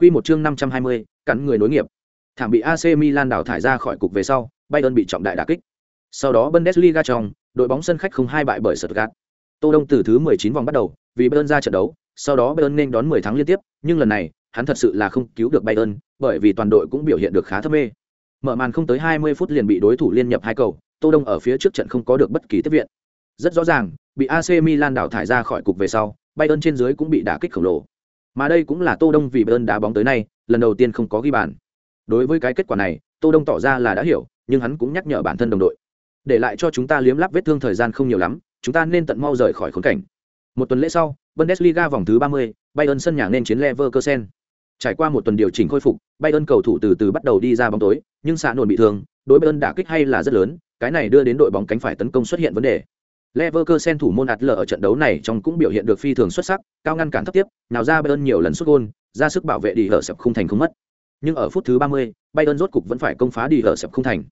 Quy một chương 520, cắn người nối nghiệp. Thảm bị AC Milan đào thải ra khỏi cục về sau, Bayern bị trọng đại đả kích. Sau đó Bundesliga trong, đội bóng sân khách không hai bại bởi Stuttgart. Tô Đông từ thứ 19 vòng bắt đầu, vì Bayern ra trận đấu, sau đó Bayern nên đón 10 tháng liên tiếp, nhưng lần này, hắn thật sự là không cứu được Bayern, bởi vì toàn đội cũng biểu hiện được khá thấp mê. Mở màn không tới 20 phút liền bị đối thủ liên nhập hai cầu, Tô Đông ở phía trước trận không có được bất kỳ tiếp viện. Rất rõ ràng, bị AC Milan đào thải ra khỏi cục về sau, Bayern trên dưới cũng bị đả kích khổng lồ. Mà đây cũng là Tô Đông vì Bayern đá bóng tới nay, lần đầu tiên không có ghi bàn. Đối với cái kết quả này, Tô Đông tỏ ra là đã hiểu, nhưng hắn cũng nhắc nhở bản thân đồng đội. Để lại cho chúng ta liếm láp vết thương thời gian không nhiều lắm, chúng ta nên tận mau rời khỏi khốn cảnh. Một tuần lễ sau, Bundesliga vòng thứ 30, Bayern sân nhà nên chiến Leverkusen. Trải qua một tuần điều chỉnh khôi phục, Bayern cầu thủ từ từ bắt đầu đi ra bóng tối, nhưng xạ nổn bị thương, đối Bayern đả kích hay là rất lớn, cái này đưa đến đội bóng cánh phải tấn công xuất hiện vấn đề. Leverkusen thủ môn Adler ở trận đấu này trong cũng biểu hiện được phi thường xuất sắc, cao ngăn cản thấp tiếp, nào ra Bayern nhiều lần sút gôn, ra sức bảo vệ đi hở sập không thành không mất. Nhưng ở phút thứ 30, Bayern rốt cục vẫn phải công phá đi hở sập không thành.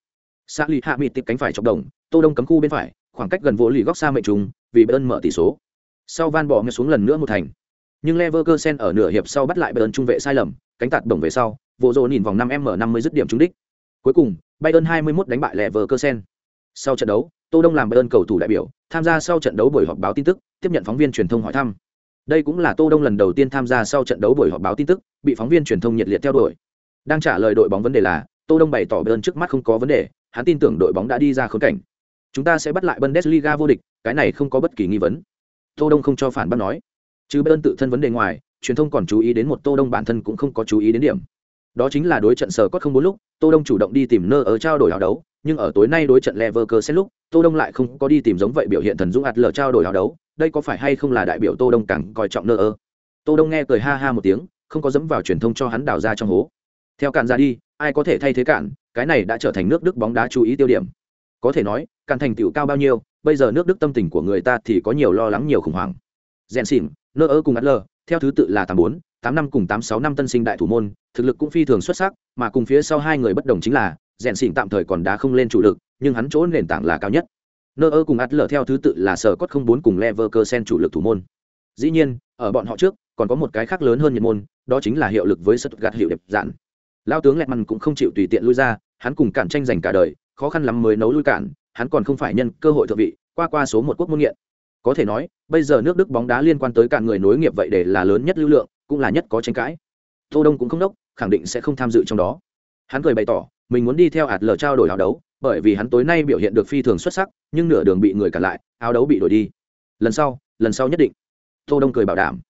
Sally hạ mịt tiếp cánh phải chọc đồng, Tô Đông cấm khu bên phải, khoảng cách gần vô lì góc xa mệnh trùng, vì Bayern mở tỷ số. Sau van bỏ ngã xuống lần nữa một thành. Nhưng Leverkusen ở nửa hiệp sau bắt lại Bayern trung vệ sai lầm, cánh tạt đồng về sau, vô rồ nhìn vòng 5m50 dứt điểm trúng đích. Cuối cùng, Bayern 21 đánh bại Leverkusen. Sau trận đấu, Tô Đông làm ơn cầu thủ đại biểu, tham gia sau trận đấu buổi họp báo tin tức, tiếp nhận phóng viên truyền thông hỏi thăm. Đây cũng là Tô Đông lần đầu tiên tham gia sau trận đấu buổi họp báo tin tức, bị phóng viên truyền thông nhiệt liệt theo đuổi. Đang trả lời đội bóng vấn đề là, Tô Đông bày tỏ ơn trước mắt không có vấn đề, hắn tin tưởng đội bóng đã đi ra khốn cảnh. Chúng ta sẽ bắt lại Bundesliga vô địch, cái này không có bất kỳ nghi vấn. Tô Đông không cho phản bác nói. Chứ ơn tự thân vấn đề ngoài, truyền thông còn chú ý đến một Tô Đông bản thân cũng không có chú ý đến điểm. Đó chính là đối trận sở cốt không bốn lúc, Tô Đông chủ động đi tìm nơ ở trao đổi áo đấu, nhưng ở tối nay đối trận Leverkusen lúc, Tô Đông lại không có đi tìm giống vậy biểu hiện thần dũng ạt lở trao đổi hào đấu, đây có phải hay không là đại biểu Tô Đông càng coi trọng nơ ơ. Tô Đông nghe cười ha ha một tiếng, không có dẫm vào truyền thông cho hắn đào ra trong hố. Theo cản ra đi, ai có thể thay thế cản, cái này đã trở thành nước Đức bóng đá chú ý tiêu điểm. Có thể nói, cản thành tựu cao bao nhiêu, bây giờ nước Đức tâm tình của người ta thì có nhiều lo lắng nhiều khủng hoảng. Jensen, nợ nơ ơ cùng Adler, theo thứ tự là 84, 8 năm cùng 86 năm tân sinh đại thủ môn, thực lực cũng phi thường xuất sắc, mà cùng phía sau hai người bất đồng chính là, rèn xỉn tạm thời còn đá không lên chủ lực, nhưng hắn chỗ nền tảng là cao nhất. Nơ ơ cùng Adler theo thứ tự là sở cốt 04 cùng Leverkusen chủ lực thủ môn. Dĩ nhiên, ở bọn họ trước, còn có một cái khác lớn hơn nhiệt môn, đó chính là hiệu lực với Stuttgart hiệu đẹp dạn. Lao tướng lẹt Lẹtman cũng không chịu tùy tiện lui ra, hắn cùng cản tranh giành cả đời, khó khăn lắm mới nấu lui cản, hắn còn không phải nhân cơ hội thượng vị, qua qua số một quốc môn nghiện. Có thể nói, bây giờ nước Đức bóng đá liên quan tới cả người nối nghiệp vậy để là lớn nhất lưu lượng, cũng là nhất có tranh cãi. Tô Đông cũng không đốc, khẳng định sẽ không tham dự trong đó. Hắn cười bày tỏ, mình muốn đi theo ạt lờ trao đổi áo đấu, bởi vì hắn tối nay biểu hiện được phi thường xuất sắc, nhưng nửa đường bị người cản lại, áo đấu bị đổi đi. Lần sau, lần sau nhất định. Tô Đông cười bảo đảm.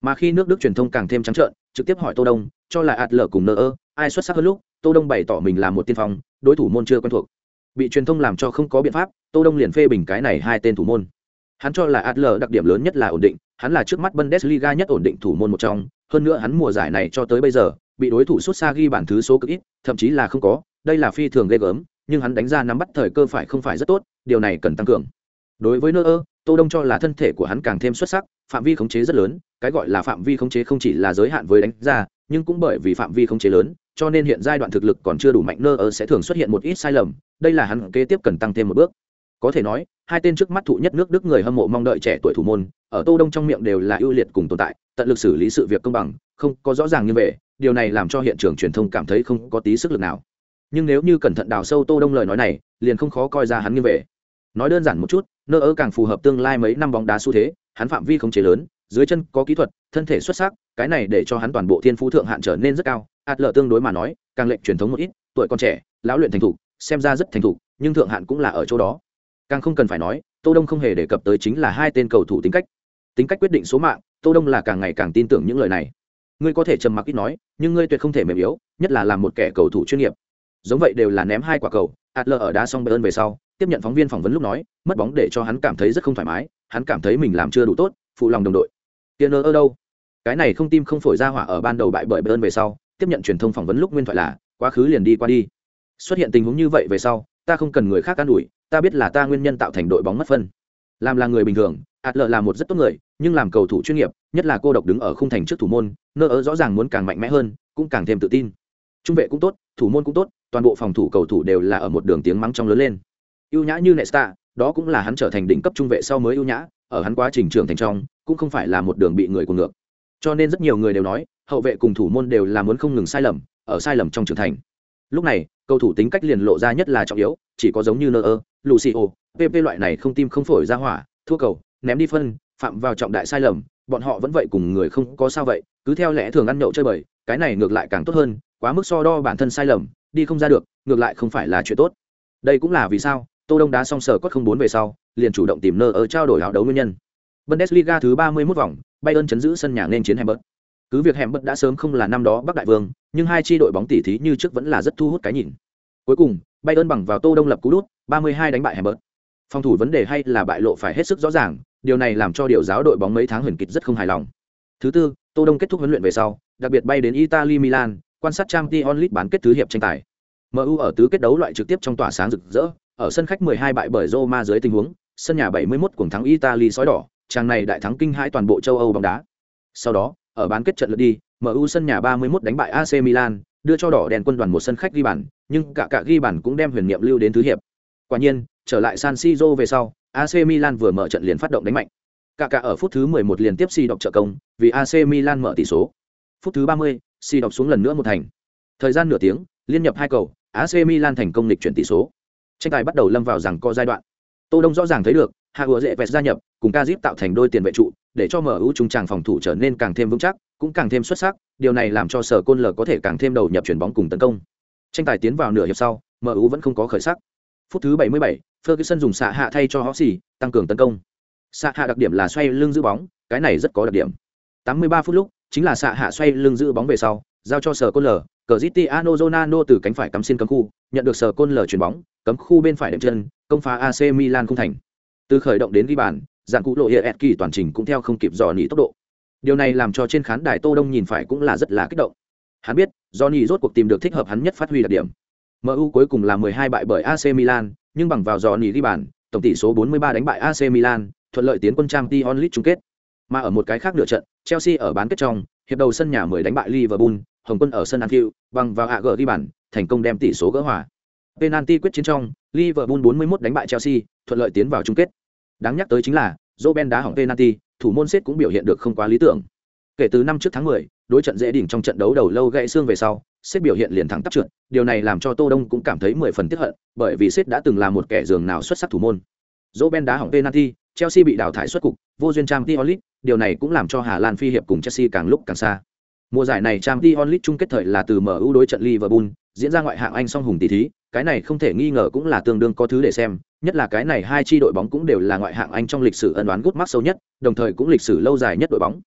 Mà khi nước Đức truyền thông càng thêm trắng trợn, trực tiếp hỏi Tô Đông, cho là ạt lờ cùng nơ ơ, ai xuất sắc hơn lúc, Tô Đông bày tỏ mình là một tiên phong, đối thủ môn chưa quen thuộc. Bị truyền thông làm cho không có biện pháp, Tô Đông liền phê bình cái này hai tên thủ môn. Hắn cho là Adler đặc điểm lớn nhất là ổn định, hắn là trước mắt Bundesliga nhất ổn định thủ môn một trong, hơn nữa hắn mùa giải này cho tới bây giờ, bị đối thủ xuất xa ghi bản thứ số cực ít, thậm chí là không có, đây là phi thường ghê gớm, nhưng hắn đánh ra nắm bắt thời cơ phải không phải rất tốt, điều này cần tăng cường. Đối với Neuer, Tô Đông cho là thân thể của hắn càng thêm xuất sắc, phạm vi khống chế rất lớn, cái gọi là phạm vi khống chế không chỉ là giới hạn với đánh ra, nhưng cũng bởi vì phạm vi khống chế lớn, cho nên hiện giai đoạn thực lực còn chưa đủ mạnh Neuer sẽ thường xuất hiện một ít sai lầm, đây là hắn kế tiếp cần tăng thêm một bước. Có thể nói, hai tên trước mắt thụ nhất nước Đức người hâm mộ mong đợi trẻ tuổi thủ môn, ở Tô Đông trong miệng đều là ưu liệt cùng tồn tại, tận lực xử lý sự việc công bằng, không có rõ ràng như vậy, điều này làm cho hiện trường truyền thông cảm thấy không có tí sức lực nào. Nhưng nếu như cẩn thận đào sâu tô đông lời nói này liền không khó coi ra hắn như vậy. Nói đơn giản một chút nơ ớ càng phù hợp tương lai mấy năm bóng đá xu thế hắn phạm vi không chế lớn dưới chân có kỹ thuật thân thể xuất sắc cái này để cho hắn toàn bộ thiên phú thượng hạn trở nên rất cao. Ạt lợ tương đối mà nói càng lệnh truyền thống một ít tuổi còn trẻ lão luyện thành thục xem ra rất thành thục nhưng thượng hạn cũng là ở chỗ đó. Càng không cần phải nói tô đông không hề đề cập tới chính là hai tên cầu thủ tính cách. Tính cách quyết định số mạng tô đông là càng ngày càng tin tưởng những lời này ngươi có thể trầm mặc ít nói, nhưng ngươi tuyệt không thể mềm yếu, nhất là làm một kẻ cầu thủ chuyên nghiệp. Giống vậy đều là ném hai quả cầu, adler ở đá xong bayern về sau, tiếp nhận phóng viên phỏng vấn lúc nói, mất bóng để cho hắn cảm thấy rất không thoải mái, hắn cảm thấy mình làm chưa đủ tốt, phụ lòng đồng đội. Tiền ở đâu? Cái này không tim không phổi ra hỏa ở ban đầu bại bởi bayern về sau, tiếp nhận truyền thông phỏng vấn lúc nguyên thoại là, quá khứ liền đi qua đi. Xuất hiện tình huống như vậy về sau, ta không cần người khác can ủi, ta biết là ta nguyên nhân tạo thành đội bóng mất phân. Làm là người bình thường Adler là một rất tốt người nhưng làm cầu thủ chuyên nghiệp nhất là cô độc đứng ở khung thành trước thủ môn nơ ớ rõ ràng muốn càng mạnh mẽ hơn cũng càng thêm tự tin. Trung vệ cũng tốt thủ môn cũng tốt toàn bộ phòng thủ cầu thủ đều là ở một đường tiếng mắng trong lớn lên. Ưu nhã như nesta đó cũng là hắn trở thành đỉnh cấp trung vệ sau mới ưu nhã ở hắn quá trình trưởng thành trong cũng không phải là một đường bị người cuồng ngược. Cho nên rất nhiều người đều nói, hậu vệ cùng thủ môn đều là muốn không ngừng sai lầm, ở sai lầm trong trưởng thành. Lúc này, cầu thủ tính cách liền lộ ra nhất là trọng yếu, chỉ có giống như Neuer, Lucio, PP loại này không tim không phổi ra hỏa, thua cầu, ném đi phân, phạm vào trọng đại sai lầm, bọn họ vẫn vậy cùng người không có sao vậy, cứ theo lẽ thường ăn nhậu chơi bời, cái này ngược lại càng tốt hơn, quá mức so đo bản thân sai lầm, đi không ra được, ngược lại không phải là chuyện tốt. Đây cũng là vì sao, Tô Đông đá xong sở cốt không bốn về sau, liền chủ động tìm nơ ở trao đổi áo đấu nguyên nhân. Bundesliga thứ 31 vòng, Bayern chấn giữ sân nhà nên chiến hembert Cứ việc hembert đã sớm không là năm đó Bắc Đại Vương, nhưng hai chi đội bóng tỷ thí như trước vẫn là rất thu hút cái nhìn. Cuối cùng, Bayern bằng vào Tô Đông lập cú đút, 32 đánh bại hembert Phòng thủ vấn đề hay là bại lộ phải hết sức rõ ràng, điều này làm cho điều giáo đội bóng mấy tháng huyền kịch rất không hài lòng. Thứ tư, Tô Đông kết thúc huấn luyện về sau, đặc biệt bay đến Italy Milan, quan sát trang t onlit bán kết thứ hiệp tranh tài. MU ở tứ kết đấu loại trực tiếp trong tỏa sáng rực rỡ, ở sân khách 12 bại bởi Roma dưới tình huống, sân nhà 71 cuồng thắng Italy sói đỏ, Trang này đại thắng kinh hãi toàn bộ châu Âu bóng đá. Sau đó, ở bán kết trận lượt đi, MU sân nhà 31 đánh bại AC Milan, đưa cho đỏ đèn quân đoàn một sân khách ghi bàn, nhưng cả cả ghi bàn cũng đem huyền niệm lưu đến thứ hiệp. Quả nhiên, trở lại San Siro về sau, AC Milan vừa mở trận liền phát động đánh mạnh. Cả cả ở phút thứ 11 liền tiếp si đọc trợ công, vì AC Milan mở tỷ số. Phút thứ 30, si đọc xuống lần nữa một thành. Thời gian nửa tiếng, liên nhập hai cầu, AC Milan thành công lịch chuyển tỷ số. Tranh tài bắt đầu lâm vào rằng co giai đoạn. Tô Đông rõ ràng thấy được, Hạ Hứa Dệ Vẹt gia nhập, cùng Kazip tạo thành đôi tiền vệ trụ, để cho MU trung tràng phòng thủ trở nên càng thêm vững chắc, cũng càng thêm xuất sắc, điều này làm cho Sở Côn L có thể càng thêm đầu nhập chuyển bóng cùng tấn công. Tranh tài tiến vào nửa hiệp sau, MU vẫn không có khởi sắc. Phút thứ 77, Ferguson dùng xạ hạ thay cho Hossi, tăng cường tấn công. Xạ hạ đặc điểm là xoay lưng giữ bóng, cái này rất có đặc điểm. 83 phút lúc, chính là xạ hạ xoay lưng giữ bóng về sau, giao cho Sở Côn lở, Cristiano Ronaldo từ cánh phải cắm xuyên cấm khu, nhận được Sở Côn lở chuyển bóng, cấm khu bên phải đệm chân, công phá AC Milan không thành. Từ khởi động đến ghi bàn, dạng cụ lộ hiện Etki toàn trình cũng theo không kịp dò nhị tốc độ. Điều này làm cho trên khán đài Tô Đông nhìn phải cũng là rất là kích động. Hắn biết, Johnny rốt cuộc tìm được thích hợp hắn nhất phát huy đặc điểm. MU cuối cùng là 12 bại bởi AC Milan, nhưng bằng vào Johnny ghi bàn, tổng tỷ số 43 đánh bại AC Milan, thuận lợi tiến quân Champions League chung kết. Mà ở một cái khác nửa trận, Chelsea ở bán kết trong, hiệp đầu sân nhà 10 đánh bại Liverpool, Hồng quân ở sân Anfield, bằng vào AG ghi bàn, thành công đem tỷ số gỡ hòa. Penalty quyết chiến trong, Liverpool 41 đánh bại Chelsea, thuận lợi tiến vào chung kết. Đáng nhắc tới chính là, Robben đá hỏng penalty, thủ môn Sét cũng biểu hiện được không quá lý tưởng. Kể từ năm trước tháng 10, đối trận dễ đỉnh trong trận đấu đầu lâu gãy xương về sau, sếp biểu hiện liền thẳng tắp trượt, điều này làm cho Tô Đông cũng cảm thấy 10 phần tiếc hận, bởi vì sếp đã từng là một kẻ giường nào xuất sắc thủ môn. Dỗ Ben đá hỏng penalty, Chelsea bị đào thải xuất cục, vô duyên trang t onlit điều này cũng làm cho Hà Lan phi hiệp cùng Chelsea càng lúc càng xa. Mùa giải này trang t onlit chung kết thời là từ MU đối trận Liverpool, diễn ra ngoại hạng Anh song hùng tỷ thí, cái này không thể nghi ngờ cũng là tương đương có thứ để xem, nhất là cái này hai chi đội bóng cũng đều là ngoại hạng Anh trong lịch sử ân đoán gút mắt sâu nhất, đồng thời cũng lịch sử lâu dài nhất đội bóng.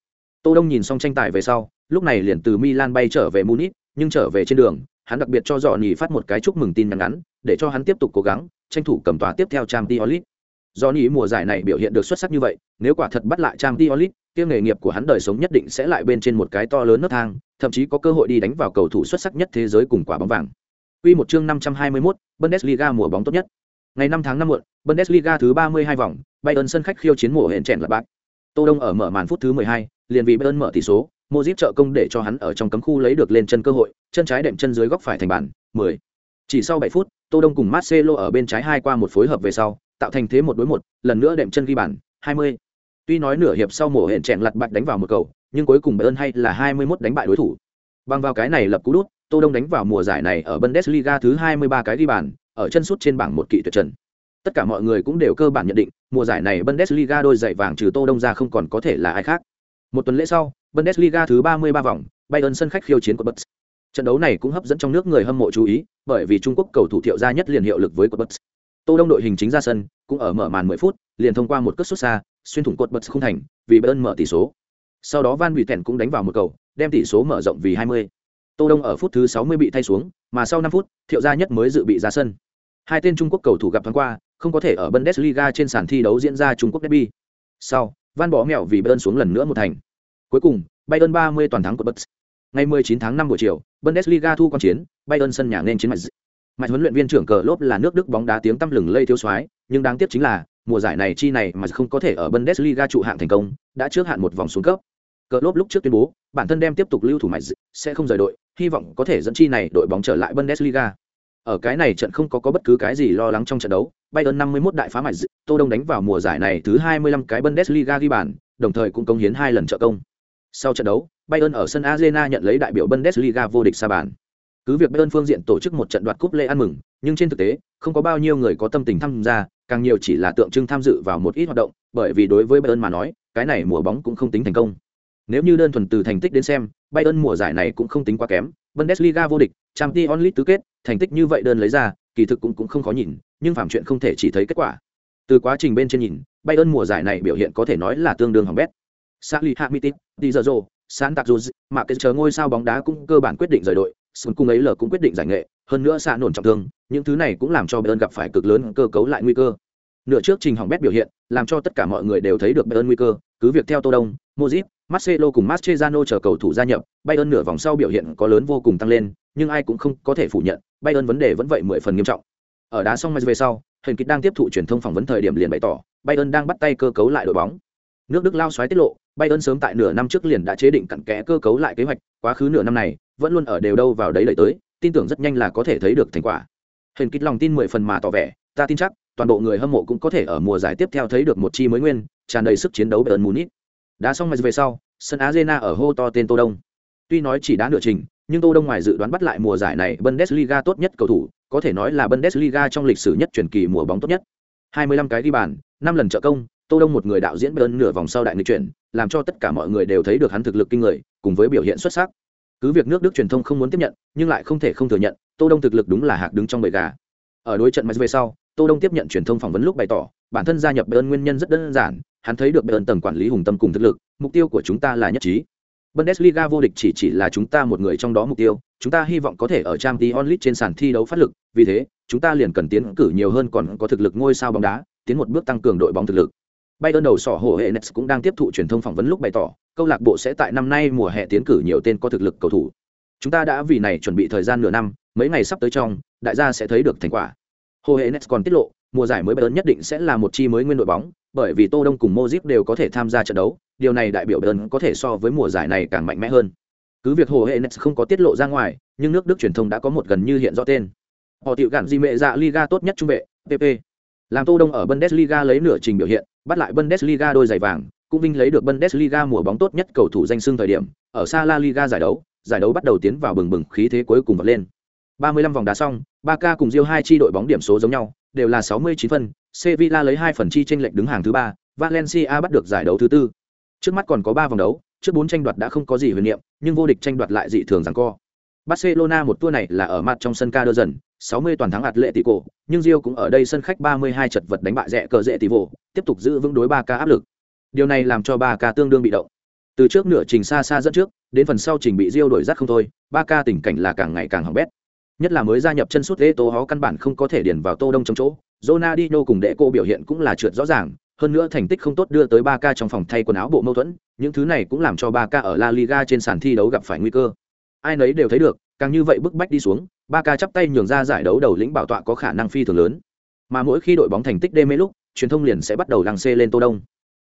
Tô Đông nhìn xong tranh tài về sau, lúc này liền từ Milan bay trở về Munich, nhưng trở về trên đường, hắn đặc biệt cho dọn nhì phát một cái chúc mừng tin nhắn ngắn, để cho hắn tiếp tục cố gắng, tranh thủ cầm tòa tiếp theo Champions League. nhì mùa giải này biểu hiện được xuất sắc như vậy, nếu quả thật bắt lại Champions League, kia nghề nghiệp của hắn đời sống nhất định sẽ lại bên trên một cái to lớn nấc thang, thậm chí có cơ hội đi đánh vào cầu thủ xuất sắc nhất thế giới cùng quả bóng vàng. Quy một chương 521, Bundesliga mùa bóng tốt nhất. Ngày 5 tháng 5 muộn, Bundesliga thứ 32 vòng, Bayern sân khách khiêu chiến mùa hẹn chèn là bạc. Tô Đông ở mở màn phút thứ 12, liền vì Bayern mở tỷ số, Modric trợ công để cho hắn ở trong cấm khu lấy được lên chân cơ hội, chân trái đệm chân dưới góc phải thành bàn, 10. Chỉ sau 7 phút, Tô Đông cùng Marcelo ở bên trái hai qua một phối hợp về sau, tạo thành thế một đối một, lần nữa đệm chân ghi bàn, 20. Tuy nói nửa hiệp sau mùa hẹn chèn lật bạch đánh vào một cầu, nhưng cuối cùng Bayern hay là 21 đánh bại đối thủ. Bằng vào cái này lập cú đút, Tô Đông đánh vào mùa giải này ở Bundesliga thứ 23 cái ghi bàn, ở chân sút trên bảng một kỵ tuyệt trần. Tất cả mọi người cũng đều cơ bản nhận định, mùa giải này Bundesliga đôi giày vàng trừ Tô Đông ra không còn có thể là ai khác. Một tuần lễ sau, Bundesliga thứ 33 vòng, Bayern sân khách khiêu chiến của Bucks. Trận đấu này cũng hấp dẫn trong nước người hâm mộ chú ý, bởi vì Trung Quốc cầu thủ thiệu gia nhất liền hiệu lực với của Bucks. Tô Đông đội hình chính ra sân, cũng ở mở màn 10 phút, liền thông qua một cú sút xa, xuyên thủng cột Bucks không thành, vì Bayern mở tỷ số. Sau đó Van Buyten cũng đánh vào một cầu, đem tỷ số mở rộng vì 20. Tô Đông ở phút thứ 60 bị thay xuống, mà sau 5 phút, Thiệu Gia Nhất mới dự bị ra sân. Hai tên Trung Quốc cầu thủ gặp thoáng qua, không có thể ở Bundesliga trên sàn thi đấu diễn ra Trung Quốc derby. Sau, Van bỏ mẹo vì Bayern xuống lần nữa một thành. Cuối cùng, Bayern 30 toàn thắng của Bucks. Ngày 19 tháng 5 buổi chiều, Bundesliga thu quan chiến, Bayern sân nhà nên chiến mạnh. Mạnh huấn luyện viên trưởng cờ lốp là nước Đức bóng đá tiếng tăm lừng lây thiếu soái, nhưng đáng tiếc chính là mùa giải này chi này mà không có thể ở Bundesliga trụ hạng thành công, đã trước hạn một vòng xuống cấp. Cờ lốp lúc trước tuyên bố, bản thân đem tiếp tục lưu thủ mạnh sẽ không rời đội, hy vọng có thể dẫn chi này đội bóng trở lại Bundesliga. Ở cái này trận không có có bất cứ cái gì lo lắng trong trận đấu, Bayern 51 đại phá mạnh Tô Đông đánh vào mùa giải này thứ 25 cái Bundesliga ghi bàn, đồng thời cũng công hiến hai lần trợ công. Sau trận đấu, Bayern ở sân Arena nhận lấy đại biểu Bundesliga vô địch sa bàn. Cứ việc Bayern phương diện tổ chức một trận đoạt cúp lễ ăn mừng, nhưng trên thực tế, không có bao nhiêu người có tâm tình tham gia, càng nhiều chỉ là tượng trưng tham dự vào một ít hoạt động, bởi vì đối với Bayern mà nói, cái này mùa bóng cũng không tính thành công. Nếu như đơn thuần từ thành tích đến xem, Bayern mùa giải này cũng không tính quá kém, Bundesliga vô địch, Champions League tứ kết, thành tích như vậy đơn lấy ra, kỳ thực cũng cũng không khó nhìn, nhưng phạm chuyện không thể chỉ thấy kết quả. Từ quá trình bên trên nhìn, Bayern mùa giải này biểu hiện có thể nói là tương đương hỏng bét. Sally Hamitit, Di Dazzo, San Tạc Juz, mà cái chờ ngôi sao bóng đá cũng cơ bản quyết định rời đội, Sun cung ấy lờ cũng quyết định giải nghệ, hơn nữa xa nổn trọng thương, những thứ này cũng làm cho Bayern gặp phải cực lớn cơ cấu lại nguy cơ. Nửa trước trình hỏng bét biểu hiện, làm cho tất cả mọi người đều thấy được Bayern nguy cơ, cứ việc theo Tô Đông, Modric, Marcelo cùng Mascherano chờ cầu thủ gia nhập, Bayern nửa vòng sau biểu hiện có lớn vô cùng tăng lên, nhưng ai cũng không có thể phủ nhận, Bayern vấn đề vẫn vậy mười phần nghiêm trọng. Ở đá xong match về sau, Hình Kịch đang tiếp thụ truyền thông phỏng vấn thời điểm liền bày tỏ, Bayern đang bắt tay cơ cấu lại đội bóng. Nước Đức lao xoáy tiết lộ, Bayern sớm tại nửa năm trước liền đã chế định cặn kẽ cơ cấu lại kế hoạch, quá khứ nửa năm này, vẫn luôn ở đều đâu vào đấy đẩy tới, tin tưởng rất nhanh là có thể thấy được thành quả. Huyền Kịch lòng tin mười phần mà tỏ vẻ, ta tin chắc, toàn bộ người hâm mộ cũng có thể ở mùa giải tiếp theo thấy được một chi mới nguyên, tràn đầy sức chiến đấu Bayern Munich. Đã xong match về sau, sân Arena ở hô to tên Tô Đông. Tuy nói chỉ đã nửa trình, nhưng Tô Đông ngoài dự đoán bắt lại mùa giải này Bundesliga tốt nhất cầu thủ, có thể nói là Bundesliga trong lịch sử nhất truyền kỳ mùa bóng tốt nhất. 25 cái ghi bàn, 5 lần trợ công, Tô Đông một người đạo diễn Bayern nửa vòng sau đại nghịch chuyển, làm cho tất cả mọi người đều thấy được hắn thực lực kinh người, cùng với biểu hiện xuất sắc. Cứ việc nước Đức truyền thông không muốn tiếp nhận, nhưng lại không thể không thừa nhận, Tô Đông thực lực đúng là hạc đứng trong bầy gà. Ở đối trận match về sau, Tô Đông tiếp nhận truyền thông phỏng vấn lúc bày tỏ, bản thân gia nhập Bayern nguyên nhân rất đơn giản, hắn thấy được Bayern tầng quản lý hùng tâm cùng thực lực, mục tiêu của chúng ta là nhất trí. Bundesliga vô địch chỉ chỉ là chúng ta một người trong đó mục tiêu, chúng ta hy vọng có thể ở Champions League trên sàn thi đấu phát lực, vì thế, chúng ta liền cần tiến cử nhiều hơn còn có thực lực ngôi sao bóng đá, tiến một bước tăng cường đội bóng thực lực. Bayern đầu sỏ hổ hệ Nets cũng đang tiếp thụ truyền thông phỏng vấn lúc bày tỏ, câu lạc bộ sẽ tại năm nay mùa hè tiến cử nhiều tên có thực lực cầu thủ. Chúng ta đã vì này chuẩn bị thời gian nửa năm, mấy ngày sắp tới trong, đại gia sẽ thấy được thành quả. Hồ hệ Nets còn tiết lộ, mùa giải mới Bayern nhất định sẽ là một chi mới nguyên đội bóng, bởi vì Tô Đông cùng Modric đều có thể tham gia trận đấu, điều này đại biểu Bayern có thể so với mùa giải này càng mạnh mẽ hơn. Cứ việc Hồ hệ Nets không có tiết lộ ra ngoài, nhưng nước Đức truyền thông đã có một gần như hiện rõ tên. Họ tiểu gạn gì mẹ dạ Liga tốt nhất trung vệ, PP. Làm Tô Đông ở Bundesliga lấy nửa trình biểu hiện, bắt lại Bundesliga đôi giày vàng, cũng vinh lấy được Bundesliga mùa bóng tốt nhất cầu thủ danh xưng thời điểm, ở xa La Liga giải đấu, giải đấu bắt đầu tiến vào bừng bừng khí thế cuối cùng vọt lên. 35 vòng đá xong, Barca cùng Real hai chi đội bóng điểm số giống nhau, đều là 69 phân, Sevilla lấy 2 phần chi chênh lệch đứng hàng thứ 3, Valencia bắt được giải đấu thứ tư. Trước mắt còn có 3 vòng đấu, trước 4 tranh đoạt đã không có gì huyền niệm, nhưng vô địch tranh đoạt lại dị thường giằng co. Barcelona một tour này là ở mặt trong sân Ca dần, 60 toàn thắng Atletico, nhưng Rio cũng ở đây sân khách 32 chật vật đánh bại rẻ cờ rệ tỷ vô, tiếp tục giữ vững đối 3K áp lực. Điều này làm cho 3K tương đương bị động. Từ trước nửa trình xa xa dẫn trước, đến phần sau trình bị Rio đổi dắt không thôi, 3K tình cảnh là càng ngày càng hỏng bét. Nhất là mới gia nhập chân sút Eto hó căn bản không có thể điền vào Tô Đông trong chỗ, Ronaldinho cùng đệ cô biểu hiện cũng là trượt rõ ràng, hơn nữa thành tích không tốt đưa tới 3K trong phòng thay quần áo bộ mâu thuẫn, những thứ này cũng làm cho 3K ở La Liga trên sàn thi đấu gặp phải nguy cơ. Ai nấy đều thấy được, càng như vậy bức bách đi xuống, Ba Ca chắp tay nhường ra giải đấu đầu lĩnh bảo tọa có khả năng phi thường lớn. Mà mỗi khi đội bóng thành tích đê mê lúc, truyền thông liền sẽ bắt đầu lăng xê lên Tô Đông.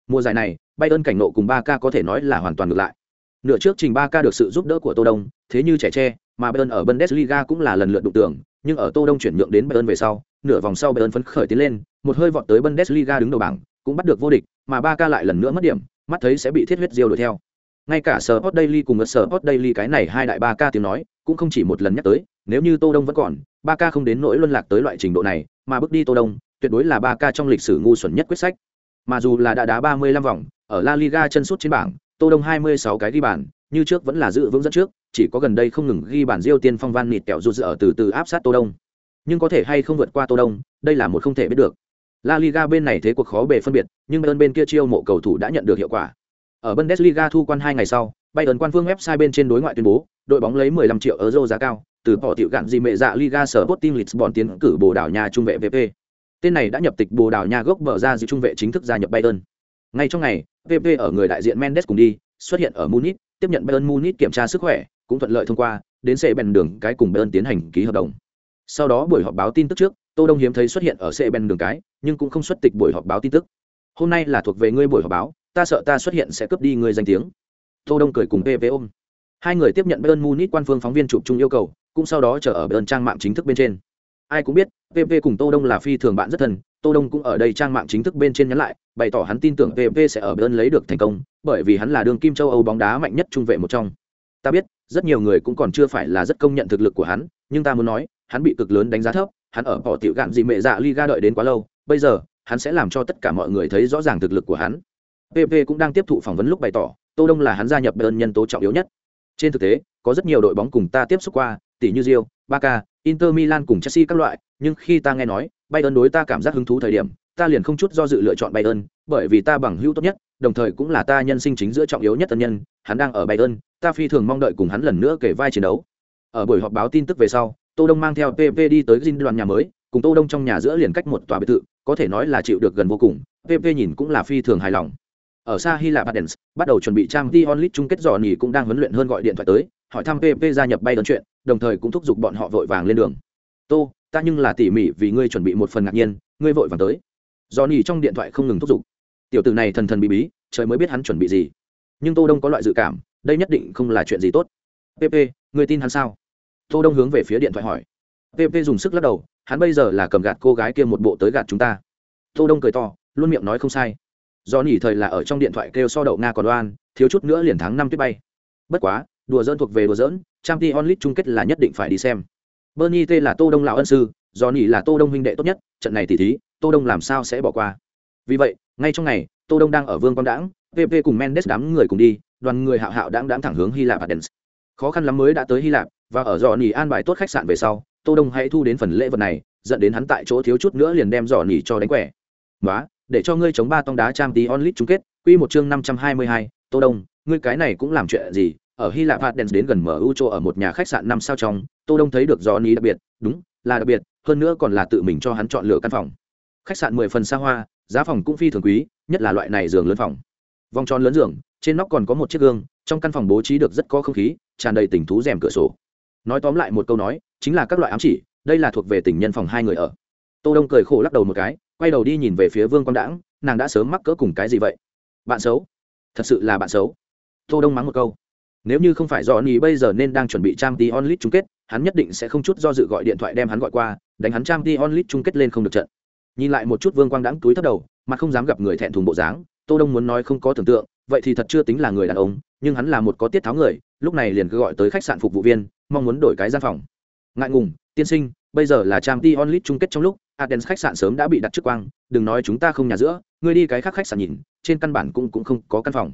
Mùa giải này, Bayern cảnh nộ cùng Ba Ca có thể nói là hoàn toàn ngược lại. Nửa trước trình Ba Ca được sự giúp đỡ của Tô Đông, thế như trẻ tre, mà Bayern ở Bundesliga cũng là lần lượt đụng tưởng, nhưng ở Tô Đông chuyển nhượng đến Bayern về sau, nửa vòng sau Bayern phấn khởi tiến lên, một hơi vọt tới Bundesliga đứng đầu bảng, cũng bắt được vô địch, mà Ba Ca lại lần nữa mất điểm, mắt thấy sẽ bị thiết huyết diêu đuổi theo. Ngay cả Sport Daily cùng ở Sport Daily cái này hai đại ba ca tiếng nói, cũng không chỉ một lần nhắc tới, nếu như Tô Đông vẫn còn, ba ca không đến nỗi luân lạc tới loại trình độ này, mà bước đi Tô Đông, tuyệt đối là ba ca trong lịch sử ngu xuẩn nhất quyết sách. Mà dù là đã đá 35 vòng, ở La Liga chân sút trên bảng, Tô Đông 26 cái ghi bàn, như trước vẫn là giữ vững dẫn trước, chỉ có gần đây không ngừng ghi bàn Diêu Tiên Phong Van nịt kẹo rụt ở từ từ áp sát Tô Đông. Nhưng có thể hay không vượt qua Tô Đông, đây là một không thể biết được. La Liga bên này thế cuộc khó bề phân biệt, nhưng bên bên kia chiêu mộ cầu thủ đã nhận được hiệu quả. Ở Bundesliga thu quan 2 ngày sau, Bayern quan phương website bên trên đối ngoại tuyên bố, đội bóng lấy 15 triệu euro giá cao, từ bỏ tiểu gạn gì mẹ dạ Liga Sporting Lisbon tiến cử Bồ Đào Nha trung vệ VP. Tên này đã nhập tịch Bồ Đào Nha gốc bờ ra dự trung vệ chính thức gia nhập Bayern. Ngay trong ngày, VP ở người đại diện Mendes cùng đi, xuất hiện ở Munich, tiếp nhận Bayern Munich kiểm tra sức khỏe, cũng thuận lợi thông qua, đến xe bèn đường cái cùng Bayern tiến hành ký hợp đồng. Sau đó buổi họp báo tin tức trước, Tô Đông hiếm thấy xuất hiện ở xe bèn đường cái, nhưng cũng không xuất tịch buổi họp báo tin tức. Hôm nay là thuộc về ngươi buổi họp báo, ta sợ ta xuất hiện sẽ cướp đi người danh tiếng. Tô Đông cười cùng pv ôm. Hai người tiếp nhận Bayern Munich quan phương phóng viên chụp chung yêu cầu, cũng sau đó chờ ở Bayern trang mạng chính thức bên trên. Ai cũng biết, pv cùng tô đông là phi thường bạn rất thân tô đông cũng ở đây trang mạng chính thức bên trên nhắn lại bày tỏ hắn tin tưởng pv sẽ ở bên lấy được thành công bởi vì hắn là đường kim châu âu bóng đá mạnh nhất trung vệ một trong ta biết rất nhiều người cũng còn chưa phải là rất công nhận thực lực của hắn nhưng ta muốn nói hắn bị cực lớn đánh giá thấp hắn ở bỏ tiểu gạn gì mẹ dạ liga đợi đến quá lâu bây giờ hắn sẽ làm cho tất cả mọi người thấy rõ ràng thực lực của hắn pp cũng đang tiếp thụ phỏng vấn lúc bày tỏ tô đông là hắn gia nhập bayern nhân tố trọng yếu nhất. Trên thực tế có rất nhiều đội bóng cùng ta tiếp xúc qua tỷ như Real, barca inter milan cùng chelsea các loại nhưng khi ta nghe nói bayern đối ta cảm giác hứng thú thời điểm ta liền không chút do dự lựa chọn bayern bởi vì ta bằng hữu tốt nhất đồng thời cũng là ta nhân sinh chính giữa trọng yếu nhất tân nhân hắn đang ở bayern ta phi thường mong đợi cùng hắn lần nữa kể vai chiến đấu. Ở buổi họp báo tin tức về sau tô đông mang theo pp đi tới dinh đoàn nhà mới cùng tô đông trong nhà giữa liền cách một tòa biệt thự có thể nói là chịu được gần vô cùng pp nhìn cũng là phi thường hài lòng ở xa hy lạp Athens, bắt đầu chuẩn bị trang t onlit chung kết dò nỉ cũng đang huấn luyện hơn gọi điện thoại tới hỏi thăm pp gia nhập bay đơn chuyện đồng thời cũng thúc giục bọn họ vội vàng lên đường. Tô ta nhưng là tỉ mỉ vì ngươi chuẩn bị một phần ngạc nhiên ngươi vội vàng tới. Dò nỉ trong điện thoại không ngừng thúc giục. Tiểu tử này thần thần bí bí trời mới biết hắn chuẩn bị gì. Nhưng tô đông có loại dự cảm đây nhất định không là chuyện gì tốt. Pp ngươi tin hắn sao? Tô đông hướng về phía điện thoại hỏi. Pp dùng sức lắc đầu hắn bây giờ là cầm gạt cô gái kia một bộ tới gạt chúng ta. Tô đông cười to luôn miệng nói không sai do nỉ thời là ở trong điện thoại kêu so đậu nga còn đoan thiếu chút nữa liền tháng năm tuyết bay. Bất quá, đùa dỡn thuộc về đùa dỡn trang t onlit chung kết là nhất định phải đi xem. Bernie t là tô đông lão ân sư, do nỉ là tô đông huynh đệ tốt nhất, trận này tỉ thí, tô đông làm sao sẽ bỏ qua? Vì vậy, ngay trong ngày, tô đông đang ở vương quang đãng pp cùng mendes đám người cùng đi, đoàn người hạo hạo đãng đãng thẳng hướng hy lạp athens khó khăn lắm mới đã tới hy lạp, và ở dò nỉ an bài tốt khách sạn về sau, tô đông hãy thu đến phần lễ vật này, dẫn đến hắn tại chỗ thiếu chút nữa liền đem dò nỉ cho đánh quẻ. Nói để cho ngươi chống ba tông đá trang tí onlit chung kết, quy một chương năm trăm hai mươi hai, tô đông, ngươi cái này cũng làm chuyện gì? Ở hy lạp hạt đèn đến gần mu cho ở một nhà khách sạn năm sao trong, tô đông thấy được rõ ní đặc biệt, đúng, là đặc biệt, hơn nữa còn là tự mình cho hắn chọn lựa căn phòng. Khách sạn mười phần xa hoa, giá phòng cũng phi thường quý, nhất là loại này giường lớn phòng. Vòng tròn lớn giường, trên nóc còn có một chiếc gương, trong căn phòng bố trí được rất có không khí, tràn đầy tình thú rèm cửa sổ. Nói tóm lại một câu nói, chính là các loại ám chỉ, đây là thuộc về tình nhân phòng hai người ở. Tô đông cười khổ lắc đầu một cái quay đầu đi nhìn về phía vương quang đãng, nàng đã sớm mắc cỡ cùng cái gì vậy? Bạn xấu. Thật sự là bạn xấu. Tô đông mắng một câu. Nếu như không phải do ni bây giờ nên đang chuẩn bị trang t onlit chung kết, hắn nhất định sẽ không chút do dự gọi điện thoại đem hắn gọi qua, đánh hắn trang t onlit chung kết lên không được trận. Nhìn lại một chút vương quang đãng túi thấp đầu, mà không dám gặp người thẹn thùng bộ dáng, tô đông muốn nói không có tưởng tượng, vậy thì thật chưa tính là người đàn ông, nhưng hắn là một có tiết tháo người, lúc này liền cứ gọi tới khách sạn phục vụ viên, mong muốn đổi cái gian phòng. Ngại ngùng, tiên sinh bây giờ là trang t onlit chung kết trong lúc, Athens khách sạn sớm đã bị đặt trước quang, đừng nói chúng ta không nhà giữa, ngươi đi cái khác khách sạn nhìn, trên căn bản cũng cũng không có căn phòng.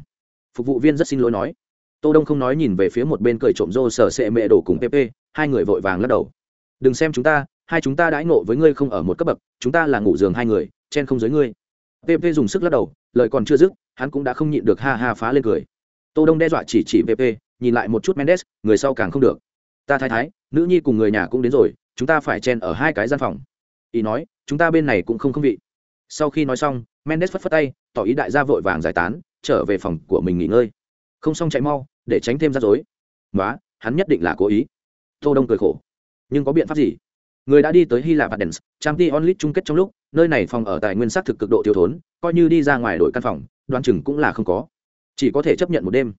Phục vụ viên rất xin lỗi nói. Tô đông không nói nhìn về phía một bên cười trộm rô sở sệ mẹ đổ cùng pp hai người vội vàng lắc đầu. Đừng xem chúng ta, hai chúng ta đãi ngộ với ngươi không ở một cấp bậc, chúng ta là ngủ giường hai người, chen không dưới ngươi. Pp dùng sức lắc đầu, lời còn chưa dứt, hắn cũng đã không nhịn được ha ha phá lên cười. Tô đông đe dọa chỉ chỉ pp nhìn lại một chút mendes, người sau càng không được. Ta thái thái, nữ nhi cùng người nhà cũng đến rồi chúng ta phải chen ở hai cái gian phòng. Ý nói, chúng ta bên này cũng không không vị. Sau khi nói xong, mendes phất phất tay, tỏ ý đại gia vội vàng giải tán, trở về phòng của mình nghỉ ngơi. Không xong chạy mau, để tránh thêm rắc rối. Nói hắn nhất định là cố ý. Tô đông cười khổ. Nhưng có biện pháp gì? Người đã đi tới hy lạp adens trang t onlit chung kết trong lúc, nơi này phòng ở tài nguyên xác thực cực độ thiếu thốn, coi như đi ra ngoài đổi căn phòng đoan chừng cũng là không có. Chỉ có thể chấp nhận một đêm.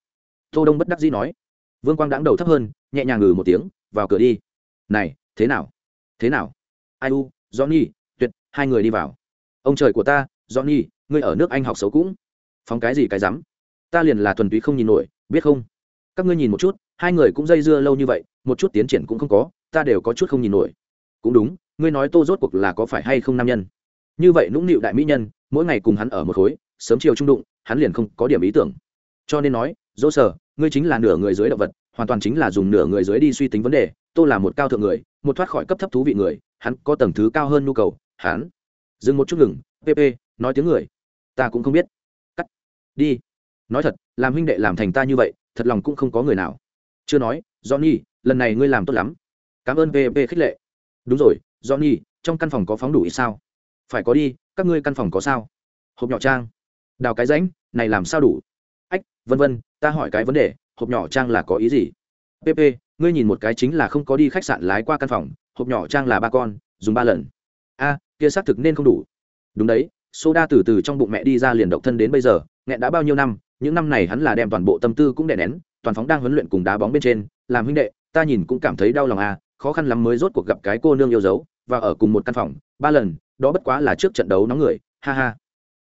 Tô đông bất đắc dĩ nói. Vương quang đáng đầu thấp hơn, nhẹ nhàng ngừ một tiếng, vào cửa đi. Này thế nào? Thế nào? Ai u, johnny, tuyệt, hai người đi vào. Ông trời của ta, johnny, ngươi ở nước anh học xấu cũng. Phóng cái gì cái rắm? Ta liền là thuần túy không nhìn nổi, biết không? Các ngươi nhìn một chút, hai người cũng dây dưa lâu như vậy, một chút tiến triển cũng không có, ta đều có chút không nhìn nổi. Cũng đúng, ngươi nói tô rốt cuộc là có phải hay không nam nhân? Như vậy nũng nịu đại mỹ nhân, mỗi ngày cùng hắn ở một khối, sớm chiều trung đụng, hắn liền không có điểm ý tưởng. Cho nên nói dỗ sở, ngươi chính là nửa người dưới động vật, hoàn toàn chính là dùng nửa người dưới đi suy tính vấn đề, tô là một cao thượng người một thoát khỏi cấp thấp thú vị người, hắn có tầng thứ cao hơn nhu cầu, hắn. Dừng một chút ngừng pp nói tiếng người. Ta cũng không biết. Cắt. Đi. Nói thật, làm huynh đệ làm thành ta như vậy, thật lòng cũng không có người nào. Chưa nói, johnny, lần này ngươi làm tốt lắm. Cảm ơn pp khích lệ. Đúng rồi, johnny, trong căn phòng có phóng đủ ít sao? Phải có đi, các ngươi căn phòng có sao? Hộp nhỏ trang. Đào cái rãnh, này làm sao đủ? Ách, vân vân, ta hỏi cái vấn đề, hộp nhỏ trang là có ý gì? Pp ngươi nhìn một cái chính là không có đi khách sạn lái qua căn phòng, hộp nhỏ trang là ba con, dùng ba lần. A, kia xác thực nên không đủ. Đúng đấy, soda từ từ trong bụng mẹ đi ra liền độc thân đến bây giờ nghẹn đã bao nhiêu năm, những năm này hắn là đem toàn bộ tâm tư cũng đè nén, toàn phóng đang huấn luyện cùng đá bóng bên trên, làm huynh đệ, ta nhìn cũng cảm thấy đau lòng a, khó khăn lắm mới rốt cuộc gặp cái cô nương yêu dấu, và ở cùng một căn phòng, ba lần, đó bất quá là trước trận đấu nóng người, ha ha.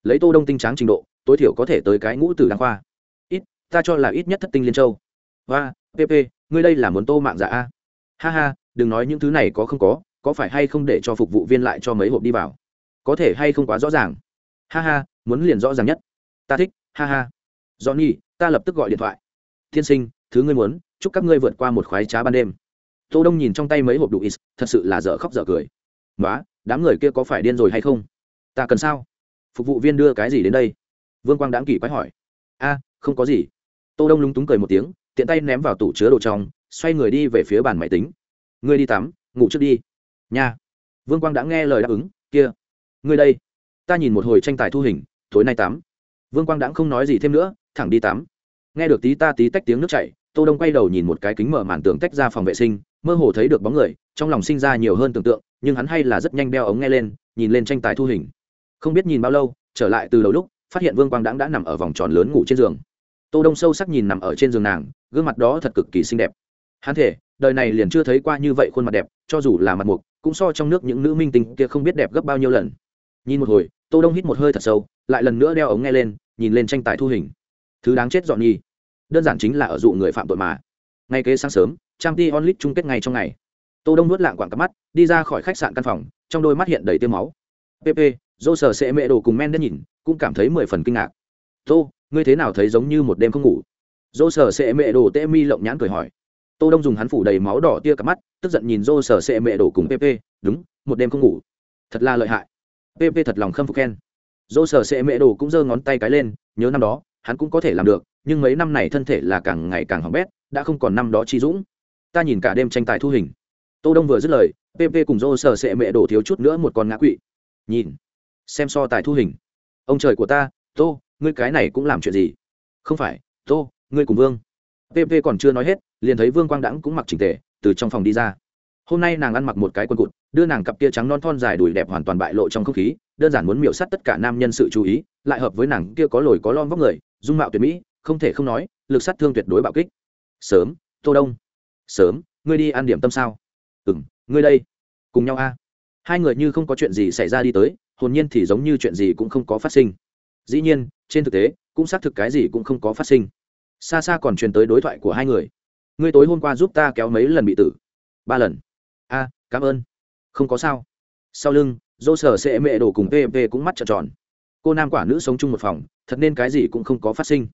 Lấy tô đông tinh tráng trình độ, tối thiểu có thể tới cái ngũ tử đăng khoa. Ít, ta cho là ít nhất thất tinh liên châu. Và pp ngươi đây là muốn tô mạng giả a? Ha ha, đừng nói những thứ này có không có có phải hay không để cho phục vụ viên lại cho mấy hộp đi vào? Có thể hay không quá rõ ràng? Ha ha, muốn liền rõ ràng nhất. Ta thích, ha ha. Johnny, ta lập tức gọi điện thoại. Tiên sinh, thứ ngươi muốn, chúc các ngươi vượt qua một khoái trá ban đêm. Tô đông nhìn trong tay mấy hộp đủ ít thật sự là dở khóc dở cười. Nói đám người kia có phải điên rồi hay không? Ta cần sao? Phục vụ viên đưa cái gì đến đây? Vương quang đáng kỳ quái hỏi. A, không có gì. Tô đông lúng túng cười một tiếng tiện tay ném vào tủ chứa đồ trong, xoay người đi về phía bàn máy tính. Ngươi đi tắm, ngủ trước đi. Nha. Vương quang đã nghe lời đáp ứng, kia, ngươi đây. Ta nhìn một hồi tranh tài thu hình, tối nay tắm. Vương quang đã không nói gì thêm nữa, thẳng đi tắm. Nghe được tí ta tí tách tiếng nước chảy, tô đông quay đầu nhìn một cái kính mở màn tường tách ra phòng vệ sinh, mơ hồ thấy được bóng người, trong lòng sinh ra nhiều hơn tưởng tượng, nhưng hắn hay là rất nhanh đeo ống nghe lên, nhìn lên tranh tài thu hình. Không biết nhìn bao lâu, trở lại từ đầu lúc, phát hiện vương quang đãng đã nằm ở vòng tròn lớn ngủ trên giường tô đông sâu sắc nhìn nằm ở trên giường nàng, gương mặt đó thật cực kỳ xinh đẹp. Hắn thể đời này liền chưa thấy qua như vậy khuôn mặt đẹp, cho dù là mặt mục, cũng so trong nước những nữ minh tinh kia không biết đẹp gấp bao nhiêu lần. Nhìn một hồi, tô đông hít một hơi thật sâu, lại lần nữa đeo ống nghe lên, nhìn lên tranh tài thu hình. Thứ đáng chết dọn nhi. Đơn giản chính là ở dụ người phạm tội mà. Ngay kế sáng sớm, trang t onlit chung kết ngay trong ngày. Tô đông nuốt lạng quảng cắp mắt, đi ra khỏi khách sạn căn phòng, trong đôi mắt hiện đầy tiêu máu. Pp dô sở sẽ mẹ đồ cùng men đã nhìn, cũng cảm thấy mười phần kinh ngạc. Tô ngươi thế nào thấy giống như một đêm không ngủ? Dô sở sệ mẹ đồ tê mi lộng nhãn cười hỏi. Tô đông dùng hắn phủ đầy máu đỏ tia cả mắt, tức giận nhìn dô sở sệ mẹ đồ cùng pp đúng, một đêm không ngủ. Thật là lợi hại. Pp thật lòng khâm phục khen. Dô sở sệ mẹ đồ cũng giơ ngón tay cái lên, nhớ năm đó, hắn cũng có thể làm được, nhưng mấy năm này thân thể là càng ngày càng hỏng bét, đã không còn năm đó chi dũng. Ta nhìn cả đêm tranh tài thu hình. Tô đông vừa dứt lời pp cùng dô sở sệ mẹ Đồ thiếu chút nữa một con ngã quỵ. Nhìn, xem so tài thu hình. Ông trời của ta, tô ngươi cái này cũng làm chuyện gì? Không phải, tô, ngươi cùng vương. Pp còn chưa nói hết, liền thấy vương quang đãng cũng mặc chỉnh tề, từ trong phòng đi ra. Hôm nay nàng ăn mặc một cái quần cụt, đưa nàng cặp kia trắng non thon dài đùi đẹp hoàn toàn bại lộ trong không khí, đơn giản muốn miểu sát tất cả nam nhân sự chú ý, lại hợp với nàng kia có lồi có lon vóc người, dung mạo tuyệt mỹ, không thể không nói, lực sát thương tuyệt đối bạo kích. Sớm, tô đông. Sớm, ngươi đi ăn điểm tâm sao? Ừ ngươi đây, cùng nhau a. Hai người như không có chuyện gì xảy ra đi tới, hồn nhiên thì giống như chuyện gì cũng không có phát sinh dĩ nhiên, trên thực tế, cũng xác thực cái gì cũng không có phát sinh. Xa xa còn truyền tới đối thoại của hai người. Ngươi tối hôm qua giúp ta kéo mấy lần bị tử? Ba lần. A, cảm ơn. Không có sao. Sau lưng, dô sở sẽ mẹ đổ cùng pv cũng mắt trợn tròn. Cô nam quả nữ sống chung một phòng, thật nên cái gì cũng không có phát sinh.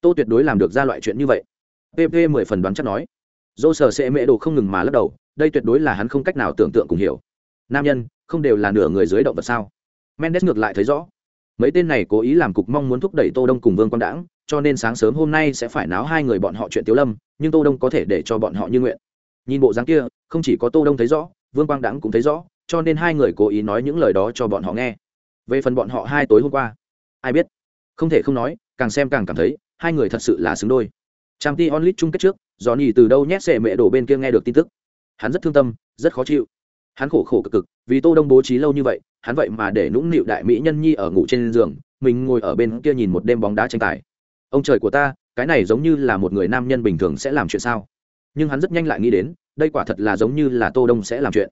Tô tuyệt đối làm được ra loại chuyện như vậy. Pp mười phần đoán chắc nói. Dô sở sẽ mẹ đồ không ngừng mà lắc đầu, đây tuyệt đối là hắn không cách nào tưởng tượng cùng hiểu. Nam nhân, không đều là nửa người dưới động vật sao? Mendes ngược lại thấy rõ mấy tên này cố ý làm cục mong muốn thúc đẩy tô đông cùng vương quang đãng, cho nên sáng sớm hôm nay sẽ phải náo hai người bọn họ chuyện tiếu lâm, nhưng tô đông có thể để cho bọn họ như nguyện. Nhìn bộ dáng kia, không chỉ có tô đông thấy rõ, vương quang đãng cũng thấy rõ, cho nên hai người cố ý nói những lời đó cho bọn họ nghe. Về phần bọn họ hai tối hôm qua, ai biết? Không thể không nói, càng xem càng cảm thấy, hai người thật sự là xứng đôi. Trang t onlit chung kết trước do nhì từ đâu nhét xệ mẹ đổ bên kia nghe được tin tức? Hắn rất thương tâm, rất khó chịu hắn khổ khổ cực cực, vì tô đông bố trí lâu như vậy, hắn vậy mà để nũng nịu đại mỹ nhân nhi ở ngủ trên giường, mình ngồi ở bên kia nhìn một đêm bóng đá tranh tài. Ông trời của ta, cái này giống như là một người nam nhân bình thường sẽ làm chuyện sao? Nhưng hắn rất nhanh lại nghĩ đến, đây quả thật là giống như là tô đông sẽ làm chuyện.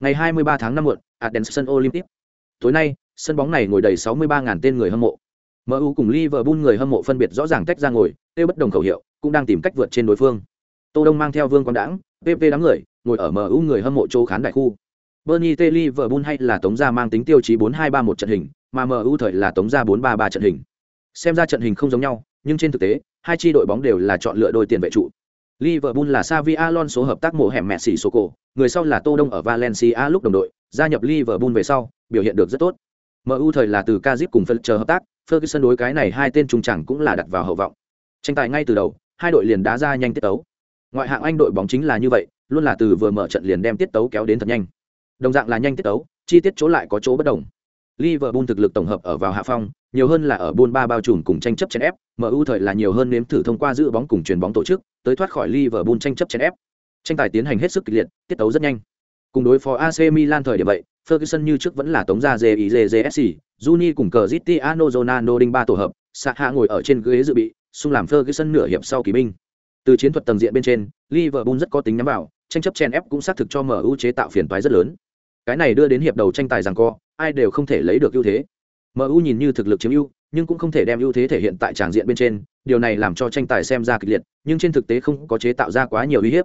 Ngày 23 tháng 5 muộn Athens sân Olympic. Tối nay, sân bóng này ngồi đầy 63.000 tên người hâm mộ. MU cùng Liverpool người hâm mộ phân biệt rõ ràng tách ra ngồi tiêu bất đồng khẩu hiệu, cũng đang tìm cách vượt trên đối phương. Tô đông mang theo vương quang đãng pp đám người, ngồi ở MU người hâm mộ chỗ khán đại khu. Bernie T. Liverpool hay là tống gia mang tính tiêu chí 4-2-3-1 trận hình, mà MU thời là tống gia 4-3-3 trận hình. Xem ra trận hình không giống nhau, nhưng trên thực tế, hai chi đội bóng đều là chọn lựa đôi tiền vệ trụ. Liverpool là Xavi Alonso hợp tác mổ hẻm Messi Soko, người sau là Tô Đông ở Valencia lúc đồng đội, gia nhập Liverpool về sau, biểu hiện được rất tốt. MU thời là từ Kazip cùng Fletcher hợp tác, Ferguson đối cái này hai tên trung chẳng cũng là đặt vào hậu vọng. Tranh tài ngay từ đầu, hai đội liền đá ra nhanh tiết tấu. Ngoại hạng Anh đội bóng chính là như vậy, luôn là từ vừa mở trận liền đem tiết tấu kéo đến thật nhanh. Đồng dạng là nhanh tiết tấu, chi tiết chỗ lại có chỗ bất đồng. Liverpool thực lực tổng hợp ở vào hạ phong, nhiều hơn là ở buôn ba bao trùm cùng tranh chấp chèn ép, MU thời là nhiều hơn nếm thử thông qua giữ bóng cùng chuyền bóng tổ chức, tới thoát khỏi Liverpool tranh chấp chèn ép. Tranh tài tiến hành hết sức kịch liệt, tiết tấu rất nhanh. Cùng đối phó AC Milan thời điểm vậy, Ferguson như trước vẫn là tống gia JIJJSC, Juni cùng Cristiano Ronaldo đinh ba tổ hợp, Saha ngồi ở trên ghế dự bị, xung làm Ferguson nửa hiệp sau kỳ binh. Từ chiến thuật tầng diện bên trên, Liverpool rất có tính nhắm vào, tranh chấp chen ép cũng xác thực cho MU chế tạo phiền toái rất lớn cái này đưa đến hiệp đầu tranh tài rằng co ai đều không thể lấy được ưu thế. Mu nhìn như thực lực chiếm ưu nhưng cũng không thể đem ưu thế thể hiện tại tràng diện bên trên điều này làm cho tranh tài xem ra kịch liệt nhưng trên thực tế không có chế tạo ra quá nhiều uy hiếp.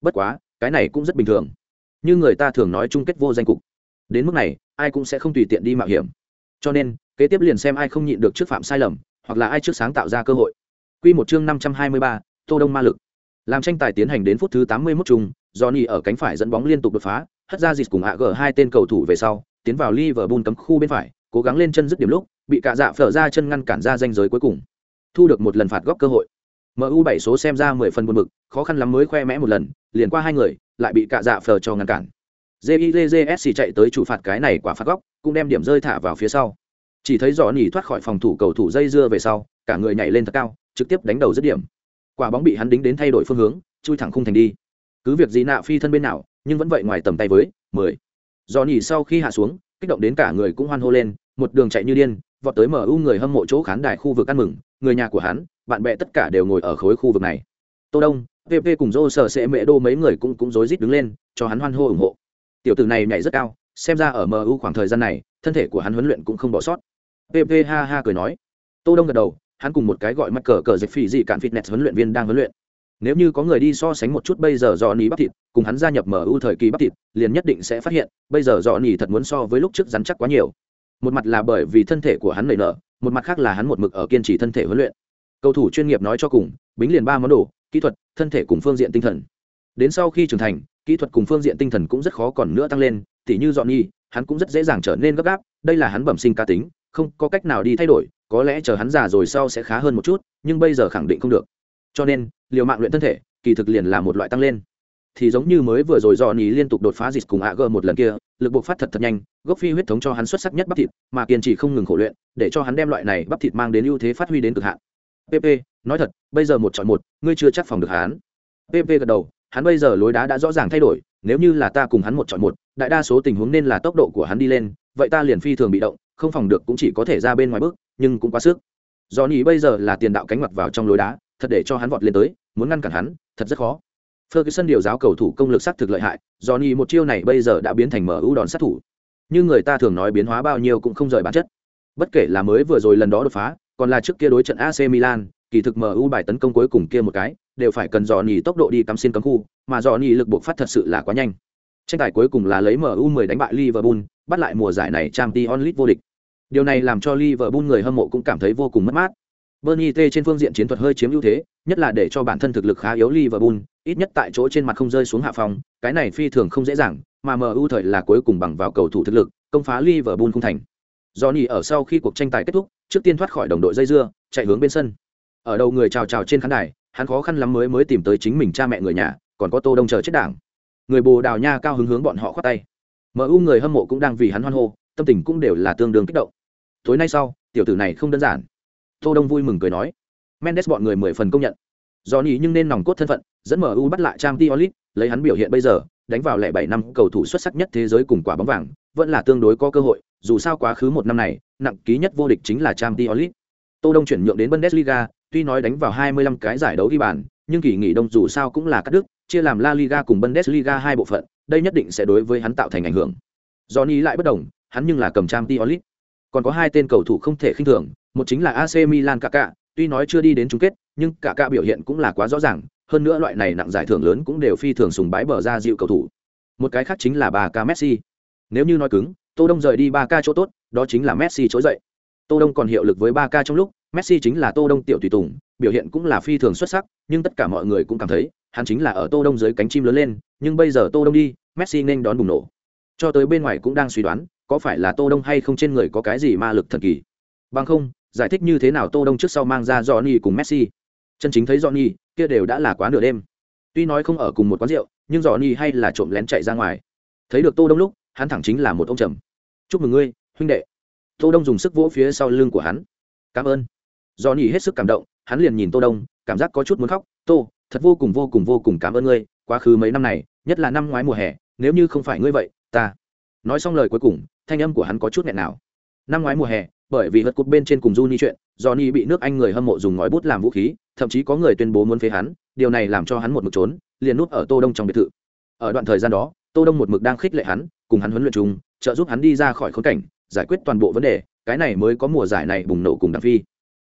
Bất quá cái này cũng rất bình thường. Như người ta thường nói chung kết vô danh cục. Đến mức này ai cũng sẽ không tùy tiện đi mạo hiểm. Cho nên kế tiếp liền xem ai không nhịn được trước phạm sai lầm hoặc là ai trước sáng tạo ra cơ hội. Quy một chương năm trăm hai mươi ba, Tô Đông ma lực. Làm tranh tài tiến hành đến phút thứ 81 chung, Johnny ở cánh phải dẫn bóng liên tục đột phá, hất ra dịch cùng AG hai tên cầu thủ về sau, tiến vào Liverpool cấm khu bên phải, cố gắng lên chân dứt điểm lúc, bị cả dạ phở ra chân ngăn cản ra danh giới cuối cùng. Thu được một lần phạt góc cơ hội. MU7 số xem ra mười phần buồn bực, khó khăn lắm mới khoe mẽ một lần, liền qua hai người, lại bị cả dạ phở cho ngăn cản. JIJSC chạy tới chủ phạt cái này quả phạt góc, cũng đem điểm rơi thả vào phía sau. Chỉ thấy Johnny thoát khỏi phòng thủ cầu thủ dây dưa về sau, cả người nhảy lên thật cao, trực tiếp đánh đầu dứt điểm. Quả bóng bị hắn đính đến thay đổi phương hướng, chui thẳng khung thành đi. Cứ việc gì nạ phi thân bên nào, nhưng vẫn vậy ngoài tầm tay với mười. do nhỉ sau khi hạ xuống, kích động đến cả người cũng hoan hô lên, một đường chạy như điên, vọt tới MU người hâm mộ chỗ khán đài khu vực ăn mừng, người nhà của hắn, bạn bè tất cả đều ngồi ở khối khu vực này. Tô Đông, VP cùng Dô sở sẽ mẹ đô mấy người cũng cũng rối rít đứng lên, cho hắn hoan hô ủng hộ. Tiểu tử này nhảy rất cao, xem ra ở MU khoảng thời gian này, thân thể của hắn huấn luyện cũng không bỏ sót. pp ha ha cười nói. Tô Đông gật đầu, hắn cùng một cái gọi mắc cờ cờ dịch phỉ dị cạn fitness huấn luyện viên đang huấn luyện. Nếu như có người đi so sánh một chút bây giờ dò nỉ bắp thịt, cùng hắn gia nhập MU thời kỳ bắp thịt, liền nhất định sẽ phát hiện, bây giờ dò nỉ thật muốn so với lúc trước rắn chắc quá nhiều. Một mặt là bởi vì thân thể của hắn nảy nở, một mặt khác là hắn một mực ở kiên trì thân thể huấn luyện. Cầu thủ chuyên nghiệp nói cho cùng, bính liền ba món đồ, kỹ thuật, thân thể cùng phương diện tinh thần. Đến sau khi trưởng thành, kỹ thuật cùng phương diện tinh thần cũng rất khó còn nữa tăng lên, tỉ như dọn nhi, hắn cũng rất dễ dàng trở nên gấp gáp, đây là hắn bẩm sinh cá tính, không có cách nào đi thay đổi, có lẽ chờ hắn già rồi sau sẽ khá hơn một chút, nhưng bây giờ khẳng định không được. Cho nên, liều mạng luyện thân thể, kỳ thực liền là một loại tăng lên. Thì giống như mới vừa rồi do nhi liên tục đột phá dịch cùng AG một lần kia, lực buộc phát thật thật nhanh, gốc phi huyết thống cho hắn xuất sắc nhất bắp thịt, mà kiên trì không ngừng khổ luyện, để cho hắn đem loại này bắp thịt mang đến ưu thế phát huy đến cực hạn. PP, nói thật, bây giờ một chọn một, ngươi chưa chắc phòng được hắn. PP gật đầu, hắn bây giờ lối đá đã rõ ràng thay đổi, nếu như là ta cùng hắn một chọn một, đại đa số tình huống nên là tốc độ của hắn đi lên, vậy ta liền phi thường bị động, không phòng được cũng chỉ có thể ra bên ngoài bước, nhưng cũng quá sức. Johnny bây giờ là tiền đạo cánh mặt vào trong lối đá, thật để cho hắn vọt lên tới, muốn ngăn cản hắn, thật rất khó. Ferguson điều giáo cầu thủ công lực sát thực lợi hại, Johnny một chiêu này bây giờ đã biến thành mở ưu đòn sát thủ. Như người ta thường nói biến hóa bao nhiêu cũng không rời bản chất. Bất kể là mới vừa rồi lần đó đột phá, còn là trước kia đối trận AC Milan, kỳ thực MU bài tấn công cuối cùng kia một cái, đều phải cần dò nhì tốc độ đi cắm xin cấm khu, mà dò nhì lực buộc phát thật sự là quá nhanh. Tranh tài cuối cùng là lấy MU 10 đánh bại Liverpool, bắt lại mùa giải này Champions League vô địch. Điều này làm cho Liverpool người hâm mộ cũng cảm thấy vô cùng mất mát. Bernie T trên phương diện chiến thuật hơi chiếm ưu thế, nhất là để cho bản thân thực lực khá yếu Liverpool, ít nhất tại chỗ trên mặt không rơi xuống hạ phòng, cái này phi thường không dễ dàng, mà MU thời là cuối cùng bằng vào cầu thủ thực lực, công phá Liverpool không thành. Johnny ở sau khi cuộc tranh tài kết thúc, trước tiên thoát khỏi đồng đội dây dưa, chạy hướng bên sân. Ở đầu người chào chào trên khán đài, hắn khó khăn lắm mới mới tìm tới chính mình cha mẹ người nhà, còn có Tô Đông chờ chết đảng. Người Bồ Đào Nha cao hứng hướng bọn họ khoát tay. MU người hâm mộ cũng đang vì hắn hoan hô, tâm tình cũng đều là tương đương kích động. Tối nay sau, tiểu tử này không đơn giản. Tô Đông vui mừng cười nói. Mendes bọn người mười phần công nhận. Do Johnny nhưng nên nòng cốt thân phận, dẫn MU bắt lại trang tiolit lấy hắn biểu hiện bây giờ, đánh vào lẻ bảy năm cầu thủ xuất sắc nhất thế giới cùng quả bóng vàng, vẫn là tương đối có cơ hội, dù sao quá khứ một năm này, nặng ký nhất vô địch chính là trang tiolit Tô Đông chuyển nhượng đến Bundesliga, tuy nói đánh vào 25 cái giải đấu ghi bàn, nhưng kỳ nghỉ đông dù sao cũng là cắt đứt, chia làm La Liga cùng Bundesliga hai bộ phận, đây nhất định sẽ đối với hắn tạo thành ảnh hưởng. Johnny lại bất đồng, hắn nhưng là cầm trang tiolit còn có hai tên cầu thủ không thể khinh thường, một chính là AC Milan Kaká, tuy nói chưa đi đến chung kết, nhưng Kaká biểu hiện cũng là quá rõ ràng, hơn nữa loại này nặng giải thưởng lớn cũng đều phi thường sùng bái bờ ra dịu cầu thủ. Một cái khác chính là Barca Messi. Nếu như nói cứng, Tô Đông rời đi Barca chỗ tốt, đó chính là Messi trỗi dậy. Tô Đông còn hiệu lực với Barca trong lúc, Messi chính là Tô Đông tiểu tùy tùng, biểu hiện cũng là phi thường xuất sắc, nhưng tất cả mọi người cũng cảm thấy, hắn chính là ở Tô Đông dưới cánh chim lớn lên, nhưng bây giờ Tô Đông đi, Messi nên đón bùng nổ. Cho tới bên ngoài cũng đang suy đoán, có phải là Tô Đông hay không trên người có cái gì ma lực thần kỳ. Bằng không, giải thích như thế nào Tô Đông trước sau mang ra Johnny cùng Messi. Chân chính thấy Johnny, kia đều đã là quá nửa đêm. Tuy nói không ở cùng một quán rượu, nhưng Johnny hay là trộm lén chạy ra ngoài. Thấy được Tô Đông lúc, hắn thẳng chính là một ông trầm. "Chúc mừng ngươi, huynh đệ." Tô Đông dùng sức vỗ phía sau lưng của hắn. "Cảm ơn." johnny hết sức cảm động hắn liền nhìn tô đông cảm giác có chút muốn khóc tô thật vô cùng vô cùng vô cùng cảm ơn ngươi quá khứ mấy năm này nhất là năm ngoái mùa hè nếu như không phải ngươi vậy ta nói xong lời cuối cùng thanh âm của hắn có chút nghẹn nào. Năm ngoái mùa hè bởi vì hất cút bên trên cùng Juni chuyện, Johnny bị nước Anh người hâm mộ dùng ngòi bút làm vũ khí, thậm chí có người tuyên bố muốn phế hắn, điều này làm cho hắn một mực trốn, liền núp ở Tô Đông trong biệt thự. Ở đoạn thời gian đó, Tô Đông một mực đang khích lệ hắn, cùng hắn huấn luyện chung, trợ giúp hắn đi ra khỏi khốn cảnh giải quyết toàn bộ vấn đề cái này mới có mùa giải này bùng nổ cùng đặng phi.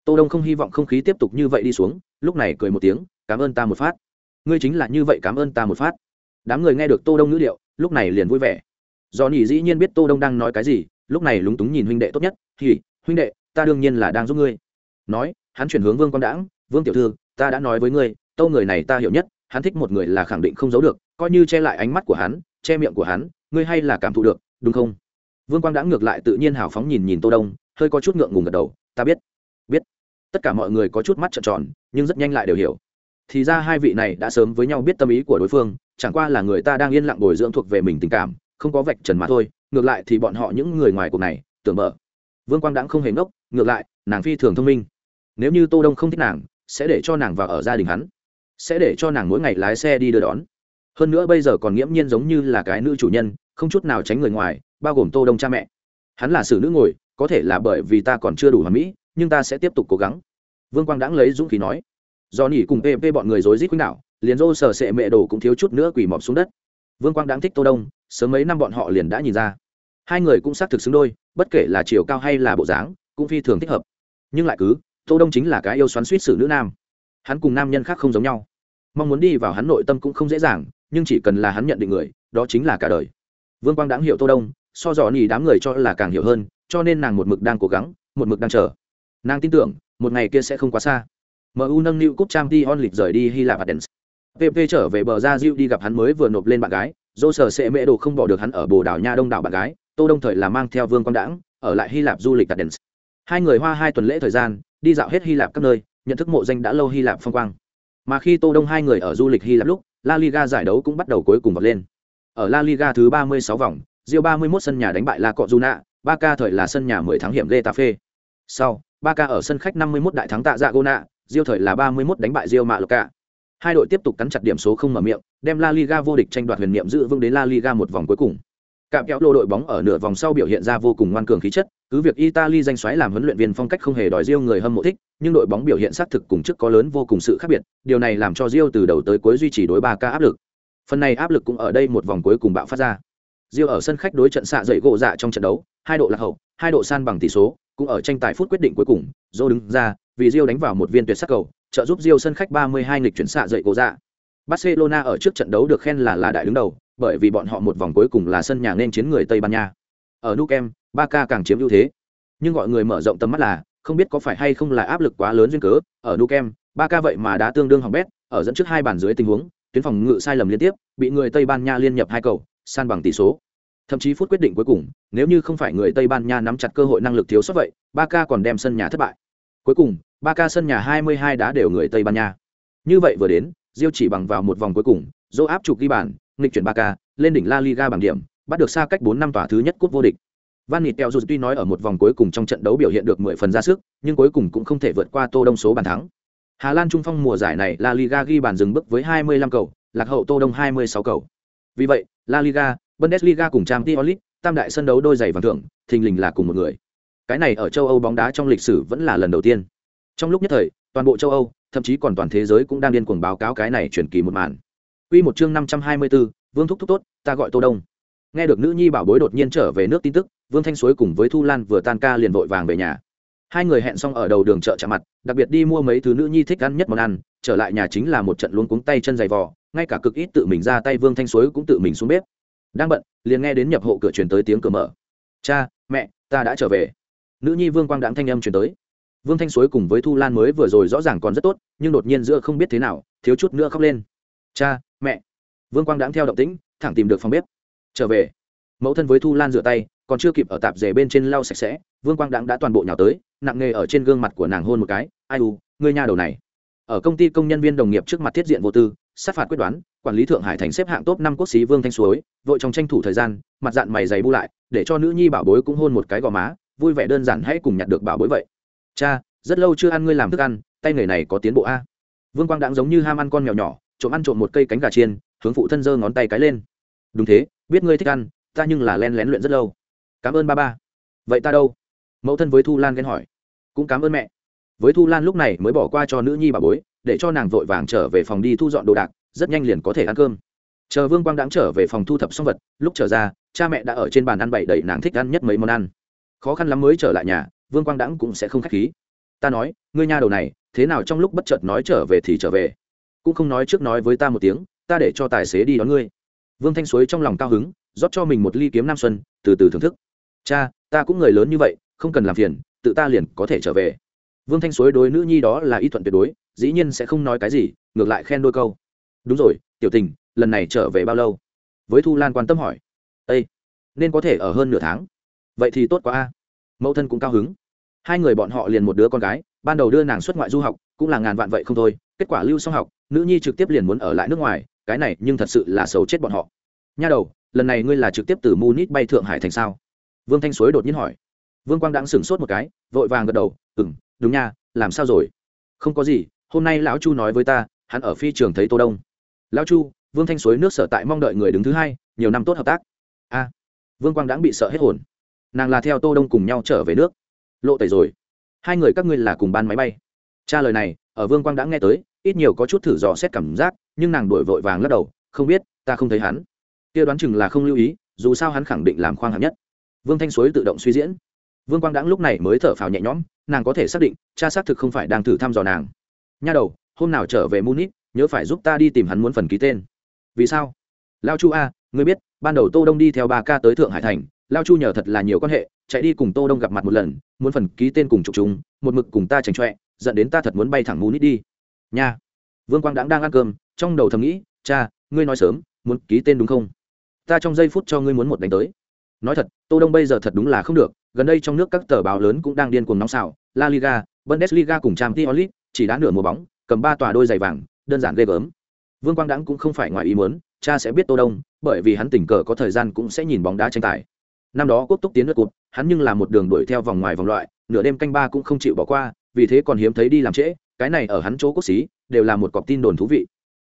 Tô đông không hy vọng không khí tiếp tục như vậy đi xuống lúc này cười một tiếng cảm ơn ta một phát. Ngươi chính là như vậy cảm ơn ta một phát. Đám người nghe được tô đông ngữ điệu lúc này liền vui vẻ do nhỉ dĩ nhiên biết tô đông đang nói cái gì, lúc này lúng túng nhìn huynh đệ tốt nhất thì huynh đệ, ta đương nhiên là đang giúp ngươi. Nói, hắn chuyển hướng vương quang đãng, vương tiểu thư, ta đã nói với ngươi, tâu người này ta hiểu nhất, hắn thích một người là khẳng định không giấu được, coi như che lại ánh mắt của hắn, che miệng của hắn, ngươi hay là cảm thụ được, đúng không? Vương quang đãng ngược lại tự nhiên hào phóng nhìn nhìn tô đông, hơi có chút ngượng ngùng gật đầu, ta biết biết. Tất cả mọi người có chút mắt trợn tròn, nhưng rất nhanh lại đều hiểu. Thì ra hai vị này đã sớm với nhau biết tâm ý của đối phương, chẳng qua là người ta đang yên lặng bồi dưỡng thuộc về mình tình cảm không có vạch trần mà thôi, ngược lại thì bọn họ những người ngoài cuộc này, tưởng mở. Vương quang đãng không hề ngốc, ngược lại, nàng phi thường thông minh. Nếu như tô đông không thích nàng, sẽ để cho nàng vào ở gia đình hắn, sẽ để cho nàng mỗi ngày lái xe đi đưa đón. Hơn nữa bây giờ còn nghiễm nhiên giống như là cái nữ chủ nhân, không chút nào tránh người ngoài, bao gồm tô đông cha mẹ. Hắn là xử nữ ngồi, có thể là bởi vì ta còn chưa đủ hoàn mỹ, nhưng ta sẽ tiếp tục cố gắng. Vương quang đãng lấy dũng khí nói. Do nỉ cùng pp bọn người rối rít quýnh đạo liền rô sờ sệ mẹ đồ cũng thiếu chút nữa quỳ mọp xuống đất vương quang đáng thích tô đông, sớm mấy năm bọn họ liền đã nhìn ra. Hai người cũng xác thực xứng đôi, bất kể là chiều cao hay là bộ dáng, cũng phi thường thích hợp. Nhưng lại cứ, tô đông chính là cái yêu xoắn suýt xử nữ nam. Hắn cùng nam nhân khác không giống nhau. Mong muốn đi vào hắn nội tâm cũng không dễ dàng, nhưng chỉ cần là hắn nhận định người, đó chính là cả đời. Vương quang đáng hiểu tô đông, so dò nhì đám người cho là càng hiểu hơn, cho nên nàng một mực đang cố gắng, một mực đang chờ. Nàng tin tưởng, một ngày kia sẽ không quá xa. Mu nâng niu cúp trang t onlit rời đi hy lạp athens pp trở về bờ ra diệu đi gặp hắn mới vừa nộp lên bạn gái. Dô sở sẽ mễ đồ không bỏ được hắn ở bồ đảo nha đông đảo bạn gái. Tô đông thời là mang theo vương quang đãng ở lại hy lạp du lịch adens hai người hoa hai tuần lễ thời gian đi dạo hết hy lạp các nơi nhận thức mộ danh đã lâu hy lạp phong quang. Mà khi tô đông hai người ở du lịch hy lạp lúc la liga giải đấu cũng bắt đầu cuối cùng vọt lên. Ở la liga thứ 36 vòng Rio 31 sân nhà đánh bại La Cọ Juna, Barca thời là sân nhà 10 thắng hiểm Getafe. Sau, Barca ở sân khách 51 đại thắng tạ dạ Gona, Rio thời là 31 đánh bại Rio Mallorca. Hai đội tiếp tục cắn chặt điểm số không mở miệng, đem La Liga vô địch tranh đoạt huyền niệm giữ vững đến La Liga một vòng cuối cùng. Cạm kéo lô đội bóng ở nửa vòng sau biểu hiện ra vô cùng ngoan cường khí chất, cứ việc Italy danh xoáy làm huấn luyện viên phong cách không hề đòi riêu người hâm mộ thích, nhưng đội bóng biểu hiện xác thực cùng trước có lớn vô cùng sự khác biệt, điều này làm cho riêu từ đầu tới cuối duy trì đối ba ca áp lực. Phần này áp lực cũng ở đây một vòng cuối cùng bạo phát ra. riêu ở sân khách đối trận xạ dậy gỗ dạ trong trận đấu, hai độ lạc hậu, hai độ san bằng tỷ số, cũng ở tranh tài phút quyết định cuối cùng, Zô đứng ra, vì riêu đánh vào một viên tuyệt sắc cầu, trợ giúp Rio sân khách 32 nghịch chuyển xạ dậy cổ dạ. Barcelona ở trước trận đấu được khen là là đại đứng đầu, bởi vì bọn họ một vòng cuối cùng là sân nhà nên chiến người Tây Ban Nha. Ở Nou Camp, Barca càng chiếm ưu thế. Nhưng gọi người mở rộng tầm mắt là, không biết có phải hay không là áp lực quá lớn duyên cớ, ở Nou Camp, Barca vậy mà đã tương đương hỏng bét, ở dẫn trước hai bàn dưới tình huống, tuyến phòng ngự sai lầm liên tiếp, bị người Tây Ban Nha liên nhập hai cầu, san bằng tỷ số. Thậm chí phút quyết định cuối cùng, nếu như không phải người Tây Ban Nha nắm chặt cơ hội năng lực thiếu sót vậy, Barca còn đem sân nhà thất bại. Cuối cùng, Ba ca sân nhà 22 đá đều người Tây Ban Nha. Như vậy vừa đến, Diêu chỉ bằng vào một vòng cuối cùng, dỗ áp chụp ghi bàn, nghịch chuyển ba ca lên đỉnh La Liga bằng điểm, bắt được xa cách 4 năm tòa thứ nhất cúp vô địch. Van Nịt dù tuy nói ở một vòng cuối cùng trong trận đấu biểu hiện được 10 phần ra sức, nhưng cuối cùng cũng không thể vượt qua Tô Đông số bàn thắng. Hà Lan trung phong mùa giải này La Liga ghi bàn dừng bước với 25 cầu, lạc hậu Tô Đông 26 cầu. Vì vậy, La Liga, Bundesliga cùng Champions League, tam đại sân đấu đôi giày vàng thưởng, thình lình là cùng một người. Cái này ở châu Âu bóng đá trong lịch sử vẫn là lần đầu tiên. Trong lúc nhất thời, toàn bộ châu Âu, thậm chí còn toàn thế giới cũng đang điên cuồng báo cáo cái này truyền kỳ một màn. Quy một chương 524, Vương thúc thúc tốt, ta gọi Tô Đông. Nghe được nữ nhi bảo bối đột nhiên trở về nước tin tức, Vương Thanh Suối cùng với Thu Lan vừa tan ca liền vội vàng về nhà. Hai người hẹn xong ở đầu đường chợ chạm mặt, đặc biệt đi mua mấy thứ nữ nhi thích ăn nhất món ăn, trở lại nhà chính là một trận luống cuống tay chân dày vò, ngay cả cực ít tự mình ra tay Vương Thanh Suối cũng tự mình xuống bếp. Đang bận, liền nghe đến nhập hộ cửa truyền tới tiếng cửa mở. "Cha, mẹ, ta đã trở về." Nữ nhi Vương Quang đãng thanh âm truyền tới. Vương Thanh Suối cùng với Thu Lan mới vừa rồi rõ ràng còn rất tốt, nhưng đột nhiên giữa không biết thế nào, thiếu chút nữa khóc lên. "Cha, mẹ." Vương Quang đãng theo động tĩnh, thẳng tìm được phòng bếp. Trở về. Mẫu thân với Thu Lan rửa tay, còn chưa kịp ở tạp dề bên trên lau sạch sẽ, Vương Quang đãng đã toàn bộ nhào tới, nặng nghề ở trên gương mặt của nàng hôn một cái, "Ai u, ngươi nhà đầu này." Ở công ty công nhân viên đồng nghiệp trước mặt thiết diện vô tư, sát phạt quyết đoán, quản lý thượng hải thành xếp hạng top năm quốc sĩ Vương Thanh Suối, vội trong tranh thủ thời gian, mặt dạng mày dày bu lại, để cho nữ nhi bảo bối cũng hôn một cái gò má, vui vẻ đơn giản hãy cùng nhặt được bảo bối vậy cha, rất lâu chưa ăn ngươi làm thức ăn, tay người này có tiến bộ a? Vương quang đãng giống như ham ăn con mèo nhỏ, trộm ăn trộm một cây cánh gà chiên, hướng phụ thân giơ ngón tay cái lên. Đúng thế, biết ngươi thích ăn, ta nhưng là len lén luyện rất lâu. Cảm ơn ba ba. Vậy ta đâu? Mẫu thân với thu lan ghen hỏi. Cũng cảm ơn mẹ. Với thu lan lúc này mới bỏ qua cho nữ nhi bà bối, để cho nàng vội vàng trở về phòng đi thu dọn đồ đạc, rất nhanh liền có thể ăn cơm. Chờ vương quang đãng trở về phòng thu thập xong vật, lúc trở ra, cha mẹ đã ở trên bàn ăn bậy đầy nàng thích ăn nhất mấy món ăn. Khó khăn lắm mới trở lại nhà vương quang đãng cũng sẽ không k h á c h khí. Ta nói, ngươi nha đầu này, thế nào trong lúc bất chợt nói trở về thì trở về. Cũng không nói trước nói với ta một tiếng, ta để cho tài xế đi đón ngươi. Vương thanh suối trong lòng cao hứng, rót cho mình một ly kiếm nam xuân, từ từ thưởng thức. Cha, ta cũng người lớn như vậy, không cần làm phiền, tự ta liền có thể trở về. Vương thanh suối đối nữ nhi đó là y thuận tuyệt đối, dĩ nhiên sẽ không nói cái gì, ngược lại khen đôi câu. Đúng rồi, tiểu tình, lần này trở về bao lâu? Với thu lan quan tâm hỏi. Ây nên có thể ở hơn nửa tháng. Vậy thì tốt quá a. Mẫu thân cũng cao hứng hai người bọn họ liền một đứa con gái, ban đầu đưa nàng xuất ngoại du học, cũng là ngàn vạn vậy không thôi, kết quả lưu xong học, nữ nhi trực tiếp liền muốn ở lại nước ngoài, cái này nhưng thật sự là xấu chết bọn họ. Nha đầu, lần này ngươi là trực tiếp từ munich bay thượng hải thành sao? Vương thanh suối đột nhiên hỏi. Vương quang đãng sửng sốt một cái, vội vàng gật đầu ừ m đúng nha, làm sao rồi? Không có gì, hôm nay lão chu nói với ta, hắn ở phi trường thấy tô đông. Lão chu, vương thanh suối nước sở tại mong đợi người đứng thứ hai, nhiều năm tốt hợp tác. A. Vương quang đãng bị sợ hết hồn. Nàng là theo tô đông cùng nhau trở về nước lộ tẩy rồi. Hai người các ngươi là cùng ban máy bay. Cha lời này, ở vương quang đã nghe tới, ít nhiều có chút thử dò xét cảm giác, nhưng nàng đổi vội vàng lắc đầu, không biết, ta không thấy hắn. Kia đoán chừng là không lưu ý, dù sao hắn khẳng định làm khoang hạng nhất. Vương thanh suối tự động suy diễn. Vương quang đãng lúc này mới thở phào nhẹ nhõm, nàng có thể xác định, cha xác thực không phải đang thử thăm dò nàng. Nha đầu, hôm nào trở về munich, nhớ phải giúp ta đi tìm hắn muốn phần ký tên. Vì sao? Lao chu a, ngươi biết, ban đầu tô đông đi theo ba ca tới thượng hải thành lao chu nhờ thật là nhiều quan hệ, chạy đi cùng tô đông gặp mặt một lần, muốn phần ký tên cùng chụp chúng, một mực cùng ta tránh trọe dẫn đến ta thật muốn bay thẳng munich đi. Nha. Vương quang đãng đang ăn cơm, trong đầu thầm nghĩ, cha, ngươi nói sớm, muốn ký tên đúng không? Ta trong giây phút cho ngươi muốn một đánh tới. Nói thật, tô đông bây giờ thật đúng là không được, gần đây trong nước các tờ báo lớn cũng đang điên cuồng nóng xào, la liga, bundesliga cùng trang t chỉ đã nửa mùa bóng, cầm ba tòa đôi giày vàng, đơn giản ghê gớm. Vương quang đãng cũng không phải ngoài ý muốn, cha sẽ biết tô đông, bởi vì hắn tình cờ có thời gian cũng sẽ nhìn bóng đá tranh tài năm đó quốc túc tiến nước cụt, hắn nhưng là một đường đuổi theo vòng ngoài vòng loại, nửa đêm canh ba cũng không chịu bỏ qua, vì thế còn hiếm thấy đi làm trễ, cái này ở hắn chỗ quốc xí đều là một cọc tin đồn thú vị.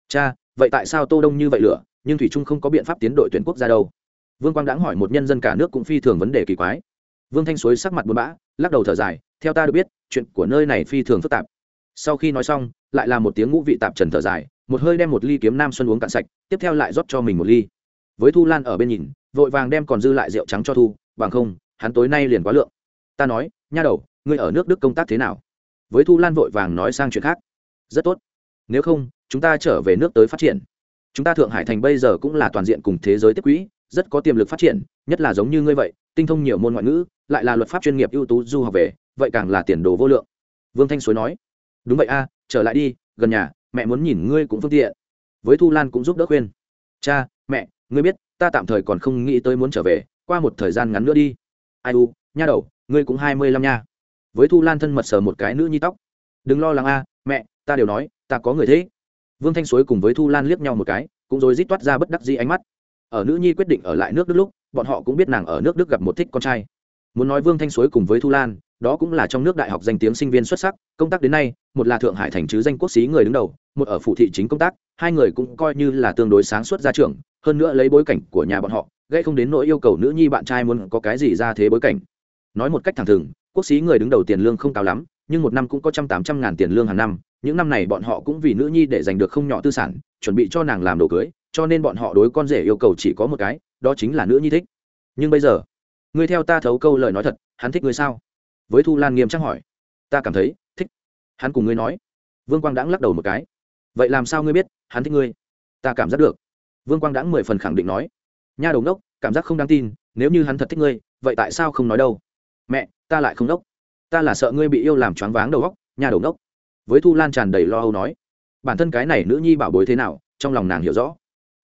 Cha, vậy tại sao tô đông như vậy lửa, nhưng thủy trung không có biện pháp tiến đội tuyển quốc gia đâu? Vương quang đãng hỏi một nhân dân cả nước cũng phi thường vấn đề kỳ quái. Vương thanh suối sắc mặt buồn bã, lắc đầu thở dài, theo ta được biết, chuyện của nơi này phi thường phức tạp. Sau khi nói xong, lại là một tiếng ngũ vị tạp trần thở dài, một hơi đem một ly kiếm nam xuân uống cạn sạch, tiếp theo lại rót cho mình một ly. Với thu lan ở bên nhìn vội vàng đem còn dư lại rượu trắng cho thu, bằng không, hắn tối nay liền quá lượng. Ta nói, nha đầu, ngươi ở nước đức công tác thế nào? Với thu lan vội vàng nói sang chuyện khác, rất tốt. Nếu không, chúng ta trở về nước tới phát triển. Chúng ta thượng hải thành bây giờ cũng là toàn diện cùng thế giới tiếp quỹ, rất có tiềm lực phát triển, nhất là giống như ngươi vậy, tinh thông nhiều môn ngoại ngữ, lại là luật pháp chuyên nghiệp ưu tú du học về, vậy càng là tiền đồ vô lượng. Vương thanh suối nói, đúng vậy a, trở lại đi, gần nhà, mẹ muốn nhìn ngươi cũng phương tiện. Với thu lan cũng giúp đỡ khuyên, cha, mẹ, ngươi biết ta tạm thời còn không nghĩ tới muốn trở về, qua một thời gian ngắn nữa đi. Ai u, nha đầu, ngươi cũng hai mươi lăm nha. Với thu lan thân mật sờ một cái nữ nhi tóc. Đừng lo lắng a, mẹ, ta đều nói, ta có người thế. Vương thanh suối cùng với thu lan liếc nhau một cái, cũng rồi rít toát ra bất đắc dĩ ánh mắt. Ở nữ nhi quyết định ở lại nước đức lúc, bọn họ cũng biết nàng ở nước đức gặp một thích con trai. Muốn nói vương thanh suối cùng với thu lan, đó cũng là trong nước đại học danh tiếng sinh viên xuất sắc, công tác đến nay, một là thượng hải thành chứ danh quốc xí người đứng đầu, một ở phụ thị chính công tác, hai người cũng coi như là tương đối sáng suốt ra trường hơn nữa lấy bối cảnh của nhà bọn họ, gây không đến nỗi yêu cầu nữ nhi bạn trai muốn có cái gì ra thế bối cảnh. Nói một cách thẳng thừng, quốc sĩ người đứng đầu tiền lương không cao lắm, nhưng một năm cũng có trăm tám trăm ngàn tiền lương hàng năm, những năm này bọn họ cũng vì nữ nhi để giành được không nhỏ tư sản, chuẩn bị cho nàng làm đồ cưới, cho nên bọn họ đối con rể yêu cầu chỉ có một cái, đó chính là nữ nhi thích. Nhưng bây giờ ngươi theo ta thấu câu lời nói thật, hắn thích ngươi sao? Với thu lan nghiêm trang hỏi. Ta cảm thấy, thích. Hắn cùng ngươi nói. Vương quang đãng lắc đầu một cái. Vậy làm sao ngươi biết, hắn thích ngươi? Ta cảm giác được vương quang đãng mười phần khẳng định nói. Nha đầu đốc cảm giác không đáng tin, nếu như hắn thật thích ngươi, vậy tại sao không nói đâu? Mẹ, ta lại không đốc ta là sợ ngươi bị yêu làm choáng váng đầu góc nhà đầu đốc với thu lan tràn đầy lo âu nói. Bản thân cái này nữ nhi bảo bối thế nào, trong lòng nàng hiểu rõ.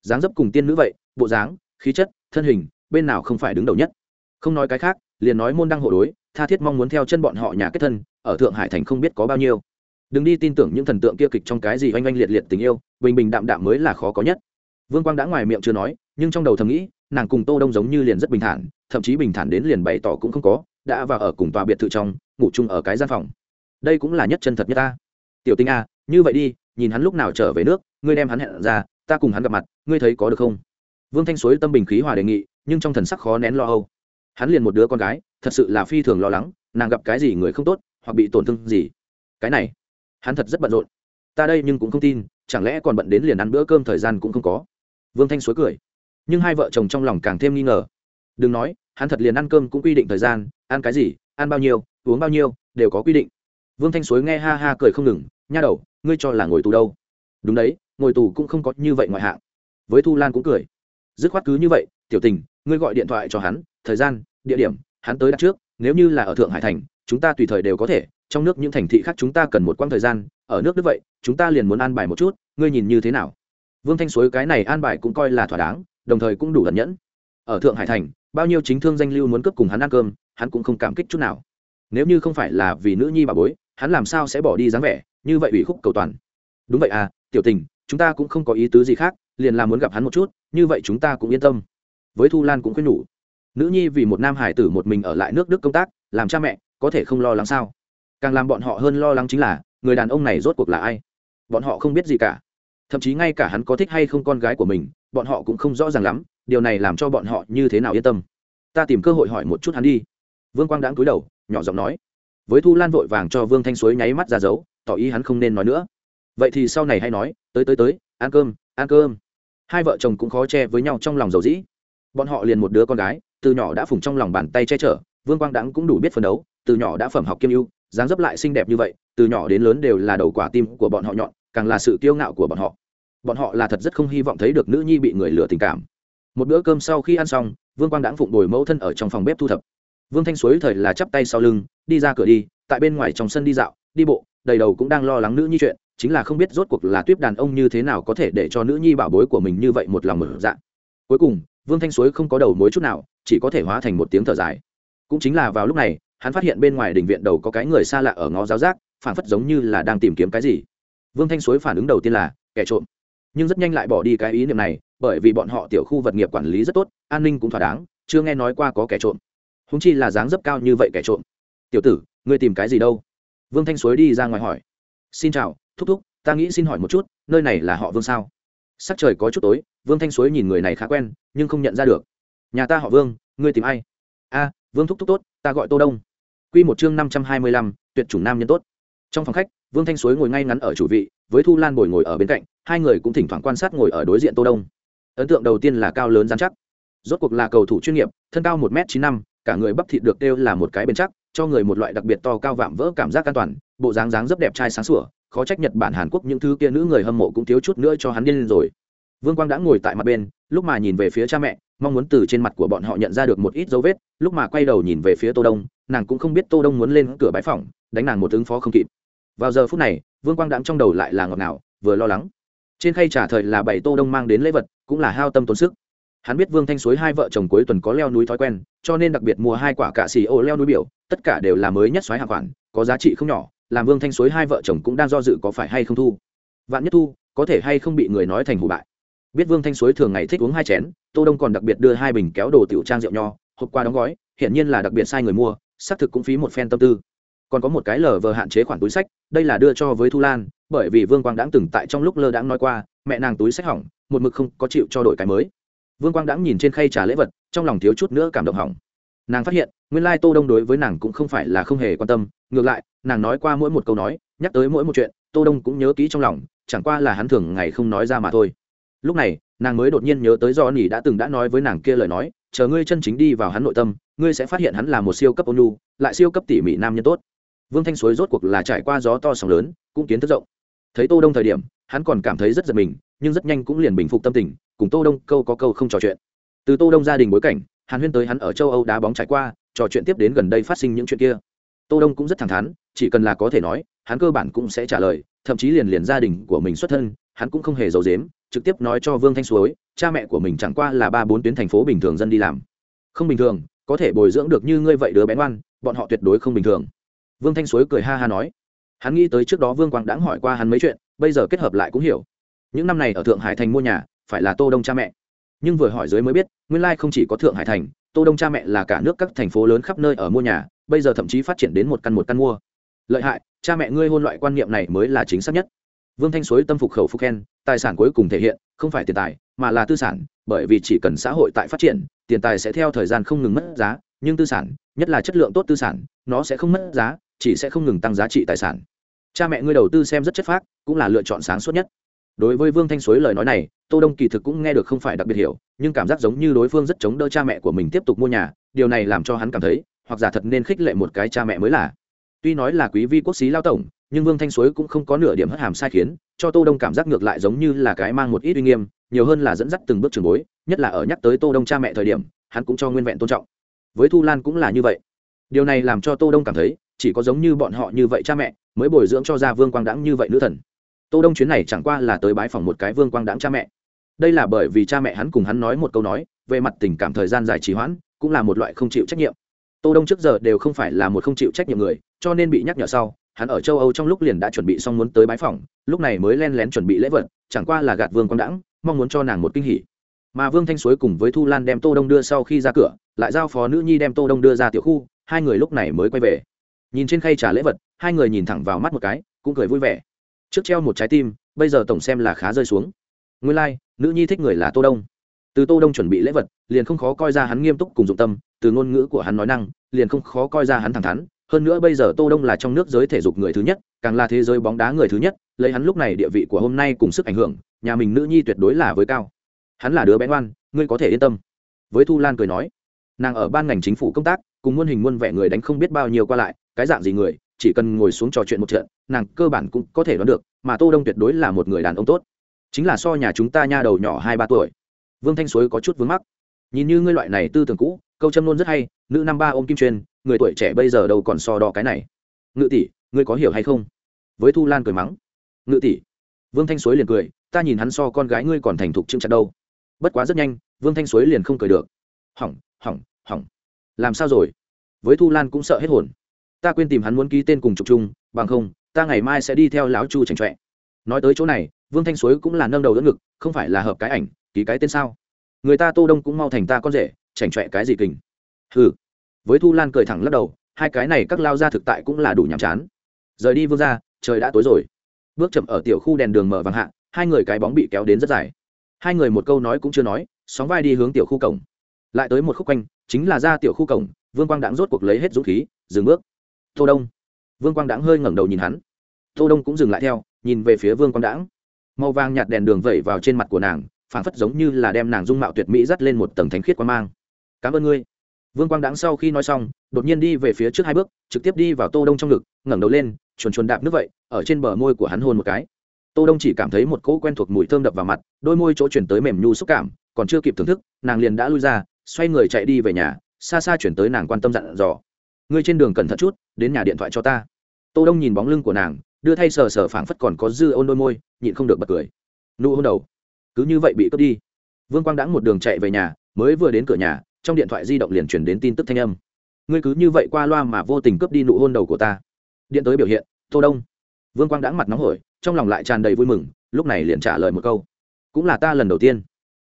Dáng dấp cùng tiên nữ vậy, bộ dáng, khí chất, thân hình, bên nào không phải đứng đầu nhất. Không nói cái khác, liền nói môn đăng hộ đối, tha thiết mong muốn theo chân bọn họ nhà kết thân, ở thượng hải thành không biết có bao nhiêu. Đừng đi tin tưởng những thần tượng kia kịch trong cái gì oanh oanh liệt liệt tình yêu, bình bình đạm đạm mới là khó có nhất vương quang đã ngoài miệng chưa nói, nhưng trong đầu thầm nghĩ, nàng cùng tô đông giống như liền rất bình thản, thậm chí bình thản đến liền bày tỏ cũng không có, đã vào ở cùng tòa biệt thự trong, ngủ chung ở cái gian phòng. Đây cũng là nhất chân thật nhất ta. Tiểu tinh a như vậy đi, nhìn hắn lúc nào trở về nước, ngươi đem hắn hẹn ra, ta cùng hắn gặp mặt, ngươi thấy có được không? Vương thanh suối tâm bình khí hòa đề nghị, nhưng trong thần sắc khó nén lo âu. Hắn liền một đứa con gái, thật sự là phi thường lo lắng, nàng gặp cái gì người không tốt, hoặc bị tổn thương gì. Cái này, hắn thật rất bận rộn. Ta đây nhưng cũng không tin, chẳng lẽ còn bận đến liền ăn bữa cơm thời gian cũng không có? Vương thanh suối cười. Nhưng hai vợ chồng trong lòng càng thêm nghi ngờ. Đừng nói, hắn thật liền ăn cơm cũng quy định thời gian, ăn cái gì, ăn bao nhiêu, uống bao nhiêu, đều có quy định. Vương thanh suối nghe ha ha cười không ngừng, nha đầu, ngươi cho là ngồi tù đâu? Đúng đấy, ngồi tù cũng không có như vậy ngoại hạng. Với thu lan cũng cười. Dứt khoát cứ như vậy, tiểu tình, ngươi gọi điện thoại cho hắn, thời gian, địa điểm, hắn tới đặt trước, nếu như là ở thượng hải thành, chúng ta tùy thời đều có thể, trong nước những thành thị khác chúng ta cần một quãng thời gian, ở nước đức vậy, chúng ta liền muốn an bài một chút, ngươi nhìn như thế nào? Vương thanh suối cái này an bài cũng coi là thỏa đáng, đồng thời cũng đủ ẩn nhẫn. Ở thượng hải thành, bao nhiêu chính thương danh lưu muốn cướp cùng hắn ăn cơm, hắn cũng không cảm kích chút nào. Nếu như không phải là vì nữ nhi bà bối, hắn làm sao sẽ bỏ đi dáng vẻ, như vậy ủy khúc cầu toàn. Đúng vậy à tiểu tình, chúng ta cũng không có ý tứ gì khác, liền là muốn gặp hắn một chút, như vậy chúng ta cũng yên tâm. Với thu lan cũng khuyên nhủ. Nữ nhi vì một nam hải tử một mình ở lại nước đức công tác, làm cha mẹ, có thể không lo lắng sao? Càng làm bọn họ hơn lo lắng chính là, người đàn ông này rốt cuộc là ai? Bọn họ không biết gì cả thậm chí ngay cả hắn có thích hay không con gái của mình, bọn họ cũng không rõ ràng lắm, điều này làm cho bọn họ như thế nào yên tâm. Ta tìm cơ hội hỏi một chút hắn đi. Vương quang đãng cúi đầu, nhỏ giọng nói. Với thu lan vội vàng cho vương thanh suối nháy mắt ra dấu, tỏ ý hắn không nên nói nữa. Vậy thì sau này hay nói, tới tới tới, ăn cơm ăn cơm. Hai vợ chồng cũng khó che với nhau trong lòng dầu dĩ. Bọn họ liền một đứa con gái, từ nhỏ đã phùng trong lòng bàn tay che chở, vương quang đãng cũng đủ biết phấn đấu, từ nhỏ đã phẩm học kiêm ưu, dáng dấp lại xinh đẹp như vậy, từ nhỏ đến lớn đều là đầu quả tim của bọn họ nhọn càng là sự kiêu ngạo của bọn họ. Bọn họ là thật rất không hy vọng thấy được nữ nhi bị người lừa tình cảm. Một bữa cơm sau khi ăn xong, vương quang đãng phụng đổi mẫu thân ở trong phòng bếp thu thập. Vương thanh suối thời là chắp tay sau lưng, đi ra cửa đi, tại bên ngoài trong sân đi dạo, đi bộ, đầy đầu cũng đang lo lắng nữ nhi chuyện, chính là không biết rốt cuộc là tuyếp đàn ông như thế nào có thể để cho nữ nhi bảo bối của mình như vậy một lòng mở dạng. Cuối cùng, vương thanh suối không có đầu mối chút nào, chỉ có thể hóa thành một tiếng thở dài. Cũng chính là vào lúc này, hắn phát hiện bên ngoài đình viện đầu có cái người xa lạ ở ngó giáo giác phản phất giống như là đang tìm kiếm cái gì vương thanh suối phản ứng đầu tiên là, kẻ trộm. Nhưng rất nhanh lại bỏ đi cái ý niệm này, bởi vì bọn họ tiểu khu vật nghiệp quản lý rất tốt, an ninh cũng thỏa đáng, chưa nghe nói qua có kẻ trộm. Húng chi là dáng dấp cao như vậy kẻ trộm. Tiểu tử, ngươi tìm cái gì đâu? Vương thanh suối đi ra ngoài hỏi. Xin chào, thúc thúc, ta nghĩ xin hỏi một chút, nơi này là họ vương sao? Sắc trời có chút tối, vương thanh suối nhìn người này khá quen, nhưng không nhận ra được. Nhà ta họ vương, ngươi tìm ai? A, vương thúc thúc tốt, ta gọi tô đông. Q một chương năm trăm hai mươi lăm, tuyệt chủng nam nhân tốt. Trong phòng khách vương thanh suối ngồi ngay ngắn ở chủ vị, với thu lan bồi ngồi ở bên cạnh, hai người cũng thỉnh thoảng quan sát ngồi ở đối diện tô đông. Ấn tượng đầu tiên là cao lớn dán chắc. Rốt cuộc là cầu thủ chuyên nghiệp, thân cao một m chín năm, cả người bắp thịt được kêu là một cái bên chắc, cho người một loại đặc biệt to cao vạm vỡ cảm giác an toàn, bộ dáng dáng rất đẹp trai sáng sủa, khó trách nhật bản, hàn quốc những thứ kia nữ người hâm mộ cũng thiếu chút nữa cho hắn điên lên rồi. Vương quang đã ngồi tại mặt bên, lúc mà nhìn về phía cha mẹ, mong muốn từ trên mặt của bọn họ nhận ra được một ít dấu vết, lúc mà quay đầu nhìn về phía tô đông, nàng cũng không biết tô đông muốn lên cửa bãi phòng, đánh nàng một ứng phó không kịp vào giờ phút này, vương quang Đạm trong đầu lại là ngọt ngào, vừa lo lắng. Trên khay trả thời là bảy tô đông mang đến lễ vật, cũng là hao tâm tốn sức. Hắn biết vương thanh suối hai vợ chồng cuối tuần có leo núi thói quen, cho nên đặc biệt mua hai quả cạ xì ô leo núi biểu, tất cả đều là mới nhất xoáy hạ khoản, có giá trị không nhỏ, làm vương thanh suối hai vợ chồng cũng đang do dự có phải hay không thu. Vạn nhất thu, có thể hay không bị người nói thành hủ bại. Biết vương thanh suối thường ngày thích uống hai chén, tô đông còn đặc biệt đưa hai bình kéo đồ tiểu trang rượu nho, hộp qua đóng gói hiện nhiên là đặc biệt sai người mua, xác thực cũng phí một phen tâm tư còn có một cái lờ vờ hạn chế khoản túi sách, đây là đưa cho với thu lan, bởi vì vương quang đãng từng tại trong lúc lơ đãng nói qua, mẹ nàng túi sách hỏng, một mực không có chịu cho đổi cái mới. Vương quang đãng nhìn trên khay trả lễ vật, trong lòng thiếu chút nữa cảm động hỏng. Nàng phát hiện, nguyên lai tô đông đối với nàng cũng không phải là không hề quan tâm, ngược lại, nàng nói qua mỗi một câu nói, nhắc tới mỗi một chuyện, tô đông cũng nhớ kỹ trong lòng, chẳng qua là hắn thường ngày không nói ra mà thôi. Lúc này, nàng mới đột nhiên nhớ tới do nỉ đã từng đã nói với nàng kia lời nói, chờ ngươi chân chính đi vào hắn nội tâm, ngươi sẽ phát hiện hắn là một siêu cấp ôn nhu, lại siêu cấp tỉ mỉ nam nhân tốt vương thanh suối rốt cuộc là trải qua gió to sóng lớn, cũng kiến thức rộng. Thấy tô đông thời điểm, hắn còn cảm thấy rất giật mình, nhưng rất nhanh cũng liền bình phục tâm tình, cùng tô đông câu có câu không trò chuyện. Từ tô đông gia đình bối cảnh, hàn huyên tới hắn ở châu âu đá bóng trải qua, trò chuyện tiếp đến gần đây phát sinh những chuyện kia. Tô đông cũng rất thẳng thắn, chỉ cần là có thể nói, hắn cơ bản cũng sẽ trả lời, thậm chí liền liền gia đình của mình xuất thân, hắn cũng không hề giấu giếm, trực tiếp nói cho vương thanh suối, cha mẹ của mình chẳng qua là ba bốn tuyến thành phố bình thường dân đi làm. Không bình thường, có thể bồi dưỡng được như ngươi vậy đứa bé ngoan, bọn họ tuyệt đối không bình thường vương thanh suối cười ha ha nói, hắn nghĩ tới trước đó vương quang đãng hỏi qua hắn mấy chuyện, bây giờ kết hợp lại cũng hiểu. Những năm này ở thượng hải thành mua nhà, phải là tô đông cha mẹ. Nhưng vừa hỏi dưới mới biết, nguyên lai không chỉ có thượng hải thành, tô đông cha mẹ là cả nước các thành phố lớn khắp nơi ở mua nhà, bây giờ thậm chí phát triển đến một căn một căn mua. Lợi hại, cha mẹ ngươi hôn loại quan niệm này mới là chính xác nhất. Vương thanh suối tâm phục khẩu phục khen, tài sản cuối cùng thể hiện, không phải tiền tài, mà là tư sản, bởi vì chỉ cần xã hội tại phát triển, tiền tài sẽ theo thời gian không ngừng mất giá, nhưng tư sản, nhất là chất lượng tốt tư sản, nó sẽ không mất giá chỉ sẽ không ngừng tăng giá trị tài sản. Cha mẹ ngươi đầu tư xem rất chất phác, cũng là lựa chọn sáng suốt nhất. Đối với vương thanh suối lời nói này, tô đông kỳ thực cũng nghe được không phải đặc biệt hiểu, nhưng cảm giác giống như đối phương rất chống đỡ cha mẹ của mình tiếp tục mua nhà, điều này làm cho hắn cảm thấy, hoặc giả thật nên khích lệ một cái cha mẹ mới là. Tuy nói là quý vi quốc sĩ lao tổng, nhưng vương thanh suối cũng không có nửa điểm hất hàm sai khiến, cho tô đông cảm giác ngược lại giống như là cái mang một ít uy nghiêm, nhiều hơn là dẫn dắt từng bước trường bối, nhất là ở nhắc tới tô đông cha mẹ thời điểm, hắn cũng cho nguyên vẹn tôn trọng. Với thu lan cũng là như vậy. Điều này làm cho tô đông cảm thấy chỉ có giống như bọn họ như vậy cha mẹ, mới bồi dưỡng cho ra vương quang đãng như vậy nữ thần. Tô đông chuyến này chẳng qua là tới bái phòng một cái vương quang đãng cha mẹ. Đây là bởi vì cha mẹ hắn cùng hắn nói một câu nói, về mặt tình cảm thời gian dài trì hoãn, cũng là một loại không chịu trách nhiệm. Tô đông trước giờ đều không phải là một không chịu trách nhiệm người, cho nên bị nhắc nhở sau, hắn ở châu âu trong lúc liền đã chuẩn bị xong muốn tới bái phòng lúc này mới len lén chuẩn bị lễ vật, chẳng qua là gạt vương quang đãng, mong muốn cho nàng một kinh hỉ. Mà vương thanh suối cùng với thu lan đem tô đông đưa sau khi ra cửa, lại giao phó nữ nhi đem tô đông đưa ra tiểu khu, hai người lúc này mới quay về nhìn trên khay trả lễ vật hai người nhìn thẳng vào mắt một cái cũng cười vui vẻ. Trước treo một trái tim bây giờ tổng xem là khá rơi xuống. Nguyên lai、like, nữ nhi thích người là tô đông. Từ tô đông chuẩn bị lễ vật liền không khó coi ra hắn nghiêm túc cùng dụng tâm từ ngôn ngữ của hắn nói năng liền không khó coi ra hắn thẳng thắn. Hơn nữa bây giờ tô đông là trong nước giới thể dục người thứ nhất càng là thế giới bóng đá người thứ nhất lấy hắn lúc này địa vị của hôm nay cùng sức ảnh hưởng nhà mình nữ nhi tuyệt đối là với cao. Hắn là đứa bé ngoan ngươi có thể yên tâm. Với thu lan cười nói nàng ở ban ngành chính phủ công tác cùng muôn hình muôn vẻ người đánh không biết bao nhiêu qua lại cái dạng gì người, chỉ cần ngồi xuống trò chuyện một trận, nàng cơ bản cũng có thể đoán được, mà tô đông tuyệt đối là một người đàn ông tốt. Chính là so nhà chúng ta nha đầu nhỏ hai ba tuổi. Vương thanh suối có chút vướng mắc. Nhìn như ngươi loại này tư tưởng cũ, câu châm luôn rất hay, nữ năm ba ôm kim truyền người tuổi trẻ bây giờ đâu còn so đo cái này. Ngự tỷ, ngươi có hiểu hay không? Với thu lan cười mắng. Ngự tỷ. Vương thanh suối liền cười, ta nhìn hắn so con gái ngươi còn thành thục chững chặt đâu. Bất quá rất nhanh, vương thanh suối liền không cười được. Hỏng hỏng hỏng. Làm sao rồi? Với thu lan cũng sợ hết hồn ta quên tìm hắn muốn ký tên cùng trục chung, bằng không, ta ngày mai sẽ đi theo lão chu chảnh trọe nói tới chỗ này, vương thanh suối cũng là nâng đầu đỡ ngực, không phải là hợp cái ảnh, ký cái tên sao? Người ta tô đông cũng mau thành ta con rể, chảnh trọe cái gì kình? Hừ. Với thu lan cười thẳng lắc đầu, hai cái này các lao ra thực tại cũng là đủ nhàm chán. Rời đi vương ra trời đã tối rồi. Bước chậm ở tiểu khu đèn đường mở vàng hạ, hai người cái bóng bị kéo đến rất dài. Hai người một câu nói cũng chưa nói, sóng vai đi hướng tiểu khu cổng. Lại tới một khúc quanh, chính là ra tiểu khu cổng, vương quang đãng rốt cuộc lấy hết dũng khí, dừng bước tô đông. Vương quang đãng hơi ngẩng đầu nhìn hắn. Tô đông cũng dừng lại theo, nhìn về phía vương quang đãng. Màu vàng nhạt đèn đường vẩy vào trên mặt của nàng, phảng phất giống như là đem nàng dung mạo tuyệt mỹ dắt lên một tầng thánh khiết quan mang. Cảm ơn ngươi. Vương quang đãng sau khi nói xong, đột nhiên đi về phía trước hai bước, trực tiếp đi vào tô đông trong ngực, ngẩng đầu lên, chuồn chuồn đạp nước vậy, ở trên bờ môi của hắn hôn một cái. Tô đông chỉ cảm thấy một cỗ quen thuộc mùi thơm đập vào mặt, đôi môi chỗ chuyển tới mềm nhu xúc cảm, còn chưa kịp thưởng thức, nàng liền đã lui ra, xoay người chạy đi về nhà, xa xa chuyển tới nàng quan tâm dặn dò ngươi trên đường cẩn thận chút, đến nhà điện thoại cho ta. Tô đông nhìn bóng lưng của nàng, đưa thay sờ sờ phảng phất còn có dư ôn đôi môi, nhịn không được bật cười. Nụ hôn đầu. Cứ như vậy bị cướp đi. Vương quang đãng một đường chạy về nhà, mới vừa đến cửa nhà, trong điện thoại di động liền chuyển đến tin tức thanh âm. Ngươi cứ như vậy qua loa mà vô tình cướp đi nụ hôn đầu của ta. Điện tới biểu hiện, tô đông. Vương quang đãng mặt nóng hổi, trong lòng lại tràn đầy vui mừng, lúc này liền trả lời một câu. Cũng là ta lần đầu tiên.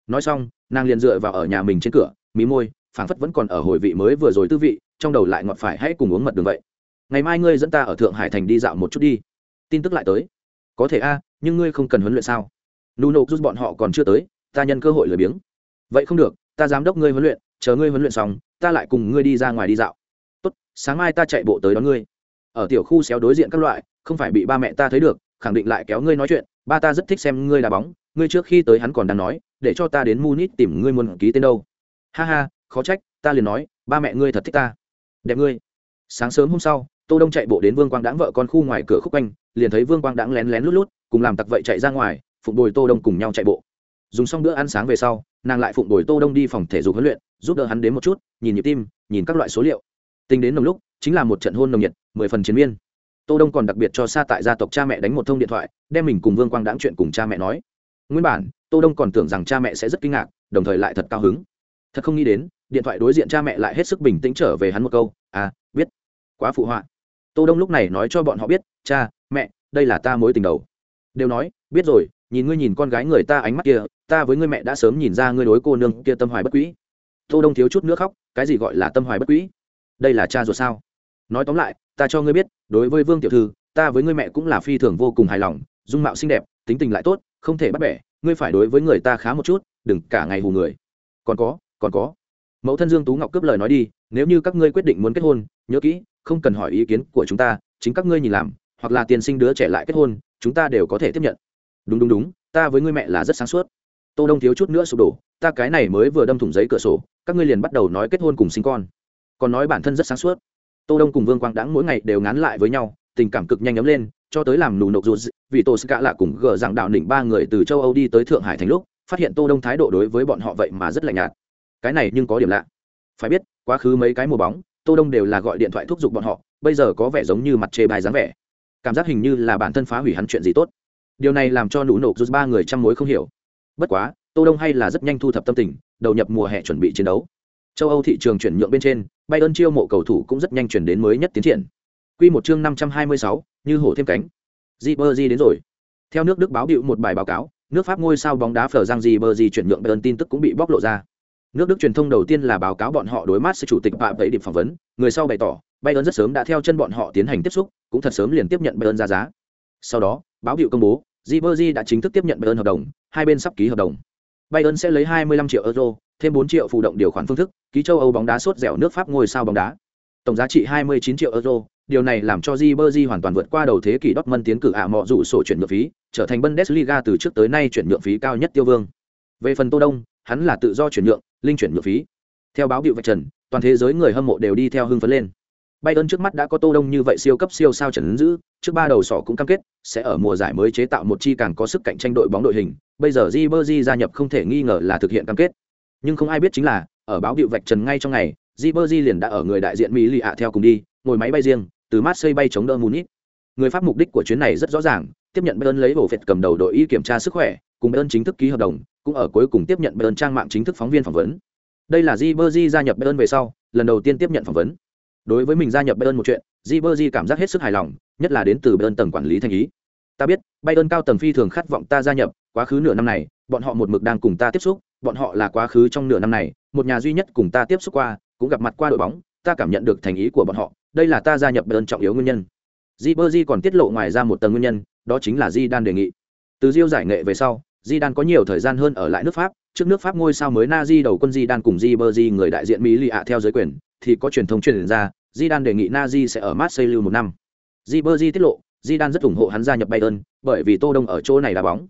Nói xong, nàng liền dựa vào ở nhà mình trên cửa, mí môi, phảng phất vẫn còn ở hồi vị mới vừa rồi tư vị trong đầu lại ngọt phải, hãy cùng uống mật đường vậy. Ngày mai ngươi dẫn ta ở thượng hải thành đi dạo một chút đi. Tin tức lại tới. Có thể a, nhưng ngươi không cần huấn luyện sao? Nuno rút bọn họ còn chưa tới, ta nhân cơ hội lười biếng. Vậy không được, ta giám đốc ngươi huấn luyện, chờ ngươi huấn luyện xong, ta lại cùng ngươi đi ra ngoài đi dạo. Tốt, sáng mai ta chạy bộ tới đón ngươi. Ở tiểu khu xéo đối diện các loại, không phải bị ba mẹ ta thấy được, khẳng định lại kéo ngươi nói chuyện. Ba ta rất thích xem ngươi đá bóng, ngươi trước khi tới hắn còn đang nói, để cho ta đến munich tìm ngươi muốn ký tên đâu. Ha ha, khó trách, ta liền nói, ba mẹ ngươi thật thích ta đẹp ngươi. Sáng sớm hôm sau tô đông chạy bộ đến vương quang đãng vợ con khu ngoài cửa khúc anh, liền thấy vương quang đãng lén lén lút lút cùng làm tặc vậy chạy ra ngoài phụng bồi tô đông cùng nhau chạy bộ. Dùng xong bữa ăn sáng về sau nàng lại phụng bồi tô đông đi phòng thể dục huấn luyện giúp đỡ hắn đến một chút nhìn nhịp tim nhìn các loại số liệu. Tính đến nồng lúc chính là một trận hôn nồng nhiệt mười phần chiến miên. Tô đông còn đặc biệt cho xa tại gia tộc cha mẹ đánh một thông điện thoại đem mình cùng vương quang đãng chuyện cùng cha mẹ nói. Nguyên bản tô đông còn tưởng rằng cha mẹ sẽ rất kinh ngạc đồng thời lại thật cao hứng thật không nghĩ đến, điện thoại đối diện cha mẹ lại hết sức bình tĩnh trở về hắn một câu à biết. Quá phụ họa. Tô đông lúc này nói cho bọn họ biết, cha, mẹ, đây là ta mối tình đầu. Đều nói, biết rồi, nhìn ngươi nhìn con gái người ta ánh mắt kia, ta với ngươi mẹ đã sớm nhìn ra ngươi đối cô nương kia tâm hoài bất quý. Tô đông thiếu chút nữa khóc, cái gì gọi là tâm hoài bất quý? Đây là cha ruột sao? Nói tóm lại, ta cho ngươi biết, đối với vương tiểu thư, ta với ngươi mẹ cũng là phi thường vô cùng hài lòng, dung mạo xinh đẹp, tính tình lại tốt, không thể bắt bẻ, ngươi phải đối với người ta khá một chút, đừng cả ngày hù người. Còn có còn có. Mẫu thân dương tú ngọc cướp lời nói đi, nếu như các ngươi quyết định muốn kết hôn, nhớ kỹ, không cần hỏi ý kiến của chúng ta, chính các ngươi nhìn làm, hoặc là tiền sinh đứa trẻ lại kết hôn, chúng ta đều có thể tiếp nhận. Đúng đúng đúng, ta với ngươi mẹ là rất sáng suốt. Tô đông thiếu chút nữa sụp đổ, ta cái này mới vừa đâm thủng giấy cửa sổ, các ngươi liền bắt đầu nói kết hôn cùng sinh con. Còn nói bản thân rất sáng suốt. Tô đông cùng vương quang đãng mỗi ngày đều ngán lại với nhau, tình cảm cực nhanh ấm lên, cho tới làm nụ nộp rụt vì tô ska lạ cùng gờ rằng đạo đỉnh ba người từ châu âu đi tới thượng hải thành lúc, phát hiện tô đông thái độ đối với bọn họ vậy mà rất lạnh nhạt cái này nhưng có điểm lạ. Phải biết quá khứ mấy cái mùa bóng tô đông đều là gọi điện thoại thúc giục bọn họ bây giờ có vẻ giống như mặt chê bài dáng vẻ. Cảm giác hình như là bản thân phá hủy hắn chuyện gì tốt. Điều này làm cho nụ nộp rút ba người trăm mối không hiểu. Bất quá tô đông hay là rất nhanh thu thập tâm tình đầu nhập mùa hè chuẩn bị chiến đấu. Châu âu thị trường chuyển nhượng bên trên bayern chiêu mộ cầu thủ cũng rất nhanh chuyển đến mới nhất tiến triển. Quy một chương năm trăm hai mươi sáu, như hổ thêm cánh. Ribery đến rồi. Theo nước đức báo biểu một bài báo cáo nước pháp ngôi sao bóng đá phở giang Ribery chuyển nhượng bayern tin tức cũng bị bóc lộ ra nước đức truyền thông đầu tiên là báo cáo bọn họ đối mắt sẽ chủ tịch phạm tẩy điểm phỏng vấn. Người sau bày tỏ bayern rất sớm đã theo chân bọn họ tiến hành tiếp xúc cũng thật sớm liền tiếp nhận bayern ra giá. Sau đó báo hiệu công bố Ribery đã chính thức tiếp nhận bayern hợp đồng hai bên sắp ký hợp đồng. Bayern sẽ lấy 25 triệu euro thêm 4 triệu phụ động điều khoản phương thức ký châu âu bóng đá sốt dẻo nước pháp ngôi sao bóng đá. Tổng giá trị 29 triệu euro điều này làm cho Ribery hoàn toàn vượt qua đầu thế kỷ Dortmund tiến cử ạ mọ dụ sổ chuyển nhượng phí, trở thành Bundesliga từ trước tới nay chuyển nhượng phí cao nhất tiêu vương. Về phần Tô Đông, hắn là tự do chuyển nhượng, linh chuyển nhượng phí. Theo báo biểu vạch trần, toàn thế giới người hâm mộ đều đi theo hưng phấn lên. Bayern trước mắt đã có Tô Đông như vậy siêu cấp siêu sao trấn giữ, trước ba đầu sỏ cũng cam kết sẽ ở mùa giải mới chế tạo một chi càng có sức cạnh tranh đội bóng đội hình. Bây giờ Ribery gia nhập không thể nghi ngờ là thực hiện cam kết. Nhưng không ai biết chính là, ở báo biểu vạch trần ngay trong ngày, Ribery liền đã ở người đại diện Mỹ lì ạ theo cùng đi, ngồi máy bay riêng, từ Marseille bay chống đỡ Munich. Người Pháp mục đích của chuyến này rất rõ ràng, tiếp nhận Bayern lấy bổ phệt cầm đầu đội y kiểm tra sức khỏe, cùng Bayern chính thức ký hợp đồng, cũng ở cuối cùng tiếp nhận Bayern trang mạng chính thức phóng viên phỏng vấn. Đây là Ribery gia nhập Bayern về sau, lần đầu tiên tiếp nhận phỏng vấn. Đối với mình gia nhập Bayern một chuyện, Ribery cảm giác hết sức hài lòng, nhất là đến từ Bayern tầng quản lý thành ý. Ta biết, Bayern cao tầng phi thường khát vọng ta gia nhập, quá khứ nửa năm này, bọn họ một mực đang cùng ta tiếp xúc, bọn họ là quá khứ trong nửa năm này, một nhà duy nhất cùng ta tiếp xúc qua, cũng gặp mặt qua đội bóng, ta cảm nhận được thành ý của bọn họ, đây là ta gia nhập Bayern trọng yếu nguyên nhân. Ribery còn tiết lộ ngoài ra một tầng nguyên nhân, đó chính là Di Đan đề nghị. Từ Diêu giải nghệ về sau, Di Đan có nhiều thời gian hơn ở lại nước Pháp, trước nước Pháp ngôi sao mới Nazi đầu quân Di Đan cùng Ribery người đại diện Mỹ lì ạ theo giới quyền, thì có truyền thông truyền ra, Di Đan đề nghị Nazi sẽ ở Marseille lưu một năm. Ribery tiết lộ, Di Đan rất ủng hộ hắn gia nhập Bayern, bởi vì Tô Đông ở chỗ này đá bóng.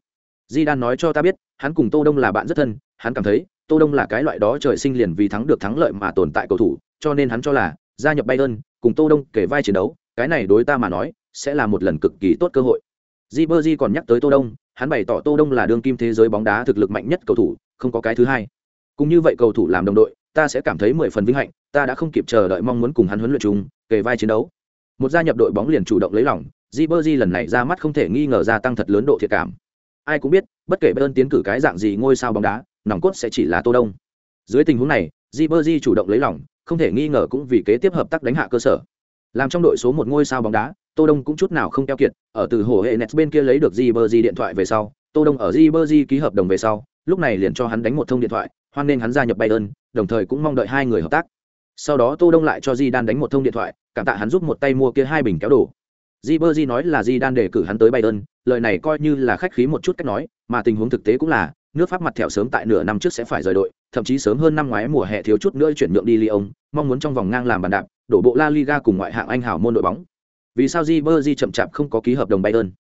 Di Đan nói cho ta biết, hắn cùng Tô Đông là bạn rất thân, hắn cảm thấy Tô Đông là cái loại đó trời sinh liền vì thắng được thắng lợi mà tồn tại cầu thủ, cho nên hắn cho là gia nhập Bayern, cùng Tô Đông kể vai chiến đấu, cái này đối ta mà nói, sẽ là một lần cực kỳ tốt cơ hội. Ribery còn nhắc tới Tô Đông, hắn bày tỏ Tô Đông là đương kim thế giới bóng đá thực lực mạnh nhất cầu thủ, không có cái thứ hai. Cũng như vậy cầu thủ làm đồng đội, ta sẽ cảm thấy mười phần vinh hạnh, ta đã không kịp chờ đợi mong muốn cùng hắn huấn luyện chung, kề vai chiến đấu. Một gia nhập đội bóng liền chủ động lấy lòng, Ribery lần này ra mắt không thể nghi ngờ gia tăng thật lớn độ thiệt cảm. Ai cũng biết, bất kể Bayern tiến cử cái dạng gì ngôi sao bóng đá, nòng cốt sẽ chỉ là Tô Đông. Dưới tình huống này, Ribery chủ động lấy lòng, không thể nghi ngờ cũng vì kế tiếp hợp tác đánh hạ cơ sở. Làm trong đội số một ngôi sao bóng đá, Tô Đông cũng chút nào không keo kiệt, ở từ hồ hệ Nets bên kia lấy được Ribery điện thoại về sau, Tô Đông ở Ribery ký hợp đồng về sau, lúc này liền cho hắn đánh một thông điện thoại, hoan nên hắn gia nhập Bayern, đồng thời cũng mong đợi hai người hợp tác. Sau đó Tô Đông lại cho Di Đan đánh một thông điện thoại, cảm tạ hắn giúp một tay mua kia hai bình kéo đồ. Ribery nói là Di Đan đề cử hắn tới Bayern, lời này coi như là khách khí một chút cách nói, mà tình huống thực tế cũng là, nước Pháp mặt thẹo sớm tại nửa năm trước sẽ phải rời đội, thậm chí sớm hơn năm ngoái mùa hè thiếu chút nữa chuyển nhượng đi Lyon, mong muốn trong vòng ngang làm bàn đạp, đổ bộ La Liga cùng ngoại hạng Anh hảo môn đội bóng. Vì sao Ribery chậm chạp không có ký hợp đồng Bayern?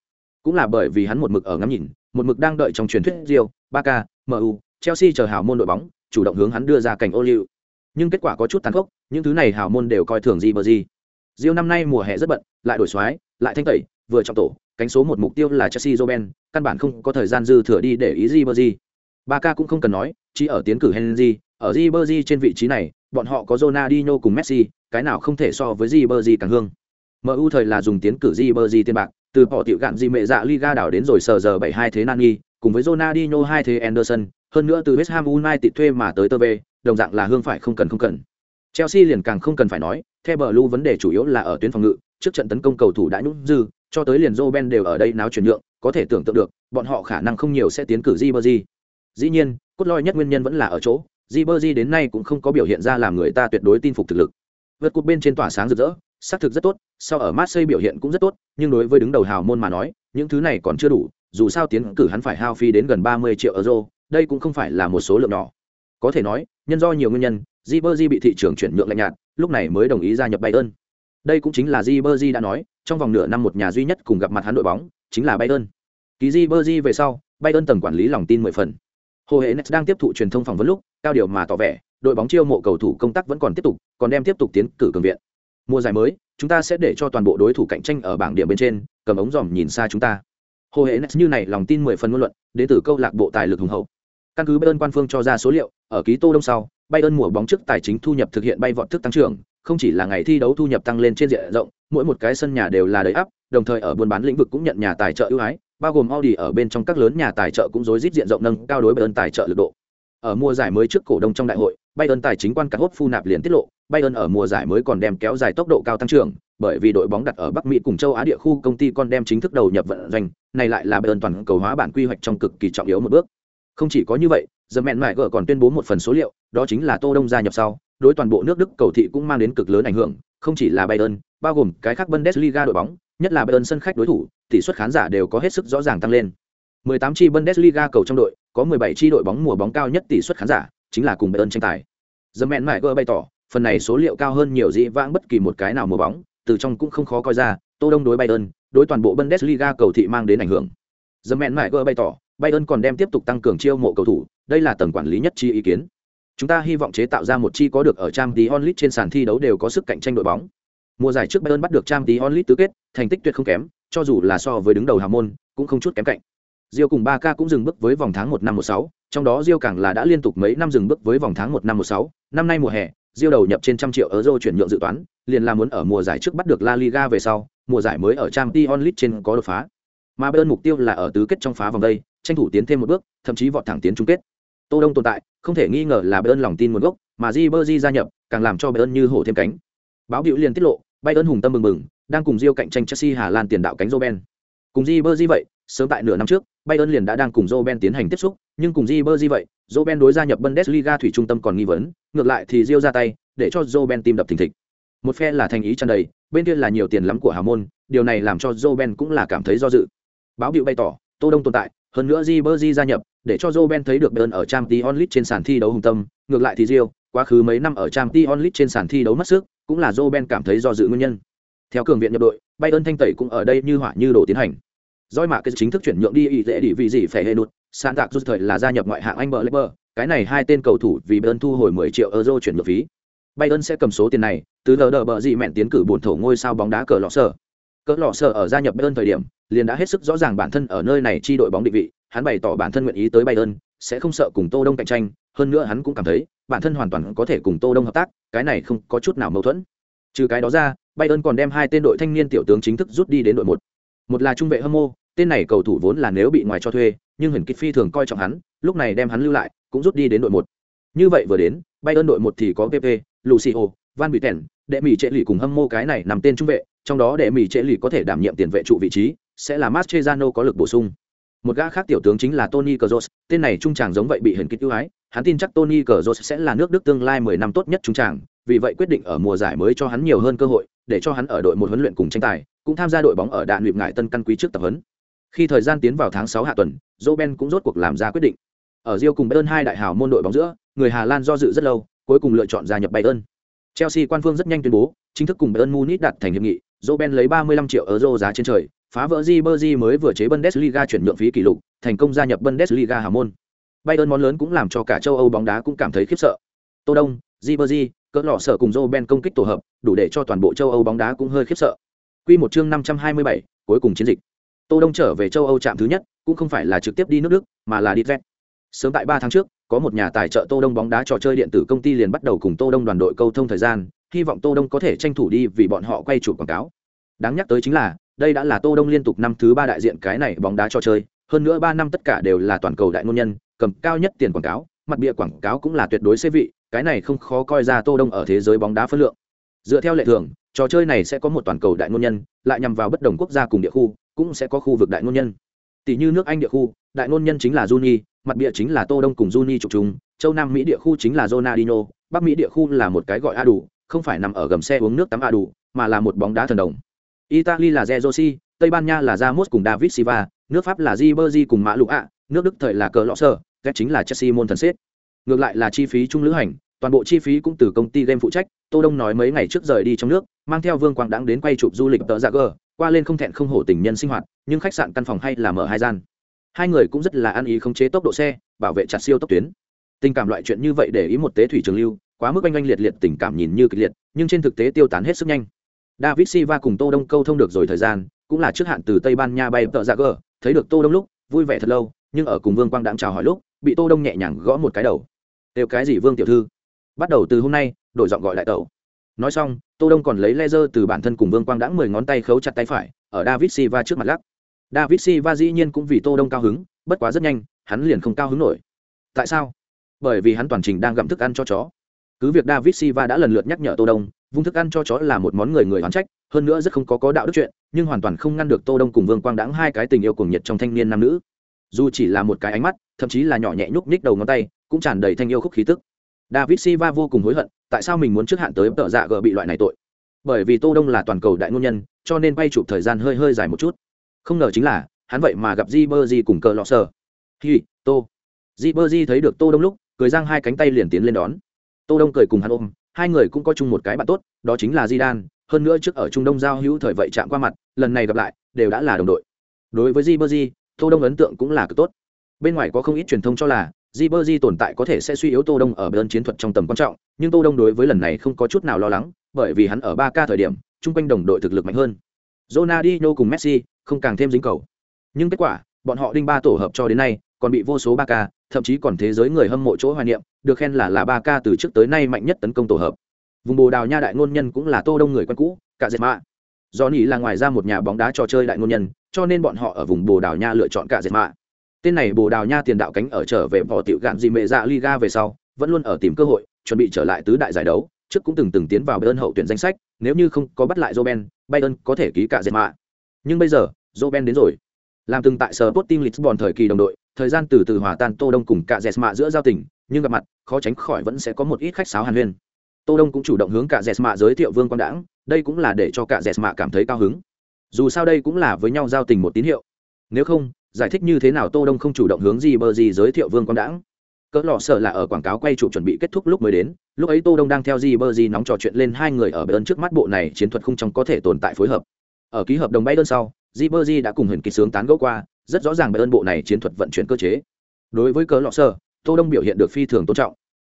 Cũng là bởi vì hắn một mực ở ngắm nhìn, một mực đang đợi trong truyền thuyết Real, Barca, MU, Chelsea chờ hào môn đội bóng, chủ động hướng hắn đưa ra cảnh ô liu. Nhưng kết quả có chút tàn khốc, những thứ này hào môn đều coi thường Ribery. Real năm nay mùa hè rất bận, lại đổi xoái, lại thanh tẩy, vừa trong tổ, cánh số một mục tiêu là Chelsea Roben, căn bản không có thời gian dư thừa đi để ý Ribery. Barca cũng không cần nói, chỉ ở tiến cử Henry, ở Ribery trên vị trí này, bọn họ có Ronaldinho cùng Messi, cái nào không thể so với Ribery càng hương. MU thời là dùng tiến cử Ribery tiền bạc, từ bỏ tiểu gạn gì mẹ dạ Liga đảo đến rồi sờ giờ 72 thế Nani, cùng với Ronaldinho hai thế Anderson, hơn nữa từ West Ham United thuê mà tới tơ về, đồng dạng là hương phải không cần không cần. Chelsea liền càng không cần phải nói, theo Blue vấn đề chủ yếu là ở tuyến phòng ngự, trước trận tấn công cầu thủ đã nhũng dư, cho tới liền Roben đều ở đây náo chuyển nhượng, có thể tưởng tượng được, bọn họ khả năng không nhiều sẽ tiến cử Ribery. Dĩ nhiên, cốt lõi nhất nguyên nhân vẫn là ở chỗ, Ribery đến nay cũng không có biểu hiện ra làm người ta tuyệt đối tin phục thực lực. Vượt cột bên trên tỏa sáng rực rỡ, xác thực rất tốt, sau ở Marseille biểu hiện cũng rất tốt, nhưng đối với đứng đầu hào môn mà nói, những thứ này còn chưa đủ, dù sao tiến cử hắn phải hao phí đến gần 30 triệu euro, đây cũng không phải là một số lượng nhỏ. Có thể nói, nhân do nhiều nguyên nhân, Ribery bị thị trường chuyển nhượng lạnh nhạt, lúc này mới đồng ý gia nhập Bayern. Đây cũng chính là Ribery đã nói, trong vòng nửa năm một nhà duy nhất cùng gặp mặt hắn đội bóng, chính là Bayern. Ký Ribery về sau, Bayern tầng quản lý lòng tin mười phần. hồ Hễ đang tiếp thụ truyền thông phỏng vấn lúc cao điều mà tỏ vẻ đội bóng chiêu mộ cầu thủ công tác vẫn còn tiếp tục còn đem tiếp tục tiến cử cường viện mùa giải mới chúng ta sẽ để cho toàn bộ đối thủ cạnh tranh ở bảng điểm bên trên cầm ống dòm nhìn xa chúng ta hồ hệ nes như này lòng tin mười phần ngôn luận đến từ câu lạc bộ tài lực hùng hậu căn cứ bayern quan phương cho ra số liệu ở ký tô đông sau bayern mùa bóng trước tài chính thu nhập thực hiện bay vọt thức tăng trưởng không chỉ là ngày thi đấu thu nhập tăng lên trên diện rộng mỗi một cái sân nhà đều là đầy ắp đồng thời ở buôn bán lĩnh vực cũng nhận nhà tài trợ ưu ái bao gồm Audi ở bên trong các lớn nhà tài trợ cũng rối rít diện rộng nâng cao đối Bayern tài trợ lực độ. Ở mùa giải mới trước cổ đông trong đại hội, Bayern tài chính quan cả hốt phu nạp liền tiết lộ, Bayern ở mùa giải mới còn đem kéo dài tốc độ cao tăng trưởng, bởi vì đội bóng đặt ở Bắc Mỹ cùng châu Á địa khu công ty con đem chính thức đầu nhập vận doanh, này lại là Bayern toàn cầu hóa bản quy hoạch trong cực kỳ trọng yếu một bước. Không chỉ có như vậy, The Man Mại còn tuyên bố một phần số liệu, đó chính là Tô Đông gia nhập sau, đối toàn bộ nước Đức cầu thị cũng mang đến cực lớn ảnh hưởng, không chỉ là Bayern, bao gồm cái khác Bundesliga đội bóng, nhất là Bayern sân khách đối thủ, tỷ suất khán giả đều có hết sức rõ ràng tăng lên. 18 chi Bundesliga cầu trong đội, có 17 chi đội bóng mùa bóng cao nhất tỷ suất khán giả, chính là cùng Bayern tranh tài. The Man Mại bày tỏ, phần này số liệu cao hơn nhiều dĩ vãng bất kỳ một cái nào mùa bóng, từ trong cũng không khó coi ra, Tô Đông đối Bayern, đối toàn bộ Bundesliga cầu thị mang đến ảnh hưởng. The Man Mại bày tỏ, Bayern còn đem tiếp tục tăng cường chiêu mộ cầu thủ, đây là tầng quản lý nhất chi ý kiến. Chúng ta hy vọng chế tạo ra một chi có được ở Champions League trên sàn thi đấu đều có sức cạnh tranh đội bóng. Mùa giải trước Bayern bắt được Champions League tứ kết, thành tích tuyệt không kém, cho dù là so với đứng đầu hà môn, cũng không chút kém cạnh. Diêu cùng Barca cũng dừng bước với vòng tháng một năm một sáu, trong đó Diêu càng là đã liên tục mấy năm dừng bước với vòng tháng một năm một sáu, năm nay mùa hè, Diêu đầu nhập trên trăm triệu euro chuyển nhượng dự toán, liền là muốn ở mùa giải trước bắt được La Liga về sau, mùa giải mới ở Champions League trên có đột phá. Mà Bayern mục tiêu là ở tứ kết trong phá vòng đây, tranh thủ tiến thêm một bước, thậm chí vọt thẳng tiến chung kết. Tô Đông tồn tại, không thể nghi ngờ là Bayern lòng tin nguồn gốc, mà Ribery gia nhập, càng làm cho Bayern như hổ thêm cánh. Báo biểu liền tiết lộ, Bayern hùng tâm mừng mừng, đang cùng Diêu cạnh tranh Chelsea Hà Lan tiền đạo cánh Robben Cùng Ribery vậy, sớm tại nửa năm trước, Bayern liền đã đang cùng Robben tiến hành tiếp xúc, nhưng cùng Ribery vậy, Roben đối gia nhập Bundesliga thủy trung tâm còn nghi vấn, ngược lại thì Rio ra tay, để cho Roben tim đập thình thịch. Một phe là thành ý tràn đầy, bên kia là nhiều tiền lắm của Hà môn, điều này làm cho Roben cũng là cảm thấy do dự. Báo biểu bày tỏ, Tô Đông tồn tại, hơn nữa Ribery gia nhập, để cho Roben thấy được Bayern ở Champions League trên sàn thi đấu hùng tâm, ngược lại thì Rio, quá khứ mấy năm ở Champions League trên sàn thi đấu mất sức, cũng là Roben cảm thấy do dự nguyên nhân. Theo cường viện nhập đội, Bayern thanh tẩy cũng ở đây như hỏa như đổ tiến hành. Doi mạ cái chính thức chuyển nhượng đi ý dễ đi vì gì phải hệ nụt, sàn tạc rút thời là gia nhập ngoại hạng Anh Blackburn, cái này hai tên cầu thủ vì Bayern thu hồi 10 triệu euro chuyển nhượng phí. Bayern sẽ cầm số tiền này, từ lờ đờ bờ gì mẹn tiến cử buồn thổ ngôi sao bóng đá cờ lọ sở. Cờ lọ sở ở gia nhập Bayern thời điểm, liền đã hết sức rõ ràng bản thân ở nơi này chi đội bóng định vị, hắn bày tỏ bản thân nguyện ý tới Bayern, sẽ không sợ cùng Tô Đông cạnh tranh, hơn nữa hắn cũng cảm thấy, bản thân hoàn toàn có thể cùng Tô Đông hợp tác, cái này không có chút nào mâu thuẫn. Trừ cái đó ra, Bayern còn đem hai tên đội thanh niên tiểu tướng chính thức rút đi đến đội một. Một là trung vệ hâm mô, tên này cầu thủ vốn là nếu bị ngoài cho thuê, nhưng Huyền Kịch Phi thường coi trọng hắn, lúc này đem hắn lưu lại, cũng rút đi đến đội một. Như vậy vừa đến, bay ơn đội một thì có PP, Lucio, Van bị tèn, đệ mỹ trệ lì cùng hâm mô cái này nằm tên trung vệ, trong đó đệ mỹ trệ lì có thể đảm nhiệm tiền vệ trụ vị trí, sẽ là Mascherano có lực bổ sung. Một gã khác tiểu tướng chính là Tony Kroos, tên này trung tràng giống vậy bị Huyền Kịch ưu ái, hắn tin chắc Tony Kroos sẽ là nước Đức tương lai 10 năm tốt nhất trung tràng, vì vậy quyết định ở mùa giải mới cho hắn nhiều hơn cơ hội, để cho hắn ở đội một huấn luyện cùng tranh tài, cũng tham gia đội bóng ở đạn luyện ngại tân căn quý trước tập huấn. Khi thời gian tiến vào tháng 6 hạ tuần, Roben cũng rốt cuộc làm ra quyết định. Ở Rio cùng Bayern hai đại hào môn đội bóng giữa, người Hà Lan do dự rất lâu, cuối cùng lựa chọn gia nhập Bayern. Chelsea quan phương rất nhanh tuyên bố, chính thức cùng Bayern Munich đạt thành hiệp nghị, Roben lấy 35 triệu euro giá trên trời, phá vỡ Ribery mới vừa chế Bundesliga chuyển nhượng phí kỷ lục, thành công gia nhập Bundesliga hào môn. Bayern món lớn cũng làm cho cả châu Âu bóng đá cũng cảm thấy khiếp sợ. Tô Đông, Ribery, cỡ lọ sở cùng Roben công kích tổ hợp, đủ để cho toàn bộ châu Âu bóng đá cũng hơi khiếp sợ. Quy một chương 527, cuối cùng chiến dịch. Tô Đông trở về châu Âu trạm thứ nhất, cũng không phải là trực tiếp đi nước Đức, mà là đi Red. Sớm tại 3 tháng trước, có một nhà tài trợ Tô Đông bóng đá trò chơi điện tử công ty liền bắt đầu cùng Tô Đông đoàn đội câu thông thời gian, hy vọng Tô Đông có thể tranh thủ đi vì bọn họ quay chụp quảng cáo. Đáng nhắc tới chính là, đây đã là Tô Đông liên tục năm thứ ba đại diện cái này bóng đá trò chơi, hơn nữa 3 năm tất cả đều là toàn cầu đại ngôn nhân, cầm cao nhất tiền quảng cáo, mặt bìa quảng cáo cũng là tuyệt đối xế vị, cái này không khó coi ra Tô Đông ở thế giới bóng đá phân lượng. Dựa theo lệ thường, trò chơi này sẽ có một toàn cầu đại ngôn nhân, lại nhằm vào bất đồng quốc gia cùng địa khu, cũng sẽ có khu vực đại ngôn nhân. Tỷ như nước Anh địa khu, đại ngôn nhân chính là Juni, mặt bìa chính là Tô Đông cùng Juni trục trùng, châu Nam Mỹ địa khu chính là Ronaldinho, Bắc Mỹ địa khu là một cái gọi A đủ, không phải nằm ở gầm xe uống nước tắm A đủ, mà là một bóng đá thần đồng. Italy là jerosi Tây Ban Nha là Ramos cùng David Silva, nước Pháp là Ribery cùng Mã Lục ạ, nước Đức thời là cờ lọ sơ, chính là Chelsea môn thần xếp. Ngược lại là chi phí chung lữ hành, toàn bộ chi phí cũng từ công ty game phụ trách. Tô Đông nói mấy ngày trước rời đi trong nước, mang theo Vương Quang Đãng đến quay chụp du lịch tờ Giả Gờ, qua lên không thẹn không hổ tình nhân sinh hoạt, nhưng khách sạn căn phòng hay là mở hai gian. Hai người cũng rất là ăn ý không chế tốc độ xe, bảo vệ chặt siêu tốc tuyến tình cảm loại chuyện như vậy để ý một tế thủy trường lưu quá mức oanh oanh liệt liệt tình cảm nhìn như kịch liệt nhưng trên thực tế tiêu tán hết sức nhanh david silva cùng tô đông câu thông được rồi thời gian cũng là trước hạn từ tây ban nha bay tợ ra dạ gờ thấy được tô đông lúc vui vẻ thật lâu nhưng ở cùng vương quang đạm chào hỏi lúc bị tô đông nhẹ nhàng gõ một cái đầu đều cái gì vương tiểu thư? Bắt đầu từ hôm nay, đổi giọng gọi lại tẩu. Nói xong, tô đông còn lấy laser từ bản thân cùng vương quang đãng mười ngón tay khấu chặt tay phải, ở david silva trước mặt lắc. David silva dĩ nhiên cũng vì tô đông cao hứng, bất quá rất nhanh, hắn liền không cao hứng nổi. Tại sao? Bởi vì hắn toàn trình đang gặm thức ăn cho chó. Cứ việc david silva đã lần lượt nhắc nhở tô đông, vung thức ăn cho chó là một món người người hoán trách, hơn nữa rất không có có đạo đức chuyện, nhưng hoàn toàn không ngăn được tô đông cùng vương quang đãng hai cái tình yêu cuồng nhiệt trong thanh niên nam nữ. Dù chỉ là một cái ánh mắt, thậm chí là nhỏ nhẹ nhúc nhích đầu ngón tay cũng tràn đầy thanh yêu khúc khí tức. David silva vô cùng hối hận, tại sao mình muốn trước hạn tới tợ dạ gờ bị loại này tội? Bởi vì tô đông là toàn cầu đại ngôn nhân, cho nên bay chụp thời gian hơi hơi dài một chút. Không ngờ chính là, hắn vậy mà gặp di bơ di cùng cờ lọ sờ. Hi, tô. Di bơ di thấy được tô đông lúc, cười giang hai cánh tay liền tiến lên đón. Tô đông cười cùng hắn ôm, hai người cũng có chung một cái bạn tốt, đó chính là di đan hơn nữa trước ở trung đông giao hữu thời vậy chạm qua mặt, lần này gặp lại, đều đã là đồng đội. Đối với di bơ di tô đông ấn tượng cũng là cực tốt. Bên ngoài có không ít truyền thông cho là di tồn tại có thể sẽ suy yếu tô đông ở bên chiến thuật trong tầm quan trọng, nhưng tô đông đối với lần này không có chút nào lo lắng, bởi vì hắn ở ba k thời điểm, chung quanh đồng đội thực lực mạnh hơn. Ronaldinho cùng Messi không càng thêm dính cầu. Nhưng kết quả, bọn họ đinh ba tổ hợp cho đến nay, còn bị vô số ba k thậm chí còn thế giới người hâm mộ chỗ hoài niệm, được khen là là ba k từ trước tới nay mạnh nhất tấn công tổ hợp. Vùng bồ đào nha đại ngôn nhân cũng là tô đông người quen cũ, cả dệt mạ. Do là ngoài ra một nhà bóng đá trò chơi đại ngôn nhân, cho nên bọn họ ở vùng bồ đào nha lựa chọn cả dệt mạ tên này bồ đào nha tiền đạo cánh ở trở về bỏ tiểu gạn gì mẹ dạ liga về sau vẫn luôn ở tìm cơ hội chuẩn bị trở lại tứ đại giải đấu trước cũng từng từng tiến vào bayern hậu tuyển danh sách nếu như không có bắt lại joben bayern có thể ký cả dệt mạ nhưng bây giờ joben đến rồi làm từng tại sở Sporting Lisbon thời kỳ đồng đội, thời gian từ từ hòa tan Tô Đông cùng cả Jesma giữa giao tình, nhưng gặp mặt, khó tránh khỏi vẫn sẽ có một ít khách sáo hàn huyên. Tô Đông cũng chủ động hướng cả Jesma giới thiệu Vương Quang Đãng, đây cũng là để cho cả Jesma cảm thấy cao hứng. Dù sao đây cũng là với nhau giao tình một tín hiệu. Nếu không, giải thích như thế nào Tô Đông không chủ động hướng gì bờ gì giới thiệu Vương Quang Đãng? Cỡ lọ sợ là ở quảng cáo quay chụp chuẩn bị kết thúc lúc mới đến, lúc ấy Tô Đông đang theo gì bơ gì nóng trò chuyện lên hai người ở bên trước mắt bộ này chiến thuật không trong có thể tồn tại phối hợp. Ở ký hợp đồng bay đơn sau, Jibberjee đã cùng Huyền Kỳ sướng tán gẫu qua, rất rõ ràng ơn bộ này chiến thuật vận chuyển cơ chế. Đối với cỡ lọ sở, Tô Đông biểu hiện được phi thường tôn trọng.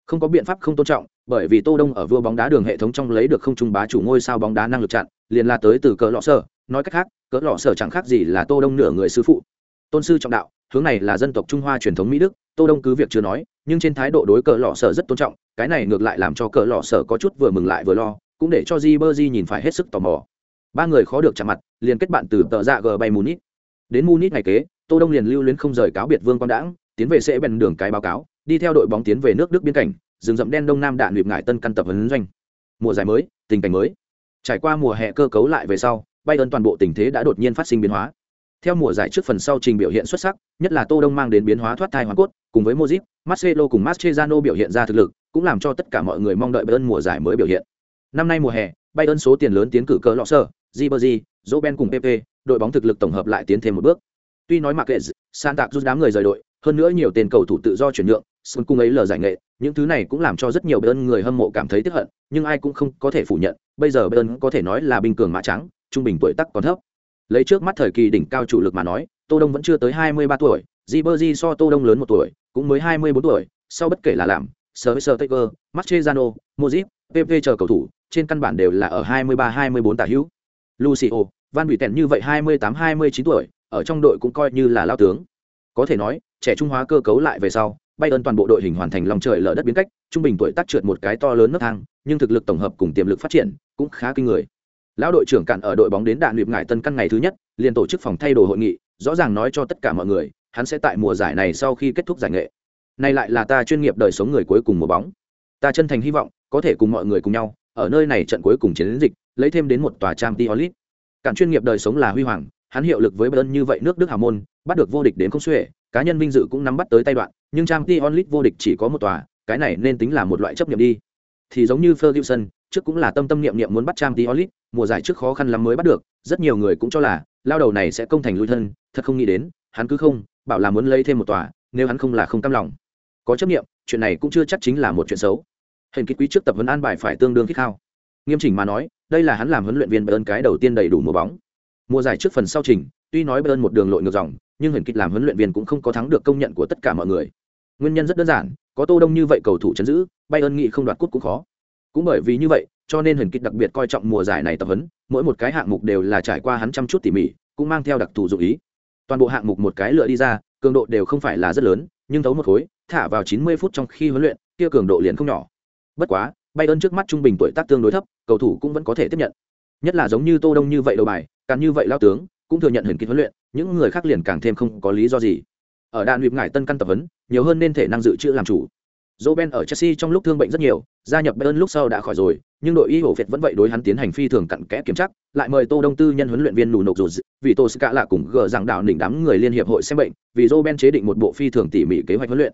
Không có biện pháp không tôn trọng, bởi vì Tô Đông ở vua bóng đá đường hệ thống trong lấy được không trung bá chủ ngôi sao bóng đá năng lực chặn, liền là tới từ cỡ lọ sở. nói cách khác, cỡ lọ sở chẳng khác gì là Tô Đông nửa người sư phụ. Tôn sư trọng đạo, hướng này là dân tộc Trung Hoa truyền thống Mỹ Đức, Tô Đông cứ việc chưa nói, nhưng trên thái độ đối cờ lọ sở rất tôn trọng, cái này ngược lại làm cho cờ lọ sở có chút vừa mừng lại vừa lo, cũng để cho Di Berji nhìn phải hết sức tò mò. Ba người khó được chạm mặt liền kết bạn từ tờ dạ g bay munich. Đến munich ngày kế tô đông liền lưu luyến không rời cáo biệt vương quang đãng tiến về sẽ bèn đường cái báo cáo đi theo đội bóng tiến về nước đức biên cảnh rừng rậm đen đông nam đạn luyện ngải tân căn tập huấn doanh. Mùa giải mới tình cảnh mới. Trải qua mùa hè cơ cấu lại về sau bay ơn toàn bộ tình thế đã đột nhiên phát sinh biến hóa theo mùa giải trước phần sau trình biểu hiện xuất sắc nhất là tô đông mang đến biến hóa thoát thai hoàn cốt cùng với Modric, marcelo cùng mascherano biểu hiện ra thực lực cũng làm cho tất cả mọi người mong đợi Bayern mùa giải mới biểu hiện năm nay mùa hè Bayern số tiền lớn tiến cử cỡ lọ sở, Ribery, Robben cùng PP, đội bóng thực lực tổng hợp lại tiến thêm một bước. Tuy nói mặc kệ San Tạc rút đám người rời đội, hơn nữa nhiều tên cầu thủ tự do chuyển nhượng, Sun cung ấy lờ giải nghệ, những thứ này cũng làm cho rất nhiều Bayern người hâm mộ cảm thấy tiếc hận, nhưng ai cũng không có thể phủ nhận, bây giờ Bayern có thể nói là bình cường mã trắng, trung bình tuổi tác còn thấp. Lấy trước mắt thời kỳ đỉnh cao chủ lực mà nói, Tô Đông vẫn chưa tới 23 tuổi, Di Berzi so Tô Đông lớn một tuổi, cũng mới 24 tuổi, sau bất kể là làm, Sir Taker, Mascherano, mozip PP chờ cầu thủ, trên căn bản đều là ở 23-24 tả hữu. Lucio, Van Bị Tèn như vậy 28-29 tuổi, ở trong đội cũng coi như là lao tướng. Có thể nói, trẻ trung hóa cơ cấu lại về sau, bay ơn toàn bộ đội hình hoàn thành lòng trời lở đất biến cách, trung bình tuổi tác trượt một cái to lớn nấc thang, nhưng thực lực tổng hợp cùng tiềm lực phát triển cũng khá kinh người. Lão đội trưởng cạn ở đội bóng đến đạn luyện ngải tân căn ngày thứ nhất, liền tổ chức phòng thay đồ hội nghị, rõ ràng nói cho tất cả mọi người, hắn sẽ tại mùa giải này sau khi kết thúc giải nghệ. Này lại là ta chuyên nghiệp đời sống người cuối cùng mùa bóng. Ta chân thành hy vọng có thể cùng mọi người cùng nhau, ở nơi này trận cuối cùng chiến dịch, lấy thêm đến một tòa trang Tiolit. Cản chuyên nghiệp đời sống là huy hoàng, hắn hiệu lực với Bayern như vậy nước Đức hào môn, bắt được vô địch đến không xuể, cá nhân vinh dự cũng nắm bắt tới tay đoạn, nhưng trang Tiolit vô địch chỉ có một tòa, cái này nên tính là một loại chấp nhận đi. Thì giống như Ferguson, trước cũng là tâm tâm niệm niệm muốn bắt trang Tiolit, mùa giải trước khó khăn lắm mới bắt được, rất nhiều người cũng cho là lao đầu này sẽ công thành lui thân, thật không nghĩ đến, hắn cứ không, bảo là muốn lấy thêm một tòa, nếu hắn không là không cam lòng. Có chấp niệm, chuyện này cũng chưa chắc chính là một chuyện xấu. Hình kích quý trước tập huấn an bài phải tương đương khích khao nghiêm chỉnh mà nói đây là hắn làm huấn luyện viên bayern cái đầu tiên đầy đủ mùa bóng mùa giải trước phần sau trình tuy nói bayern một đường lội ngược dòng nhưng hình kịch làm huấn luyện viên cũng không có thắng được công nhận của tất cả mọi người Nguyên nhân rất đơn giản, có Tô Đông như vậy cầu thủ chấn giữ, Bayern nghĩ không đoạt cúp cũng khó. Cũng bởi vì như vậy, cho nên Huyền Kịch đặc biệt coi trọng mùa giải này tập huấn, mỗi một cái hạng mục đều là trải qua hắn chăm chút tỉ mỉ, cũng mang theo đặc thù dụng ý. Toàn bộ hạng mục một cái lựa đi ra, cường độ đều không phải là rất lớn, nhưng thấu một khối, thả vào 90 phút trong khi huấn luyện, kia cường độ liền không nhỏ. Bất quá, bay ơn trước mắt trung bình tuổi tác tương đối thấp, cầu thủ cũng vẫn có thể tiếp nhận. Nhất là giống như Tô Đông như vậy đầu bài, càng như vậy lao tướng, cũng thừa nhận Huyền Kịch huấn luyện, những người khác liền càng thêm không có lý do gì. Ở đạn luyện ngải tân căn tập huấn, nhiều hơn nên thể năng dự trữ làm chủ. Robben ở Chelsea trong lúc thương bệnh rất nhiều, gia nhập Bayern lúc sau đã khỏi rồi, nhưng đội y hổ Việt vẫn vậy đối hắn tiến hành phi thường cặn kẽ kiểm tra, lại mời Tô Đông Tư nhân huấn luyện viên nụ nộp rồi, vì Tô Ska là cùng gờ rằng đạo đỉnh đám người liên hiệp hội xem bệnh, vì Robben chế định một bộ phi thường tỉ mỉ kế hoạch huấn luyện.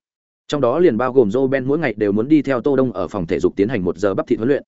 Trong đó liền bao gồm Robben mỗi ngày đều muốn đi theo Tô Đông ở phòng thể dục tiến hành một giờ bắp thịt huấn luyện.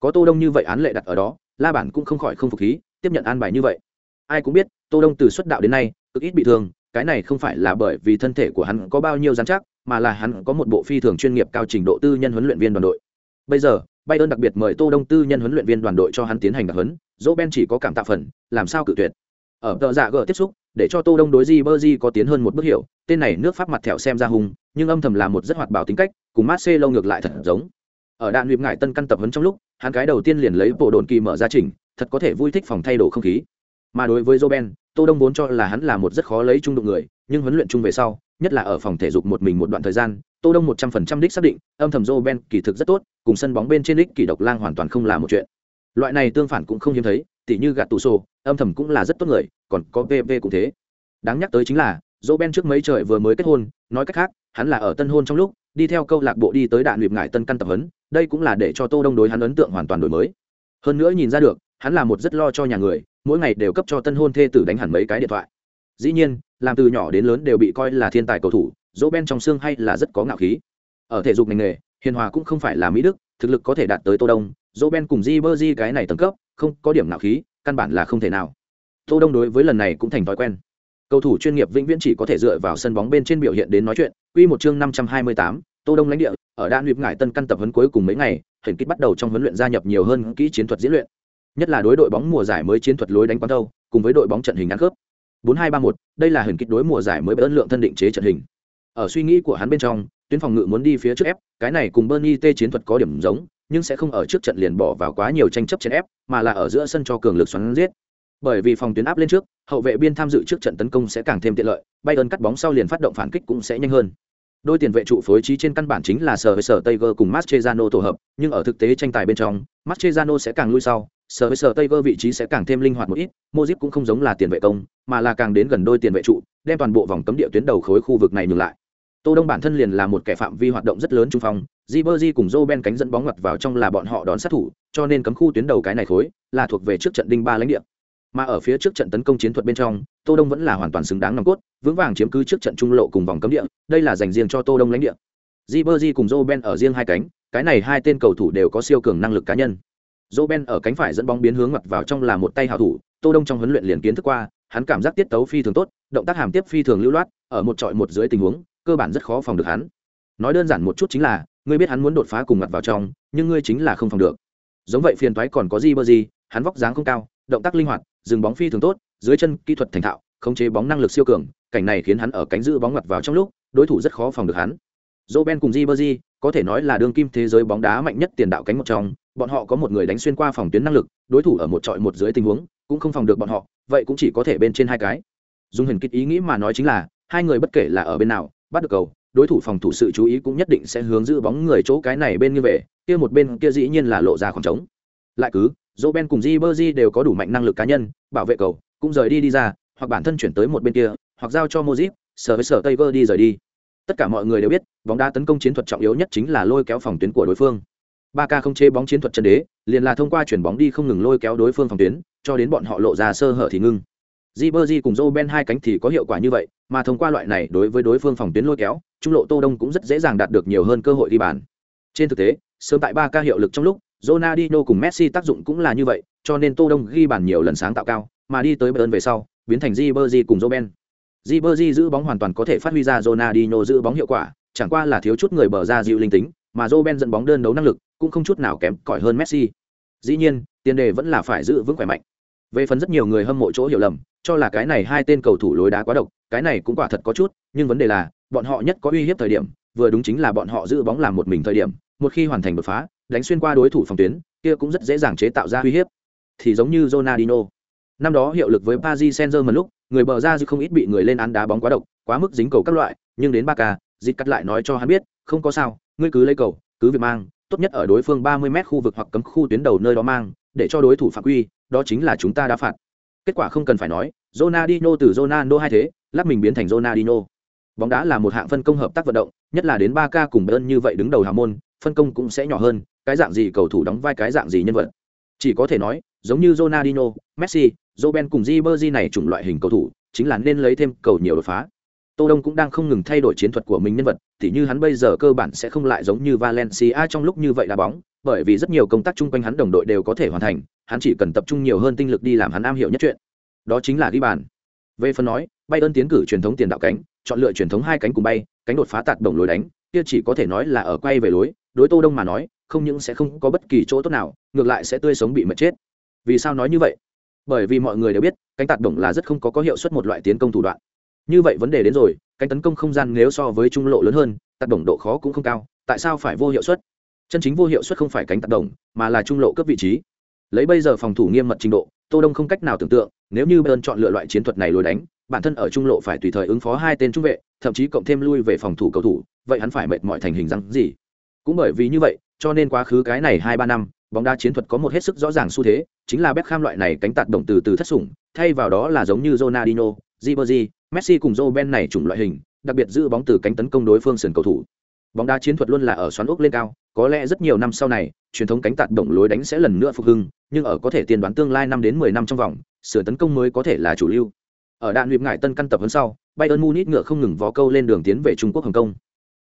Có Tô Đông như vậy án lệ đặt ở đó, La Bản cũng không khỏi không phục khí, tiếp nhận an bài như vậy. Ai cũng biết, Tô Đông từ xuất đạo đến nay, cực ít bị thương, cái này không phải là bởi vì thân thể của hắn có bao nhiêu rắn chắc, mà là hắn có một bộ phi thường chuyên nghiệp cao trình độ tư nhân huấn luyện viên đoàn đội. Bây giờ, Bayern đặc biệt mời Tô Đông tư nhân huấn luyện viên đoàn đội cho hắn tiến hành đặc huấn, Ben chỉ có cảm tạ phần, làm sao cự tuyệt. Ở tờ giả dạ tiếp xúc, để cho Tô Đông đối Ribery có tiến hơn một bước hiểu, tên này nước Pháp mặt thẹo xem ra hùng, nhưng âm thầm là một rất hoạt bảo tính cách, cùng Marcelo ngược lại thật giống. Ở đạn luyện ngải tân căn tập huấn trong lúc, hắn cái đầu tiên liền lấy bộ đồn kỳ mở ra trình, thật có thể vui thích phòng thay đổi không khí. Mà đối với Ben, Tô Đông vốn cho là hắn là một rất khó lấy trung đụng người, nhưng huấn luyện chung về sau, nhất là ở phòng thể dục một mình một đoạn thời gian, Tô Đông 100% đích xác định, âm thầm joe Ben kỳ thực rất tốt, cùng sân bóng bên trên đích kỳ độc lang hoàn toàn không là một chuyện. Loại này tương phản cũng không hiếm thấy, tỉ như gạt tủ sổ, âm thầm cũng là rất tốt người, còn có VV cũng thế. Đáng nhắc tới chính là, joe Ben trước mấy trời vừa mới kết hôn, nói cách khác, hắn là ở tân hôn trong lúc, đi theo câu lạc bộ đi tới đạn luyện ngải tân căn tập huấn, đây cũng là để cho Tô Đông đối hắn ấn tượng hoàn toàn đổi mới. Hơn nữa nhìn ra được, hắn là một rất lo cho nhà người, mỗi ngày đều cấp cho tân hôn thê tử đánh hẳn mấy cái điện thoại dĩ nhiên làm từ nhỏ đến lớn đều bị coi là thiên tài cầu thủ dỗ ben trong xương hay là rất có ngạo khí. Ở thể dục ngành nghề hiền hòa cũng không phải là mỹ đức thực lực có thể đạt tới tô đông dỗ ben cùng di bơ di cái này tầng cấp không có điểm ngạo khí căn bản là không thể nào. Tô đông đối với lần này cũng thành thói quen. Cầu thủ chuyên nghiệp vĩnh viễn chỉ có thể dựa vào sân bóng bên trên biểu hiện đến nói chuyện. Quy một chương năm trăm hai mươi tám, tô đông lãnh địa ở đan luyện ngải tân căn tập huấn cuối cùng mấy ngày hình kích bắt đầu trong huấn luyện gia nhập nhiều hơn kỹ chiến thuật diễn luyện. Nhất là đối đội bóng mùa giải mới chiến thuật lối đánh quán đâu cùng với đội bóng trận hình ăn khớp. 4231, đây là hình kích đối mùa giải mới ấn lượng thân định chế trận hình. Ở suy nghĩ của hắn bên trong tuyến phòng ngự muốn đi phía trước ép cái này cùng bernie t chiến thuật có điểm giống nhưng sẽ không ở trước trận liền bỏ vào quá nhiều tranh chấp chèn ép mà là ở giữa sân cho cường lực xoắn giết. Bởi vì phòng tuyến áp lên trước hậu vệ biên tham dự trước trận tấn công sẽ càng thêm tiện lợi bayern cắt bóng sau liền phát động phản kích cũng sẽ nhanh hơn. Đôi tiền vệ trụ phối trí trên căn bản chính là sở với sở Tiger cùng Mascherano tổ hợp, nhưng ở thực tế tranh tài bên trong, Mascherano sẽ càng lui sau, sở với sở Tiger vị trí sẽ càng thêm linh hoạt một ít, Modric cũng không giống là tiền vệ công, mà là càng đến gần đôi tiền vệ trụ, đem toàn bộ vòng cấm địa tuyến đầu khối khu vực này nhường lại. Tô Đông bản thân liền là một kẻ phạm vi hoạt động rất lớn trung phong, Ribery cùng Roben cánh dẫn bóng ngặt vào trong là bọn họ đón sát thủ, cho nên cấm khu tuyến đầu cái này khối là thuộc về trước trận đinh ba lãnh địa. Mà ở phía trước trận tấn công chiến thuật bên trong, Tô Đông vẫn là hoàn toàn xứng đáng nòng cốt, vững vàng chiếm cứ trước trận trung lộ cùng vòng cấm địa, đây là dành riêng cho Tô Đông lãnh địa. Ribery cùng Roben ở riêng hai cánh, cái này hai tên cầu thủ đều có siêu cường năng lực cá nhân. Roben ở cánh phải dẫn bóng biến hướng mặt vào trong là một tay hảo thủ, Tô Đông trong huấn luyện liền kiến thức qua, hắn cảm giác tiết tấu phi thường tốt, động tác hàm tiếp phi thường lưu loát, ở một trọi một dưới tình huống, cơ bản rất khó phòng được hắn. Nói đơn giản một chút chính là, ngươi biết hắn muốn đột phá cùng mặt vào trong, nhưng ngươi chính là không phòng được. Giống vậy phiền toái còn có Ribery, hắn vóc dáng không cao, động tác linh hoạt, dừng bóng phi thường tốt, dưới chân kỹ thuật thành thạo, khống chế bóng năng lực siêu cường, cảnh này khiến hắn ở cánh giữ bóng mặt vào trong lúc, đối thủ rất khó phòng được hắn. Roben cùng Ribery có thể nói là đương kim thế giới bóng đá mạnh nhất tiền đạo cánh một trong, bọn họ có một người đánh xuyên qua phòng tuyến năng lực, đối thủ ở một trọi một dưới tình huống, cũng không phòng được bọn họ, vậy cũng chỉ có thể bên trên hai cái. Dung Hình kích ý nghĩ mà nói chính là, hai người bất kể là ở bên nào, bắt được cầu, đối thủ phòng thủ sự chú ý cũng nhất định sẽ hướng giữ bóng người chỗ cái này bên như về, kia một bên kia dĩ nhiên là lộ ra khoảng trống. Lại cứ, Roben cùng Ribery đều có đủ mạnh năng lực cá nhân, bảo vệ cầu, cũng rời đi đi ra, hoặc bản thân chuyển tới một bên kia, hoặc giao cho mozip sở với sở Tiger đi rời đi. Tất cả mọi người đều biết, bóng đá tấn công chiến thuật trọng yếu nhất chính là lôi kéo phòng tuyến của đối phương. Barca không chế bóng chiến thuật chân đế, liền là thông qua chuyển bóng đi không ngừng lôi kéo đối phương phòng tuyến, cho đến bọn họ lộ ra sơ hở thì ngưng. Ribery cùng Roben hai cánh thì có hiệu quả như vậy, mà thông qua loại này đối với đối phương phòng tuyến lôi kéo, trung lộ Tô Đông cũng rất dễ dàng đạt được nhiều hơn cơ hội đi bàn. Trên thực tế, sớm tại Barca hiệu lực trong lúc, Ronaldinho cùng Messi tác dụng cũng là như vậy, cho nên Tô Đông ghi bàn nhiều lần sáng tạo cao, mà đi tới Bayern về sau, biến thành Ribery cùng Roben. Ribery giữ bóng hoàn toàn có thể phát huy ra Ronaldinho giữ bóng hiệu quả, chẳng qua là thiếu chút người bờ ra dịu linh tính, mà Roben dẫn bóng đơn đấu năng lực cũng không chút nào kém cỏi hơn Messi. Dĩ nhiên, tiền đề vẫn là phải giữ vững khỏe mạnh. Về phần rất nhiều người hâm mộ chỗ hiểu lầm, cho là cái này hai tên cầu thủ lối đá quá độc, cái này cũng quả thật có chút, nhưng vấn đề là, bọn họ nhất có uy hiếp thời điểm, vừa đúng chính là bọn họ giữ bóng làm một mình thời điểm một khi hoàn thành đột phá đánh xuyên qua đối thủ phòng tuyến kia cũng rất dễ dàng chế tạo ra uy hiếp thì giống như Ronaldinho năm đó hiệu lực với Paris Saint-Germain lúc người bờ ra dư không ít bị người lên án đá bóng quá độc quá mức dính cầu các loại nhưng đến Barca dịch cắt lại nói cho hắn biết không có sao ngươi cứ lấy cầu cứ việc mang tốt nhất ở đối phương 30 m khu vực hoặc cấm khu tuyến đầu nơi đó mang để cho đối thủ phạm quy đó chính là chúng ta đã phạt. Kết quả không cần phải nói Ronaldinho từ Ronaldo hai thế lắp mình biến thành Ronaldinho. Bóng đá là một hạng phân công hợp tác vận động nhất là đến ba k cùng bơn như vậy đứng đầu hào môn phân công cũng sẽ nhỏ hơn cái dạng gì cầu thủ đóng vai cái dạng gì nhân vật. Chỉ có thể nói giống như Ronaldinho, Messi, Robben cùng Ribery này chủng loại hình cầu thủ chính là nên lấy thêm cầu nhiều đột phá. Tô Đông cũng đang không ngừng thay đổi chiến thuật của mình nhân vật, tỉ như hắn bây giờ cơ bản sẽ không lại giống như Valencia trong lúc như vậy đá bóng, bởi vì rất nhiều công tác chung quanh hắn đồng đội đều có thể hoàn thành, hắn chỉ cần tập trung nhiều hơn tinh lực đi làm hắn am hiểu nhất chuyện. Đó chính là ghi bàn. Về phần nói, Bayern tiến cử truyền thống tiền đạo cánh, chọn lựa truyền thống hai cánh cùng bay, cánh đột phá tạt đồng lối đánh, kia chỉ có thể nói là ở quay về lối, đối Tô Đông mà nói, không những sẽ không có bất kỳ chỗ tốt nào, ngược lại sẽ tươi sống bị mệt chết. Vì sao nói như vậy? Bởi vì mọi người đều biết, cánh tạt đồng là rất không có có hiệu suất một loại tiến công thủ đoạn. Như vậy vấn đề đến rồi, cánh tấn công không gian nếu so với trung lộ lớn hơn, tạt đồng độ khó cũng không cao, tại sao phải vô hiệu suất? Chân chính vô hiệu suất không phải cánh tạt đồng, mà là trung lộ cấp vị trí. Lấy bây giờ phòng thủ nghiêm mật trình độ, Tô Đông không cách nào tưởng tượng, nếu như Bayern chọn lựa loại chiến thuật này lối đánh, bản thân ở trung lộ phải tùy thời ứng phó hai tên trung vệ, thậm chí cộng thêm lui về phòng thủ cầu thủ, vậy hắn phải mệt mỏi thành hình dáng gì? Cũng bởi vì như vậy, cho nên quá khứ cái này hai ba năm, bóng đá chiến thuật có một hết sức rõ ràng xu thế, chính là Beckham loại này cánh tạt động từ từ thất sủng, thay vào đó là giống như Ronaldinho, Ribery, Messi cùng Robben này chủng loại hình, đặc biệt giữ bóng từ cánh tấn công đối phương sườn cầu thủ. Bóng đá chiến thuật luôn là ở xoắn ốc lên cao, có lẽ rất nhiều năm sau này, truyền thống cánh tạt động lối đánh sẽ lần nữa phục hưng, nhưng ở có thể tiên đoán tương lai năm đến mười năm trong vòng, sửa tấn công mới có thể là chủ lưu. Ở đạn luyện ngải tân căn tập huấn sau, Bayern Munich ngựa không ngừng vó câu lên đường tiến về Trung Quốc Hồng Kông.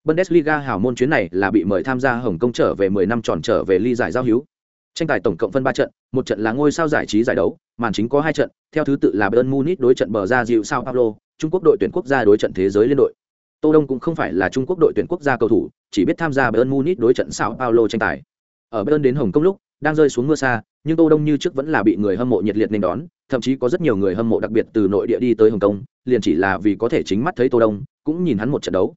Bundesliga hào môn chuyến này là bị mời tham gia Hồng Kông trở về 10 năm tròn trở về ly giải giao hữu. Tranh tài tổng cộng phân 3 trận, một trận là ngôi sao giải trí giải đấu, màn chính có 2 trận, theo thứ tự là Bayern Munich đối trận bờ ra dịu Sao Paulo, Trung Quốc đội tuyển quốc gia đối trận thế giới liên đội. Tô Đông cũng không phải là Trung Quốc đội tuyển quốc gia cầu thủ, chỉ biết tham gia Bayern Munich đối trận Sao Paulo tranh tài. Ở Bayern đến Hồng Kông lúc, đang rơi xuống mưa xa, nhưng Tô Đông như trước vẫn là bị người hâm mộ nhiệt liệt nên đón, thậm chí có rất nhiều người hâm mộ đặc biệt từ nội địa đi tới Hồng Kông, liền chỉ là vì có thể chính mắt thấy Tô Đông, cũng nhìn hắn một trận đấu.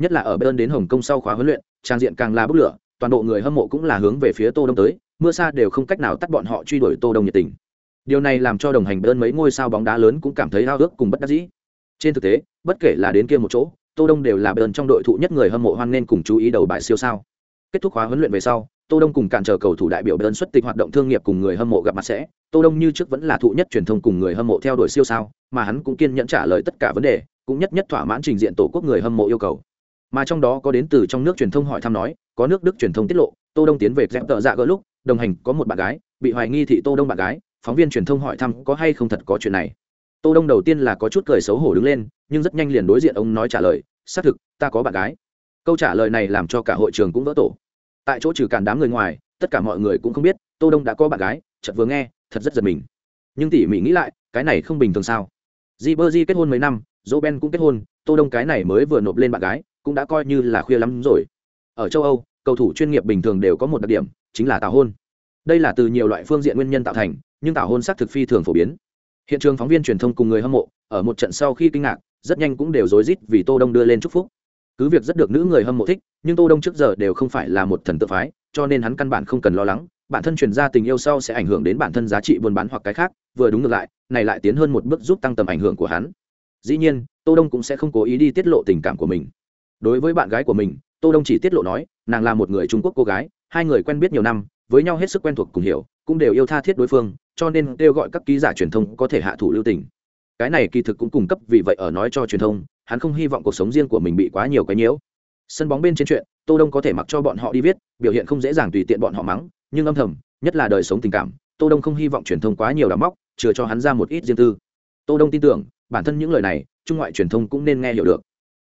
Nhất là ở Bayern đến Hồng Kông sau khóa huấn luyện, trang diện càng là bốc lửa, toàn bộ người hâm mộ cũng là hướng về phía Tô Đông tới, mưa xa đều không cách nào tắt bọn họ truy đuổi Tô Đông nhiệt tình. Điều này làm cho đồng hành bên mấy ngôi sao bóng đá lớn cũng cảm thấy ao ước cùng bất đắc dĩ. Trên thực tế, bất kể là đến kia một chỗ, Tô Đông đều là bên trong đội thụ nhất người hâm mộ hoan nên cùng chú ý đầu bài siêu sao. Kết thúc khóa huấn luyện về sau, Tô Đông cùng cản trở cầu thủ đại biểu bên xuất tịch hoạt động thương nghiệp cùng người hâm mộ gặp mặt sẽ, Tô Đông như trước vẫn là thụ nhất truyền thông cùng người hâm mộ theo đuổi siêu sao, mà hắn cũng kiên nhẫn trả lời tất cả vấn đề, cũng nhất nhất thỏa mãn trình diện tổ quốc người hâm mộ yêu cầu. Mà trong đó có đến từ trong nước truyền thông hỏi thăm nói, có nước Đức truyền thông tiết lộ, Tô Đông tiến về dẹp tợ dạ gỡ lúc, đồng hành có một bạn gái, bị hoài nghi thị Tô Đông bạn gái, phóng viên truyền thông hỏi thăm có hay không thật có chuyện này. Tô Đông đầu tiên là có chút cười xấu hổ đứng lên, nhưng rất nhanh liền đối diện ông nói trả lời, xác thực, ta có bạn gái. Câu trả lời này làm cho cả hội trường cũng vỡ tổ. Tại chỗ trừ cản đám người ngoài, tất cả mọi người cũng không biết tô đông đã có bạn gái chợt vừa nghe thật rất giật mình nhưng tỉ mỉ nghĩ lại cái này không bình thường sao di bơ di kết hôn mấy năm dỗ ben cũng kết hôn tô đông cái này mới vừa nộp lên bạn gái cũng đã coi như là khuya lắm rồi ở châu âu cầu thủ chuyên nghiệp bình thường đều có một đặc điểm chính là tảo hôn. Đây là từ nhiều loại phương diện nguyên nhân tạo thành, nhưng tảo hôn xác thực phi thường phổ biến. Hiện trường phóng viên truyền thông cùng người hâm mộ, ở một trận sau khi kinh ngạc, rất nhanh cũng đều rối rít vì tô đông đưa lên chúc phúc. Cứ việc rất được nữ người hâm mộ thích, nhưng tô đông trước giờ đều không phải là một thần tự phái, cho nên hắn căn bản không cần lo lắng, bản thân truyền ra tình yêu sau sẽ ảnh hưởng đến bản thân giá trị buôn bán hoặc cái khác, vừa đúng ngược lại, này lại tiến hơn một bước giúp tăng tầm ảnh hưởng của hắn. Dĩ nhiên, tô đông cũng sẽ không cố ý đi tiết lộ tình cảm của mình. Đối với bạn gái của mình, tô đông chỉ tiết lộ nói, nàng là một người trung quốc cô gái hai người quen biết nhiều năm, với nhau hết sức quen thuộc cùng hiểu, cũng đều yêu tha thiết đối phương, cho nên kêu gọi các ký giả truyền thông có thể hạ thủ lưu tình. Cái này kỳ thực cũng cung cấp vì vậy ở nói cho truyền thông, hắn không hy vọng cuộc sống riêng của mình bị quá nhiều cái nhiễu. Sân bóng bên trên chuyện, tô đông có thể mặc cho bọn họ đi viết, biểu hiện không dễ dàng tùy tiện bọn họ mắng, nhưng âm thầm, nhất là đời sống tình cảm, tô đông không hy vọng truyền thông quá nhiều đắm móc, chừa cho hắn ra một ít riêng tư. Tô đông tin tưởng, bản thân những lời này, trung ngoại truyền thông cũng nên nghe hiểu được.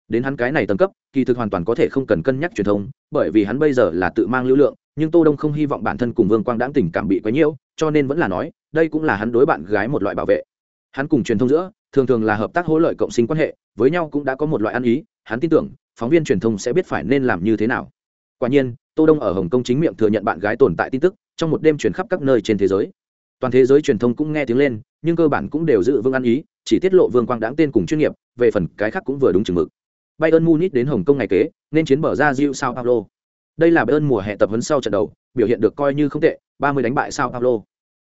Đến hắn cái này tầng cấp, kỳ thực hoàn toàn có thể không cần cân nhắc truyền thông, bởi vì hắn bây giờ là tự mang lưu lượng nhưng tô đông không hy vọng bản thân cùng vương quang đãng tình cảm bị quá nhiễu cho nên vẫn là nói đây cũng là hắn đối bạn gái một loại bảo vệ. Hắn cùng truyền thông giữa thường thường là hợp tác hỗ lợi cộng sinh quan hệ với nhau cũng đã có một loại ăn ý hắn tin tưởng phóng viên truyền thông sẽ biết phải nên làm như thế nào. Quả nhiên tô đông ở hồng kông chính miệng thừa nhận bạn gái tồn tại tin tức trong một đêm truyền khắp các nơi trên thế giới. Toàn thế giới truyền thông cũng nghe tiếng lên nhưng cơ bản cũng đều giữ vương ăn ý chỉ tiết lộ vương quang đáng tên cùng chuyên nghiệp về phần cái khác cũng vừa đúng chừng mực. Bayern Munich đến Hồng Kông ngày kế, nên chiến mở ra Rio Sao Paulo. Đây là ơn mùa hè tập huấn sau trận đầu, biểu hiện được coi như không tệ, 30 đánh bại Sao Paulo.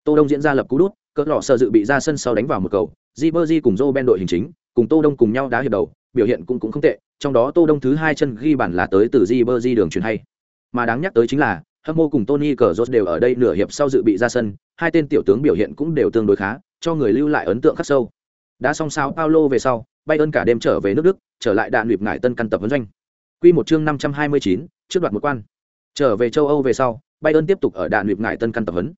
Tô Đông diễn ra lập cú đút, cỡ lọ sơ dự bị ra sân sau đánh vào một cầu, Ribery cùng Joe đội hình chính, cùng Tô Đông cùng nhau đá hiệp đầu, biểu hiện cũng cũng không tệ, trong đó Tô Đông thứ hai chân ghi bàn là tới từ Ribery đường chuyển hay. Mà đáng nhắc tới chính là, Hâm mộ cùng Tony Cazorla đều ở đây nửa hiệp sau dự bị ra sân, hai tên tiểu tướng biểu hiện cũng đều tương đối khá, cho người lưu lại ấn tượng khắc sâu. Đã xong sao Paulo về sau, Bayern cả đêm trở về nước Đức, trở lại đạn luyện ngải tân căn tập huấn doanh. Quy một chương 529, trước đoạt một quan. Trở về châu Âu về sau, Bayern tiếp tục ở đạn luyện ngải tân căn tập huấn.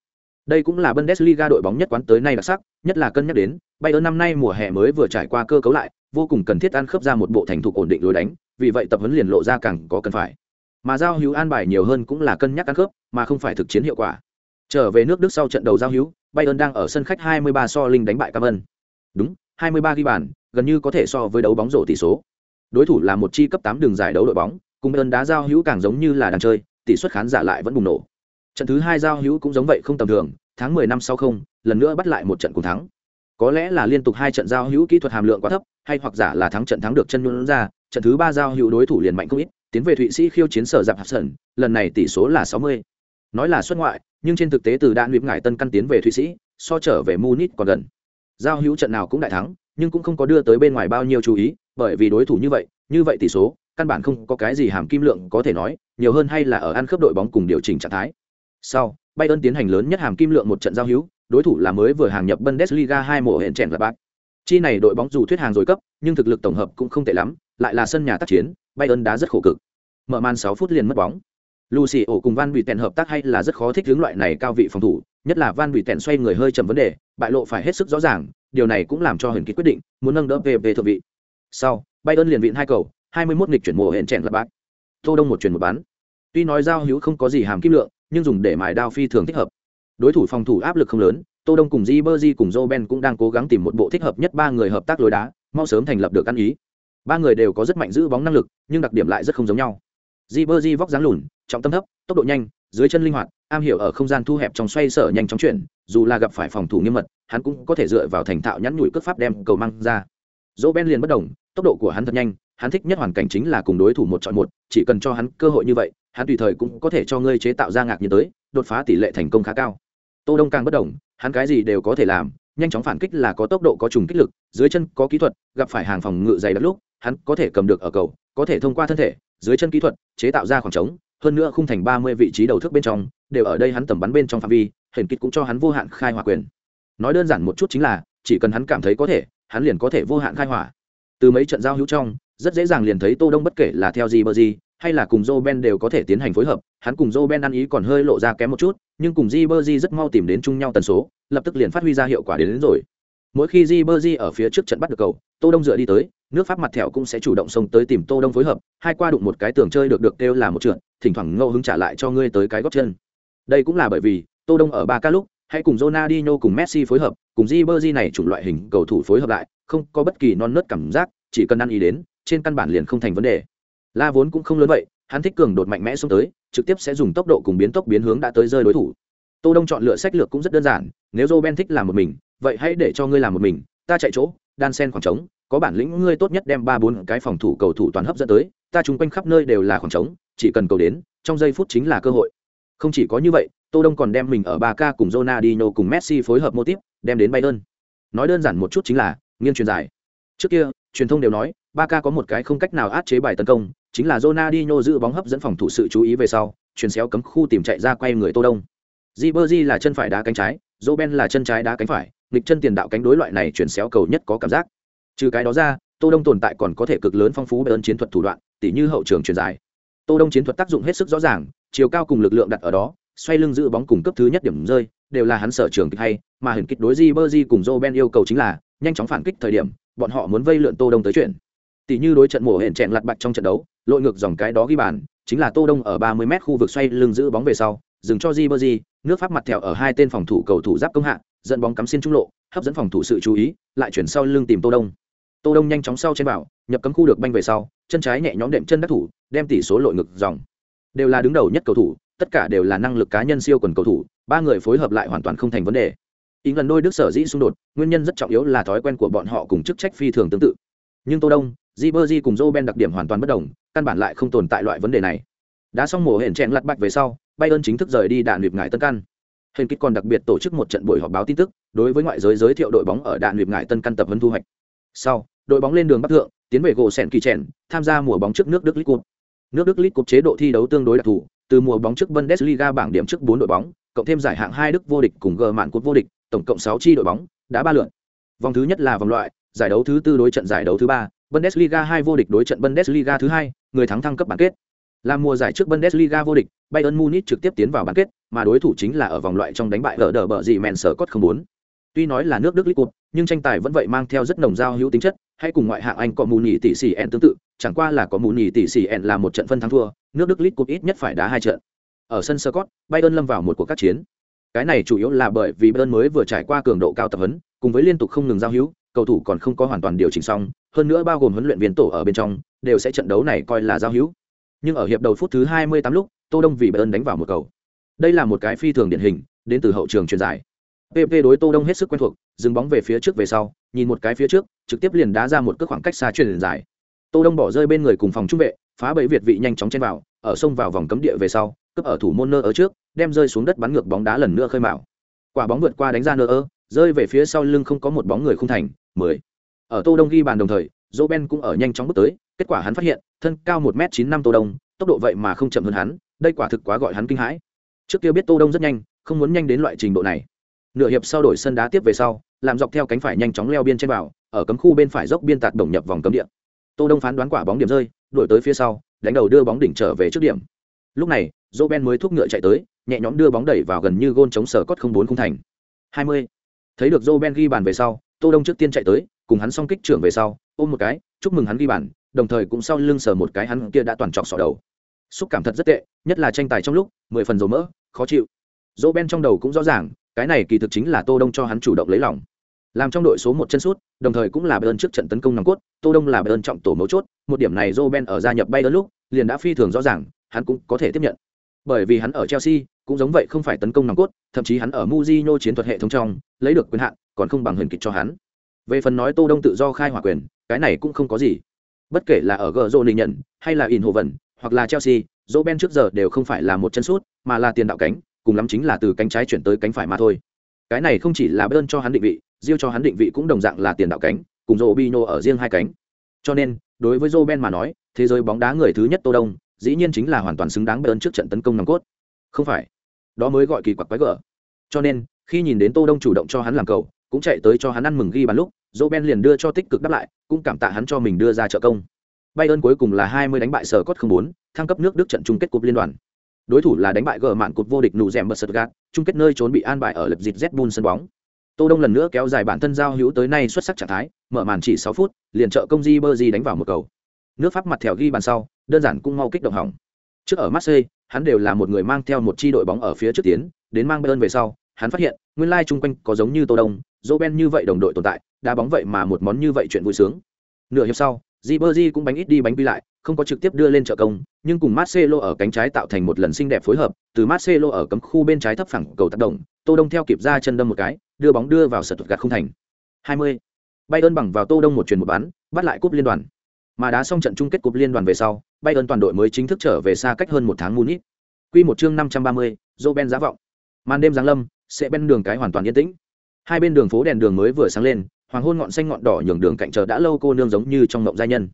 Đây cũng là Bundesliga đội bóng nhất quán tới nay đặc sắc, nhất là cân nhắc đến, Bayern năm nay mùa hè mới vừa trải qua cơ cấu lại, vô cùng cần thiết ăn khớp ra một bộ thành thục ổn định lối đánh, vì vậy tập huấn liền lộ ra càng có cần phải. Mà giao hữu an bài nhiều hơn cũng là cân nhắc ăn khớp, mà không phải thực chiến hiệu quả. Trở về nước Đức sau trận đầu giao hữu, Bayern đang ở sân khách 23 so linh đánh bại Cam Ân. Đúng, 23 ghi bàn, gần như có thể so với đấu bóng rổ tỷ số. Đối thủ là một chi cấp 8 đường giải đấu đội bóng, cùng ơn đá giao hữu càng giống như là đang chơi, tỷ suất khán giả lại vẫn bùng nổ. Trận thứ hai giao hữu cũng giống vậy không tầm thường, tháng 10 năm sau không, lần nữa bắt lại một trận cùng thắng. Có lẽ là liên tục hai trận giao hữu kỹ thuật hàm lượng quá thấp, hay hoặc giả là thắng trận thắng được chân nhún ra, trận thứ ba giao hữu đối thủ liền mạnh không ít, tiến về Thụy Sĩ khiêu chiến sở dạp hạt sần, lần này tỷ số là 60. Nói là xuất ngoại, nhưng trên thực tế từ đạn luyện ngải tân căn tiến về Thụy Sĩ, so trở về Munich còn gần. Giao hữu trận nào cũng đại thắng, nhưng cũng không có đưa tới bên ngoài bao nhiêu chú ý, bởi vì đối thủ như vậy, như vậy tỷ số, căn bản không có cái gì hàm kim lượng có thể nói, nhiều hơn hay là ở ăn khớp đội bóng cùng điều chỉnh trạng thái. Sau, Bayern tiến hành lớn nhất hàm kim lượng một trận giao hữu, đối thủ là mới vừa hàng nhập Bundesliga 2 mùa hẹn chèn là bác. Chi này đội bóng dù thuyết hàng rồi cấp, nhưng thực lực tổng hợp cũng không tệ lắm, lại là sân nhà tác chiến, Bayern đá rất khổ cực. Mở màn 6 phút liền mất bóng. Lucy ổ cùng Van Tèn hợp tác hay là rất khó thích hướng loại này cao vị phòng thủ, nhất là Van Tèn xoay người hơi chậm vấn đề, bại lộ phải hết sức rõ ràng, điều này cũng làm cho Huyền Ký quyết định muốn nâng đỡ về về thượng vị. Sau, Bayern liền viện hai cầu, 21 nghịch chuyển mùa hẹn chèn là bác. Tô Đông một chuyển một bán. Tuy nói giao hữu không có gì hàm kim lượng, nhưng dùng để mài đao phi thường thích hợp. Đối thủ phòng thủ áp lực không lớn, Tô Đông cùng Ribery cùng Roben cũng đang cố gắng tìm một bộ thích hợp nhất ba người hợp tác lối đá, mau sớm thành lập được ăn ý. Ba người đều có rất mạnh giữ bóng năng lực, nhưng đặc điểm lại rất không giống nhau. Ribery vóc dáng lùn, trọng tâm thấp, tốc độ nhanh, dưới chân linh hoạt, am hiểu ở không gian thu hẹp trong xoay sở nhanh chóng chuyển, dù là gặp phải phòng thủ nghiêm mật, hắn cũng có thể dựa vào thành thạo nhắn nhủi cước pháp đem cầu mang ra. Roben liền bất động, tốc độ của hắn thật nhanh, hắn thích nhất hoàn cảnh chính là cùng đối thủ một chọn một, chỉ cần cho hắn cơ hội như vậy, hắn tùy thời cũng có thể cho ngươi chế tạo ra ngạc nhiên tới, đột phá tỷ lệ thành công khá cao. Tô Đông càng bất động, hắn cái gì đều có thể làm, nhanh chóng phản kích là có tốc độ có trùng kích lực, dưới chân có kỹ thuật, gặp phải hàng phòng ngự dày đặc lúc, hắn có thể cầm được ở cầu, có thể thông qua thân thể, dưới chân kỹ thuật, chế tạo ra khoảng trống, hơn nữa khung thành 30 vị trí đầu thước bên trong, đều ở đây hắn tầm bắn bên trong phạm vi, hình kích cũng cho hắn vô hạn khai hỏa quyền. Nói đơn giản một chút chính là, chỉ cần hắn cảm thấy có thể, hắn liền có thể vô hạn khai hỏa. Từ mấy trận giao hữu trong, rất dễ dàng liền thấy Tô Đông bất kể là theo gì bờ gì, hay là cùng Joe Ben đều có thể tiến hành phối hợp, hắn cùng Joe Ben ăn ý còn hơi lộ ra kém một chút, nhưng cùng Ribery rất mau tìm đến chung nhau tần số, lập tức liền phát huy ra hiệu quả đến, đến rồi. Mỗi khi Ribery ở phía trước trận bắt được cầu, Tô Đông dựa đi tới, nước Pháp mặt thẹo cũng sẽ chủ động xông tới tìm Tô Đông phối hợp, hai qua đụng một cái tường chơi được được kêu là một trượt, thỉnh thoảng ngẫu hứng trả lại cho ngươi tới cái gót chân. Đây cũng là bởi vì Tô Đông ở ba ca lúc, hay cùng Ronaldinho cùng Messi phối hợp, cùng Ribery này chủng loại hình cầu thủ phối hợp lại, không có bất kỳ non nớt cảm giác, chỉ cần ăn ý đến, trên căn bản liền không thành vấn đề. La vốn cũng không lớn vậy, hắn thích cường đột mạnh mẽ xuống tới, trực tiếp sẽ dùng tốc độ cùng biến tốc biến hướng đã tới rơi đối thủ. Tô Đông chọn lựa sách lược cũng rất đơn giản, nếu Roben thích làm một mình, vậy hãy để cho ngươi làm một mình, ta chạy chỗ, đan sen khoảng trống, có bản lĩnh ngươi tốt nhất đem ba bốn cái phòng thủ cầu thủ toàn hấp dẫn tới, ta chung quanh khắp nơi đều là khoảng trống, chỉ cần cầu đến, trong giây phút chính là cơ hội. Không chỉ có như vậy, Tô Đông còn đem mình ở ba k cùng Ronaldinho cùng Messi phối hợp mô tiếp, đem đến Bayern. Nói đơn giản một chút chính là nghiêng truyền dài. Trước kia, truyền thông đều nói, ba k có một cái không cách nào át chế bài tấn công, chính là Ronaldinho giữ bóng hấp dẫn phòng thủ sự chú ý về sau, chuyển xéo cấm khu tìm chạy ra quay người Tô Đông. Ribery là chân phải đá cánh trái, Roben là chân trái đá cánh phải, nghịch chân tiền đạo cánh đối loại này chuyển xéo cầu nhất có cảm giác. Trừ cái đó ra, Tô Đông tồn tại còn có thể cực lớn phong phú ơn chiến thuật thủ đoạn, tỉ như hậu trường truyền dài. Tô Đông chiến thuật tác dụng hết sức rõ ràng, chiều cao cùng lực lượng đặt ở đó, xoay lưng giữ bóng cùng cấp thứ nhất điểm rơi, đều là hắn sở trường kịch hay, mà hình kích đối Ribery cùng Roben yêu cầu chính là nhanh chóng phản kích thời điểm, bọn họ muốn vây lượn Tô Đông tới chuyện. Tỷ như đối trận mùa hẹn chẹn lặt bạch trong trận đấu, lội ngược dòng cái đó ghi bàn, chính là Tô Đông ở 30 mét khu vực xoay lưng giữ bóng về sau, dừng cho Ribery, nước Pháp mặt thẹo ở hai tên phòng thủ cầu thủ giáp công hạ, dẫn bóng cắm xuyên trung lộ, hấp dẫn phòng thủ sự chú ý, lại chuyển sau lưng tìm Tô Đông. Tô Đông nhanh chóng sau trên bảo, nhập cấm khu được banh về sau, chân trái nhẹ nhõm đệm chân đắc thủ, đem tỷ số lội ngược dòng. Đều là đứng đầu nhất cầu thủ, tất cả đều là năng lực cá nhân siêu quần cầu thủ, ba người phối hợp lại hoàn toàn không thành vấn đề. Ý lần đôi Đức sở dĩ xung đột, nguyên nhân rất trọng yếu là thói quen của bọn họ cùng chức trách phi thường tương tự. Nhưng Tô Đông, Ribery cùng Joe Ben đặc điểm hoàn toàn bất đồng, căn bản lại không tồn tại loại vấn đề này. Đã xong mùa hẹn chèn lật bạch về sau, Bayern chính thức rời đi đạn luyện ngải tân căn. hẹn kích còn đặc biệt tổ chức một trận buổi họp báo tin tức, đối với ngoại giới giới thiệu đội bóng ở đạn luyện ngải tân căn tập huấn thu hoạch. Sau, đội bóng lên đường bắc thượng, tiến về gỗ sẹn kỳ chèn, tham gia mùa bóng trước nước Đức lit Cup. Nước Đức lit Cup chế độ thi đấu tương đối đặc thù, từ mùa bóng trước Bundesliga bảng điểm trước bốn đội bóng, cộng thêm giải hạng hai Đức vô địch cùng gờ mạn cúp vô địch, tổng cộng 6 chi đội bóng, đã ba lượt. Vòng thứ nhất là vòng loại, giải đấu thứ tư đối trận giải đấu thứ ba, Bundesliga 2 vô địch đối trận Bundesliga thứ hai, người thắng thăng cấp bán kết. Là mùa giải trước Bundesliga vô địch, Bayern Munich trực tiếp tiến vào bán kết, mà đối thủ chính là ở vòng loại trong đánh bại gỡ đỡ bờ gì mèn sở cốt 04. Tuy nói là nước Đức League Cup, nhưng tranh tài vẫn vậy mang theo rất nồng giao hữu tính chất, hay cùng ngoại hạng Anh có mù nhỉ tỷ sỉ en tương tự, chẳng qua là có mù nhỉ tỷ sỉ en là một trận phân thắng thua, nước Đức League Cup ít nhất phải đá hai trận. Ở sân Scott, Bayern lâm vào một cuộc các chiến. Cái này chủ yếu là bởi vì Bayern mới vừa trải qua cường độ cao tập huấn, cùng với liên tục không ngừng giao hữu, cầu thủ còn không có hoàn toàn điều chỉnh xong, hơn nữa bao gồm huấn luyện viên tổ ở bên trong, đều sẽ trận đấu này coi là giao hữu. Nhưng ở hiệp đầu phút thứ 28 lúc, Tô Đông vì Bayern đánh vào một cầu. Đây là một cái phi thường điển hình, đến từ hậu trường truyền giải. PP đối Tô Đông hết sức quen thuộc, dừng bóng về phía trước về sau, nhìn một cái phía trước, trực tiếp liền đá ra một cước khoảng cách xa truyền giải. Tô Đông bỏ rơi bên người cùng phòng trung vệ, phá bẫy Việt vị nhanh chóng chen vào, ở sông vào vòng cấm địa về sau, cướp ở thủ môn nơ ở trước, đem rơi xuống đất bắn ngược bóng đá lần nữa khơi mạo. Quả bóng vượt qua đánh ra nơ ơ, rơi về phía sau lưng không có một bóng người không thành, 10. Ở Tô Đông ghi bàn đồng thời, Roben cũng ở nhanh chóng bước tới, kết quả hắn phát hiện, thân cao một m chín năm Tô Đông, tốc độ vậy mà không chậm hơn hắn, đây quả thực quá gọi hắn kinh hãi. Trước kia biết Tô Đông rất nhanh, không muốn nhanh đến loại trình độ này. Nửa hiệp sau đổi sân đá tiếp về sau, làm dọc theo cánh phải nhanh chóng leo biên trên vào, ở cấm khu bên phải dốc biên tạt đồng nhập vòng cấm địa. Tô Đông phán đoán quả bóng điểm rơi, đuổi tới phía sau, đánh đầu đưa bóng đỉnh trở về trước điểm. Lúc này, Roben mới thúc ngựa chạy tới, nhẹ nhõm đưa bóng đẩy vào gần như gôn chống sở cốt không bốn không thành. 20. Thấy được Roben ghi bàn về sau, Tô Đông trước tiên chạy tới, cùng hắn song kích trưởng về sau, ôm một cái, chúc mừng hắn ghi bàn, đồng thời cũng sau lưng sờ một cái hắn kia đã toàn trọc sọ đầu. Xúc cảm thật rất tệ, nhất là tranh tài trong lúc, mười phần dầu mỡ, khó chịu. Roben trong đầu cũng rõ ràng, cái này kỳ thực chính là Tô Đông cho hắn chủ động lấy lòng. Làm trong đội số một chân sút, đồng thời cũng là Bayern trước trận tấn công nòng cốt, Tô Đông là Bayern trọng tổ mấu chốt, một điểm này Roben ở gia nhập Bayern lúc, liền đã phi thường rõ ràng, hắn cũng có thể tiếp nhận. Bởi vì hắn ở Chelsea, cũng giống vậy không phải tấn công nòng cốt, thậm chí hắn ở Mourinho chiến thuật hệ thống trong, lấy được quyền hạn, còn không bằng huyền kịch cho hắn. Về phần nói Tô Đông tự do khai hỏa quyền, cái này cũng không có gì. Bất kể là ở Gazoni nhận, hay là Eindhoven, hoặc là Chelsea, Roben trước giờ đều không phải là một chân sút, mà là tiền đạo cánh, cùng lắm chính là từ cánh trái chuyển tới cánh phải mà thôi. Cái này không chỉ là Bayern cho hắn định vị, Rio cho hắn định vị cũng đồng dạng là tiền đạo cánh, cùng Robinho ở riêng hai cánh. Cho nên, đối với Roben mà nói, thế giới bóng đá người thứ nhất Tô Đông, dĩ nhiên chính là hoàn toàn xứng đáng Bayern trước trận tấn công nòng cốt. Không phải, đó mới gọi kỳ quặc quái gở. Cho nên, khi nhìn đến Tô Đông chủ động cho hắn làm cầu, cũng chạy tới cho hắn ăn mừng ghi bàn lúc, Roben liền đưa cho tích cực đáp lại, cũng cảm tạ hắn cho mình đưa ra trợ công. Bayern cuối cùng là 20 đánh bại sở cốt 04, thăng cấp nước Đức trận chung kết cúp liên đoàn. Đối thủ là đánh bại gờ mạn cột vô địch nụ rèm bật Stuttgart, chung kết nơi trốn bị an bại ở lập dịt Z sân bóng. Tô Đông lần nữa kéo dài bản thân giao hữu tới nay xuất sắc trạng thái, mở màn chỉ 6 phút, liền trợ công Di Ribery đánh vào một cầu. Nước Pháp mặt thẻ ghi bàn sau, đơn giản cũng mau kích động hỏng. Trước ở Marseille, hắn đều là một người mang theo một chi đội bóng ở phía trước tiến, đến mang Bayern về sau, hắn phát hiện, nguyên lai chung quanh có giống như Tô Đông, Roben như vậy đồng đội tồn tại, đá bóng vậy mà một món như vậy chuyện vui sướng. Nửa hiệp sau, Ribery cũng bánh ít đi bánh quy lại, không có trực tiếp đưa lên trợ công, nhưng cùng Marcelo ở cánh trái tạo thành một lần xinh đẹp phối hợp, từ Marcelo ở cấm khu bên trái thấp phẳng cầu tác động, Tô Đông theo kịp ra chân đâm một cái, đưa bóng đưa vào sật gạt không thành. 20. Bayern bằng vào Tô Đông một chuyền một bán, bắt lại cúp liên đoàn. Mà đá xong trận chung kết cúp liên đoàn về sau, Bayern toàn đội mới chính thức trở về xa cách hơn một tháng Munich. Quy một chương 530, Roben giá vọng. Màn đêm giáng lâm, sẽ bên đường cái hoàn toàn yên tĩnh. Hai bên đường phố đèn đường mới vừa sáng lên, hoàng hôn ngọn xanh ngọn đỏ nhường đường cạnh chờ đã lâu cô nương giống như trong ngộng giai nhân.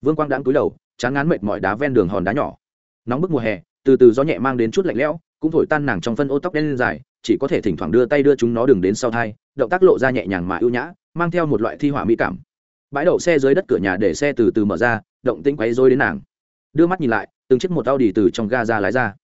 Vương Quang đãng cúi đầu, chán ngán mệt mỏi đá ven đường hòn đá nhỏ. Nóng bức mùa hè, từ từ gió nhẹ mang đến chút lạnh lẽo, cũng thổi tan nàng trong phân ô tóc đen dài, chỉ có thể thỉnh thoảng đưa tay đưa chúng nó đường đến sau thai, động tác lộ ra nhẹ nhàng mà ưu nhã, mang theo một loại thi hỏa mỹ cảm. Bãi đậu xe dưới đất cửa nhà để xe từ từ mở ra, động tĩnh quấy rối đến nàng. Đưa mắt nhìn lại, từng chiếc một Audi từ trong ga ra lái ra.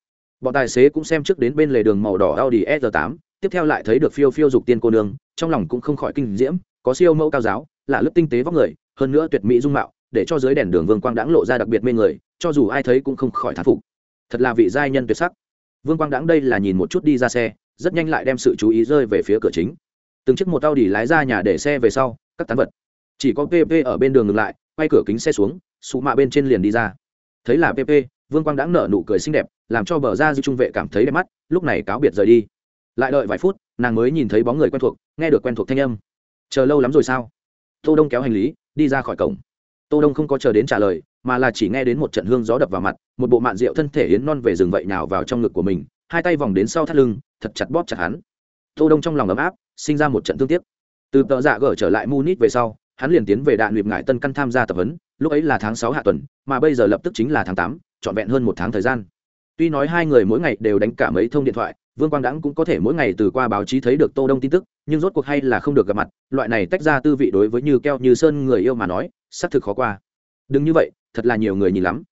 Bọn tài xế cũng xem trước đến bên lề đường màu đỏ Audi S8, tiếp theo lại thấy được phiêu phiêu dục tiên cô nương, trong lòng cũng không khỏi kinh diễm, có siêu mẫu cao giáo, là lớp tinh tế vóc người, hơn nữa tuyệt mỹ dung mạo, để cho dưới đèn đường vương quang đãng lộ ra đặc biệt mê người cho dù ai thấy cũng không khỏi thán phục thật là vị giai nhân tuyệt sắc vương quang đãng đây là nhìn một chút đi ra xe rất nhanh lại đem sự chú ý rơi về phía cửa chính từng chiếc một tao đỉ lái ra nhà để xe về sau các tán vật chỉ có pp ở bên đường ngừng lại, quay cửa kính xe xuống, sụ mạ bên trên liền đi ra. Thấy là pp vương quang đã nở nụ cười xinh đẹp, làm cho bờ ra dư trung vệ cảm thấy đẹp mắt, lúc này cáo biệt rời đi. Lại đợi vài phút, nàng mới nhìn thấy bóng người quen thuộc, nghe được quen thuộc thanh âm. Chờ lâu lắm rồi sao? Tô đông kéo hành lý, đi ra khỏi cổng. Tô đông không có chờ đến trả lời, mà là chỉ nghe đến một trận hương gió đập vào mặt, một bộ mạn rượu thân thể yến non về rừng vậy nào vào trong ngực của mình, hai tay vòng đến sau thắt lưng, thật chặt bóp chặt hắn. Tô đông trong lòng ấm áp, sinh ra một trận thương tiếc. Từ tợ dạ gở trở lại munich về sau hắn liền tiến về đạn luyện ngải tân căn tham gia tập huấn, lúc ấy là tháng sáu hạ tuần, mà bây giờ lập tức chính là tháng tám, trọn vẹn hơn một tháng thời gian. Tuy nói hai người mỗi ngày đều đánh cả mấy thông điện thoại, vương quang đãng cũng có thể mỗi ngày từ qua báo chí thấy được tô đông tin tức, nhưng rốt cuộc hay là không được gặp mặt, loại này tách ra tư vị đối với như keo như sơn người yêu mà nói, xác thực khó qua. Đừng như vậy, thật là nhiều người nhìn lắm.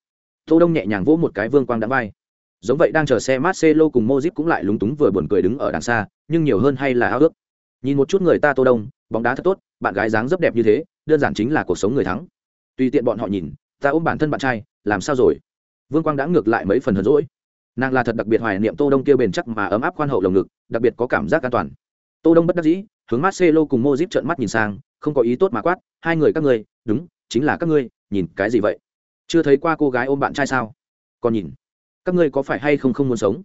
Tô đông nhẹ nhàng vỗ một cái vương quang đãng vai. Giống vậy đang chờ xe Marcelo cùng Modric cũng lại lúng túng vừa buồn cười đứng ở đằng xa, nhưng nhiều hơn hay là ao ước. Nhìn một chút người ta tô đông bóng đá thật tốt, bạn gái dáng rất đẹp như thế, đơn giản chính là cuộc sống người thắng. Tùy tiện bọn họ nhìn, ta ôm bản thân bạn trai, làm sao rồi? Vương quang đã ngược lại mấy phần hờn rỗi nàng là thật đặc biệt hoài niệm tô đông kia bền chắc mà ấm áp khoan hậu lồng ngực, đặc biệt có cảm giác an toàn. Tô đông bất đắc dĩ, hướng marcelo cùng mozip trợn mắt nhìn sang, không có ý tốt mà quát, hai người các ngươi, đúng, chính là các ngươi, nhìn cái gì vậy? Chưa thấy qua cô gái ôm bạn trai sao? Còn nhìn, các ngươi có phải hay không không muốn sống?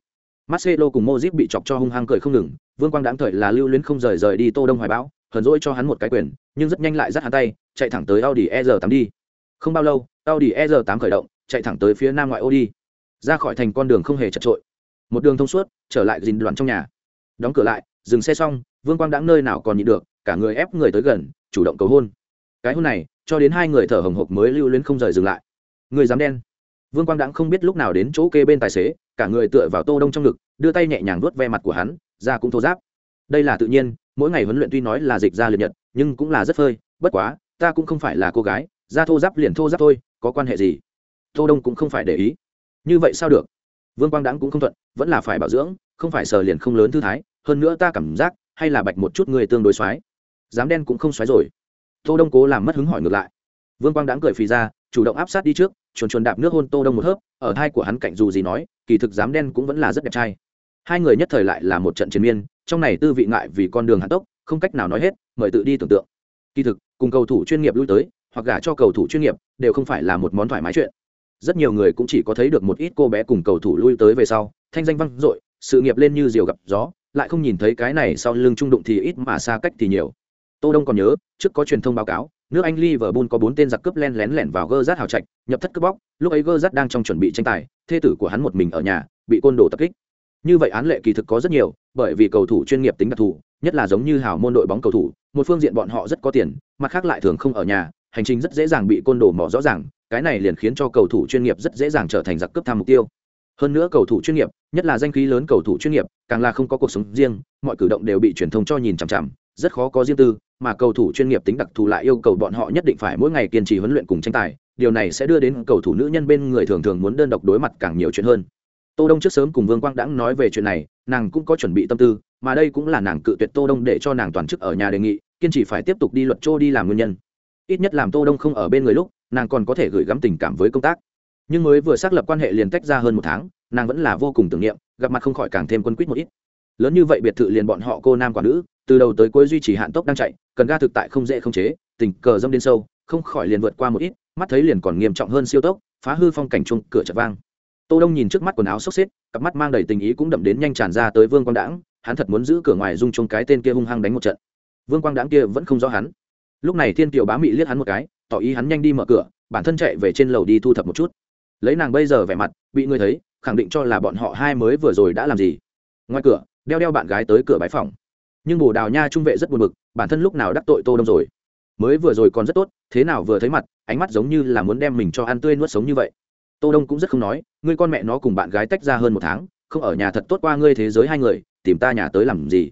Marcelo cùng mozip bị chọc cho hung hăng cười không ngừng, vương quang đáng thời là lưu luyến không rời rời đi tô đông hoài bão hờn dỗi cho hắn một cái quyền, nhưng rất nhanh lại dắt hắn tay, chạy thẳng tới audi e r 8 đi. Không bao lâu, audi e r 8 khởi động, chạy thẳng tới phía nam ngoại ô đi. Ra khỏi thành con đường không hề chật trội. Một đường thông suốt, trở lại dình đoạn trong nhà. Đóng cửa lại, dừng xe xong, vương quang đãng nơi nào còn nhịn được, cả người ép người tới gần, chủ động cầu hôn. Cái hôn này, cho đến hai người thở hồng hộc mới lưu luyến không rời dừng lại. Người dám đen. Vương quang đãng không biết lúc nào đến chỗ kê bên tài xế, cả người tựa vào tô đông trong ngực, đưa tay nhẹ nhàng vuốt ve mặt của hắn, da cũng thô giáp đây là tự nhiên mỗi ngày huấn luyện tuy nói là dịch ra liệt nhật, nhưng cũng là rất phơi, bất quá, ta cũng không phải là cô gái, ra thô giáp liền thô giáp thôi, có quan hệ gì? Tô đông cũng không phải để ý. Như vậy sao được? Vương quang đãng cũng không thuận, vẫn là phải bảo dưỡng, không phải sờ liền không lớn thư thái, hơn nữa ta cảm giác, hay là bạch một chút người tương đối xoái. Dám đen cũng không xoái rồi. Tô đông cố làm mất hứng hỏi ngược lại. Vương quang đãng cười phì ra, chủ động áp sát đi trước, chuồn chuồn đạp nước hôn tô đông một hớp, ở hai của hắn cạnh dù gì nói, kỳ thực dám đen cũng vẫn là rất đẹp trai hai người nhất thời lại là một trận chiến miên, trong này tư vị ngại vì con đường hạ tốc, không cách nào nói hết, mời tự đi tưởng tượng. Kỳ thực, cùng cầu thủ chuyên nghiệp lui tới, hoặc gả cho cầu thủ chuyên nghiệp, đều không phải là một món thoải mái chuyện. Rất nhiều người cũng chỉ có thấy được một ít cô bé cùng cầu thủ lui tới về sau, thanh danh vang dội, sự nghiệp lên như diều gặp gió, lại không nhìn thấy cái này sau lưng trung đụng thì ít mà xa cách thì nhiều. Tô đông còn nhớ, trước có truyền thông báo cáo, nước anh liverpool có bốn tên giặc cướp len lén lẻn vào gơ rát hào trạch, nhập thất cướp bóc, lúc ấy gơ rát đang trong chuẩn bị tranh tài, thê tử của hắn một mình ở nhà, bị côn đồ tập kích như vậy án lệ kỳ thực có rất nhiều, bởi vì cầu thủ chuyên nghiệp tính đặc thù, nhất là giống như hào môn đội bóng cầu thủ, một phương diện bọn họ rất có tiền, mặt khác lại thường không ở nhà, hành trình rất dễ dàng bị côn đồ mỏ rõ ràng, cái này liền khiến cho cầu thủ chuyên nghiệp rất dễ dàng trở thành giặc cướp tham mục tiêu. Hơn nữa cầu thủ chuyên nghiệp, nhất là danh khí lớn cầu thủ chuyên nghiệp, càng là không có cuộc sống riêng, mọi cử động đều bị truyền thông cho nhìn chằm chằm, rất khó có riêng tư, mà cầu thủ chuyên nghiệp tính đặc thù lại yêu cầu bọn họ nhất định phải mỗi ngày kiên trì huấn luyện cùng tranh tài, điều này sẽ đưa đến cầu thủ nữ nhân bên người thường thường muốn đơn độc đối mặt càng nhiều chuyện hơn tô đông trước sớm cùng vương quang đãng nói về chuyện này, nàng cũng có chuẩn bị tâm tư, mà đây cũng là nàng cự tuyệt tô đông để cho nàng toàn chức ở nhà đề nghị, kiên trì phải tiếp tục đi luật trô đi làm nguyên nhân. Ít nhất làm tô đông không ở bên người lúc, nàng còn có thể gửi gắm tình cảm với công tác. Nhưng mới vừa xác lập quan hệ liền tách ra hơn một tháng, nàng vẫn là vô cùng tưởng niệm, gặp mặt không khỏi càng thêm quân quýt một ít. Lớn như vậy biệt thự liền bọn họ cô nam quả nữ, từ đầu tới cuối duy trì hạn tốc đang chạy, cần ga thực tại không dễ không chế, tình cờ dâm đến sâu, không khỏi liền vượt qua một ít, mắt thấy liền còn nghiêm trọng hơn siêu tốc, phá hư phong cảnh chung, cửa chợ vang tô đông nhìn trước mắt quần áo xốc xếp, cặp mắt mang đầy tình ý cũng đậm đến nhanh tràn ra tới vương quang đãng, hắn thật muốn giữ cửa ngoài dung chung cái tên kia hung hăng đánh một trận. Vương quang đãng kia vẫn không rõ hắn. Lúc này thiên kiều bá mị liếc hắn một cái, tỏ ý hắn nhanh đi mở cửa, bản thân chạy về trên lầu đi thu thập một chút. Lấy nàng bây giờ vẻ mặt, bị người thấy, khẳng định cho là bọn họ hai mới vừa rồi đã làm gì. Ngoài cửa, đeo đeo bạn gái tới cửa bãi phòng. Nhưng bồ đào nha trung vệ rất buồn bực, bản thân lúc nào đắc tội tô đông rồi? Mới vừa rồi còn rất tốt, thế nào vừa thấy mặt, ánh mắt giống như là muốn đem mình cho ăn tươi nuốt sống như vậy tô đông cũng rất không nói, ngươi con mẹ nó cùng bạn gái tách ra hơn một tháng, không ở nhà thật tốt qua ngươi thế giới hai người, tìm ta nhà tới làm gì?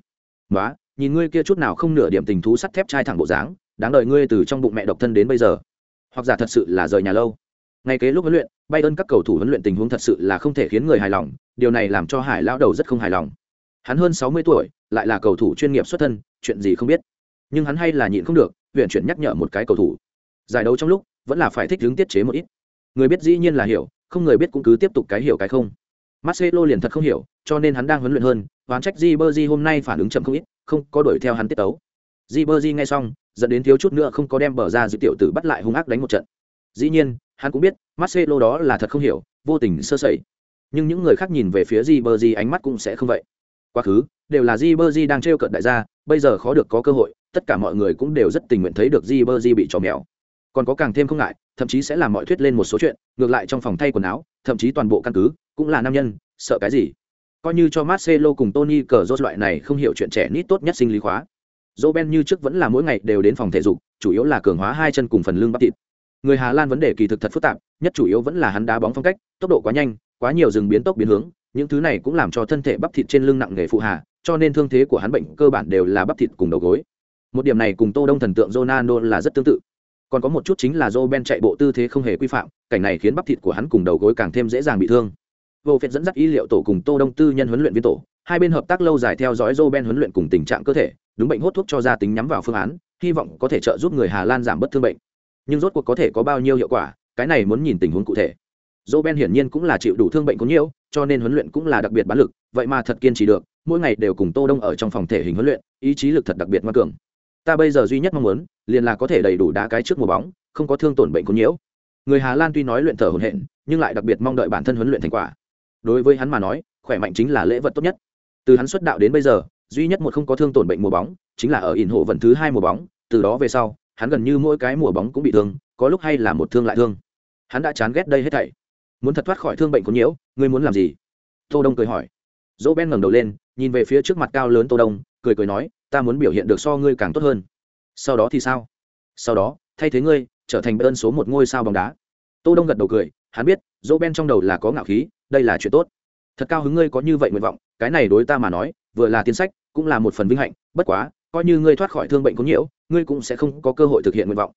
Nói nhìn ngươi kia chút nào không nửa điểm tình thú sắt thép trai thẳng bộ dáng, đáng đợi ngươi từ trong bụng mẹ độc thân đến bây giờ. Hoặc giả thật sự là rời nhà lâu. Ngay kế lúc huấn luyện, bay ơn các cầu thủ huấn luyện tình huống thật sự là không thể khiến người hài lòng, điều này làm cho hải lão đầu rất không hài lòng. Hắn hơn sáu mươi tuổi, lại là cầu thủ chuyên nghiệp xuất thân, chuyện gì không biết. Nhưng hắn hay là nhịn không được, huyện chuyển nhắc nhở một cái cầu thủ. Giải đấu trong lúc, vẫn là phải thích hướng tiết chế một ít người biết dĩ nhiên là hiểu, không người biết cũng cứ tiếp tục cái hiểu cái không. Marcelo liền thật không hiểu, cho nên hắn đang huấn luyện hơn, oán trách di bơ di hôm nay phản ứng chậm không ít, không có đuổi theo hắn tiết tấu. Di bơ di nghe xong dẫn đến thiếu chút nữa không có đem bờ ra dự tiểu tử bắt lại hung ác đánh một trận. Dĩ nhiên, hắn cũng biết, marcelo đó là thật không hiểu, vô tình sơ sẩy. Nhưng những người khác nhìn về phía di bơ di ánh mắt cũng sẽ không vậy. Quá khứ, đều là di bơ di đang trêu cận đại gia, bây giờ khó được có cơ hội, tất cả mọi người cũng đều rất tình nguyện thấy được di bơ di bị trò mèo còn có càng thêm không ngại thậm chí sẽ làm mọi thuyết lên một số chuyện ngược lại trong phòng thay quần áo thậm chí toàn bộ căn cứ cũng là nam nhân sợ cái gì coi như cho Marcelo cùng Tony cờ rốt loại này không hiểu chuyện trẻ nít tốt nhất sinh lý khóa. Ben như trước vẫn là mỗi ngày đều đến phòng thể dục, chủ yếu là cường hóa hai chân cùng phần lưng bắp thịt. Người Hà Lan vấn đề kỳ thực thật phức tạp, nhất chủ yếu vẫn là hắn đá bóng phong cách, tốc độ quá nhanh, quá nhiều dừng biến tốc biến hướng, những thứ này cũng làm cho thân thể bắp thịt trên lưng nặng nghề phụ hà, cho nên thương thế của hắn bệnh cơ bản đều là bắp thịt cùng đầu gối. Một điểm này cùng Tô Đông thần tượng Ronaldo là rất tương tự. Còn có một chút chính là Roben chạy bộ tư thế không hề quy phạm, cảnh này khiến bắp thịt của hắn cùng đầu gối càng thêm dễ dàng bị thương. Vô phiệt dẫn dắt y liệu tổ cùng tô đông tư nhân huấn luyện viên tổ hai bên hợp tác lâu dài theo dõi joe ben huấn luyện cùng tình trạng cơ thể đúng bệnh hốt thuốc cho gia tính nhắm vào phương án hy vọng có thể trợ giúp người hà lan giảm bớt thương bệnh. Nhưng rốt cuộc có thể có bao nhiêu hiệu quả cái này muốn nhìn tình huống cụ thể. Joe ben hiển nhiên cũng là chịu đủ thương bệnh có nhiều cho nên huấn luyện cũng là đặc biệt bán lực vậy mà thật kiên trì được mỗi ngày đều cùng tô đông ở trong phòng thể hình huấn luyện ý chí lực thật đặc biệt ngoan cường ta bây giờ duy nhất mong muốn liền là có thể đầy đủ đá cái trước mùa bóng không có thương tổn bệnh có nhiễu. Người hà lan tuy nói luyện thở hồn hện, nhưng lại đặc biệt mong đợi bản thân huấn luyện thành quả. Đối với hắn mà nói khỏe mạnh chính là lễ vật tốt nhất. Từ hắn xuất đạo đến bây giờ duy nhất một không có thương tổn bệnh mùa bóng chính là ở ỉn hộ vận thứ hai mùa bóng từ đó về sau hắn gần như mỗi cái mùa bóng cũng bị thương có lúc hay là một thương lại thương. Hắn đã chán ghét đây hết thảy. Muốn thật thoát khỏi thương bệnh có nhiễu ngươi muốn làm gì? Tô đông cười hỏi. Dỗ ben ngẩng đầu lên nhìn về phía trước mặt cao lớn tô đông cười cười nói ta muốn biểu hiện được so ngươi càng tốt hơn. Sau đó thì sao? Sau đó, thay thế ngươi, trở thành ơn số một ngôi sao bóng đá. Tô đông gật đầu cười, hắn biết, dỗ ben trong đầu là có ngạo khí, đây là chuyện tốt. Thật cao hứng ngươi có như vậy nguyện vọng, cái này đối ta mà nói, vừa là tiên sách, cũng là một phần vinh hạnh, bất quá, coi như ngươi thoát khỏi thương bệnh có nhiễu ngươi cũng sẽ không có cơ hội thực hiện nguyện vọng.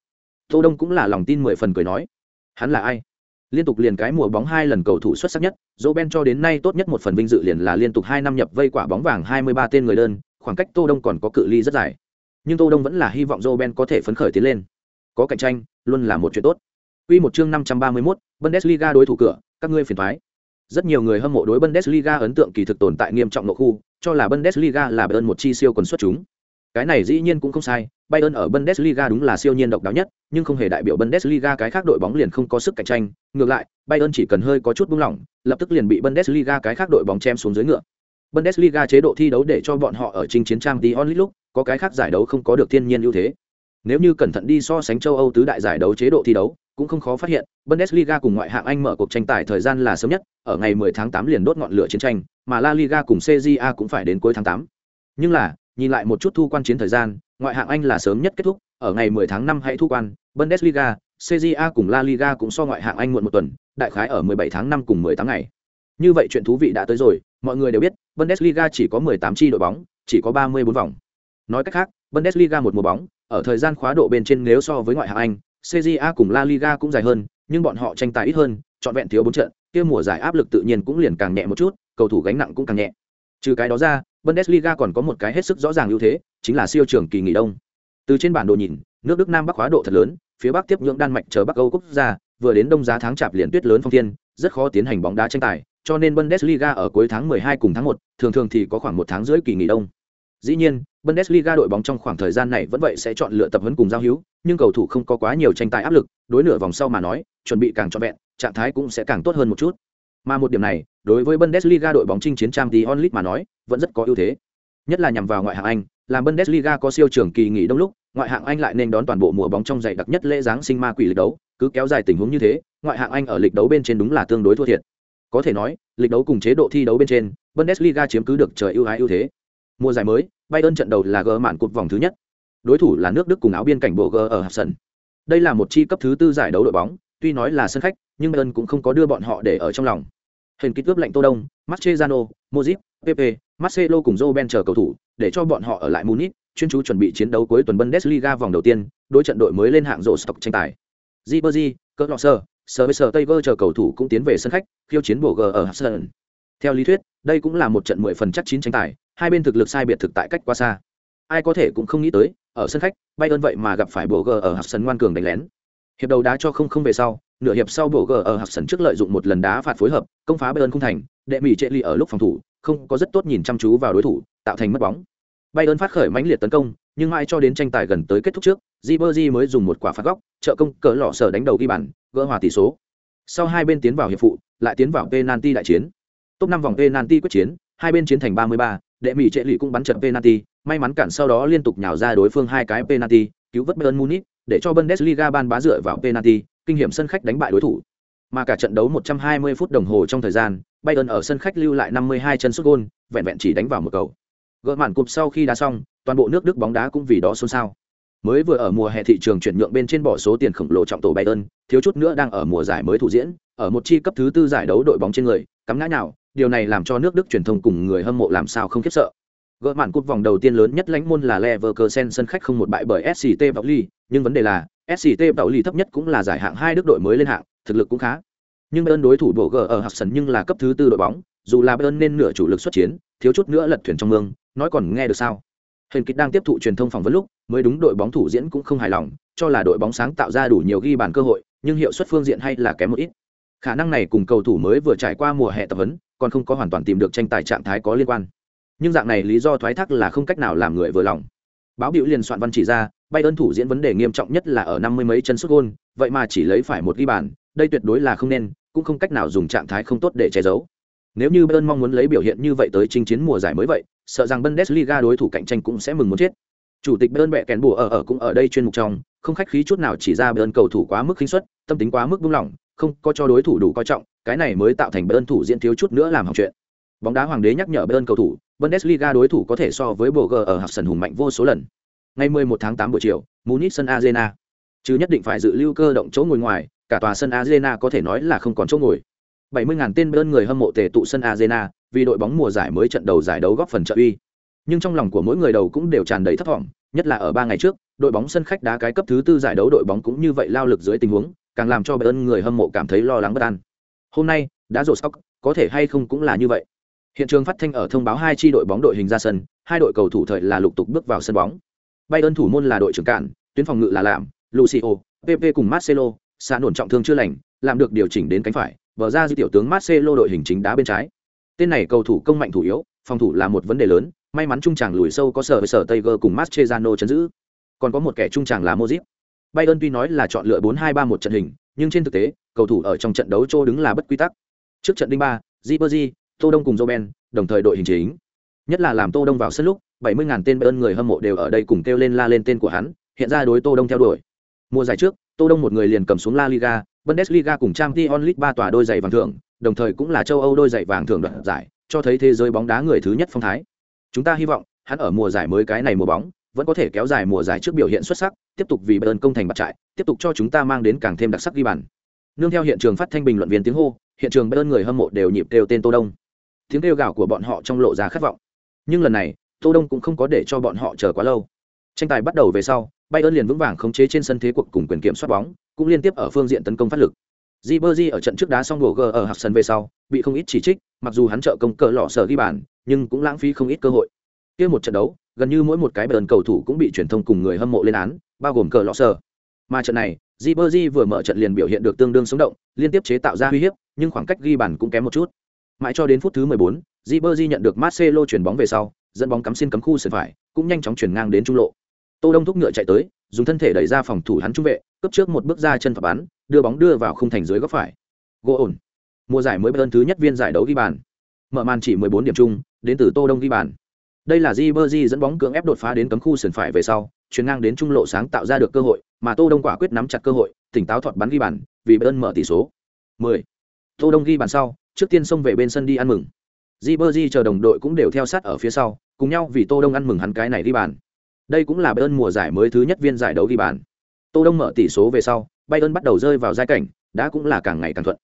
Tô đông cũng là lòng tin mười phần cười nói. Hắn là ai? Liên tục liền cái mùa bóng hai lần cầu thủ xuất sắc nhất, dỗ ben cho đến nay tốt nhất một phần vinh dự liền là liên tục hai năm nhập vây quả bóng vàng hai mươi ba tên người đơn khoảng cách tô đông còn có cự ly rất dài nhưng tô đông vẫn là hy vọng joe ben có thể phấn khởi tiến lên có cạnh tranh luôn là một chuyện tốt Quy một chương năm trăm ba mươi 531, Bundesliga đối thủ cửa, các ngươi phiền toái. Rất nhiều người hâm mộ đối Bundesliga ấn tượng kỳ thực tồn tại nghiêm trọng nội khu, cho là Bundesliga là Bayern một chi siêu quần xuất chúng. Cái này dĩ nhiên cũng không sai, Bayern ở Bundesliga đúng là siêu nhiên độc đáo nhất, nhưng không hề đại biểu Bundesliga cái khác đội bóng liền không có sức cạnh tranh, ngược lại, Bayern chỉ cần hơi có chút buông lỏng, lập tức liền bị Bundesliga cái khác đội bóng chém xuống dưới ngựa. Bundesliga chế độ thi đấu để cho bọn họ ở trình chiến trang Dion lúc, có cái khác giải đấu không có được thiên nhiên ưu thế. Nếu như cẩn thận đi so sánh châu Âu tứ đại giải đấu chế độ thi đấu, cũng không khó phát hiện, Bundesliga cùng ngoại hạng Anh mở cuộc tranh tài thời gian là sớm nhất, ở ngày 10 tháng 8 liền đốt ngọn lửa chiến tranh, mà La Liga cùng CJA cũng phải đến cuối tháng 8. Nhưng là, nhìn lại một chút thu quan chiến thời gian, ngoại hạng Anh là sớm nhất kết thúc, ở ngày 10 tháng 5 hãy thu quan, Bundesliga, CJA cùng La Liga cũng so ngoại hạng Anh muộn một tuần, đại khái ở 17 tháng 5 cùng 18 ngày. Như vậy chuyện thú vị đã tới rồi, mọi người đều biết, Bundesliga chỉ có 18 chi đội bóng, chỉ có 34 vòng. Nói cách khác, Bundesliga một mùa bóng, ở thời gian khóa độ bên trên nếu so với ngoại hạng Anh, Serie A cùng La Liga cũng dài hơn, nhưng bọn họ tranh tài ít hơn, chọn vẹn thiếu bốn trận, kia mùa giải áp lực tự nhiên cũng liền càng nhẹ một chút, cầu thủ gánh nặng cũng càng nhẹ. Trừ cái đó ra, Bundesliga còn có một cái hết sức rõ ràng ưu thế, chính là siêu trường kỳ nghỉ đông. Từ trên bản đồ nhìn, nước Đức Nam Bắc khóa độ thật lớn, phía Bắc tiếp nhượng Đan Mạch chờ Bắc Âu quốc gia, vừa đến đông giá tháng chạp liền tuyết lớn phong thiên, rất khó tiến hành bóng đá tranh tài, cho nên Bundesliga ở cuối tháng 12 cùng tháng 1, thường thường thì có khoảng một tháng rưỡi kỳ nghỉ đông. Dĩ nhiên, Bundesliga đội bóng trong khoảng thời gian này vẫn vậy sẽ chọn lựa tập huấn cùng giao hữu, nhưng cầu thủ không có quá nhiều tranh tài áp lực, đối nửa vòng sau mà nói, chuẩn bị càng cho vẹn, trạng thái cũng sẽ càng tốt hơn một chút. Mà một điểm này, đối với Bundesliga đội bóng chinh chiến Champions League mà nói, vẫn rất có ưu thế. Nhất là nhằm vào ngoại hạng Anh, làm Bundesliga có siêu trưởng kỳ nghỉ đông lúc, ngoại hạng Anh lại nên đón toàn bộ mùa bóng trong dày đặc nhất lễ giáng sinh ma quỷ lịch đấu, cứ kéo dài tình huống như thế, ngoại hạng Anh ở lịch đấu bên trên đúng là tương đối thua thiệt. Có thể nói, lịch đấu cùng chế độ thi đấu bên trên, Bundesliga chiếm cứ được trời ưu ái ưu thế. Mùa giải mới, Bayern trận đầu là gỡ mạn cột vòng thứ nhất. Đối thủ là nước Đức cùng áo biên cảnh bộ G ở Hạp Sân. Đây là một chi cấp thứ tư giải đấu đội bóng, tuy nói là sân khách, nhưng Bayern cũng không có đưa bọn họ để ở trong lòng. Hình kích ướp lạnh Tô Đông, Mascherano, Modric, Pepe, Marcelo cùng Robben chờ cầu thủ, để cho bọn họ ở lại Munich, chuyên chú chuẩn bị chiến đấu cuối tuần Bundesliga vòng đầu tiên, đối trận đội mới lên hạng rổ stock tranh tài. Ribery, Klose, tây vơ chờ cầu thủ cũng tiến về sân khách, khiêu chiến bộ G ở Hudson. Theo lý thuyết, đây cũng là một trận mười phần chắc chín tranh tài, hai bên thực lực sai biệt thực tại cách quá xa. Ai có thể cũng không nghĩ tới, ở sân khách, Bayern vậy mà gặp phải bộ G ở Hudson ngoan cường đánh lén. Hiệp đầu đá cho không không về sau, nửa hiệp sau bộ G ở Hudson trước lợi dụng một lần đá phạt phối hợp, công phá Bayern không thành, đệ mỹ trệ ly ở lúc phòng thủ, không có rất tốt nhìn chăm chú vào đối thủ, tạo thành mất bóng. Bayern phát khởi mãnh liệt tấn công, nhưng mãi cho đến tranh tài gần tới kết thúc trước, Jibberjee mới dùng một quả phạt góc, trợ công cỡ lọ sở đánh đầu ghi bàn, gỡ hòa tỷ số. Sau hai bên tiến vào hiệp phụ, lại tiến vào penalty đại chiến. Top năm vòng penalty quyết chiến, hai bên chiến thành 33, đệ mỹ trệ lụy cũng bắn trận penalty, may mắn cản sau đó liên tục nhào ra đối phương hai cái penalty, cứu vớt Bayern Munich, để cho Bundesliga ban bá dựa vào penalty, kinh nghiệm sân khách đánh bại đối thủ. Mà cả trận đấu 120 phút đồng hồ trong thời gian, Bayern ở sân khách lưu lại 52 chân sút gôn, vẹn vẹn chỉ đánh vào một cầu. Gỡ màn cụp sau khi đá xong, toàn bộ nước Đức bóng đá cũng vì đó xôn xao. Mới vừa ở mùa hè thị trường chuyển nhượng bên trên bỏ số tiền khổng lồ trọng tổ Bayern, thiếu chút nữa đang ở mùa giải mới thủ diễn, ở một chi cấp thứ tư giải đấu đội bóng trên người, cắm ngã nào, điều này làm cho nước Đức truyền thông cùng người hâm mộ làm sao không khiếp sợ. Gỡ màn cúp vòng đầu tiên lớn nhất lãnh môn là Leverkusen sân khách không một bại bởi SCT Pauli, nhưng vấn đề là SCT Pauli thấp nhất cũng là giải hạng hai Đức đội mới lên hạng, thực lực cũng khá. Nhưng Bayern đối thủ bộ G ở Hudson nhưng là cấp thứ tư đội bóng, dù là Bayern nên nửa chủ lực xuất chiến, thiếu chút nữa lật thuyền trong mương, nói còn nghe được sao? Hình kịch đang tiếp thụ truyền thông phỏng vấn lúc, mới đúng đội bóng thủ diễn cũng không hài lòng, cho là đội bóng sáng tạo ra đủ nhiều ghi bàn cơ hội, nhưng hiệu suất phương diện hay là kém một ít. Khả năng này cùng cầu thủ mới vừa trải qua mùa hè tập huấn, còn không có hoàn toàn tìm được tranh tài trạng thái có liên quan. Nhưng dạng này lý do thoái thác là không cách nào làm người vừa lòng. Báo biểu liền soạn văn chỉ ra bay ơn thủ diễn vấn đề nghiêm trọng nhất là ở năm mươi mấy chân xuất gôn vậy mà chỉ lấy phải một ghi bàn đây tuyệt đối là không nên cũng không cách nào dùng trạng thái không tốt để che giấu nếu như Bayern mong muốn lấy biểu hiện như vậy tới chinh chiến mùa giải mới vậy, sợ rằng Bundesliga đối thủ cạnh tranh cũng sẽ mừng muốn chết. Chủ tịch Bayern bẻ kèn bùa ở ở cũng ở đây chuyên mục trong, không khách khí chút nào chỉ ra Bayern cầu thủ quá mức khinh suất, tâm tính quá mức buông lỏng, không có cho đối thủ đủ coi trọng, cái này mới tạo thành Bayern thủ diễn thiếu chút nữa làm hỏng chuyện. Bóng đá hoàng đế nhắc nhở Bayern cầu thủ, Bundesliga đối thủ có thể so với bộ G ở sần hùng mạnh vô số lần. Ngày 11 tháng 8 buổi chiều, Munich sân Arena. Chứ nhất định phải dự lưu cơ động chỗ ngồi ngoài, cả tòa sân Arena có thể nói là không còn chỗ ngồi. 70.000 tên bơn người hâm mộ tề tụ sân Arena, vì đội bóng mùa giải mới trận đầu giải đấu góp phần trợ uy. Nhưng trong lòng của mỗi người đầu cũng đều tràn đầy thất vọng, nhất là ở 3 ngày trước, đội bóng sân khách đá cái cấp thứ tư giải đấu đội bóng cũng như vậy lao lực dưới tình huống, càng làm cho bơn người hâm mộ cảm thấy lo lắng bất an. Hôm nay, đã rồ sóc, có thể hay không cũng là như vậy. Hiện trường phát thanh ở thông báo hai chi đội bóng đội hình ra sân, hai đội cầu thủ thời là lục tục bước vào sân bóng. Bayern thủ môn là đội trưởng cản, tuyến phòng ngự là làm, Lucio, PP cùng Marcelo, xa nổn trọng thương chưa lành, làm được điều chỉnh đến cánh phải, bờ ra di tiểu tướng Marcelo đội hình chính đá bên trái. Tên này cầu thủ công mạnh thủ yếu, phòng thủ là một vấn đề lớn, may mắn trung tràng lùi sâu có sở với sở Tiger cùng Mascherano chấn giữ. Còn có một kẻ trung tràng là Modric. Bayern tuy nói là chọn lựa 4-2-3-1 trận hình, nhưng trên thực tế, cầu thủ ở trong trận đấu trô đứng là bất quy tắc. Trước trận đinh ba, Ribery, Tô Đông cùng Robben, đồng thời đội hình chính. Nhất là làm Tô Đông vào sân lúc, 70.000 tên Bayern người hâm mộ đều ở đây cùng kêu lên la lên tên của hắn, hiện ra đối Tô Đông theo đuổi. Mùa giải trước, Tô Đông một người liền cầm xuống La Liga, Bundesliga cùng Champions League ba tòa đôi giày vàng thưởng, đồng thời cũng là châu Âu đôi giày vàng thưởng đoạt giải, cho thấy thế giới bóng đá người thứ nhất phong thái. Chúng ta hy vọng, hắn ở mùa giải mới cái này mùa bóng, vẫn có thể kéo dài mùa giải trước biểu hiện xuất sắc, tiếp tục vì Bayern công thành bạt trại, tiếp tục cho chúng ta mang đến càng thêm đặc sắc ghi bàn. Nương theo hiện trường phát thanh bình luận viên tiếng hô, hiện trường Bayern người hâm mộ đều nhịp kêu tên Tô Đông tiếng kêu gào của bọn họ trong lộ ra khát vọng nhưng lần này tô đông cũng không có để cho bọn họ chờ quá lâu tranh tài bắt đầu về sau bayern liền vững vàng khống chế trên sân thế cuộc cùng quyền kiểm soát bóng cũng liên tiếp ở phương diện tấn công phát lực. Ribery ở trận trước đá xong đổ g ở hạt sân về sau bị không ít chỉ trích mặc dù hắn trợ công cờ lọ sở ghi bàn nhưng cũng lãng phí không ít cơ hội. Kia một trận đấu gần như mỗi một cái bayern cầu thủ cũng bị truyền thông cùng người hâm mộ lên án bao gồm cờ lọ sở. Mà trận này Ribery vừa mở trận liền biểu hiện được tương đương sống động liên tiếp chế tạo ra uy hiếp nhưng khoảng cách ghi bàn cũng kém một chút. Mãi cho đến phút thứ 14, Ribery nhận được Marcelo chuyển bóng về sau, dẫn bóng cắm xuyên cấm khu sân phải, cũng nhanh chóng chuyển ngang đến trung lộ. Tô Đông thúc ngựa chạy tới, dùng thân thể đẩy ra phòng thủ hắn trung vệ, cấp trước một bước ra chân phạt bắn, đưa bóng đưa vào khung thành dưới góc phải. Gỗ ổn. Mùa giải mới bên thứ nhất viên giải đấu ghi bàn. Mở màn chỉ 14 điểm chung, đến từ Tô Đông ghi bàn. Đây là Jibberjee dẫn bóng cưỡng ép đột phá đến cấm khu sân phải về sau, chuyển ngang đến trung lộ sáng tạo ra được cơ hội, mà Tô Đông quả quyết nắm chặt cơ hội, tỉnh táo thọt bắn ghi bàn, vì Bayern mở tỷ số. 10. Tô Đông ghi bàn sau, trước tiên xông về bên sân đi ăn mừng Jibberjee chờ đồng đội cũng đều theo sát ở phía sau cùng nhau vì tô đông ăn mừng hắn cái này ghi bàn đây cũng là bayern mùa giải mới thứ nhất viên giải đấu ghi bàn. Tô đông mở tỷ số về sau bayern bắt đầu rơi vào giai cảnh đã cũng là càng ngày càng thuận.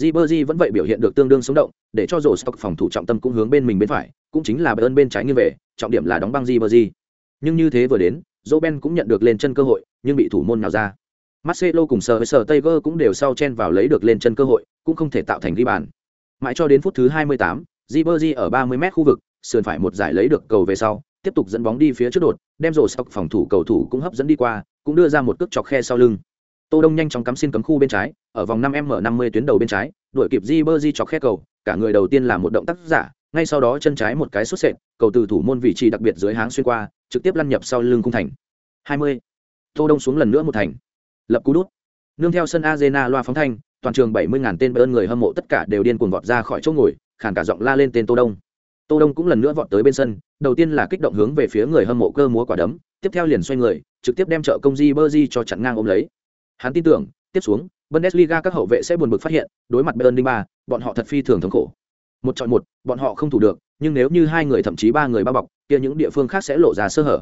Ribery vẫn vậy biểu hiện được tương đương sống động để cho rổ stock phòng thủ trọng tâm cũng hướng bên mình bên phải cũng chính là bayern bên trái như về trọng điểm là đóng băng Ribery. Nhưng như thế vừa đến Roben cũng nhận được lên chân cơ hội nhưng bị thủ môn nào ra. Marcelo cùng sở sở Tiger cũng đều sau chen vào lấy được lên chân cơ hội cũng không thể tạo thành ghi bàn. Mãi cho đến phút thứ 28, Ribery ở 30m khu vực, sườn phải một giải lấy được cầu về sau, tiếp tục dẫn bóng đi phía trước đột, đem rổ sọc phòng thủ cầu thủ cũng hấp dẫn đi qua, cũng đưa ra một cước chọc khe sau lưng. Tô Đông nhanh chóng cắm xin cấm khu bên trái, ở vòng 5m50 tuyến đầu bên trái, đuổi kịp Ribery chọc khe cầu, cả người đầu tiên là một động tác giả, ngay sau đó chân trái một cái sút sệt, cầu từ thủ môn vị trí đặc biệt dưới háng xuyên qua, trực tiếp lăn nhập sau lưng khung thành. 20. Tô Đông xuống lần nữa một thành. Lập cú đút. Nương theo sân Arena loa phóng thanh, toàn trường bảy mươi ngàn tên bơn người hâm mộ tất cả đều điên cuồng vọt ra khỏi chỗ ngồi khàn cả giọng la lên tên tô đông tô đông cũng lần nữa vọt tới bên sân, đầu tiên là kích động hướng về phía người hâm mộ cơ múa quả đấm, tiếp theo liền xoay người, trực tiếp đem trợ công di bơ di cho chặn ngang ôm lấy. Hắn tin tưởng, tiếp xuống, bundesliga các hậu vệ sẽ buồn bực phát hiện, đối mặt bayern ba, bọn họ thật phi thường thống khổ. Một chọn một, bọn họ không thủ được, nhưng nếu như hai người thậm chí ba người bao bọc, kia những địa phương khác sẽ lộ ra sơ hở.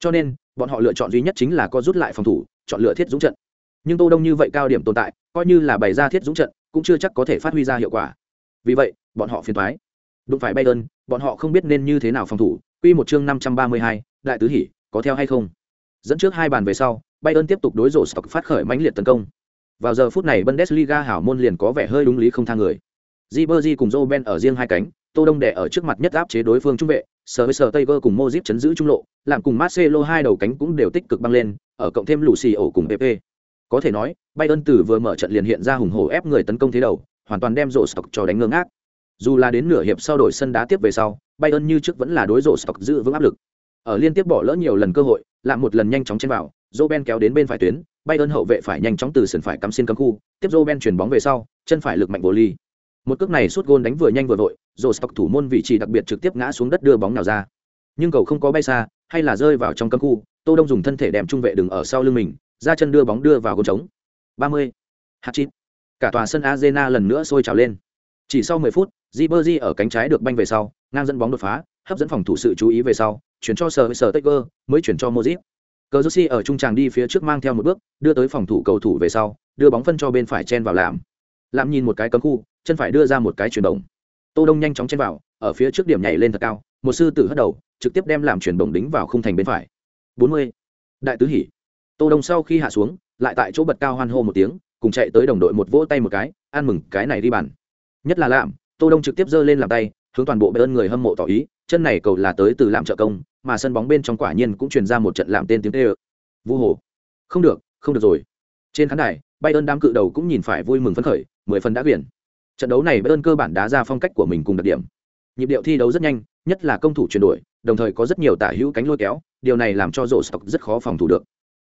Cho nên, bọn họ lựa chọn duy nhất chính là co rút lại phòng thủ, chọn lựa thiết dũng trận. Nhưng tô đông như vậy cao điểm tồn tại, coi như là bày ra thiết dũng trận, cũng chưa chắc có thể phát huy ra hiệu quả. Vì vậy, bọn họ phiền toái đụng phải bayern bọn họ không biết nên như thế nào phòng thủ quy một chương năm trăm ba mươi hai, đại tứ hỉ có theo hay không dẫn trước hai bàn về sau bayern tiếp tục đối rổ stock phát khởi mãnh liệt tấn công vào giờ phút này bundesliga hảo môn liền có vẻ hơi đúng lý không thang người Ribery cùng Robben ở riêng hai cánh, Tô Đông đè ở trước mặt nhất áp chế đối phương trung vệ, Sergio Taylor cùng Modric chấn giữ trung lộ, làm cùng Marcelo hai đầu cánh cũng đều tích cực băng lên, ở cộng thêm Lucio cùng PP. Có thể nói, Bayern từ vừa mở trận liền hiện ra hùng hổ ép người tấn công thế đầu, hoàn toàn đem rổ stock cho đánh ngơ ngác. Dù là đến nửa hiệp sau đổi sân đá tiếp về sau, Bayern như trước vẫn là đối rổ stock giữ vững áp lực. Ở liên tiếp bỏ lỡ nhiều lần cơ hội, làm một lần nhanh chóng chen vào, Roben kéo đến bên phải tuyến, Bayern hậu vệ phải nhanh chóng từ sườn phải cắm xuyên cấm khu, tiếp Roben chuyển bóng về sau, chân phải lực mạnh vô ly. Một cước này suốt gôn đánh vừa nhanh vừa vội rồi stock thủ môn vị trí đặc biệt trực tiếp ngã xuống đất đưa bóng nào ra. Nhưng cầu không có bay xa hay là rơi vào trong cấm khu tô đông dùng thân thể đem trung vệ đứng ở sau lưng mình ra chân đưa bóng đưa vào gôn trống. 30. hạt chín, cả tòa sân arena lần nữa sôi trào lên. Chỉ sau 10 phút Ribery ở cánh trái được banh về sau ngang dẫn bóng đột phá hấp dẫn phòng thủ sự chú ý về sau chuyển cho Sir sờ Taker mới chuyển cho Modric. Cazorsi ở trung tràng đi phía trước mang theo một bước, đưa tới phòng thủ cầu thủ về sau, đưa bóng phân cho bên phải chen vào làm. Làm nhìn một cái cấm khu, chân phải đưa ra một cái chuyển động tô đông nhanh chóng chen vào ở phía trước điểm nhảy lên thật cao một sư tử hất đầu trực tiếp đem làm chuyển động đính vào khung thành bên phải. 40. đại tứ hỉ. Tô đông sau khi hạ xuống lại tại chỗ bật cao hoan hô một tiếng cùng chạy tới đồng đội một vỗ tay một cái ăn mừng cái này đi bàn. Nhất là lạm tô đông trực tiếp giơ lên làm tay, hướng toàn bộ bê ơn người hâm mộ tỏ ý, chân này cầu là tới từ làm trợ công, mà sân bóng bên trong quả nhiên cũng truyền ra một trận làm tên tiếng thê. vu hồ, không được không được rồi. Trên khán đài, Bayern đám cự đầu cũng nhìn phải vui mừng phấn khởi, mười phần đã quyển. Trận đấu này bayern cơ bản đá ra phong cách của mình cùng đặc điểm. Nhịp điệu thi đấu rất nhanh, nhất là công thủ chuyển đổi, đồng thời có rất nhiều tả hữu cánh lôi kéo, điều này làm cho rổ stock rất khó phòng thủ được.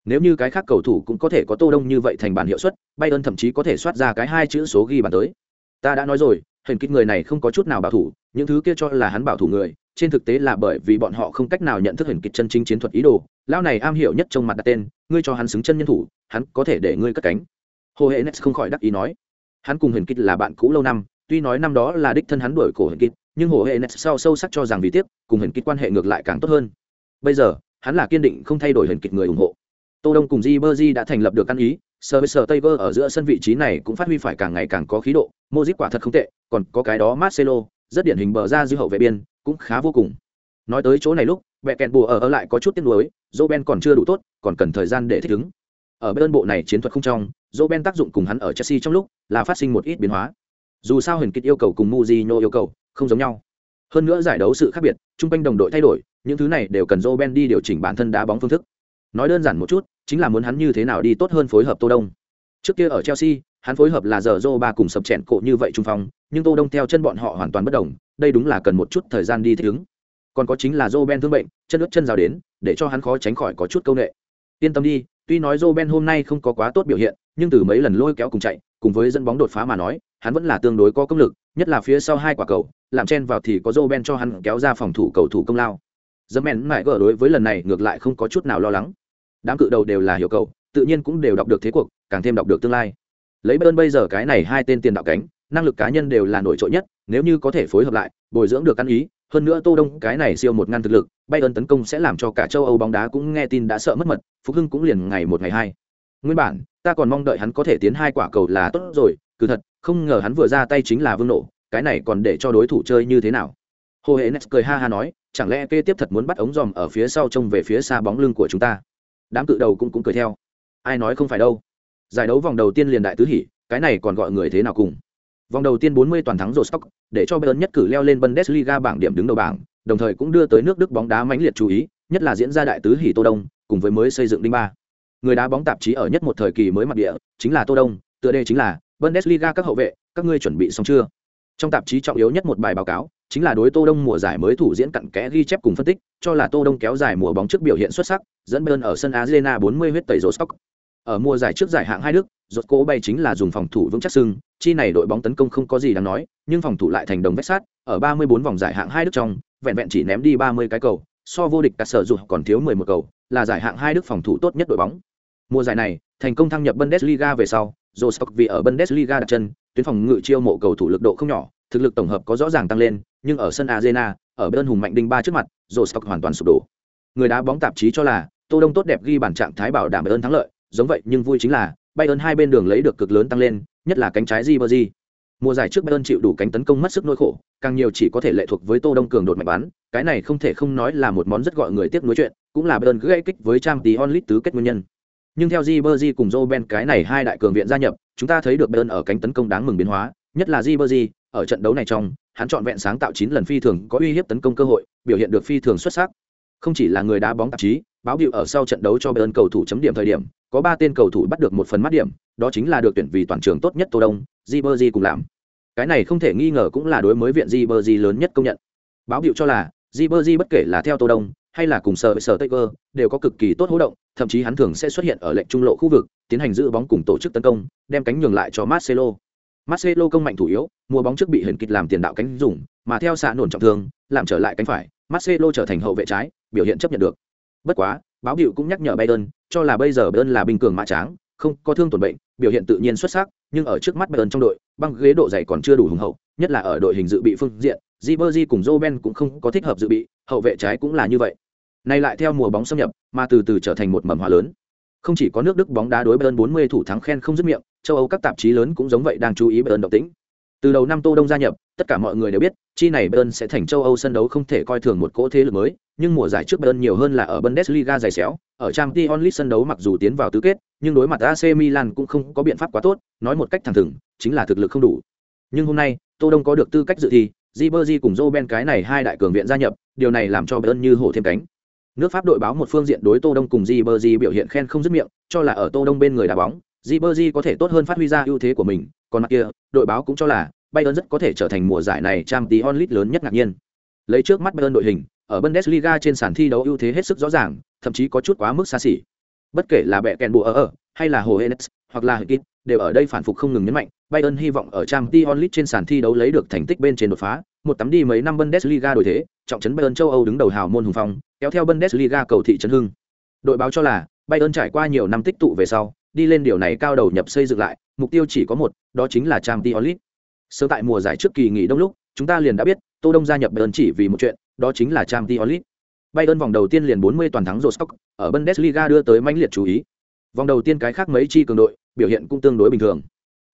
Nếu như cái khác cầu thủ cũng có thể có tô đông như vậy thành bản hiệu suất, bayern thậm chí có thể soát ra cái hai chữ số ghi bàn tới. Ta đã nói rồi hình kích người này không có chút nào bảo thủ, những thứ kia cho là hắn bảo thủ người, trên thực tế là bởi vì bọn họ không cách nào nhận thức hình kích chân chính chiến thuật ý đồ. Lão này am hiểu nhất trong mặt đặt tên, ngươi cho hắn xứng chân nhân thủ, hắn có thể để ngươi cất cánh. Hồ hệ nes không khỏi đắc ý nói. Hắn cùng huyền kích là bạn cũ lâu năm, tuy nói năm đó là đích thân hắn đuổi cổ huyền kích, nhưng hồ hệ nes sau sâu sắc cho rằng vì tiếc, cùng huyền kích quan hệ ngược lại càng tốt hơn. Bây giờ, hắn là kiên định không thay đổi huyền kích người ủng hộ. Tô đông cùng di bơ di đã thành lập được căn ý sờ với sờ tây vơ ở giữa sân vị trí này cũng phát huy phải càng ngày càng có khí độ mozip quả thật không tệ còn có cái đó marcelo rất điển hình bờ ra dư hậu vệ biên cũng khá vô cùng. Nói tới chỗ này lúc vẹ kẹn bùa ở, ở lại có chút tiếc nuối dô ben còn chưa đủ tốt còn cần thời gian để thích ứng. Ở bên bộ này chiến thuật không trong dô ben tác dụng cùng hắn ở chelsea trong lúc là phát sinh một ít biến hóa. Dù sao huyền kịch yêu cầu cùng muzino yêu cầu không giống nhau. Hơn nữa giải đấu sự khác biệt chung quanh đồng đội thay đổi những thứ này đều cần dô ben đi điều chỉnh bản thân đá bóng phương thức nói đơn giản một chút, chính là muốn hắn như thế nào đi tốt hơn phối hợp tô đông. Trước kia ở chelsea, hắn phối hợp là giờ rô ba cùng sập chèn cổ như vậy trung phong, nhưng tô đông theo chân bọn họ hoàn toàn bất đồng, đây đúng là cần một chút thời gian đi thích ứng. Còn có chính là rô ben thương bệnh, chân ướt chân rào đến, để cho hắn khó tránh khỏi có chút công nghệ yên tâm đi, tuy nói joe ben hôm nay không có quá tốt biểu hiện, nhưng từ mấy lần lôi kéo cùng chạy, cùng với dẫn bóng đột phá mà nói, hắn vẫn là tương đối có công lực, nhất là phía sau hai quả cầu, làm chen vào thì có joe ben cho hắn kéo ra phòng thủ cầu thủ công lao. Dâm mẹn mãi gỡ đối với lần này ngược lại không có chút nào lo lắng đám cự đầu đều là hiểu cầu, tự nhiên cũng đều đọc được thế cuộc, càng thêm đọc được tương lai. Lấy bên bây giờ cái này hai tên tiền đạo cánh, năng lực cá nhân đều là nổi trội nhất, nếu như có thể phối hợp lại, bồi dưỡng được ăn ý, hơn nữa tô đông cái này siêu một ngăn thực lực bay ơn tấn công sẽ làm cho cả châu âu bóng đá cũng nghe tin đã sợ mất mật, phục hưng cũng liền ngày một ngày hai. Nguyên bản, ta còn mong đợi hắn có thể tiến hai quả cầu là tốt rồi, cứ thật, không ngờ hắn vừa ra tay chính là vương nổ, cái này còn để cho đối thủ chơi như thế nào? Hồ hệ nes cười ha ha nói, chẳng lẽ kê tiếp thật muốn bắt ống dòm ở phía sau trông về phía xa bóng lưng của chúng ta? Đám cự đầu cũng cũng cười theo ai nói không phải đâu giải đấu vòng đầu tiên liền đại tứ hỉ cái này còn gọi người thế nào cùng Vòng đầu tiên 40 toàn thắng Rostock, để cho Bayern nhất cử leo lên Bundesliga bảng điểm đứng đầu bảng, đồng thời cũng đưa tới nước Đức bóng đá mãnh liệt chú ý, nhất là diễn ra đại tứ hỉ Tô Đông, cùng với mới xây dựng đinh ba. Người đá bóng tạp chí ở nhất một thời kỳ mới mặt địa, chính là Tô Đông, tựa đề chính là Bundesliga các hậu vệ, các ngươi chuẩn bị xong chưa? Trong tạp chí trọng yếu nhất một bài báo cáo, chính là đối Tô Đông mùa giải mới thủ diễn cặn kẽ ghi chép cùng phân tích, cho là Tô Đông kéo dài mùa bóng trước biểu hiện xuất sắc, dẫn Bayern ở sân Arena 40 huyết tẩy Rostock. Ở mùa giải trước giải hạng hai Đức, rốt cố bay chính là dùng phòng thủ vững chắc sưng, chi này đội bóng tấn công không có gì đáng nói, nhưng phòng thủ lại thành đồng vết sát, ở 34 vòng giải hạng hai Đức trong, vẹn vẹn chỉ ném đi 30 cái cầu, so vô địch cả sở dù còn thiếu 11 cầu, là giải hạng hai đức phòng thủ tốt nhất đội bóng. Mùa giải này, thành công thăng nhập Bundesliga về sau, Rostock vì ở Bundesliga đặt chân, tuyến phòng ngự chiêu mộ cầu thủ lực độ không nhỏ, thực lực tổng hợp có rõ ràng tăng lên, nhưng ở sân Arena, ở bên hùng mạnh đinh ba trước mặt, Rostock hoàn toàn sụp đổ. Người đá bóng tạp chí cho là, Tô Đông tốt đẹp ghi bản trạng thái bảo đảm ơn thắng lợi, giống vậy nhưng vui chính là, Bayern hai bên đường lấy được cực lớn tăng lên, nhất là cánh trái Ribery. Mùa giải trước Bayern chịu đủ cánh tấn công mất sức nỗi khổ, càng nhiều chỉ có thể lệ thuộc với Tô Đông cường đột mạnh bắn, cái này không thể không nói là một món rất gọi người tiếc nuối chuyện, cũng là Bayern gây kích với Champions League tứ kết nguyên nhân. Nhưng theo Ribery cùng Roben cái này hai đại cường viện gia nhập, chúng ta thấy được Bayern ở cánh tấn công đáng mừng biến hóa, nhất là Ribery, ở trận đấu này trong, hắn chọn vẹn sáng tạo 9 lần phi thường có uy hiếp tấn công cơ hội, biểu hiện được phi thường xuất sắc. Không chỉ là người đá bóng tạp chí, báo hiệu ở sau trận đấu cho Bayern cầu thủ chấm điểm thời điểm, có ba tên cầu thủ bắt được một phần mắt điểm, đó chính là được tuyển vì toàn trường tốt nhất Tô Đông, Ribery cùng làm. Cái này không thể nghi ngờ cũng là đối mới viện Ribery lớn nhất công nhận. Báo hiệu cho là Ribery bất kể là theo Tô Đông hay là cùng sở sở Taker đều có cực kỳ tốt hỗ động, thậm chí hắn thường sẽ xuất hiện ở lệnh trung lộ khu vực, tiến hành giữ bóng cùng tổ chức tấn công, đem cánh nhường lại cho Marcelo. Marcelo công mạnh thủ yếu, mua bóng trước bị Hiển kịch làm tiền đạo cánh dùng, mà theo xạ nổn trọng thương, làm trở lại cánh phải, Marcelo trở thành hậu vệ trái, biểu hiện chấp nhận được. Bất quá, báo hiệu cũng nhắc nhở Bayern, cho là bây giờ Bayern là bình cường mã tráng, không có thương tổn bệnh, biểu hiện tự nhiên xuất sắc, nhưng ở trước mắt Bayern trong đội, băng ghế độ dày còn chưa đủ hùng hậu, nhất là ở đội hình dự bị phương diện, Ribery cùng Robben cũng không có thích hợp dự bị, hậu vệ trái cũng là như vậy. Nay lại theo mùa bóng xâm nhập, mà từ từ trở thành một mầm hoa lớn. Không chỉ có nước Đức bóng đá đối Bayern 40 thủ thắng khen không dứt miệng, châu Âu các tạp chí lớn cũng giống vậy đang chú ý Bayern động tĩnh. Từ đầu năm Tô Đông gia nhập, tất cả mọi người đều biết, chi này Bayern sẽ thành châu Âu sân đấu không thể coi thường một cỗ thế lực mới, nhưng mùa giải trước Bayern nhiều hơn là ở Bundesliga dày xéo, ở Champions League sân đấu mặc dù tiến vào tứ kết, nhưng đối mặt AC Milan cũng không có biện pháp quá tốt, nói một cách thẳng thừng, chính là thực lực không đủ. Nhưng hôm nay, Tô Đông có được tư cách dự thi, Ribery cùng Roben cái này hai đại cường viện gia nhập, điều này làm cho Bayern như hổ thêm cánh. Nước Pháp đội báo một phương diện đối Tô Đông cùng Ribery biểu hiện khen không dứt miệng, cho là ở Tô Đông bên người đá bóng, Ribery có thể tốt hơn phát huy ra ưu thế của mình, còn mặt kia, đội báo cũng cho là Bayern rất có thể trở thành mùa giải này Champions League lớn nhất ngạc nhiên. Lấy trước mắt Bayern đội hình, ở Bundesliga trên sàn thi đấu ưu thế hết sức rõ ràng, thậm chí có chút quá mức xa xỉ. Bất kể là bẻ kèn bùa ở ở, hay là Hồ Hennes, hoặc là Hikit, đều ở đây phản phục không ngừng nhấn mạnh, Bayern hy vọng ở Champions League trên sàn thi đấu lấy được thành tích bên trên đột phá, một tấm đi mấy năm Bundesliga đổi thế, trọng trấn Bayern châu Âu đứng đầu hào môn hùng phong, kéo theo Bundesliga cầu thị trấn hưng. Đội báo cho là, Bayern trải qua nhiều năm tích tụ về sau, đi lên điều này cao đầu nhập xây dựng lại, mục tiêu chỉ có một, đó chính là Champions League. Sớm tại mùa giải trước kỳ nghỉ đông lúc, chúng ta liền đã biết, Tô Đông gia nhập Bayern chỉ vì một chuyện, đó chính là Champions League. Bayern vòng đầu tiên liền 40 toàn thắng Rostock, ở Bundesliga đưa tới manh liệt chú ý. Vòng đầu tiên cái khác mấy chi cường đội, biểu hiện cũng tương đối bình thường.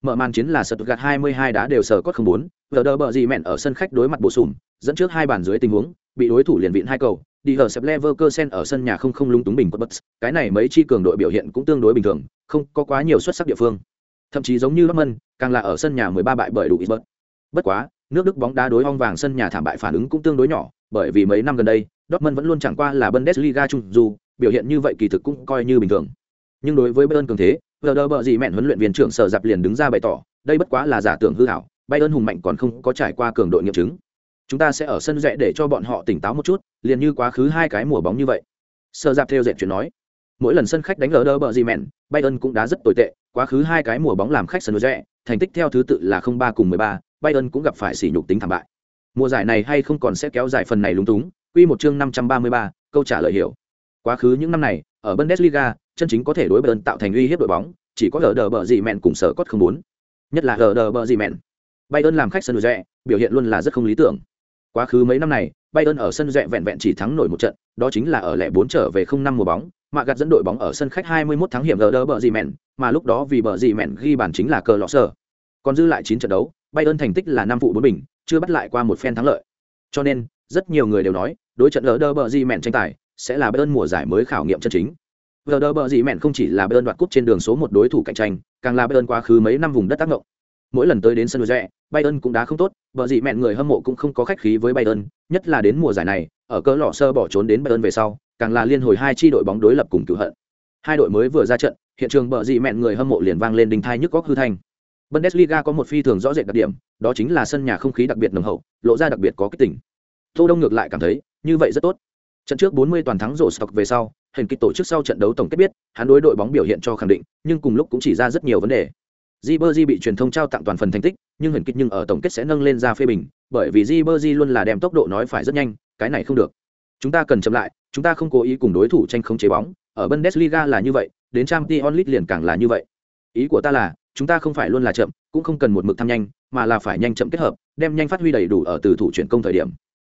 Mở màn chiến là Stuttgart 22 đá đều sở cốt 04, Werder bở gì mẹn ở sân khách đối mặt bổ sung, dẫn trước hai bàn dưới tình huống, bị đối thủ liền vịn hai cầu, đi ở Sep Leverkusen ở sân nhà không không lúng túng bình quật bất, cái này mấy chi cường đội biểu hiện cũng tương đối bình thường, không có quá nhiều xuất sắc địa phương. Thậm chí giống như Dortmund, càng là ở sân nhà 13 bại bởi đủ Isbert. Bất quá, nước Đức bóng đá đối ong vàng sân nhà thảm bại phản ứng cũng tương đối nhỏ, bởi vì mấy năm gần đây, Dortmund vẫn luôn chẳng qua là Bundesliga chung dù, biểu hiện như vậy kỳ thực cũng coi như bình thường. Nhưng đối với Bayern cường thế, Werder bợ gì mẹn huấn luyện viên trưởng sở dạp liền đứng ra bày tỏ, đây bất quá là giả tưởng hư ảo, Bayern hùng mạnh còn không có trải qua cường độ nghiệm chứng. Chúng ta sẽ ở sân rẽ để cho bọn họ tỉnh táo một chút, liền như quá khứ hai cái mùa bóng như vậy. Sở dạp theo dệt chuyện nói, mỗi lần sân khách đánh Werder bờ gì mẹn, Bayern cũng đã rất tồi tệ, quá khứ hai cái mùa bóng làm khách sân rẽ, thành tích theo thứ tự là 03 cùng 13, Bayern cũng gặp phải sỉ nhục tính thảm bại. Mùa giải này hay không còn sẽ kéo dài phần này lúng túng, quy một chương 533, câu trả lời hiểu. Quá khứ những năm này, ở Bundesliga, chân chính có thể đối Bayern tạo thành uy hiếp đội bóng, chỉ có Werder bờ gì mẹn cùng sở cốt không muốn. Nhất là Werder bờ gì mẹn. Bayern làm khách sân rẽ, biểu hiện luôn là rất không lý tưởng. Quá khứ mấy năm này, Bayern ở sân rẽ vẹn vẹn chỉ thắng nổi một trận, đó chính là ở lẻ 4 trở về 05 mùa bóng, mạ gạt dẫn đội bóng ở sân khách 21 tháng hiểm Werder bờ gì mẹn, mà lúc đó vì bờ gì mẹn ghi bàn chính là cờ lọ sở. Còn dư lại 9 trận đấu, Bayern thành tích là 5 vụ 4 bình, chưa bắt lại qua một phen thắng lợi. Cho nên, rất nhiều người đều nói, đối trận Werder bờ gì mẹn tranh tài sẽ là Bayern mùa giải mới khảo nghiệm chân chính. Werder bờ gì mẹn không chỉ là Bayern đoạt cúp trên đường số một đối thủ cạnh tranh, càng là Bayern quá khứ mấy năm vùng đất tác động. Mỗi lần tới đến sân rẽ, Bayern cũng đã không tốt, bờ gì mẹn người hâm mộ cũng không có khách khí với Bayern, nhất là đến mùa giải này, ở cỡ lọ sơ bỏ trốn đến Bayern về sau, càng là liên hồi hai chi đội bóng đối lập cùng cựu hận. Hai đội mới vừa ra trận, hiện trường bờ dị mẹn người hâm mộ liền vang lên đình thai nhức góc hư thanh. Bundesliga có một phi thường rõ rệt đặc điểm, đó chính là sân nhà không khí đặc biệt nồng hậu, lộ ra đặc biệt có kích tỉnh. Tô Đông ngược lại cảm thấy, như vậy rất tốt. Trận trước 40 toàn thắng rổ stock về sau, hình kịch tổ chức sau trận đấu tổng kết biết, hắn đối đội bóng biểu hiện cho khẳng định, nhưng cùng lúc cũng chỉ ra rất nhiều vấn đề. Ribery bị truyền thông trao tặng toàn phần thành tích, nhưng hình kịch nhưng ở tổng kết sẽ nâng lên ra phê bình, bởi vì Ribery luôn là đem tốc độ nói phải rất nhanh, cái này không được chúng ta cần chậm lại, chúng ta không cố ý cùng đối thủ tranh không chế bóng, ở bundesliga là như vậy, đến trang t onlit liền càng là như vậy. Ý của ta là, chúng ta không phải luôn là chậm, cũng không cần một mực tham nhanh, mà là phải nhanh chậm kết hợp, đem nhanh phát huy đầy đủ ở từ thủ chuyển công thời điểm.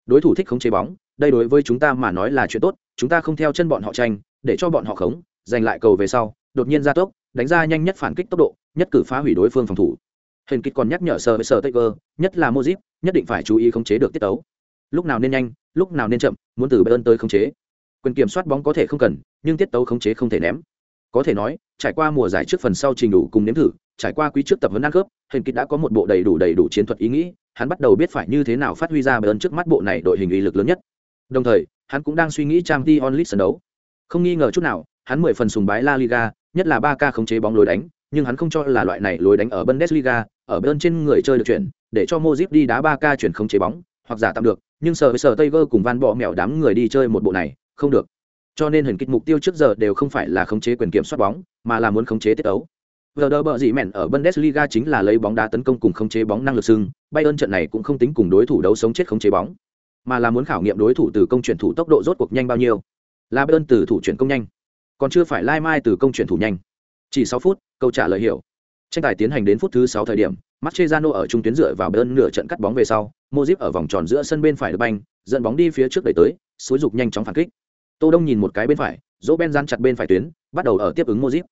Đối thủ thích không chế bóng, đây đối với chúng ta mà nói là chuyện tốt, chúng ta không theo chân bọn họ tranh, để cho bọn họ khống, giành lại cầu về sau, đột nhiên ra tốc, đánh ra nhanh nhất phản kích tốc độ, nhất cử phá hủy đối phương phòng thủ. Hình kích còn nhắc nhở sờ với sờ tay cơ nhất là mozip nhất định phải chú ý khống chế được tiết tấu lúc nào nên nhanh, lúc nào nên chậm, muốn từ bayern tới khống chế. Quyền kiểm soát bóng có thể không cần, nhưng tiết tấu khống chế không thể ném. Có thể nói, trải qua mùa giải trước phần sau trình đủ cùng nếm thử, trải qua quý trước tập huấn ăn khớp hình kích đã có một bộ đầy đủ đầy đủ chiến thuật ý nghĩ, hắn bắt đầu biết phải như thế nào phát huy ra bayern trước mắt bộ này đội hình uy lực lớn nhất. Đồng thời, hắn cũng đang suy nghĩ trang t onlit sân đấu. Không nghi ngờ chút nào, hắn mười phần sùng bái la liga, nhất là ba ca khống chế bóng lối đánh, nhưng hắn không cho là loại này lối đánh ở bundesliga, ở bên trên người chơi được chuyển, để cho mozip đi đá ba ca chuyển khống chế bóng, hoặc giả tạm được nhưng sở với sở tây vơ cùng van bọ mèo đám người đi chơi một bộ này không được cho nên hình kích mục tiêu trước giờ đều không phải là khống chế quyền kiểm soát bóng mà là muốn khống chế tiết tấu Vờ đỡ bờ dị mẹn ở Bundesliga chính là lấy bóng đá tấn công cùng khống chế bóng năng lực sưng, Bayern trận này cũng không tính cùng đối thủ đấu sống chết khống chế bóng, mà là muốn khảo nghiệm đối thủ từ công chuyển thủ tốc độ rốt cuộc nhanh bao nhiêu. Là Bayern từ thủ chuyển công nhanh, còn chưa phải Lai Mai từ công chuyển thủ nhanh. Chỉ sáu phút, câu trả lời hiểu. Tranh tài tiến hành đến phút thứ sáu thời điểm, Mascherano ở trung tuyến dựa vào bên nửa trận cắt bóng về sau, Modric ở vòng tròn giữa sân bên phải được banh, dẫn bóng đi phía trước đẩy tới, suối dục nhanh chóng phản kích. Tô Đông nhìn một cái bên phải, Roben gian chặt bên phải tuyến, bắt đầu ở tiếp ứng Modric.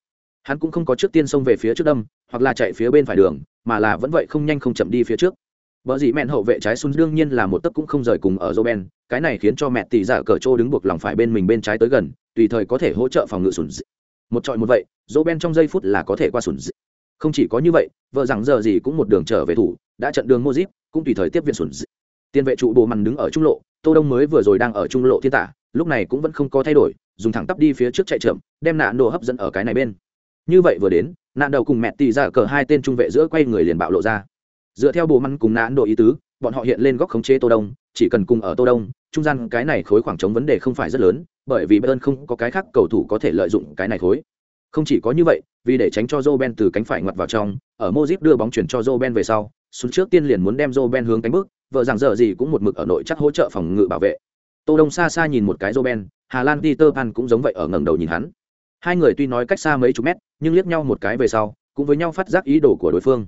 Hắn cũng không có trước tiên xông về phía trước đâm, hoặc là chạy phía bên phải đường, mà là vẫn vậy không nhanh không chậm đi phía trước. Bở gì mẹn hậu vệ trái Sun đương nhiên là một tấc cũng không rời cùng ở Roben, cái này khiến cho mẹ tỷ giả cờ trô đứng buộc lòng phải bên mình bên trái tới gần, tùy thời có thể hỗ trợ phòng ngự Sun. Một trọi một vậy, Roben trong giây phút là có thể qua Sun. Không chỉ có như vậy, vợ rằng giờ gì cũng một đường trở về thủ, đã trận đường mozip cũng tùy thời tiếp viện sùn. Tiền vệ trụ bồ mằn đứng ở trung lộ, Tô Đông mới vừa rồi đang ở trung lộ thiên tả, lúc này cũng vẫn không có thay đổi, dùng thẳng tắp đi phía trước chạy chậm, đem nạn đồ hấp dẫn ở cái này bên. Như vậy vừa đến, nạn đầu cùng mẹ tì ra cờ hai tên trung vệ giữa quay người liền bạo lộ ra. Dựa theo bồ mằn cùng nạn đồ ý tứ, bọn họ hiện lên góc khống chế Tô Đông, chỉ cần cùng ở Tô Đông, trung gian cái này khối khoảng trống vấn đề không phải rất lớn, bởi vì Bayern không có cái khác cầu thủ có thể lợi dụng cái này khối. Không chỉ có như vậy, vì để tránh cho Roben từ cánh phải ngoặt vào trong, ở Modric đưa bóng chuyển cho Roben về sau, xuống trước tiên liền muốn đem Roben hướng cánh bước, vợ rằng giờ gì cũng một mực ở nội chắc hỗ trợ phòng ngự bảo vệ. Tô Đông xa xa nhìn một cái Roben, Hà Lan Peter Pan cũng giống vậy ở ngẩng đầu nhìn hắn. Hai người tuy nói cách xa mấy chục mét, nhưng liếc nhau một cái về sau, cũng với nhau phát giác ý đồ của đối phương.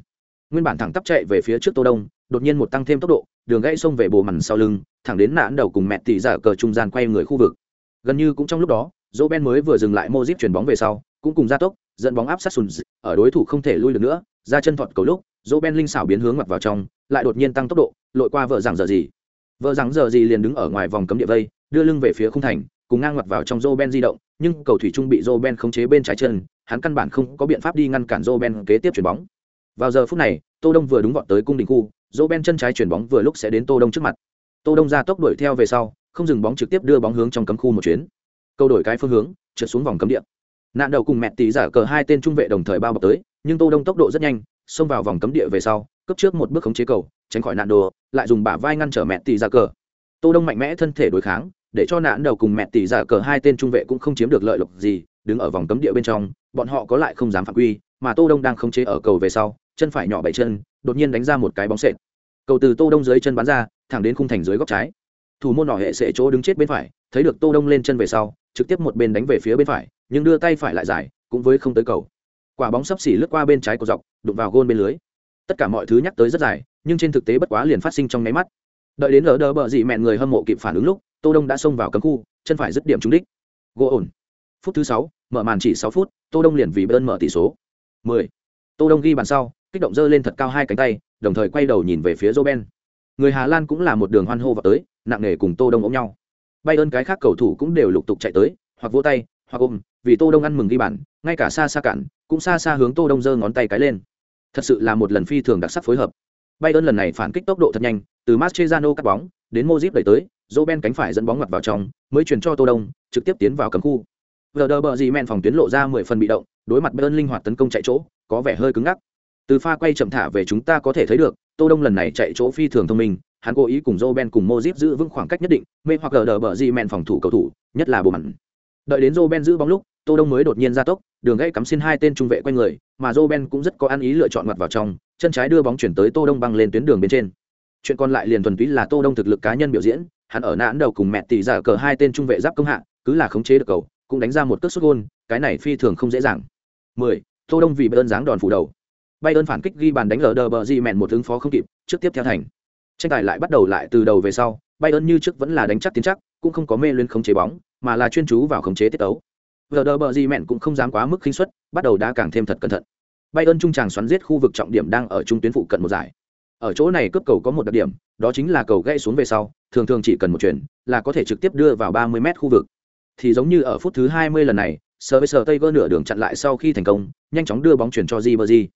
Nguyên bản thẳng tắp chạy về phía trước Tô Đông, đột nhiên một tăng thêm tốc độ, đường gãy xông về bồ mằn sau lưng, thẳng đến nạn đầu cùng mẹ tỷ giả cờ trung gian quay người khu vực. Gần như cũng trong lúc đó, Roben mới vừa dừng lại Modric chuyển bóng về sau, cũng cùng gia tốc, dẫn bóng áp sát sùn ở đối thủ không thể lui được nữa, ra chân thuận cầu lúc, Roben linh xảo biến hướng mặt vào trong, lại đột nhiên tăng tốc độ, lội qua vợ rằng giờ gì. Vợ rằng giờ gì liền đứng ở ngoài vòng cấm địa vây, đưa lưng về phía khung thành, cùng ngang mặt vào trong Roben di động, nhưng cầu thủy trung bị Roben khống chế bên trái chân, hắn căn bản không có biện pháp đi ngăn cản Roben kế tiếp chuyển bóng. Vào giờ phút này, Tô Đông vừa đúng vọt tới cung đỉnh khu, Roben chân trái chuyển bóng vừa lúc sẽ đến Tô Đông trước mặt. Tô Đông ra tốc đuổi theo về sau, không dừng bóng trực tiếp đưa bóng hướng trong cấm khu một chuyến. Câu đổi cái phương hướng, trượt xuống vòng cấm địa. Nạn đầu cùng mẹ tí giả cờ hai tên trung vệ đồng thời bao bọc tới, nhưng Tô Đông tốc độ rất nhanh, xông vào vòng cấm địa về sau, cấp trước một bước khống chế cầu, tránh khỏi nạn đồ, lại dùng bả vai ngăn trở mẹ tỷ giả cờ. Tô Đông mạnh mẽ thân thể đối kháng, để cho nạn đầu cùng mẹ tỷ giả cờ hai tên trung vệ cũng không chiếm được lợi lộc gì đứng ở vòng cấm địa bên trong bọn họ có lại không dám phạm quy mà tô đông đang khống chế ở cầu về sau chân phải nhỏ bảy chân đột nhiên đánh ra một cái bóng sệt. Cầu từ tô đông dưới chân bắn ra thẳng đến khung thành dưới góc trái. Thủ môn nỏ hệ sẽ chỗ đứng chết bên phải thấy được tô đông lên chân về sau trực tiếp một bên đánh về phía bên phải nhưng đưa tay phải lại giải, cũng với không tới cầu. Quả bóng sấp xỉ lướt qua bên trái của dọc, đụng vào gôn bên lưới. Tất cả mọi thứ nhắc tới rất dài, nhưng trên thực tế bất quá liền phát sinh trong nháy mắt. Đợi đến lỡ đỡ bờ dị mẹn người hâm mộ kịp phản ứng lúc, tô đông đã xông vào cấm khu, chân phải dứt điểm trúng đích. Gỗ ổn. Phút thứ sáu, mở màn chỉ sáu phút, tô đông liền vì bơn mở tỷ số. 10. tô đông ghi bàn sau, kích động dơ lên thật cao hai cánh tay, đồng thời quay đầu nhìn về phía Roben. người hà lan cũng là một đường hoan hô vào tới, nặng nề cùng tô đông ôm nhau. Bay ơn cái khác cầu thủ cũng đều lục tục chạy tới, hoặc vỗ tay, hoặc ôm vì tô đông ăn mừng ghi bàn ngay cả xa xa cản cũng xa xa hướng tô đông giơ ngón tay cái lên. Thật sự là một lần phi thường đặc sắc phối hợp. Bay ơn lần này phản kích tốc độ thật nhanh từ Mascherano cắt bóng đến Modric đẩy tới dỗ ben cánh phải dẫn bóng mặt vào trong mới chuyển cho tô đông trực tiếp tiến vào cấm khu. Vờ đờ bờ gì men phòng tuyến lộ ra mười phần bị động đối mặt bayern linh hoạt tấn công chạy chỗ có vẻ hơi cứng ngắc. Từ pha quay chậm thả về chúng ta có thể thấy được tô đông lần này chạy chỗ phi thường thông minh hắn cố ý cùng Joe Ben cùng Modric giữ vững khoảng cách nhất định, mê hoặc gờ đờ bờ gì men phòng thủ cầu thủ, nhất là bộ mặn. Đợi đến Roben giữ bóng lúc, Tô Đông mới đột nhiên ra tốc, đường gãy cắm xin hai tên trung vệ quanh người, mà Roben cũng rất có ăn ý lựa chọn mặt vào trong, chân trái đưa bóng chuyển tới Tô Đông băng lên tuyến đường bên trên. Chuyện còn lại liền thuần túy là tô đông thực lực cá nhân biểu diễn hắn ở nãn đầu cùng mẹ tỷ giả cờ hai tên trung vệ giáp công hạ cứ là khống chế được cầu cũng đánh ra một cước xuất gôn cái này phi thường không dễ dàng. 10. tô đông vì bayern dáng đòn phủ đầu. Bay ơn phản kích ghi bàn đánh lờ đờ bờ gì mẹn một ứng phó không kịp trước tiếp theo thành. Tranh tài lại bắt đầu lại từ đầu về sau bay ơn như trước vẫn là đánh chắc tiến chắc cũng không có mê luyến khống chế bóng mà là chuyên chú vào khống chế tiết tấu. Vờ đờ bờ gì mẹn cũng không dám quá mức khinh suất, bắt đầu đã càng thêm thật cẩn thận. Bay ơn trung tràng xoắn giết khu vực trọng điểm đang ở trung tuyến phụ cận một giải. Ở chỗ này cướp cầu có một đặc điểm, đó chính là cầu gãy xuống về sau, thường thường chỉ cần một chuyển là có thể trực tiếp đưa vào 30 mét khu vực. Thì giống như ở phút thứ 20 lần này sờ với sờ tây vơ nửa đường chặn lại sau khi thành công, nhanh chóng đưa bóng chuyển cho Ribery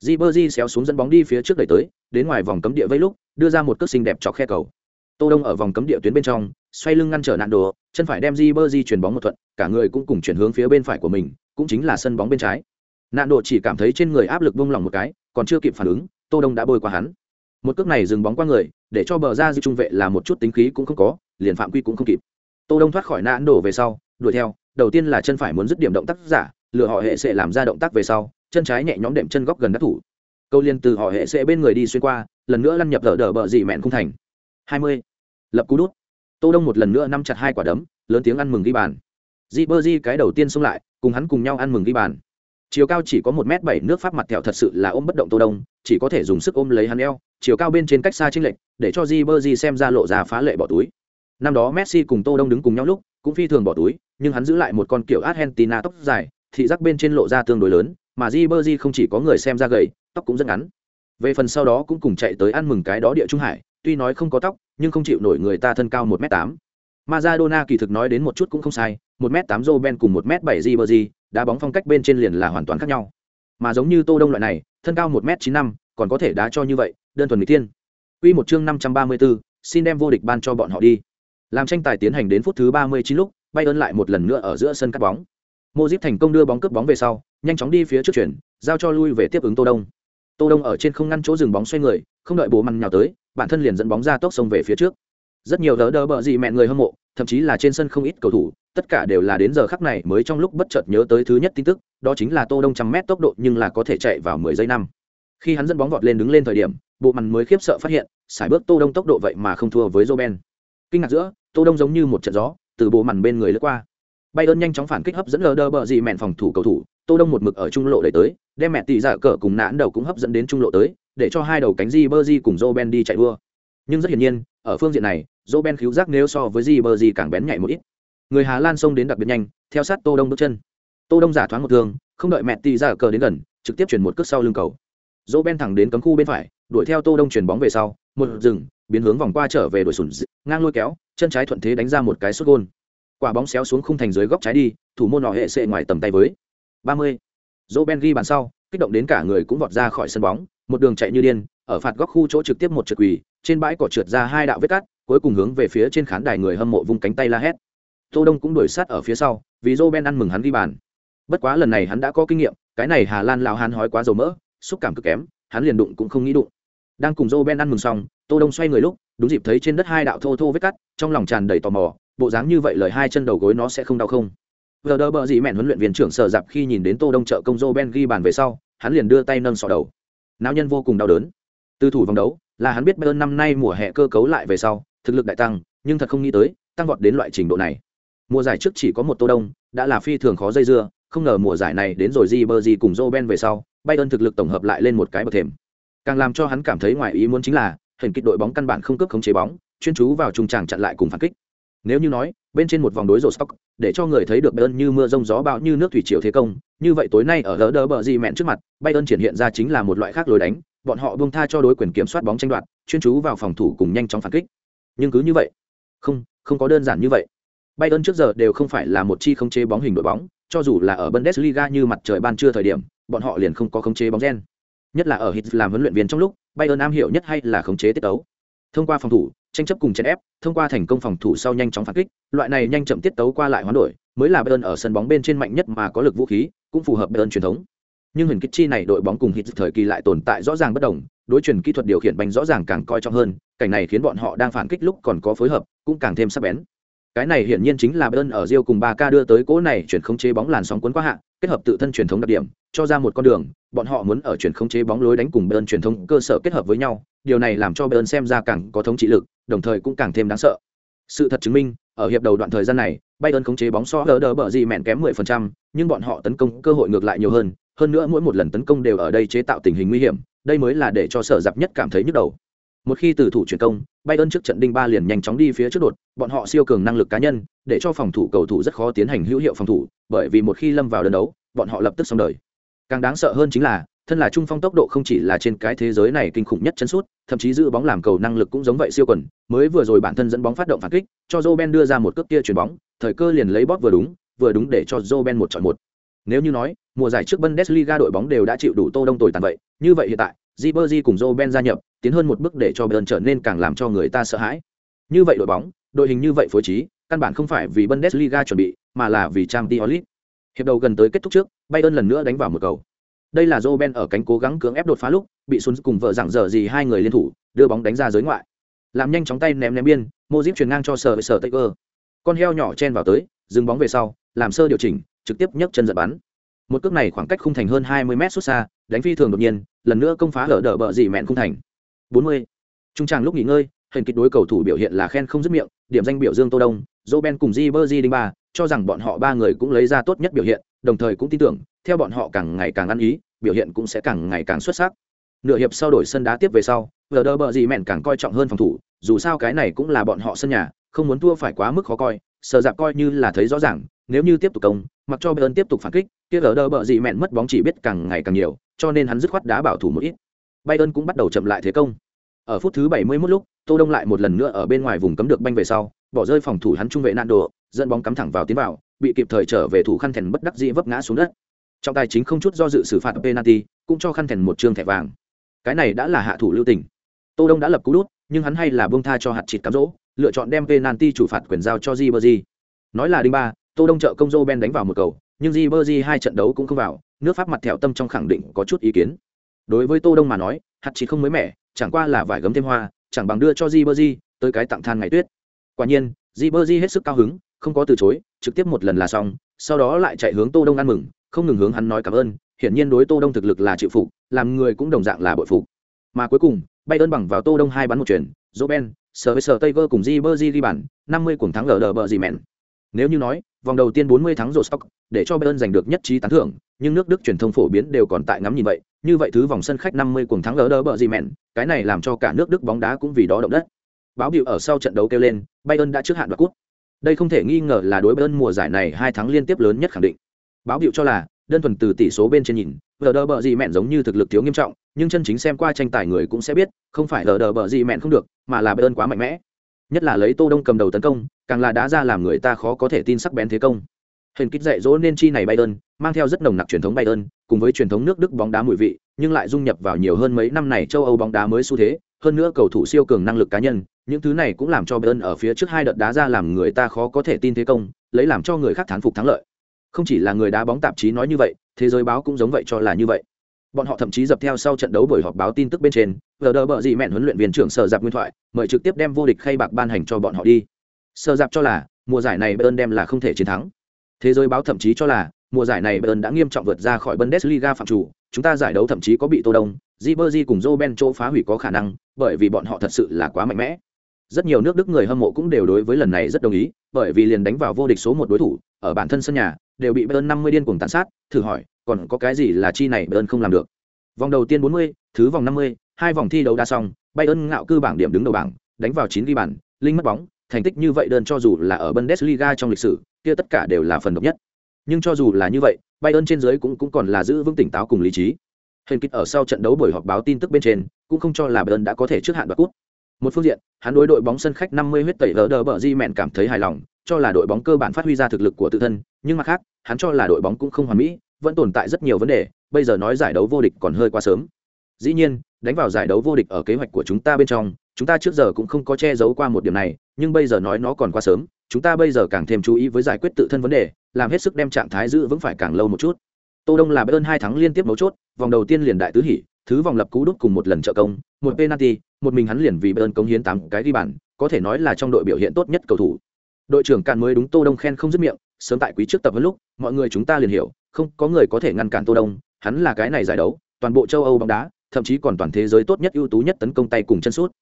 Ribery xéo xuống dẫn bóng đi phía trước đẩy tới, đến ngoài vòng cấm địa vây lúc, đưa ra một cước xinh đẹp chọc khe cầu. Tô đông ở vòng cấm địa tuyến bên trong xoay lưng ngăn trở nạn đồ, chân phải đem Ribery chuyển bóng một thuận, cả người cũng cùng chuyển hướng phía bên phải của mình, cũng chính là sân bóng bên trái. Nạn đồ chỉ cảm thấy trên người áp lực bung lỏng một cái, còn chưa kịp phản ứng, tô đông đã bôi qua hắn. Một cước này dừng bóng qua người, để cho bờ ra di trung vệ là một chút tính khí cũng không có, liền phạm quy cũng không kịp. Tô đông thoát khỏi nạn đồ về sau, đuổi theo, đầu tiên là chân phải muốn dứt điểm động tác giả lựa họ hệ sẽ làm ra động tác về sau, chân trái nhẹ nhõm đệm chân góc gần đắc thủ. Câu liên từ họ hệ sẽ bên người đi xuyên qua, lần nữa lăn nhập lở đờ bờ dị mẹn không thành. Hai mươi. Lập cú đút tô đông một lần nữa nắm chặt hai quả đấm, lớn tiếng ăn mừng ghi bàn. Di bơ di cái đầu tiên xông lại, cùng hắn cùng nhau ăn mừng ghi bàn. Chiều cao chỉ có một m bảy, nước pháp mặt thẹo thật sự là ôm bất động tô đông, chỉ có thể dùng sức ôm lấy hắn eo, chiều cao bên trên cách xa chênh lệch, để cho di bơ di xem ra lộ ra phá lệ bỏ túi. Năm đó messi cùng tô đông đứng cùng nhau lúc, cũng phi thường bỏ túi, nhưng hắn giữ lại một con kiểu argentina tóc dài, thị giác bên trên lộ ra tương đối lớn, mà di bơ di không chỉ có người xem ra gầy, tóc cũng rất ngắn. Về phần sau đó cũng cùng chạy tới ăn mừng cái đó địa trung hải tuy nói không có tóc nhưng không chịu nổi người ta thân cao một m tám Maradona kỳ thực nói đến một chút cũng không sai, một m tám Ben cùng một m bảy Ribery, đá bóng phong cách bên trên liền là hoàn toàn khác nhau. Mà giống như Tô Đông loại này, thân cao một m chín năm, còn có thể đá cho như vậy, đơn thuần mỹ tiên. Quy một chương năm trăm ba mươi 534, xin đem vô địch ban cho bọn họ đi. Làm tranh tài tiến hành đến phút thứ ba mươi chín lúc, Bayern lại một lần nữa ở giữa sân cắt bóng. Modric thành công đưa bóng cướp bóng về sau, nhanh chóng đi phía trước chuyển, giao cho lui về tiếp ứng Tô Đông. Tô Đông ở trên không ngăn chỗ dừng bóng xoay người, không đợi bố măn nhào tới, bản thân liền dẫn bóng ra tốc sông về phía trước. Rất nhiều đỡ đỡ bợ gì mẹ người hâm mộ, thậm chí là trên sân không ít cầu thủ, tất cả đều là đến giờ khắc này mới trong lúc bất chợt nhớ tới thứ nhất tin tức, đó chính là Tô Đông trăm mét tốc độ nhưng là có thể chạy vào 10 giây năm. Khi hắn dẫn bóng vọt lên đứng lên thời điểm, bộ mặt mới khiếp sợ phát hiện, sải bước Tô Đông tốc độ vậy mà không thua với Roben. Kinh ngạc giữa, Tô Đông giống như một trận gió, từ bộ mặt bên người lướt qua. Bayern nhanh chóng phản kích hấp dẫn lờ đơ bờ gì mẹn phòng thủ cầu thủ, Tô Đông một mực ở trung lộ đẩy tới, đem mẹ tỷ giả cờ cùng nãn đầu cũng hấp dẫn đến trung lộ tới, để cho hai đầu cánh Ribery cùng Robben đi chạy đua. Nhưng rất hiển nhiên, ở phương diện này, Robben khiếu giác nếu so với Ribery càng bén nhạy một ít. Người Hà Lan xông đến đặc biệt nhanh, theo sát Tô Đông bước chân. Tô Đông giả thoáng một thương, không đợi mẹ tỷ giả cờ đến gần, trực tiếp chuyển một cước sau lưng cầu. Robben thẳng đến cấm khu bên phải, đuổi theo Tô Đông chuyển bóng về sau, một dừng, biến hướng vòng qua trở về đuổi sùn, ngang lôi kéo, chân trái thuận thế đánh ra một cái sút gôn quả bóng xéo xuống khung thành dưới góc trái đi, thủ môn nọ hệ sệ ngoài tầm tay với. Ba mươi. Dỗ ben ghi bàn sau, kích động đến cả người cũng vọt ra khỏi sân bóng, một đường chạy như điên, ở phạt góc khu chỗ trực tiếp một trượt quỳ, trên bãi cỏ trượt ra hai đạo vết cắt, cuối cùng hướng về phía trên khán đài người hâm mộ vung cánh tay la hét. Tô đông cũng đuổi sát ở phía sau, vì dỗ ben ăn mừng hắn ghi bàn. Bất quá lần này hắn đã có kinh nghiệm, cái này hà lan lão hắn hói quá dầu mỡ, xúc cảm cực kém, hắn liền đụng cũng không nghĩ đụng. Đang cùng dỗ ben ăn mừng xong, tô đông xoay người lúc, đúng dịp thấy trên đất hai đạo thô thô vết cắt, trong lòng tràn đầy tò mò bộ dáng như vậy lời hai chân đầu gối nó sẽ không đau không? Vờ đỡ bờ gì mẹn huấn luyện viên trưởng sợ dạp khi nhìn đến tô đông trợ công joe ben ghi bàn về sau, hắn liền đưa tay nâng sọ đầu. Não nhân vô cùng đau đớn. Từ thủ vòng đấu, là hắn biết bayern năm nay mùa hè cơ cấu lại về sau, thực lực đại tăng, nhưng thật không nghĩ tới, tăng vọt đến loại trình độ này. Mùa giải trước chỉ có một tô đông, đã là phi thường khó dây dưa, không ngờ mùa giải này đến rồi di bơ gì cùng joe ben về sau, bayern thực lực tổng hợp lại lên một cái bậc thềm. Càng làm cho hắn cảm thấy ngoài ý muốn chính là, hình kích đội bóng căn bản không cướp khống chế bóng, chuyên chú vào trung tràng chặn lại cùng phản kích nếu như nói, bên trên một vòng đối rổ stock, để cho người thấy được bayern như mưa rông gió bão như nước thủy triều thế công, như vậy tối nay ở lỡ đỡ bờ gì mẹn trước mặt, bayern triển hiện ra chính là một loại khác lối đánh, bọn họ buông tha cho đối quyền kiểm soát bóng tranh đoạt, chuyên chú vào phòng thủ cùng nhanh chóng phản kích. Nhưng cứ như vậy, không không có đơn giản như vậy. Bayern trước giờ đều không phải là một chi không chế bóng hình đội bóng, cho dù là ở bundesliga như mặt trời ban trưa thời điểm, bọn họ liền không có khống chế bóng gen. Nhất là ở hit làm huấn luyện viên trong lúc, bayern am hiểu nhất hay là khống chế tiết tấu. Thông qua phòng thủ tranh chấp cùng chèn ép, thông qua thành công phòng thủ sau nhanh chóng phản kích, loại này nhanh chậm tiết tấu qua lại hoán đổi, mới là bayern ở sân bóng bên trên mạnh nhất mà có lực vũ khí, cũng phù hợp bayern truyền thống. Nhưng hình kích chi này đội bóng cùng hít thời kỳ lại tồn tại rõ ràng bất đồng, đối chuyển kỹ thuật điều khiển bánh rõ ràng càng coi trọng hơn, cảnh này khiến bọn họ đang phản kích lúc còn có phối hợp, cũng càng thêm sắc bén. Cái này hiển nhiên chính là bayern ở rio cùng ba k đưa tới cố này chuyển khống chế bóng làn sóng cuốn qua hạ, kết hợp tự thân truyền thống đặc điểm, cho ra một con đường, bọn họ muốn ở chuyển khống chế bóng lối đánh cùng bayern truyền thống cơ sở kết hợp với nhau điều này làm cho bayern xem ra càng có thống trị lực đồng thời cũng càng thêm đáng sợ Sự thật chứng minh, ở hiệp đầu đoạn thời gian này, Bayern khống chế bóng so đỡ đỡ bở gì mẹn kém 10%, nhưng bọn họ tấn công cơ hội ngược lại nhiều hơn, hơn nữa mỗi một lần tấn công đều ở đây chế tạo tình hình nguy hiểm, đây mới là để cho sở giặc nhất cảm thấy nhức đầu. Một khi từ thủ chuyển công, Bayern trước trận đinh ba liền nhanh chóng đi phía trước đột, bọn họ siêu cường năng lực cá nhân, để cho phòng thủ cầu thủ rất khó tiến hành hữu hiệu phòng thủ, bởi vì một khi lâm vào đơn đấu, bọn họ lập tức xong đời. Càng đáng sợ hơn chính là, thân là trung phong tốc độ không chỉ là trên cái thế giới này kinh khủng nhất chân sút, thậm chí giữ bóng làm cầu năng lực cũng giống vậy siêu quần, mới vừa rồi bản thân dẫn bóng phát động phản kích, cho Roben đưa ra một cước kia chuyền bóng, thời cơ liền lấy bóp vừa đúng, vừa đúng để cho Roben một chọn một. Nếu như nói, mùa giải trước Bundesliga đội bóng đều đã chịu đủ Tô Đông tồi tàn vậy, như vậy hiện tại, Ribery cùng Roben gia nhập, tiến hơn một bước để cho Bayern trở nên càng làm cho người ta sợ hãi. Như vậy đội bóng, đội hình như vậy phối trí, căn bản không phải vì Bundesliga chuẩn bị, mà là vì Trang League. Hiệp đầu gần tới kết thúc trước, Bayern lần nữa đánh vào một cầu. Đây là Joe Ben ở cánh cố gắng cưỡng ép đột phá lúc, bị Sun cùng vợ giảng dở gì hai người liên thủ, đưa bóng đánh ra giới ngoại. Làm nhanh chóng tay ném ném biên, Modric chuyển ngang cho sở sở cơ Con heo nhỏ chen vào tới, dừng bóng về sau, làm sơ điều chỉnh, trực tiếp nhấc chân giật bắn. Một cước này khoảng cách khung thành hơn 20 mét xuất xa, đánh phi thường đột nhiên, lần nữa công phá lở đỡ bờ gì mẹn khung thành. 40. Trung tràng lúc nghỉ ngơi, hình kịch đối cầu thủ biểu hiện là khen không dứt miệng, điểm danh biểu dương Tô Đông, Ben cùng Di đinh ba, cho rằng bọn họ ba người cũng lấy ra tốt nhất biểu hiện, đồng thời cũng tin tưởng, theo bọn họ càng ngày càng ăn ý, biểu hiện cũng sẽ càng ngày càng xuất sắc. Nửa hiệp sau đổi sân đá tiếp về sau, vừa đỡ bờ gì mẹn càng coi trọng hơn phòng thủ, dù sao cái này cũng là bọn họ sân nhà, không muốn thua phải quá mức khó coi, sợ dạp coi như là thấy rõ ràng, nếu như tiếp tục công, mặc cho Bayern tiếp tục phản kích, kia ở đỡ bờ gì mẹn mất bóng chỉ biết càng ngày càng nhiều, cho nên hắn dứt khoát đá bảo thủ một ít. Bayern cũng bắt đầu chậm lại thế công. Ở phút thứ 71 lúc, Tô Đông lại một lần nữa ở bên ngoài vùng cấm được banh về sau, bỏ rơi phòng thủ hắn trung vệ nạn độ, dẫn bóng cắm thẳng vào tiến vào, bị kịp thời trở về thủ khăn thèn bất đắc dĩ vấp ngã xuống đất. Trọng tài chính không chút do dự xử phạt penalty, cũng cho khăn thèn một trương thẻ vàng. Cái này đã là hạ thủ lưu tình. Tô Đông đã lập cú đút, nhưng hắn hay là buông tha cho hạt chịt cám dỗ, lựa chọn đem penalty chủ phạt quyền giao cho Ribery. Nói là đinh ba, Tô Đông trợ công Ben đánh vào một cầu, nhưng Ribery hai trận đấu cũng không vào, nước Pháp mặt thẹo tâm trong khẳng định có chút ý kiến. Đối với Tô Đông mà nói, hạt chịt không mới mẻ, chẳng qua là vải gấm thêm hoa, chẳng bằng đưa cho Ribery tới cái tặng than ngày tuyết. Quả nhiên, Ribery hết sức cao hứng, không có từ chối, trực tiếp một lần là xong, sau đó lại chạy hướng Tô Đông ăn mừng, không ngừng hướng hắn nói cảm ơn, hiển nhiên đối Tô Đông thực lực là chịu phục, làm người cũng đồng dạng là bội phục. Mà cuối cùng, bay ơn bằng vào Tô Đông hai bắn một chuyển, Serbia, Tây Vơ cùng Ribery ghi bàn, 50 cuồng thắng lờ bờ gì mẹn. Nếu như nói, vòng đầu tiên 40 thắng rồi stock, để cho Bayern giành được nhất trí tán thưởng, nhưng nước Đức truyền thông phổ biến đều còn tại ngắm nhìn vậy, như vậy thứ vòng sân khách 50 cuồng thắng lỡ bờ gì mẹn, cái này làm cho cả nước Đức bóng đá cũng vì đó động đất. Báo biểu ở sau trận đấu kêu lên, Bayern đã trước hạn đoạt cúp. Đây không thể nghi ngờ là đối Bayern mùa giải này hai thắng liên tiếp lớn nhất khẳng định. Báo biểu cho là, đơn thuần từ tỷ số bên trên nhìn, lờ đờ bờ gì mẹn giống như thực lực thiếu nghiêm trọng, nhưng chân chính xem qua tranh tài người cũng sẽ biết, không phải lờ đờ bờ gì mẹn không được, mà là Bayern quá mạnh mẽ. Nhất là lấy Tô Đông cầm đầu tấn công, càng là đá ra làm người ta khó có thể tin sắc bén thế công. Hình kích dạy dỗ nên chi này Bayern, mang theo rất nồng nặc truyền thống Bayern, cùng với truyền thống nước Đức bóng đá mùi vị, nhưng lại dung nhập vào nhiều hơn mấy năm này châu Âu bóng đá mới xu thế, hơn nữa cầu thủ siêu cường năng lực cá nhân, những thứ này cũng làm cho Bayern ở phía trước hai đợt đá ra làm người ta khó có thể tin thế công, lấy làm cho người khác thán phục thắng lợi. Không chỉ là người đá bóng tạp chí nói như vậy, thế giới báo cũng giống vậy cho là như vậy. Bọn họ thậm chí dập theo sau trận đấu buổi họp báo tin tức bên trên, vờ đờ bợ dị mẹn huấn luyện viên trưởng sở giặc nguyên thoại, mời trực tiếp đem vô địch khay bạc ban hành cho bọn họ đi. Sở giặc cho là, mùa giải này Bayern đem là không thể chiến thắng. Thế giới báo thậm chí cho là, mùa giải này Bayern đã nghiêm trọng vượt ra khỏi Bundesliga phạm chủ, chúng ta giải đấu thậm chí có bị Tô Đông, Ribery cùng Robben chỗ phá hủy có khả năng, bởi vì bọn họ thật sự là quá mạnh mẽ. Rất nhiều nước Đức người hâm mộ cũng đều đối với lần này rất đồng ý, bởi vì liền đánh vào vô địch số một đối thủ, ở bản thân sân nhà, đều bị Bayern 50 điên cuồng tàn sát, thử hỏi, còn có cái gì là chi này Bayern không làm được. Vòng đầu tiên 40, thứ vòng 50, hai vòng thi đấu đã xong, Bayern ngạo cư bảng điểm đứng đầu bảng, đánh vào 9 ghi bàn, linh mất bóng, thành tích như vậy đơn cho dù là ở Bundesliga trong lịch sử, kia tất cả đều là phần độc nhất. Nhưng cho dù là như vậy, Bayern trên dưới cũng cũng còn là giữ vững tỉnh táo cùng lý trí. Hên kích ở sau trận đấu buổi họp báo tin tức bên trên, cũng không cho là Bayern đã có thể trước hạn đoạt cúp. Một phương diện, hắn đối đội bóng sân khách 50 huyết tẩy lỡ đờ bờ di mẹn cảm thấy hài lòng, cho là đội bóng cơ bản phát huy ra thực lực của tự thân, nhưng mặt khác, hắn cho là đội bóng cũng không hoàn mỹ, vẫn tồn tại rất nhiều vấn đề, bây giờ nói giải đấu vô địch còn hơi quá sớm. Dĩ nhiên, đánh vào giải đấu vô địch ở kế hoạch của chúng ta bên trong, chúng ta trước giờ cũng không có che giấu qua một điểm này, nhưng bây giờ nói nó còn quá sớm, chúng ta bây giờ càng thêm chú ý với giải quyết tự thân vấn đề, làm hết sức đem trạng thái giữ vững phải càng lâu một chút. Tô Đông là ơn hai tháng liên tiếp mấu chốt, vòng đầu tiên liền đại tứ hỉ, thứ vòng lập cú đúc cùng một lần trợ công, một penalty, một mình hắn liền vì ơn cống hiến tám cái ghi bàn, có thể nói là trong đội biểu hiện tốt nhất cầu thủ. Đội trưởng Càn mới đúng Tô Đông khen không dứt miệng, sớm tại quý trước tập huấn lúc, mọi người chúng ta liền hiểu, không có người có thể ngăn cản Tô Đông, hắn là cái này giải đấu, toàn bộ châu Âu bóng đá, thậm chí còn toàn thế giới tốt nhất ưu tú nhất tấn công tay cùng chân sút.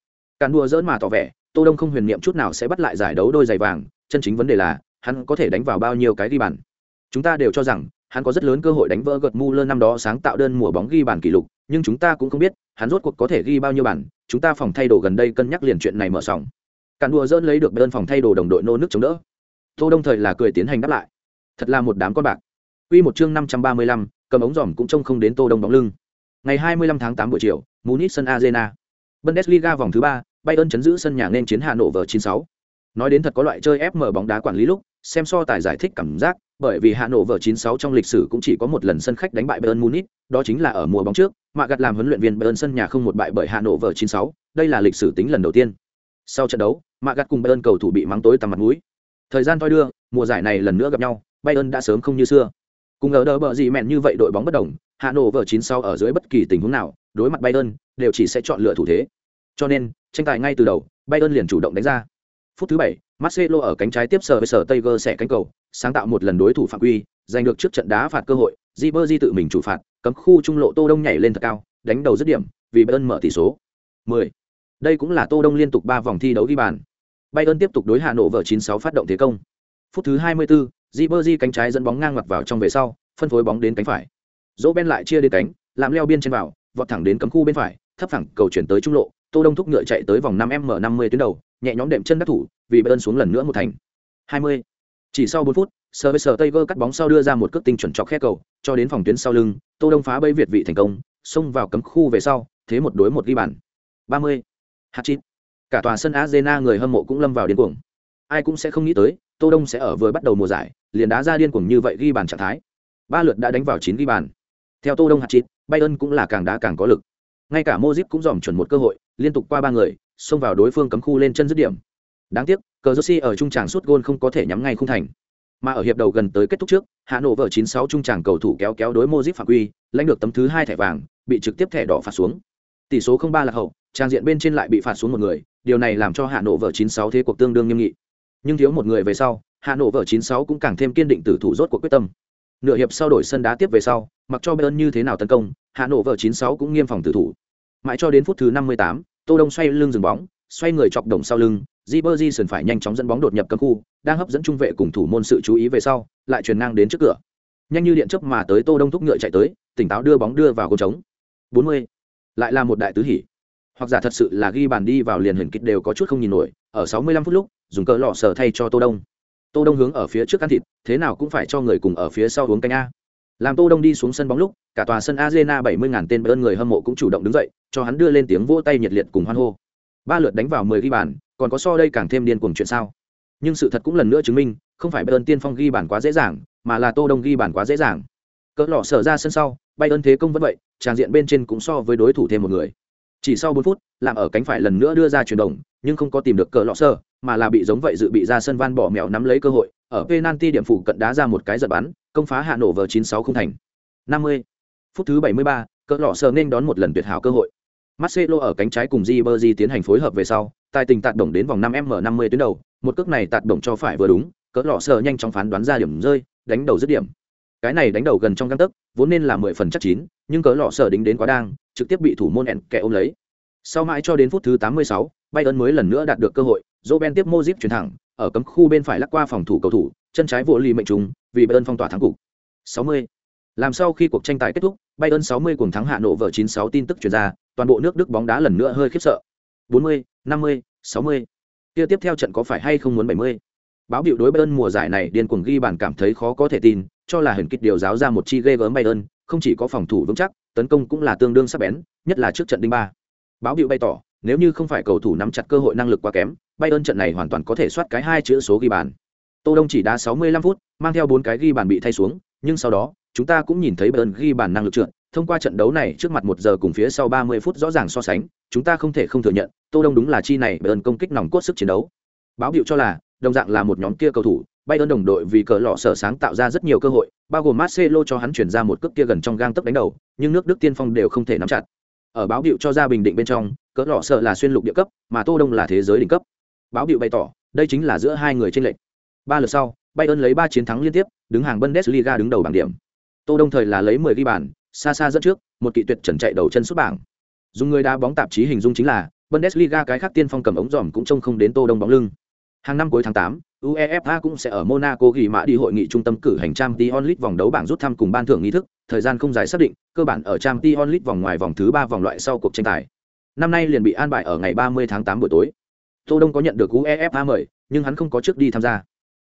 Càn đua dỡn mà tỏ vẻ, Tô Đông không huyền niệm chút nào sẽ bắt lại giải đấu đôi giày vàng, chân chính vấn đề là, hắn có thể đánh vào bao nhiêu cái ghi bàn. Chúng ta đều cho rằng, hắn có rất lớn cơ hội đánh vỡ gật lơ năm đó sáng tạo đơn mùa bóng ghi bàn kỷ lục, nhưng chúng ta cũng không biết, hắn rốt cuộc có thể ghi bao nhiêu bàn, chúng ta phòng thay đồ gần đây cân nhắc liền chuyện này mở sòng. Cản đùa dỡn lấy được bên phòng thay đồ đồng đội nô nước chống đỡ. Tô Đông thời là cười tiến hành đáp lại. Thật là một đám con bạc. Quy một chương 535, cầm ống giòm cũng trông không đến Tô Đông bóng lưng. Ngày 25 tháng 8 buổi chiều, Munich sân Arena. Bundesliga vòng thứ 3, Bayern chấn giữ sân nhà nên chiến Hà Nội vở 96. Nói đến thật có loại chơi FM bóng đá quản lý lúc, xem so tài giải thích cảm giác, bởi vì Hà Nội vở 96 trong lịch sử cũng chỉ có một lần sân khách đánh bại Bayern Munich, đó chính là ở mùa bóng trước, mà gặt làm huấn luyện viên Bayern sân nhà không một bại bởi Hà Nội vở 96, đây là lịch sử tính lần đầu tiên. Sau trận đấu, mà gặt cùng Bayern cầu thủ bị mắng tối tăm mặt mũi. Thời gian thoi đưa, mùa giải này lần nữa gặp nhau, Bayern đã sớm không như xưa. Cùng ở đỡ bờ gì mẹn như vậy đội bóng bất đồng, Hà Nội vở 96 ở dưới bất kỳ tình huống nào, đối mặt Bayern đều chỉ sẽ chọn lựa thủ thế. Cho nên, tranh tài ngay từ đầu, Bayern liền chủ động đánh ra. Phút thứ bảy, Marcelo ở cánh trái tiếp sở với sở tây gơ sẽ cánh cầu, sáng tạo một lần đối thủ phạm quy, giành được trước trận đá phạt cơ hội, Di Di tự mình chủ phạt, cấm khu trung lộ Tô Đông nhảy lên thật cao, đánh đầu dứt điểm, vì Bayern mở tỷ số. 10. Đây cũng là Tô Đông liên tục 3 vòng thi đấu ghi bàn. Bayern tiếp tục đối Hà Nội vở 96 phát động thế công. Phút thứ 24, Ribery cánh trái dẫn bóng ngang ngoặt vào trong về sau, phân phối bóng đến cánh phải. Dỗ lại chia đến cánh, làm leo biên trên vào, vọt thẳng đến cấm khu bên phải, thấp phẳng cầu chuyển tới trung lộ, Tô Đông thúc ngựa chạy tới vòng 5m50 tuyến đầu, nhẹ nhõm đệm chân đắc thủ, vì Bayern xuống lần nữa một thành. 20. Chỉ sau 4 phút, Service Tiger cắt bóng sau đưa ra một cước tinh chuẩn chọc khe cầu, cho đến phòng tuyến sau lưng, Tô Đông phá bẫy việt vị thành công, xông vào cấm khu về sau, thế một đối một ghi bàn. 30. Hat-trick. Cả tòa sân Arena người hâm mộ cũng lâm vào điên cuồng. Ai cũng sẽ không nghĩ tới, Tô Đông sẽ ở vừa bắt đầu mùa giải, liền đá ra điên cuồng như vậy ghi bàn trạng thái. Ba lượt đã đánh vào 9 ghi bàn. Theo Tô Đông hạt chít Bayern cũng là càng đá càng có lực. Ngay cả Modric cũng dòm chuẩn một cơ hội, liên tục qua ba người, xông vào đối phương cấm khu lên chân dứt điểm. Đáng tiếc, cờ Jersey ở trung tràng suốt gôn không có thể nhắm ngay khung thành. Mà ở hiệp đầu gần tới kết thúc trước, Hà Nội vợ 96 trung tràng cầu thủ kéo kéo đối Modric phạm quy, lãnh được tấm thứ hai thẻ vàng, bị trực tiếp thẻ đỏ phạt xuống. Tỷ số 0-3 là hậu, trang diện bên trên lại bị phạt xuống một người, điều này làm cho Hà Nội vở 96 thế cuộc tương đương nghiêm nghị. Nhưng thiếu một người về sau, Hà Nội vở 96 cũng càng thêm kiên định tử thủ rốt cuộc quyết tâm. Nửa hiệp sau đổi sân đá tiếp về sau, mặc cho Bayern như thế nào tấn công, Hà Nội vở 96 cũng nghiêm phòng tử thủ. Mãi cho đến phút thứ 58, Tô Đông xoay lưng dừng bóng, xoay người chọc đồng sau lưng, Ribery sườn phải nhanh chóng dẫn bóng đột nhập cấm khu, đang hấp dẫn trung vệ cùng thủ môn sự chú ý về sau, lại truyền ngang đến trước cửa. Nhanh như điện chớp mà tới Tô Đông thúc ngựa chạy tới, tỉnh táo đưa bóng đưa vào góc trống. 40. Lại là một đại tứ hỉ. Hoặc giả thật sự là ghi bàn đi vào liền hình kịch đều có chút không nhìn nổi, ở 65 phút lúc, dùng cỡ lọ sở thay cho Tô Đông. Tô Đông hướng ở phía trước ăn thịt, thế nào cũng phải cho người cùng ở phía sau uống canh a. Làm Tô Đông đi xuống sân bóng lúc, cả tòa sân Arena 70.000 tên bơn người hâm mộ cũng chủ động đứng dậy, cho hắn đưa lên tiếng vỗ tay nhiệt liệt cùng hoan hô. Ba lượt đánh vào 10 ghi bàn, còn có so đây càng thêm điên cuồng chuyện sao? Nhưng sự thật cũng lần nữa chứng minh, không phải Bayern tiên phong ghi bàn quá dễ dàng, mà là Tô Đông ghi bàn quá dễ dàng. Cỡ lọ sở ra sân sau, Bayern thế công vẫn vậy, tràng diện bên trên cũng so với đối thủ thêm một người. Chỉ sau 4 phút, làm ở cánh phải lần nữa đưa ra chuyển động, nhưng không có tìm được cờ lọ sơ, mà là bị giống vậy dự bị ra sân van bỏ mèo nắm lấy cơ hội, ở penalty điểm phủ cận đá ra một cái giật bắn, công phá hạ nổ vờ 96 không thành. 50. Phút thứ 73, cờ lọ sơ nên đón một lần tuyệt hảo cơ hội. Marcelo ở cánh trái cùng Ribery tiến hành phối hợp về sau, tài tình tạt đồng đến vòng 5m50 tuyến đầu, một cước này tạt đồng cho phải vừa đúng, cỡ lọ sơ nhanh chóng phán đoán ra điểm rơi, đánh đầu dứt điểm. Cái này đánh đầu gần trong căng tấc, vốn nên là 10 phần chắc chín, nhưng cỡ lọ sơ đính đến quá đang, trực tiếp bị thủ môn ẹn kẻ ôm lấy. Sau mãi cho đến phút thứ 86, Bayern mới lần nữa đạt được cơ hội, Robben tiếp Modric chuyển thẳng, ở cấm khu bên phải lắc qua phòng thủ cầu thủ, chân trái vỗ lì mệnh trùng, vì Bayern phong tỏa thắng cục. 60. Làm sau khi cuộc tranh tài kết thúc, Bayern 60 cùng thắng hạ nổ vở 96 tin tức truyền ra, toàn bộ nước Đức bóng đá lần nữa hơi khiếp sợ. 40, 50, 60. Kia tiếp theo trận có phải hay không muốn 70? Báo biểu đối Bayern mùa giải này điên cuồng ghi bàn cảm thấy khó có thể tin, cho là hình kích điều giáo ra một chi ghê gớm Bayern, không chỉ có phòng thủ vững chắc, tấn công cũng là tương đương sắc bén, nhất là trước trận đinh ba. Báo biểu bày tỏ, nếu như không phải cầu thủ nắm chặt cơ hội năng lực quá kém, Bayern trận này hoàn toàn có thể soát cái hai chữ số ghi bàn. Tô Đông chỉ đá 65 phút, mang theo bốn cái ghi bàn bị thay xuống, nhưng sau đó, chúng ta cũng nhìn thấy Bayern ghi bàn năng lực trượt, thông qua trận đấu này trước mặt một giờ cùng phía sau 30 phút rõ ràng so sánh, chúng ta không thể không thừa nhận, Tô Đông đúng là chi này Bayern công kích nòng cốt sức chiến đấu. Báo hiệu cho là, đồng dạng là một nhóm kia cầu thủ, Bayern đồng đội vì cờ lọ sở sáng tạo ra rất nhiều cơ hội, bao gồm Marcelo cho hắn chuyển ra một cước kia gần trong gang tấc đánh đầu, nhưng nước Đức tiên phong đều không thể nắm chặt. Ở báo hiệu cho ra bình định bên trong, cỡ lọ sở là xuyên lục địa cấp, mà Tô Đông là thế giới đỉnh cấp. Báo hiệu bày tỏ, đây chính là giữa hai người trên lệnh. Ba lượt sau, Bayern lấy ba chiến thắng liên tiếp, đứng hàng Bundesliga đứng đầu bảng điểm. Tô Đông thời là lấy 10 ghi bàn, xa xa dẫn trước, một kỵ tuyệt trần chạy đầu chân xuất bảng. Dùng người đá bóng tạp chí hình dung chính là, Bundesliga cái khác tiên phong cầm ống giòm cũng trông không đến Tô Đông bóng lưng. Hàng năm cuối tháng 8, UEFA cũng sẽ ở Monaco ghi mã đi hội nghị trung tâm cử hành Champions League vòng đấu bảng rút thăm cùng ban thưởng nghi thức, thời gian không dài xác định, cơ bản ở Champions League vòng ngoài vòng thứ 3 vòng loại sau cuộc tranh tài. Năm nay liền bị an bài ở ngày 30 tháng 8 buổi tối. Tô Đông có nhận được UEFA mời, nhưng hắn không có trước đi tham gia.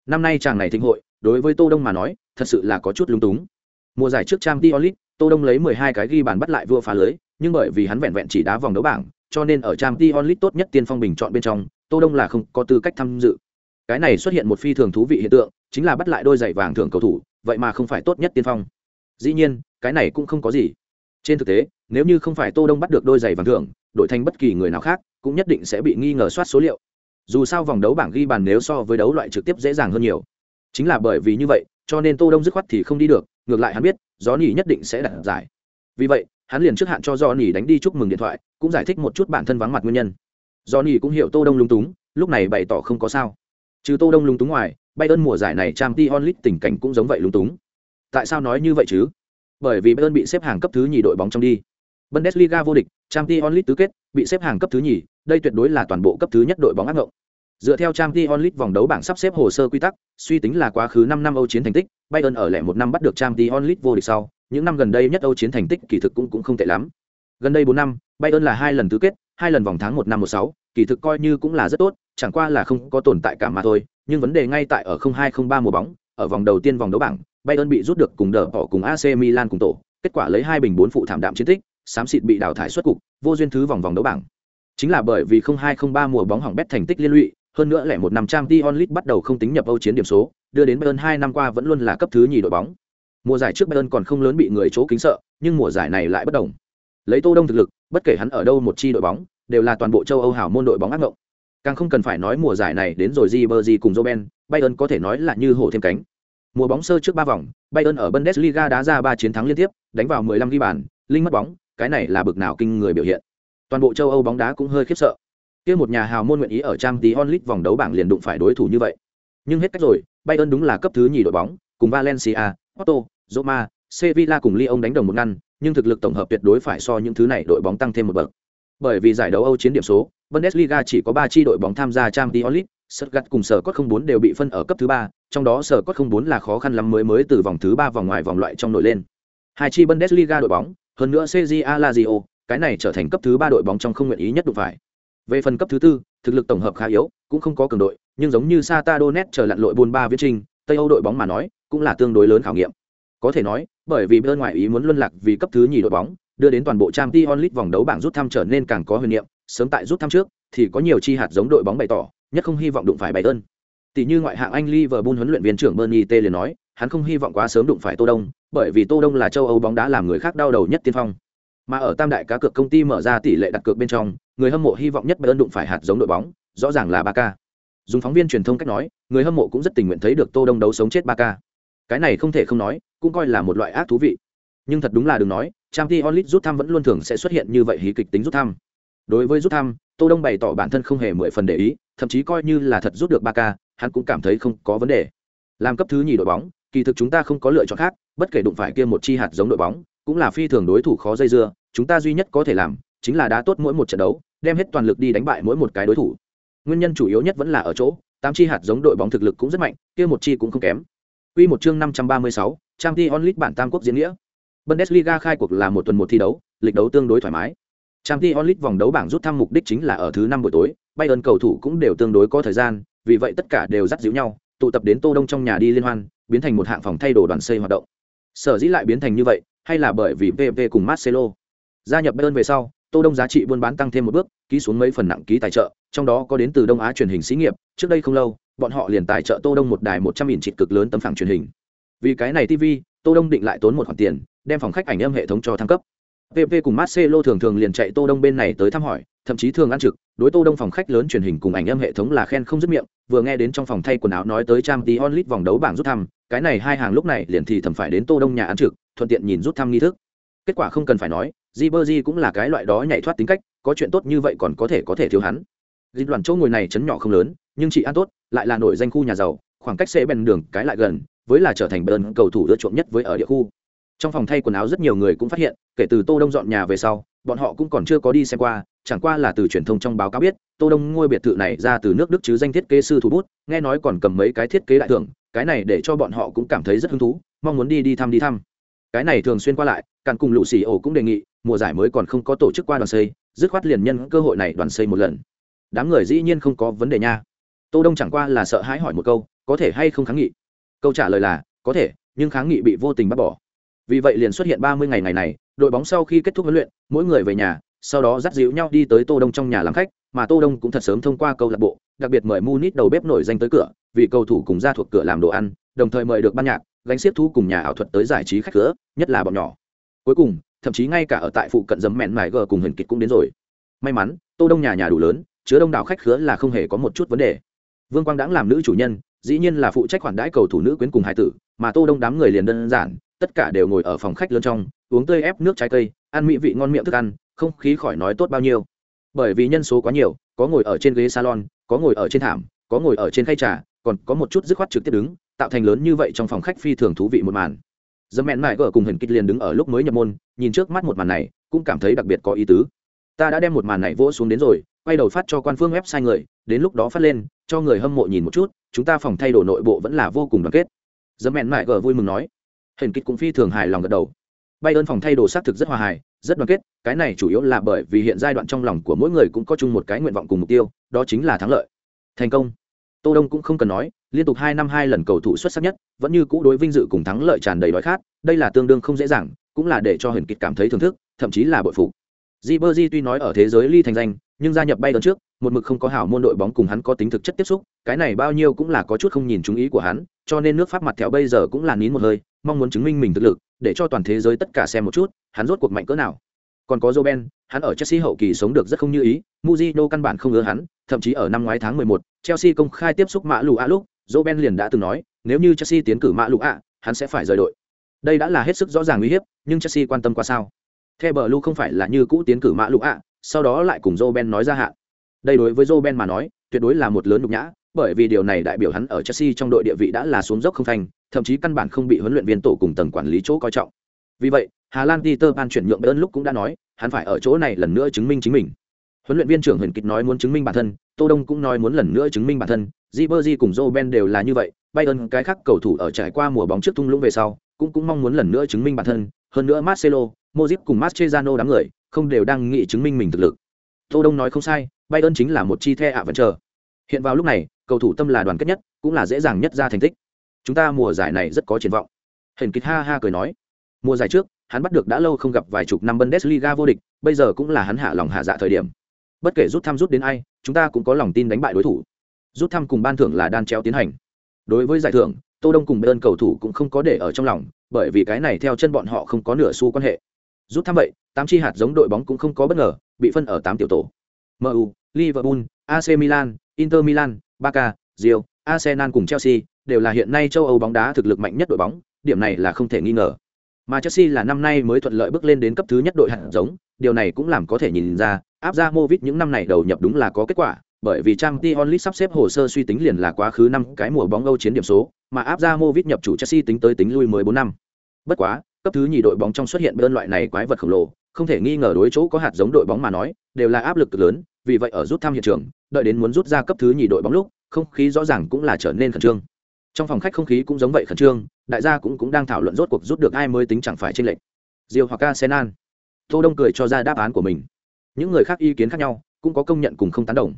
Năm nay chàng này thịnh hội, đối với Tô Đông mà nói, thật sự là có chút lung túng. Mùa giải trước Champions League, Tô Đông lấy 12 cái ghi bàn bắt lại vua phá lưới, nhưng bởi vì hắn vẹn vẹn chỉ đá vòng đấu bảng, cho nên ở Champions League tốt nhất tiên phong bình chọn bên trong, Tô Đông là không có tư cách tham dự. Cái này xuất hiện một phi thường thú vị hiện tượng, chính là bắt lại đôi giày vàng thưởng cầu thủ, vậy mà không phải tốt nhất tiên phong. Dĩ nhiên, cái này cũng không có gì. Trên thực tế, nếu như không phải Tô Đông bắt được đôi giày vàng thưởng, đổi thành bất kỳ người nào khác, cũng nhất định sẽ bị nghi ngờ soát số liệu. Dù sao vòng đấu bảng ghi bàn nếu so với đấu loại trực tiếp dễ dàng hơn nhiều. Chính là bởi vì như vậy, cho nên Tô Đông dứt khoát thì không đi được, ngược lại hắn biết, gió nhỉ nhất định sẽ đặt giải. Vì vậy, hắn liền trước hạn cho do nhỉ đánh đi chúc mừng điện thoại, cũng giải thích một chút bản thân vắng mặt nguyên nhân. Do nhỉ cũng hiểu Tô Đông lung túng, lúc này bày tỏ không có sao. Trừ Tô Đông lung túng ngoài, Bayern mùa giải này Champions League tình cảnh cũng giống vậy lung túng. Tại sao nói như vậy chứ? Bởi vì Bayern bị xếp hàng cấp thứ nhì đội bóng trong đi. Bundesliga vô địch, Champions League tứ kết, bị xếp hàng cấp thứ nhì, đây tuyệt đối là toàn bộ cấp thứ nhất đội bóng ác ngộng. Dựa theo Champions League vòng đấu bảng sắp xếp hồ sơ quy tắc, suy tính là quá khứ 5 năm Âu chiến thành tích, Bayern ở lẻ một năm bắt được Champions League vô địch sau, những năm gần đây nhất Âu chiến thành tích kỳ thực cũng cũng không tệ lắm. Gần đây 4 năm, Bayern là hai lần tứ kết, hai lần vòng tháng 1 năm 16, kỳ thực coi như cũng là rất tốt, chẳng qua là không có tồn tại cả mà thôi, nhưng vấn đề ngay tại ở 0203 mùa bóng, ở vòng đầu tiên vòng đấu bảng, Bayern bị rút được cùng đỡ bỏ cùng AC Milan cùng tổ, kết quả lấy hai bình bốn phụ thảm đạm chiến tích, xám xịt bị đào thải xuất cục, vô duyên thứ vòng vòng đấu bảng. Chính là bởi vì 0203 mùa bóng hỏng bét thành tích liên lụy, hơn nữa lẻ một năm trang Dion League bắt đầu không tính nhập Âu chiến điểm số, đưa đến Bayern hai năm qua vẫn luôn là cấp thứ nhì đội bóng. Mùa giải trước Bayern còn không lớn bị người chỗ kính sợ, nhưng mùa giải này lại bất đồng. Lấy Tô Đông thực lực, bất kể hắn ở đâu một chi đội bóng, đều là toàn bộ châu Âu hảo môn đội bóng ác ngộng. Càng không cần phải nói mùa giải này đến rồi Ribery cùng Robben, Bayern có thể nói là như hổ thêm cánh. Mùa bóng sơ trước ba vòng, Bayern ở Bundesliga đá ra ba chiến thắng liên tiếp, đánh vào 15 ghi bàn, linh mất bóng, cái này là bực nào kinh người biểu hiện. Toàn bộ châu Âu bóng đá cũng hơi khiếp sợ. Kia một nhà hào môn nguyện ý ở Champions League vòng đấu bảng liền đụng phải đối thủ như vậy. Nhưng hết cách rồi, Bayern đúng là cấp thứ nhì đội bóng, cùng Valencia, Porto, Roma, Sevilla cùng Lyon đánh đồng một ngăn, nhưng thực lực tổng hợp tuyệt đối phải so những thứ này đội bóng tăng thêm một bậc. Bởi vì giải đấu Âu chiến điểm số, Bundesliga chỉ có 3 chi đội bóng tham gia Champions League, Stuttgart cùng Sở Cốt 04 đều bị phân ở cấp thứ 3, trong đó Sở Cốt 04 là khó khăn lắm mới mới từ vòng thứ 3 vòng ngoài vòng loại trong nổi lên. Hai chi Bundesliga đội bóng, hơn nữa CJA Lazio, cái này trở thành cấp thứ 3 đội bóng trong không nguyện ý nhất đụng phải. Về phần cấp thứ 4, thực lực tổng hợp khá yếu, cũng không có cường đội, nhưng giống như Sata Donetsk trở lặn lội buôn ba viễn trình, Tây Âu đội bóng mà nói, cũng là tương đối lớn khảo nghiệm. Có thể nói, bởi vì bên ngoài ý muốn luân lạc vì cấp thứ nhì đội bóng, đưa đến toàn bộ Champions League vòng đấu bảng rút thăm trở nên càng có huyền niệm, sớm tại rút thăm trước thì có nhiều chi hạt giống đội bóng bày tỏ, nhất không hy vọng đụng phải Bayern. Tỷ như ngoại hạng Anh Liverpool huấn luyện viên trưởng Bernie T liền nói, hắn không hy vọng quá sớm đụng phải Tô Đông, bởi vì Tô Đông là châu Âu bóng đá làm người khác đau đầu nhất tiên phong. Mà ở Tam đại cá cược công ty mở ra tỷ lệ đặt cược bên trong, người hâm mộ hy vọng nhất Bayern đụng phải hạt giống đội bóng, rõ ràng là Barca. Dùng phóng viên truyền thông cách nói, người hâm mộ cũng rất tình nguyện thấy được Tô Đông đấu sống chết Barca. Cái này không thể không nói, cũng coi là một loại ác thú vị. Nhưng thật đúng là đừng nói, Champions League rút thăm vẫn luôn thường sẽ xuất hiện như vậy hí kịch tính rút thăm. Đối với rút thăm, Tô Đông bày tỏ bản thân không hề mười phần để ý, thậm chí coi như là thật rút được ba ca, hắn cũng cảm thấy không có vấn đề. Làm cấp thứ nhì đội bóng, kỳ thực chúng ta không có lựa chọn khác, bất kể đụng phải kia một chi hạt giống đội bóng, cũng là phi thường đối thủ khó dây dưa, chúng ta duy nhất có thể làm, chính là đá tốt mỗi một trận đấu, đem hết toàn lực đi đánh bại mỗi một cái đối thủ. Nguyên nhân chủ yếu nhất vẫn là ở chỗ, tám chi hạt giống đội bóng thực lực cũng rất mạnh, kia một chi cũng không kém. Quy một chương 536, Champions League bản tam quốc diễn nghĩa. Bundesliga khai cuộc là một tuần một thi đấu, lịch đấu tương đối thoải mái. Champions League vòng đấu bảng rút thăm mục đích chính là ở thứ năm buổi tối, Bayern cầu thủ cũng đều tương đối có thời gian, vì vậy tất cả đều dắt díu nhau, tụ tập đến Tô Đông trong nhà đi liên hoan, biến thành một hạng phòng thay đồ đoàn xây hoạt động. Sở dĩ lại biến thành như vậy, hay là bởi vì PP cùng Marcelo gia nhập Bayern về sau, Tô Đông giá trị buôn bán tăng thêm một bước, ký xuống mấy phần nặng ký tài trợ, trong đó có đến từ Đông Á truyền hình xí nghiệp, trước đây không lâu, bọn họ liền tài trợ Tô Đông một đài 100 inch cực lớn tấm phẳng truyền hình. Vì cái này TV, Tô Đông định lại tốn một khoản tiền, đem phòng khách ảnh âm hệ thống cho thăng cấp. PP cùng Marcelo thường thường liền chạy Tô Đông bên này tới thăm hỏi, thậm chí thường ăn trực, đối Tô Đông phòng khách lớn truyền hình cùng ảnh âm hệ thống là khen không dứt miệng, vừa nghe đến trong phòng thay quần áo nói tới Champions League vòng đấu bảng rút thăm, cái này hai hàng lúc này liền thì thầm phải đến Tô Đông nhà ăn trực, thuận tiện nhìn rút thăm nghi thức. Kết quả không cần phải nói, Ribery cũng là cái loại đó nhảy thoát tính cách, có chuyện tốt như vậy còn có thể có thể thiếu hắn. Dịch đoàn chỗ ngồi này chấn nhỏ không lớn, nhưng chỉ ăn tốt, lại là nổi danh khu nhà giàu, khoảng cách xe bèn đường cái lại gần, với là trở thành bơn cầu thủ ưa chuộng nhất với ở địa khu trong phòng thay quần áo rất nhiều người cũng phát hiện, kể từ tô đông dọn nhà về sau, bọn họ cũng còn chưa có đi xem qua, chẳng qua là từ truyền thông trong báo cáo biết, tô đông ngôi biệt thự này ra từ nước đức chứ danh thiết kế sư thủ bút, nghe nói còn cầm mấy cái thiết kế đại thưởng, cái này để cho bọn họ cũng cảm thấy rất hứng thú, mong muốn đi đi thăm đi thăm. Cái này thường xuyên qua lại, càng cùng lũ xì ổ cũng đề nghị, mùa giải mới còn không có tổ chức qua đoàn xây, dứt khoát liền nhân cơ hội này đoàn xây một lần. Đám người dĩ nhiên không có vấn đề nha. Tô đông chẳng qua là sợ hãi hỏi một câu, có thể hay không kháng nghị? Câu trả lời là, có thể, nhưng kháng nghị bị vô tình bác bỏ vì vậy liền xuất hiện ba mươi ngày ngày này, đội bóng sau khi kết thúc huấn luyện, mỗi người về nhà, sau đó dắt dịu nhau đi tới tô đông trong nhà làm khách, mà tô đông cũng thật sớm thông qua câu lạc bộ, đặc biệt mời munich đầu bếp nổi danh tới cửa, vì cầu thủ cùng ra thuộc cửa làm đồ ăn, đồng thời mời được ban nhạc, gánh xiết thu cùng nhà ảo thuật tới giải trí khách cửa, nhất là bọn nhỏ. Cuối cùng, thậm chí ngay cả ở tại phụ cận dấm mẹn mải gờ cùng hình kịch cũng đến rồi. May mắn, tô đông nhà nhà đủ lớn, chứa đông đảo khách khứa là không hề có một chút vấn đề. Vương quang đãng làm nữ chủ nhân, dĩ nhiên là phụ trách khoản đãi cầu thủ nữ quyến cùng hải tử, mà tô đông đám người liền đơn giản tất cả đều ngồi ở phòng khách lớn trong, uống tươi ép nước trái cây, ăn mỹ vị ngon miệng thức ăn, không khí khỏi nói tốt bao nhiêu. Bởi vì nhân số quá nhiều, có ngồi ở trên ghế salon, có ngồi ở trên thảm, có ngồi ở trên khay trà, còn có một chút dứt khoát trực tiếp đứng, tạo thành lớn như vậy trong phòng khách phi thường thú vị một màn. Dâm mẹn mãi gờ cùng hình kích liền đứng ở lúc mới nhập môn, nhìn trước mắt một màn này, cũng cảm thấy đặc biệt có ý tứ. Ta đã đem một màn này vỗ xuống đến rồi, quay đầu phát cho quan phương web sai người, đến lúc đó phát lên, cho người hâm mộ nhìn một chút, chúng ta phòng thay đổi nội bộ vẫn là vô cùng đoàn kết. Dâm mẹn mãi gờ vui mừng nói hình kích cũng phi thường hài lòng gật đầu. Bay ơn phòng thay đồ xác thực rất hòa hài, rất đoàn kết, cái này chủ yếu là bởi vì hiện giai đoạn trong lòng của mỗi người cũng có chung một cái nguyện vọng cùng mục tiêu, đó chính là thắng lợi. Thành công. Tô đông cũng không cần nói, liên tục hai năm hai lần cầu thủ xuất sắc nhất, vẫn như cũ đối vinh dự cùng thắng lợi tràn đầy đói khát, đây là tương đương không dễ dàng, cũng là để cho hình kịch cảm thấy thưởng thức, thậm chí là bội phục. Ribery tuy nói ở thế giới ly thành danh, nhưng gia nhập bay ơn trước, một mực không có hảo môn đội bóng cùng hắn có tính thực chất tiếp xúc, cái này bao nhiêu cũng là có chút không nhìn chúng ý của hắn cho nên nước pháp mặt thẹo bây giờ cũng là nín một hơi mong muốn chứng minh mình thực lực để cho toàn thế giới tất cả xem một chút hắn rốt cuộc mạnh cỡ nào còn có Joe hắn ở Chelsea hậu kỳ sống được rất không như ý, Mourinho căn bản không ưa hắn, thậm chí ở năm ngoái tháng 11, Chelsea công khai tiếp xúc Mã Lù A lúc, Joe liền đã từng nói, nếu như Chelsea tiến cử Mã Lù A, hắn sẽ phải rời đội. Đây đã là hết sức rõ ràng uy hiếp, nhưng Chelsea quan tâm qua sao? The lu không phải là như cũ tiến cử Mã Lù A, sau đó lại cùng Joe nói ra hạn. Đây đối với Joe mà nói, tuyệt đối là một lớn nhục nhã, bởi vì điều này đại biểu hắn ở Chelsea trong đội địa vị đã là xuống dốc không thành, thậm chí căn bản không bị huấn luyện viên tổ cùng tầng quản lý chỗ coi trọng. Vì vậy, Hà Lan Peter Pan chuyển nhượng Bayern lúc cũng đã nói, hắn phải ở chỗ này lần nữa chứng minh chính mình. Huấn luyện viên trưởng Huyền Kịch nói muốn chứng minh bản thân, Tô Đông cũng nói muốn lần nữa chứng minh bản thân, Ribery cùng Joe đều là như vậy, Bayern cái khác cầu thủ ở trải qua mùa bóng trước tung lũng về sau, cũng cũng mong muốn lần nữa chứng minh bản thân, hơn nữa Marcelo, Modric cùng Mascherano đám người, không đều đang nghĩ chứng minh mình thực lực. Tô Đông nói không sai, Bayern chính là một chi the ạ vẫn chờ. Hiện vào lúc này, cầu thủ tâm là đoàn kết nhất, cũng là dễ dàng nhất ra thành tích. Chúng ta mùa giải này rất có triển vọng. Hển Kịch ha ha cười nói, mùa giải trước, hắn bắt được đã lâu không gặp vài chục năm Bundesliga vô địch, bây giờ cũng là hắn hạ lòng hạ dạ thời điểm. Bất kể rút thăm rút đến ai, chúng ta cũng có lòng tin đánh bại đối thủ. Rút thăm cùng ban thưởng là đan chéo tiến hành. Đối với giải thưởng, Tô Đông cùng bên cầu thủ cũng không có để ở trong lòng, bởi vì cái này theo chân bọn họ không có nửa xu quan hệ. Rút thăm vậy, tám chi hạt giống đội bóng cũng không có bất ngờ, bị phân ở tám tiểu tổ. MU, Liverpool, AC Milan, Inter Milan, Barca, Real, Arsenal cùng Chelsea đều là hiện nay châu Âu bóng đá thực lực mạnh nhất đội bóng, điểm này là không thể nghi ngờ. Mà Chelsea là năm nay mới thuận lợi bước lên đến cấp thứ nhất đội hạt giống, điều này cũng làm có thể nhìn ra, áp ra Movit những năm này đầu nhập đúng là có kết quả, bởi vì Champions League sắp xếp hồ sơ suy tính liền là quá khứ năm cái mùa bóng Âu chiến điểm số, mà áp ra Movit nhập chủ Chelsea tính tới tính lui 14 năm. Bất quá, cấp thứ nhì đội bóng trong xuất hiện bên loại này quái vật khổng lồ, không thể nghi ngờ đối chỗ có hạt giống đội bóng mà nói, đều là áp lực lớn, vì vậy ở rút thăm hiện trường, đợi đến muốn rút ra cấp thứ nhì đội bóng lúc, không khí rõ ràng cũng là trở nên khẩn trương. Trong phòng khách không khí cũng giống vậy khẩn trương đại gia cũng cũng đang thảo luận rốt cuộc rút được ai mới tính chẳng phải trên lệnh diều hoặc arsenal. Tô đông cười cho ra đáp án của mình. Những người khác ý kiến khác nhau cũng có công nhận cùng không tán đồng.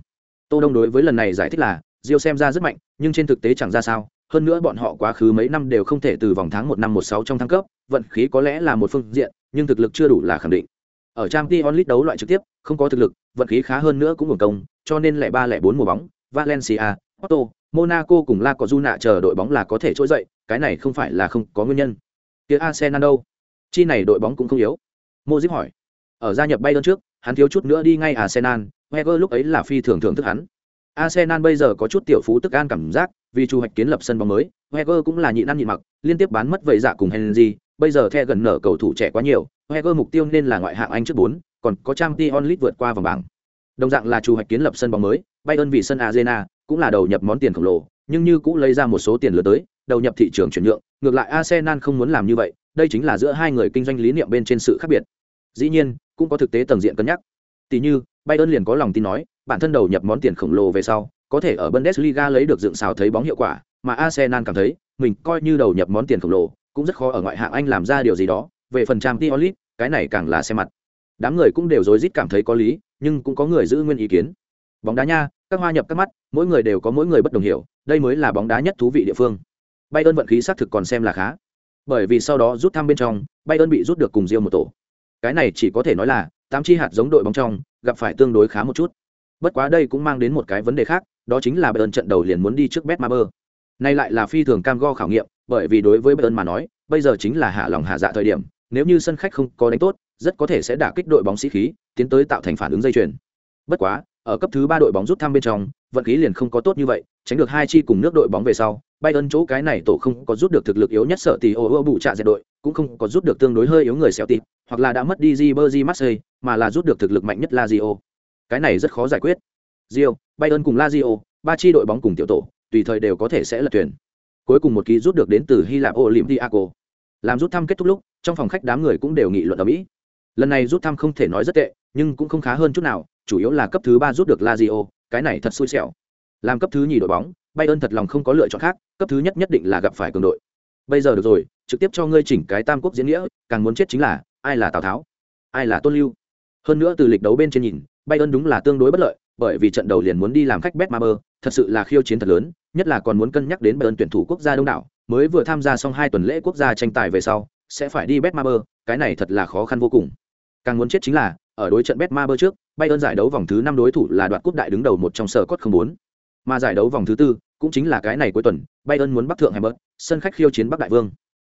Tô đông đối với lần này giải thích là diêu xem ra rất mạnh nhưng trên thực tế chẳng ra sao hơn nữa bọn họ quá khứ mấy năm đều không thể từ vòng tháng một năm một sáu trong thăng cấp vận khí có lẽ là một phương diện nhưng thực lực chưa đủ là khẳng định ở trang t onlit đấu loại trực tiếp không có thực lực vận khí khá hơn nữa cũng hưởng công cho nên lẻ ba lẻ bốn mùa bóng valencia Porto, Monaco cùng La Cojuna chờ đội bóng là có thể trỗi dậy, cái này không phải là không có nguyên nhân. Kia Arsenal đâu? Chi này đội bóng cũng không yếu. Modric hỏi. Ở gia nhập Bayern trước, hắn thiếu chút nữa đi ngay Arsenal, Wenger lúc ấy là phi thường thưởng thức hắn. Arsenal bây giờ có chút tiểu phú tức an cảm giác, vì chu hoạch kiến lập sân bóng mới, Wenger cũng là nhịn ăn nhịn mặc, liên tiếp bán mất vậy dạ cùng Henry, bây giờ the gần nở cầu thủ trẻ quá nhiều, heger mục tiêu nên là ngoại hạng Anh trước 4, còn có Champions League vượt qua vòng bảng. Đồng dạng là chủ hoạch kiến lập sân bóng mới, Bayern vì sân Arena, cũng là đầu nhập món tiền khổng lồ, nhưng như cũng lấy ra một số tiền lớn tới, đầu nhập thị trường chuyển nhượng, ngược lại Arsenal không muốn làm như vậy, đây chính là giữa hai người kinh doanh lý niệm bên trên sự khác biệt. Dĩ nhiên, cũng có thực tế tầng diện cân nhắc. Tỷ như, Bayern liền có lòng tin nói, bản thân đầu nhập món tiền khổng lồ về sau, có thể ở Bundesliga lấy được dựng xào thấy bóng hiệu quả, mà Arsenal cảm thấy, mình coi như đầu nhập món tiền khổng lồ, cũng rất khó ở ngoại hạng Anh làm ra điều gì đó, về phần trang t League, cái này càng là xem mặt. Đám người cũng đều rối rít cảm thấy có lý, nhưng cũng có người giữ nguyên ý kiến. Bóng đá nha, các hoa nhập các mắt, mỗi người đều có mỗi người bất đồng hiểu, đây mới là bóng đá nhất thú vị địa phương. bay ơn vận khí xác thực còn xem là khá. Bởi vì sau đó rút thăm bên trong, bay ơn bị rút được cùng riêng một tổ. Cái này chỉ có thể nói là tám chi hạt giống đội bóng trong, gặp phải tương đối khá một chút. Bất quá đây cũng mang đến một cái vấn đề khác, đó chính là bay ơn trận đầu liền muốn đi trước bet ma bơ Nay lại là phi thường cam go khảo nghiệm, bởi vì đối với Bayern mà nói, bây giờ chính là hạ lòng hạ dạ thời điểm, nếu như sân khách không có đánh tốt, rất có thể sẽ đả kích đội bóng sĩ khí, tiến tới tạo thành phản ứng dây chuyền. Bất quá, ở cấp thứ ba đội bóng rút thăm bên trong, vận khí liền không có tốt như vậy, tránh được hai chi cùng nước đội bóng về sau, Bayern chỗ cái này tổ không có rút được thực lực yếu nhất sợ tỷ ô ô bụ trạ dệt đội, cũng không có rút được tương đối hơi yếu người xéo tịp, hoặc là đã mất đi Ribery Marseille, mà là rút được thực lực mạnh nhất Lazio. Cái này rất khó giải quyết. Rio, Bayern cùng Lazio, ba chi đội bóng cùng tiểu tổ, tùy thời đều có thể sẽ là tuyển. Cuối cùng một ký rút được đến từ Hy Lạp Olympiacos. Làm rút thăm kết thúc lúc, trong phòng khách đám người cũng đều nghị luận ở Mỹ. Lần này rút thăm không thể nói rất tệ, nhưng cũng không khá hơn chút nào, chủ yếu là cấp thứ ba rút được Lazio, cái này thật xui xẻo. Làm cấp thứ nhì đội bóng, Bayern thật lòng không có lựa chọn khác, cấp thứ nhất nhất định là gặp phải cường đội. Bây giờ được rồi, trực tiếp cho ngươi chỉnh cái tam quốc diễn nghĩa, càng muốn chết chính là ai là Tào Tháo, ai là Tôn Lưu. Hơn nữa từ lịch đấu bên trên nhìn, Bayern đúng là tương đối bất lợi, bởi vì trận đầu liền muốn đi làm khách Betmaber, thật sự là khiêu chiến thật lớn, nhất là còn muốn cân nhắc đến Bayern tuyển thủ quốc gia đông đảo, mới vừa tham gia xong hai tuần lễ quốc gia tranh tài về sau, sẽ phải đi Betmaber, cái này thật là khó khăn vô cùng. Càng muốn chết chính là, ở đối trận Betmaber trước, Bayern giải đấu vòng thứ năm đối thủ là đoạt cúp đại đứng đầu một trong sở cốt không bốn. Mà giải đấu vòng thứ tư, cũng chính là cái này cuối tuần, Bayern muốn bắt thượng Hamburg, sân khách khiêu chiến Bắc Đại Vương.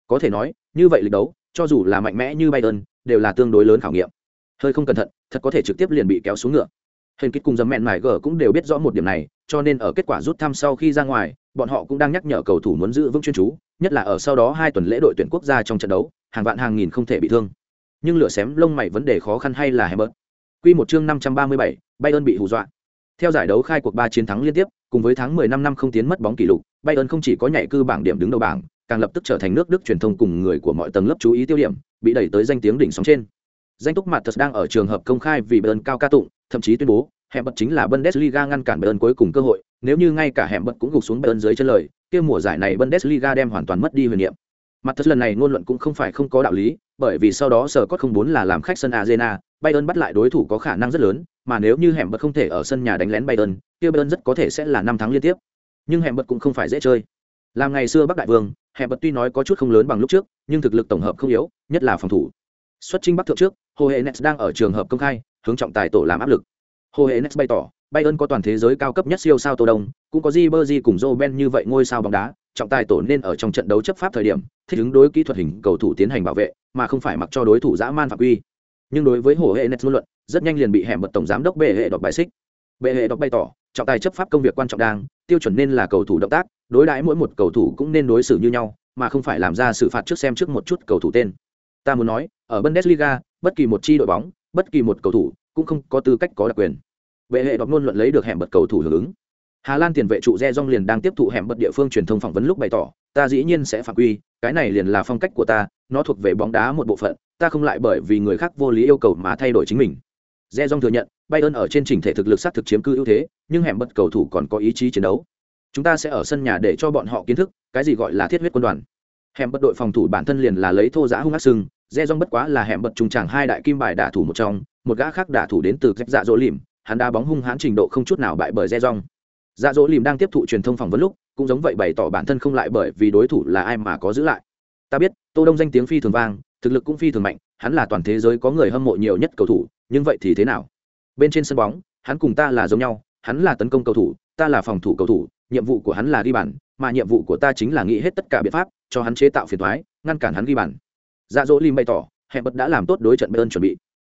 Có thể nói, như vậy lịch đấu, cho dù là mạnh mẽ như Bayern, đều là tương đối lớn khảo nghiệm. Hơi không cẩn thận, thật có thể trực tiếp liền bị kéo xuống ngựa. Hình kích cùng dầm mẹn mải gờ cũng đều biết rõ một điểm này, cho nên ở kết quả rút thăm sau khi ra ngoài, bọn họ cũng đang nhắc nhở cầu thủ muốn giữ vững chuyên chú, nhất là ở sau đó hai tuần lễ đội tuyển quốc gia trong trận đấu, hàng vạn hàng nghìn không thể bị thương. Nhưng lửa xém lông mày vấn đề khó khăn hay là Hamburg. Quy một chương 537, Bayern bị hù dọa. Theo giải đấu khai cuộc 3 chiến thắng liên tiếp, cùng với tháng 10 năm năm không tiến mất bóng kỷ lục, Bayern không chỉ có nhảy cư bảng điểm đứng đầu bảng, càng lập tức trở thành nước Đức truyền thông cùng người của mọi tầng lớp chú ý tiêu điểm, bị đẩy tới danh tiếng đỉnh sóng trên. Danh túc mặt thật đang ở trường hợp công khai vì Bayern cao ca tụng, thậm chí tuyên bố, hẻm bật chính là Bundesliga ngăn cản Bayern cuối cùng cơ hội, nếu như ngay cả hẻm bật cũng gục xuống Bayern dưới chân lời, kia mùa giải này Bundesliga đem hoàn toàn mất đi huyền niệm. Mặt thật lần này ngôn luận cũng không phải không có đạo lý, bởi vì sau đó sở cốt không muốn là làm khách sân Arena, Bayern bắt lại đối thủ có khả năng rất lớn, mà nếu như hẻm bật không thể ở sân nhà đánh lén Bayern, kia Bayern rất có thể sẽ là năm tháng liên tiếp. Nhưng hẻm bật cũng không phải dễ chơi. Làm ngày xưa Bắc Đại Vương, hẻm bật tuy nói có chút không lớn bằng lúc trước, nhưng thực lực tổng hợp không yếu, nhất là phòng thủ. Xuất chinh Bắc thượng trước, Hồ Hệ Nets đang ở trường hợp công khai, hướng trọng tài tổ làm áp lực. Hồ Hệ Nets bày tỏ, Bayern có toàn thế giới cao cấp nhất siêu sao Tô Đông, cũng có Ribery cùng Joe Ben như vậy ngôi sao bóng đá, trọng tài tổ nên ở trong trận đấu chấp pháp thời điểm, thích ứng đối kỹ thuật hình cầu thủ tiến hành bảo vệ, mà không phải mặc cho đối thủ dã man phạm quy. Nhưng đối với Hồ Hệ Nets luận, rất nhanh liền bị hẻm bật tổng giám đốc bệ hệ đọc bài xích. Bệ hệ đọc bày tỏ, trọng tài chấp pháp công việc quan trọng đang, tiêu chuẩn nên là cầu thủ động tác, đối đãi mỗi một cầu thủ cũng nên đối xử như nhau, mà không phải làm ra xử phạt trước xem trước một chút cầu thủ tên. Ta muốn nói, ở Bundesliga, bất kỳ một chi đội bóng, bất kỳ một cầu thủ cũng không có tư cách có đặc quyền. Vệ hệ đọc ngôn luận lấy được hẻm bật cầu thủ hưởng ứng. Hà lan tiền vệ trụ re dong liền đang tiếp thụ hẻm bật địa phương truyền thông phỏng vấn lúc bày tỏ, ta dĩ nhiên sẽ phạm quy, cái này liền là phong cách của ta, nó thuộc về bóng đá một bộ phận, ta không lại bởi vì người khác vô lý yêu cầu mà thay đổi chính mình. Re dong thừa nhận, bayern ở trên trình thể thực lực sát thực chiếm cư ưu thế, nhưng hẻm bật cầu thủ còn có ý chí chiến đấu. Chúng ta sẽ ở sân nhà để cho bọn họ kiến thức, cái gì gọi là thiết huyết quân đoàn. Hẻm bật đội phòng thủ bản thân liền là lấy thô giã hung ác sưng re dong bất quá là hẻm bật trung tràng hai đại kim bài đả thủ một trong, một gã khác đả thủ đến từ cách dạ dỗ lìm, hắn đá bóng hung hãn trình độ không chút nào bại bởi re rong dạ dỗ lìm đang tiếp thụ truyền thông phỏng vấn lúc, cũng giống vậy bày tỏ bản thân không lại bởi vì đối thủ là ai mà có giữ lại. Ta biết, tô đông danh tiếng phi thường vang, thực lực cũng phi thường mạnh, hắn là toàn thế giới có người hâm mộ nhiều nhất cầu thủ, nhưng vậy thì thế nào? Bên trên sân bóng, hắn cùng ta là giống nhau, hắn là tấn công cầu thủ, ta là phòng thủ cầu thủ, nhiệm vụ của hắn là ghi bàn, mà nhiệm vụ của ta chính là nghĩ hết tất cả biện pháp, cho hắn chế tạo phiền thoái ngăn cản hắn ghi bàn dạ dỗ lim bày tỏ hẹn bật đã làm tốt đối trận bayern chuẩn bị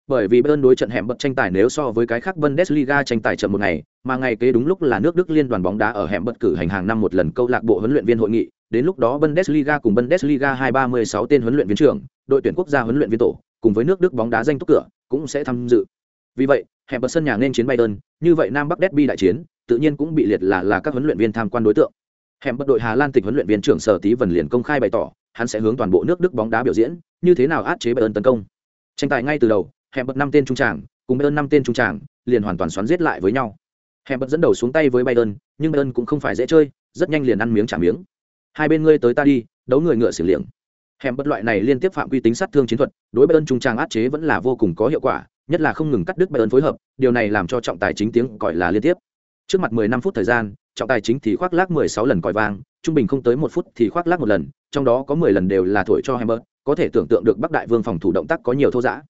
bởi vì Bayern đối trận hẻm bật tranh tài nếu so với cái khác Bundesliga tranh tài chậm một ngày, mà ngày kế đúng lúc là nước Đức liên đoàn bóng đá ở hẻm bật cử hành hàng năm một lần câu lạc bộ huấn luyện viên hội nghị, đến lúc đó Bundesliga cùng Bundesliga 236 tên huấn luyện viên trưởng, đội tuyển quốc gia huấn luyện viên tổ, cùng với nước Đức bóng đá danh túc cửa, cũng sẽ tham dự. Vì vậy, hẻm bật sân nhà nên chiến Bayern, như vậy Nam Bắc derby đại chiến, tự nhiên cũng bị liệt là là các huấn luyện viên tham quan đối tượng. Hẻm bật đội Hà Lan tịch huấn luyện viên trưởng Sở Tí Vân liền công khai bày tỏ, hắn sẽ hướng toàn bộ nước Đức bóng đá biểu diễn, như thế nào át chế Bayern tấn công. Tranh tài ngay từ đầu, hẻm bật năm tên trung trảng, cùng bayern năm tên trung trảng, liền hoàn toàn xoắn giết lại với nhau. Hẻm bật dẫn đầu xuống tay với bayern nhưng bayern cũng không phải dễ chơi rất nhanh liền ăn miếng trả miếng. Hai bên ngươi tới ta đi đấu người ngựa xử liệng. Hẻm bật loại này liên tiếp phạm quy tính sát thương chiến thuật đối bayern trung trang át chế vẫn là vô cùng có hiệu quả nhất là không ngừng cắt đứt bayern phối hợp điều này làm cho trọng tài chính tiếng gọi là liên tiếp. Trước mặt 15 phút thời gian trọng tài chính thì khoác lác 16 lần còi vang trung bình không tới một phút thì khoác lác một lần trong đó có 10 lần đều là thổi cho Hammer, có thể tưởng tượng được Bắc Đại Vương phòng thủ động tác có nhiều thô dã.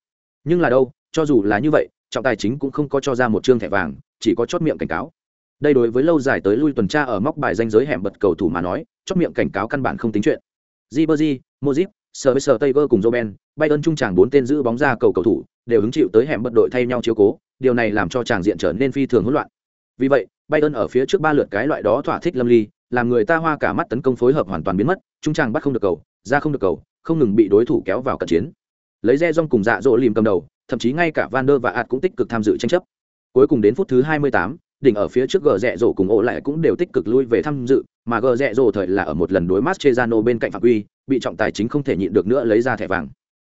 Nhưng là đâu, cho dù là như vậy, trọng tài chính cũng không có cho ra một trương thẻ vàng, chỉ có chốt miệng cảnh cáo. Đây đối với lâu dài tới lui tuần tra ở móc bài danh giới hẻm bật cầu thủ mà nói, chốt miệng cảnh cáo căn bản không tính chuyện. Ribery, Modric, Sergio Taylor cùng Robben, Bayern trung tràng bốn tên giữ bóng ra cầu cầu thủ, đều hứng chịu tới hẻm bật đội thay nhau chiếu cố, điều này làm cho tràng diện trở nên phi thường hỗn loạn. Vì vậy, Bayern ở phía trước ba lượt cái loại đó thỏa thích lâm ly, làm người ta hoa cả mắt tấn công phối hợp hoàn toàn biến mất, trung tràng bắt không được cầu, ra không được cầu, không ngừng bị đối thủ kéo vào cận chiến. Lấy Re Jong cùng Dạ Dỗ lìm cầm đầu, thậm chí ngay cả Van der và ạt cũng tích cực tham dự tranh chấp. Cuối cùng đến phút thứ 28, đỉnh ở phía trước gờ rẽ rổ cùng ổ lại cũng đều tích cực lui về tham dự, mà gờ rẽ rổ thời là ở một lần đối mastrezano bên cạnh phạm quy, bị trọng tài chính không thể nhịn được nữa lấy ra thẻ vàng.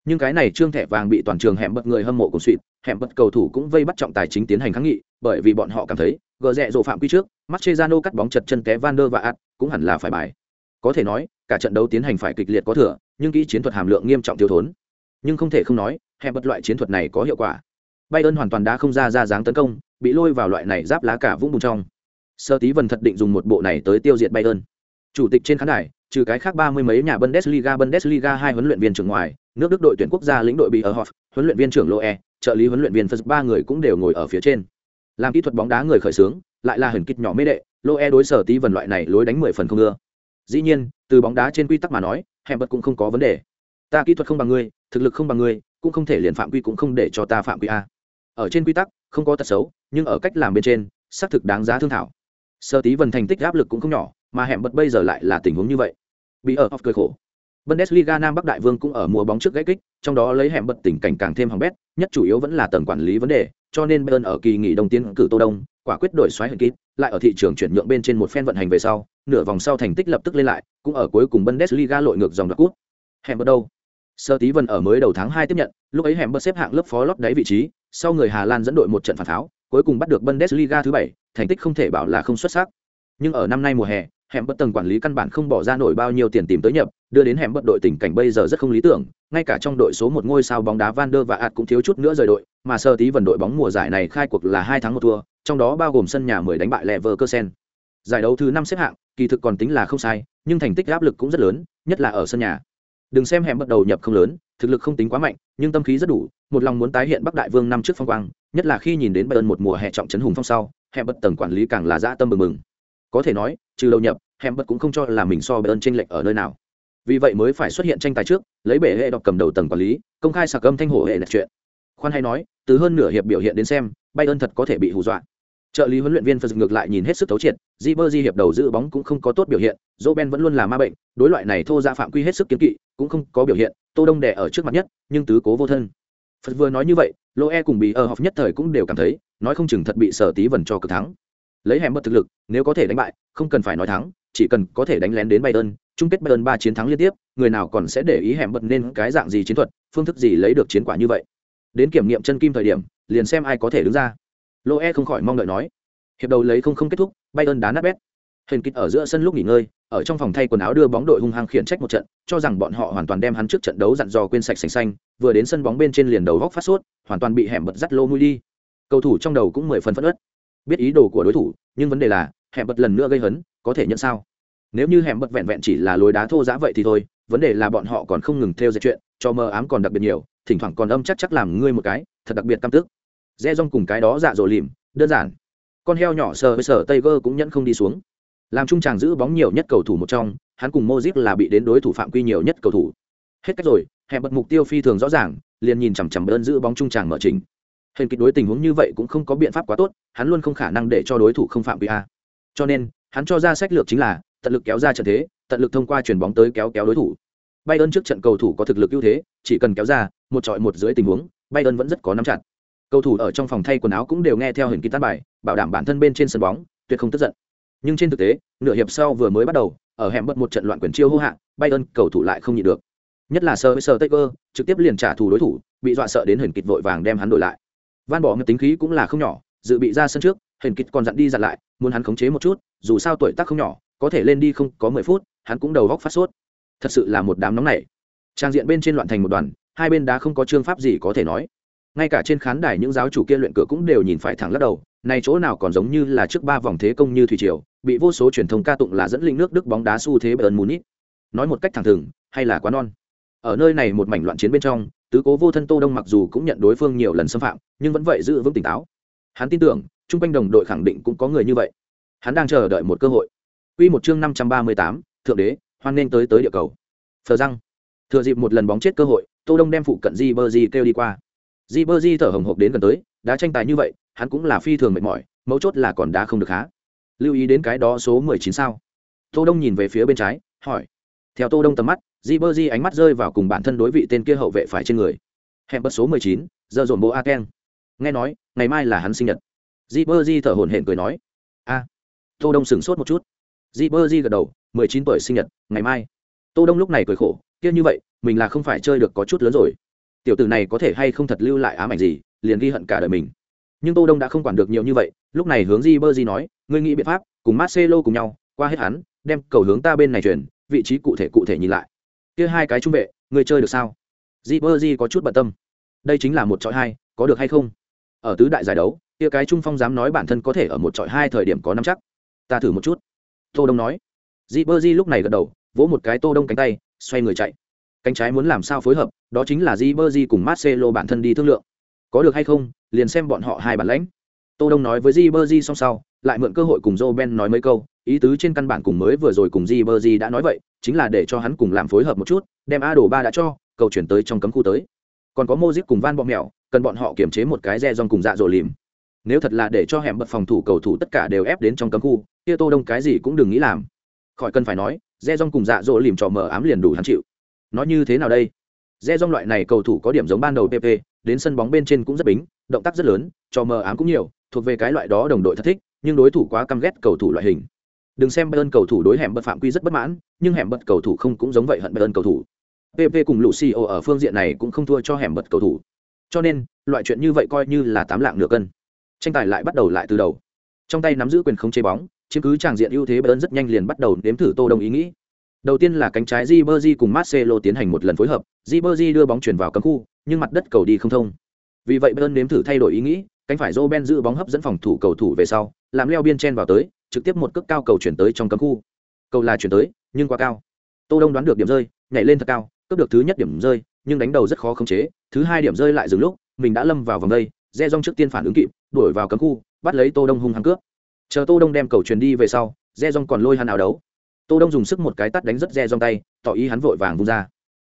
Nhưng cái này trương thẻ vàng bị toàn trường hẻm bật người hâm mộ cùng suỵt hẻm bật cầu thủ cũng vây bắt trọng tài chính tiến hành kháng nghị, bởi vì bọn họ cảm thấy, gờ rẽ rổ phạm quy trước, Mascherano cắt bóng chật chân té Van der Vaart cũng hẳn là phải bài. Có thể nói, cả trận đấu tiến hành phải kịch liệt có thừa, nhưng kỹ chiến thuật hàm lượng nghiêm trọng thiếu thốn. Nhưng không thể không nói, hẹp bật loại chiến thuật này có hiệu quả. Bayern hoàn toàn đã không ra ra dáng tấn công, bị lôi vào loại này giáp lá cả vũng bùn trong. Sơ Tí Vân thật định dùng một bộ này tới tiêu diệt Bayern. Chủ tịch trên khán đài, trừ cái khác ba mươi mấy nhà Bundesliga Bundesliga hai huấn luyện viên trưởng ngoài, nước Đức đội tuyển quốc gia lĩnh đội bị ở Hoff, huấn luyện viên trưởng Loe, trợ lý huấn luyện viên Fritz ba người cũng đều ngồi ở phía trên. Làm kỹ thuật bóng đá người khởi xướng, lại là hình kịch nhỏ mê đệ, Loe đối sở Tí vần loại này lối đánh mười phần không ưa. Dĩ nhiên, từ bóng đá trên quy tắc mà nói, hẻm bật cũng không có vấn đề. Ta kỹ thuật không bằng ngươi, thực lực không bằng ngươi, cũng không thể liền phạm quy cũng không để cho ta phạm quy a. Ở trên quy tắc, không có tật xấu, nhưng ở cách làm bên trên xác thực đáng giá thương thảo sơ tí vần thành tích áp lực cũng không nhỏ mà hẻm bật bây giờ lại là tình huống như vậy bị ở off cười khổ bundesliga nam bắc đại vương cũng ở mùa bóng trước gãy kích trong đó lấy hẻm bật tình cảnh càng thêm hỏng bét nhất chủ yếu vẫn là tầng quản lý vấn đề cho nên bayern ở kỳ nghỉ đông tiến cử tô đông quả quyết đổi xoáy hận kín, lại ở thị trường chuyển nhượng bên trên một phen vận hành về sau nửa vòng sau thành tích lập tức lên lại cũng ở cuối cùng bundesliga lội ngược dòng đoạt quốc. hẻm bật đâu sơ tí vân ở mới đầu tháng hai tiếp nhận lúc ấy hẻm bật xếp hạng lớp phó lót đáy vị trí sau người hà lan dẫn đội một trận phản tháo cuối cùng bắt được Bundesliga thứ bảy, thành tích không thể bảo là không xuất sắc. Nhưng ở năm nay mùa hè, hẻm bất tầng quản lý căn bản không bỏ ra nổi bao nhiêu tiền tìm tới nhập, đưa đến hẻm bất đội tình cảnh bây giờ rất không lý tưởng, ngay cả trong đội số một ngôi sao bóng đá Van der và ạt cũng thiếu chút nữa rời đội, mà sơ tí vần đội bóng mùa giải này khai cuộc là hai tháng một thua, trong đó bao gồm sân nhà 10 đánh bại Leverkusen. Giải đấu thứ năm xếp hạng, kỳ thực còn tính là không sai, nhưng thành tích áp lực cũng rất lớn, nhất là ở sân nhà. Đừng xem hẻm bắt đầu nhập không lớn, thực lực không tính quá mạnh, nhưng tâm khí rất đủ, một lòng muốn tái hiện Bắc Đại Vương năm trước phong quang, nhất là khi nhìn đến Bayern một mùa hè trọng trấn hùng phong sau, hẻm bất tầng quản lý càng là dã tâm mừng mừng. Có thể nói, trừ đầu nhập, hèm bất cũng không cho là mình so Bayern chênh lệch ở nơi nào. Vì vậy mới phải xuất hiện tranh tài trước, lấy bể hệ đọc cầm đầu tầng quản lý, công khai sạc âm thanh hổ hệ là chuyện. Khoan hay nói, từ hơn nửa hiệp biểu hiện đến xem, bay ơn thật có thể bị hù dọa. Trợ lý huấn luyện viên Phật ngược lại nhìn hết sức thấu triệt, Ribery hiệp đầu giữ bóng cũng không có tốt biểu hiện, Roben vẫn luôn là ma bệnh, đối loại này thô ra phạm quy hết sức kiến kỵ, cũng không có biểu hiện, Tô Đông đè ở trước mặt nhất, nhưng tứ cố vô thân. Phật vừa nói như vậy, lô e cùng bị ở học nhất thời cũng đều cảm thấy, nói không chừng thật bị sở tí vần cho cực thắng. Lấy hẻm bất thực lực, nếu có thể đánh bại, không cần phải nói thắng, chỉ cần có thể đánh lén đến Bayern, chung kết Bayern ba chiến thắng liên tiếp, người nào còn sẽ để ý hẻm bật nên cái dạng gì chiến thuật, phương thức gì lấy được chiến quả như vậy. Đến kiểm nghiệm chân kim thời điểm, liền xem ai có thể đứng ra. Loe không khỏi mong đợi nói. Hiệp đầu lấy không không kết thúc, Bayern đá nát bét. Hình kịch ở giữa sân lúc nghỉ ngơi, ở trong phòng thay quần áo đưa bóng đội hung hăng khiển trách một trận, cho rằng bọn họ hoàn toàn đem hắn trước trận đấu dặn dò quên sạch sành xanh, vừa đến sân bóng bên trên liền đầu góc phát sốt, hoàn toàn bị hẻm bật dắt lô mũi đi. Cầu thủ trong đầu cũng mười phần phẫn ớt Biết ý đồ của đối thủ, nhưng vấn đề là, hẻm bật lần nữa gây hấn, có thể nhận sao? Nếu như hẻm bật vẹn vẹn chỉ là lối đá thô dã vậy thì thôi, vấn đề là bọn họ còn không ngừng theo dệt chuyện, cho mơ ám còn đặc biệt nhiều, thỉnh thoảng còn âm chắc chắc làm ngươi một cái, thật đặc biệt căm tức. Rẽ rong cùng cái đó dạ dỗ lìm, đơn giản. Con heo nhỏ sờ với sờ Tiger cũng nhẫn không đi xuống làm trung tràng giữ bóng nhiều nhất cầu thủ một trong hắn cùng mozip là bị đến đối thủ phạm quy nhiều nhất cầu thủ hết cách rồi hẹn bật mục tiêu phi thường rõ ràng liền nhìn chằm chằm đơn giữ bóng trung tràng mở trình hình kịch đối tình huống như vậy cũng không có biện pháp quá tốt, hắn luôn không khả năng để cho đối thủ không phạm quy a. Cho nên, hắn cho ra sách lược chính là, tận lực kéo ra trận thế, tận lực thông qua chuyền bóng tới kéo kéo đối thủ. Bay ơn trước trận cầu thủ có thực lực ưu thế, chỉ cần kéo ra, một trọi một dưới tình huống bay ơn vẫn rất có nắm chặt. Cầu thủ ở trong phòng thay quần áo cũng đều nghe theo hình kịch tát bài, bảo đảm bản thân bên trên sân bóng, tuyệt không tức giận. Nhưng trên thực tế, nửa hiệp sau vừa mới bắt đầu, ở hẻm bật một trận loạn quyền chiêu hô hạng bayern cầu thủ lại không nhịn được. Nhất là sơ với sơ taker, trực tiếp liền trả thù đối thủ, bị dọa sợ đến hình kịch vội vàng đem hắn đổi lại van bỏ ngược tính khí cũng là không nhỏ, dự bị ra sân trước hển kịch còn dặn đi dặn lại, muốn hắn khống chế một chút, dù sao tuổi tác không nhỏ, có thể lên đi không có mười phút, hắn cũng đầu góc phát sốt. Thật sự là một đám nóng này trang diện bên trên loạn thành một đoàn, hai bên đá không có chương pháp gì có thể nói. Ngay cả trên khán đài những giáo chủ kia luyện cửa cũng đều nhìn phải thẳng lắc đầu, này chỗ nào còn giống như là trước ba vòng thế công như thủy triều, bị vô số truyền thông ca tụng là dẫn linh nước đức bóng đá xu thế bayern munich. Nói một cách thẳng thừng, hay là quá non. Ở nơi này một mảnh loạn chiến bên trong tứ cố vô thân tô đông mặc dù cũng nhận đối phương nhiều lần xâm phạm nhưng vẫn vậy giữ vững tỉnh táo. Hắn tin tưởng trung quanh đồng đội khẳng định cũng có người như vậy. Hắn đang chờ đợi một cơ hội. Quy một chương năm trăm ba mươi tám, thượng đế hoan nên tới tới địa cầu. Thờ răng. Thừa dịp một lần bóng chết cơ hội tô đông đem phụ cận di bơ di kêu đi qua. Di bơ di thở hồng hộc đến gần tới đá tranh tài như vậy hắn cũng là phi thường mệt mỏi mấu chốt là còn đá không được há lưu ý đến cái đó số mười chín sao. Tô đông nhìn về phía bên trái hỏi. Theo tô đông tầm mắt di bơ di ánh mắt rơi vào cùng bản thân đối vị tên kia hậu vệ phải trên người. Hẹn bất số mười chín, giờ dồn bộ a keng nghe nói, ngày mai là hắn sinh nhật. Di bơ di thở hổn hển cười nói. A, tô đông sửng sốt một chút. Di bơ di gật đầu, mười chín tuổi sinh nhật, ngày mai. Tô đông lúc này cười khổ, kia như vậy, mình là không phải chơi được có chút lớn rồi. Tiểu tử này có thể hay không thật lưu lại ám ảnh gì, liền ghi hận cả đời mình. Nhưng tô đông đã không quản được nhiều như vậy, lúc này hướng di bơ di nói, ngươi nghĩ biện pháp, cùng marcelo cùng nhau, qua hết hắn, đem cầu hướng ta bên này chuyển vị trí cụ thể cụ thể nhìn lại kia hai cái trung vệ người chơi được sao? Di bơ có chút bận tâm. Đây chính là một trọi hai, có được hay không? Ở tứ đại giải đấu, kia cái trung phong dám nói bản thân có thể ở một trọi hai thời điểm có năm chắc. Ta thử một chút. Tô đông nói. Di bơ lúc này gật đầu, vỗ một cái tô đông cánh tay, xoay người chạy. Cánh trái muốn làm sao phối hợp, đó chính là di bơ cùng marcelo bản thân đi thương lượng. Có được hay không? Liền xem bọn họ hai bản lãnh. Tô đông nói với di bơ song sau lại mượn cơ hội cùng joe ben nói mấy câu, ý tứ trên căn bản cùng mới vừa rồi cùng di đã nói vậy, chính là để cho hắn cùng làm phối hợp một chút, đem a đồ ba đã cho, cầu chuyển tới trong cấm khu tới. Còn có mô cùng van bọ mèo cần bọn họ kiểm chế một cái re dòng cùng dạ dỗ lìm. Nếu thật là để cho hẻm bật phòng thủ cầu thủ tất cả đều ép đến trong cấm khu kia tô đông cái gì cũng đừng nghĩ làm. Khỏi cần phải nói, re dòng cùng dạ dỗ lìm trò mờ ám liền đủ hắn chịu. Nó như thế nào đây? Re dòng loại này cầu thủ có điểm giống ban đầu pp đến sân bóng bên trên cũng rất bính, động tác rất lớn, trò mờ ám cũng nhiều, thuộc về cái loại đó đồng đội thật thích nhưng đối thủ quá căm ghét cầu thủ loại hình. Đừng xem bayern cầu thủ đối hẻm bật phạm quy rất bất mãn, nhưng hẻm bật cầu thủ không cũng giống vậy hận bayern cầu thủ. Pp cùng lucio ở phương diện này cũng không thua cho hẻm bật cầu thủ. Cho nên, loại chuyện như vậy coi như là tám lạng nửa cân. Tranh tài lại bắt đầu lại từ đầu. Trong tay nắm giữ quyền không chế bóng, chiếm cứ tràng diện ưu thế bayern rất nhanh liền bắt đầu nếm thử tô đồng ý nghĩ. Đầu tiên là cánh trái Ribery cùng Marcelo tiến hành một lần phối hợp. Ribery đưa bóng chuyển vào cấm khu, nhưng mặt đất cầu đi không thông. Vì vậy bayern nếm thử thay đổi ý nghĩ cánh phải Roben giữ bóng hấp dẫn phòng thủ cầu thủ về sau, làm leo biên chen vào tới, trực tiếp một cước cao cầu chuyển tới trong cấm khu. Cầu là chuyển tới, nhưng quá cao. Tô đông đoán được điểm rơi, nhảy lên thật cao, cướp được thứ nhất điểm rơi, nhưng đánh đầu rất khó khống chế, thứ hai điểm rơi lại dừng lúc, mình đã lâm vào vòng đây, re rong trước tiên phản ứng kịp, đuổi vào cấm khu, bắt lấy tô đông hung hăng cướp. Chờ tô đông đem cầu truyền đi về sau, re rong còn lôi hắn ảo đấu. Tô đông dùng sức một cái tát đánh rất re rong tay, tỏ ý hắn vội vàng vung ra.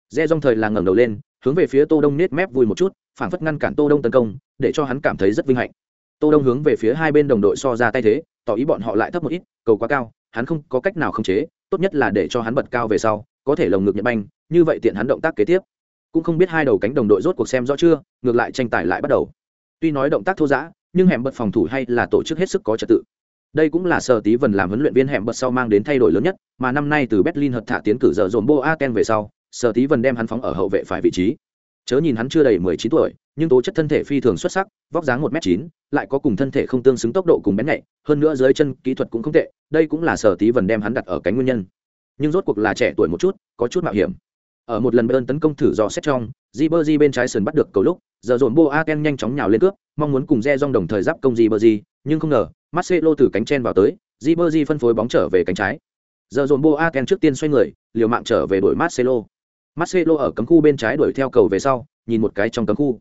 Re rong thời là ngẩng đầu lên, hướng về phía tô đông nết mép vui một chút phảng phất ngăn cản tô đông tấn công, để cho hắn cảm thấy rất vinh hạnh. Tô đông hướng về phía hai bên đồng đội so ra tay thế, tỏ ý bọn họ lại thấp một ít, cầu quá cao, hắn không có cách nào khống chế, tốt nhất là để cho hắn bật cao về sau, có thể lồng ngực nhận banh, như vậy tiện hắn động tác kế tiếp. Cũng không biết hai đầu cánh đồng đội rốt cuộc xem rõ chưa, ngược lại tranh tài lại bắt đầu. Tuy nói động tác thô giã, nhưng hẻm bật phòng thủ hay là tổ chức hết sức có trật tự. Đây cũng là sở tí vần làm huấn luyện viên hẻm bật sau mang đến thay đổi lớn nhất, mà năm nay từ berlin hợp thả tiến cử giờ dồn boaken về sau, sở tí vần đem hắn phóng ở hậu vệ phải vị trí chớ nhìn hắn chưa đầy mười chín tuổi, nhưng tố chất thân thể phi thường xuất sắc, vóc dáng một m chín, lại có cùng thân thể không tương xứng tốc độ cùng bén nhạy, hơn nữa dưới chân kỹ thuật cũng không tệ, đây cũng là sở tí vần đem hắn đặt ở cánh nguyên nhân. Nhưng rốt cuộc là trẻ tuổi một chút, có chút mạo hiểm. Ở một lần bơn tấn công thử dò xét trong Ribery bên trái sườn bắt được cầu lúc, giờ dồn Boaken nhanh chóng nhào lên cướp, mong muốn cùng re dong đồng thời giáp công Ribery nhưng không ngờ, Marcelo từ cánh trên vào tới Ribery phân phối bóng trở về cánh trái. Giờ dồn Boaken trước tiên xoay người, liều mạng trở về đuổi Marcelo. Marcelo ở cấm khu bên trái đuổi theo cầu về sau, nhìn một cái trong cấm khu.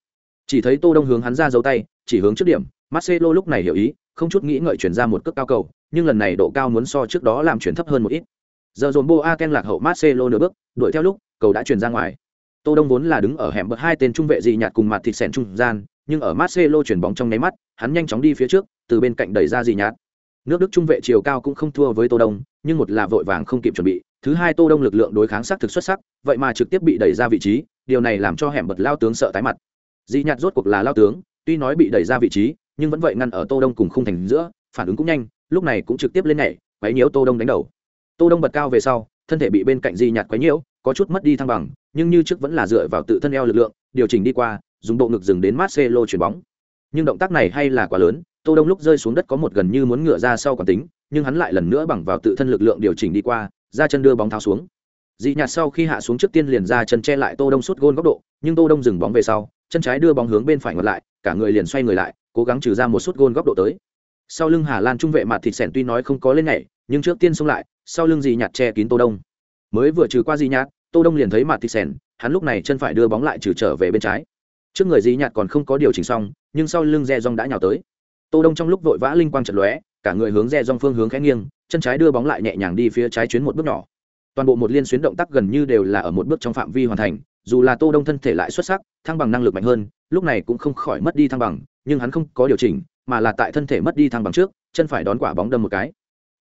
Chỉ thấy tô đông hướng hắn ra dấu tay, chỉ hướng trước điểm. Marcelo lúc này hiểu ý, không chút nghĩ ngợi chuyển ra một cước cao cầu, nhưng lần này độ cao muốn so trước đó làm chuyển thấp hơn một ít. Giờ dồn boa ken lạc hậu marcelo nửa bước, đuổi theo lúc, cầu đã chuyển ra ngoài. Tô đông vốn là đứng ở hẻm bậc hai tên trung vệ dị nhạt cùng mặt thịt sẹn trung gian, nhưng ở marcelo chuyển bóng trong nháy mắt, hắn nhanh chóng đi phía trước, từ bên cạnh đẩy ra dị nhạt nước đức trung vệ chiều cao cũng không thua với tô đông, nhưng một là vội vàng không kịp chuẩn bị, thứ hai tô đông lực lượng đối kháng sắc thực xuất sắc, vậy mà trực tiếp bị đẩy ra vị trí, điều này làm cho hẻm bật lao tướng sợ tái mặt. Dị nhạt rốt cuộc là lao tướng, tuy nói bị đẩy ra vị trí, nhưng vẫn vậy ngăn ở tô đông cùng khung thành giữa, phản ứng cũng nhanh, lúc này cũng trực tiếp lên nhảy, quấy nhiễu tô đông đánh đầu. Tô đông bật cao về sau, thân thể bị bên cạnh dị nhạt quấy nhiễu, có chút mất đi thăng bằng, nhưng như trước vẫn là dựa vào tự thân eo lực lượng, điều chỉnh đi qua, dùng bộ ngực dừng đến Marcelo chuyển bóng. Nhưng động tác này hay là quá lớn tô đông lúc rơi xuống đất có một gần như muốn ngựa ra sau quán tính, nhưng hắn lại lần nữa bằng vào tự thân lực lượng điều chỉnh đi qua, ra chân đưa bóng tháo xuống. Dị nhạt sau khi hạ xuống trước tiên liền ra chân che lại tô đông suốt gôn góc độ, nhưng tô đông dừng bóng về sau, chân trái đưa bóng hướng bên phải ngược lại, cả người liền xoay người lại, cố gắng trừ ra một suốt gôn góc độ tới. Sau lưng hà lan trung vệ mặt thịt sẻn tuy nói không có lên nhảy, nhưng trước tiên xông lại, sau lưng dị nhạt che kín tô đông. Mới vừa trừ qua dị nhạt tô đông liền thấy mặt thịt sẻn, hắn lúc này chân phải đưa bóng lại trừ trở về bên trái. Trước người dị nhạt còn không có điều chỉnh xong, nhưng sau lưng re rong đã nhào tới tô đông trong lúc vội vã linh quang trận lóe, cả người hướng re rong phương hướng khẽ nghiêng, chân trái đưa bóng lại nhẹ nhàng đi phía trái chuyến một bước nhỏ. Toàn bộ một liên xuyến động tác gần như đều là ở một bước trong phạm vi hoàn thành, dù là tô đông thân thể lại xuất sắc, thăng bằng năng lực mạnh hơn, lúc này cũng không khỏi mất đi thăng bằng, nhưng hắn không có điều chỉnh, mà là tại thân thể mất đi thăng bằng trước, chân phải đón quả bóng đâm một cái.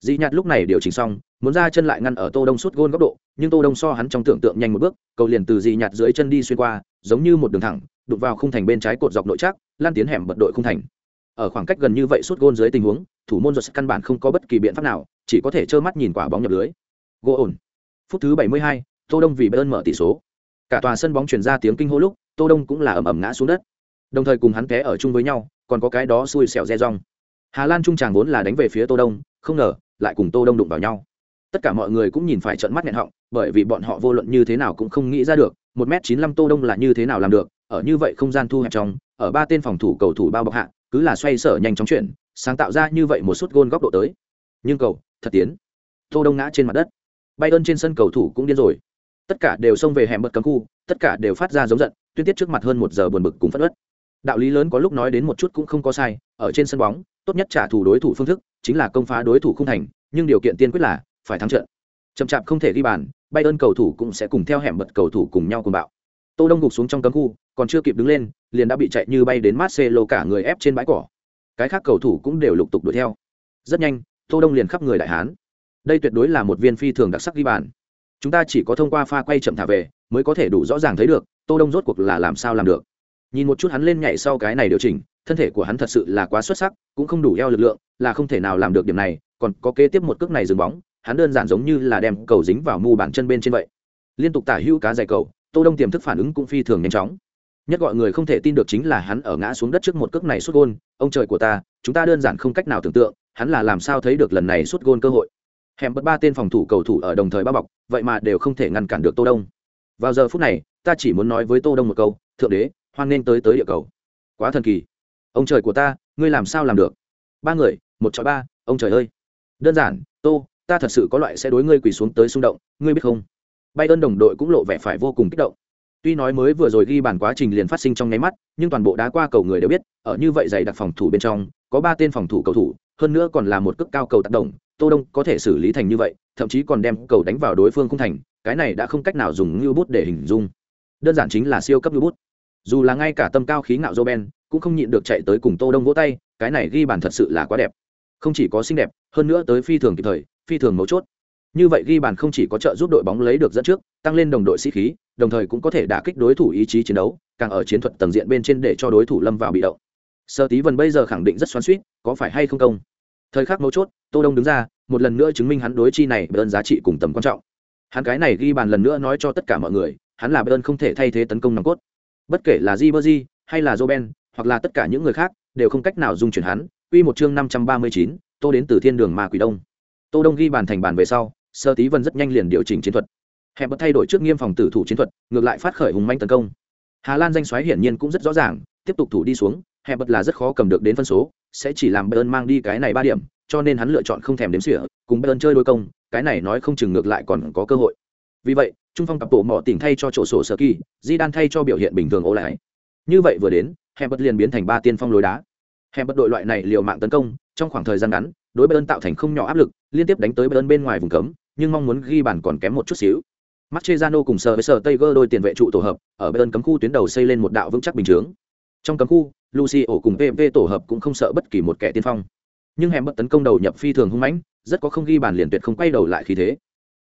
Dĩ nhạt lúc này điều chỉnh xong, muốn ra chân lại ngăn ở tô đông suốt gôn góc độ, nhưng tô đông so hắn trong tưởng tượng nhanh một bước, cầu liền từ dĩ nhạt dưới chân đi xuyên qua, giống như một đường thẳng, đụng vào khung thành bên trái cột dọc nội chắc lan tiến hẻm bật đội khung thành ở khoảng cách gần như vậy suốt gôn dưới tình huống thủ môn giật căn bản không có bất kỳ biện pháp nào chỉ có thể trơ mắt nhìn quả bóng nhập lưới. Gỗ ổn. Phút thứ 72, tô đông vì bayern mở tỷ số. Cả tòa sân bóng truyền ra tiếng kinh hô lúc tô đông cũng là ầm ầm ngã xuống đất. Đồng thời cùng hắn té ở chung với nhau còn có cái đó xui xẻo re rong. Hà lan trung tràng vốn là đánh về phía tô đông không ngờ lại cùng tô đông đụng vào nhau. Tất cả mọi người cũng nhìn phải trợn mắt nghẹn họng bởi vì bọn họ vô luận như thế nào cũng không nghĩ ra được một m chín tô đông là như thế nào làm được ở như vậy không gian thu hẹp trong ở ba tên phòng thủ cầu thủ bao bọc hạ cứ là xoay sở nhanh chóng chuyển, sáng tạo ra như vậy một suất gôn góc độ tới. Nhưng cầu, thật tiến. Tô đông ngã trên mặt đất. Bay ơn trên sân cầu thủ cũng điên rồi. Tất cả đều xông về hẻm bật cấm khu, tất cả đều phát ra giống giận, tuyên tiết trước mặt hơn một giờ buồn bực cùng phất ớt đạo lý lớn có lúc nói đến một chút cũng không có sai, ở trên sân bóng, tốt nhất trả thù đối thủ phương thức, chính là công phá đối thủ không thành, nhưng điều kiện tiên quyết là phải thắng trận. Chậm chạp không thể ghi bàn bay ơn cầu thủ cũng sẽ cùng theo hẻm bật cầu thủ cùng nhau cùng bạo tô đông gục xuống trong cấm khu, còn chưa kịp đứng lên, liền đã bị chạy như bay đến marcelo cả người ép trên bãi cỏ. Cái khác cầu thủ cũng đều lục tục đuổi theo. Rất nhanh, tô đông liền khắp người đại hán. Đây tuyệt đối là một viên phi thường đặc sắc ghi bàn. Chúng ta chỉ có thông qua pha quay chậm thả về, mới có thể đủ rõ ràng thấy được, tô đông rốt cuộc là làm sao làm được. Nhìn một chút hắn lên nhảy sau cái này điều chỉnh, thân thể của hắn thật sự là quá xuất sắc, cũng không đủ eo lực lượng, là không thể nào làm được điểm này, còn có kế tiếp một cước này dừng bóng, hắn đơn giản giống như là đem cầu dính vào mu bàn chân bên trên vậy. Liên tục tả hữu cá dài cầu tô đông tiềm thức phản ứng cũng phi thường nhanh chóng. Nhất gọi người không thể tin được chính là hắn ở ngã xuống đất trước một cước này xuất gôn. Ông trời của ta, chúng ta đơn giản không cách nào tưởng tượng, hắn là làm sao thấy được lần này xuất gôn cơ hội. Hẻm bất ba tên phòng thủ cầu thủ ở đồng thời bao bọc, vậy mà đều không thể ngăn cản được tô đông. Vào giờ phút này, ta chỉ muốn nói với tô đông một câu, thượng đế, hoan nên tới tới địa cầu. Quá thần kỳ. Ông trời của ta, ngươi làm sao làm được? Ba người, một chọi ba, ông trời ơi. Đơn giản, tô, ta thật sự có loại sẽ đối ngươi quỳ xuống tới xung động, ngươi biết không? Bay ơn đồng đội cũng lộ vẻ phải vô cùng kích động tuy nói mới vừa rồi ghi bàn quá trình liền phát sinh trong nháy mắt nhưng toàn bộ đá qua cầu người đều biết ở như vậy dày đặc phòng thủ bên trong có ba tên phòng thủ cầu thủ hơn nữa còn là một cước cao cầu tác động tô đông có thể xử lý thành như vậy thậm chí còn đem cầu đánh vào đối phương không thành cái này đã không cách nào dùng như bút để hình dung đơn giản chính là siêu cấp như bút dù là ngay cả tâm cao khí ngạo Roben cũng không nhịn được chạy tới cùng Tô Đông vỗ tay, cái này ghi bàn thật sự là quá đẹp. Không chỉ có xinh đẹp, hơn nữa tới phi thường kịp thời, phi thường mấu chốt. Như vậy ghi bàn không chỉ có trợ giúp đội bóng lấy được dẫn trước, tăng lên đồng đội sĩ khí, đồng thời cũng có thể đả kích đối thủ ý chí chiến đấu, càng ở chiến thuật tầng diện bên trên để cho đối thủ lâm vào bị động. Sơ Tí Vân bây giờ khẳng định rất xoắn xuýt, có phải hay không công? Thời khắc mấu chốt, Tô Đông đứng ra, một lần nữa chứng minh hắn đối chi này bên giá trị cùng tầm quan trọng. Hắn cái này ghi bàn lần nữa nói cho tất cả mọi người, hắn là bên không thể thay thế tấn công nòng cốt bất kể là Ribery hay là Roben, hoặc là tất cả những người khác, đều không cách nào dung chuyển hắn. Quy một chương 539, Tô đến từ Thiên Đường Ma Quỷ Đông. Tô Đông ghi bàn thành bàn về sau, Sơ Tí Vân rất nhanh liền điều chỉnh chiến thuật. Hẹp bất thay đổi trước nghiêm phòng tử thủ chiến thuật, ngược lại phát khởi hùng manh tấn công. Hà Lan danh xoáy hiển nhiên cũng rất rõ ràng, tiếp tục thủ đi xuống, hẹp bất là rất khó cầm được đến phân số, sẽ chỉ làm Bayern mang đi cái này ba điểm, cho nên hắn lựa chọn không thèm đếm xỉa, cùng Bayern chơi đối công, cái này nói không chừng ngược lại còn có cơ hội. Vì vậy, trung phong cặp bộ mỏ tỉnh thay cho chỗ sổ sơ kỳ di đan thay cho biểu hiện bình thường ô lại như vậy vừa đến hẹn bật liền biến thành ba tiên phong lối đá hẹn bật đội loại này liều mạng tấn công trong khoảng thời gian ngắn đối bayern tạo thành không nhỏ áp lực liên tiếp đánh tới bayern bên ngoài vùng cấm nhưng mong muốn ghi bàn còn kém một chút xíu Mascherano cùng sờ với sờ Tiger đôi tiền vệ trụ tổ hợp, ở bên cấm khu tuyến đầu xây lên một đạo vững chắc bình chướng. Trong cấm khu, Lucio cùng PV tổ hợp cũng không sợ bất kỳ một kẻ tiên phong. Nhưng hẻm bất tấn công đầu nhập phi thường hung mãnh, rất có không ghi bàn liền tuyệt không quay đầu lại khí thế.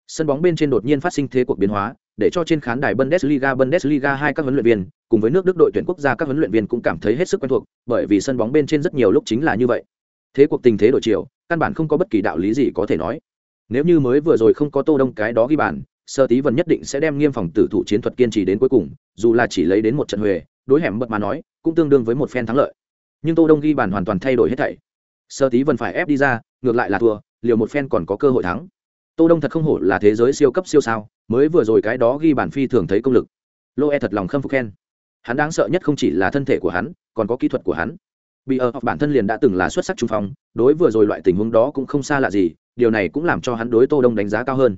Sân bóng bên trên đột nhiên phát sinh thế cuộc biến hóa, để cho trên khán đài Bundesliga Bundesliga hai các huấn luyện viên, cùng với nước Đức đội tuyển quốc gia các huấn luyện viên cũng cảm thấy hết sức quen thuộc, bởi vì sân bóng bên trên rất nhiều lúc chính là như vậy. Thế cuộc tình thế đổi chiều, căn bản không có bất kỳ đạo lý gì có thể nói. Nếu như mới vừa rồi không có Tô Đông cái đó ghi bàn, Sơ Tí Vân nhất định sẽ đem nghiêm phòng tử thủ chiến thuật kiên trì đến cuối cùng, dù là chỉ lấy đến một trận huề, đối hẻm bật mà nói, cũng tương đương với một phen thắng lợi. Nhưng Tô Đông ghi bàn hoàn toàn thay đổi hết thảy, sơ tí vân phải ép đi ra ngược lại là thua liều một phen còn có cơ hội thắng. Tô đông thật không hổ là thế giới siêu cấp siêu sao mới vừa rồi cái đó ghi bàn phi thường thấy công lực. Lô e thật lòng khâm phục khen. Hắn đáng sợ nhất không chỉ là thân thể của hắn còn có kỹ thuật của hắn. Bị ở bản thân liền đã từng là xuất sắc trung phong đối vừa rồi loại tình huống đó cũng không xa lạ gì điều này cũng làm cho hắn đối tô đông đánh giá cao hơn.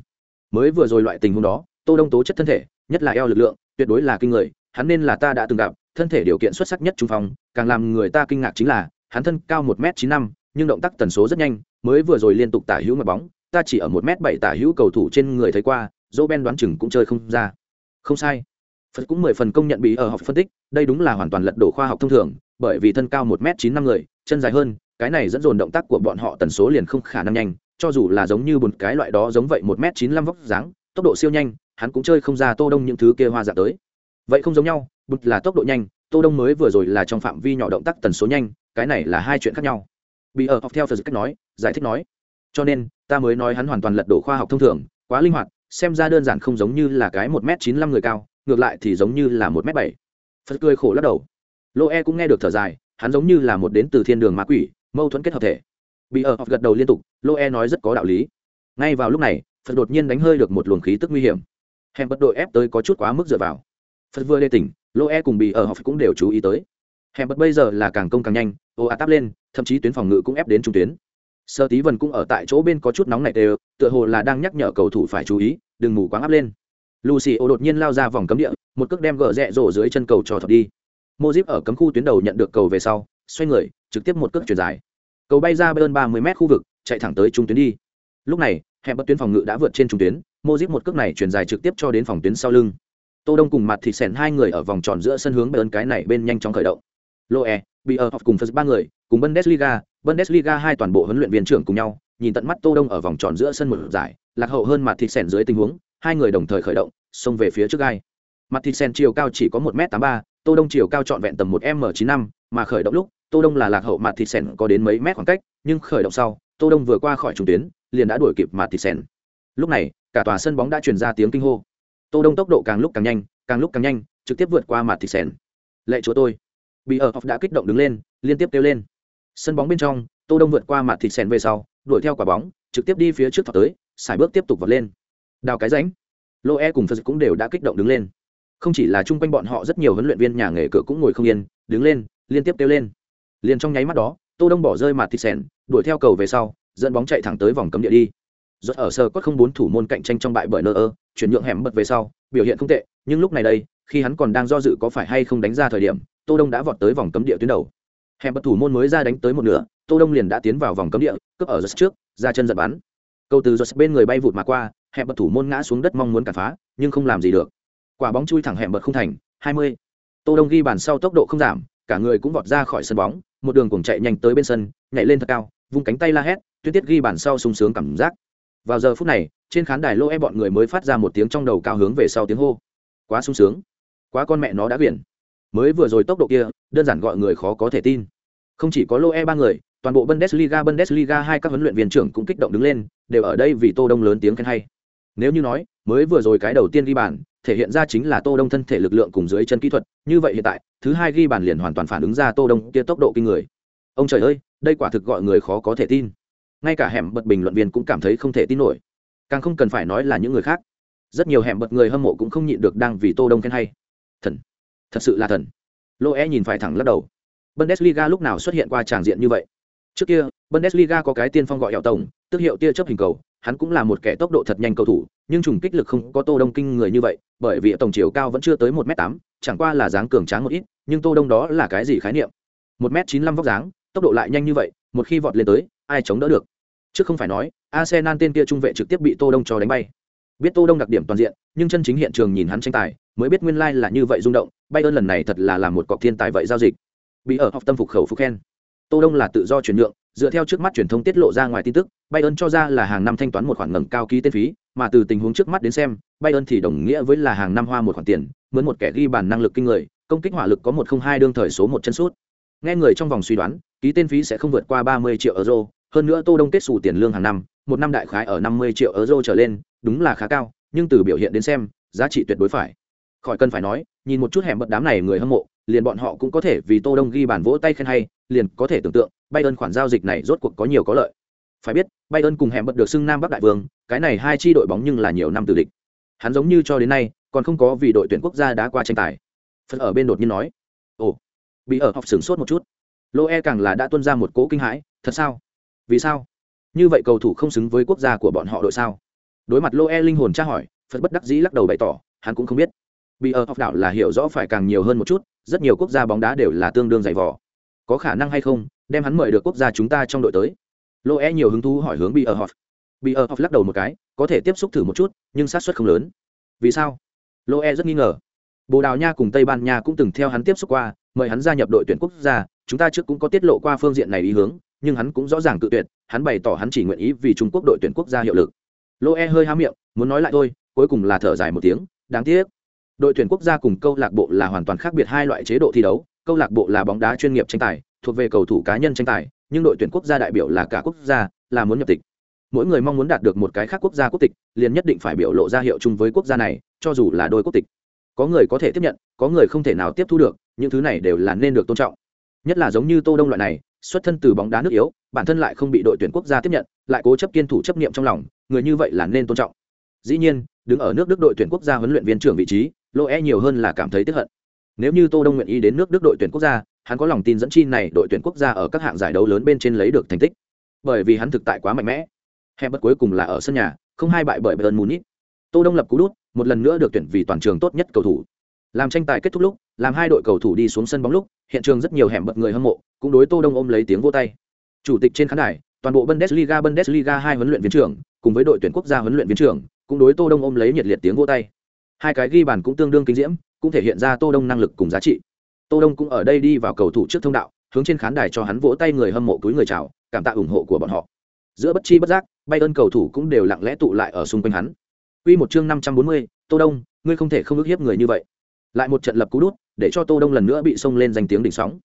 Mới vừa rồi loại tình huống đó, tô đông tố chất thân thể, nhất là eo lực lượng, tuyệt đối là kinh người, hắn nên là ta đã từng gặp, thân thể điều kiện xuất sắc nhất trung phong, càng làm người ta kinh ngạc chính là, hắn thân cao một m chín năm, nhưng động tác tần số rất nhanh, mới vừa rồi liên tục tả hữu mặt bóng, ta chỉ ở một m bảy tả hữu cầu thủ trên người thấy qua, dỗ ben đoán chừng cũng chơi không ra. Không sai. Phật cũng mười phần công nhận bị ở học phân tích, đây đúng là hoàn toàn lật đổ khoa học thông thường, bởi vì thân cao một m chín năm người, chân dài hơn, cái này dẫn dồn động tác của bọn họ tần số liền không khả năng nhanh cho dù là giống như một cái loại đó giống vậy một m chín mươi lăm vóc dáng, tốc độ siêu nhanh, hắn cũng chơi không ra tô đông những thứ kia hoa dạ tới. Vậy không giống nhau bụt là tốc độ nhanh, tô đông mới vừa rồi là trong phạm vi nhỏ động tác tần số nhanh, cái này là hai chuyện khác nhau. Bị ở học theo phật cách nói, giải thích nói. Cho nên, ta mới nói hắn hoàn toàn lật đổ khoa học thông thường, quá linh hoạt, xem ra đơn giản không giống như là cái một m chín mươi lăm người cao, ngược lại thì giống như là một m bảy. Phật cười khổ lắc đầu. Lô e cũng nghe được thở dài, hắn giống như là một đến từ thiên đường ma quỷ, mâu thuẫn kết hợp thể bị ở họ gật đầu liên tục, lô e nói rất có đạo lý. Ngay vào lúc này, phật đột nhiên đánh hơi được một luồng khí tức nguy hiểm. Hèn bất đội ép tới có chút quá mức dựa vào. Phật vừa đê tỉnh, lô e cùng bị ở họ cũng đều chú ý tới. Hèn bất bây giờ là càng công càng nhanh, ô a tắp lên, thậm chí tuyến phòng ngự cũng ép đến trung tuyến. Sơ tí vần cũng ở tại chỗ bên có chút nóng này đều tựa hồ là đang nhắc nhở cầu thủ phải chú ý, đừng ngủ quáng áp lên. Lucy ô đột nhiên lao ra vòng cấm địa, một cước đem gờ rẽ rổ dưới chân cầu cho thật đi. Mozip ở cấm khu tuyến đầu nhận được cầu về sau, xoay người, trực tiếp một cước chuyển dài cầu bay ra bên ba mươi m khu vực, chạy thẳng tới trung tuyến đi. Lúc này hẹp bất tuyến phòng ngự đã vượt trên trung tuyến mozip một cước này chuyển dài trực tiếp cho đến phòng tuyến sau lưng. Tô đông cùng mặt thịt sẻn hai người ở vòng tròn giữa sân hướng bên cái này bên nhanh chóng khởi động. Loe bị ở cùng phật ba người, cùng bundesliga bundesliga hai toàn bộ huấn luyện viên trưởng cùng nhau, nhìn tận mắt tô đông ở vòng tròn giữa sân một giải, lạc hậu hơn mặt thịt sẻn dưới tình huống, hai người đồng thời khởi động, xông về phía trước gai. Mặt thịt sẻn chiều cao chỉ có một m tám ba, tô đông chiều cao trọn vẹn tầm một m chín năm, mà khởi động lúc tô đông là lạc hậu mặt thịt sen có đến mấy mét khoảng cách, nhưng khởi động sau, tô đông vừa qua khỏi trung tuyến, liền đã đuổi kịp mặt thịt sen lúc này, cả tòa sân bóng đã truyền ra tiếng kinh hô. Tô đông tốc độ càng lúc càng nhanh, càng lúc càng nhanh, trực tiếp vượt qua mặt thịt sen lệ chúa tôi. Bị ở học đã kích động đứng lên, liên tiếp kêu lên. Sân bóng bên trong, tô đông vượt qua mặt thịt sen về sau, đuổi theo quả bóng, trực tiếp đi phía trước thọc tới xài bước tiếp tục vọt lên. Đào cái ránh lô e cùng phật cũng đều đã kích động đứng lên. Không chỉ là chung quanh bọn họ rất nhiều huấn luyện viên nhà nghề cửa cũng ngồi không yên, đứng lên, liên tiếp kêu lên liền trong nháy mắt đó, tô đông bỏ rơi mặt thịt sèn đuổi theo cầu về sau, dẫn bóng chạy thẳng tới vòng cấm địa đi. Rốt ở sơ quất không bốn thủ môn cạnh tranh trong bại bởi nơ ơ, chuyển nhượng hẻm bật về sau, biểu hiện không tệ, nhưng lúc này đây, khi hắn còn đang do dự có phải hay không đánh ra thời điểm, tô đông đã vọt tới vòng cấm địa tuyến đầu. Hẻm bật thủ môn mới ra đánh tới một nửa, tô đông liền đã tiến vào vòng cấm địa, cướp ở rốt trước, ra chân giật bắn. Cầu từ rốt bên người bay vụt mà qua, hẻm bật thủ môn ngã xuống đất mong muốn cản phá, nhưng không làm gì được. Quả bóng chui thẳng hẻm bật không thành, hai mươi. Tô đông ghi bàn sau tốc độ không giảm, cả người cũng vọt ra khỏi sân bóng một đường cuồng chạy nhanh tới bên sân nhảy lên thật cao vung cánh tay la hét tuyết tiết ghi bàn sau sung sướng cảm giác. Vào giờ phút này trên khán đài lô e bọn người mới phát ra một tiếng trong đầu cao hướng về sau tiếng hô. Quá sung sướng quá con mẹ nó đã biển, mới vừa rồi tốc độ kia đơn giản gọi người khó có thể tin. Không chỉ có lô e ba người toàn bộ bundesliga bundesliga hai các huấn luyện viên trưởng cũng kích động đứng lên đều ở đây vì tô đông lớn tiếng khen hay. Nếu như nói mới vừa rồi cái đầu tiên ghi bàn thể hiện ra chính là tô đông thân thể lực lượng cùng dưới chân kỹ thuật. Như vậy hiện tại, thứ hai ghi bàn liền hoàn toàn phản ứng ra tô đông kia tốc độ kinh người. Ông trời ơi, đây quả thực gọi người khó có thể tin. Ngay cả hẻm bật bình luận viên cũng cảm thấy không thể tin nổi. Càng không cần phải nói là những người khác. Rất nhiều hẻm bật người hâm mộ cũng không nhịn được đang vì tô đông khen hay. Thần. Thật sự là thần. Lô e nhìn phải thẳng lắc đầu. Bundesliga lúc nào xuất hiện qua tràng diện như vậy? Trước kia, bundesliga có cái tiên phong gọi hẹo tổng, tức hiệu tia chớp hình cầu hắn cũng là một kẻ tốc độ thật nhanh cầu thủ, nhưng trùng kích lực không có tô đông kinh người như vậy, bởi vì tổng chiều cao vẫn chưa tới một m tám, chẳng qua là dáng cường tráng một ít, nhưng tô đông đó là cái gì khái niệm? Một m chín mươi vóc dáng, tốc độ lại nhanh như vậy, một khi vọt lên tới, ai chống đỡ được? Chứ không phải nói, arsenal tên kia trung vệ trực tiếp bị tô đông cho đánh bay. Biết tô đông đặc điểm toàn diện, nhưng chân chính hiện trường nhìn hắn tranh tài, mới biết nguyên lai like là như vậy rung động bay ơn lần này thật là làm một cọc thiên tài vậy giao dịch. Bị ở học tâm phục khẩu phục khen tô đông là tự do chuyển nhượng dựa theo trước mắt truyền thông tiết lộ ra ngoài tin tức, bayern cho ra là hàng năm thanh toán một khoản ngầm cao ký tên phí, mà từ tình huống trước mắt đến xem, bayern thì đồng nghĩa với là hàng năm hoa một khoản tiền, mướn một kẻ ghi bàn năng lực kinh người, công kích hỏa lực có một không hai đương thời số một chân sút. Nghe người trong vòng suy đoán, ký tên phí sẽ không vượt qua ba mươi triệu euro, hơn nữa tô đông kết sủ tiền lương hàng năm, một năm đại khái ở năm mươi triệu euro trở lên, đúng là khá cao, nhưng từ biểu hiện đến xem, giá trị tuyệt đối phải. Khỏi cần phải nói, nhìn một chút hẻm bật đám này người hâm mộ liền bọn họ cũng có thể vì tô đông ghi bàn vỗ tay khen hay, liền có thể tưởng tượng bayern khoản giao dịch này rốt cuộc có nhiều có lợi. Phải biết bayern cùng hẻm bật được xưng nam bắc đại vương, cái này hai chi đội bóng nhưng là nhiều năm từ địch. Hắn giống như cho đến nay, còn không có vì đội tuyển quốc gia đã qua tranh tài. Phần ở bên đột nhiên nói, ồ, bị ở học sửng sốt một chút. Lô e càng là đã tuân ra một cỗ kinh hãi, thật sao? Vì sao? Như vậy cầu thủ không xứng với quốc gia của bọn họ đội sao? Đối mặt lô e linh hồn tra hỏi, phật bất đắc dĩ lắc đầu bày tỏ, hắn cũng không biết. Bị ở học đạo là hiểu rõ phải càng nhiều hơn một chút rất nhiều quốc gia bóng đá đều là tương đương dày vỏ có khả năng hay không, đem hắn mời được quốc gia chúng ta trong đội tới. Lô e nhiều hứng thú hỏi hướng bị ở họp bị ở họp lắc đầu một cái, có thể tiếp xúc thử một chút, nhưng sát xuất không lớn. Vì sao? Lô e rất nghi ngờ. Bồ đào nha cùng tây ban nha cũng từng theo hắn tiếp xúc qua, mời hắn gia nhập đội tuyển quốc gia, chúng ta trước cũng có tiết lộ qua phương diện này ý hướng, nhưng hắn cũng rõ ràng tự tuyệt, hắn bày tỏ hắn chỉ nguyện ý vì trung quốc đội tuyển quốc gia hiệu lực. Lô e hơi há miệng, muốn nói lại thôi, cuối cùng là thở dài một tiếng, đáng tiếc đội tuyển quốc gia cùng câu lạc bộ là hoàn toàn khác biệt hai loại chế độ thi đấu. Câu lạc bộ là bóng đá chuyên nghiệp tranh tài, thuộc về cầu thủ cá nhân tranh tài, nhưng đội tuyển quốc gia đại biểu là cả quốc gia, là muốn nhập tịch. Mỗi người mong muốn đạt được một cái khác quốc gia quốc tịch, liền nhất định phải biểu lộ ra hiệu chung với quốc gia này, cho dù là đôi quốc tịch. Có người có thể tiếp nhận, có người không thể nào tiếp thu được, những thứ này đều là nên được tôn trọng. Nhất là giống như tô đông loại này, xuất thân từ bóng đá nước yếu, bản thân lại không bị đội tuyển quốc gia tiếp nhận, lại cố chấp kiên thủ chấp niệm trong lòng, người như vậy là nên tôn trọng. Dĩ nhiên, đứng ở nước đức đội tuyển quốc gia huấn luyện viên trưởng vị trí lô e nhiều hơn là cảm thấy tiếc hận. Nếu như tô đông nguyện ý đến nước đức đội tuyển quốc gia, hắn có lòng tin dẫn chi này đội tuyển quốc gia ở các hạng giải đấu lớn bên trên lấy được thành tích. Bởi vì hắn thực tại quá mạnh mẽ. Hẹn bất cuối cùng là ở sân nhà, không hai bại bởi bayern munich. Tô đông lập cú đút, một lần nữa được tuyển vì toàn trường tốt nhất cầu thủ. Làm tranh tài kết thúc lúc, làm hai đội cầu thủ đi xuống sân bóng lúc, hiện trường rất nhiều hẻm bật người hâm mộ, cũng đối tô đông ôm lấy tiếng vô tay. Chủ tịch trên khán đài, toàn bộ bundesliga bundesliga hai huấn luyện viên trưởng, cùng với đội tuyển quốc gia huấn luyện viên trưởng, cũng đối tô đông ôm lấy nhiệt liệt tiếng vô tay hai cái ghi bàn cũng tương đương kinh diễm cũng thể hiện ra tô đông năng lực cùng giá trị tô đông cũng ở đây đi vào cầu thủ trước thông đạo hướng trên khán đài cho hắn vỗ tay người hâm mộ túi người chào cảm tạ ủng hộ của bọn họ giữa bất chi bất giác bay ơn cầu thủ cũng đều lặng lẽ tụ lại ở xung quanh hắn Quy một chương 540, Tô Đông, ngươi không thể không ức hiếp người như vậy. Lại một trận lập cú đút, để cho Tô Đông lần nữa bị xông lên danh tiếng đỉnh sóng.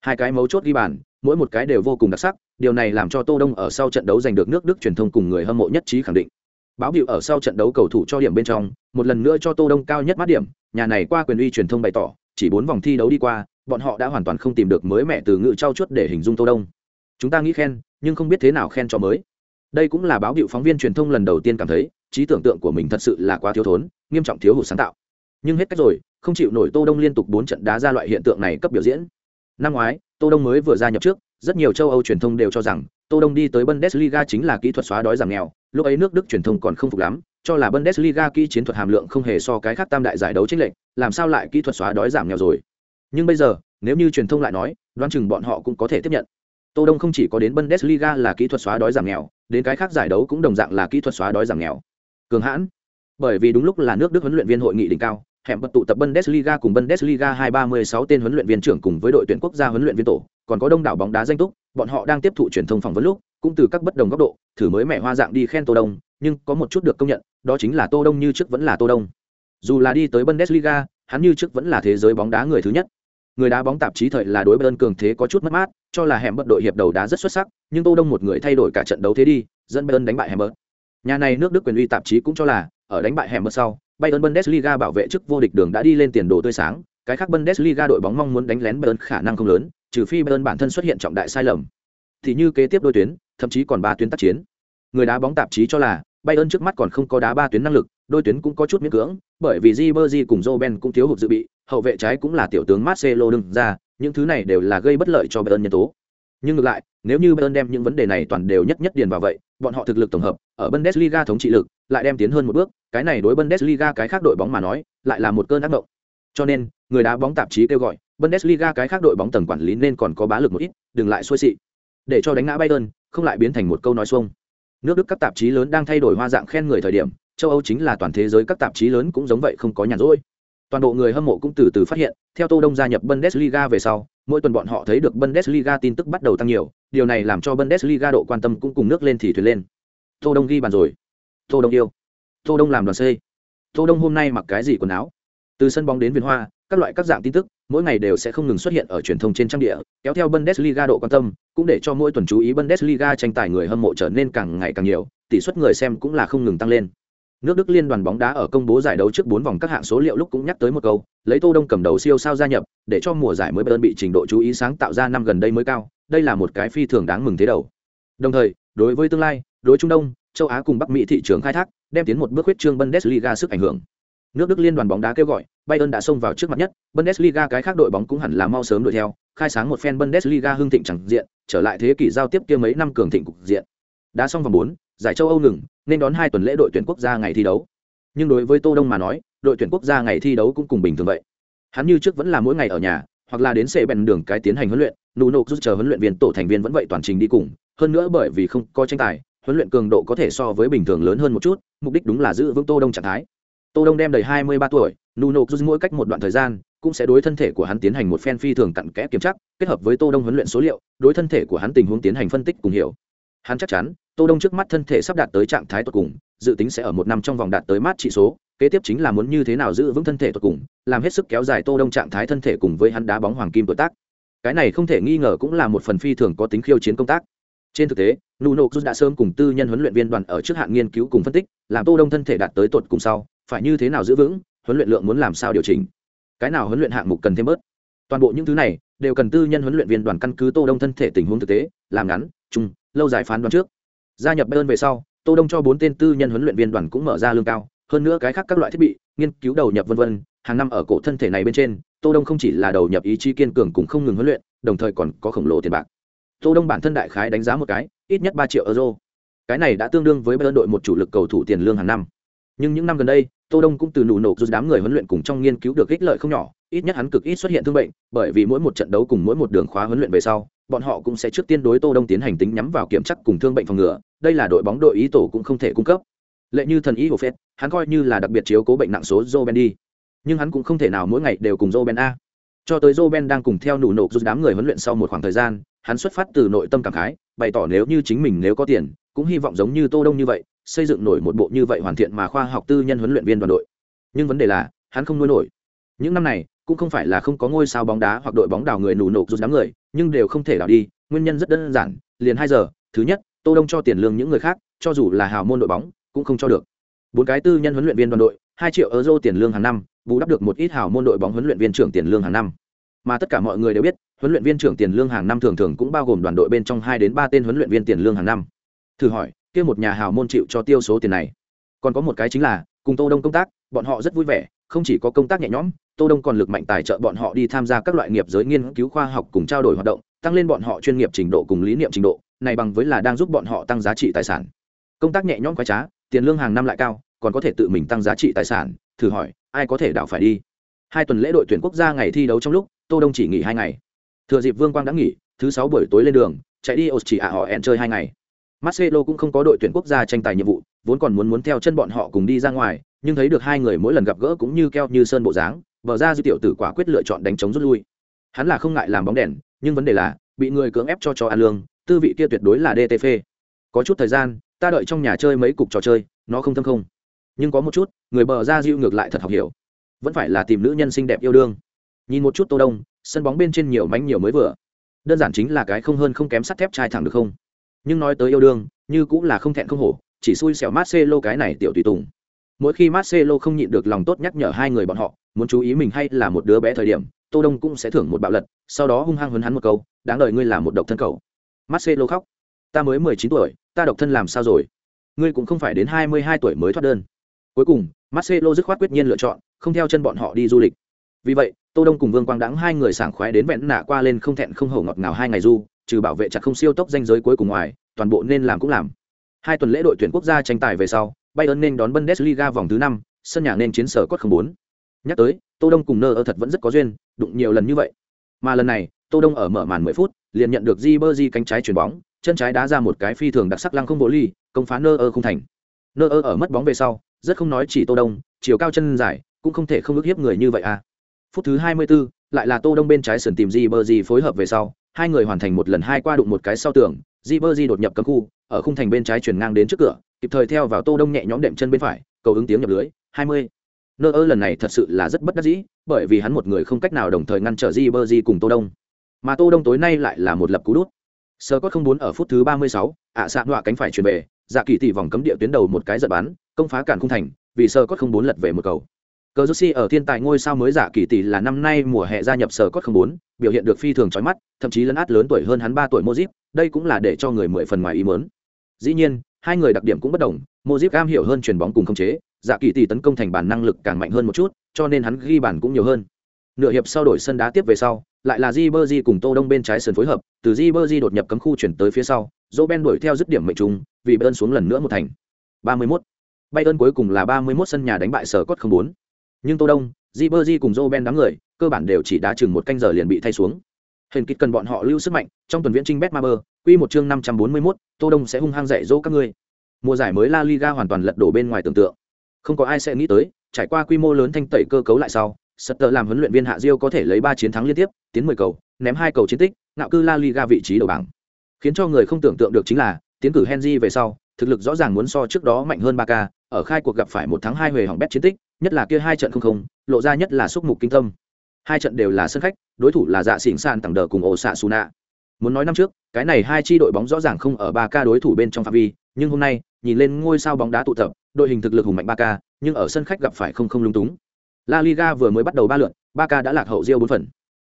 Hai cái mấu chốt ghi bàn, mỗi một cái đều vô cùng đặc sắc, điều này làm cho Tô Đông ở sau trận đấu giành được nước Đức truyền thông cùng người hâm mộ nhất trí khẳng định. Báo hiệu ở sau trận đấu cầu thủ cho điểm bên trong, một lần nữa cho Tô Đông cao nhất mắt điểm, nhà này qua quyền uy truyền thông bày tỏ, chỉ bốn vòng thi đấu đi qua, bọn họ đã hoàn toàn không tìm được mới mẹ từ ngữ trau chuốt để hình dung Tô Đông. Chúng ta nghĩ khen, nhưng không biết thế nào khen cho mới. Đây cũng là báo hiệu phóng viên truyền thông lần đầu tiên cảm thấy, trí tưởng tượng của mình thật sự là quá thiếu thốn nghiêm trọng thiếu hụt sáng tạo nhưng hết cách rồi không chịu nổi tô đông liên tục bốn trận đá ra loại hiện tượng này cấp biểu diễn năm ngoái tô đông mới vừa gia nhập trước rất nhiều châu âu truyền thông đều cho rằng tô đông đi tới bundesliga chính là kỹ thuật xóa đói giảm nghèo lúc ấy nước đức truyền thông còn không phục lắm, cho là bundesliga kỹ chiến thuật hàm lượng không hề so cái khác tam đại giải đấu chính lệnh làm sao lại kỹ thuật xóa đói giảm nghèo rồi? Nhưng bây giờ, nếu như truyền thông lại nói, đoán chừng bọn họ cũng có thể tiếp nhận. Tô đông không chỉ có đến bundesliga là kỹ thuật xóa đói giảm nghèo, đến cái khác giải đấu cũng đồng dạng là kỹ thuật xóa đói giảm nghèo. Cường hãn. Bởi vì đúng lúc là nước đức huấn luyện viên hội nghị đỉnh cao, hẹn bật tụ tập bundesliga cùng bundesliga 236 tên huấn luyện viên trưởng cùng với đội tuyển quốc gia huấn luyện viên tổ, còn có đông đảo bóng đá danh túc, bọn họ đang tiếp thụ truyền thông phỏng vấn lúc cũng từ các bất đồng góc độ thử mới mẹ hoa dạng đi khen tô đông nhưng có một chút được công nhận đó chính là tô đông như trước vẫn là tô đông. Dù là đi tới bundesliga hắn như trước vẫn là thế giới bóng đá người thứ nhất. Người đá bóng tạp chí thời là đối bên cường thế có chút mất mát cho là hẻm bất đội hiệp đầu đá rất xuất sắc nhưng tô đông một người thay đổi cả trận đấu thế đi dẫn bên đánh bại hẻm Nhà này nước Đức quyền uy tạp chí cũng cho là, ở đánh bại hẻm sau, Bayern Bundesliga bảo vệ chức vô địch đường đã đi lên tiền đồ tươi sáng, cái khác Bundesliga đội bóng mong muốn đánh lén Bayern khả năng không lớn, trừ phi Bayern bản thân xuất hiện trọng đại sai lầm. Thì như kế tiếp đôi tuyến, thậm chí còn ba tuyến tác chiến. Người đá bóng tạp chí cho là, Bayern trước mắt còn không có đá ba tuyến năng lực, đôi tuyến cũng có chút miễn cưỡng, bởi vì Ribery cùng Robben cũng thiếu hụt dự bị, hậu vệ trái cũng là tiểu tướng Marcelo đứng ra, những thứ này đều là gây bất lợi cho Bayern nhân tố. Nhưng ngược lại, nếu như Bayern đem những vấn đề này toàn đều nhất nhất điền vào vậy, bọn họ thực lực tổng hợp, ở Bundesliga thống trị lực, lại đem tiến hơn một bước, cái này đối Bundesliga cái khác đội bóng mà nói, lại là một cơn ác mộng. Cho nên, người đá bóng tạp chí kêu gọi, Bundesliga cái khác đội bóng tầng quản lý nên còn có bá lực một ít, đừng lại xuôi xị. Để cho đánh ngã Bayern, không lại biến thành một câu nói xuông. Nước Đức các tạp chí lớn đang thay đổi hoa dạng khen người thời điểm, châu Âu chính là toàn thế giới các tạp chí lớn cũng giống vậy không có nhàn rỗi. Toàn bộ người hâm mộ cũng từ từ phát hiện, theo Tô Đông gia nhập Bundesliga về sau, mỗi tuần bọn họ thấy được Bundesliga tin tức bắt đầu tăng nhiều, điều này làm cho Bundesliga độ quan tâm cũng cùng nước lên thì thuyền lên. Tô Đông ghi bàn rồi. Tô Đông yêu. Tô Đông làm đoàn C. Tô Đông hôm nay mặc cái gì quần áo? Từ sân bóng đến viên hoa, các loại các dạng tin tức, mỗi ngày đều sẽ không ngừng xuất hiện ở truyền thông trên trang địa, kéo theo Bundesliga độ quan tâm, cũng để cho mỗi tuần chú ý Bundesliga tranh tài người hâm mộ trở nên càng ngày càng nhiều, tỷ suất người xem cũng là không ngừng tăng lên. Nước Đức liên đoàn bóng đá ở công bố giải đấu trước 4 vòng các hạng số liệu lúc cũng nhắc tới một câu, lấy Tô Đông cầm đầu siêu sao gia nhập, để cho mùa giải mới Bayern bị trình độ chú ý sáng tạo ra năm gần đây mới cao, đây là một cái phi thường đáng mừng thế đầu đồng thời đối với tương lai đối trung đông châu á cùng bắc mỹ thị trường khai thác đem tiến một bước huyết trương bundesliga sức ảnh hưởng nước đức liên đoàn bóng đá kêu gọi, bayern đã xông vào trước mặt nhất, bundesliga cái khác đội bóng cũng hẳn là mau sớm đuổi theo, khai sáng một phen bundesliga hưng thịnh chẳng diện, trở lại thế kỷ giao tiếp kia mấy năm cường thịnh cục diện. Đã xong vòng bốn, giải châu âu ngừng, nên đón hai tuần lễ đội tuyển quốc gia ngày thi đấu. Nhưng đối với tô đông mà nói, đội tuyển quốc gia ngày thi đấu cũng cùng bình thường vậy. Hắn như trước vẫn là mỗi ngày ở nhà, hoặc là đến xe bèn đường cái tiến hành huấn luyện, nụ nộp rút chờ huấn luyện viên tổ thành viên vẫn vậy toàn trình đi cùng, hơn nữa bởi vì không có tranh tài, huấn luyện cường độ có thể so với bình thường lớn hơn một chút, mục đích đúng là giữ vững tô đông trạng thái tô đông đem đầy 23 tuổi nuno nộp mỗi cách một đoạn thời gian, cũng sẽ đối thân thể của hắn tiến hành một phen phi thường cặn kẽ kiểm tra, kết hợp với tô đông huấn luyện số liệu, đối thân thể của hắn tình huống tiến hành phân tích cùng hiểu. Hắn chắc chắn, tô đông trước mắt thân thể sắp đạt tới trạng thái tốt cùng, dự tính sẽ ở một năm trong vòng đạt tới mát trị số, kế tiếp chính là muốn như thế nào giữ vững thân thể tốt cùng, làm hết sức kéo dài tô đông trạng thái thân thể cùng với hắn đá bóng hoàng kim tuổi tác. Cái này không thể nghi ngờ cũng là một phần phi thường có tính khiêu chiến công tác. Trên thực tế nuno cruz đã sớm cùng tư nhân huấn luyện viên đoàn ở trước hạn nghiên cứu cùng phân tích, làm tô đông thân thể đạt tới tột cùng sau phải như thế nào giữ vững, huấn luyện lượng muốn làm sao điều chỉnh. Cái nào huấn luyện hạng mục cần thêm bớt? Toàn bộ những thứ này đều cần tư nhân huấn luyện viên đoàn căn cứ tô đông thân thể tình huống thực tế, làm ngắn, chung, lâu dài phán đoán trước. Gia nhập bayern về sau, tô đông cho bốn tên tư nhân huấn luyện viên đoàn cũng mở ra lương cao, hơn nữa cái khác các loại thiết bị, nghiên cứu đầu nhập vân vân, hàng năm ở cổ thân thể này bên trên, tô đông không chỉ là đầu nhập ý chí kiên cường cũng không ngừng huấn luyện, đồng thời còn có khổng lồ tiền bạc. Tô đông bản thân đại khái đánh giá một cái, ít nhất ba triệu euro. Cái này đã tương đương với bayern đội một chủ lực cầu thủ tiền lương hàng năm. Nhưng những năm gần đây tô đông cũng từ nụ nổ rút đám người huấn luyện cùng trong nghiên cứu được ích lợi không nhỏ ít nhất hắn cực ít xuất hiện thương bệnh bởi vì mỗi một trận đấu cùng mỗi một đường khóa huấn luyện về sau bọn họ cũng sẽ trước tiên đối tô đông tiến hành tính nhắm vào kiểm chắc cùng thương bệnh phòng ngừa đây là đội bóng đội ý tổ cũng không thể cung cấp. Lệ như thần ý của phép, hắn coi như là đặc biệt chiếu cố bệnh nặng số joe ben đi. Nhưng hắn cũng không thể nào mỗi ngày đều cùng joe ben a. Cho tới joe ben đang cùng theo nụ nổ rút đám người huấn luyện sau một khoảng thời gian hắn xuất phát từ nội tâm cảm khái bày tỏ nếu như chính mình nếu có tiền cũng hy vọng giống như tô đông như vậy xây dựng nổi một bộ như vậy hoàn thiện mà khoa học tư nhân huấn luyện viên đoàn đội. Nhưng vấn đề là, hắn không nuôi nổi. Những năm này, cũng không phải là không có ngôi sao bóng đá hoặc đội bóng đào người nù nộp rút đám người, nhưng đều không thể đào đi, nguyên nhân rất đơn giản, liền hai giờ, thứ nhất, tô đông cho tiền lương những người khác, cho dù là hào môn đội bóng, cũng không cho được. Bốn cái tư nhân huấn luyện viên đoàn đội, hai triệu euro tiền lương hàng năm, bù đắp được một ít hào môn đội bóng huấn luyện viên trưởng tiền lương hàng năm. Mà tất cả mọi người đều biết, huấn luyện viên trưởng tiền lương hàng năm thường thường cũng bao gồm đoàn đội bên trong hai đến ba tên huấn luyện viên tiền lương hàng năm. Thử hỏi kia một nhà hào môn chịu cho tiêu số tiền này. Còn có một cái chính là, cùng tô đông công tác, bọn họ rất vui vẻ, không chỉ có công tác nhẹ nhõm, tô đông còn lực mạnh tài trợ bọn họ đi tham gia các loại nghiệp giới nghiên cứu khoa học cùng trao đổi hoạt động, tăng lên bọn họ chuyên nghiệp trình độ cùng lý niệm trình độ, này bằng với là đang giúp bọn họ tăng giá trị tài sản. Công tác nhẹ nhõm quái trá, tiền lương hàng năm lại cao, còn có thể tự mình tăng giá trị tài sản, thử hỏi, ai có thể đảo phải đi? Hai tuần lễ đội tuyển quốc gia ngày thi đấu trong lúc, tô đông chỉ nghỉ hai ngày. Thừa dịp vương quang đã nghỉ, thứ sáu buổi tối lên đường, chạy đi chỉ ạ họ hẹn chơi hai ngày. Marcelo cũng không có đội tuyển quốc gia tranh tài nhiệm vụ, vốn còn muốn muốn theo chân bọn họ cùng đi ra ngoài, nhưng thấy được hai người mỗi lần gặp gỡ cũng như keo như sơn bộ dáng, bờ ra dư tiểu tử quả quyết lựa chọn đánh chống rút lui. Hắn là không ngại làm bóng đèn, nhưng vấn đề là bị người cưỡng ép cho cho ăn lương, tư vị kia tuyệt đối là DTF. Có chút thời gian, ta đợi trong nhà chơi mấy cục trò chơi, nó không thâm không. Nhưng có một chút, người bờ ra dịu ngược lại thật học hiểu. Vẫn phải là tìm nữ nhân xinh đẹp yêu đương. Nhìn một chút Tô Đông, sân bóng bên trên nhiều mánh nhiều mới vừa. Đơn giản chính là cái không hơn không kém sắt thép trai thẳng được không? Nhưng nói tới yêu đương, như cũng là không thẹn không hổ, chỉ xui xẻo Marcelo cái này tiểu tùy tùng. Mỗi khi Marcelo không nhịn được lòng tốt nhắc nhở hai người bọn họ, muốn chú ý mình hay là một đứa bé thời điểm, tô đông cũng sẽ thưởng một bạo lật, sau đó hung hăng huấn hắn một câu, đáng đợi ngươi là một độc thân cầu Marcelo khóc. Ta mới mười chín tuổi, ta độc thân làm sao rồi? Ngươi cũng không phải đến hai mươi hai tuổi mới thoát đơn. Cuối cùng, Marcelo dứt khoát quyết nhiên lựa chọn, không theo chân bọn họ đi du lịch. Vì vậy, tô đông cùng vương quang đãng hai người sảng khoái đến vẹn nạ qua lên không thẹn không hổ ngọt ngào hai ngày du trừ bảo vệ chặt không siêu tốc danh giới cuối cùng ngoài, toàn bộ nên làm cũng làm. Hai tuần lễ đội tuyển quốc gia tranh tài về sau, Bayern nên đón Bundesliga vòng thứ năm, sân nhà nên chiến sở cốt 04. Nhắc tới, Tô Đông cùng Nơ ở thật vẫn rất có duyên, đụng nhiều lần như vậy. Mà lần này, Tô Đông ở mở màn 10 phút, liền nhận được Ribery cánh trái chuyền bóng, chân trái đá ra một cái phi thường đặc sắc lăng không bộ ly, công phá Nơ ở không thành. Nơ ở ở mất bóng về sau, rất không nói chỉ Tô Đông, chiều cao chân dài, cũng không thể không ức hiếp người như vậy à. Phút thứ 24, lại là Tô Đông bên trái sườn tìm Ribery phối hợp về sau, hai người hoàn thành một lần hai qua đụng một cái sau tường di bơ di đột nhập cấm khu, ở khung thành bên trái chuyển ngang đến trước cửa, kịp thời theo vào tô đông nhẹ nhõm đệm chân bên phải, cầu ứng tiếng nhập lưới, hai mươi. Nơ ơ lần này thật sự là rất bất đắc dĩ, bởi vì hắn một người không cách nào đồng thời ngăn trở di bơ di cùng tô đông. Mà tô đông tối nay lại là một lập cú đút. Sơ cốt không bốn ở phút thứ ba mươi sáu, ạ xạ đọa cánh phải chuyển về dạ kỳ tỷ vòng cấm địa tuyến đầu một cái giật bắn, công phá cản khung thành, vì sơ cốt không bốn lật về một cầu cờ josi ở thiên tài ngôi sao mới giả kỳ tỷ là năm nay mùa hè gia nhập sở cốt không bốn biểu hiện được phi thường chói mắt thậm chí lấn át lớn tuổi hơn hắn ba tuổi mozip đây cũng là để cho người mười phần ngoài ý mớn dĩ nhiên hai người đặc điểm cũng bất đồng mozip cam hiểu hơn chuyền bóng cùng khống chế dạ kỳ tỷ tấn công thành bản năng lực càng mạnh hơn một chút cho nên hắn ghi bàn cũng nhiều hơn nửa hiệp sau đổi sân đá tiếp về sau lại là Di cùng Tô Đông bên trái sườn phối hợp, từ Di đột nhập cấm khu chuyển tới phía sau, Roben đuổi theo dứt điểm mệnh trùng, vì Bayern xuống lần nữa một thành. 31. Bayern cuối cùng là 31 sân nhà đánh bại sở cốt 04. Nhưng Tô Đông, Di cùng Roben đám người, cơ bản đều chỉ đá chừng một canh giờ liền bị thay xuống. Hình kịch cần bọn họ lưu sức mạnh, trong tuần viễn trinh Betmaber, quy một chương 541, Tô Đông sẽ hung hăng dạy dỗ các ngươi. Mùa giải mới La Liga hoàn toàn lật đổ bên ngoài tưởng tượng. Không có ai sẽ nghĩ tới, trải qua quy mô lớn thanh tẩy cơ cấu lại sau, Sutter làm huấn luyện viên Hạ Diêu có thể lấy 3 chiến thắng liên tiếp, tiến 10 cầu, ném hai cầu chiến tích, ngạo cư La Liga vị trí đầu bảng. Khiến cho người không tưởng tượng được chính là, tiến cử Henry về sau, thực lực rõ ràng muốn so trước đó mạnh hơn ba ca ở khai cuộc gặp phải một thắng hai huề hỏng bét chiến tích, nhất là kia hai trận không không, lộ ra nhất là xúc mục kinh tâm. Hai trận đều là sân khách, đối thủ là Dạ Xỉn San tặng đờ cùng Osasuna. Muốn nói năm trước, cái này hai chi đội bóng rõ ràng không ở ba ca đối thủ bên trong phạm vi, nhưng hôm nay, nhìn lên ngôi sao bóng đá tụ tập, đội hình thực lực hùng mạnh ba ca nhưng ở sân khách gặp phải không không lung túng. La Liga vừa mới bắt đầu ba lượt, ba ca đã lạc hậu riêu bốn phần.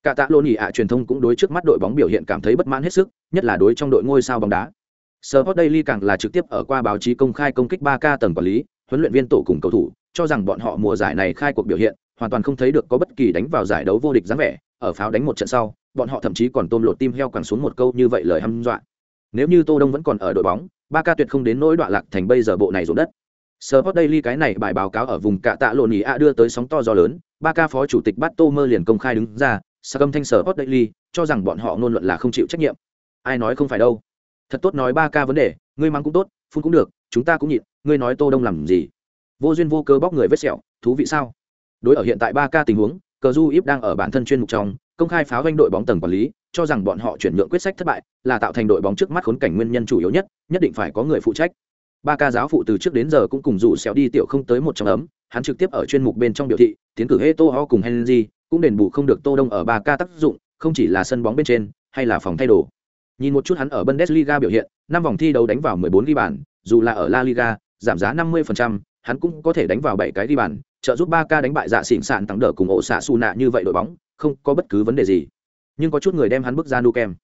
Cả tạ lô nhì ạ truyền thông cũng đối trước mắt đội bóng biểu hiện cảm thấy bất mãn hết sức, nhất là đối trong đội ngôi sao bóng đá. Sport Daily càng là trực tiếp ở qua báo chí công khai công kích Barca tầng quản lý, huấn luyện viên tổ cùng cầu thủ, cho rằng bọn họ mùa giải này khai cuộc biểu hiện, hoàn toàn không thấy được có bất kỳ đánh vào giải đấu vô địch dáng vẻ, ở pháo đánh một trận sau, bọn họ thậm chí còn tôm lột tim heo quẳng xuống một câu như vậy lời hăm dọa. Nếu như Tô Đông vẫn còn ở đội bóng, Barca tuyệt không đến nỗi đoạn lạc thành bây giờ bộ này rụng đất. Sport Daily cái này bài báo cáo ở vùng cạ tạ lộn ý ạ đưa tới sóng to gió lớn, 3K phó chủ tịch Bát Tô Mơ liền công khai đứng ra, Sagam thanh Sport Daily cho rằng bọn họ ngôn luận là không chịu trách nhiệm. Ai nói không phải đâu? Thật tốt nói ba ca vấn đề, ngươi mang cũng tốt, phun cũng được, chúng ta cũng nhịn, ngươi nói Tô Đông làm gì? Vô duyên vô cớ bóc người vết sẹo, thú vị sao? Đối ở hiện tại ba ca tình huống, Cờ Du Íp đang ở bản thân chuyên mục trong, công khai pháo doanh đội bóng tầng quản lý, cho rằng bọn họ chuyển nhượng quyết sách thất bại, là tạo thành đội bóng trước mắt khốn cảnh nguyên nhân chủ yếu nhất, nhất định phải có người phụ trách ba ca giáo phụ từ trước đến giờ cũng cùng rủ xéo đi tiểu không tới một trong ấm hắn trực tiếp ở chuyên mục bên trong biểu thị tiến cử hê tô ho cùng henry cũng đền bù không được tô đông ở ba ca tác dụng không chỉ là sân bóng bên trên hay là phòng thay đồ nhìn một chút hắn ở bundesliga biểu hiện năm vòng thi đấu đánh vào 14 ghi bàn dù là ở la liga giảm giá 50%, hắn cũng có thể đánh vào bảy cái ghi bàn trợ giúp ba ca đánh bại dạ xỉn sạn tăng đỡ cùng ổ xạ su nạ như vậy đội bóng không có bất cứ vấn đề gì. Nhưng có chút người đem hắn bước ra nu kem.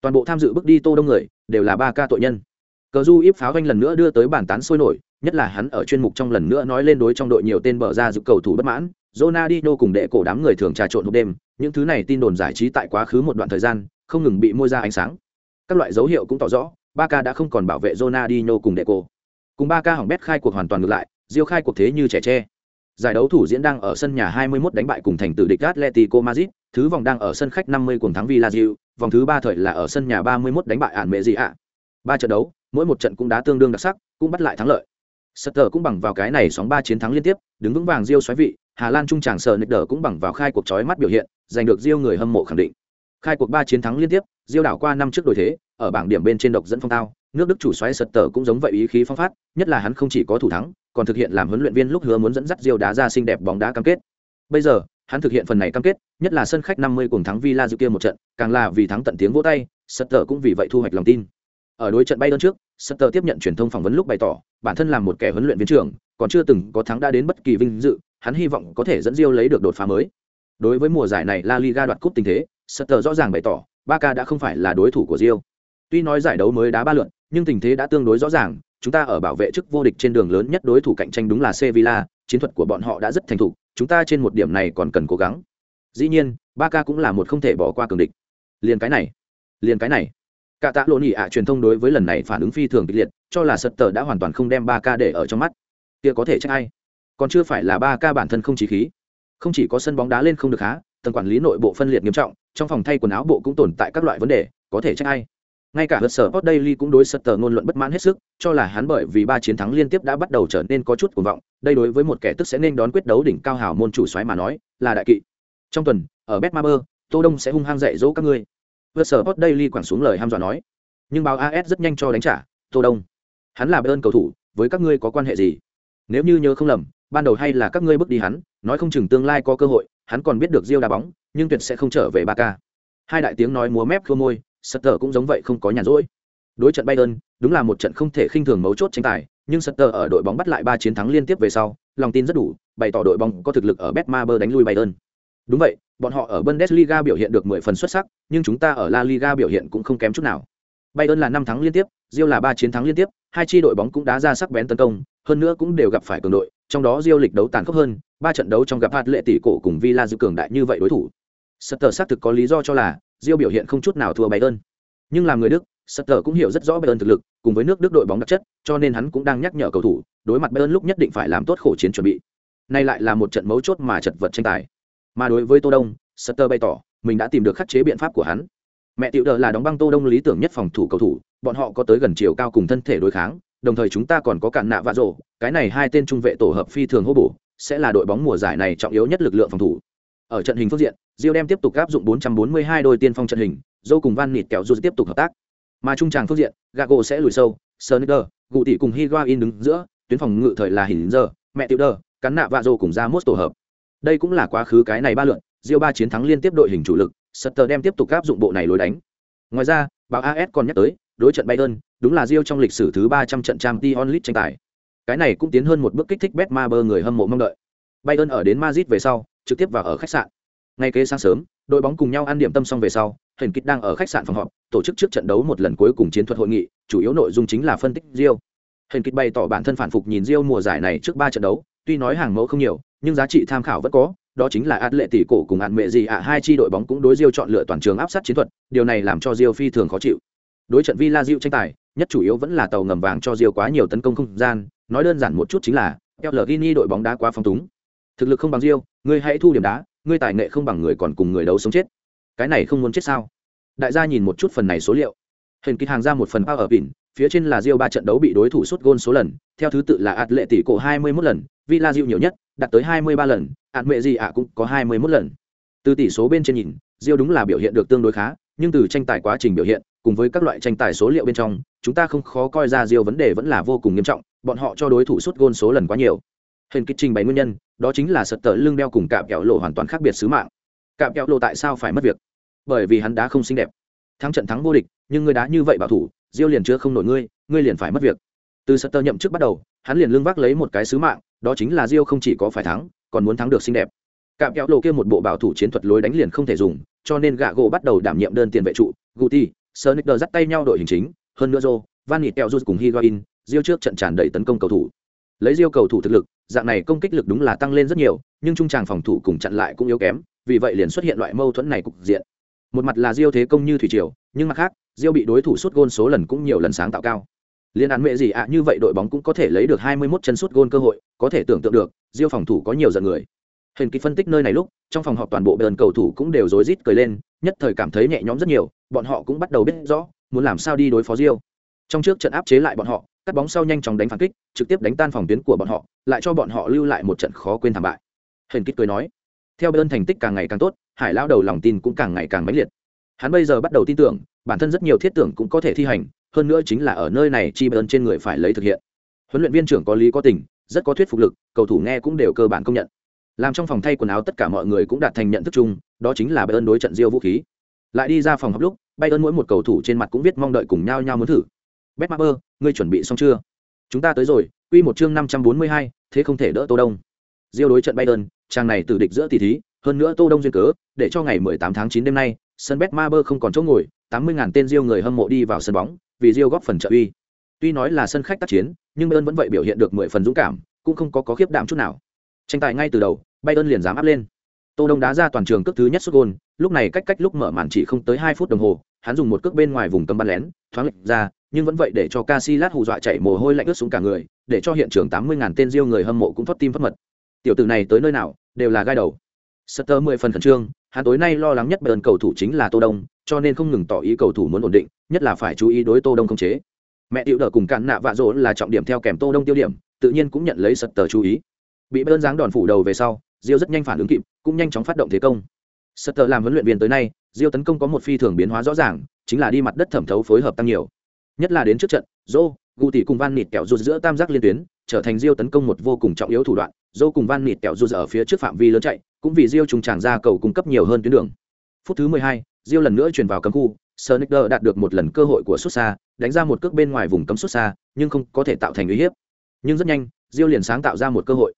Toàn bộ tham dự bước đi tô đông người đều là ba ca tội nhân. Cờ du íp pháo vanh lần nữa đưa tới bàn tán sôi nổi nhất là hắn ở chuyên mục trong lần nữa nói lên đối trong đội nhiều tên bờ ra giúp cầu thủ bất mãn Ronaldinho cùng đệ cổ đám người thường trà trộn hộp đêm những thứ này tin đồn giải trí tại quá khứ một đoạn thời gian không ngừng bị môi ra ánh sáng các loại dấu hiệu cũng tỏ rõ Barca đã không còn bảo vệ Ronaldinho cùng đệ cùng Barca hỏng bét khai cuộc hoàn toàn ngược lại diêu khai cuộc thế như trẻ tre giải đấu thủ diễn đang ở sân nhà 21 đánh bại cùng thành tử địch Atletico Madrid thứ vòng đang ở sân khách 50 cùng thắng Villarreal vòng thứ ba thời là ở sân nhà 31 đánh bại ản mẹ gì ạ ba trận đấu mỗi một trận cũng đã tương đương đặc sắc, cũng bắt lại thắng lợi. Sutter cũng bằng vào cái này sóng ba chiến thắng liên tiếp, đứng vững vàng Diêu xoáy vị, Hà Lan trung tràng sở đỡ cũng bằng vào khai cuộc chói mắt biểu hiện, giành được Diêu người hâm mộ khẳng định. Khai cuộc ba chiến thắng liên tiếp, Diêu đảo qua năm trước đổi thế, ở bảng điểm bên trên độc dẫn phong tao, nước Đức chủ xoáy Sutter cũng giống vậy ý khí phong phát, nhất là hắn không chỉ có thủ thắng, còn thực hiện làm huấn luyện viên lúc hứa muốn dẫn dắt Diêu đá ra xinh đẹp bóng đá cam kết. Bây giờ, hắn thực hiện phần này cam kết, nhất là sân khách 50 cùng thắng Villa dự kia một trận, càng là vì thắng tận tiếng vỗ tay, Sutter cũng vì vậy thu hoạch lòng tin. Ở đối trận bay đơn trước, Sutter tiếp nhận truyền thông phỏng vấn lúc bày tỏ, bản thân làm một kẻ huấn luyện viên trưởng, còn chưa từng có thắng đã đến bất kỳ vinh dự, hắn hy vọng có thể dẫn Diêu lấy được đột phá mới. Đối với mùa giải này La Liga đoạt cúp tình thế, Sutter rõ ràng bày tỏ, Barca đã không phải là đối thủ của Real. Tuy nói giải đấu mới đá ba lượt, nhưng tình thế đã tương đối rõ ràng, chúng ta ở bảo vệ chức vô địch trên đường lớn nhất đối thủ cạnh tranh đúng là Sevilla, chiến thuật của bọn họ đã rất thành thục, chúng ta trên một điểm này còn cần cố gắng. Dĩ nhiên, Barca cũng là một không thể bỏ qua cường địch. Liên cái này, liên cái này cả tạ lộn nhỉ ạ truyền thông đối với lần này phản ứng phi thường kịch liệt cho là Sutter tờ đã hoàn toàn không đem Barca để ở trong mắt kia có thể trách ai còn chưa phải là Barca bản thân không chí khí không chỉ có sân bóng đá lên không được há tầng quản lý nội bộ phân liệt nghiêm trọng, trong phòng thay quần áo bộ cũng tồn tại các loại vấn đề, có thể trách ai. Ngay cả hớt sở post daily cũng đối sật tờ ngôn luận bất mãn hết sức, cho là hắn bởi vì ba chiến thắng liên tiếp đã bắt đầu trở nên có chút cuồng vọng, đây đối với một kẻ tức sẽ nên đón quyết đấu đỉnh cao hào môn chủ xoáy mà nói, là đại kỵ. Trong tuần, ở betmaber tô đông sẽ hung hăng dạy dỗ các ngươi. Vượt sở post daily quẳng xuống lời ham dọa nói. Nhưng báo as rất nhanh cho đánh trả, tô đông. Hắn là ơn cầu thủ, với các ngươi có quan hệ gì? Nếu như nhớ không lầm, ban đầu hay là các ngươi bước đi hắn, nói không chừng tương lai có cơ hội hắn còn biết được diêu đá bóng nhưng tuyệt sẽ không trở về ba ca. Hai đại tiếng nói múa mép khô môi sutter cũng giống vậy không có nhàn rỗi. Đối trận bayern đúng là một trận không thể khinh thường mấu chốt tranh tài nhưng sutter ở đội bóng bắt lại ba chiến thắng liên tiếp về sau lòng tin rất đủ bày tỏ đội bóng có thực lực ở betmaber đánh lui bayern. Đúng vậy bọn họ ở Bundesliga biểu hiện được 10 phần xuất sắc, nhưng chúng ta ở La Liga biểu hiện cũng không kém chút nào. Bayern là 5 thắng liên tiếp, Real là 3 chiến thắng liên tiếp, hai chi đội bóng cũng đá ra sắc bén tấn công, hơn nữa cũng đều gặp phải cường đội, trong đó Real lịch đấu tàn khốc hơn, ba trận đấu trong gặp hạt lệ tỷ cổ cùng Villa dự cường đại như vậy đối thủ. Sutter xác thực có lý do cho là Real biểu hiện không chút nào thua Bayern. Nhưng làm người Đức, Sutter cũng hiểu rất rõ Bayern thực lực, cùng với nước Đức đội bóng đặc chất, cho nên hắn cũng đang nhắc nhở cầu thủ, đối mặt Bayern lúc nhất định phải làm tốt khổ chiến chuẩn bị. Nay lại là một trận mấu chốt mà chật vật tranh tài. Mà đối với Tô Đông, Sutter bày tỏ, mình đã tìm được khắc chế biện pháp của hắn. Mẹ tiểu đờ là đóng băng Tô Đông lý tưởng nhất phòng thủ cầu thủ, bọn họ có tới gần chiều cao cùng thân thể đối kháng, đồng thời chúng ta còn có cản nạ vạ rổ, cái này hai tên trung vệ tổ hợp phi thường hô bổ, sẽ là đội bóng mùa giải này trọng yếu nhất lực lượng phòng thủ. Ở trận hình phương diện, Rio đem tiếp tục áp dụng 442 đôi tiên phong trận hình, Dâu cùng Van Nịt kéo dù tiếp tục hợp tác. Mà trung tràng phương diện, Gago sẽ lùi sâu, Sneijder, Gù tỷ cùng Higuain đứng giữa, tuyến phòng ngự thời là Hình giờ, mẹ tiểu đờ, cắn nạ vạ rổ cùng ra mốt tổ hợp. Đây cũng là quá khứ cái này ba lượt, Rio ba chiến thắng liên tiếp đội hình chủ lực, Sutter đem tiếp tục áp dụng bộ này lối đánh. Ngoài ra, báo AS còn nhắc tới, đối trận Bayern, đúng là Rio trong lịch sử thứ 300 trận Champions League tranh tài. Cái này cũng tiến hơn một bước kích thích Betmaber người hâm mộ mong đợi. Bayern ở đến Madrid về sau, trực tiếp vào ở khách sạn. Ngay kế sáng sớm, đội bóng cùng nhau ăn điểm tâm xong về sau, Huyền Kịch đang ở khách sạn phòng họp, tổ chức trước trận đấu một lần cuối cùng chiến thuật hội nghị, chủ yếu nội dung chính là phân tích Rio. Huyền Kịch bày tỏ bản thân phản phục nhìn Rio mùa giải này trước 3 trận đấu, tuy nói hàng mẫu không nhiều, nhưng giá trị tham khảo vẫn có, đó chính là ạt lệ tỷ cổ cùng ạn mệ gì ạ hai chi đội bóng cũng đối Rio chọn lựa toàn trường áp sát chiến thuật, điều này làm cho Rio phi thường khó chịu. Đối trận Villa Rio tranh tài, nhất chủ yếu vẫn là tàu ngầm vàng cho Rio quá nhiều tấn công không gian, nói đơn giản một chút chính là El Gini đội bóng đá quá phong túng. Thực lực không bằng Rio, ngươi hãy thu điểm đá, ngươi tài nghệ không bằng người còn cùng người đấu sống chết. Cái này không muốn chết sao? Đại gia nhìn một chút phần này số liệu. Hình kịch hàng ra một phần bao ở biển, phía trên là Rio ba trận đấu bị đối thủ sút gôn số lần, theo thứ tự là Atletico 21 lần, Villa Rio nhiều nhất, đạt tới 23 lần, ạn mẹ gì ạ cũng có 21 lần. Từ tỷ số bên trên nhìn, Diêu đúng là biểu hiện được tương đối khá, nhưng từ tranh tài quá trình biểu hiện, cùng với các loại tranh tài số liệu bên trong, chúng ta không khó coi ra Diêu vấn đề vẫn là vô cùng nghiêm trọng, bọn họ cho đối thủ sút gôn số lần quá nhiều. Hình kích trình bày nguyên nhân, đó chính là sật tợ lưng đeo cùng cạm kẹo lộ hoàn toàn khác biệt sứ mạng. Cạm kẹo lộ tại sao phải mất việc? Bởi vì hắn đá không xinh đẹp. Thắng trận thắng vô địch, nhưng người đá như vậy bảo thủ, Diêu liền chưa không nổi ngươi, ngươi liền phải mất việc. Từ sơ tơ nhậm chức bắt đầu, hắn liền lương vác lấy một cái sứ mạng, đó chính là Rio không chỉ có phải thắng, còn muốn thắng được xinh đẹp. Cạm kéo lộ kia một bộ bảo thủ chiến thuật lối đánh liền không thể dùng cho nên gạ gỗ bắt đầu đảm nhiệm đơn tiền vệ trụ guti sonicer dắt tay nhau đội hình chính hơn nữa rô van nịt kẹo cùng higuain Rio trước trận tràn đầy tấn công cầu thủ. Lấy Rio cầu thủ thực lực dạng này công kích lực đúng là tăng lên rất nhiều nhưng trung tràng phòng thủ cùng chặn lại cũng yếu kém vì vậy liền xuất hiện loại mâu thuẫn này cục diện. Một mặt là Rio thế công như thủy triều nhưng mặt khác Rio bị đối thủ sút gôn số lần cũng nhiều lần sáng tạo cao liên án mẹ gì ạ, như vậy đội bóng cũng có thể lấy được 21 chân sút gôn cơ hội, có thể tưởng tượng được, Diêu phòng thủ có nhiều giận người. Hình kỳ phân tích nơi này lúc, trong phòng họp toàn bộ bên cầu thủ cũng đều rối rít cười lên, nhất thời cảm thấy nhẹ nhõm rất nhiều, bọn họ cũng bắt đầu biết rõ, muốn làm sao đi đối phó Diêu. trong trước trận áp chế lại bọn họ, cắt bóng sau nhanh chóng đánh phản kích, trực tiếp đánh tan phòng tuyến của bọn họ, lại cho bọn họ lưu lại một trận khó quên thảm bại. Hình kích cười nói, theo bên thành tích càng ngày càng tốt, hải lao đầu lòng tin cũng càng ngày càng mãnh liệt. Hắn bây giờ bắt đầu tin tưởng, bản thân rất nhiều thiết tưởng cũng có thể thi hành hơn nữa chính là ở nơi này chi bơn trên người phải lấy thực hiện. Huấn luyện viên trưởng có lý có tình rất có thuyết phục lực cầu thủ nghe cũng đều cơ bản công nhận. Làm trong phòng thay quần áo tất cả mọi người cũng đạt thành nhận thức chung đó chính là bayern đối trận diêu vũ khí. Lại đi ra phòng học lúc bayern mỗi một cầu thủ trên mặt cũng viết mong đợi cùng nhau nhau muốn thử. Bet ngươi chuẩn bị xong chưa? Chúng ta tới rồi quy một chương năm trăm bốn mươi hai, thế không thể đỡ tô đông. Diêu đối trận bayern trang này từ địch giữa tỷ thí hơn nữa tô đông duyên cớ để cho ngày 18 tháng 9 đêm nay sân bet không còn chỗ ngồi 80.000 tên diêu người hâm mộ đi vào sân bóng vì diêu góp phần trợ uy. Tuy nói là sân khách tác chiến, nhưng bayern vẫn vậy biểu hiện được 10 phần dũng cảm, cũng không có có khiếp đảm chút nào. Tranh tài ngay từ đầu, bayern liền dám áp lên. Tô đông đá ra toàn trường cước thứ nhất sút gôn, lúc này cách cách lúc mở màn chỉ không tới hai phút đồng hồ, hắn dùng một cước bên ngoài vùng cấm bắn lén, thoáng lệch ra, nhưng vẫn vậy để cho Casillas hù dọa chạy mồ hôi lạnh ướt xuống cả người, để cho hiện trường tám mươi ngàn tên Rio người hâm mộ cũng thoát tim phát mật. Tiểu tử này tới nơi nào, đều là gai đầu. Sutter mười phần khẩn trương, hắn tối nay lo lắng nhất bờn cầu thủ chính là tô đông, cho nên không ngừng tỏ ý cầu thủ muốn ổn định nhất là phải chú ý đối tô đông không chế mẹ tiểu đỡ cùng cạn nạ vạ rỗ là trọng điểm theo kèm tô đông tiêu điểm tự nhiên cũng nhận lấy Sutter chú ý bị bơn dáng đòn phủ đầu về sau Diêu rất nhanh phản ứng kịp, cũng nhanh chóng phát động thế công. Sutter làm huấn luyện viên tới nay, Diêu tấn công có một phi thường biến hóa rõ ràng, chính là đi mặt đất thẩm thấu phối hợp tăng nhiều. Nhất là đến trước trận, diêu gu tỷ cùng Van Nịt kẹo rụt giữa tam giác liên tuyến, trở thành Diêu tấn công một vô cùng trọng yếu thủ đoạn. dô cùng Van Nịt kẹo rụt ở phía trước phạm vi lớn chạy, cũng vì Diêu trùng tràng ra cầu cung cấp nhiều hơn tuyến đường. Phút thứ 12, Diêu lần nữa truyền vào cấm khu, Sonicer đạt được một lần cơ hội của xuất xa, đánh ra một cước bên ngoài vùng cấm xuất xa, nhưng không có thể tạo thành uy hiếp. Nhưng rất nhanh, Diêu liền sáng tạo ra một cơ hội.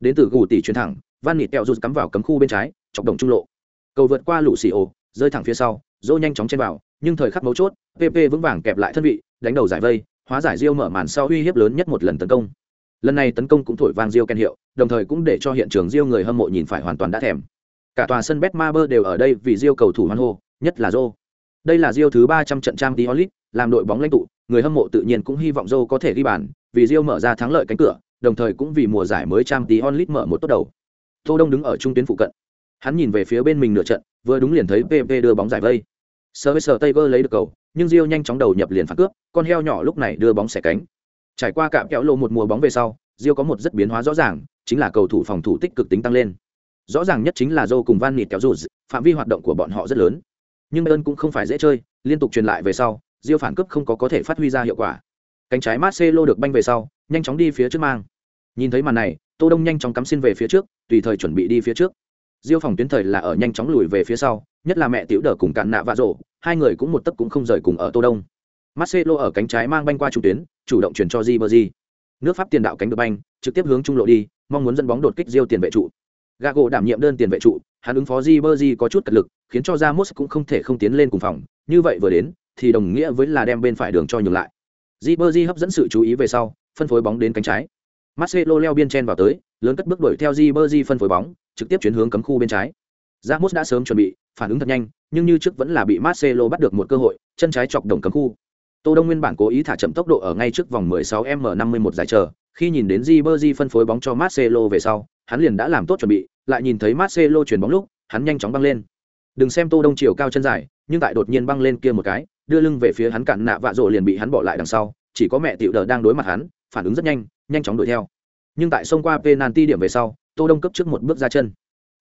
Đến từ Gù tỷ chuyển thẳng, van nịt kẹo rụt cắm vào cấm khu bên trái chọc động trung lộ cầu vượt qua lũ xì ổ rơi thẳng phía sau dô nhanh chóng chen vào nhưng thời khắc mấu chốt pp vững vàng kẹp lại thân vị đánh đầu giải vây hóa giải diêu mở màn sau uy hiếp lớn nhất một lần tấn công lần này tấn công cũng thổi vang diêu ken hiệu đồng thời cũng để cho hiện trường diêu người hâm mộ nhìn phải hoàn toàn đã thèm cả tòa sân Betmaber đều ở đây vì diêu cầu thủ hoan hô nhất là Joe. đây là Rio thứ ba trăm trận trang Diolit, làm đội bóng lãnh tụ người hâm mộ tự nhiên cũng hy vọng Joe có thể ghi bàn vì Rio mở ra thắng lợi cánh cửa đồng thời cũng vì mùa giải mới trang Diolit mở một tốt đầu. Tô đông đứng ở trung tuyến phụ cận. Hắn nhìn về phía bên mình nửa trận vừa đúng liền thấy pp đưa bóng giải vây. Sơ Taylor lấy được cầu nhưng rio nhanh chóng đầu nhập liền phản cướp con heo nhỏ lúc này đưa bóng xẻ cánh. Trải qua cạm kéo lộ một mùa bóng về sau rio có một rất biến hóa rõ ràng chính là cầu thủ phòng thủ tích cực tính tăng lên. Rõ ràng nhất chính là Joe cùng Van Nịt kéo rụt, phạm vi hoạt động của bọn họ rất lớn. Nhưng Bayern cũng không phải dễ chơi, liên tục truyền lại về sau, diêu phản cướp không có có thể phát huy ra hiệu quả. Cánh trái Marcelo được banh về sau, nhanh chóng đi phía trước mang. Nhìn thấy màn này, Tô Đông nhanh chóng cắm xin về phía trước, tùy thời chuẩn bị đi phía trước. diêu phòng tuyến thời là ở nhanh chóng lùi về phía sau, nhất là mẹ tiểu đờ cùng cạn nạ vạ rổ, hai người cũng một tấc cũng không rời cùng ở Tô Đông. Marcelo ở cánh trái mang banh qua trung tuyến, chủ động chuyển cho Ribery. Nước Pháp tiền đạo cánh được banh, trực tiếp hướng trung lộ đi, mong muốn dẫn bóng đột kích diêu tiền vệ trụ. Gago đảm nhiệm đơn tiền vệ trụ, hắn ứng phó Ribery có chút cật lực, khiến cho Ramos cũng không thể không tiến lên cùng phòng, như vậy vừa đến, thì đồng nghĩa với là đem bên phải đường cho nhường lại. Ribery hấp dẫn sự chú ý về sau, phân phối bóng đến cánh trái. Marcelo leo biên chen vào tới, lớn cất bước đuổi theo Ribery phân phối bóng, trực tiếp chuyển hướng cấm khu bên trái. Ramos đã sớm chuẩn bị, phản ứng thật nhanh, nhưng như trước vẫn là bị Marcelo bắt được một cơ hội, chân trái chọc đồng cấm khu. Tô Đông nguyên bản cố ý thả chậm tốc độ ở ngay trước vòng 16m51 giải chờ, khi nhìn đến Ribery phân phối bóng cho Marcelo về sau, hắn liền đã làm tốt chuẩn bị, lại nhìn thấy Marcelo chuyển bóng lúc, hắn nhanh chóng băng lên. Đừng xem Tô Đông chiều cao chân dài, nhưng tại đột nhiên băng lên kia một cái, đưa lưng về phía hắn cản nạ vạ rồ liền bị hắn bỏ lại đằng sau, chỉ có mẹ tiểu đờ đang đối mặt hắn, phản ứng rất nhanh, nhanh chóng đuổi theo. Nhưng tại xông qua penalty điểm về sau, Tô Đông cấp trước một bước ra chân.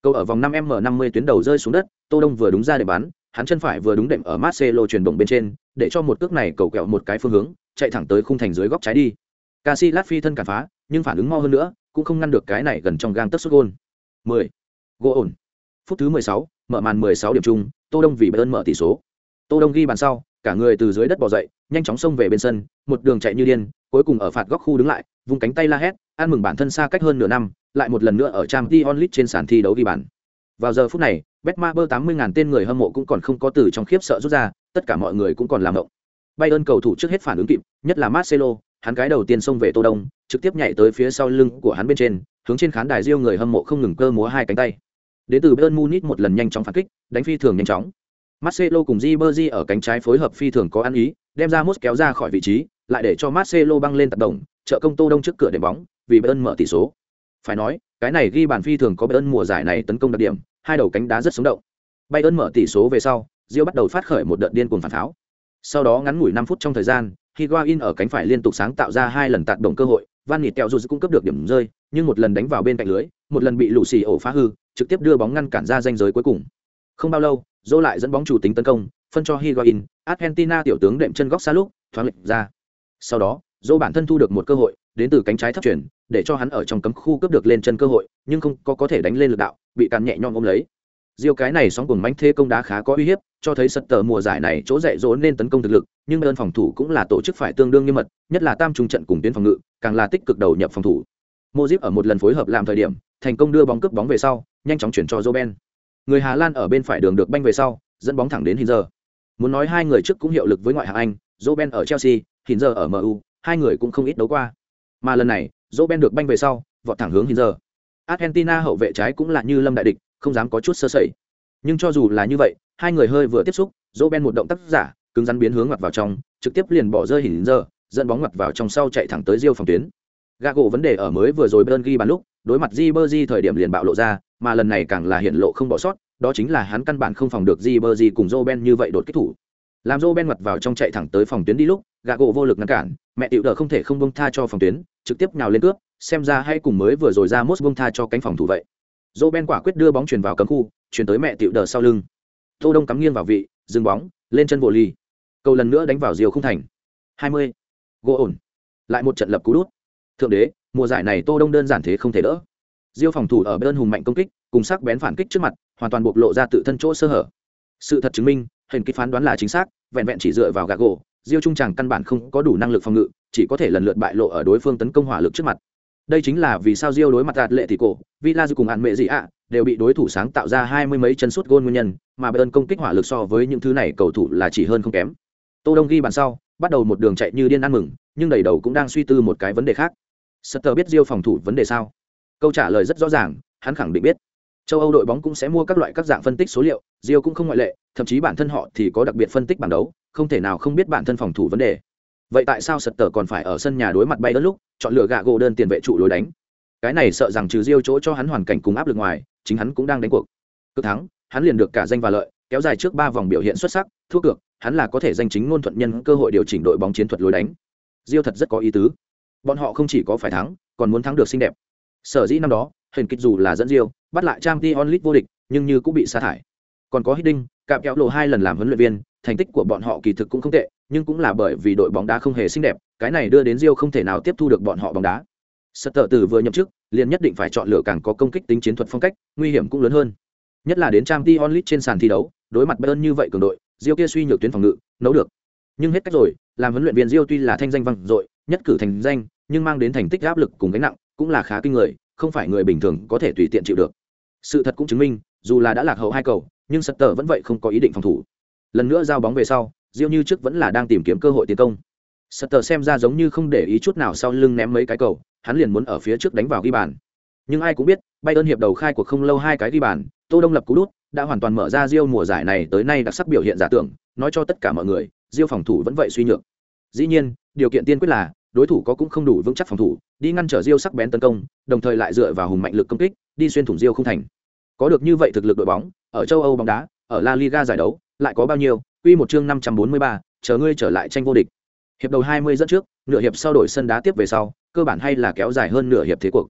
Cầu ở vòng 5m50 tuyến đầu rơi xuống đất, Tô Đông vừa đúng ra để bắn, hắn chân phải vừa đúng đệm ở Marcelo chuyển động bên trên, để cho một cước này cầu kẹo một cái phương hướng, chạy thẳng tới khung thành dưới góc trái đi. Casillas phi thân cản phá, nhưng phản ứng mau hơn nữa, cũng không ngăn được cái này gần trong gang tấc sút gol. 10. Gỗ ổn. Phút thứ 16, mở màn 16 điểm chung, Tô Đông vì Bayern mở tỷ số. Tô Đông ghi bàn sau, cả người từ dưới đất bò dậy, nhanh chóng xông về bên sân, một đường chạy như điên, cuối cùng ở phạt góc khu đứng lại, vung cánh tay la hét, ăn mừng bản thân xa cách hơn nửa năm, lại một lần nữa ở Champions League trên sàn thi đấu ghi bàn. Vào giờ phút này, Betmaber 80.000 tên người hâm mộ cũng còn không có từ trong khiếp sợ rút ra, tất cả mọi người cũng còn làm động. Bayern cầu thủ trước hết phản ứng kịp, nhất là Marcelo, hắn cái đầu tiên xông về Tô Đông, trực tiếp nhảy tới phía sau lưng của hắn bên trên, hướng trên khán đài riêu người hâm mộ không ngừng cơ múa hai cánh tay. Đến từ Bayern Munich một lần nhanh chóng phản kích, đánh phi thường nhanh chóng. Marcelo cùng Ribery ở cánh trái phối hợp phi thường có ăn ý, đem ra Mos kéo ra khỏi vị trí, lại để cho Marcelo băng lên tập đồng, trợ công Tô Đông trước cửa để bóng, vì Bayern mở tỷ số. Phải nói, cái này ghi bàn phi thường có Bayern mùa giải này tấn công đặc điểm, hai đầu cánh đá rất sống động. Bayern mở tỷ số về sau, Rio bắt đầu phát khởi một đợt điên cuồng phản pháo. Sau đó ngắn ngủi 5 phút trong thời gian, Higuain ở cánh phải liên tục sáng tạo ra hai lần tạt động cơ hội, Van Nịt kẹo dù cũng cấp được điểm rơi, nhưng một lần đánh vào bên cạnh lưới, một lần bị lũ xì ổ phá hư, trực tiếp đưa bóng ngăn cản ra danh giới cuối cùng. Không bao lâu, Zô lại dẫn bóng chủ tính tấn công, phân cho Higuain, Argentina tiểu tướng đệm chân góc xa lúc, thoáng lệch ra. Sau đó, Zô bản thân thu được một cơ hội, đến từ cánh trái thấp chuyển, để cho hắn ở trong cấm khu cướp được lên chân cơ hội, nhưng không có có thể đánh lên lực đạo, bị càn nhẹ nhõm ôm lấy. Diêu cái này sóng cùng mãnh thế công đá khá có uy hiếp, cho thấy sật tờ mùa giải này chỗ dạy dỗ nên tấn công thực lực, nhưng đơn phòng thủ cũng là tổ chức phải tương đương nghiêm mật, nhất là tam trung trận cùng tuyến phòng ngự, càng là tích cực đầu nhập phòng thủ. Mojip ở một lần phối hợp làm thời điểm, thành công đưa bóng cướp bóng về sau, nhanh chóng chuyển cho Roben. Người Hà Lan ở bên phải đường được banh về sau, dẫn bóng thẳng đến Hinzer. Muốn nói hai người trước cũng hiệu lực với ngoại hạng Anh, Roben ở Chelsea, Hinzer ở MU, hai người cũng không ít đấu qua. Mà lần này, Roben được banh về sau, vọt thẳng hướng Hinzer. Argentina hậu vệ trái cũng là như lâm đại địch, không dám có chút sơ sẩy. Nhưng cho dù là như vậy, hai người hơi vừa tiếp xúc, Roben một động tác giả, cứng rắn biến hướng mặt vào trong, trực tiếp liền bỏ rơi hình giờ dẫn bóng mặt vào trong sau chạy thẳng tới Rio phòng tuyến. Gago vấn đề ở mới vừa rồi bơn ghi bàn lúc, đối mặt Ribery thời điểm liền bạo lộ ra, mà lần này càng là hiện lộ không bỏ sót, đó chính là hắn căn bản không phòng được Ribery cùng Roben như vậy đột kích thủ. Làm Roben mặt vào trong chạy thẳng tới phòng tuyến đi lúc, Gago vô lực ngăn cản, mẹ tiểu đờ không thể không bông tha cho phòng tuyến, trực tiếp nào lên cướp, xem ra hay cùng mới vừa rồi ra mốt bông tha cho cánh phòng thủ vậy. Roben quả quyết đưa bóng truyền vào cấm khu, truyền tới mẹ tiệu đờ sau lưng. Tô Đông cắm nghiêng vào vị, dừng bóng, lên chân bộ ly. Cầu lần nữa đánh vào diều không thành. 20. Gỗ ổn. Lại một trận lập cú đút. Thượng đế, mùa giải này Tô Đông đơn giản thế không thể đỡ. Diêu phòng thủ ở bên hùng mạnh công kích, cùng sắc bén phản kích trước mặt, hoàn toàn bộc lộ ra tự thân chỗ sơ hở. Sự thật chứng minh, hình kích phán đoán là chính xác, vẹn vẹn chỉ dựa vào gạ gỗ, Diêu trung Tràng căn bản không có đủ năng lực phòng ngự, chỉ có thể lần lượt bại lộ ở đối phương tấn công hỏa lực trước mặt. Đây chính là vì sao Diêu đối mặt đạt lệ thì cổ, Villa cùng ăn mẹ gì ạ, đều bị đối thủ sáng tạo ra hai mươi mấy chân sút gôn nguyên nhân, mà Bayern công kích hỏa lực so với những thứ này cầu thủ là chỉ hơn không kém. Tô Đông ghi bàn sau, bắt đầu một đường chạy như điên ăn mừng, nhưng đầy đầu cũng đang suy tư một cái vấn đề khác. Sutter biết Rio phòng thủ vấn đề sao? Câu trả lời rất rõ ràng, hắn khẳng định biết. Châu Âu đội bóng cũng sẽ mua các loại các dạng phân tích số liệu, Rio cũng không ngoại lệ, thậm chí bản thân họ thì có đặc biệt phân tích bảng đấu, không thể nào không biết bản thân phòng thủ vấn đề. Vậy tại sao sật tờ còn phải ở sân nhà đối mặt Bay Bayern lúc, chọn lựa gạ gỗ đơn tiền vệ trụ lối đánh? Cái này sợ rằng trừ riêu chỗ cho hắn hoàn cảnh cùng áp lực ngoài, chính hắn cũng đang đánh cuộc. Cực thắng, hắn liền được cả danh và lợi, kéo dài trước ba vòng biểu hiện xuất sắc, thua cược, hắn là có thể danh chính ngôn thuận nhân cơ hội điều chỉnh đội bóng chiến thuật lối đánh. riêu thật rất có ý tứ. Bọn họ không chỉ có phải thắng, còn muốn thắng được xinh đẹp. Sở dĩ năm đó, hình kích dù là dẫn riêu bắt lại trang t onlit vô địch, nhưng như cũng bị sa thải. Còn có Hít Đinh, cạm kéo lộ hai lần làm huấn luyện viên, thành tích của bọn họ kỳ thực cũng không tệ, nhưng cũng là bởi vì đội bóng đá không hề xinh đẹp, cái này đưa đến Rio không thể nào tiếp thu được bọn họ bóng đá. Sutter từ vừa nhậm chức, liền nhất định phải chọn lựa càng có công kích tính chiến thuật phong cách, nguy hiểm cũng lớn hơn. Nhất là đến Champions League trên sàn thi đấu, đối mặt Bayern như vậy cường đội, Rio kia suy nhược tuyến phòng ngự, nấu được. Nhưng hết cách rồi, làm huấn luyện viên Rio tuy là thanh danh vang dội, nhất cử thành danh, nhưng mang đến thành tích áp lực cùng gánh nặng, cũng là khá kinh người, không phải người bình thường có thể tùy tiện chịu được. Sự thật cũng chứng minh, dù là đã lạc hậu hai cầu, nhưng Sutter vẫn vậy không có ý định phòng thủ. Lần nữa giao bóng về sau, Diêu như trước vẫn là đang tìm kiếm cơ hội tiến công. Sutter xem ra giống như không để ý chút nào sau lưng ném mấy cái cầu, hắn liền muốn ở phía trước đánh vào ghi bàn. Nhưng ai cũng biết, Bayern hiệp đầu khai cuộc không lâu hai cái ghi bàn, Tô Đông lập cú đút, đã hoàn toàn mở ra Diêu mùa giải này tới nay đặc sắc biểu hiện giả tưởng, nói cho tất cả mọi người, Diêu phòng thủ vẫn vậy suy nhược. Dĩ nhiên, điều kiện tiên quyết là đối thủ có cũng không đủ vững chắc phòng thủ, đi ngăn trở Diêu sắc bén tấn công, đồng thời lại dựa vào hùng mạnh lực công kích, đi xuyên thủng Diêu không thành. Có được như vậy thực lực đội bóng, ở châu Âu bóng đá, ở La Liga giải đấu, lại có bao nhiêu? Quy một chương 543, chờ ngươi trở lại tranh vô địch. Hiệp đầu 20 dẫn trước, nửa hiệp sau đổi sân đá tiếp về sau, cơ bản hay là kéo dài hơn nửa hiệp thế cuộc.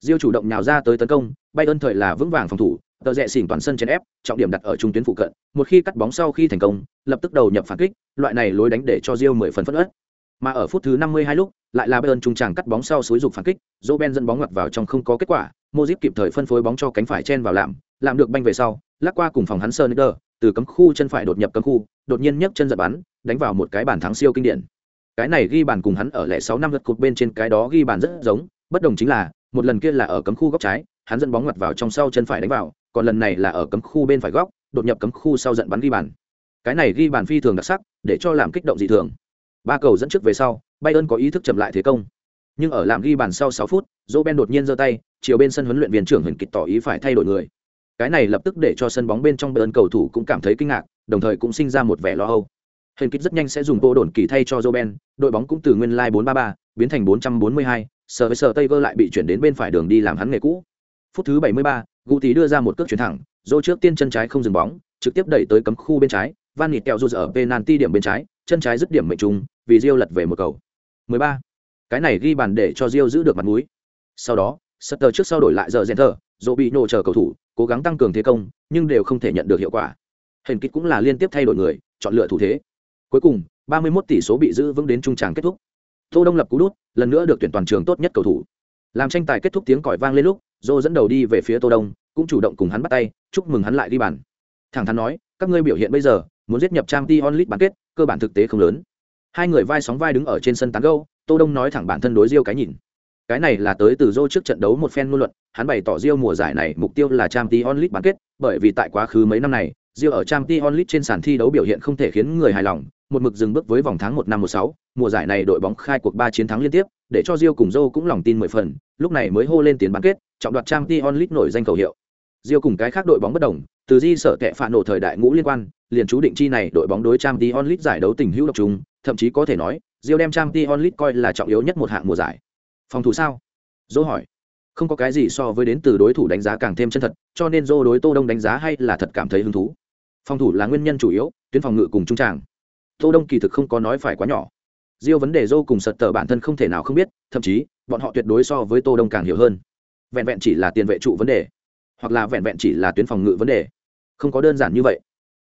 Rio chủ động nhào ra tới tấn công, Bayern thời là vững vàng phòng thủ, tờ rẽ xỉn toàn sân trên ép, trọng điểm đặt ở trung tuyến phụ cận, một khi cắt bóng sau khi thành công, lập tức đầu nhập phản kích, loại này lối đánh để cho Rio 10 phần phấn ớt. Mà ở phút thứ 52 lúc, lại là Bayern trung tràng cắt bóng sau suối dục phản kích, Roben dẫn bóng ngoặt vào trong không có kết quả, Modric kịp thời phân phối bóng cho cánh phải chen vào làm, làm được banh về sau, lắc qua cùng phòng hắn Sonder, từ cấm khu chân phải đột nhập cấm khu, đột nhiên nhấc chân giật bắn, đánh vào một cái bàn thắng siêu kinh điển. Cái này ghi bàn cùng hắn ở lẻ 6 năm lượt cột bên trên cái đó ghi bàn rất giống, bất đồng chính là, một lần kia là ở cấm khu góc trái, hắn dẫn bóng ngoặt vào trong sau chân phải đánh vào, còn lần này là ở cấm khu bên phải góc, đột nhập cấm khu sau giận bắn ghi bàn. Cái này ghi bàn phi thường đặc sắc, để cho làm kích động dị thường. Ba cầu dẫn trước về sau, Bayern có ý thức chậm lại thế công. Nhưng ở làm ghi bàn sau 6 phút, Roben đột nhiên giơ tay, chiều bên sân huấn luyện viên trưởng Huyền Kịch tỏ ý phải thay đổi người. Cái này lập tức để cho sân bóng bên trong Bayern cầu thủ cũng cảm thấy kinh ngạc, đồng thời cũng sinh ra một vẻ lo âu. Huyền kích rất nhanh sẽ dùng bộ đồn kỳ thay cho Roben, đội bóng cũng từ nguyên lai like 433 biến thành 442, sờ với sờ Taylor lại bị chuyển đến bên phải đường đi làm hắn nghề cũ. Phút thứ 73, Guti đưa ra một cước chuyển thẳng, Dô trước tiên chân trái không dừng bóng, trực tiếp đẩy tới cấm khu bên trái, Van Nịt kẹo rụt ở penalty điểm bên trái, chân trái dứt điểm mệnh trung, vì Rio lật về một cầu. 13. Cái này ghi bàn để cho Rio giữ được mặt mũi. Sau đó, Sutter trước sau đổi lại giờ Center, Dô bị nổ chờ cầu thủ, cố gắng tăng cường thế công, nhưng đều không thể nhận được hiệu quả. Hình kịch cũng là liên tiếp thay đổi người, chọn lựa thủ thế. Cuối cùng, 31 tỷ số bị giữ vững đến trung tràng kết thúc. Tô Đông lập cú đút, lần nữa được tuyển toàn trường tốt nhất cầu thủ. Làm tranh tài kết thúc tiếng còi vang lên lúc, Dô dẫn đầu đi về phía Tô Đông, cũng chủ động cùng hắn bắt tay, chúc mừng hắn lại đi bàn. Thẳng thắn nói, các ngươi biểu hiện bây giờ, muốn giết nhập trang Champions Lit bán kết, cơ bản thực tế không lớn. Hai người vai sóng vai đứng ở trên sân tán gẫu, Tô Đông nói thẳng bản thân đối diêu cái nhìn. Cái này là tới từ Zhou trước trận đấu một phen ngôn luận, hắn bày tỏ Rio mùa giải này mục tiêu là Champions League bán kết, bởi vì tại quá khứ mấy năm này, Rio ở Champions League trên sàn thi đấu biểu hiện không thể khiến người hài lòng, một mực dừng bước với vòng tháng 1 năm một sáu, mùa giải này đội bóng khai cuộc ba chiến thắng liên tiếp, để cho Rio cùng Zhou cũng lòng tin mười phần, lúc này mới hô lên tiến bán kết, trọng đoạt Champions League nổi danh cầu hiệu. Rio cùng cái khác đội bóng bất đồng, từ di sở kệ phản nổ thời đại ngũ liên quan, liền chú định chi này đội bóng đối Champions League giải đấu tình hữu độc trùng, thậm chí có thể nói, Rio đem Champions League coi là trọng yếu nhất một hạng mùa giải. Phòng thủ sao? dỗ hỏi. Không có cái gì so với đến từ đối thủ đánh giá càng thêm chân thật, cho nên Zhou đối Tô Đông đánh giá hay là thật cảm thấy hứng thú. Phòng thủ là nguyên nhân chủ yếu, tuyến phòng ngự cùng trung tràng. Tô Đông kỳ thực không có nói phải quá nhỏ. Rio vấn đề Zhou cùng sật tờ bản thân không thể nào không biết, thậm chí, bọn họ tuyệt đối so với Tô Đông càng hiểu hơn. Vẹn vẹn chỉ là tiền vệ trụ vấn đề, hoặc là vẹn vẹn chỉ là tuyến phòng ngự vấn đề. Không có đơn giản như vậy.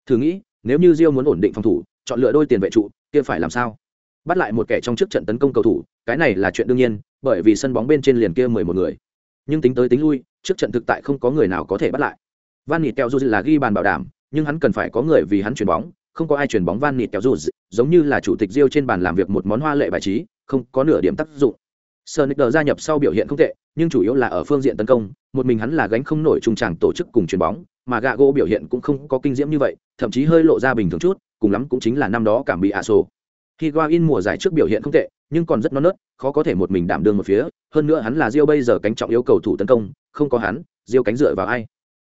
Thử nghĩ, nếu như Rio muốn ổn định phòng thủ, chọn lựa đôi tiền vệ trụ, kia phải làm sao? Bắt lại một kẻ trong trước trận tấn công cầu thủ, cái này là chuyện đương nhiên, bởi vì sân bóng bên trên liền kia mười một người. Nhưng tính tới tính lui, trước trận thực tại không có người nào có thể bắt lại. Van Nịt Keo là ghi bàn bảo đảm, nhưng hắn cần phải có người vì hắn chuyền bóng, không có ai chuyền bóng Van Nịt Keo giống như là chủ tịch Rio trên bàn làm việc một món hoa lệ bài trí, không có nửa điểm tác dụng. Sonic gia nhập sau biểu hiện không tệ, nhưng chủ yếu là ở phương diện tấn công, một mình hắn là gánh không nổi trung tràng tổ chức cùng chuyền bóng, mà Gago biểu hiện cũng không có kinh diễm như vậy, thậm chí hơi lộ ra bình thường chút, cùng lắm cũng chính là năm đó cảm bị Aso. Higuain mùa giải trước biểu hiện không tệ, nhưng còn rất non nớt, khó có thể một mình đảm đương một phía, hơn nữa hắn là Rio bây giờ cánh trọng yêu cầu thủ tấn công, không có hắn, Rio cánh dựa vào ai?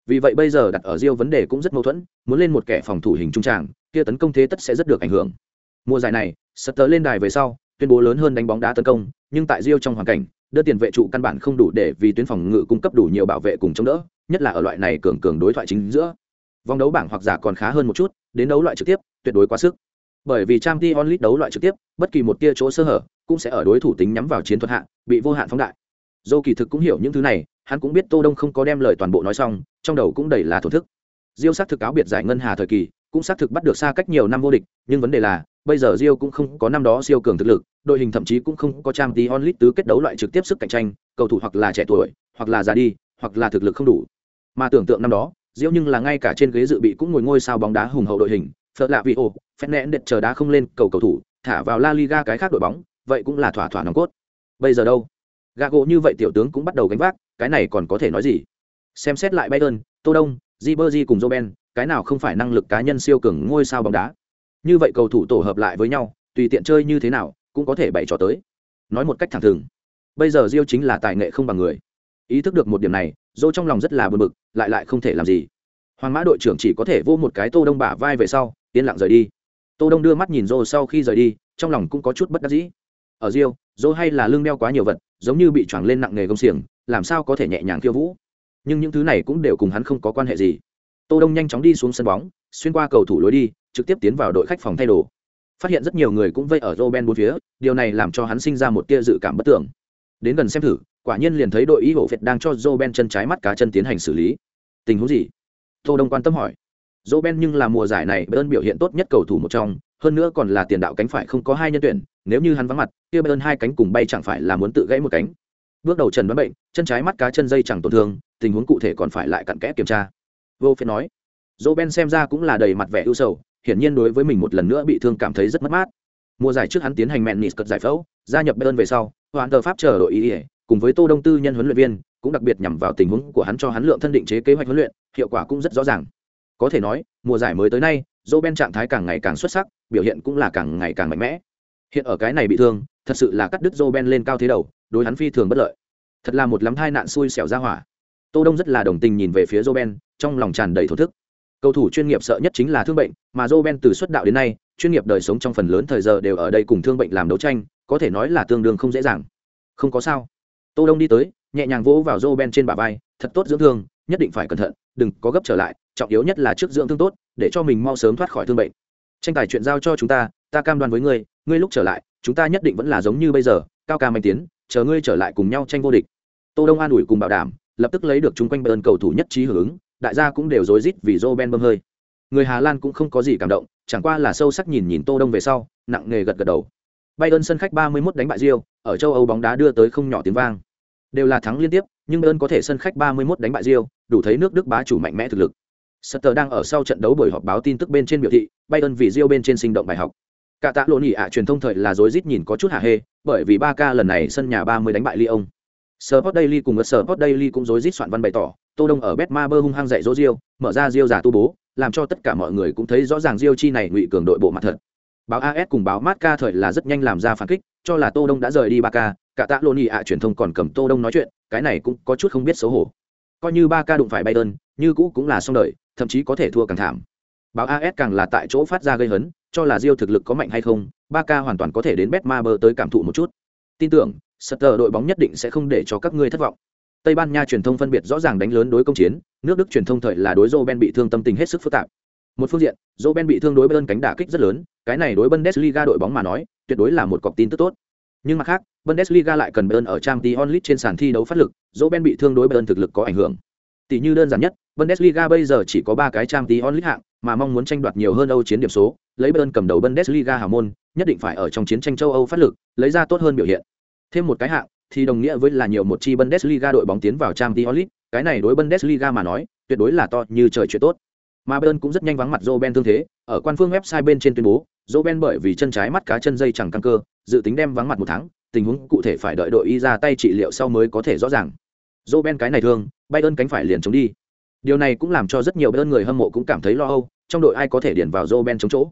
Vì vậy bây giờ đặt ở Rio vấn đề cũng rất mâu thuẫn, muốn lên một kẻ phòng thủ hình trung tràng, kia tấn công thế tất sẽ rất được ảnh hưởng. Mùa giải này, Sutter lên đài về sau, tuyên bố lớn hơn đánh bóng đá tấn công, nhưng tại Rio trong hoàn cảnh, đưa tiền vệ trụ căn bản không đủ để vì tuyến phòng ngự cung cấp đủ nhiều bảo vệ cùng chống đỡ, nhất là ở loại này cường cường đối thoại chính giữa. Vòng đấu bảng hoặc giả còn khá hơn một chút, đến đấu loại trực tiếp, tuyệt đối quá sức. Bởi vì trang t onlit đấu loại trực tiếp, bất kỳ một tia chỗ sơ hở cũng sẽ ở đối thủ tính nhắm vào chiến thuật hạng bị vô hạn phóng đại. Dô kỳ thực cũng hiểu những thứ này, hắn cũng biết Tô Đông không có đem lời toàn bộ nói xong, trong đầu cũng đầy là thổ thức. Diêu xác thực cáo biệt giải ngân hà thời kỳ, cũng xác thực bắt được xa cách nhiều năm vô địch, nhưng vấn đề là, bây giờ Rio cũng không có năm đó siêu cường thực lực, đội hình thậm chí cũng không có trang tí onlit tứ kết đấu loại trực tiếp sức cạnh tranh, cầu thủ hoặc là trẻ tuổi, hoặc là già đi, hoặc là thực lực không đủ. Mà tưởng tượng năm đó, Rio nhưng là ngay cả trên ghế dự bị cũng ngồi ngôi sao bóng đá hùng hậu đội hình, Phật lạ vị ồ, phen nẹn đệt chờ đá không lên, cầu cầu thủ, thả vào La Liga cái khác đội bóng, vậy cũng là thỏa thỏa nòng cốt. Bây giờ đâu? Gago như vậy tiểu tướng cũng bắt đầu gánh vác, cái này còn có thể nói gì? Xem xét lại Bayern, Tô Đông, Ribery cùng joben cái nào không phải năng lực cá nhân siêu cường ngôi sao bóng đá như vậy cầu thủ tổ hợp lại với nhau tùy tiện chơi như thế nào cũng có thể bày trò tới nói một cách thẳng thừng bây giờ diêu chính là tài nghệ không bằng người ý thức được một điểm này dô trong lòng rất là bực bực lại lại không thể làm gì hoàng mã đội trưởng chỉ có thể vô một cái tô đông bả vai về sau yên lặng rời đi. Tô đông đưa mắt nhìn rô sau khi rời đi, trong lòng cũng có chút bất đắc dĩ. Ở rio rô hay là lưng đeo quá nhiều vật, giống như bị choàng lên nặng nghề công xiềng, làm sao có thể nhẹ nhàng khiêu vũ? Nhưng những thứ này cũng đều cùng hắn không có quan hệ gì. Tô đông nhanh chóng đi xuống sân bóng, xuyên qua cầu thủ lối đi, trực tiếp tiến vào đội khách phòng thay đồ. Phát hiện rất nhiều người cũng vây ở Roben bốn phía, điều này làm cho hắn sinh ra một tia dự cảm bất tưởng. Đến gần xem thử, quả nhiên liền thấy đội ý hộ việt đang cho Roben chân trái mắt cá chân tiến hành xử lý. Tình huống gì? Tô đông quan tâm hỏi. Roben nhưng là mùa giải này Bayern biểu hiện tốt nhất cầu thủ một trong, hơn nữa còn là tiền đạo cánh phải không có hai nhân tuyển, nếu như hắn vắng mặt, kia Bayern hai cánh cùng bay chẳng phải là muốn tự gãy một cánh. Bước đầu trần đoán bệnh, chân trái mắt cá chân dây chẳng tổn thương, tình huống cụ thể còn phải lại cặn kẽ kiểm tra. Vô phiên nói. Dỗ ben xem ra cũng là đầy mặt vẻ ưu sầu, hiển nhiên đối với mình một lần nữa bị thương cảm thấy rất mất mát. Mùa giải trước hắn tiến hành mẹn nịt cật giải phẫu, gia nhập bayern về sau hoàn tờ pháp chờ đội ý ý, cùng với tô đông tư nhân huấn luyện viên, cũng đặc biệt nhằm vào tình huống của hắn cho hắn lượng thân định chế kế hoạch huấn luyện, hiệu quả cũng rất rõ ràng có thể nói, mùa giải mới tới nay dỗ ben trạng thái càng ngày càng xuất sắc, biểu hiện cũng là càng ngày càng mạnh mẽ. Hiện ở cái này bị thương, thật sự là cắt đứt dỗ ben lên cao thế đầu, đối hắn phi thường bất lợi. Thật là một lắm hai nạn xui xẻo ra hỏa. Tô đông rất là đồng tình nhìn về phía dỗ ben, trong lòng tràn đầy thổ thức. Cầu thủ chuyên nghiệp sợ nhất chính là thương bệnh, mà joe ben từ xuất đạo đến nay, chuyên nghiệp đời sống trong phần lớn thời giờ đều ở đây cùng thương bệnh làm đấu tranh, có thể nói là tương đương không dễ dàng. Không có sao. Tô đông đi tới, nhẹ nhàng vỗ vào joe ben trên bả vai, thật tốt dưỡng thương, nhất định phải cẩn thận đừng có gấp trở lại trọng yếu nhất là trước dưỡng thương tốt để cho mình mau sớm thoát khỏi thương bệnh tranh tài chuyện giao cho chúng ta ta cam đoan với ngươi ngươi lúc trở lại chúng ta nhất định vẫn là giống như bây giờ cao ca mạnh tiến chờ ngươi trở lại cùng nhau tranh vô địch tô đông an ủi cùng bảo đảm lập tức lấy được chung quanh bơn cầu thủ nhất trí hưởng ứng đại gia cũng đều rối rít vì Joe Ben bơm hơi. Người Hà Lan cũng không có gì cảm động, chẳng qua là sâu sắc nhìn nhìn Tô Đông về sau, nặng nề gật gật đầu. Bayern sân khách 31 đánh bại Rio, ở châu Âu bóng đá đưa tới không nhỏ tiếng vang. Đều là thắng liên tiếp, nhưng Bayern có thể sân khách 31 đánh bại Real, đủ thấy nước Đức bá chủ mạnh mẽ thực lực. Sutter đang ở sau trận đấu buổi họp báo tin tức bên trên biểu thị, Bayern vì Real bên trên sinh động bài học. Cả tạ lộn nhỉ ạ truyền thông thời là rối rít nhìn có chút hả hê, bởi vì Barca lần này sân nhà 30 đánh bại Lyon. Sport Daily cùng Sport Daily cũng rối rít soạn văn bày tỏ, Tô Đông ở Betmaber hung hăng dạy dỗ Real, mở ra Real giả tu bố, làm cho tất cả mọi người cũng thấy rõ ràng Real chi này ngụy cường đội bộ mặt thật. Báo AS cùng báo Marca thời là rất nhanh làm ra phản kích, cho là Tô Đông đã rời đi Barca, cả tạ Loni ạ truyền thông còn cầm Tô Đông nói chuyện, cái này cũng có chút không biết xấu hổ. Coi như Barca đụng phải Bayern, như cũ cũng là xong đời, thậm chí có thể thua càng thảm. Báo AS càng là tại chỗ phát ra gây hấn, cho là Rio thực lực có mạnh hay không, Barca hoàn toàn có thể đến Betmaber tới cảm thụ một chút. Tin tưởng, Sutter đội bóng nhất định sẽ không để cho các ngươi thất vọng. Tây Ban Nha truyền thông phân biệt rõ ràng đánh lớn đối công chiến, nước Đức truyền thông thời là đối Roben bị thương tâm tình hết sức phức tạp. Một phương diện, Roben bị thương đối Bayern cánh đả kích rất lớn, cái này đối Bundesliga đội bóng mà nói, tuyệt đối là một cọc tin tức tốt. Nhưng mặt khác, Bundesliga lại cần Bayern ở Champions League trên sàn thi đấu phát lực, Roben bị thương đối Bayern thực lực có ảnh hưởng. Tỷ như đơn giản nhất, Bundesliga bây giờ chỉ có 3 cái Champions League hạng, mà mong muốn tranh đoạt nhiều hơn Âu chiến điểm số, lấy Bayern cầm đầu Bundesliga hào môn, nhất định phải ở trong chiến tranh châu Âu phát lực, lấy ra tốt hơn biểu hiện. Thêm một cái hạng, thì đồng nghĩa với là nhiều một chi Bundesliga đội bóng tiến vào Champions League, cái này đối Bundesliga mà nói, tuyệt đối là to như trời chuyện tốt. Mà Bayern cũng rất nhanh vắng mặt Roben thương thế, ở quan phương website bên trên tuyên bố, Roben bởi vì chân trái mắt cá chân dây chẳng căng cơ, dự tính đem vắng mặt một tháng, tình huống cụ thể phải đợi đội y ra tay trị liệu sau mới có thể rõ ràng. Dỗ ben cái này thương bay ơn cánh phải liền chống đi. Điều này cũng làm cho rất nhiều bay ơn người hâm mộ cũng cảm thấy lo âu trong đội ai có thể điển vào dỗ ben chống chỗ.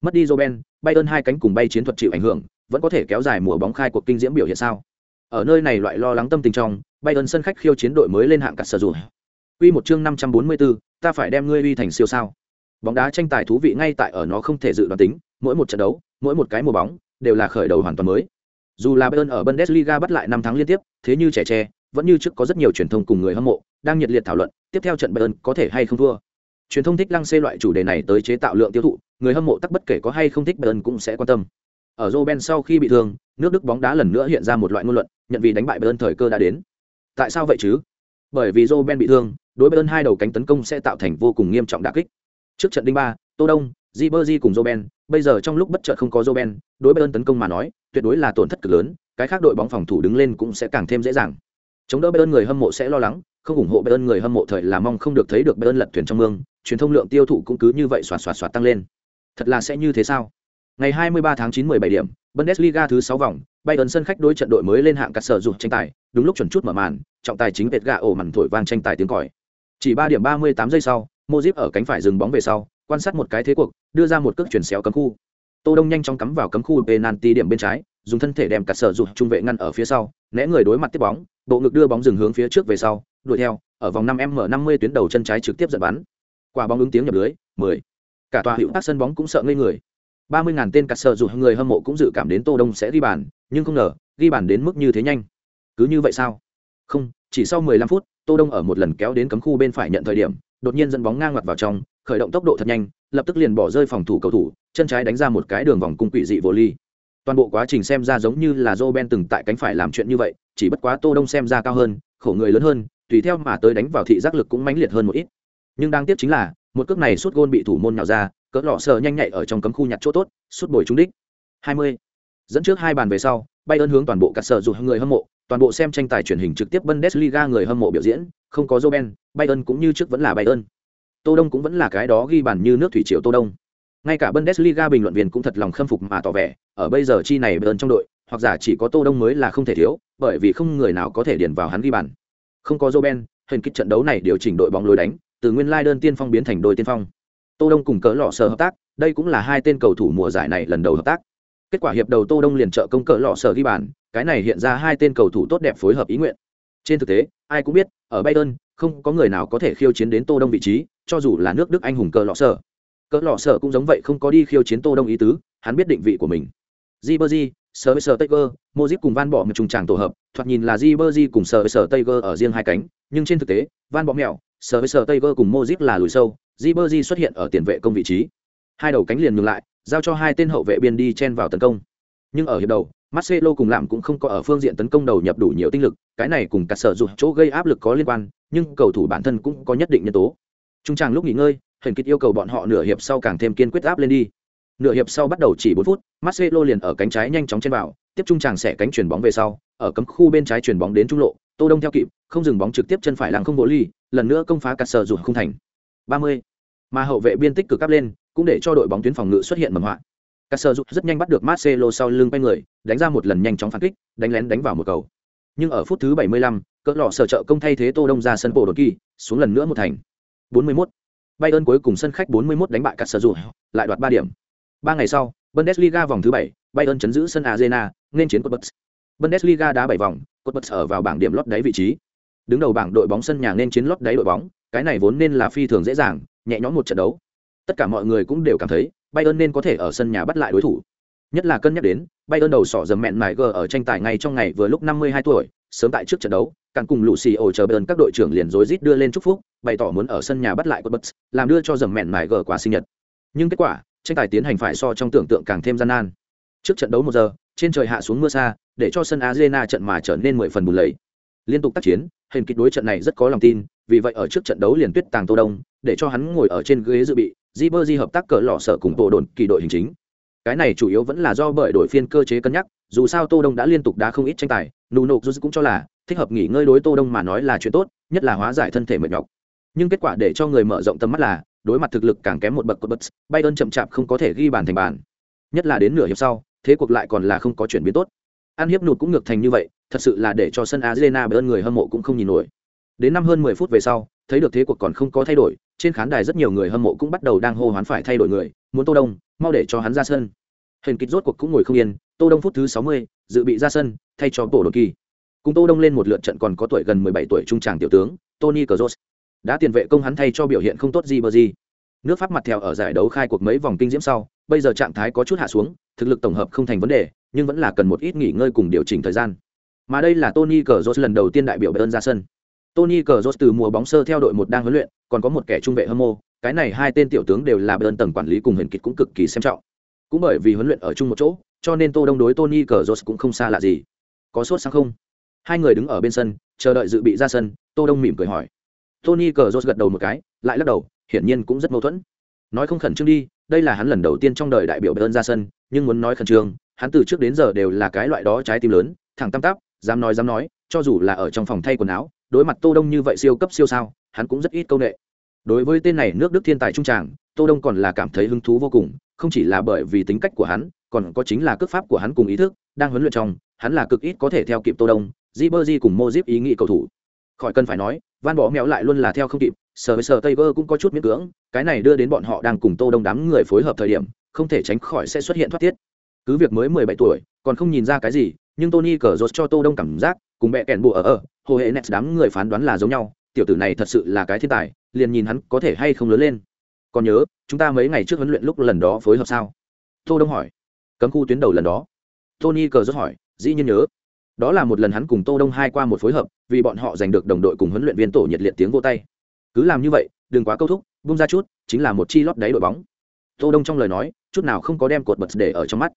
Mất đi dỗ ben bay ơn hai cánh cùng bay chiến thuật chịu ảnh hưởng vẫn có thể kéo dài mùa bóng khai cuộc kinh diễm biểu hiện sao? Ở nơi này loại lo lắng tâm tình trong bay ơn sân khách khiêu chiến đội mới lên hạng cả sở dù Quy một chương năm trăm bốn mươi bốn, ta phải đem ngươi uy thành siêu sao. Bóng đá tranh tài thú vị ngay tại ở nó không thể dự đoán tính, mỗi một trận đấu, mỗi một cái mùa bóng đều là khởi đầu hoàn toàn mới. Dù là Bayern ở Bundesliga bắt lại năm tháng liên tiếp, thế như trẻ tre, vẫn như trước có rất nhiều truyền thông cùng người hâm mộ đang nhiệt liệt thảo luận, tiếp theo trận Bayern có thể hay không thua. Truyền thông thích lăng xê loại chủ đề này tới chế tạo lượng tiêu thụ, người hâm mộ tắc bất kể có hay không thích Bayern cũng sẽ quan tâm. Ở Robben sau khi bị thương, nước Đức bóng đá lần nữa hiện ra một loại ngôn luận, nhận vì đánh bại Bayern thời cơ đã đến. Tại sao vậy chứ? Bởi vì Robben bị thương, đối Bayern hai đầu cánh tấn công sẽ tạo thành vô cùng nghiêm trọng đả kích. Trước trận đinh ba, Tô Đông, Ribery cùng Robben, bây giờ trong lúc bất chợt không có Roben, đối Bayern tấn công mà nói, tuyệt đối là tổn thất cực lớn, cái khác đội bóng phòng thủ đứng lên cũng sẽ càng thêm dễ dàng. Chống đỡ Bayern người hâm mộ sẽ lo lắng, không ủng hộ Bayern người hâm mộ thời là mong không được thấy được Bayern lật thuyền trong mương, truyền thông lượng tiêu thụ cũng cứ như vậy xoạt xoạt xoạt tăng lên. Thật là sẽ như thế sao? Ngày 23 tháng 9 17 điểm, Bundesliga thứ 6 vòng, Bayern sân khách đối trận đội mới lên hạng cắt sở dục tranh tài, đúng lúc chuẩn chút mở màn, trọng tài chính Vệt gạ ổ màn thổi vang tranh tài tiếng còi. Chỉ 3 điểm 38 giây sau, Modric ở cánh phải dừng bóng về sau, quan sát một cái thế cuộc, đưa ra một cước chuyển xéo cấm khu. Tô Đông nhanh chóng cắm vào cấm khu penalty điểm bên trái, dùng thân thể đem cả sở dục trung vệ ngăn ở phía sau, né người đối mặt tiếp bóng, bộ ngực đưa bóng dừng hướng phía trước về sau, đuổi theo, ở vòng 5m 50 tuyến đầu chân trái trực tiếp giật bắn. Quả bóng ứng tiếng nhập lưới, 10. Cả tòa hữu tác sân bóng cũng sợ ngây người. 30 ngàn tên cả sở dục người hâm mộ cũng dự cảm đến Tô Đông sẽ ghi bàn, nhưng không ngờ, ghi bàn đến mức như thế nhanh. Cứ như vậy sao? Không, chỉ sau 15 phút, Tô Đông ở một lần kéo đến cấm khu bên phải nhận thời điểm, đột nhiên dẫn bóng ngang ngoặt vào trong, khởi động tốc độ thật nhanh, lập tức liền bỏ rơi phòng thủ cầu thủ, chân trái đánh ra một cái đường vòng cung quỷ dị vô ly. Toàn bộ quá trình xem ra giống như là Roben từng tại cánh phải làm chuyện như vậy, chỉ bất quá Tô Đông xem ra cao hơn, khổ người lớn hơn, tùy theo mà tới đánh vào thị giác lực cũng mãnh liệt hơn một ít. Nhưng đáng tiếc chính là, một cước này sút gôn bị thủ môn nhào ra, cỡ lọ sờ nhanh nhạy ở trong cấm khu nhặt chỗ tốt, sút bồi trúng đích. 20. Dẫn trước hai bàn về sau, Bayern hướng toàn bộ cả sở dù người hâm mộ, toàn bộ xem tranh tài truyền hình trực tiếp Bundesliga người hâm mộ biểu diễn, không có Roben, Bayern cũng như trước vẫn là Bayern. Tô Đông cũng vẫn là cái đó ghi bàn như nước thủy triều Tô Đông. Ngay cả Bundesliga bình luận viên cũng thật lòng khâm phục mà tỏ vẻ, ở bây giờ chi này Bayern trong đội, hoặc giả chỉ có Tô Đông mới là không thể thiếu, bởi vì không người nào có thể điền vào hắn ghi bàn. Không có Roben, hình kích trận đấu này điều chỉnh đội bóng lối đánh, từ nguyên lai đơn tiên phong biến thành đôi tiên phong. Tô Đông cùng cỡ lọ sở hợp tác, đây cũng là hai tên cầu thủ mùa giải này lần đầu hợp tác. Kết quả hiệp đầu Tô Đông liền trợ công cỡ lọ sở ghi bàn, cái này hiện ra hai tên cầu thủ tốt đẹp phối hợp ý nguyện. Trên thực tế, ai cũng biết, ở Bayern, không có người nào có thể khiêu chiến đến Tô Đông vị trí, cho dù là nước Đức anh hùng cỡ lọ sở. Cỡ lọ sở cũng giống vậy không có đi khiêu chiến Tô Đông ý tứ, hắn biết định vị của mình. Ribery, Sir Sir Tiger, Modric cùng Van Bỏ một trùng tràng tổ hợp, thoạt nhìn là Ribery cùng Sir Sir Tiger ở riêng hai cánh, nhưng trên thực tế, Van Bỏ mèo, Sir Sir Tiger cùng Modric là lùi sâu, Ribery xuất hiện ở tiền vệ công vị trí. Hai đầu cánh liền ngừng lại, giao cho hai tên hậu vệ biên đi chen vào tấn công. Nhưng ở hiệp đầu, Marcelo cùng làm cũng không có ở phương diện tấn công đầu nhập đủ nhiều tinh lực, cái này cùng cả sở dụng chỗ gây áp lực có liên quan, nhưng cầu thủ bản thân cũng có nhất định nhân tố. Trung tràng lúc nghỉ ngơi, Huyền Kịch yêu cầu bọn họ nửa hiệp sau càng thêm kiên quyết áp lên đi. Nửa hiệp sau bắt đầu chỉ 4 phút, Marcelo liền ở cánh trái nhanh chóng trên vào, tiếp trung tràng sẽ cánh chuyển bóng về sau, ở cấm khu bên trái chuyển bóng đến trung lộ, Tô Đông theo kịp, không dừng bóng trực tiếp chân phải làng không bộ ly, lần nữa công phá cả sở dụng không thành. 30. Mà hậu vệ biên tích cực áp lên, cũng để cho đội bóng tuyến phòng ngự xuất hiện mầm họa. Cả sở rất nhanh bắt được Marcelo sau lưng quay người, đánh ra một lần nhanh chóng phản kích, đánh lén đánh vào một cầu. Nhưng ở phút thứ 75, cỡ lọ sở trợ công thay thế Tô Đông ra sân bộ đột kỳ, xuống lần nữa một thành. 41. Bayern cuối cùng sân khách 41 đánh bại cả sở lại đoạt 3 điểm. 3 ngày sau, Bundesliga vòng thứ 7, Bayern chấn giữ sân Arena, nên chiến Cottbus. Bundesliga đá 7 vòng, Cottbus ở vào bảng điểm lót đáy vị trí. Đứng đầu bảng đội bóng sân nhà nên chiến lót đáy đội bóng, cái này vốn nên là phi thường dễ dàng, nhẹ nhõm một trận đấu. Tất cả mọi người cũng đều cảm thấy, Bayern nên có thể ở sân nhà bắt lại đối thủ. Nhất là cân nhắc đến, Bayern đầu sỏ dầm mẹn mải gờ ở tranh tài ngay trong ngày vừa lúc 52 tuổi, sớm tại trước trận đấu, càng cùng Lucio chờ Bayern các đội trưởng liền rối rít đưa lên chúc phúc, bày tỏ muốn ở sân nhà bắt lại Cottbus, làm đưa cho dầm mẹn mải gờ quả sinh nhật. Nhưng kết quả, tranh tài tiến hành phải so trong tưởng tượng càng thêm gian nan. Trước trận đấu một giờ, trên trời hạ xuống mưa xa, để cho sân Arena trận mà trở nên mười phần bùn lầy. Liên tục tác chiến, hình kịch đối trận này rất có lòng tin, vì vậy ở trước trận đấu liền tuyết tàng Tô Đông, để cho hắn ngồi ở trên ghế dự bị, Ribery hợp tác cỡ lọ sở cùng bộ đồn kỳ đội hình chính. Cái này chủ yếu vẫn là do bởi đội phiên cơ chế cân nhắc, dù sao Tô Đông đã liên tục đá không ít tranh tài, nụ nộp dù cũng cho là thích hợp nghỉ ngơi đối Tô Đông mà nói là chuyện tốt, nhất là hóa giải thân thể mệt nhọc. Nhưng kết quả để cho người mở rộng tầm mắt là, đối mặt thực lực càng kém một bậc của bay Bayern chậm chạp không có thể ghi bàn thành bàn. Nhất là đến nửa hiệp sau, thế cuộc lại còn là không có chuyển biến tốt. ăn hiếp nụt cũng ngược thành như vậy thật sự là để cho sân arena bởi ơn người hâm mộ cũng không nhìn nổi đến năm hơn mười phút về sau, thấy được thế cuộc còn không có thay đổi, trên khán đài rất nhiều người hâm mộ cũng bắt đầu đang hô hoán phải thay đổi người, muốn tô đông, mau để cho hắn ra sân. Hình kịch rốt cuộc cũng ngồi không yên, tô đông phút thứ sáu mươi, dự bị ra sân, thay cho tổ đột kỳ. Cùng tô đông lên một lượt trận còn có tuổi gần mười bảy tuổi trung tràng tiểu tướng, tony kroos. Đã tiền vệ công hắn thay cho biểu hiện không tốt gì bờ gì. Nước pháp mặt theo ở giải đấu khai cuộc mấy vòng kinh diễm sau, bây giờ trạng thái có chút hạ xuống, thực lực tổng hợp không thành vấn đề, nhưng vẫn là cần một ít nghỉ ngơi cùng điều chỉnh thời gian. Mà đây là tony kroos lần đầu tiên đại biểu bayern ra sân tony cờ từ mùa bóng sơ theo đội một đang huấn luyện, còn có một kẻ trung vệ hâm mộ, cái này hai tên tiểu tướng đều là bên tầng quản lý cùng hiển kịch cũng cực kỳ xem trọng. Cũng bởi vì huấn luyện ở chung một chỗ, cho nên tô đông đối tony cờ cũng không xa lạ gì. Có sốt sáng không? Hai người đứng ở bên sân, chờ đợi dự bị ra sân, tô đông mỉm cười hỏi. Tony cờ gật đầu một cái, lại lắc đầu, hiển nhiên cũng rất mâu thuẫn. Nói không khẩn trương đi, đây là hắn lần đầu tiên trong đời đại biểu bayern ra sân, nhưng muốn nói khẩn trương, hắn từ trước đến giờ đều là cái loại đó trái tim lớn, thẳng tam tắp, dám nói dám nói, cho dù là ở trong phòng thay quần áo đối mặt tô đông như vậy siêu cấp siêu sao, hắn cũng rất ít câu nệ. Đối với tên này nước đức thiên tài trung tràng, tô đông còn là cảm thấy hứng thú vô cùng, không chỉ là bởi vì tính cách của hắn, còn có chính là cước pháp của hắn cùng ý thức đang huấn luyện trong, hắn là cực ít có thể theo kịp tô đông di bơ di cùng mô díp ý nghĩ cầu thủ. Khỏi cần phải nói, van bỏ mèo lại luôn là theo không kịp sờ với sờ tây vơ cũng có chút miễn cưỡng, cái này đưa đến bọn họ đang cùng tô đông đám người phối hợp thời điểm, không thể tránh khỏi sẽ xuất hiện thoát tiết. Cứ việc mới mười bảy tuổi, còn không nhìn ra cái gì, nhưng tony cờ rột cho tô đông cảm giác cùng mẹ kèn bộ ở ở, hồ hệ nets đám người phán đoán là giống nhau, tiểu tử này thật sự là cái thiên tài, liền nhìn hắn có thể hay không lớn lên. Còn nhớ, chúng ta mấy ngày trước huấn luyện lúc lần đó phối hợp sao? Tô đông hỏi. Cấm khu tuyến đầu lần đó. Tony cờ rốt hỏi, dĩ nhiên nhớ. Đó là một lần hắn cùng tô đông hai qua một phối hợp, vì bọn họ giành được đồng đội cùng huấn luyện viên tổ nhiệt liệt tiếng vô tay. Cứ làm như vậy, đừng quá câu thúc bung ra chút, chính là một chi lót đáy đội bóng. Tô đông trong lời nói, chút nào không có đem cột bật để ở trong mắt.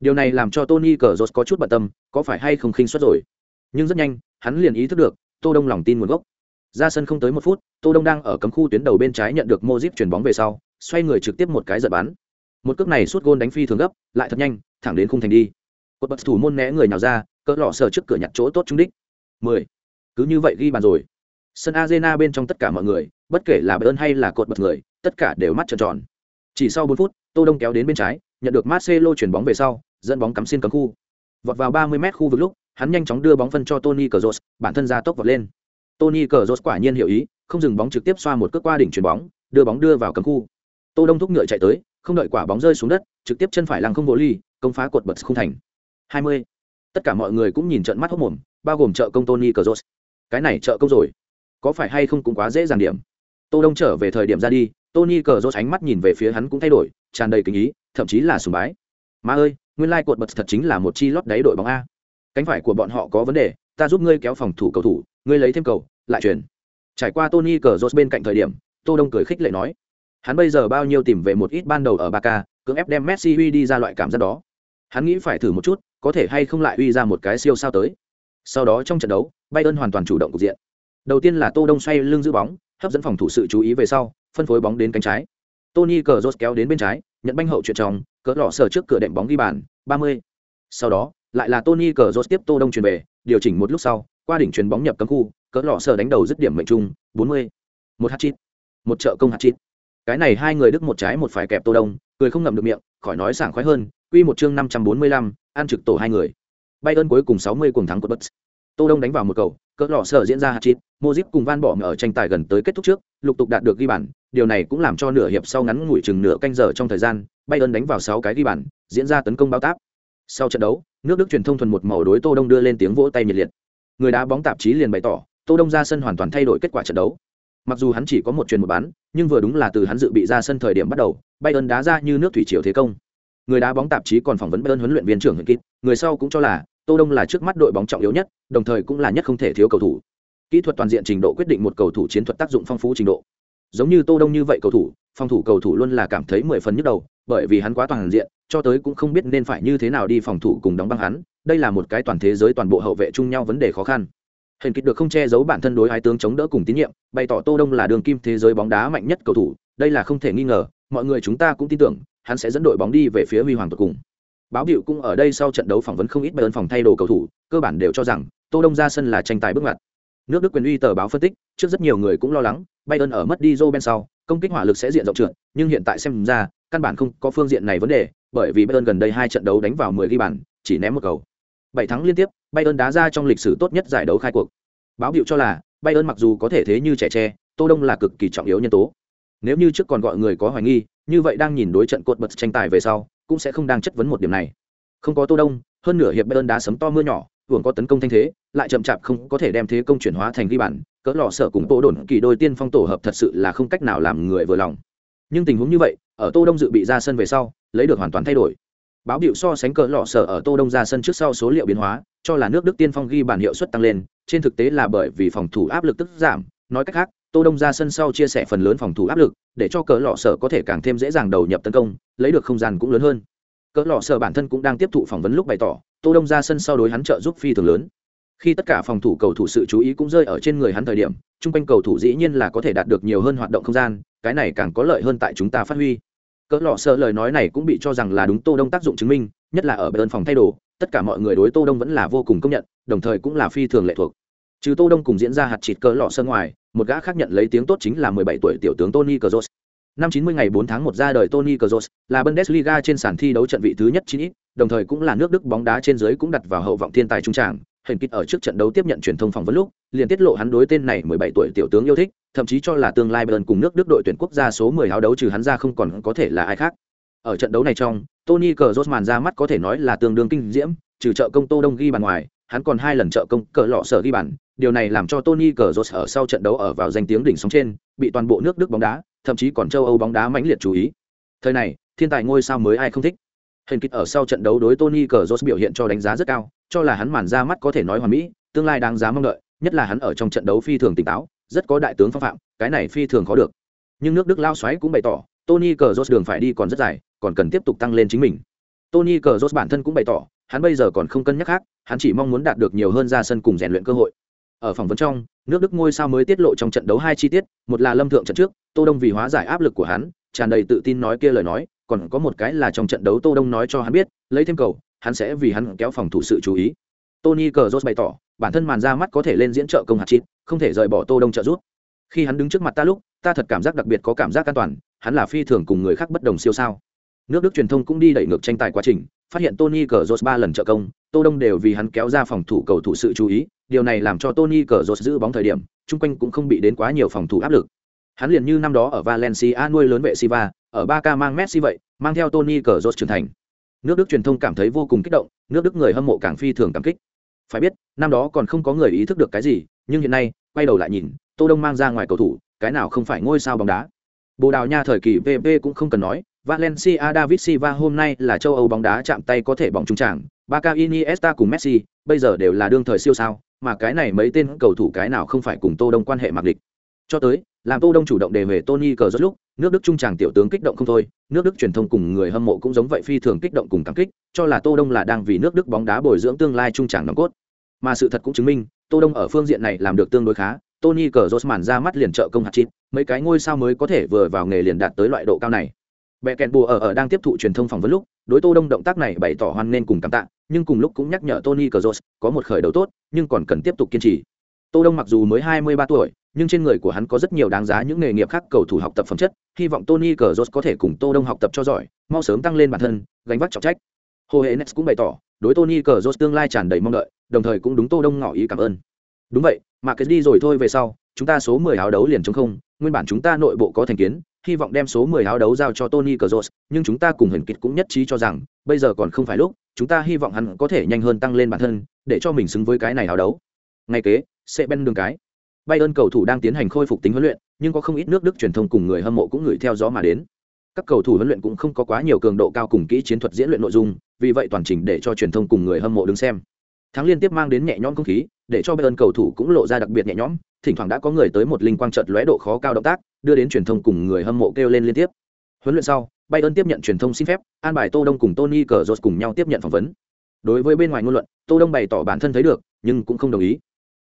Điều này làm cho tony cờ có chút bận tâm, có phải hay không khinh suất rồi? Nhưng rất nhanh, hắn liền ý thức được, tô đông lòng tin nguồn gốc. Ra sân không tới một phút, tô đông đang ở cấm khu tuyến đầu bên trái nhận được mozip chuyển bóng về sau, xoay người trực tiếp một cái giật bắn. Một cước này suốt gôn đánh phi thường gấp, lại thật nhanh, thẳng đến khung thành đi. Cột bật thủ môn né người nào ra, cỡ lọ sờ trước cửa nhặt chỗ tốt trúng đích. Mười. Cứ như vậy ghi bàn rồi. Sân arena bên trong tất cả mọi người, bất kể là bờ ơn hay là cột bật người, tất cả đều mắt tròn tròn. Chỉ sau bốn phút, tô đông kéo đến bên trái, nhận được marcelo chuyển bóng về sau, dẫn bóng cắm xin cấm khu. Vọt vào ba mươi mét khu vực lúc hắn nhanh chóng đưa bóng phân cho tony cờ bản thân ra tốc vọt lên. Tony cờ quả nhiên hiểu ý, không dừng bóng trực tiếp xoa một cước qua đỉnh chuyền bóng, đưa bóng đưa vào cấm khu. Tô đông thúc ngựa chạy tới, không đợi quả bóng rơi xuống đất, trực tiếp chân phải lăng không vô ly, công phá cột bật khung thành. 20. tất cả mọi người cũng nhìn trợn mắt hốt mồm, bao gồm trợ công tony cờ cái này trợ công rồi. Có phải hay không cũng quá dễ dàng điểm. Tô đông trở về thời điểm ra đi, tony cờ ánh mắt nhìn về phía hắn cũng thay đổi, tràn đầy kính ý, thậm chí là sùng bái. Má ơi, nguyên lai cột bật thật chính là một chi lót đáy đội bóng a cánh phải của bọn họ có vấn đề ta giúp ngươi kéo phòng thủ cầu thủ ngươi lấy thêm cầu lại chuyển trải qua tony cờ bên cạnh thời điểm tô đông cười khích lệ nói hắn bây giờ bao nhiêu tìm về một ít ban đầu ở Barca, cưỡng ép đem Messi uy đi ra loại cảm giác đó. Hắn nghĩ phải thử một chút, có thể hay không lại uy ra một cái siêu sao tới. Sau đó trong trận đấu, Bayern hoàn toàn chủ động cục diện. Đầu tiên là Tô Đông xoay lưng giữ bóng, hấp dẫn phòng thủ sự chú ý về sau, phân phối bóng đến cánh trái. Tony Cazorla kéo đến bên trái, nhận banh hậu chuyện tròng, cỡ lọ sở trước cửa đệm bóng ghi bàn, 30. Sau đó, lại là Tony cờ rốt tiếp Tô Đông truyền về, điều chỉnh một lúc sau, qua đỉnh chuyền bóng nhập cấm khu, cỡ lọ sờ đánh đầu dứt điểm mệnh trung, 40. Một hat-trick. Một trợ công hat-trick cái này hai người đức một trái một phải kẹp tô đông cười không ngậm được miệng khỏi nói sảng khoái hơn quy một chương năm trăm bốn mươi lăm, ăn trực tổ hai người bay ơn cuối cùng sáu mươi cùng thắng của bất tô đông đánh vào một cầu cỡ lọ sờ diễn ra hạt chít mozip cùng van bỏ ở tranh tài gần tới kết thúc trước lục tục đạt được ghi bàn điều này cũng làm cho nửa hiệp sau ngắn ngủi chừng nửa canh giờ trong thời gian bay ơn đánh vào sáu cái ghi bàn diễn ra tấn công bao táp sau trận đấu nước đức truyền thông thuần một màu đối tô đông đưa lên tiếng vỗ tay nhiệt liệt người đá bóng tạp chí liền bày tỏ tô đông ra sân hoàn toàn thay đổi kết quả trận đấu Mặc dù hắn chỉ có một truyền một bán, nhưng vừa đúng là từ hắn dự bị ra sân thời điểm bắt đầu, Bayern đá ra như nước thủy triều thế công. Người đá bóng tạp chí còn phỏng vấn Bayern huấn luyện viên trưởng Hinkit, người sau cũng cho là Tô Đông là trước mắt đội bóng trọng yếu nhất, đồng thời cũng là nhất không thể thiếu cầu thủ. Kỹ thuật toàn diện trình độ quyết định một cầu thủ chiến thuật tác dụng phong phú trình độ. Giống như Tô Đông như vậy cầu thủ, phòng thủ cầu thủ luôn là cảm thấy mười phần nhức đầu, bởi vì hắn quá toàn diện, cho tới cũng không biết nên phải như thế nào đi phòng thủ cùng đóng băng hắn, đây là một cái toàn thế giới toàn bộ hậu vệ chung nhau vấn đề khó khăn. Hình kịch được không che giấu bản thân đối hai tướng chống đỡ cùng tín nhiệm bày tỏ tô đông là đường kim thế giới bóng đá mạnh nhất cầu thủ đây là không thể nghi ngờ mọi người chúng ta cũng tin tưởng hắn sẽ dẫn đội bóng đi về phía huy hoàng tột cùng. Báo hiệu cũng ở đây sau trận đấu phỏng vấn không ít bài ơn phòng thay đồ cầu thủ cơ bản đều cho rằng tô đông ra sân là tranh tài bước ngoặt nước đức quyền uy tờ báo phân tích trước rất nhiều người cũng lo lắng bayern ở mất đi joe ben sau công kích hỏa lực sẽ diện rộng trượt nhưng hiện tại xem ra căn bản không có phương diện này vấn đề bởi vì bayern gần đây hai trận đấu đánh vào 10 ghi bàn chỉ ném một cầu bảy thắng liên tiếp, Bayern đá ra trong lịch sử tốt nhất giải đấu khai cuộc. Báo hiệu cho là, Bayern mặc dù có thể thế như trẻ tre, Tô Đông là cực kỳ trọng yếu nhân tố. Nếu như trước còn gọi người có hoài nghi, như vậy đang nhìn đối trận cột bật tranh tài về sau, cũng sẽ không đang chất vấn một điểm này. Không có Tô Đông, hơn nửa hiệp Bayern đá sấm to mưa nhỏ, hưởng có tấn công thanh thế, lại chậm chạp không có thể đem thế công chuyển hóa thành ghi bản. cỡ lọ sở cùng Tô Đồn kỳ đôi tiên phong tổ hợp thật sự là không cách nào làm người vừa lòng. Nhưng tình huống như vậy, ở Tô Đông dự bị ra sân về sau, lấy được hoàn toàn thay đổi. Báo biểu so sánh cỡ lọ sở ở Tô Đông ra sân trước sau số liệu biến hóa, cho là nước Đức tiên phong ghi bản hiệu suất tăng lên, trên thực tế là bởi vì phòng thủ áp lực tức giảm, nói cách khác, Tô Đông ra sân sau chia sẻ phần lớn phòng thủ áp lực, để cho cỡ lọ sở có thể càng thêm dễ dàng đầu nhập tấn công, lấy được không gian cũng lớn hơn. Cỡ lọ sở bản thân cũng đang tiếp thụ phỏng vấn lúc bày tỏ, Tô Đông ra sân sau đối hắn trợ giúp phi thường lớn. Khi tất cả phòng thủ cầu thủ sự chú ý cũng rơi ở trên người hắn thời điểm, trung quanh cầu thủ dĩ nhiên là có thể đạt được nhiều hơn hoạt động không gian, cái này càng có lợi hơn tại chúng ta phát huy. Cỡ lọ sợ lời nói này cũng bị cho rằng là đúng tô đông tác dụng chứng minh nhất là ở bên phòng thay đồ tất cả mọi người đối tô đông vẫn là vô cùng công nhận đồng thời cũng là phi thường lệ thuộc. Trừ tô đông cùng diễn ra hạt chịt cỡ lọ sơ ngoài một gã khác nhận lấy tiếng tốt chính là 17 tuổi tiểu tướng tony cazos năm 90 ngày 4 tháng 1 ra đời tony Kroos là bundesliga trên sàn thi đấu trận vị thứ nhất chín ít đồng thời cũng là nước đức bóng đá trên dưới cũng đặt vào hậu vọng thiên tài trung tràng hình kích ở trước trận đấu tiếp nhận truyền thông phỏng vấn lúc liền tiết lộ hắn đối tên này 17 tuổi tiểu tướng yêu thích thậm chí cho là tương lai Bayern cùng nước Đức đội tuyển quốc gia số 10 áo đấu trừ hắn ra không còn có thể là ai khác. Ở trận đấu này trong, Tony Kroos màn ra mắt có thể nói là tương đương kinh diễm, trừ trợ công Tô Đông ghi bàn ngoài, hắn còn hai lần trợ công cờ lọ sở ghi bàn, điều này làm cho Tony Kroos ở sau trận đấu ở vào danh tiếng đỉnh sóng trên, bị toàn bộ nước Đức bóng đá, thậm chí còn châu Âu bóng đá mãnh liệt chú ý. Thời này, thiên tài ngôi sao mới ai không thích. Hình kịch ở sau trận đấu đối Tony Kroos biểu hiện cho đánh giá rất cao, cho là hắn màn ra mắt có thể nói hoàn mỹ, tương lai đáng giá mong đợi, nhất là hắn ở trong trận đấu phi thường tỉnh táo, rất có đại tướng phong phạm, cái này phi thường khó được. Nhưng nước Đức lao xoáy cũng bày tỏ, Tony Kroos đường phải đi còn rất dài, còn cần tiếp tục tăng lên chính mình. Tony Kroos bản thân cũng bày tỏ, hắn bây giờ còn không cân nhắc khác, hắn chỉ mong muốn đạt được nhiều hơn ra sân cùng rèn luyện cơ hội. Ở phòng vấn trong, nước Đức ngôi sao mới tiết lộ trong trận đấu hai chi tiết, một là Lâm Thượng trận trước, Tô Đông vì hóa giải áp lực của hắn, tràn đầy tự tin nói kia lời nói, còn có một cái là trong trận đấu Tô Đông nói cho hắn biết, lấy thêm cầu, hắn sẽ vì hắn kéo phòng thủ sự chú ý. Tony Kroos bày tỏ, bản thân màn ra mắt có thể lên diễn trợ công hạt chít, không thể rời bỏ Tô Đông trợ giúp. Khi hắn đứng trước mặt ta lúc, ta thật cảm giác đặc biệt có cảm giác an toàn, hắn là phi thường cùng người khác bất đồng siêu sao. Nước Đức truyền thông cũng đi đẩy ngược tranh tài quá trình, phát hiện Tony Cazorla ba lần trợ công, Tô Đông đều vì hắn kéo ra phòng thủ cầu thủ sự chú ý, điều này làm cho Tony Cazorla giữ bóng thời điểm, chung quanh cũng không bị đến quá nhiều phòng thủ áp lực. Hắn liền như năm đó ở Valencia nuôi lớn vệ Silva, ở Barca mang Messi vậy, mang theo Tony Cazorla trưởng thành. Nước Đức truyền thông cảm thấy vô cùng kích động, nước Đức người hâm mộ càng phi thường cảm kích. Phải biết, năm đó còn không có người ý thức được cái gì, nhưng hiện nay, quay đầu lại nhìn, Tô Đông mang ra ngoài cầu thủ, cái nào không phải ngôi sao bóng đá. Bồ Đào Nha thời kỳ VV cũng không cần nói, Valencia David Silva hôm nay là châu Âu bóng đá chạm tay có thể bóng trung tràng, Barca Iniesta cùng Messi, bây giờ đều là đương thời siêu sao, mà cái này mấy tên cầu thủ cái nào không phải cùng Tô Đông quan hệ mặc địch. Cho tới, làm Tô Đông chủ động đề về Tony cờ rất lúc, nước Đức trung tràng tiểu tướng kích động không thôi, nước Đức truyền thông cùng người hâm mộ cũng giống vậy phi thường kích động cùng cảm kích, cho là Tô Đông là đang vì nước Đức bóng đá bồi dưỡng tương lai trung tràng nòng cốt. Mà sự thật cũng chứng minh, Tô Đông ở phương diện này làm được tương đối khá, Tony Kroos ra mắt liền trợ công hạt chín, mấy cái ngôi sao mới có thể vừa vào nghề liền đạt tới loại độ cao này. Bẻ kẹn bùa ở ở đang tiếp thụ truyền thông phỏng vấn lúc, đối Tô Đông động tác này bày tỏ hoan nên cùng cảm tạ, nhưng cùng lúc cũng nhắc nhở Tony Kroos có một khởi đầu tốt, nhưng còn cần tiếp tục kiên trì. Tô Đông mặc dù mới 23 tuổi, nhưng trên người của hắn có rất nhiều đáng giá những nghề nghiệp khác cầu thủ học tập phẩm chất, hy vọng Tony Kroos có thể cùng Tô Đông học tập cho giỏi, mau sớm tăng lên bản thân, gánh vác trọng trách. Hồ Hệ Nets cũng bày tỏ, đối Tony Kroos tương lai tràn đầy mong đợi, đồng thời cũng đúng Tô Đông ngỏ ý cảm ơn. Đúng vậy, mà cái đi rồi thôi về sau, chúng ta số 10 áo đấu liền trống không, nguyên bản chúng ta nội bộ có thành kiến, hy vọng đem số 10 áo đấu giao cho Tony Kroos, nhưng chúng ta cùng Huyền Kịch cũng nhất trí cho rằng, bây giờ còn không phải lúc, chúng ta hy vọng hắn có thể nhanh hơn tăng lên bản thân, để cho mình xứng với cái này áo đấu. Ngay kế, sẽ bên đường cái. Bayern cầu thủ đang tiến hành khôi phục tính huấn luyện, nhưng có không ít nước Đức truyền thông cùng người hâm mộ cũng gửi theo gió mà đến. Các cầu thủ huấn luyện cũng không có quá nhiều cường độ cao cùng kỹ chiến thuật diễn luyện nội dung, vì vậy toàn trình để cho truyền thông cùng người hâm mộ đứng xem. Thắng liên tiếp mang đến nhẹ nhõm không khí, để cho Bayern cầu thủ cũng lộ ra đặc biệt nhẹ nhõm, thỉnh thoảng đã có người tới một linh quang chợt lóe độ khó cao động tác, đưa đến truyền thông cùng người hâm mộ kêu lên liên tiếp. Huấn luyện sau, Bayern tiếp nhận truyền thông xin phép, an bài Tô Đông cùng Tony Cazorla cùng nhau tiếp nhận phỏng vấn. Đối với bên ngoài ngôn luận, Tô Đông bày tỏ bản thân thấy được, nhưng cũng không đồng ý.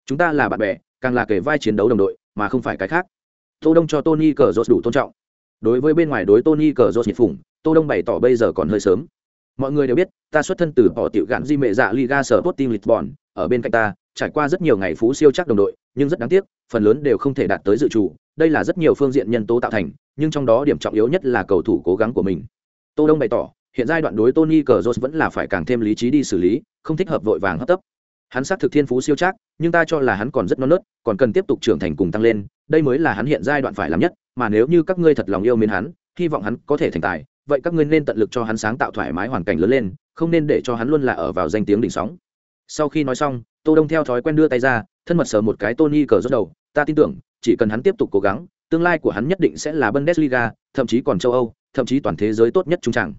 Chúng ta là bạn bè, càng là kể vai chiến đấu đồng đội, mà không phải cái khác. Tô Đông cho Tony Cazorla đủ tôn trọng. Đối với bên ngoài đối Tony Cazorla nhiệt phụng, Tô Đông bày tỏ bây giờ còn hơi sớm. Mọi người đều biết, ta xuất thân từ bỏ tiểu gạn di mẹ dạ Liga sở Sporting Lisbon, ở bên cạnh ta, trải qua rất nhiều ngày phú siêu chắc đồng đội, nhưng rất đáng tiếc, phần lớn đều không thể đạt tới dự chủ, đây là rất nhiều phương diện nhân tố tạo thành, nhưng trong đó điểm trọng yếu nhất là cầu thủ cố gắng của mình. Tô Đông bày tỏ, hiện giai đoạn đối Tony Cazorla vẫn là phải càng thêm lý trí đi xử lý, không thích hợp vội vàng hấp tấp. Hắn xác thực thiên phú siêu chắc, nhưng ta cho là hắn còn rất non nớt, còn cần tiếp tục trưởng thành cùng tăng lên, đây mới là hắn hiện giai đoạn phải làm nhất, mà nếu như các ngươi thật lòng yêu mến hắn, hy vọng hắn có thể thành tài, vậy các ngươi nên tận lực cho hắn sáng tạo thoải mái hoàn cảnh lớn lên, không nên để cho hắn luôn là ở vào danh tiếng đỉnh sóng. Sau khi nói xong, Tô Đông theo thói quen đưa tay ra, thân mật sờ một cái Tony cờ rốt đầu, ta tin tưởng, chỉ cần hắn tiếp tục cố gắng, tương lai của hắn nhất định sẽ là Bundesliga, thậm chí còn châu Âu, thậm chí toàn thế giới tốt nhất trung tràng.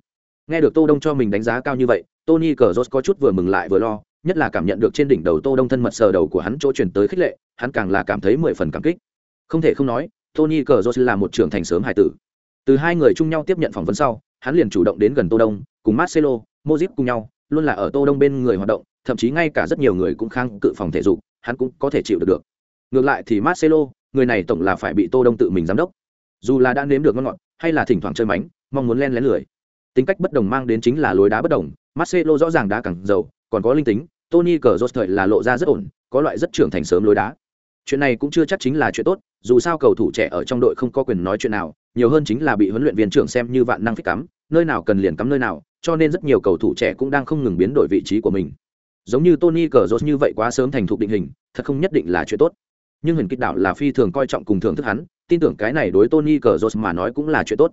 Nghe được Tô Đông cho mình đánh giá cao như vậy, Tony Cazorla có chút vừa mừng lại vừa lo, nhất là cảm nhận được trên đỉnh đầu Tô Đông thân mật sờ đầu của hắn chỗ truyền tới khích lệ, hắn càng là cảm thấy mười phần cảm kích. Không thể không nói, Tony Cazorla là một trưởng thành sớm hải tử. Từ hai người chung nhau tiếp nhận phỏng vấn sau, hắn liền chủ động đến gần Tô Đông, cùng Marcelo, Modric cùng nhau, luôn là ở Tô Đông bên người hoạt động, thậm chí ngay cả rất nhiều người cũng khang cự phòng thể dục, hắn cũng có thể chịu được được. Ngược lại thì Marcelo, người này tổng là phải bị Tô Đông tự mình giám đốc. Dù là đã nếm được ngon ngọt, hay là thỉnh thoảng chơi mánh, mong muốn len lén lười. Tính cách bất đồng mang đến chính là lối đá bất đồng, Marcelo rõ ràng đá càng giàu, còn có linh tính, Tony Cazorla thời là lộ ra rất ổn, có loại rất trưởng thành sớm lối đá. Chuyện này cũng chưa chắc chính là chuyện tốt, dù sao cầu thủ trẻ ở trong đội không có quyền nói chuyện nào, nhiều hơn chính là bị huấn luyện viên trưởng xem như vạn năng phích cắm, nơi nào cần liền cắm nơi nào, cho nên rất nhiều cầu thủ trẻ cũng đang không ngừng biến đổi vị trí của mình. Giống như Tony Cazorla như vậy quá sớm thành thục định hình, thật không nhất định là chuyện tốt. Nhưng hình kích đạo là phi thường coi trọng cùng thưởng thức hắn, tin tưởng cái này đối Tony Cazorla mà nói cũng là chuyện tốt.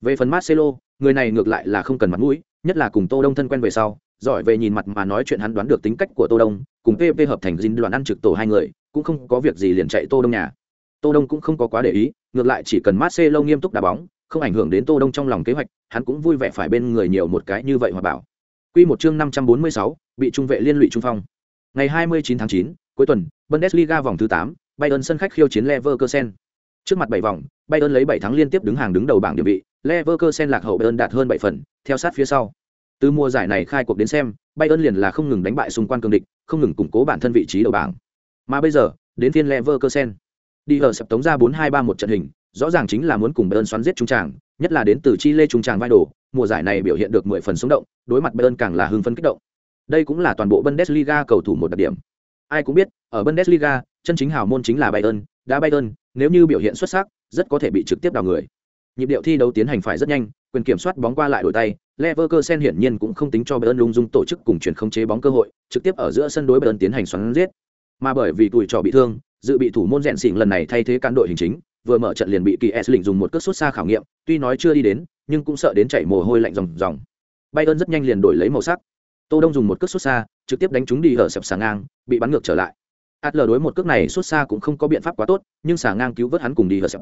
Về phần Marcelo, người này ngược lại là không cần mặt mũi, nhất là cùng Tô Đông thân quen về sau, giỏi về nhìn mặt mà nói chuyện hắn đoán được tính cách của Tô Đông, cùng PP hợp thành dinh đoàn ăn trực tổ hai người, cũng không có việc gì liền chạy Tô Đông nhà. Tô Đông cũng không có quá để ý, ngược lại chỉ cần Marcelo nghiêm túc đá bóng, không ảnh hưởng đến Tô Đông trong lòng kế hoạch, hắn cũng vui vẻ phải bên người nhiều một cái như vậy hòa bảo. Quy một chương 546, bị trung vệ liên lụy trung phong. Ngày 29 tháng 9, cuối tuần, Bundesliga vòng thứ 8, Bayern sân khách khiêu chiến Leverkusen. Trước mặt 7 vòng, Bayern lấy 7 thắng liên tiếp đứng hàng đứng đầu bảng địa vị, Leverkusen lạc hậu Bayern đạt hơn 7 phần, theo sát phía sau. Từ mùa giải này khai cuộc đến xem, Bayern liền là không ngừng đánh bại xung quanh cường địch, không ngừng củng cố bản thân vị trí đầu bảng. Mà bây giờ, đến phiên Leverkusen. Đi ở sập tống ra 4-2-3 một trận hình, rõ ràng chính là muốn cùng Bayern xoắn giết trung tràng, nhất là đến từ chi Lê trung tràng vai đồ, mùa giải này biểu hiện được 10 phần sống động, đối mặt Bayern càng là hưng phấn kích động. Đây cũng là toàn bộ Bundesliga cầu thủ một đặc điểm. Ai cũng biết, ở Bundesliga, chân chính hào môn chính là Bayern, đã Bayern, nếu như biểu hiện xuất sắc, rất có thể bị trực tiếp đào người. Nhịp điệu thi đấu tiến hành phải rất nhanh, quyền kiểm soát bóng qua lại đổi tay, Leverkusen hiển nhiên cũng không tính cho Bayern lung dung tổ chức cùng chuyển không chế bóng cơ hội, trực tiếp ở giữa sân đối Bayern tiến hành xoắn giết. Mà bởi vì tuổi trò bị thương, dự bị thủ môn rèn xỉn lần này thay thế cán đội hình chính, vừa mở trận liền bị kỳ S lĩnh dùng một cước xuất xa khảo nghiệm, tuy nói chưa đi đến, nhưng cũng sợ đến chảy mồ hôi lạnh ròng ròng. Bay ơn rất nhanh liền đổi lấy màu sắc. Tô Đông dùng một cước xuất xa, trực tiếp đánh trúng đi ở sập sàng ngang, bị bắn ngược trở lại. Adler đối một cước này xuất xa cũng không có biện pháp quá tốt, nhưng xả ngang cứu vớt hắn cùng đi ở sập.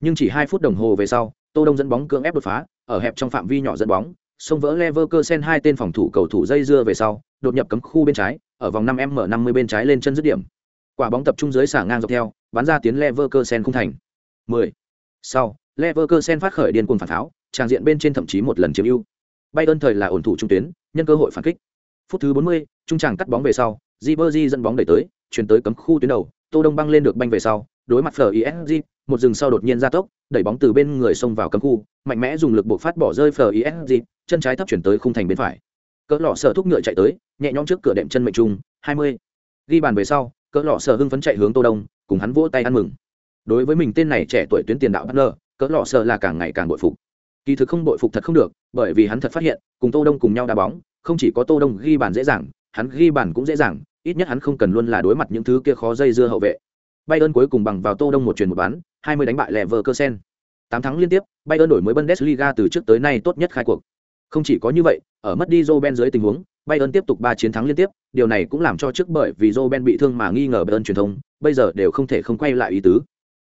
Nhưng chỉ 2 phút đồng hồ về sau, Tô Đông dẫn bóng cưỡng ép đột phá, ở hẹp trong phạm vi nhỏ dẫn bóng, xông vỡ Leverkusen hai tên phòng thủ cầu thủ dây dưa về sau, đột nhập cấm khu bên trái, ở vòng 5m50 bên trái lên chân dứt điểm. Quả bóng tập trung dưới xả ngang dọc theo, bắn ra tiến Leverkusen không thành. 10. Sau, Leverkusen phát khởi điên cuồng phản tháo, trang diện bên trên thậm chí một lần chiếm ưu. Bayern thời là ổn thủ trung tuyến, nhân cơ hội phản kích. Phút thứ 40, trung tràng cắt bóng về sau, Ribery dẫn bóng đẩy tới, chuyển tới cấm khu tuyến đầu, Tô Đông băng lên được banh về sau, đối mặt FISG, một dừng sau đột nhiên ra tốc, đẩy bóng từ bên người xông vào cấm khu, mạnh mẽ dùng lực bộ phát bỏ rơi FISG, chân trái thấp chuyển tới khung thành bên phải. Cỡ lọ sở thúc ngựa chạy tới, nhẹ nhõm trước cửa đệm chân mệnh trung, 20. Ghi bàn về sau, cỡ lọ sở hưng phấn chạy hướng Tô Đông, cùng hắn vỗ tay ăn mừng. Đối với mình tên này trẻ tuổi tuyến tiền đạo bắt ngờ cỡ lọ sợ là càng ngày càng bội phục. Kỳ thực không bội phục thật không được, bởi vì hắn thật phát hiện, cùng Tô Đông cùng nhau đá bóng, không chỉ có Tô Đông ghi bàn dễ dàng, hắn ghi bàn cũng dễ dàng, ít nhất hắn không cần luôn là đối mặt những thứ kia khó dây dưa hậu vệ. Bayern cuối cùng bằng vào Tô Đông một truyền một bán, 20 đánh bại Leverkusen. 8 thắng liên tiếp, Bayern đổi mới Bundesliga từ trước tới nay tốt nhất khai cuộc. Không chỉ có như vậy, ở mất đi Roben dưới tình huống, Bayern tiếp tục 3 chiến thắng liên tiếp, điều này cũng làm cho trước bởi vì Roben bị thương mà nghi ngờ Bayern truyền thông, bây giờ đều không thể không quay lại ý tứ.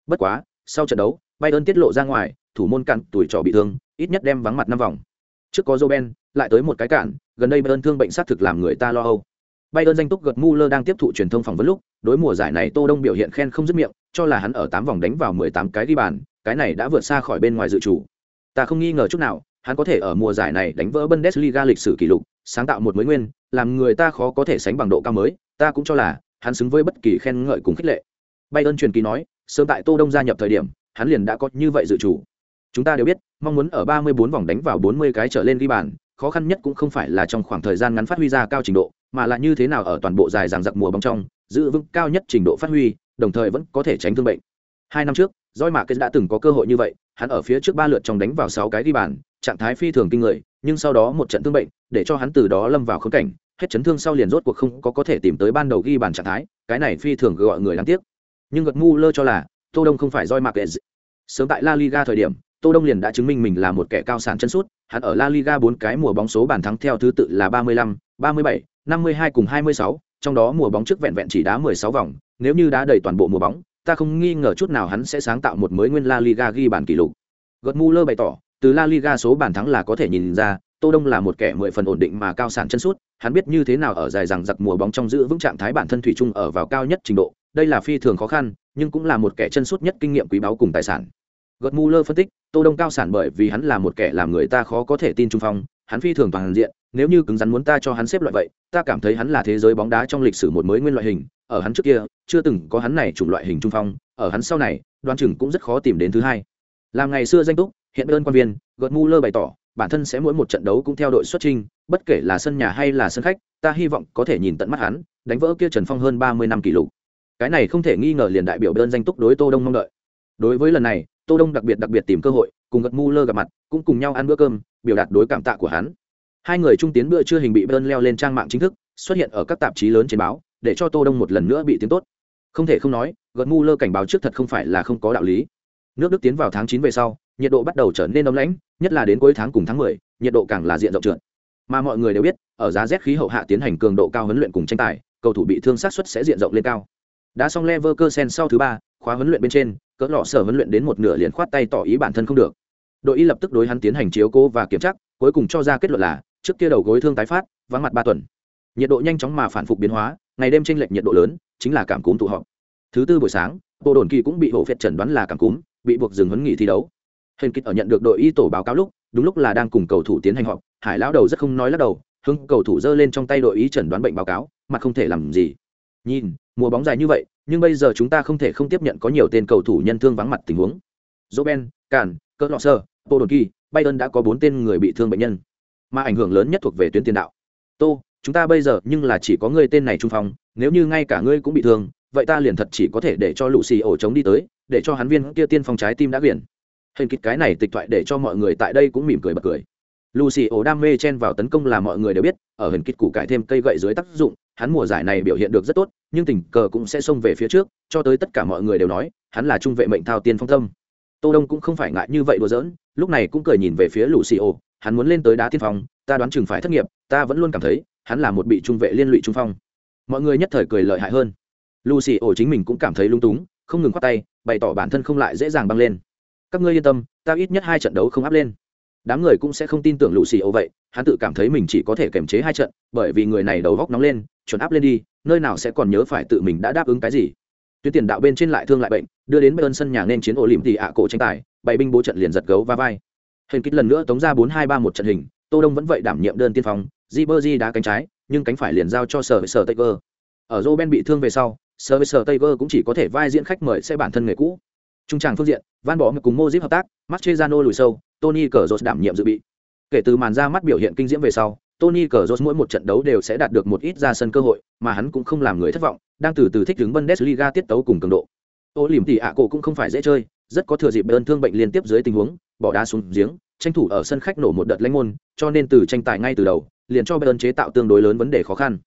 Bất quá, sau trận đấu, Bayern tiết lộ ra ngoài, thủ môn cản tuổi trò bị thương, ít nhất đem vắng mặt năm vòng. Trước có Roben, lại tới một cái cản, gần đây Bayern thương bệnh sát thực làm người ta lo âu. Bayern danh túc gật Muller đang tiếp thụ truyền thông phỏng vấn lúc, đối mùa giải này Tô Đông biểu hiện khen không dứt miệng, cho là hắn ở 8 vòng đánh vào 18 cái ghi bàn, cái này đã vượt xa khỏi bên ngoài dự chủ. Ta không nghi ngờ chút nào, hắn có thể ở mùa giải này đánh vỡ Bundesliga lịch sử kỷ lục, sáng tạo một mới nguyên, làm người ta khó có thể sánh bằng độ cao mới, ta cũng cho là hắn xứng với bất kỳ khen ngợi cùng khích lệ. Bayern truyền kỳ nói, sớm tại Tô Đông gia nhập thời điểm, hắn liền đã có như vậy dự chủ. Chúng ta đều biết, mong muốn ở 34 vòng đánh vào 40 cái trở lên ghi bàn, khó khăn nhất cũng không phải là trong khoảng thời gian ngắn phát huy ra cao trình độ, mà là như thế nào ở toàn bộ dài dằng dặc mùa bóng trong, giữ vững cao nhất trình độ phát huy, đồng thời vẫn có thể tránh thương bệnh. Hai năm trước, doi mạc kết đã từng có cơ hội như vậy, hắn ở phía trước ba lượt trong đánh vào sáu cái ghi bàn, trạng thái phi thường kinh người, nhưng sau đó một trận thương bệnh để cho hắn từ đó lâm vào khốn cảnh hết chấn thương sau liền rốt cuộc không có có thể tìm tới ban đầu ghi bàn trạng thái cái này phi thường gọi người đáng tiếc nhưng gật mu lơ cho là tô đông không phải roi mạc sớm tại la liga thời điểm tô đông liền đã chứng minh mình là một kẻ cao sản chân sút. Hắn ở la liga bốn cái mùa bóng số bàn thắng theo thứ tự là 35, 37, 52 cùng 26, trong đó mùa bóng trước vẹn vẹn chỉ đá 16 vòng. Nếu như đá đầy toàn bộ mùa bóng ta không nghi ngờ chút nào hắn sẽ sáng tạo một mới nguyên la liga ghi bàn kỷ lục. Gật mu lơ bày tỏ từ la liga số bàn thắng là có thể nhìn ra tô đông là một kẻ mười phần ổn định mà cao sản chân sút. Hắn biết như thế nào ở dài rằng giặc mùa bóng trong giữ vững trạng thái bản thân thủy chung ở vào cao nhất trình độ đây là phi thường khó khăn, nhưng cũng là một kẻ chân suốt nhất kinh nghiệm quý báu cùng tài sản. Gật Muller phân tích, tô đông cao sản bởi vì hắn là một kẻ làm người ta khó có thể tin trung phong, hắn phi thường toàn diện, nếu như cứng rắn muốn ta cho hắn xếp loại vậy, ta cảm thấy hắn là thế giới bóng đá trong lịch sử một mới nguyên loại hình, ở hắn trước kia, chưa từng có hắn này chủng loại hình trung phong, ở hắn sau này đoan chừng cũng rất khó tìm đến thứ hai. Làm ngày xưa danh túc, hiện ơn quan viên gật Muller bày tỏ, bản thân sẽ mỗi một trận đấu cũng theo đội xuất trình, bất kể là sân nhà hay là sân khách, ta hy vọng có thể nhìn tận mắt hắn, đánh vỡ kia trần phong hơn ba mươi năm kỷ lục cái này không thể nghi ngờ liền đại biểu đơn danh túc đối tô đông mong đợi. Đối với lần này tô đông đặc biệt đặc biệt tìm cơ hội cùng gật mu lơ gặp mặt cũng cùng nhau ăn bữa cơm biểu đạt đối cảm tạ của hắn. Hai người trung tiến bữa trưa hình bị bơn leo lên trang mạng chính thức xuất hiện ở các tạp chí lớn trên báo để cho tô đông một lần nữa bị tiếng tốt. Không thể không nói gật mu lơ cảnh báo trước thật không phải là không có đạo lý. Nước đức tiến vào tháng chín về sau nhiệt độ bắt đầu trở nên ấm lãnh nhất là đến cuối tháng cùng tháng 10, nhiệt độ càng là diện rộng trượt. Mà mọi người đều biết ở giá rét khí hậu hạ tiến hành cường độ cao huấn luyện cùng tranh tài cầu thủ bị thương sát suất sẽ diện rộng lên cao đã xong Leverkusen sau thứ ba, khóa huấn luyện bên trên, cỡ lọ sở huấn luyện đến một nửa liền khoát tay tỏ ý bản thân không được. Đội y lập tức đối hắn tiến hành chiếu cố và kiểm tra, cuối cùng cho ra kết luận là, trước kia đầu gối thương tái phát, vắng mặt ba tuần. Nhiệt độ nhanh chóng mà phản phục biến hóa, ngày đêm tranh lệch nhiệt độ lớn, chính là cảm cúm tụ họp. Thứ tư buổi sáng, bộ đồn kỳ cũng bị hộ phệt chẩn đoán là cảm cúm, bị buộc dừng huấn nghỉ thi đấu. Hên kích ở nhận được đội y tổ báo cáo lúc, đúng lúc là đang cùng cầu thủ tiến hành họp, hải lão đầu rất không nói lắc đầu hưng cầu thủ giơ lên trong tay đội y chẩn đoán bệnh báo cáo, mặt không thể làm gì nhìn, mùa bóng dài như vậy, nhưng bây giờ chúng ta không thể không tiếp nhận có nhiều tên cầu thủ nhân thương vắng mặt tình huống. Joben càn cỡ lọ sơ tô đồn kỳ bayern đã có bốn tên người bị thương bệnh nhân, mà ảnh hưởng lớn nhất thuộc về tuyến tiền đạo. Tô, chúng ta bây giờ nhưng là chỉ có ngươi tên này trung phong, nếu như ngay cả ngươi cũng bị thương, vậy ta liền thật chỉ có thể để cho lũ xì ổ chống đi tới, để cho hắn viên kia tiên phong trái tim đã biển. hình kịch cái này tịch thoại để cho mọi người tại đây cũng mỉm cười bật cười. Lucy ổ đam mê chen vào tấn công là mọi người đều biết, ở hình kịch củ cải thêm cây gậy dưới tác dụng, hắn mùa giải này biểu hiện được rất tốt, nhưng tình cờ cũng sẽ xông về phía trước, cho tới tất cả mọi người đều nói, hắn là trung vệ mệnh thao tiên phong tâm. Tô Đông cũng không phải ngại như vậy đùa giỡn, lúc này cũng cười nhìn về phía Lucy ổ, hắn muốn lên tới đá tiên phong, ta đoán chừng phải thất nghiệp, ta vẫn luôn cảm thấy, hắn là một bị trung vệ liên lụy trung phong. Mọi người nhất thời cười lợi hại hơn. Lucy ổ chính mình cũng cảm thấy lung túng, không ngừng khoát tay, bày tỏ bản thân không lại dễ dàng băng lên. Các ngươi yên tâm, ta ít nhất hai trận đấu không áp lên đám người cũng sẽ không tin tưởng lũ xì ô vậy, hắn tự cảm thấy mình chỉ có thể kiềm chế hai trận, bởi vì người này đầu góc nóng lên, chuẩn áp lên đi, nơi nào sẽ còn nhớ phải tự mình đã đáp ứng cái gì. Tuyến tiền đạo bên trên lại thương lại bệnh, đưa đến bên sân nhà nên chiến ổ lìm thì ạ cổ tranh tài, bày binh bố trận liền giật gấu va vai. Hình kích lần nữa tống ra bốn hai ba một trận hình, tô đông vẫn vậy đảm nhiệm đơn tiên phong di bơ di đá cánh trái, nhưng cánh phải liền giao cho sở với sở tây cơ ở joe bị thương về sau sở với sở tây cơ cũng chỉ có thể vai diễn khách mời sẽ bản thân người cũ. Trung tràng phương diện, van bỏ cùng mozip hợp tác, Mascherano lùi sâu Tony Cazorla đảm nhiệm dự bị. Kể từ màn ra mắt biểu hiện kinh diễm về sau, Tony Cazorla mỗi một trận đấu đều sẽ đạt được một ít ra sân cơ hội, mà hắn cũng không làm người thất vọng, đang từ từ thích ứng Bundesliga tiết tấu cùng cường độ. Tô liềm tỷ ạ cổ cũng không phải dễ chơi, rất có thừa dịp đơn thương bệnh liên tiếp dưới tình huống, bỏ đá xuống giếng, tranh thủ ở sân khách nổ một đợt lãnh môn, cho nên từ tranh tài ngay từ đầu, liền cho Bayern chế tạo tương đối lớn vấn đề khó khăn.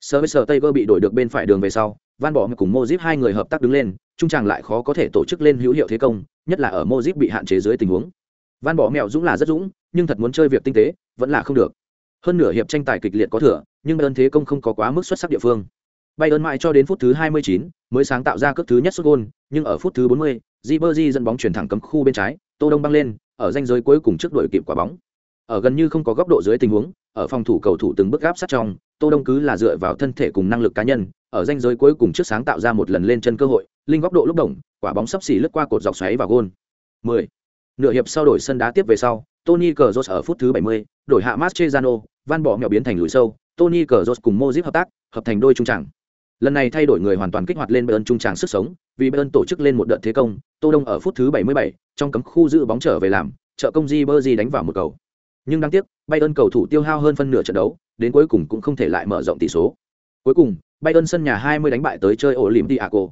Service Tiger bị đổi được bên phải đường về sau, Van Bỏ cùng Mojip hai người hợp tác đứng lên, trung tràng lại khó có thể tổ chức lên hữu hiệu thế công, nhất là ở Mojip bị hạn chế dưới tình huống van bỏ mèo dũng là rất dũng nhưng thật muốn chơi việc tinh tế vẫn là không được. Hơn nửa hiệp tranh tài kịch liệt có thừa nhưng bayern thế công không có quá mức xuất sắc địa phương. Bayern mãi cho đến phút thứ 29, mới sáng tạo ra cước thứ nhất sút gôn nhưng ở phút thứ 40, Ribery dẫn bóng chuyển thẳng cấm khu bên trái tô đông băng lên ở ranh giới cuối cùng trước đội kịp quả bóng. Ở gần như không có góc độ dưới tình huống ở phòng thủ cầu thủ từng bước gáp sát trong tô đông cứ là dựa vào thân thể cùng năng lực cá nhân ở ranh giới cuối cùng trước sáng tạo ra một lần lên chân cơ hội linh góc độ lúc đồng quả bóng sắp xỉ lướt qua cột dọc xoáy vào gôn. 10. Nửa hiệp sau đổi sân đá tiếp về sau, Tony Cazorla ở phút thứ 70, đổi hạ Mascherano, van bỏ mèo biến thành lùi sâu, Tony Cazorla cùng Modric hợp tác, hợp thành đôi trung trảng. Lần này thay đổi người hoàn toàn kích hoạt lên Bayern trung trảng sức sống, vì Bayern tổ chức lên một đợt thế công, Tô Đông ở phút thứ 77, trong cấm khu giữ bóng trở về làm, trợ công Ribery đánh vào một cầu. Nhưng đáng tiếc, Bayern cầu thủ tiêu hao hơn phân nửa trận đấu, đến cuối cùng cũng không thể lại mở rộng tỷ số. Cuối cùng, Bayern sân nhà 20 đánh bại tới chơi ổ lỉm Diaco.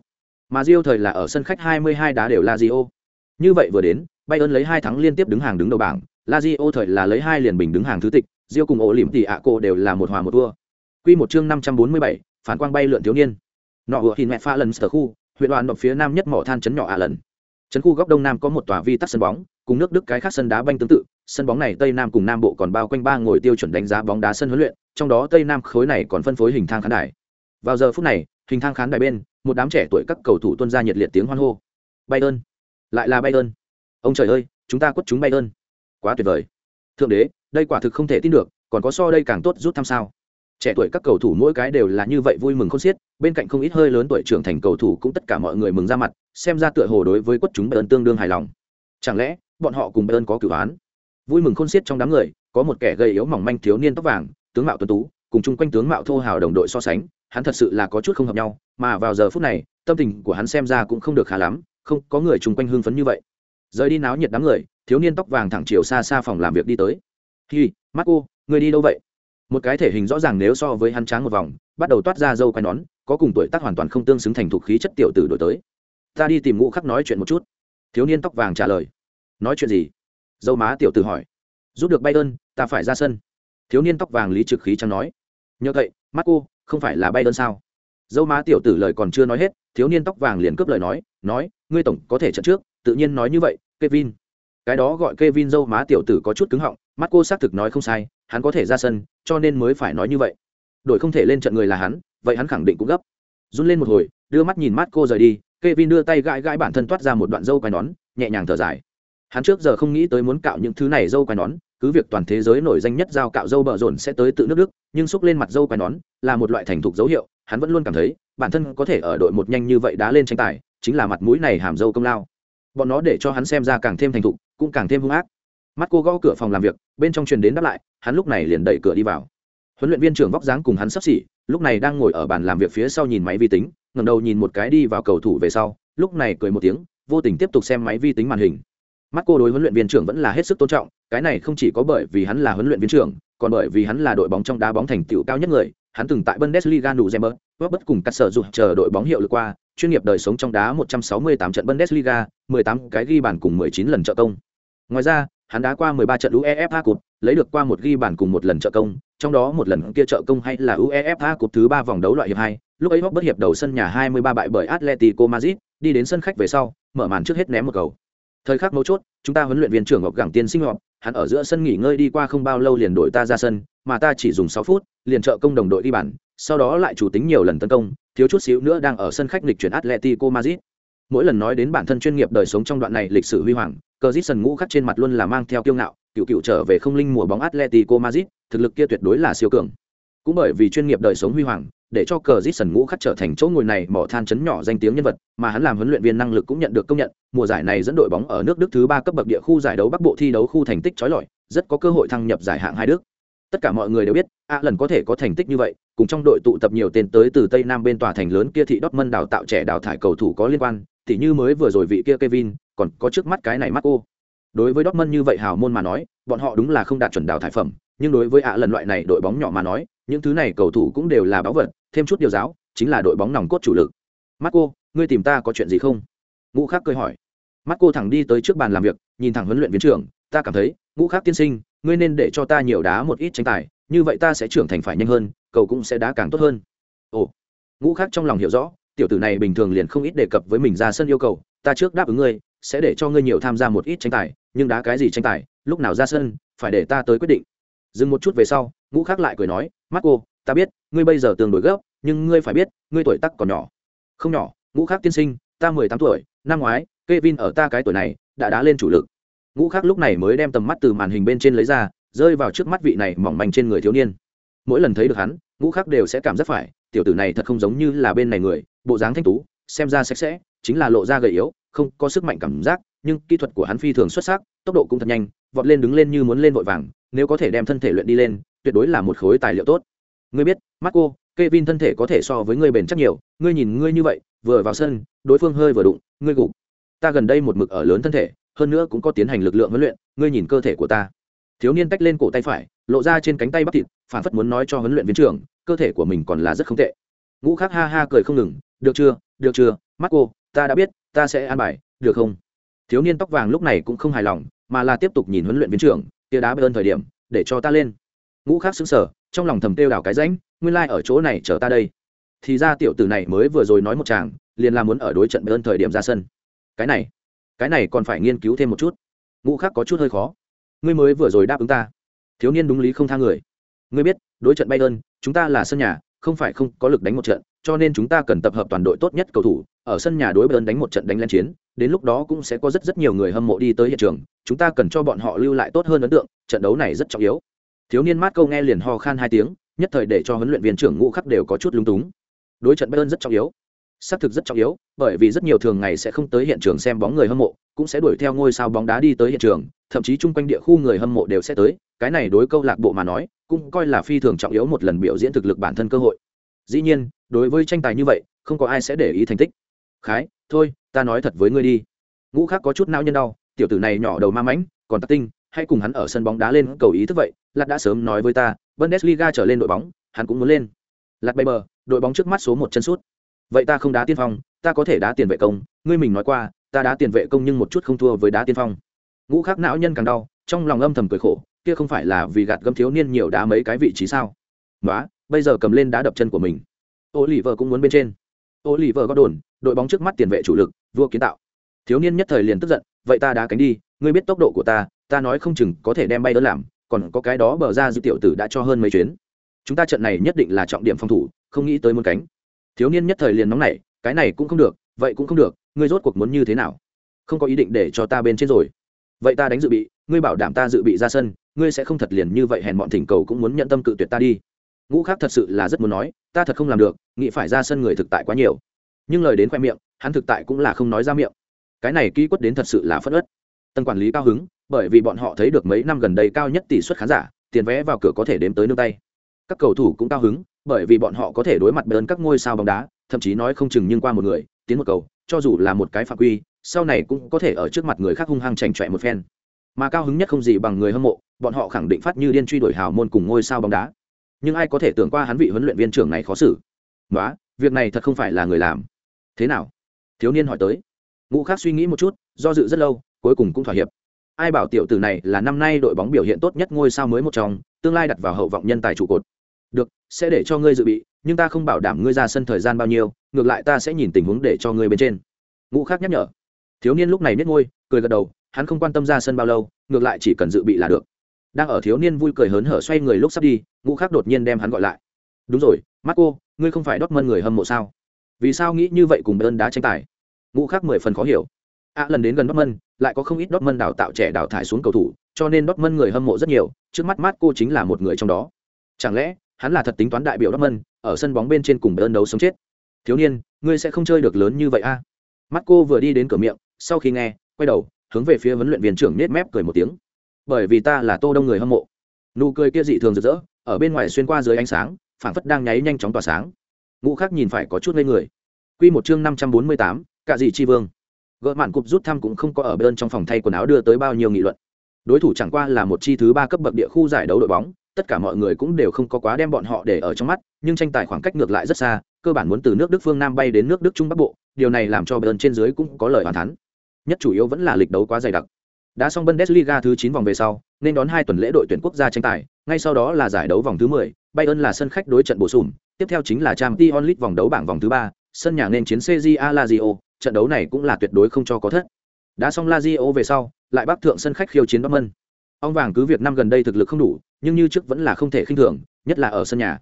Mà Rio thời là ở sân khách 22 đá đều là Rio. Như vậy vừa đến, Bayern lấy hai thắng liên tiếp đứng hàng đứng đầu bảng, Lazio thời là lấy hai liền bình đứng hàng thứ tịch, Rio cùng ổ lỉm tỷ ạ cô đều là một hòa một thua. Quy một chương 547, phản quang bay lượn thiếu niên. Nọ vừa hình mẹ pha lần sở khu, huyện đoàn độc phía nam nhất mỏ than chấn nhỏ ạ lần. Trấn khu góc đông nam có một tòa vi tắc sân bóng, cùng nước Đức cái khác sân đá banh tương tự, sân bóng này tây nam cùng nam bộ còn bao quanh ba ngồi tiêu chuẩn đánh giá bóng đá sân huấn luyện, trong đó tây nam khối này còn phân phối hình thang khán đài. Vào giờ phút này, hình thang khán đài bên, một đám trẻ tuổi các cầu thủ tuôn ra nhiệt liệt tiếng hoan hô. Bayern, lại là Bayern. Ông trời ơi, chúng ta quất chúng bay ơn, Quá tuyệt vời. Thượng đế, đây quả thực không thể tin được, còn có so đây càng tốt rút thăm sao? Trẻ tuổi các cầu thủ mỗi cái đều là như vậy vui mừng khôn xiết, bên cạnh không ít hơi lớn tuổi trưởng thành cầu thủ cũng tất cả mọi người mừng ra mặt, xem ra tựa hồ đối với quất chúng bay ơn tương đương hài lòng. Chẳng lẽ, bọn họ cùng bay ơn có cửu án? Vui mừng khôn xiết trong đám người, có một kẻ gầy yếu mỏng manh thiếu niên tóc vàng, tướng mạo tuấn tú, cùng chung quanh tướng mạo thô hào đồng đội so sánh, hắn thật sự là có chút không hợp nhau, mà vào giờ phút này, tâm tình của hắn xem ra cũng không được khá lắm, không có người chung quanh hưng phấn như vậy. Rời đi náo nhiệt đám người, thiếu niên tóc vàng thẳng chiều xa xa phòng làm việc đi tới. "Hi, Marco, người đi đâu vậy?" Một cái thể hình rõ ràng nếu so với hắn tráng một vòng, bắt đầu toát ra dâu quai nón, có cùng tuổi tác hoàn toàn không tương xứng thành thuộc khí chất tiểu tử đổi tới. "Ta đi tìm Ngũ Khắc nói chuyện một chút." Thiếu niên tóc vàng trả lời. "Nói chuyện gì?" Dâu má tiểu tử hỏi. "Giúp được bay đơn, ta phải ra sân." Thiếu niên tóc vàng lý trực khí chẳng nói. Nhờ vậy, Marco, không phải là bay đơn sao?" Dâu má tiểu tử lời còn chưa nói hết, thiếu niên tóc vàng liền cướp lời nói, nói, "Ngươi tổng có thể trận trước, tự nhiên nói như vậy, Kevin." Cái đó gọi Kevin dâu má tiểu tử có chút cứng họng, mắt cô xác thực nói không sai, hắn có thể ra sân, cho nên mới phải nói như vậy. Đội không thể lên trận người là hắn, vậy hắn khẳng định cũng gấp. Run lên một hồi, đưa mắt nhìn mắt cô rời đi, Kevin đưa tay gãi gãi bản thân toát ra một đoạn dâu quai nón, nhẹ nhàng thở dài. Hắn trước giờ không nghĩ tới muốn cạo những thứ này dâu quai nón, cứ việc toàn thế giới nổi danh nhất giao cạo dâu bờ rộn sẽ tới tự nước Đức, nhưng xúc lên mặt dâu quai nón là một loại thành thục dấu hiệu, hắn vẫn luôn cảm thấy bản thân có thể ở đội một nhanh như vậy đá lên tranh tài, chính là mặt mũi này hàm dâu công lao. Bọn nó để cho hắn xem ra càng thêm thành thục, cũng càng thêm hung ác. Mắt cô gõ cửa phòng làm việc, bên trong truyền đến đáp lại, hắn lúc này liền đẩy cửa đi vào. Huấn luyện viên trưởng vóc dáng cùng hắn sắp xỉ, lúc này đang ngồi ở bàn làm việc phía sau nhìn máy vi tính, ngầm đầu nhìn một cái đi vào cầu thủ về sau, lúc này cười một tiếng, vô tình tiếp tục xem máy vi tính màn hình. Mắt cô đối huấn luyện viên trưởng vẫn là hết sức tôn trọng, cái này không chỉ có bởi vì hắn là huấn luyện viên trưởng, còn bởi vì hắn là đội bóng trong đá bóng thành tựu cao nhất người, hắn từng tại Bundesliga đủ gemmer bất cùng cắt sở dục chờ đội bóng hiệu lực qua, chuyên nghiệp đời sống trong đá 168 trận Bundesliga, 18 cái ghi bàn cùng 19 lần trợ công. Ngoài ra, hắn đá qua 13 trận UEFA Cup, lấy được qua một ghi bàn cùng một lần trợ công, trong đó một lần kia trợ công hay là UEFA Cup thứ 3 vòng đấu loại hiệp 2, lúc ấy bất hiệp đầu sân nhà 23 bại bởi Atletico Madrid, đi đến sân khách về sau, mở màn trước hết ném một cầu. Thời khắc mấu chốt, chúng ta huấn luyện viên trưởng Ngọc Gẳng Tiên sinh họp, hắn ở giữa sân nghỉ ngơi đi qua không bao lâu liền đổi ta ra sân, mà ta chỉ dùng 6 phút, liền trợ công đồng đội đi bàn, sau đó lại chủ tính nhiều lần tấn công, thiếu chút xíu nữa đang ở sân khách lịch chuyển Atletico Madrid. Mỗi lần nói đến bản thân chuyên nghiệp đời sống trong đoạn này lịch sử huy hoàng, cờ ngũ khắc trên mặt luôn là mang theo kiêu ngạo cựu cựu trở về không linh mùa bóng atletico madrid thực lực kia tuyệt đối là siêu cường cũng bởi vì chuyên nghiệp đời sống huy hoàng để cho cờ dít sần ngũ khắc trở thành chỗ ngồi này mỏ than chấn nhỏ danh tiếng nhân vật mà hắn làm huấn luyện viên năng lực cũng nhận được công nhận mùa giải này dẫn đội bóng ở nước đức thứ ba cấp bậc địa khu giải đấu bắc bộ thi đấu khu thành tích trói lọi rất có cơ hội thăng nhập giải hạng hai đức tất cả mọi người đều biết a lần có thể có thành tích như vậy cùng trong đội tụ tập nhiều tên tới từ tây nam bên tòa thành lớn kia thị dortmund đào tạo trẻ đào thải cầu thủ có liên quan thì như mới vừa rồi vị kia kevin còn có trước mắt cái này mắt cô đối với Dortmund như vậy hào môn mà nói bọn họ đúng là không đạt chuẩn đào thải phẩm nhưng đối với a lần loại này đội bóng nhỏ mà nói những thứ này cầu thủ cũng đều là báu vật thêm chút điều giáo chính là đội bóng nòng cốt chủ lực. Marco, ngươi tìm ta có chuyện gì không? Ngũ khác cười hỏi. Marco thẳng đi tới trước bàn làm việc nhìn thẳng huấn luyện viên trưởng ta cảm thấy ngũ khác tiên sinh ngươi nên để cho ta nhiều đá một ít tranh tài, như vậy ta sẽ trưởng thành phải nhanh hơn, cầu cũng sẽ đá càng tốt hơn. Ồ, ngũ khác trong lòng hiểu rõ, tiểu tử này bình thường liền không ít đề cập với mình ra sân yêu cầu, ta trước đáp ứng ngươi, sẽ để cho ngươi nhiều tham gia một ít tranh tài, nhưng đá cái gì tranh tài, lúc nào ra sân, phải để ta tới quyết định. Dừng một chút về sau, ngũ khác lại cười nói mắt cô ta biết, ngươi bây giờ tương đối gấp, nhưng ngươi phải biết, ngươi tuổi tắc còn nhỏ. Không nhỏ, ngũ khác tiên sinh, ta mười tám tuổi, năm ngoái k e vin ở ta cái tuổi này, đã đá lên chủ lực ngũ khác lúc này mới đem tầm mắt từ màn hình bên trên lấy ra rơi vào trước mắt vị này mỏng manh trên người thiếu niên mỗi lần thấy được hắn ngũ khác đều sẽ cảm giác phải tiểu tử này thật không giống như là bên này người bộ dáng thanh tú xem ra sạch sẽ chính là lộ ra gầy yếu không có sức mạnh cảm giác nhưng kỹ thuật của hắn phi thường xuất sắc tốc độ cũng thật nhanh vọt lên đứng lên như muốn lên vội vàng nếu có thể đem thân thể luyện đi lên tuyệt đối là một khối tài liệu tốt ngươi biết marco Kevin thân thể có thể so với ngươi bền chắc nhiều, ngươi nhìn ngươi như vậy, vừa vào sân, đối phương hơi vừa đụng, ngươi gục. Ta gần đây một mực ở lớn thân thể, hơn nữa cũng có tiến hành lực lượng huấn luyện, ngươi nhìn cơ thể của ta. Thiếu niên tách lên cổ tay phải, lộ ra trên cánh tay bắp thịt, phản phất muốn nói cho huấn luyện viên trưởng, cơ thể của mình còn là rất không tệ. Ngũ Khắc ha ha cười không ngừng, được chưa, được chưa, mắt cô ta đã biết, ta sẽ an bài, được không thiếu niên tóc vàng lúc này cũng không hài lòng mà là tiếp tục nhìn huấn luyện viên trưởng kia đá ơn thời điểm để cho ta lên ngũ khác xứng sở trong lòng thầm kêu đào cái rãnh nguyên lai、like、ở chỗ này chờ ta đây thì ra tiểu tử này mới vừa rồi nói một chàng liền là muốn ở đối trận ơn thời điểm ra sân cái này cái này còn phải nghiên cứu thêm một chút. Ngũ khác có chút hơi khó. Ngươi mới vừa rồi đáp ứng ta. Thiếu niên đúng lý không tha người. Ngươi biết đối trận bay đơn, chúng ta là sân nhà không phải không có lực đánh một trận cho nên chúng ta cần tập hợp toàn đội tốt nhất cầu thủ ở sân nhà đối bayern đánh một trận đánh lên chiến đến lúc đó cũng sẽ có rất rất nhiều người hâm mộ đi tới hiện trường chúng ta cần cho bọn họ lưu lại tốt hơn ấn tượng trận đấu này rất trọng yếu. Thiếu niên mát câu nghe liền ho khan hai tiếng nhất thời để cho huấn luyện viên trưởng ngũ khắc đều có chút lúng túng. Đối trận bayern rất trọng yếu xác thực rất trọng yếu, bởi vì rất nhiều thường ngày sẽ không tới hiện trường xem bóng người hâm mộ, cũng sẽ đuổi theo ngôi sao bóng đá đi tới hiện trường, thậm chí chung quanh địa khu người hâm mộ đều sẽ tới, cái này đối câu lạc bộ mà nói, cũng coi là phi thường trọng yếu một lần biểu diễn thực lực bản thân cơ hội. Dĩ nhiên, đối với tranh tài như vậy, không có ai sẽ để ý thành tích. Khái, thôi, ta nói thật với ngươi đi. Ngũ khác có chút não nhân đau, tiểu tử này nhỏ đầu ma mãnh, còn tắc tinh hay cùng hắn ở sân bóng đá lên cầu ý thức vậy, lạt đã sớm nói với ta, bundesliga trở lên đội bóng, hắn cũng muốn lên. Lạt bay bờ, đội bóng trước mắt số một chân sút vậy ta không đá tiên phong, ta có thể đá tiền vệ công, ngươi mình nói qua, ta đá tiền vệ công nhưng một chút không thua với đá tiên phong. Ngũ khắc não nhân càng đau, trong lòng âm thầm cười khổ, kia không phải là vì gạt gâm thiếu niên nhiều đá mấy cái vị trí sao? Nói bây giờ cầm lên đá đập chân của mình. Ô lì vợ cũng muốn bên trên. Ô lì vợ có đồn, đội bóng trước mắt tiền vệ chủ lực, vua kiến tạo. Thiếu niên nhất thời liền tức giận, vậy ta đá cánh đi, ngươi biết tốc độ của ta ta nói không chừng có thể đem bay đơn làm, còn có cái đó bờ ra dư tiểu tử đã cho hơn mấy chuyến. Chúng ta trận này nhất định là trọng điểm phòng thủ, không nghĩ tới muốn cánh thiếu niên nhất thời liền nóng nảy, cái này cũng không được, vậy cũng không được, ngươi rốt cuộc muốn như thế nào? Không có ý định để cho ta bên trên rồi. Vậy ta đánh dự bị, ngươi bảo đảm ta dự bị ra sân, ngươi sẽ không thật liền như vậy hèn bọn thỉnh cầu cũng muốn nhận tâm cự tuyệt ta đi. Ngũ khác thật sự là rất muốn nói, ta thật không làm được, nghĩ phải ra sân người thực tại quá nhiều. Nhưng lời đến khoe miệng, hắn thực tại cũng là không nói ra miệng. Cái này ký quất đến thật sự là phất ớt tân quản lý cao hứng, bởi vì bọn họ thấy được mấy năm gần đây cao nhất tỷ suất khán giả, tiền vé vào cửa có thể đếm tới nương tay. Các cầu thủ cũng cao hứng bởi vì bọn họ có thể đối mặt bơn các ngôi sao bóng đá, thậm chí nói không chừng nhưng qua một người, tiến một cầu, cho dù là một cái phạm quy, sau này cũng có thể ở trước mặt người khác hung hăng chảnh chọe một phen. Mà cao hứng nhất không gì bằng người hâm mộ, bọn họ khẳng định phát như điên truy đuổi hào môn cùng ngôi sao bóng đá. Nhưng ai có thể tưởng qua hắn vị huấn luyện viên trưởng này khó xử? Nói việc này thật không phải là người làm. Thế nào? Thiếu niên hỏi tới. Ngũ khác suy nghĩ một chút, do dự rất lâu, cuối cùng cũng thỏa hiệp. Ai bảo tiểu tử này là năm nay đội bóng biểu hiện tốt nhất ngôi sao mới một trong, tương lai đặt vào hậu vọng nhân tài trụ cột được, sẽ để cho ngươi dự bị, nhưng ta không bảo đảm ngươi ra sân thời gian bao nhiêu, ngược lại ta sẽ nhìn tình huống để cho ngươi bên trên. Ngũ khác nhắc nhở. Thiếu niên lúc này biết ngôi cười gật đầu, hắn không quan tâm ra sân bao lâu, ngược lại chỉ cần dự bị là được. Đang ở thiếu niên vui cười hớn hở xoay người lúc sắp đi, ngũ khác đột nhiên đem hắn gọi lại. Đúng rồi mắt cô, ngươi không phải đốt mân người hâm mộ sao? Vì sao nghĩ như vậy cùng ơn đá tranh tài? Ngũ khác mười phần khó hiểu. Ạ lần đến gần đốt mân lại có không ít đốt mân đào tạo trẻ đào thải xuống cầu thủ, cho nên đốt mân người hâm mộ rất nhiều, trước mắt mắt cô chính là một người trong đó. Chẳng lẽ hắn là thật tính toán đại biểu đốt mân ở sân bóng bên trên cùng bơn đấu sống chết. Thiếu niên ngươi sẽ không chơi được lớn như vậy a à? mắt cô vừa đi đến cửa miệng sau khi nghe quay đầu hướng về phía huấn luyện viên trưởng nết mép cười một tiếng. Bởi vì ta là tô đông người hâm mộ. Nụ cười kia dị thường rực rỡ ở bên ngoài xuyên qua dưới ánh sáng phảng phất đang nháy nhanh chóng tỏa sáng. Ngũ khác nhìn phải có chút ngây người. Quy một chương năm trăm bốn mươi tám, cả gì chi vương. Gỡ mạn cục rút thăm cũng không có ở bên trong phòng thay quần áo đưa tới bao nhiêu nghị luận. Đối thủ chẳng qua là một chi thứ ba cấp bậc địa khu giải đấu đội bóng tất cả mọi người cũng đều không có quá đem bọn họ để ở trong mắt nhưng tranh tài khoảng cách ngược lại rất xa cơ bản muốn từ nước đức phương nam bay đến nước đức trung bắc bộ điều này làm cho bên trên dưới cũng có lời hoàn thắn nhất chủ yếu vẫn là lịch đấu quá dày đặc đã xong bundesliga thứ 9 vòng về sau nên đón hai tuần lễ đội tuyển quốc gia tranh tài ngay sau đó là giải đấu vòng thứ 10, bayern là sân khách đối trận bổ sung tiếp theo chính là champions league vòng đấu bảng vòng thứ ba sân nhà nên chiến CJA Lazio, trận đấu này cũng là tuyệt đối không cho có thất. Đã xong Lazio về sau, lại bắc thượng sân khách khiêu chiến Dortmund. Ông vàng cứ việc năm gần đây thực lực không đủ, nhưng như trước vẫn là không thể khinh thường, nhất là ở sân nhà.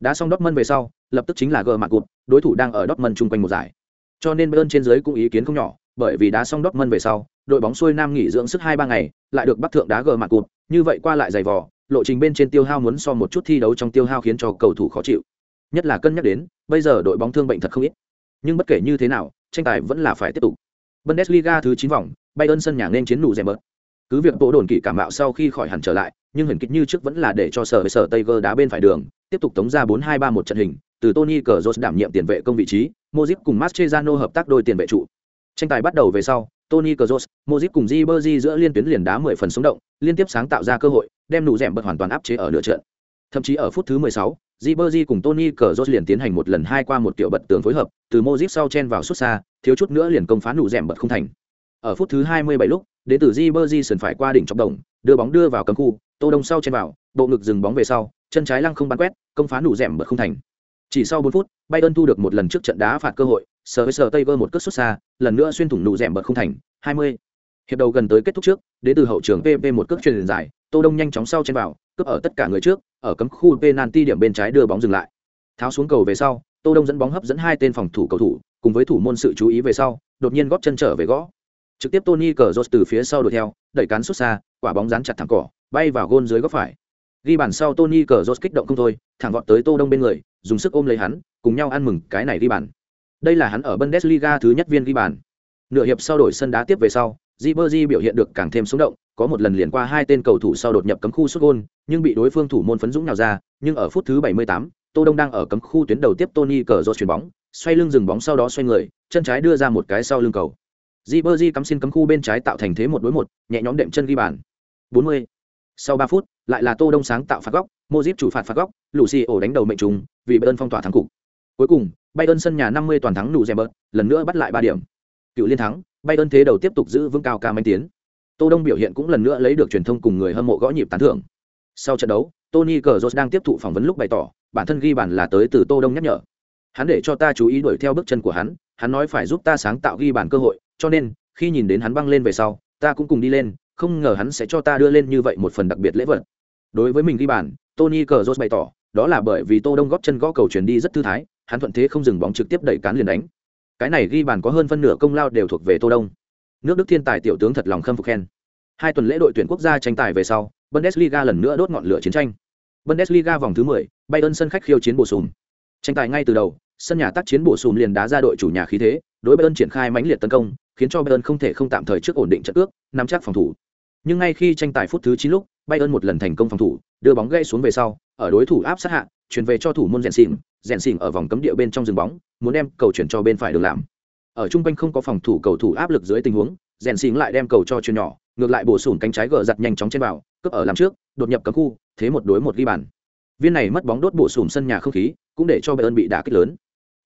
Đã xong Dortmund về sau, lập tức chính là gờ mạc cụt, đối thủ đang ở Dortmund chung quanh một giải. Cho nên Bayern trên dưới cũng ý kiến không nhỏ, bởi vì đá xong Dortmund về sau, đội bóng xuôi nam nghỉ dưỡng sức hai ba ngày, lại được bắc thượng đá gờ mạc cụt, như vậy qua lại dày vò, lộ trình bên trên tiêu hao muốn so một chút thi đấu trong tiêu hao khiến cho cầu thủ khó chịu. Nhất là cân nhắc đến, bây giờ đội bóng thương bệnh thật không ít. Nhưng bất kể như thế nào, tranh tài vẫn là phải tiếp tục. Bundesliga thứ chín vòng, Bayern sân nhà nên chiến nụ rẻ bớt. Cứ việc bộ đồn kỳ cảm mạo sau khi khỏi hẳn trở lại, nhưng hình kịch như trước vẫn là để cho sở sở sở gơ đá bên phải đường, tiếp tục tống ra 4-2-3 một trận hình, từ Tony cờ jose đảm nhiệm tiền vệ công vị trí, mozip cùng mastrezano hợp tác đôi tiền vệ trụ. Tranh tài bắt đầu về sau, Tony cờ jose mozip cùng Ribery giữa liên tuyến liền đá 10 phần sống động, liên tiếp sáng tạo ra cơ hội, đem nụ rẻm bật hoàn toàn áp chế ở nửa trận. Thậm chí ở phút thứ 16, Ribery cùng Tony cờ jose liền tiến hành một lần hai qua một kiểu bật tường phối hợp, từ mozip sau chen vào xuất xa, thiếu chút nữa liền công phá nụ rẻm bật không thành ở phút thứ 27 lúc, đến từ Ribery phải qua đỉnh trọng đồng, đưa bóng đưa vào cấm khu, tô đông sau trên vào, bộ ngực dừng bóng về sau, chân trái lăng không bắn quét, công phá nụ rẻm bật không thành. Chỉ sau 4 phút, bayern thu được một lần trước trận đá phạt cơ hội sờ với sờ tây vơ một cước xuất xa, lần nữa xuyên thủng nụ rẻm bật không thành 20. hiệp đầu gần tới kết thúc trước, đến từ hậu trường pp một cước truyền dài tô đông nhanh chóng sau trên vào, cướp ở tất cả người trước, ở cấm khu penalty điểm bên trái đưa bóng dừng lại. Tháo xuống cầu về sau, tô đông dẫn bóng hấp dẫn hai tên phòng thủ cầu thủ, cùng với thủ môn sự chú ý về sau, đột nhiên góp chân trở về gõ trực tiếp tony cờ từ phía sau đuổi theo đẩy cán xuất xa quả bóng dán chặt thẳng cỏ bay vào gôn dưới góc phải. Ghi bàn sau tony cờ kích động không thôi thẳng vọt tới tô đông bên người dùng sức ôm lấy hắn cùng nhau ăn mừng cái này ghi bàn. Đây là hắn ở bundesliga thứ nhất viên ghi bàn. Nửa hiệp sau đổi sân đá tiếp về sau Ribery biểu hiện được càng thêm sống động, có một lần liền qua hai tên cầu thủ sau đột nhập cấm khu sút gol, nhưng bị đối phương thủ môn phấn dũng nhào ra, nhưng ở phút thứ 78, Tô Đông đang ở cấm khu tuyến đầu tiếp Tony Cazorla chuyền bóng, xoay lưng dừng bóng sau đó xoay người, chân trái đưa ra một cái sau lưng cầu. Ribery cắm xin cấm khu bên trái tạo thành thế một đối một, nhẹ nhõm đệm chân ghi bàn. 40. Sau 3 phút, lại là Tô Đông sáng tạo phạt góc, Modric chủ phạt phạt góc, Lucio đánh đầu mệnh trùng, vì Bayern phong tỏa thắng cục. Cuối cùng, Bayern sân nhà 50 toàn thắng nụ bớt, lần nữa bắt lại 3 điểm. Cựu liên thắng, Bayern thế đầu tiếp tục giữ vững cao ca manh tiến. Tô Đông biểu hiện cũng lần nữa lấy được truyền thông cùng người hâm mộ gõ nhịp tán thưởng. Sau trận đấu, Tony Kroos đang tiếp thụ phỏng vấn lúc bày tỏ, bản thân ghi bàn là tới từ Tô Đông nhắc nhở. Hắn để cho ta chú ý đuổi theo bước chân của hắn, hắn nói phải giúp ta sáng tạo ghi bàn cơ hội, cho nên khi nhìn đến hắn băng lên về sau, ta cũng cùng đi lên, không ngờ hắn sẽ cho ta đưa lên như vậy một phần đặc biệt lễ vật. Đối với mình ghi bàn, Tony cờ Cazorla bày tỏ, đó là bởi vì Tô Đông góp chân gõ cầu chuyển đi rất thư thái, hắn thuận thế không dừng bóng trực tiếp đẩy cán liền đánh. Cái này ghi bàn có hơn phân nửa công lao đều thuộc về Tô Đông. Nước Đức thiên tài tiểu tướng thật lòng khâm phục khen. Hai tuần lễ đội tuyển quốc gia tranh tài về sau, Bundesliga lần nữa đốt ngọn lửa chiến tranh. Bundesliga vòng thứ 10, Bayern sân khách khiêu chiến bổ sung. Tranh tài ngay từ đầu, sân nhà tác chiến bổ sung liền đá ra đội chủ nhà khí thế, đối Bayern triển khai mãnh liệt tấn công, khiến cho Bayern không thể không tạm thời trước ổn định trận cước, nắm chắc phòng thủ. Nhưng ngay khi tranh tài phút thứ 9 lúc, Bayern một lần thành công phòng thủ, đưa bóng gãy xuống về sau, ở đối thủ áp sát hạ, chuyển về cho thủ môn rèn xỉn, rèn xỉn ở vòng cấm địa bên trong dừng bóng, muốn đem cầu chuyển cho bên phải đường làm. Ở trung quanh không có phòng thủ cầu thủ áp lực dưới tình huống, rèn xỉn lại đem cầu cho chuyền nhỏ, ngược lại bổ sủng cánh trái gỡ giật nhanh chóng trên vào, cướp ở làm trước, đột nhập cấm khu, thế một đối một ghi bàn. Viên này mất bóng đốt bổ sủng sân nhà không khí, cũng để cho Bayern bị đả kích lớn.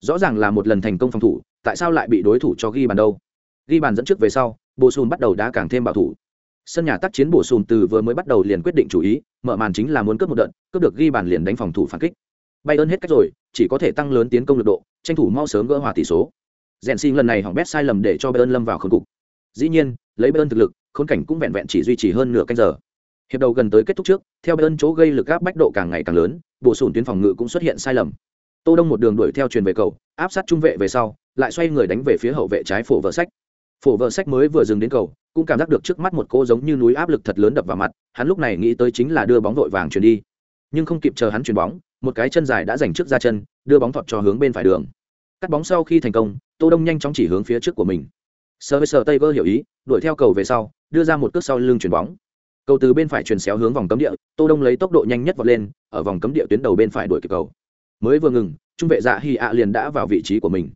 Rõ ràng là một lần thành công phòng thủ, tại sao lại bị đối thủ cho ghi bàn đâu? Ghi bàn dẫn trước về sau, bổ sung bắt đầu đá càng thêm bảo thủ. Sân nhà tác chiến bổ sung từ vừa mới bắt đầu liền quyết định chủ ý, mở màn chính là muốn cướp một đợt, cướp được ghi bàn liền đánh phòng thủ phản kích. Bay ơn hết cách rồi, chỉ có thể tăng lớn tiến công lực độ, tranh thủ mau sớm gỡ hòa tỷ số. Rèn xin lần này hỏng bét sai lầm để cho bay ơn lâm vào khốn cục. Dĩ nhiên, lấy bay ơn thực lực, khốn cảnh cũng vẹn vẹn chỉ duy trì hơn nửa canh giờ. Hiệp đầu gần tới kết thúc trước, theo bay ơn chỗ gây lực áp bách độ càng ngày càng lớn, bổ sung tuyến phòng ngự cũng xuất hiện sai lầm. Tô Đông một đường đuổi theo truyền về cầu, áp sát trung vệ về sau, lại xoay người đánh về phía hậu vệ trái phổ vợ sách. Phổ vợ sách mới vừa dừng đến cầu, cũng cảm giác được trước mắt một cô giống như núi áp lực thật lớn đập vào mặt, hắn lúc này nghĩ tới chính là đưa bóng vội vàng chuyển đi. Nhưng không kịp chờ hắn chuyển bóng, một cái chân dài đã giành trước ra chân, đưa bóng thọt cho hướng bên phải đường. Cắt bóng sau khi thành công, Tô Đông nhanh chóng chỉ hướng phía trước của mình. Sơ với Sơ Tây hiểu ý, đuổi theo cầu về sau, đưa ra một cước sau lưng chuyển bóng cầu từ bên phải chuyển xéo hướng vòng cấm địa tô đông lấy tốc độ nhanh nhất vọt lên ở vòng cấm địa tuyến đầu bên phải đuổi kịp cầu mới vừa ngừng trung vệ dạ hy ạ liền đã vào vị trí của mình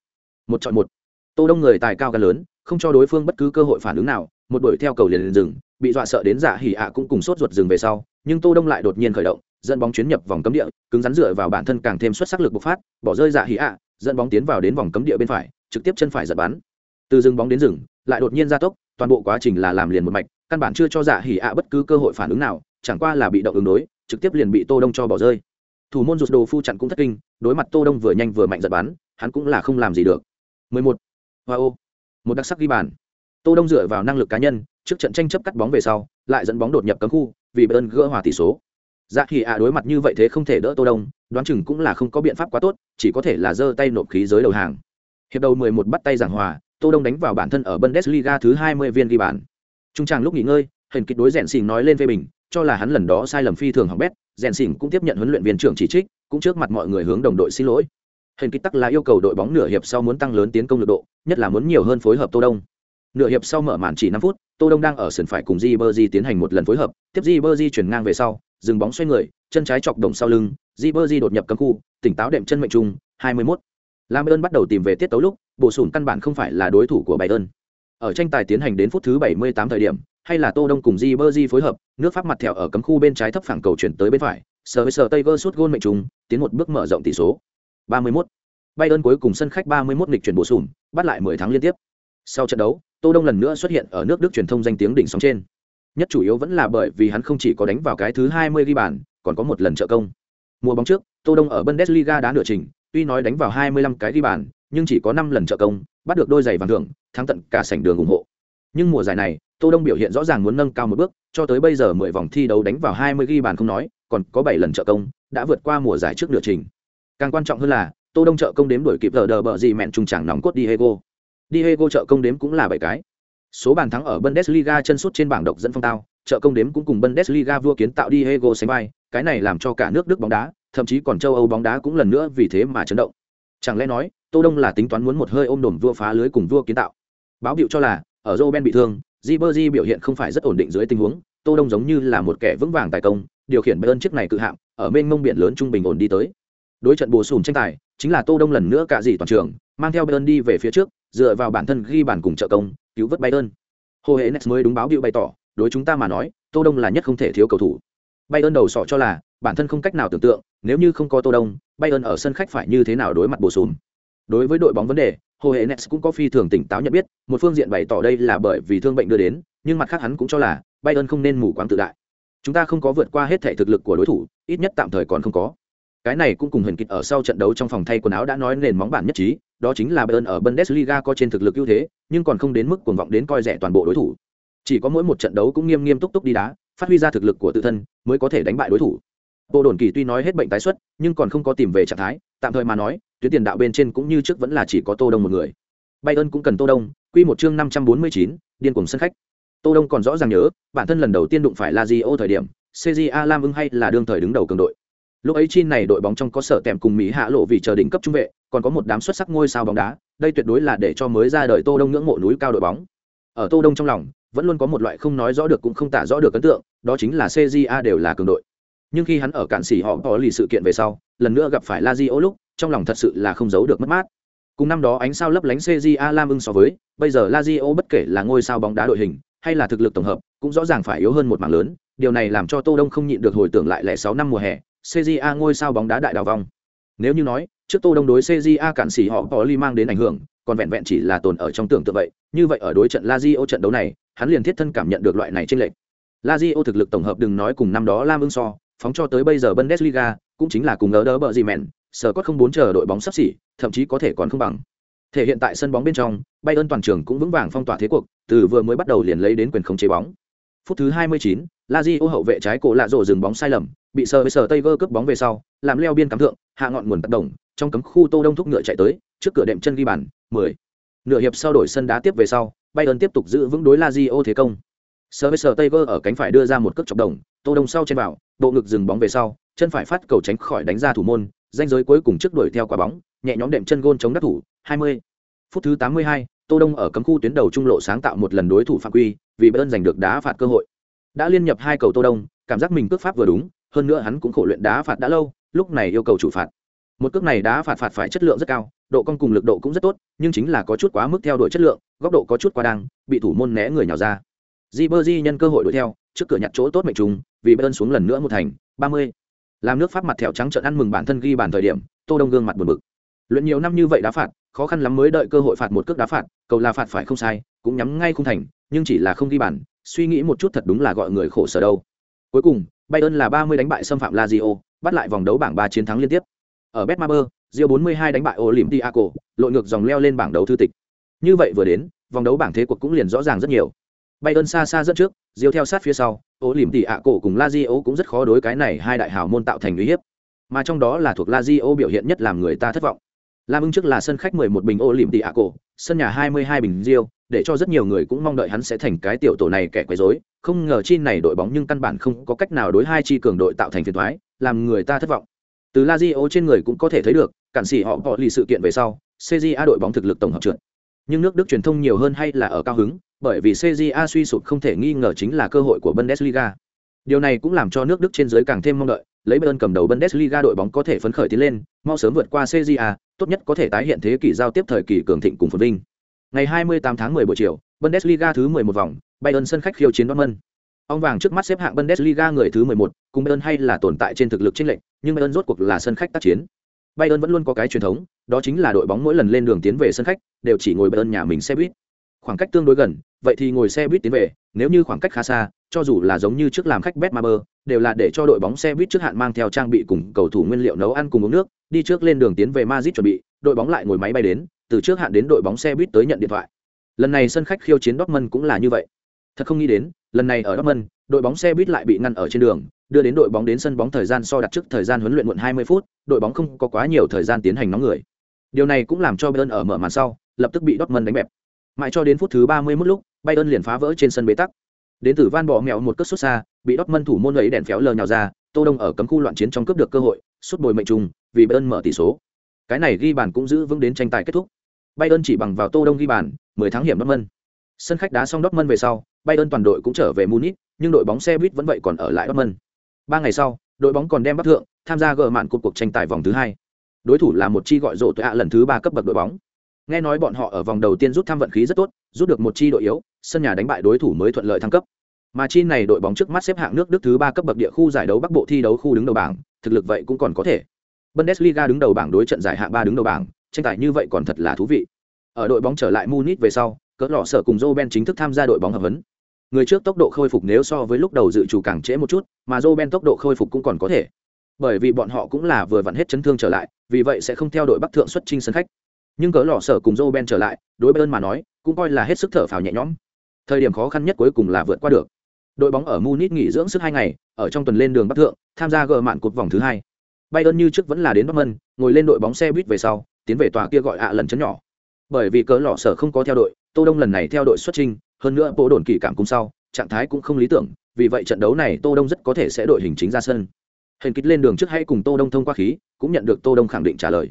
một chọn một. Tô đông người tài cao gan lớn, không cho đối phương bất cứ cơ hội phản ứng nào, một đuổi theo cầu liền lên dừng, bị dọa sợ đến giả hỉ ạ cũng cùng sốt ruột dừng về sau, nhưng tô đông lại đột nhiên khởi động, dẫn bóng chuyến nhập vòng cấm địa, cứng rắn dựa vào bản thân càng thêm xuất sắc lực bộc phát, bỏ rơi giả hỉ ạ, dẫn bóng tiến vào đến vòng cấm địa bên phải, trực tiếp chân phải giật bắn. Từ dừng bóng đến dừng, lại đột nhiên gia tốc, toàn bộ quá trình là làm liền một mạch, căn bản chưa cho giả hỉ ạ bất cứ cơ hội phản ứng nào, chẳng qua là bị động ứng đối, trực tiếp liền bị tô đông cho bỏ rơi. Thủ môn rụt đồ phu chặn cũng thất kinh, đối mặt tô đông vừa nhanh vừa mạnh giật bắn, hắn cũng là không làm gì được. 11. Wow. một đặc sắc ghi bàn. Tô đông dựa vào năng lực cá nhân, trước trận tranh chấp cắt bóng về sau, lại dẫn bóng đột nhập cấm khu, vì bayern gỡ hòa tỷ số. Dạ Kỳ ạ đối mặt như vậy thế không thể đỡ tô đông, đoán chừng cũng là không có biện pháp quá tốt, chỉ có thể là giơ tay nộp khí giới đầu hàng. Hiệp đầu 11 bắt tay giảng hòa, tô đông đánh vào bản thân ở bundesliga thứ 20 viên ghi bàn. Trung tràng lúc nghỉ ngơi hình kịch đối rèn xỉn nói lên phê bình, cho là hắn lần đó sai lầm phi thường hỏng bét, rèn xỉn cũng tiếp nhận huấn luyện viên trưởng chỉ trích, cũng trước mặt mọi người hướng đồng đội xin lỗi hình kích tắc là yêu cầu đội bóng nửa hiệp sau muốn tăng lớn tiến công lực độ nhất là muốn nhiều hơn phối hợp tô đông nửa hiệp sau mở màn chỉ năm phút tô đông đang ở sườn phải cùng di bơ di tiến hành một lần phối hợp tiếp di bơ di chuyển ngang về sau dừng bóng xoay người chân trái chọc đồng sau lưng di bơ di đột nhập cấm khu tỉnh táo đệm chân mệnh trung 21. Lam ơn bắt đầu tìm về tiết tấu lúc, bổ sung căn bản không phải là đối thủ của Bayern. Ở tranh tài tiến hành đến phút thứ 78 thời điểm, hay là Tô Đông cùng Ribery phối hợp, nước Pháp mặt thẹo ở cấm khu bên trái thấp phẳng cầu chuyển tới bên phải, sờ với sờ Taylor sút gôn mệnh trùng, tiến một bước mở rộng tỷ số. 31. Bayern cuối cùng sân khách 31 nghịch chuyển bổ sung, bắt lại 10 tháng liên tiếp. Sau trận đấu, Tô Đông lần nữa xuất hiện ở nước Đức truyền thông danh tiếng đỉnh sóng trên. Nhất chủ yếu vẫn là bởi vì hắn không chỉ có đánh vào cái thứ 20 ghi bàn, còn có một lần trợ công. Mùa bóng trước, Tô Đông ở Bundesliga đá nửa trình, tuy nói đánh vào 25 cái ghi bàn, nhưng chỉ có 5 lần trợ công, bắt được đôi giày vàng thưởng, thắng tận cả sảnh đường ủng hộ. Nhưng mùa giải này, Tô Đông biểu hiện rõ ràng muốn nâng cao một bước, cho tới bây giờ 10 vòng thi đấu đánh vào 20 ghi bàn không nói, còn có 7 lần trợ công, đã vượt qua mùa giải trước nửa trình. Càng quan trọng hơn là, Tô Đông trợ công đếm đuổi kịp đờ bờ gì mẹn trùng chẳng nóng cốt Diego. Diego trợ công đếm cũng là bảy cái. Số bàn thắng ở Bundesliga chân sút trên bảng độc dẫn phong tao, trợ công đếm cũng cùng Bundesliga vua kiến tạo Diego sánh vai, cái này làm cho cả nước Đức bóng đá, thậm chí còn châu Âu bóng đá cũng lần nữa vì thế mà chấn động. Chẳng lẽ nói, Tô Đông là tính toán muốn một hơi ôm đồm vua phá lưới cùng vua kiến tạo. Báo hiệu cho là, ở Roben bị thương, Ribery biểu hiện không phải rất ổn định dưới tình huống, Tô Đông giống như là một kẻ vững vàng tài công, điều khiển Bayern chiếc này cự hạm, ở bên mông biển lớn trung bình ổn đi tới. Đối trận bổ sung tranh tài, chính là Tô Đông lần nữa cả gì toàn trường, mang theo Bayern đi về phía trước, dựa vào bản thân ghi bàn cùng trợ công, cứu vớt Bayern. Hồ hệ nes mới đúng báo điệu bày tỏ, đối chúng ta mà nói, Tô Đông là nhất không thể thiếu cầu thủ. Bayern đầu sọ cho là, bản thân không cách nào tưởng tượng, nếu như không có Tô Đông, Bayern ở sân khách phải như thế nào đối mặt bổ sung. Đối với đội bóng vấn đề, Hồ hệ nes cũng có phi thường tỉnh táo nhận biết, một phương diện bày tỏ đây là bởi vì thương bệnh đưa đến, nhưng mặt khác hắn cũng cho là Bayern không nên mù quáng tự đại. Chúng ta không có vượt qua hết thể thực lực của đối thủ, ít nhất tạm thời còn không có. Cái này cũng cùng Huyền kịch ở sau trận đấu trong phòng thay quần áo đã nói nền móng bản nhất trí, đó chính là Bayern ở Bundesliga có trên thực lực ưu thế, nhưng còn không đến mức cuồng vọng đến coi rẻ toàn bộ đối thủ. Chỉ có mỗi một trận đấu cũng nghiêm nghiêm túc túc đi đá, phát huy ra thực lực của tự thân, mới có thể đánh bại đối thủ. Bộ đồn kỳ tuy nói hết bệnh tái xuất, nhưng còn không có tìm về trạng thái, tạm thời mà nói, tuyến tiền đạo bên trên cũng như trước vẫn là chỉ có Tô Đông một người. Bayern cũng cần Tô Đông, quy một chương 549, điên cuồng sân khách. Tô Đông còn rõ ràng nhớ, bản thân lần đầu tiên đụng phải Lazio thời điểm, CJA Lam ưng hay là đương thời đứng đầu cường đội. Lúc ấy chi này đội bóng trong có sở tèm cùng Mỹ hạ lộ vì chờ đỉnh cấp trung vệ, còn có một đám xuất sắc ngôi sao bóng đá, đây tuyệt đối là để cho mới ra đời Tô Đông ngưỡng mộ núi cao đội bóng. Ở Tô Đông trong lòng, vẫn luôn có một loại không nói rõ được cũng không tả rõ được ấn tượng, đó chính là CJA đều là cường đội. Nhưng khi hắn ở cạn xỉ họ có lì sự kiện về sau, lần nữa gặp phải La Lazio lúc, trong lòng thật sự là không giấu được mất mát. Cùng năm đó ánh sao lấp lánh CJA Lam ưng so với, bây giờ La Lazio bất kể là ngôi sao bóng đá đội hình, hay là thực lực tổng hợp, cũng rõ ràng phải yếu hơn một mảng lớn, điều này làm cho Tô Đông không nhịn được hồi tưởng lại lẻ sáu năm mùa hè, CJA ngôi sao bóng đá đại đào vong. Nếu như nói, trước Tô Đông đối CJA cản sĩ họ có ly mang đến ảnh hưởng, còn vẹn vẹn chỉ là tồn ở trong tưởng tượng vậy, như vậy ở đối trận Lazio trận đấu này, hắn liền thiết thân cảm nhận được loại này trên lệch. Lazio thực lực tổng hợp đừng nói cùng năm đó Lam ưng so, phóng cho tới bây giờ Bundesliga, cũng chính là cùng ngớ đỡ bợ gì mèn, sở cốt không bốn chờ đội bóng sắp xỉ, thậm chí có thể còn không bằng. Thể hiện tại sân bóng bên trong, Bayern toàn trường cũng vững vàng phong tỏa thế cuộc, từ vừa mới bắt đầu liền lấy đến quyền khống chế bóng. Phút thứ 29, Lazio hậu vệ trái cổ lạ rổ dừng bóng sai lầm, bị sờ với sờ Taylor cướp bóng về sau, làm leo biên cắm thượng, hạ ngọn nguồn tác động, trong cấm khu Tô Đông thúc ngựa chạy tới, trước cửa đệm chân ghi bàn, 10. Nửa hiệp sau đổi sân đá tiếp về sau, Bayern tiếp tục giữ vững đối Lazio thế công. Sờ với sờ Taylor ở cánh phải đưa ra một cước chọc đồng, Tô Đông sau trên vào, bộ ngực dừng bóng về sau, chân phải phát cầu tránh khỏi đánh ra thủ môn, danh giới cuối cùng trước đuổi theo quả bóng, nhẹ nhõm đệm chân gôn chống đất thủ, 20. Phút thứ 82, Tô Đông ở cấm khu tuyến đầu trung lộ sáng tạo một lần đối thủ phạm quy, vì Bayern giành được đá phạt cơ hội. Đã liên nhập hai cầu Tô Đông, cảm giác mình cước pháp vừa đúng, hơn nữa hắn cũng khổ luyện đá phạt đã lâu, lúc này yêu cầu chủ phạt. Một cước này đá phạt phạt phải chất lượng rất cao, độ cong cùng lực độ cũng rất tốt, nhưng chính là có chút quá mức theo đuổi chất lượng, góc độ có chút quá đăng bị thủ môn né người nhào ra. di berji nhân cơ hội đuổi theo, trước cửa nhặt chỗ tốt mệnh trùng, vì Bayern xuống lần nữa một thành, 30. Làm nước pháp mặt thẹo trắng trợn ăn mừng bản thân ghi bàn thời điểm, Tô Đông gương mặt buồn bực. Luyện nhiều năm như vậy đá phạt, khó khăn lắm mới đợi cơ hội phạt một cước đá phạt, cầu là phạt phải không sai, cũng nhắm ngay không thành, nhưng chỉ là không ghi bàn, suy nghĩ một chút thật đúng là gọi người khổ sở đâu. Cuối cùng, Bayern là 30 đánh bại xâm phạm Lazio, bắt lại vòng đấu bảng 3 chiến thắng liên tiếp. Ở Betmaber, Rio 42 đánh bại Olympiaco, lội ngược dòng leo lên bảng đấu thư tịch. Như vậy vừa đến, vòng đấu bảng thế cuộc cũng liền rõ ràng rất nhiều. Bayern xa xa dẫn trước, Rio theo sát phía sau, Olympiaco cùng Lazio cũng rất khó đối cái này hai đại hào môn tạo thành uy hiếp. Mà trong đó là thuộc Lazio biểu hiện nhất làm người ta thất vọng. Lam ưng trước là sân khách 11 bình Olympiaco, sân nhà 22 bình Rio, để cho rất nhiều người cũng mong đợi hắn sẽ thành cái tiểu tổ này kẻ quấy rối, không ngờ chi này đội bóng nhưng căn bản không có cách nào đối hai chi cường đội tạo thành phiền toái, làm người ta thất vọng. Từ Lazio trên người cũng có thể thấy được, cản sĩ họ bỏ lì sự kiện về sau, CJA đội bóng thực lực tổng hợp trượt. Nhưng nước Đức truyền thông nhiều hơn hay là ở cao hứng, bởi vì CJA suy sụp không thể nghi ngờ chính là cơ hội của Bundesliga. Điều này cũng làm cho nước Đức trên dưới càng thêm mong đợi, lấy Bayern cầm đầu Bundesliga đội bóng có thể phấn khởi tiến lên, mau sớm vượt qua CJA, tốt nhất có thể tái hiện thế kỷ giao tiếp thời kỳ cường thịnh cùng phồn vinh. Ngày 28 tháng 10 buổi chiều, Bundesliga thứ 11 vòng, Bayern sân khách khiêu chiến Dortmund. Ông vàng trước mắt xếp hạng Bundesliga người thứ 11, cùng Bayern hay là tồn tại trên thực lực chênh lệch, nhưng Bayern rốt cuộc là sân khách tác chiến. Bayern vẫn luôn có cái truyền thống, đó chính là đội bóng mỗi lần lên đường tiến về sân khách, đều chỉ ngồi Bayern nhà mình xe buýt khoảng cách tương đối gần, vậy thì ngồi xe buýt tiến về, nếu như khoảng cách khá xa, cho dù là giống như trước làm khách bet maber đều là để cho đội bóng xe buýt trước hạn mang theo trang bị cùng cầu thủ nguyên liệu nấu ăn cùng uống nước, đi trước lên đường tiến về Madrid chuẩn bị, đội bóng lại ngồi máy bay đến, từ trước hạn đến đội bóng xe buýt tới nhận điện thoại. Lần này sân khách khiêu chiến Dortmund cũng là như vậy. Thật không nghĩ đến, lần này ở Dortmund, đội bóng xe buýt lại bị ngăn ở trên đường, đưa đến đội bóng đến sân bóng thời gian so đặt trước thời gian huấn luyện muộn 20 phút, đội bóng không có quá nhiều thời gian tiến hành nóng người. Điều này cũng làm cho Bayern ở mở màn sau, lập tức bị Dortmund đánh bẹp mãi cho đến phút thứ 31 lúc, Bayern liền phá vỡ trên sân bế tắc. Đến từ van bỏ mèo một cất xuất xa, bị Dortmund thủ môn ấy đèn phéo lờ nhào ra, tô đông ở cấm khu loạn chiến trong cướp được cơ hội, sút bồi mệnh trùng, vì bayern mở tỷ số. Cái này ghi bàn cũng giữ vững đến tranh tài kết thúc. Bayern chỉ bằng vào tô đông ghi bàn 10 tháng hiểm Dortmund. Sân khách đá xong Dortmund về sau, bayern toàn đội cũng trở về munich, nhưng đội bóng xe buýt vẫn vậy còn ở lại Dortmund. Ba ngày sau, đội bóng còn đem bắt thượng, tham gia gỡ mạn cuộc cuộc tranh tài vòng thứ hai. Đối thủ là một chi gọi rộ tội ạ lần thứ ba cấp bậc đội bóng nghe nói bọn họ ở vòng đầu tiên rút thăm vận khí rất tốt rút được một chi đội yếu sân nhà đánh bại đối thủ mới thuận lợi thăng cấp mà chi này đội bóng trước mắt xếp hạng nước Đức thứ ba cấp bậc địa khu giải đấu Bắc Bộ thi đấu khu đứng đầu bảng, thực lực vậy cũng còn có thể. Bundesliga đứng đầu bảng đối trận giải hạng ba đứng đầu bảng, tranh tài như vậy còn thật là thú vị. Ở đội bóng trở lại Munich về sau, cỡ lọ sở cùng Roben chính thức tham gia đội bóng hợp vấn. Người trước tốc độ khôi phục nếu so với lúc đầu dự chủ càng trễ một chút, mà Roben tốc độ khôi phục cũng còn có thể. Bởi vì bọn họ cũng là vừa vặn hết chấn thương trở lại, vì vậy sẽ không theo đội Bắc thượng xuất chinh sân khách. Nhưng cỡ lọ sở cùng Roben trở lại, đối bên mà nói, cũng coi là hết sức thở phào nhẹ nhõm. Thời điểm khó khăn nhất cuối cùng là vượt qua được đội bóng ở Munich nghỉ dưỡng sức hai ngày, ở trong tuần lên đường Bắc thượng, tham gia gỡ mạn cột vòng thứ hai. Bayern như trước vẫn là đến Dortmund, ngồi lên đội bóng xe buýt về sau, tiến về tòa kia gọi ạ lần chấn nhỏ. Bởi vì cớ lọ sở không có theo đội, Tô Đông lần này theo đội xuất trình, hơn nữa bộ đồn kỳ cảm cũng sau, trạng thái cũng không lý tưởng, vì vậy trận đấu này Tô Đông rất có thể sẽ đội hình chính ra sân. Hình kích lên đường trước hay cùng Tô Đông thông qua khí, cũng nhận được Tô Đông khẳng định trả lời.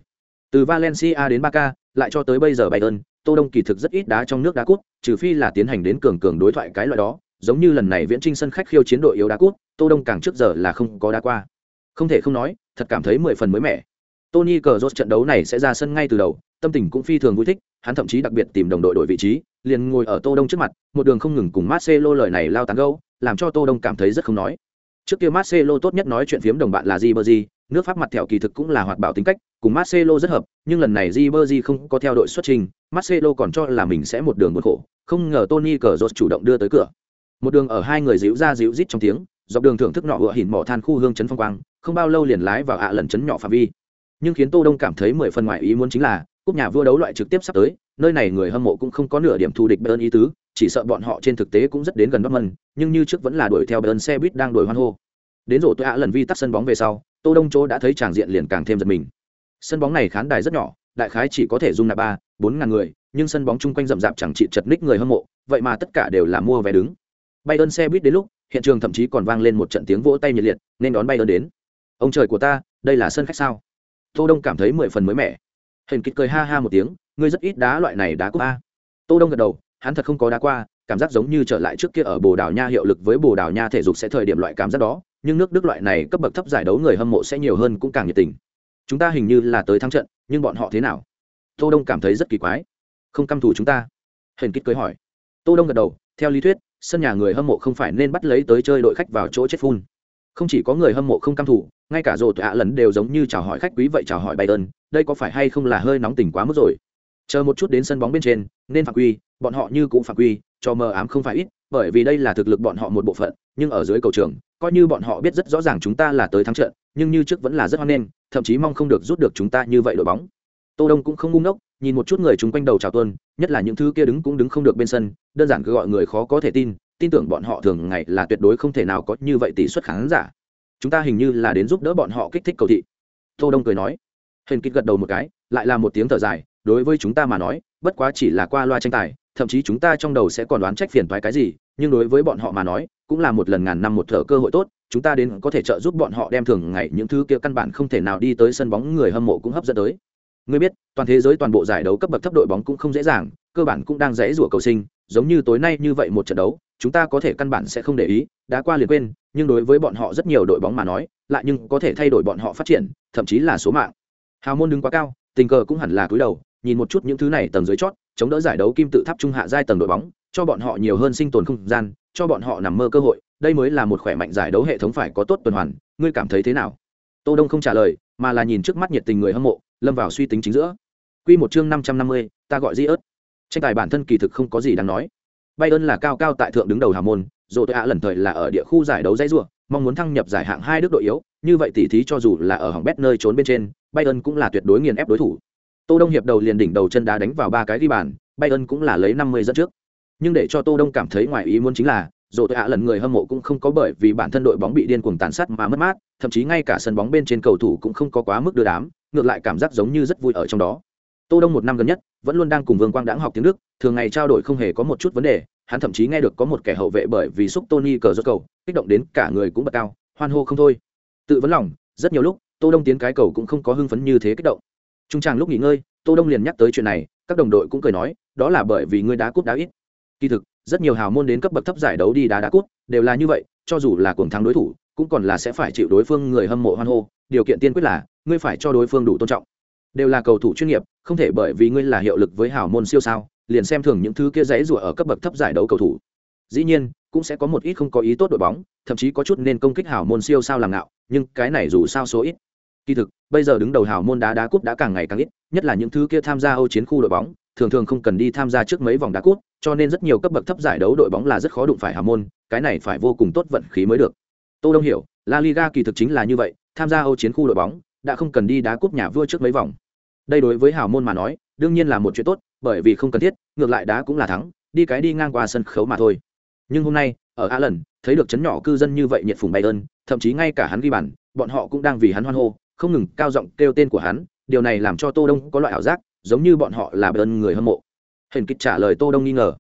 Từ Valencia đến Barca, lại cho tới bây giờ Bayern, Tô Đông kỳ thực rất ít đá trong nước đá cút, trừ phi là tiến hành đến cường cường đối thoại cái loại đó, giống như lần này viễn trinh sân khách khiêu chiến đội yếu đá cút tô đông càng trước giờ là không có đá qua không thể không nói thật cảm thấy mười phần mới mẻ tony cờ rốt trận đấu này sẽ ra sân ngay từ đầu tâm tình cũng phi thường vui thích hắn thậm chí đặc biệt tìm đồng đội đổi vị trí liền ngồi ở tô đông trước mặt một đường không ngừng cùng marcelo lời này lao tán gâu làm cho tô đông cảm thấy rất không nói trước kia marcelo tốt nhất nói chuyện phiếm đồng bạn là gì mà gì nước pháp mặt thẹo kỳ thực cũng là hoạt bảo tính cách, cùng marcelo rất hợp, nhưng lần này Ribery không có theo đội xuất trình, marcelo còn cho là mình sẽ một đường buồn khổ, không ngờ tony cờ rột chủ động đưa tới cửa. Một đường ở hai người dịu ra dịu rít trong tiếng, dọc đường thưởng thức nọ ựa hỉn mỏ than khu hương chấn phong quang, không bao lâu liền lái vào ạ lần chấn nhỏ phạm vi. Nhưng khiến tô đông cảm thấy mười phần ngoài ý muốn chính là, cúp nhà vua đấu loại trực tiếp sắp tới, nơi này người hâm mộ cũng không có nửa điểm thù địch bayern ý tứ, chỉ sợ bọn họ trên thực tế cũng rất đến gần dortmund, nhưng như trước vẫn là đuổi theo bayern xe buýt đang đuổi hoan hô đến rổ tôi ạ lần vi tắt sân bóng về sau tô đông chỗ đã thấy tràng diện liền càng thêm giật mình sân bóng này khán đài rất nhỏ đại khái chỉ có thể dung nạp ba bốn ngàn người nhưng sân bóng chung quanh rậm rạp chẳng trị chật ních người hâm mộ vậy mà tất cả đều là mua vé đứng Bay ơn xe buýt đến lúc, hiện trường thậm chí còn vang lên một trận tiếng vỗ tay nhiệt liệt, nên đón bay ơn đến. Ông trời của ta, đây là sân khách sao? Tô Đông cảm thấy mười phần mới mẻ. Hình kịch cười ha ha một tiếng, ngươi rất ít đá loại này đá cúp a. Tô Đông gật đầu, hắn thật không có đá qua, cảm giác giống như trở lại trước kia ở Bồ Đào Nha hiệu lực với Bồ Đào Nha thể dục sẽ thời điểm loại cảm giác đó, nhưng nước Đức loại này cấp bậc thấp giải đấu người hâm mộ sẽ nhiều hơn cũng càng nhiệt tình. Chúng ta hình như là tới thắng trận, nhưng bọn họ thế nào? Tô Đông cảm thấy rất kỳ quái. Không căm thù chúng ta. Hển Kích cười hỏi. Tô Đông gật đầu, theo lý thuyết, sân nhà người hâm mộ không phải nên bắt lấy tới chơi đội khách vào chỗ chết phun không chỉ có người hâm mộ không cam thủ ngay cả rồ tọa lần đều giống như chào hỏi khách quý vậy chào hỏi bayern đây có phải hay không là hơi nóng tình quá mức rồi chờ một chút đến sân bóng bên trên nên phạm quy bọn họ như cũng phạm quy cho mờ ám không phải ít bởi vì đây là thực lực bọn họ một bộ phận nhưng ở dưới cầu trường, coi như bọn họ biết rất rõ ràng chúng ta là tới thắng trận, nhưng như trước vẫn là rất hoan nghênh, thậm chí mong không được rút được chúng ta như vậy đội bóng. Tô đông cũng không ngu ngốc, nhìn một chút người chúng quanh đầu chào tuân nhất là những thứ kia đứng cũng đứng không được bên sân, đơn giản cứ gọi người khó có thể tin tin tưởng bọn họ thường ngày là tuyệt đối không thể nào có như vậy tỷ suất khán giả. Chúng ta hình như là đến giúp đỡ bọn họ kích thích cầu thị. Tô đông cười nói. Hình kích gật đầu một cái, lại là một tiếng thở dài, đối với chúng ta mà nói, bất quá chỉ là qua loa tranh tài, thậm chí chúng ta trong đầu sẽ còn đoán trách phiền toái cái gì, nhưng đối với bọn họ mà nói cũng là một lần ngàn năm một thở cơ hội tốt chúng ta đến có thể trợ giúp bọn họ đem thường ngày những thứ kia căn bản không thể nào đi tới sân bóng người hâm mộ cũng hấp dẫn tới Ngươi biết, toàn thế giới toàn bộ giải đấu cấp bậc thấp đội bóng cũng không dễ dàng, cơ bản cũng đang dễ rủa cầu sinh, giống như tối nay như vậy một trận đấu, chúng ta có thể căn bản sẽ không để ý, đã qua liền quên, nhưng đối với bọn họ rất nhiều đội bóng mà nói, lại nhưng có thể thay đổi bọn họ phát triển, thậm chí là số mạng. Hào môn đứng quá cao, tình cờ cũng hẳn là cúi đầu, nhìn một chút những thứ này tầng dưới chót, chống đỡ giải đấu kim tự tháp trung hạ giai tầng đội bóng, cho bọn họ nhiều hơn sinh tồn không gian, cho bọn họ nằm mơ cơ hội, đây mới là một khỏe mạnh giải đấu hệ thống phải có tốt tuần hoàn, ngươi cảm thấy thế nào? Tô Đông không trả lời, mà là nhìn trước mắt nhiệt tình người hâm mộ, lâm vào suy tính chính giữa. Quy một chương năm trăm năm mươi ta gọi di ớt. Tranh tài bản thân kỳ thực không có gì đáng nói. Bayern là cao cao tại thượng đứng đầu hào môn dù tôi ạ lần thời là ở địa khu giải đấu dây rùa mong muốn thăng nhập giải hạng hai đức đội yếu như vậy tỉ thí cho dù là ở hỏng bét nơi trốn bên trên bayern cũng là tuyệt đối nghiền ép đối thủ. Tô đông hiệp đầu liền đỉnh đầu chân đá đánh vào ba cái ghi bàn bayern cũng là lấy năm mươi dẫn trước nhưng để cho tô đông cảm thấy ngoài ý muốn chính là, dù tôi ạ lần người hâm mộ cũng không có bởi vì bản thân đội bóng bị điên cuồng tàn sát mà mất mát, thậm chí ngay cả sân bóng bên trên cầu thủ cũng không có quá mức đưa đám, ngược lại cảm giác giống như rất vui ở trong đó. Tô đông một năm gần nhất, vẫn luôn đang cùng vương quang đãng học tiếng đức, thường ngày trao đổi không hề có một chút vấn đề, hắn thậm chí nghe được có một kẻ hậu vệ bởi vì xúc tony cờ rốt cầu, kích động đến cả người cũng bật cao, hoan hô không thôi. Tự vấn lòng, rất nhiều lúc, tô đông tiến cái cầu cũng không có hưng phấn như thế kích động. Trung tràng lúc nghỉ ngơi, tô đông liền nhắc tới chuyện này, các đồng đội cũng cười nói, đó là bởi vì ngươi đá cúp đá ít kỳ thực, rất nhiều hào môn đến cấp bậc thấp giải đấu đi đá đá cút, đều là như vậy, cho dù là cuồng thắng đối thủ, cũng còn là sẽ phải chịu đối phương người hâm mộ hoan hô. Điều kiện tiên quyết là, ngươi phải cho đối phương đủ tôn trọng. Đều là cầu thủ chuyên nghiệp, không thể bởi vì ngươi là hiệu lực với hào môn siêu sao, liền xem thường những thứ kia dãy rủa ở cấp bậc thấp giải đấu cầu thủ. Dĩ nhiên, cũng sẽ có một ít không có ý tốt đội bóng, thậm chí có chút nên công kích hào môn siêu sao làm ngạo, nhưng cái này dù sao số ít. Kỳ thực, bây giờ đứng đầu hào môn đá đá cúp đã càng ngày càng ít, nhất là những thứ kia tham gia âu chiến khu đội bóng thường thường không cần đi tham gia trước mấy vòng đá cút, cho nên rất nhiều cấp bậc thấp giải đấu đội bóng là rất khó đụng phải hào môn, cái này phải vô cùng tốt vận khí mới được. Tô đông hiểu, la liga kỳ thực chính là như vậy, tham gia âu chiến khu đội bóng, đã không cần đi đá cúp nhà vua trước mấy vòng. Đây đối với hào môn mà nói, đương nhiên là một chuyện tốt, bởi vì không cần thiết, ngược lại đá cũng là thắng, đi cái đi ngang qua sân khấu mà thôi. Nhưng hôm nay, ở a lần, thấy được chấn nhỏ cư dân như vậy nhiệt phùng bay ơn, thậm chí ngay cả hắn ghi bàn, bọn họ cũng đang vì hắn hoan hô, không ngừng cao giọng kêu tên của hắn, điều này làm cho tô đông có loại ảo giác giống như bọn họ là ơn người hâm mộ. Hình kịch trả lời tô đông nghi ngờ.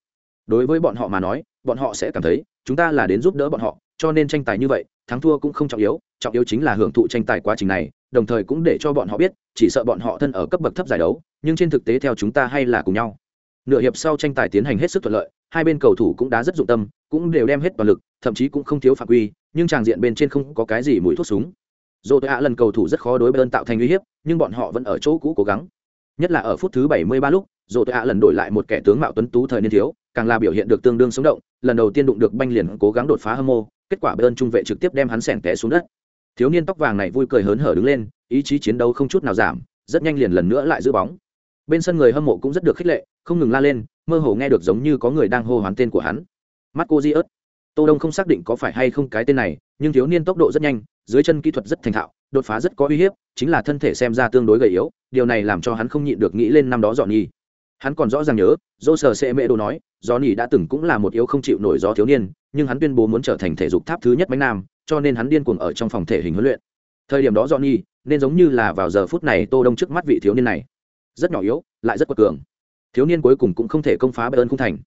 Đối với bọn họ mà nói, bọn họ sẽ cảm thấy, chúng ta là đến giúp đỡ bọn họ, cho nên tranh tài như vậy, thắng thua cũng không trọng yếu trọng yếu chính là hưởng thụ tranh tài quá trình này, đồng thời cũng để cho bọn họ biết, chỉ sợ bọn họ thân ở cấp bậc thấp giải đấu, nhưng trên thực tế theo chúng ta hay là cùng nhau. Nửa hiệp sau tranh tài tiến hành hết sức thuận lợi, hai bên cầu thủ cũng đã rất dụng tâm, cũng đều đem hết toàn lực, thậm chí cũng không thiếu phạm quy, nhưng tràng diện bên trên không có cái gì mùi thuốc súng. Dồ tội ạ lần cầu thủ rất khó đối bên tạo thành uy hiếp, nhưng bọn họ vẫn ở chỗ cũ cố gắng nhất là ở phút thứ 73 lúc rồi tội ạ lần đổi lại một kẻ tướng mạo tuấn tú thời niên thiếu, càng là biểu hiện được tương đương sống động, lần đầu tiên đụng được banh liền cố gắng đột phá hâm mô kết quả bơn trung vệ trực tiếp đem hắn sèn té xuống đất. Thiếu niên tóc vàng này vui cười hớn hở đứng lên, ý chí chiến đấu không chút nào giảm, rất nhanh liền lần nữa lại giữ bóng. Bên sân người hâm mộ cũng rất được khích lệ, không ngừng la lên, mơ hồ nghe được giống như có người đang hô hoán tên của hắn. Marco di tô đông không xác định có phải hay không cái tên này, nhưng thiếu niên tốc độ rất nhanh, dưới chân kỹ thuật rất thành thạo đột phá rất có uy hiếp, chính là thân thể xem ra tương đối gầy yếu, điều này làm cho hắn không nhịn được nghĩ lên năm đó dọn nhi hắn còn rõ ràng nhớ dô sờ sẽ mễ đồ nói do nhi đã từng cũng là một yếu không chịu nổi gió thiếu niên, nhưng hắn tuyên bố muốn trở thành thể dục tháp thứ nhất bánh nam, cho nên hắn điên cuồng ở trong phòng thể hình huấn luyện. Thời điểm đó do nhi nên giống như là vào giờ phút này tô đông trước mắt vị thiếu niên này. Rất nhỏ yếu, lại rất quật cường. Thiếu niên cuối cùng cũng không thể công phá bayern không thành.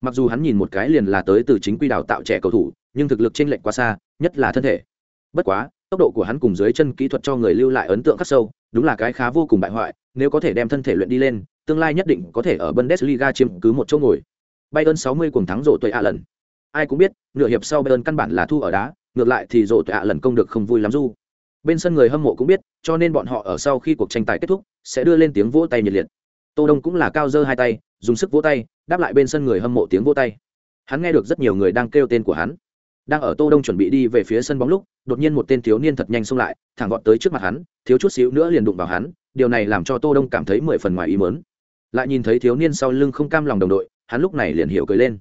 Mặc dù hắn nhìn một cái liền là tới từ chính quy đào tạo trẻ cầu thủ, nhưng thực lực trên lệnh quá xa, nhất là thân thể. Bất quá tốc độ của hắn cùng dưới chân kỹ thuật cho người lưu lại ấn tượng khắc sâu, đúng là cái khá vô cùng bại hoại, nếu có thể đem thân thể luyện đi lên, tương lai nhất định có thể ở bundesliga chiếm cứ một chỗ ngồi. Bayern 60 cùng thắng rộ tuổi ạ lần ai cũng biết, nửa hiệp sau bayern căn bản là thu ở đá, ngược lại thì rộ tuổi ạ lần công được không vui lắm du. Bên sân người hâm mộ cũng biết, cho nên bọn họ ở sau khi cuộc tranh tài kết thúc, sẽ đưa lên tiếng vỗ tay nhiệt liệt. Tô đông cũng là cao dơ hai tay, dùng sức vỗ tay, đáp lại bên sân người hâm mộ tiếng vỗ tay. Hắn nghe được rất nhiều người đang kêu tên của hắn đang ở tô đông chuẩn bị đi về phía sân bóng lúc, đột nhiên một tên thiếu niên thật nhanh xông lại, thẳng gọn tới trước mặt hắn, thiếu chút xíu nữa liền đụng vào hắn, điều này làm cho tô đông cảm thấy mười phần ngoài ý mớn lại nhìn thấy thiếu niên sau lưng không cam lòng đồng đội, hắn lúc này liền hiểu cười lên.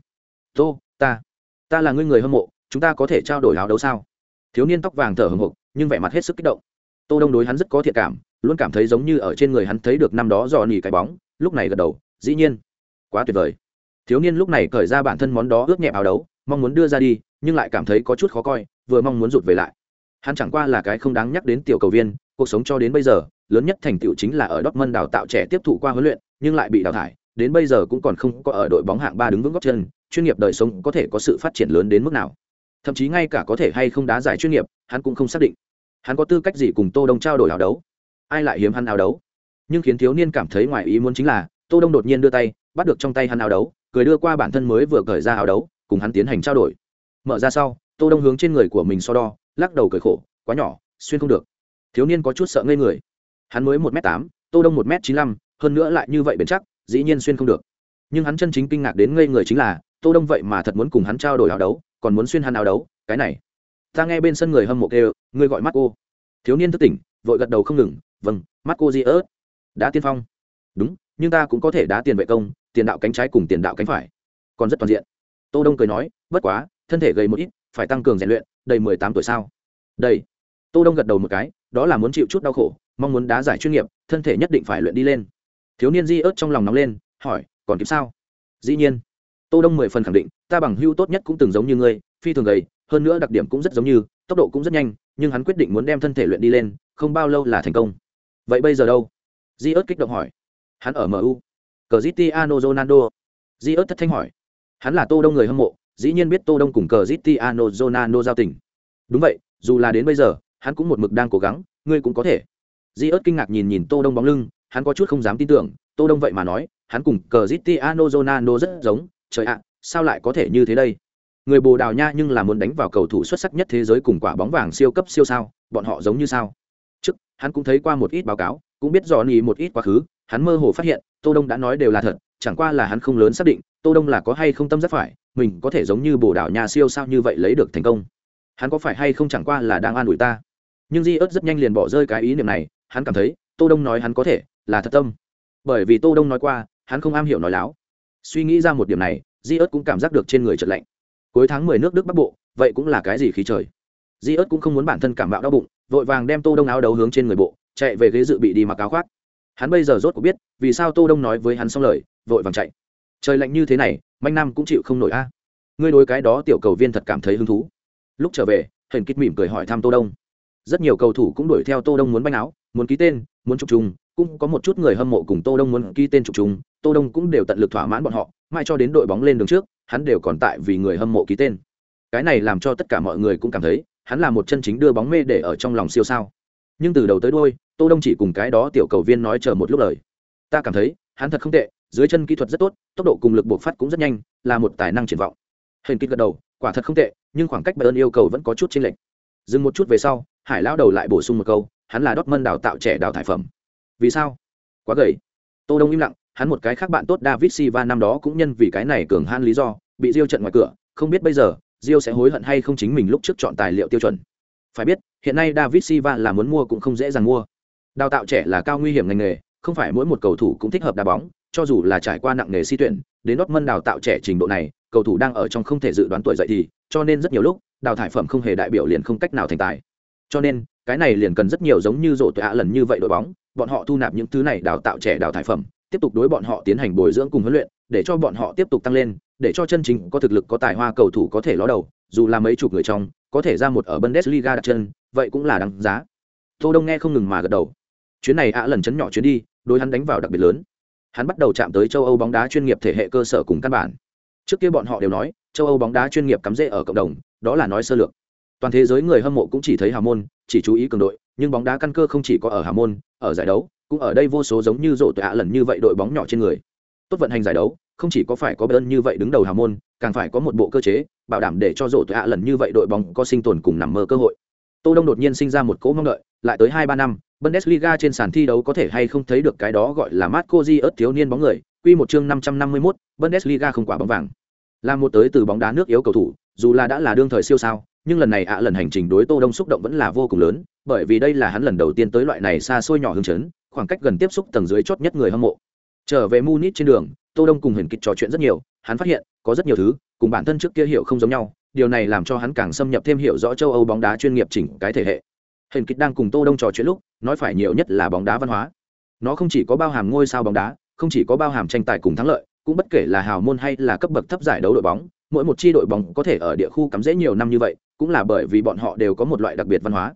Tô, ta ta là ngươi người hâm mộ, chúng ta có thể trao đổi áo đấu sao? Thiếu niên tóc vàng thở hừng hực nhưng vẻ mặt hết sức kích động. Tô đông đối hắn rất có thiện cảm, luôn cảm thấy giống như ở trên người hắn thấy được năm đó dò nỉ cái bóng, lúc này gật đầu, dĩ nhiên. Quá tuyệt vời. Thiếu niên lúc này cởi ra bản thân món đó ướt nhẹ áo đấu mong muốn đưa ra đi, nhưng lại cảm thấy có chút khó coi, vừa mong muốn rụt về lại. Hắn chẳng qua là cái không đáng nhắc đến tiểu cầu viên, cuộc sống cho đến bây giờ, lớn nhất thành tựu chính là ở Dortmund đào tạo trẻ tiếp thụ qua huấn luyện, nhưng lại bị đào thải, đến bây giờ cũng còn không có ở đội bóng hạng ba đứng vững góc chân, chuyên nghiệp đời sống có thể có sự phát triển lớn đến mức nào. Thậm chí ngay cả có thể hay không đá giải chuyên nghiệp, hắn cũng không xác định. Hắn có tư cách gì cùng tô đông trao đổi áo đấu? Ai lại hiếm hắn áo đấu? Nhưng khiến thiếu niên cảm thấy ngoài ý muốn chính là, tô đông đột nhiên đưa tay, bắt được trong tay hắn áo đấu, cười đưa qua bản thân mới vừa cởi ra áo đấu cùng hắn tiến hành trao đổi. Mở ra sau, tô đông hướng trên người của mình so đo, lắc đầu cười khổ, quá nhỏ, xuyên không được. Thiếu niên có chút sợ ngây người. Hắn mới một m tám, tô đông một m chín mươi hơn nữa lại như vậy bền chắc, dĩ nhiên xuyên không được. Nhưng hắn chân chính kinh ngạc đến ngây người chính là, tô đông vậy mà thật muốn cùng hắn trao đổi áo đấu, còn muốn xuyên hắn áo đấu, cái này. Ta nghe bên sân người hâm mộ kêu, ngươi gọi mắt cô thiếu niên thức tỉnh, vội gật đầu không ngừng vâng mắt cô gì ớt đã tiên phong. Đúng, nhưng ta cũng có thể đá tiền vệ công, tiền đạo cánh trái cùng tiền đạo cánh phải. Còn rất toàn diện tô đông cười nói, bất quá, thân thể gầy một ít, phải tăng cường rèn luyện, đầy mười tám tuổi sao? Đầy. Tô đông gật đầu một cái, đó là muốn chịu chút đau khổ, mong muốn đá giải chuyên nghiệp, thân thể nhất định phải luyện đi lên. Thiếu niên di ớt trong lòng nóng lên, hỏi, còn kịp sao? Dĩ nhiên. Tô đông mười phần khẳng định, ta bằng hưu tốt nhất cũng từng giống như ngươi, phi thường gầy, hơn nữa đặc điểm cũng rất giống như, tốc độ cũng rất nhanh, nhưng hắn quyết định muốn đem thân thể luyện đi lên, không bao lâu là thành công. Vậy bây giờ đâu? Di ớt kích động hỏi. Hắn ở mu cờ zitiano ronaldo. Di ớt thất thanh hỏi hắn là tô đông người hâm mộ, dĩ nhiên biết tô đông cùng cờ zitiano Zonano giao tình. Đúng vậy, dù là đến bây giờ, hắn cũng một mực đang cố gắng, ngươi cũng có thể. Di ớt kinh ngạc nhìn nhìn tô đông bóng lưng, hắn có chút không dám tin tưởng, tô đông vậy mà nói, hắn cùng cờ zitiano Zonano rất giống, trời ạ, sao lại có thể như thế đây? Người bồ đào nha nhưng là muốn đánh vào cầu thủ xuất sắc nhất thế giới cùng quả bóng vàng siêu cấp siêu sao, bọn họ giống như sao? Trước, hắn cũng thấy qua một ít báo cáo, cũng biết dò nhì một ít quá khứ, hắn mơ hồ phát hiện, tô đông đã nói đều là thật chẳng qua là hắn không lớn xác định, tô đông là có hay không tâm rất phải, mình có thể giống như bồ đảo nha siêu sao như vậy lấy được thành công. Hắn có phải hay không chẳng qua là đang an ủi ta. Nhưng di ớt rất nhanh liền bỏ rơi cái ý niệm này, hắn cảm thấy, tô đông nói hắn có thể, là thật tâm. Bởi vì tô đông nói qua, hắn không am hiểu nói láo. Suy nghĩ ra một điểm này, di ớt cũng cảm giác được trên người trật lạnh. Cuối tháng mười nước đức bắc bộ, vậy cũng là cái gì khí trời? Di ớt cũng không muốn bản thân cảm bạo đau bụng, vội vàng đem tô đông áo đấu hướng trên người bộ, chạy về ghế dự bị đi mặc áo khoác. Hắn bây giờ rốt cuộc biết, vì sao tô đông nói với hắn xong lời vội vàng chạy. Trời lạnh như thế này, manh nam cũng chịu không nổi a. Ngươi đối cái đó tiểu cầu viên thật cảm thấy hứng thú. Lúc trở về hển kích mỉm cười hỏi thăm tô đông. Rất nhiều cầu thủ cũng đuổi theo tô đông muốn banh áo, muốn ký tên, muốn chụp chung, cũng có một chút người hâm mộ cùng tô đông muốn ký tên chụp chung, tô đông cũng đều tận lực thỏa mãn bọn họ mai cho đến đội bóng lên đường trước, hắn đều còn tại vì người hâm mộ ký tên. Cái này làm cho tất cả mọi người cũng cảm thấy, hắn là một chân chính đưa bóng mê để ở trong lòng siêu sao. Nhưng từ đầu tới đôi tô đông chỉ cùng cái đó tiểu cầu viên nói chờ một lúc lời. Ta cảm thấy, hắn thật không tệ dưới chân kỹ thuật rất tốt, tốc độ cùng lực buộc phát cũng rất nhanh, là một tài năng triển vọng. Hình kích gật đầu, quả thật không tệ, nhưng khoảng cách bayern yêu cầu vẫn có chút chênh lệch. Dừng một chút về sau, hải lão đầu lại bổ sung một câu, hắn là đốt mân đào tạo trẻ đào thải phẩm. Vì sao? Quá gầy. Tô đông im lặng, hắn một cái khác bạn tốt david silva năm đó cũng nhân vì cái này cường han lý do, bị diêu trận ngoài cửa, không biết bây giờ, diêu sẽ hối hận hay không chính mình lúc trước chọn tài liệu tiêu chuẩn. Phải biết, hiện nay david silva là muốn mua cũng không dễ dàng mua. Đào tạo trẻ là cao nguy hiểm ngành nghề, không phải mỗi một cầu thủ cũng thích hợp đá bóng cho dù là trải qua nặng nghề si tuyển, đến đốt mân đào tạo trẻ trình độ này, cầu thủ đang ở trong không thể dự đoán tuổi dậy thì, cho nên rất nhiều lúc, đào thải phẩm không hề đại biểu liền không cách nào thành tài. Cho nên, cái này liền cần rất nhiều giống như rổ tội ạ lần như vậy đội bóng, bọn họ thu nạp những thứ này đào tạo trẻ đào thải phẩm, tiếp tục đối bọn họ tiến hành bồi dưỡng cùng huấn luyện, để cho bọn họ tiếp tục tăng lên, để cho chân chính có thực lực, có tài hoa cầu thủ có thể ló đầu, dù là mấy chục người trong, có thể ra một ở bundesliga đặt chân, vậy cũng là đáng giá. Tô đông nghe không ngừng mà gật đầu. Chuyến này ạ lần chấn nhỏ chuyến đi, đối hắn đánh vào đặc biệt lớn hắn bắt đầu chạm tới châu âu bóng đá chuyên nghiệp thể hệ cơ sở cùng căn bản. Trước kia bọn họ đều nói, châu âu bóng đá chuyên nghiệp cắm rễ ở cộng đồng, đó là nói sơ lược. Toàn thế giới người hâm mộ cũng chỉ thấy hà môn, chỉ chú ý cường đội, nhưng bóng đá căn cơ không chỉ có ở hà môn, ở giải đấu, cũng ở đây vô số giống như rộ tọa lần như vậy đội bóng nhỏ trên người. Tốt vận hành giải đấu, không chỉ có phải có bơn như vậy đứng đầu hà môn, càng phải có một bộ cơ chế, bảo đảm để cho rộ tọa lần như vậy đội bóng có sinh tồn cùng nằm mơ cơ hội. Tô đông đột nhiên sinh ra một cỗ mong đợi, lại tới hai ba năm bundesliga trên sàn thi đấu có thể hay không thấy được cái đó gọi là marco di thiếu niên bóng người. Quy một chương năm trăm năm mươi 551, bundesliga không quả bóng vàng. Là một tới từ bóng đá nước yếu cầu thủ dù là đã là đương thời siêu sao nhưng lần này ạ lần hành trình đối tô đông xúc động vẫn là vô cùng lớn bởi vì đây là hắn lần đầu tiên tới loại này xa xôi nhỏ hương chấn khoảng cách gần tiếp xúc tầng dưới chót nhất người hâm mộ. Trở về munich trên đường tô đông cùng huyền kịch trò chuyện rất nhiều hắn phát hiện có rất nhiều thứ cùng bản thân trước kia hiểu không giống nhau điều này làm cho hắn càng xâm nhập thêm hiểu rõ châu âu bóng đá chuyên nghiệp chỉnh cái thể hệ huyền kịch đang cùng tô đông trò chuyện lúc, nói phải nhiều nhất là bóng đá văn hóa. Nó không chỉ có bao hàm ngôi sao bóng đá, không chỉ có bao hàm tranh tài cùng thắng lợi, cũng bất kể là hào môn hay là cấp bậc thấp giải đấu đội bóng, mỗi một chi đội bóng có thể ở địa khu cắm rễ nhiều năm như vậy, cũng là bởi vì bọn họ đều có một loại đặc biệt văn hóa.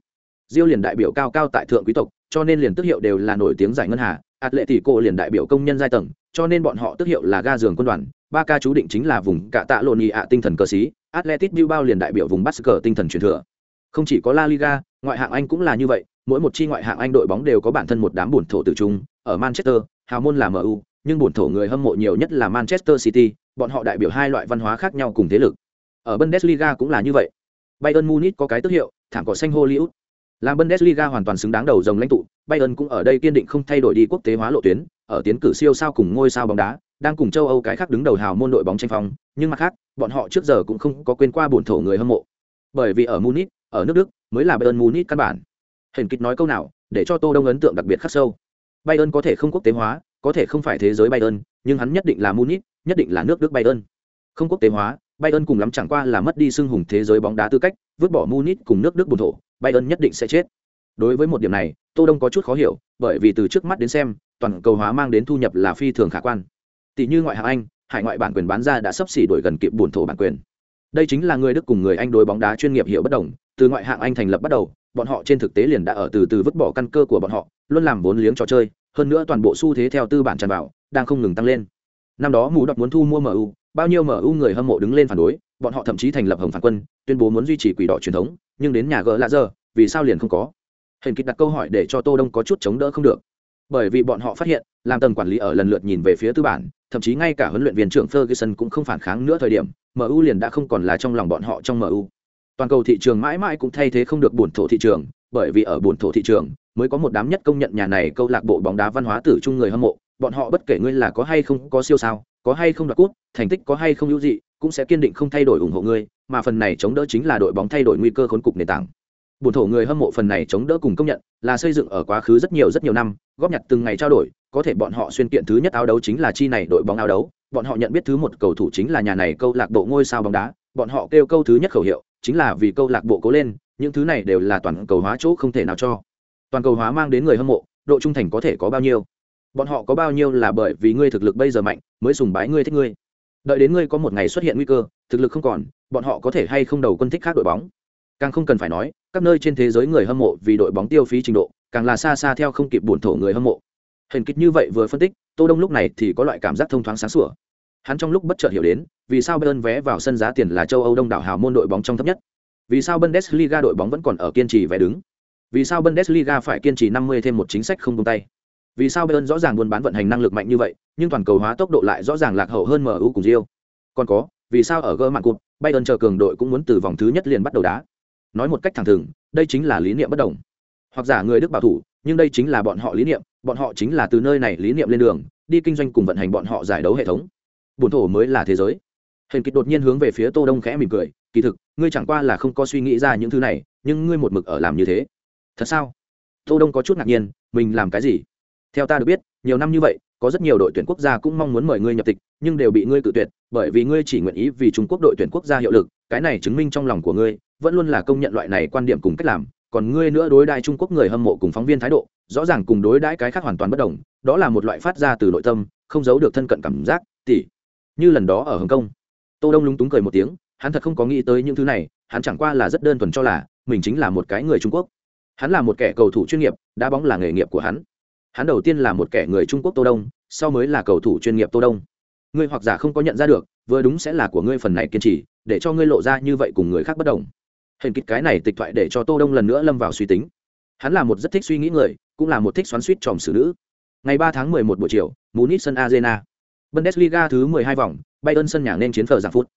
Diêu liền đại biểu cao cao tại thượng quý tộc, cho nên liền tước hiệu đều là nổi tiếng giải ngân hà ạt lệ tỷ cô liền đại biểu công nhân giai tầng, cho nên bọn họ tước hiệu là ga giường quân đoàn, ba ca chú định chính là vùng cả tạ lộn nhị ạ tinh thần cờ xí atletic bilbao liền đại biểu vùng basque tinh thần truyền thừa. Không chỉ có la liga ngoại hạng anh cũng là như vậy mỗi một chi ngoại hạng anh đội bóng đều có bản thân một đám buồn thổ tự trung ở manchester hào môn là mu nhưng buồn thổ người hâm mộ nhiều nhất là manchester city bọn họ đại biểu hai loại văn hóa khác nhau cùng thế lực. Ở bundesliga cũng là như vậy. Bayern munich có cái tước hiệu thảm cỏ xanh hollywood. Làm Bundesliga hoàn toàn xứng đáng đầu dòng lãnh tụ, Bayern cũng ở đây kiên định không thay đổi đi quốc tế hóa lộ tuyến, ở tiến cử siêu sao cùng ngôi sao bóng đá, đang cùng châu Âu cái khác đứng đầu hào môn đội bóng tranh phong, nhưng mặt khác, bọn họ trước giờ cũng không có quên qua buồn thổ người hâm mộ. Bởi vì ở Munich, ở nước Đức, mới là Bayern Munich căn bản. Hển kịch nói câu nào, để cho Tô Đông ấn tượng đặc biệt khắc sâu. Bayern có thể không quốc tế hóa, có thể không phải thế giới Bayern, nhưng hắn nhất định là Munich, nhất định là nước Đức Bayern. Không quốc tế hóa, Bayern cùng lắm chẳng qua là mất đi xưng hùng thế giới bóng đá tư cách, vứt bỏ Munich cùng nước Đức bùn thổ, Bayern nhất định sẽ chết. Đối với một điểm này, Tô Đông có chút khó hiểu, bởi vì từ trước mắt đến xem, toàn cầu hóa mang đến thu nhập là phi thường khả quan. Tỷ như ngoại hạng Anh, hải ngoại bản quyền bán ra đã sắp xỉ đổi gần kịp bùn thổ bản quyền. Đây chính là người Đức cùng người Anh đối bóng đá chuyên nghiệp hiểu bất đồng, từ ngoại hạng Anh thành lập bắt đầu, bọn họ trên thực tế liền đã ở từ từ vứt bỏ căn cơ của bọn họ, luôn làm vốn liếng trò chơi, hơn nữa toàn bộ xu thế theo tư bản tràn vào, đang không ngừng tăng lên. Năm đó mù đọc muốn thu mua MU, bao nhiêu MU người hâm mộ đứng lên phản đối, bọn họ thậm chí thành lập hồng phản quân, tuyên bố muốn duy trì quỷ đỏ truyền thống, nhưng đến nhà gỡ lạ giờ, vì sao liền không có? Hình kịch đặt câu hỏi để cho Tô Đông có chút chống đỡ không được. Bởi vì bọn họ phát hiện, làm tầng quản lý ở lần lượt nhìn về phía tư bản, thậm chí ngay cả huấn luyện viên trưởng Ferguson cũng không phản kháng nữa thời điểm, MU liền đã không còn là trong lòng bọn họ trong MU. Toàn cầu thị trường mãi mãi cũng thay thế không được buồn thổ thị trường, bởi vì ở buồn thổ thị trường mới có một đám nhất công nhận nhà này câu lạc bộ bóng đá văn hóa tử trung người hâm mộ, bọn họ bất kể ngươi là có hay không có siêu sao, có hay không đoạt cút, thành tích có hay không ưu dị, cũng sẽ kiên định không thay đổi ủng hộ ngươi, mà phần này chống đỡ chính là đội bóng thay đổi nguy cơ khốn cục nền tảng bổn thổ người hâm mộ phần này chống đỡ cùng công nhận, là xây dựng ở quá khứ rất nhiều rất nhiều năm, góp nhặt từng ngày trao đổi, có thể bọn họ xuyên kiện thứ nhất áo đấu chính là chi này đội bóng áo đấu, bọn họ nhận biết thứ một cầu thủ chính là nhà này câu lạc bộ ngôi sao bóng đá, bọn họ kêu câu thứ nhất khẩu hiệu, chính là vì câu lạc bộ cố lên, những thứ này đều là toàn cầu hóa chỗ không thể nào cho. Toàn cầu hóa mang đến người hâm mộ, độ trung thành có thể có bao nhiêu? Bọn họ có bao nhiêu là bởi vì ngươi thực lực bây giờ mạnh, mới sùng bái ngươi thích ngươi. Đợi đến ngươi có một ngày xuất hiện nguy cơ, thực lực không còn, bọn họ có thể hay không đầu quân thích khác đội bóng. Càng không cần phải nói, các nơi trên thế giới người hâm mộ vì đội bóng tiêu phí trình độ, càng là xa xa theo không kịp buồn thổ người hâm mộ. Hình kịch như vậy vừa phân tích, Tô Đông lúc này thì có loại cảm giác thông thoáng sáng sủa. Hắn trong lúc bất chợt hiểu đến, vì sao Bayern vé vào sân giá tiền là châu Âu đông đảo hào môn đội bóng trong thấp nhất. Vì sao Bundesliga đội bóng vẫn còn ở kiên trì vé đứng. Vì sao Bundesliga phải kiên trì 50 thêm một chính sách không buông tay. Vì sao Bayern rõ ràng buôn bán vận hành năng lực mạnh như vậy, nhưng toàn cầu hóa tốc độ lại rõ ràng lạc hậu hơn MU cùng Real. Còn có, vì sao ở gơ mạng cụt, Bayern chờ cường đội cũng muốn từ vòng thứ nhất liền bắt đầu đá. Nói một cách thẳng thừng, đây chính là lý niệm bất đồng. Hoặc giả người Đức bảo thủ, nhưng đây chính là bọn họ lý niệm, bọn họ chính là từ nơi này lý niệm lên đường, đi kinh doanh cùng vận hành bọn họ giải đấu hệ thống. Bổn thổ mới là thế giới. Hình kịch đột nhiên hướng về phía tô đông khẽ mỉm cười kỳ thực ngươi chẳng qua là không có suy nghĩ ra những thứ này nhưng ngươi một mực ở làm như thế. Thật sao? Tô đông có chút ngạc nhiên mình làm cái gì? Theo ta được biết nhiều năm như vậy có rất nhiều đội tuyển quốc gia cũng mong muốn mời ngươi nhập tịch nhưng đều bị ngươi cự tuyệt bởi vì ngươi chỉ nguyện ý vì trung quốc đội tuyển quốc gia hiệu lực cái này chứng minh trong lòng của ngươi vẫn luôn là công nhận loại này quan điểm cùng cách làm, còn ngươi nữa đối đãi trung quốc người hâm mộ cùng phóng viên thái độ, rõ ràng cùng đối đãi cái khác hoàn toàn bất đồng, đó là một loại phát ra từ nội tâm, không giấu được thân cận cảm giác, tỉ. Như lần đó ở hồng kông, tô đông lúng túng cười một tiếng, hắn thật không có nghĩ tới những thứ này, hắn chẳng qua là rất đơn thuần cho là, mình chính là một cái người trung quốc. Hắn là một kẻ cầu thủ chuyên nghiệp đá bóng là nghề nghiệp của hắn. Hắn đầu tiên là một kẻ người trung quốc tô đông, sau mới là cầu thủ chuyên nghiệp tô đông. Ngươi hoặc giả không có nhận ra được, vừa đúng sẽ là của ngươi phần này kiên trì, để cho ngươi lộ ra như vậy cùng người khác bất đồng hình kịch cái này tịch thoại để cho tô đông lần nữa lâm vào suy tính hắn là một rất thích suy nghĩ người cũng là một thích xoắn suýt tròm xử nữ ngày ba tháng mười một buổi chiều munich sân arena bundesliga thứ mười hai vòng bayern sân nhà nên chiến phở giảng phút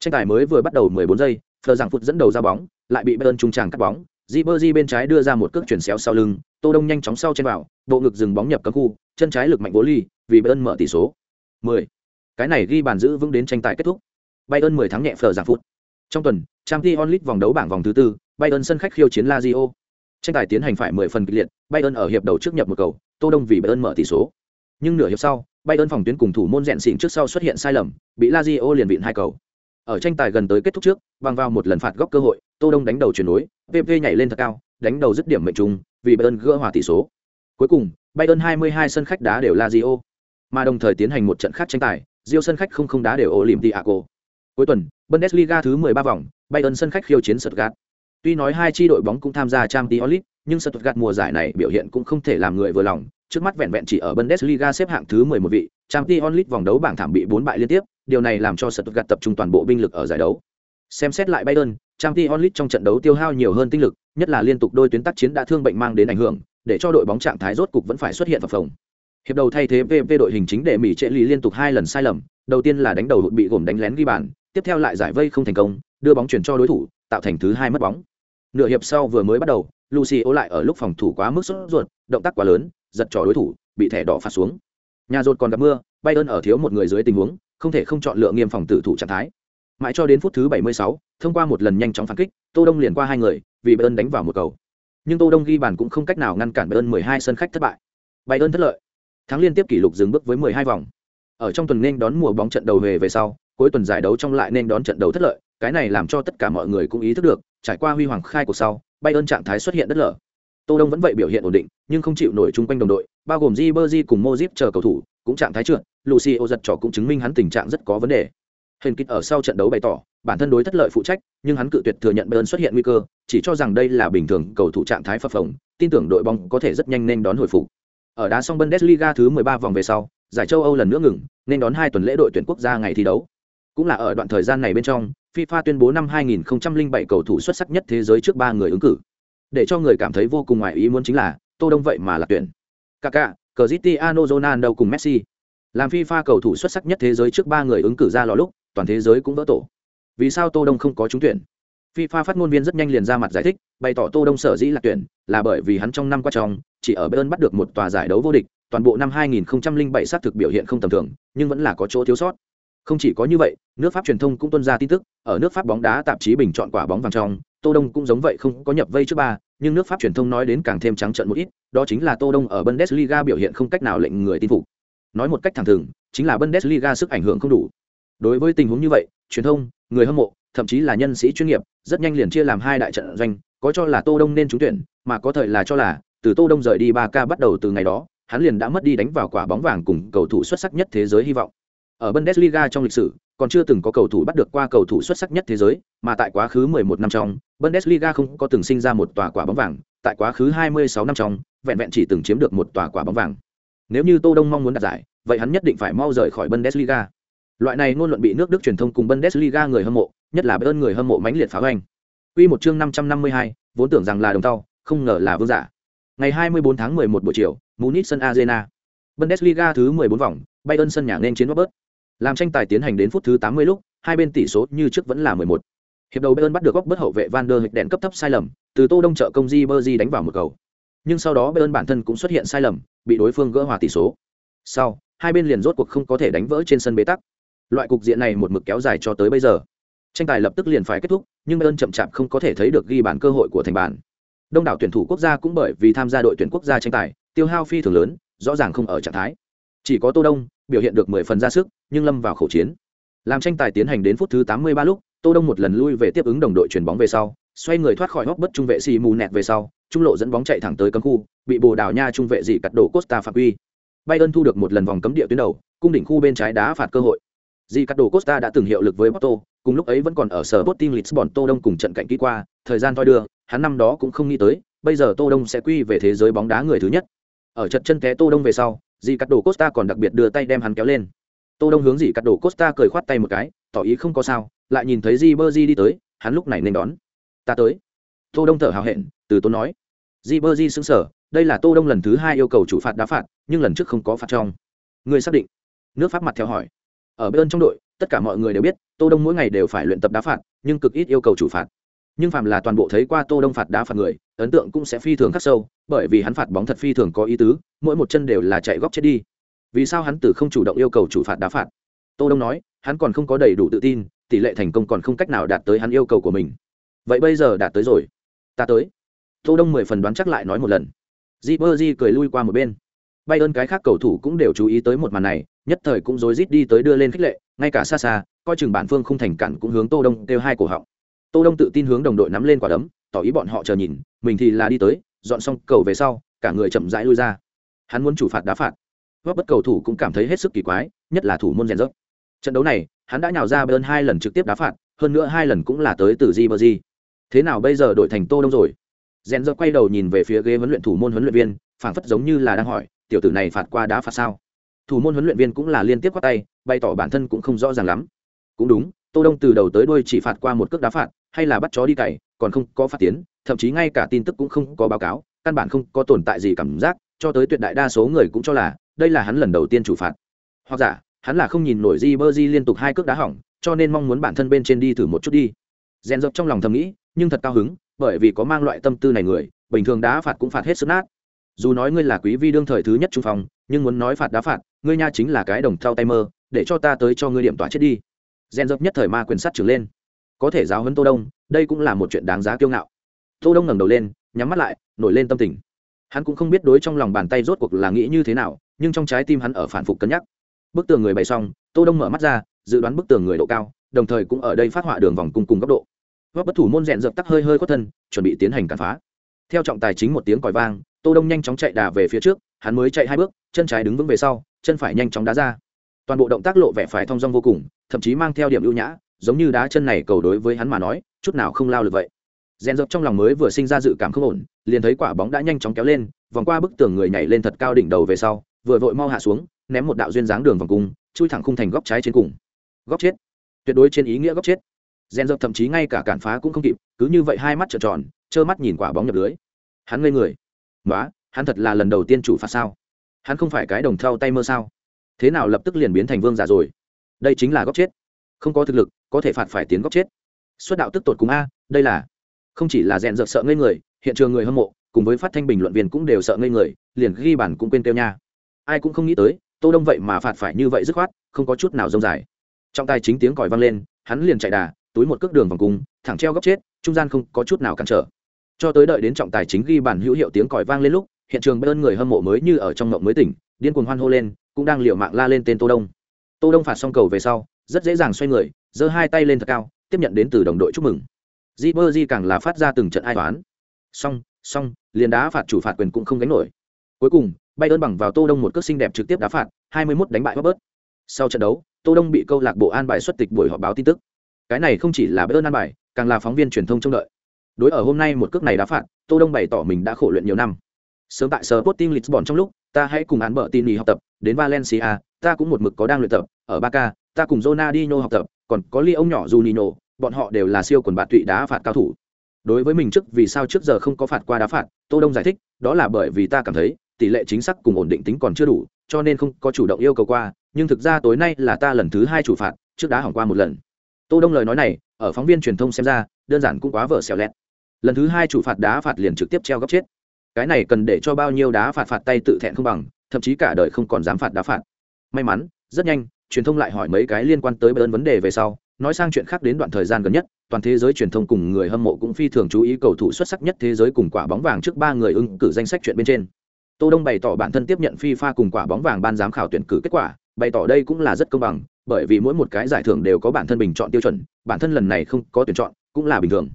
tranh tài mới vừa bắt đầu mười bốn giây phở giảng phút dẫn đầu ra bóng lại bị bayern trung tràng cắt bóng Ribery bên trái đưa ra một cước chuyển xéo sau lưng, Tô Đông nhanh chóng sau trên vào, bộ ngực dừng bóng nhập cấm khu, chân trái lực mạnh vô ly, vì Bayern mở tỷ số. 10. Cái này ghi bàn giữ vững đến tranh tài kết thúc. Bayern 10 thắng nhẹ phở giảm phút. Trong tuần, Champions League vòng đấu bảng vòng thứ tư, Bayern sân khách khiêu chiến Lazio. Tranh tài tiến hành phải 10 phần kịch liệt, Bayern ở hiệp đầu trước nhập một cầu, Tô Đông vì Bayern mở tỷ số. Nhưng nửa hiệp sau, Bayern phòng tuyến cùng thủ môn rèn xỉn trước sau xuất hiện sai lầm, bị Lazio liền vịn hai cầu. Ở tranh tài gần tới kết thúc trước, bằng vào một lần phạt góc cơ hội, Tô Đông đánh đầu chuyển nối, PP nhảy lên thật cao, đánh đầu dứt điểm mệnh trùng, vì Bayern gỡ hòa tỷ số. Cuối cùng, Bayern 22 sân khách đá đều Lazio, mà đồng thời tiến hành một trận khác tranh tài, Rio sân khách không không đá đều Olympiaco. Cuối tuần, Bundesliga thứ 13 vòng, Bayern sân khách khiêu chiến Stuttgart. Tuy nói hai chi đội bóng cũng tham gia Champions League, nhưng Stuttgart mùa giải này biểu hiện cũng không thể làm người vừa lòng, trước mắt vẹn vẹn chỉ ở Bundesliga xếp hạng thứ 11 vị, Champions League vòng đấu bảng thảm bị 4 bại liên tiếp, điều này làm cho Stuttgart tập trung toàn bộ binh lực ở giải đấu. Xem xét lại Bayern, Champions League trong trận đấu tiêu hao nhiều hơn tinh lực, nhất là liên tục đôi tuyến tác chiến đã thương bệnh mang đến ảnh hưởng, để cho đội bóng trạng thái rốt cục vẫn phải xuất hiện vào phòng. Hiệp đầu thay thế VV đội hình chính để Mỹ trệ lý liên tục hai lần sai lầm, đầu tiên là đánh đầu hụt bị gồm đánh lén ghi bàn, tiếp theo lại giải vây không thành công, đưa bóng chuyển cho đối thủ, tạo thành thứ hai mất bóng. Nửa hiệp sau vừa mới bắt đầu, Lucio lại ở lúc phòng thủ quá mức sốt ruột, động tác quá lớn, giật trò đối thủ, bị thẻ đỏ phạt xuống. Nhà rột còn gặp mưa, Bayern ở thiếu một người dưới tình huống, không thể không chọn lựa nghiêm phòng tử thủ trạng thái. Mãi cho đến phút thứ 76, thông qua một lần nhanh chóng phản kích, Tô Đông liền qua hai người, vì Bayern đánh vào một cầu. Nhưng Tô Đông ghi bàn cũng không cách nào ngăn cản Bayern 12 sân khách thất bại. Bayern thất lợi. thắng liên tiếp kỷ lục dừng bước với 12 vòng ở trong tuần nên đón mùa bóng trận đầu về về sau cuối tuần giải đấu trong lại nên đón trận đấu thất lợi cái này làm cho tất cả mọi người cũng ý thức được trải qua huy hoàng khai cuộc sau Bayern trạng thái xuất hiện đất lở tô đông vẫn vậy biểu hiện ổn định nhưng không chịu nổi chung quanh đồng đội bao gồm Ribery cùng Modric chờ cầu thủ cũng trạng thái trượt Lucio giật trò cũng chứng minh hắn tình trạng rất có vấn đề Hình kích ở sau trận đấu bày tỏ, bản thân đối thất lợi phụ trách, nhưng hắn cự tuyệt thừa nhận Bayern xuất hiện nguy cơ, chỉ cho rằng đây là bình thường cầu thủ trạng thái phập phồng, tin tưởng đội bóng có thể rất nhanh nên đón hồi phục. Ở đá xong Bundesliga thứ 13 vòng về sau, giải châu Âu lần nữa ngừng, nên đón hai tuần lễ đội tuyển quốc gia ngày thi đấu. Cũng là ở đoạn thời gian này bên trong, FIFA tuyên bố năm 2007 cầu thủ xuất sắc nhất thế giới trước ba người ứng cử. Để cho người cảm thấy vô cùng ngoài ý muốn chính là, Tô Đông vậy mà là tuyển. Kaká, Cristiano Ronaldo cùng Messi. Làm FIFA cầu thủ xuất sắc nhất thế giới trước ba người ứng cử ra lò lúc, toàn thế giới cũng vỡ tổ. Vì sao Tô Đông không có trúng tuyển? FIFA phát ngôn viên rất nhanh liền ra mặt giải thích, bày tỏ Tô Đông sở dĩ là tuyển, là bởi vì hắn trong năm qua trong, chỉ ở Bayern bắt được một tòa giải đấu vô địch, toàn bộ năm 2007 sát thực biểu hiện không tầm thường, nhưng vẫn là có chỗ thiếu sót. Không chỉ có như vậy, nước Pháp truyền thông cũng tuân ra tin tức, ở nước Pháp bóng đá tạp chí bình chọn quả bóng vàng trong, Tô Đông cũng giống vậy không có nhập vây trước ba, nhưng nước Pháp truyền thông nói đến càng thêm trắng trợn một ít, đó chính là Tô Đông ở Bundesliga biểu hiện không cách nào lệnh người tin phục. Nói một cách thẳng thừng, chính là Bundesliga sức ảnh hưởng không đủ. Đối với tình huống như vậy, truyền thông, người hâm mộ, thậm chí là nhân sĩ chuyên nghiệp, rất nhanh liền chia làm hai đại trận doanh, có cho là Tô Đông nên trúng tuyển, mà có thời là cho là từ Tô Đông rời đi ba k bắt đầu từ ngày đó, hắn liền đã mất đi đánh vào quả bóng vàng cùng cầu thủ xuất sắc nhất thế giới hy vọng. Ở Bundesliga trong lịch sử, còn chưa từng có cầu thủ bắt được qua cầu thủ xuất sắc nhất thế giới, mà tại quá khứ 11 năm trong, Bundesliga không có từng sinh ra một tòa quả bóng vàng, tại quá khứ 26 năm trong, vẹn vẹn chỉ từng chiếm được một tòa quả bóng vàng. Nếu như Tô Đông mong muốn đạt giải, vậy hắn nhất định phải mau rời khỏi Bundesliga. Loại này ngôn luận bị nước Đức truyền thông cùng Bundesliga người hâm mộ, nhất là Bayern người hâm mộ mãnh liệt phá hoành. Quy một chương 552, vốn tưởng rằng là đồng tao, không ngờ là vương giả. Ngày 24 tháng 11 buổi chiều, Munich sân Arena. Bundesliga thứ 14 vòng, Bayern sân nhà nên chiến Robert. Làm tranh tài tiến hành đến phút thứ 80 lúc, hai bên tỷ số như trước vẫn là 11. Hiệp đầu Bayern bắt được góc bất hậu vệ Van der Hịch đèn cấp thấp sai lầm, từ Tô Đông trợ công Ribery đánh vào một cầu. Nhưng sau đó Bayern bản thân cũng xuất hiện sai lầm, bị đối phương gỡ hòa tỷ số. Sau, hai bên liền rốt cuộc không có thể đánh vỡ trên sân bế tắc. Loại cục diện này một mực kéo dài cho tới bây giờ. Tranh tài lập tức liền phải kết thúc, nhưng Bayern chậm chạp không có thể thấy được ghi bàn cơ hội của thành bàn. Đông đảo tuyển thủ quốc gia cũng bởi vì tham gia đội tuyển quốc gia tranh tài, tiêu hao phi thường lớn, rõ ràng không ở trạng thái. Chỉ có Tô Đông biểu hiện được mười phần ra sức, nhưng lâm vào khẩu chiến. Làm tranh tài tiến hành đến phút thứ 83 lúc, Tô Đông một lần lui về tiếp ứng đồng đội chuyển bóng về sau, xoay người thoát khỏi góc bất trung vệ xì mù nẹt về sau, trung lộ dẫn bóng chạy thẳng tới cấm khu, bị Bồ Đào Nha trung vệ dị cắt đổ Costa phạm quy. Bayern thu được một lần vòng cấm địa tuyến đầu, cung đỉnh khu bên trái đá phạt cơ hội. Dị cắt đổ Costa đã từng hiệu lực với Porto, cùng lúc ấy vẫn còn ở sở Sporting Lisbon Tô Đông cùng trận cạnh kỹ qua, thời gian thoi đưa, hắn năm đó cũng không nghĩ tới, bây giờ Tô Đông sẽ quy về thế giới bóng đá người thứ nhất. Ở trận chân té Tô Đông về sau, Dị cắt đổ Costa còn đặc biệt đưa tay đem hắn kéo lên. Tô Đông hướng dì cắt đổ Costa cười khoát tay một cái, tỏ ý không có sao, lại nhìn thấy Di Berji đi tới, hắn lúc này nên đón. Ta tới. Tô Đông thở hào hẹn, từ tốn nói. Di Berji sững sờ, đây là Tô Đông lần thứ hai yêu cầu chủ phạt đá phạt, nhưng lần trước không có phạt trong. Người xác định. Nước Pháp mặt theo hỏi. Ở bên trong đội, tất cả mọi người đều biết, Tô Đông mỗi ngày đều phải luyện tập đá phạt, nhưng cực ít yêu cầu chủ phạt. Nhưng phạm là toàn bộ thấy qua Tô Đông phạt đá phạt người, ấn tượng cũng sẽ phi thường khắc sâu, bởi vì hắn phạt bóng thật phi thường có ý tứ, mỗi một chân đều là chạy góc chết đi. Vì sao hắn từ không chủ động yêu cầu chủ phạt đá phạt? Tô Đông nói, hắn còn không có đầy đủ tự tin, tỷ lệ thành công còn không cách nào đạt tới hắn yêu cầu của mình. Vậy bây giờ đạt tới rồi. Ta tới. Tô đông mười phần đoán chắc lại nói một lần. Di bơ di cười lui qua một bên. Bay ơn cái khác cầu thủ cũng đều chú ý tới một màn này nhất thời cũng rối rít đi tới đưa lên khích lệ ngay cả xa xa coi chừng bản phương không thành cản cũng hướng tô đông kêu hai cổ họng. Tô đông tự tin hướng đồng đội nắm lên quả đấm tỏ ý bọn họ chờ nhìn mình thì là đi tới dọn xong cầu về sau cả người chậm rãi lui ra. Hắn muốn chủ phạt đá phạt góp bất cầu thủ cũng cảm thấy hết sức kỳ quái nhất là thủ môn rèn rớt trận đấu này hắn đã nhào ra bên hai lần trực tiếp đá phạt hơn nữa hai lần cũng là tới từ Ribery. Thế nào bây giờ đổi thành Tô Đông rồi? Rèn quay đầu nhìn về phía ghế huấn luyện thủ môn huấn luyện viên, phảng phất giống như là đang hỏi, tiểu tử này phạt qua đá phạt sao? Thủ môn huấn luyện viên cũng là liên tiếp quát tay, bày tỏ bản thân cũng không rõ ràng lắm. Cũng đúng, Tô Đông từ đầu tới đuôi chỉ phạt qua một cước đá phạt, hay là bắt chó đi cày, còn không có phát tiến, thậm chí ngay cả tin tức cũng không có báo cáo, căn bản không có tồn tại gì cảm giác, cho tới tuyệt đại đa số người cũng cho là đây là hắn lần đầu tiên chủ phạt. Hoặc giả, hắn là không nhìn nổi Di Berji liên tục hai cước đá hỏng, cho nên mong muốn bản thân bên trên đi thử một chút đi. Rèn dập trong lòng thầm nghĩ nhưng thật cao hứng bởi vì có mang loại tâm tư này người bình thường đá phạt cũng phạt hết sức nát. Dù nói ngươi là quý vi đương thời thứ nhất trung phòng nhưng muốn nói phạt đá phạt ngươi nha chính là cái đồng thao tay mơ để cho ta tới cho ngươi điểm tỏa chết đi. Rèn dập nhất thời ma quyền sắt trưởng lên. Có thể giáo huấn tô đông đây cũng là một chuyện đáng giá kiêu ngạo. Tô đông ngẩng đầu lên nhắm mắt lại nổi lên tâm tình. Hắn cũng không biết đối trong lòng bàn tay rốt cuộc là nghĩ như thế nào nhưng trong trái tim hắn ở phản phục cân nhắc. Bức tường người bày xong, tô đông mở mắt ra, dự đoán bức tường người độ cao, đồng thời cũng ở đây phát họa đường vòng cung cùng góc độ. Góc bất thủ môn rèn dập tắc hơi hơi có thân, chuẩn bị tiến hành cản phá. Theo trọng tài chính một tiếng còi vang, tô đông nhanh chóng chạy đà về phía trước, hắn mới chạy hai bước, chân trái đứng vững về sau, chân phải nhanh chóng đá ra. Toàn bộ động tác lộ vẻ phải thong dong vô cùng, thậm chí mang theo điểm ưu nhã, giống như đá chân này cầu đối với hắn mà nói, chút nào không lao được vậy. Rèn dập trong lòng mới vừa sinh ra dự cảm không ổn, liền thấy quả bóng đã nhanh chóng kéo lên, vòng qua bức tường người nhảy lên thật cao đỉnh đầu về sau vừa vội mau hạ xuống, ném một đạo duyên dáng đường vòng cung, chui thẳng khung thành góc trái trên cùng. Góc chết. Tuyệt đối trên ý nghĩa góc chết. Rèn dập thậm chí ngay cả cản phá cũng không kịp, cứ như vậy hai mắt trợn tròn, trơ mắt nhìn quả bóng nhập lưới. Hắn ngây người. Nói hắn thật là lần đầu tiên chủ phạt sao? Hắn không phải cái đồng thau tay mơ sao? Thế nào lập tức liền biến thành vương giả rồi? Đây chính là góc chết. Không có thực lực, có thể phạt phải tiến góc chết. Xuất đạo tức tột cùng a, đây là không chỉ là rèn dập sợ ngây người, hiện trường người hâm mộ, cùng với phát thanh bình luận viên cũng đều sợ ngây người, liền ghi bản cũng quên tiêu nha ai cũng không nghĩ tới, tô đông vậy mà phạt phải như vậy dứt khoát, không có chút nào rông dài. Trong tay chính tiếng còi vang lên, hắn liền chạy đà, túi một cước đường vòng cung, thẳng treo góc chết, trung gian không có chút nào cản trở. Cho tới đợi đến trọng tài chính ghi bản hữu hiệu tiếng còi vang lên lúc, hiện trường bên người hâm mộ mới như ở trong mộng mới tỉnh, điên cuồng hoan hô lên, cũng đang liều mạng la lên tên tô đông. Tô đông phạt xong cầu về sau, rất dễ dàng xoay người, giơ hai tay lên thật cao, tiếp nhận đến từ đồng đội chúc mừng. Di bơ di càng là phát ra từng trận ai toán xong xong, liền đá phạt chủ phạt quyền cũng không gánh nổi. Cuối cùng Bayern bằng vào tô đông một cước xinh đẹp trực tiếp đá phạt 21 đánh bại bớt sau trận đấu, tô đông bị câu lạc bộ an bài xuất tịch buổi họp báo tin tức. Cái này không chỉ là Bayern an bài, càng là phóng viên truyền thông trông đợi. Đối ở hôm nay một cước này đá phạt, tô đông bày tỏ mình đã khổ luyện nhiều năm. Sớm tại Sporting Lisbon trong lúc, ta hãy cùng án bợ tin nghỉ học tập, đến Valencia, ta cũng một mực có đang luyện tập, ở Barca, ta cùng Ronaldinho học tập, còn có ly ông nhỏ Juninho, bọn họ đều là siêu quần bạt tụy đá phạt cao thủ. Đối với mình trước vì sao trước giờ không có phạt qua đá phạt, tô đông giải thích, đó là bởi vì ta cảm thấy tỷ lệ chính xác cùng ổn định tính còn chưa đủ, cho nên không có chủ động yêu cầu qua, nhưng thực ra tối nay là ta lần thứ hai chủ phạt, trước đã hỏng qua một lần. Tô đông lời nói này, ở phóng viên truyền thông xem ra, đơn giản cũng quá vở xẻo lẹt. Lần thứ hai chủ phạt đá phạt liền trực tiếp treo góc chết. Cái này cần để cho bao nhiêu đá phạt phạt tay tự thẹn không bằng, thậm chí cả đời không còn dám phạt đá phạt. May mắn, rất nhanh, truyền thông lại hỏi mấy cái liên quan tới bơn vấn đề về sau, nói sang chuyện khác đến đoạn thời gian gần nhất, toàn thế giới truyền thông cùng người hâm mộ cũng phi thường chú ý cầu thủ xuất sắc nhất thế giới cùng quả bóng vàng trước ba người ứng cử danh sách chuyện bên trên tô đông bày tỏ bản thân tiếp nhận fifa cùng quả bóng vàng ban giám khảo tuyển cử kết quả bày tỏ đây cũng là rất công bằng bởi vì mỗi một cái giải thưởng đều có bản thân bình chọn tiêu chuẩn bản thân lần này không có tuyển chọn cũng là bình thường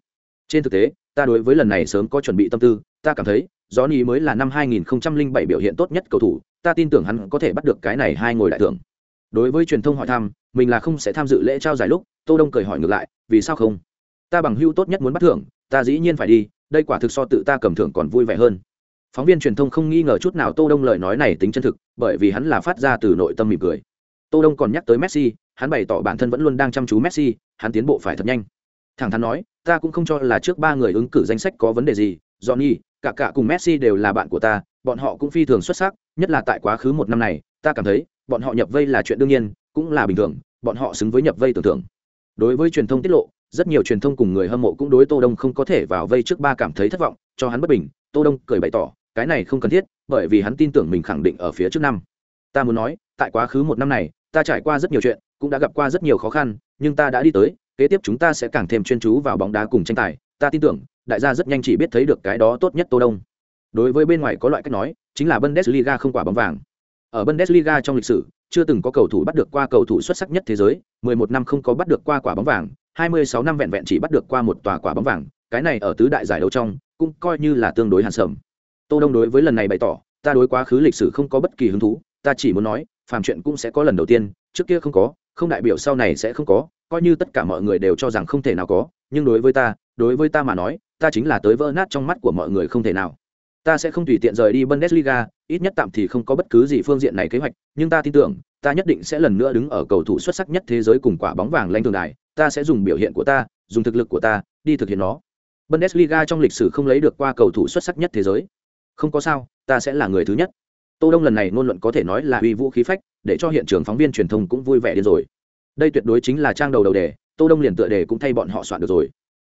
trên thực tế ta đối với lần này sớm có chuẩn bị tâm tư ta cảm thấy Johnny mới là năm 2007 biểu hiện tốt nhất cầu thủ, ta tin tưởng hắn có thể bắt được cái này hai ngôi đại thưởng. Đối với truyền thông hỏi thăm, mình là không sẽ tham dự lễ trao giải lúc, Tô Đông cười hỏi ngược lại, vì sao không? Ta bằng hưu tốt nhất muốn bắt thưởng, ta dĩ nhiên phải đi, đây quả thực so tự ta cầm thưởng còn vui vẻ hơn. Phóng viên truyền thông không nghi ngờ chút nào Tô Đông lời nói này tính chân thực, bởi vì hắn là phát ra từ nội tâm mỉm cười. Tô Đông còn nhắc tới Messi, hắn bày tỏ bản thân vẫn luôn đang chăm chú Messi, hắn tiến bộ phải thật nhanh. Thẳng thắn nói, ta cũng không cho là trước ba người ứng cử danh sách có vấn đề gì, Johnny, cả cả cùng Messi đều là bạn của ta, bọn họ cũng phi thường xuất sắc, nhất là tại quá khứ một năm này, ta cảm thấy, bọn họ nhập vây là chuyện đương nhiên, cũng là bình thường, bọn họ xứng với nhập vây tưởng tượng. Đối với truyền thông tiết lộ, rất nhiều truyền thông cùng người hâm mộ cũng đối Tô Đông không có thể vào vây trước ba cảm thấy thất vọng, cho hắn bất bình, Tô Đông cười bày tỏ, cái này không cần thiết, bởi vì hắn tin tưởng mình khẳng định ở phía trước năm. Ta muốn nói, tại quá khứ một năm này, ta trải qua rất nhiều chuyện, cũng đã gặp qua rất nhiều khó khăn, nhưng ta đã đi tới, kế tiếp chúng ta sẽ càng thêm chuyên chú vào bóng đá cùng tranh tài, ta tin tưởng, đại gia rất nhanh chỉ biết thấy được cái đó tốt nhất Tô Đông. Đối với bên ngoài có loại cách nói, chính là Bundesliga không quả bóng vàng. Ở Bundesliga trong lịch sử, chưa từng có cầu thủ bắt được qua cầu thủ xuất sắc nhất thế giới, 11 năm không có bắt được qua quả bóng vàng, 26 năm vẹn vẹn chỉ bắt được qua một tòa quả bóng vàng, cái này ở tứ đại giải đấu trong, cũng coi như là tương đối hàn sầm. Tô Đông đối với lần này bày tỏ, ta đối quá khứ lịch sử không có bất kỳ hứng thú, ta chỉ muốn nói, phàm chuyện cũng sẽ có lần đầu tiên, trước kia không có, không đại biểu sau này sẽ không có, coi như tất cả mọi người đều cho rằng không thể nào có, nhưng đối với ta, đối với ta mà nói, ta chính là tới vỡ nát trong mắt của mọi người không thể nào. Ta sẽ không tùy tiện rời đi Bundesliga, ít nhất tạm thì không có bất cứ gì phương diện này kế hoạch, nhưng ta tin tưởng, ta nhất định sẽ lần nữa đứng ở cầu thủ xuất sắc nhất thế giới cùng quả bóng vàng lãnh thường đài, ta sẽ dùng biểu hiện của ta, dùng thực lực của ta đi thực hiện nó. Bundesliga trong lịch sử không lấy được qua cầu thủ xuất sắc nhất thế giới. Không có sao, ta sẽ là người thứ nhất. Tô Đông lần này ngôn luận có thể nói là uy vũ khí phách, để cho hiện trường phóng viên truyền thông cũng vui vẻ điên rồi. Đây tuyệt đối chính là trang đầu đầu đề, Tô Đông liền tựa đề cũng thay bọn họ soạn được rồi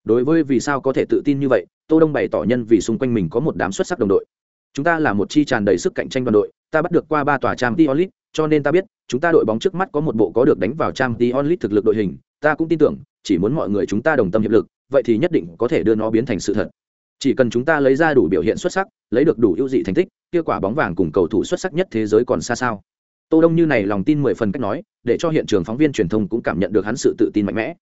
đối với vì sao có thể tự tin như vậy tô đông bày tỏ nhân vì xung quanh mình có một đám xuất sắc đồng đội chúng ta là một chi tràn đầy sức cạnh tranh đoàn đội ta bắt được qua ba tòa trang t onlit cho nên ta biết chúng ta đội bóng trước mắt có một bộ có được đánh vào trang t onlit thực lực đội hình ta cũng tin tưởng chỉ muốn mọi người chúng ta đồng tâm hiệp lực vậy thì nhất định có thể đưa nó biến thành sự thật Chỉ cần chúng ta lấy ra đủ biểu hiện xuất sắc, lấy được đủ ưu dị thành tích, kia quả bóng vàng cùng cầu thủ xuất sắc nhất thế giới còn xa sao. Tô Đông như này lòng tin mười phần cách nói, để cho hiện trường phóng viên truyền thông cũng cảm nhận được hắn sự tự tin mạnh mẽ.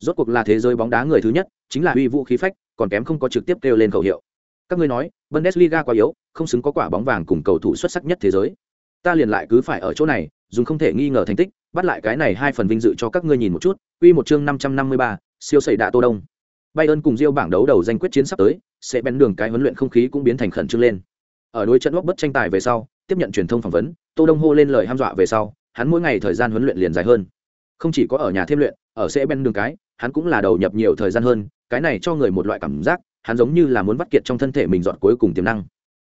Rốt cuộc là thế giới bóng đá người thứ nhất, chính là uy vũ khí phách, còn kém không có trực tiếp kêu lên khẩu hiệu. Các ngươi nói, Bundesliga quá yếu, không xứng có quả bóng vàng cùng cầu thủ xuất sắc nhất thế giới. Ta liền lại cứ phải ở chỗ này, dùng không thể nghi ngờ thành tích, bắt lại cái này hai phần vinh dự cho các ngươi nhìn một chút. Quy một chương 553, siêu xảy đạ Tô Đông. Bayern cùng Real bảng đấu đầu danh quyết chiến sắp tới, sẽ bén đường cái huấn luyện không khí cũng biến thành khẩn trương lên. Ở đối trận Wok bất tranh tài về sau, tiếp nhận truyền thông phỏng vấn, Tô Đông hô lên lời ham dọa về sau, hắn mỗi ngày thời gian huấn luyện liền dài hơn. Không chỉ có ở nhà thêm luyện, ở sẽ bén đường cái, hắn cũng là đầu nhập nhiều thời gian hơn, cái này cho người một loại cảm giác, hắn giống như là muốn vắt kiệt trong thân thể mình dọn cuối cùng tiềm năng.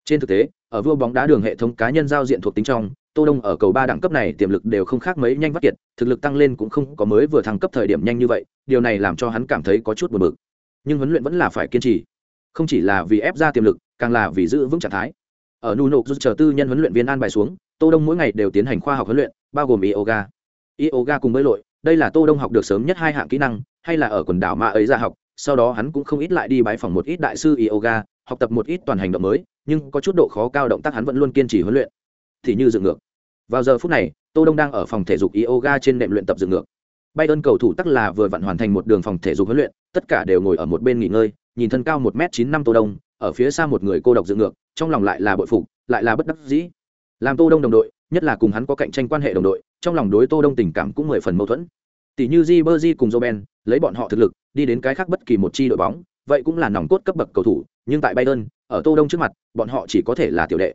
Trên thực tế, ở vua bóng đá đường hệ thống cá nhân giao diện thuộc tính trong, Tô Đông ở cầu ba đẳng cấp này tiềm lực đều không khác mấy nhanh vắt kiệt, thực lực tăng lên cũng không có mới vừa thăng cấp thời điểm nhanh như vậy, điều này làm cho hắn cảm thấy có chút buồn bực. Nhưng huấn luyện vẫn là phải kiên trì, không chỉ là vì ép ra tiềm lực, càng là vì giữ vững trạng thái. Ở Nuno rút chờ tư nhân huấn luyện viên an bài xuống, Tô Đông mỗi ngày đều tiến hành khoa học huấn luyện, bao gồm yoga. Yoga cùng bơi lội, đây là Tô Đông học được sớm nhất hai hạng kỹ năng, hay là ở quần đảo Ma ấy ra học, sau đó hắn cũng không ít lại đi bái phỏng một ít đại sư yoga, học tập một ít toàn hành động mới, nhưng có chút độ khó cao động tác hắn vẫn luôn kiên trì huấn luyện. Thì như dựng ngược. Vào giờ phút này, Tô Đông đang ở phòng thể dục yoga trên nệm luyện tập dựng ngược. Bayern cầu thủ tắc là vừa vặn hoàn thành một đường phòng thể dục huấn luyện, tất cả đều ngồi ở một bên nghỉ ngơi, nhìn thân cao một m chín năm Tô Đông, ở phía xa một người cô độc dựng ngược, trong lòng lại là bội phục, lại là bất đắc dĩ. Làm Tô Đông đồng đội, nhất là cùng hắn có cạnh tranh quan hệ đồng đội, trong lòng đối Tô Đông tình cảm cũng mười phần mâu thuẫn. Tỷ như Ribery cùng Roben, lấy bọn họ thực lực, đi đến cái khác bất kỳ một chi đội bóng, vậy cũng là nòng cốt cấp bậc cầu thủ, nhưng tại Bayern, ở Tô Đông trước mặt, bọn họ chỉ có thể là tiểu đệ.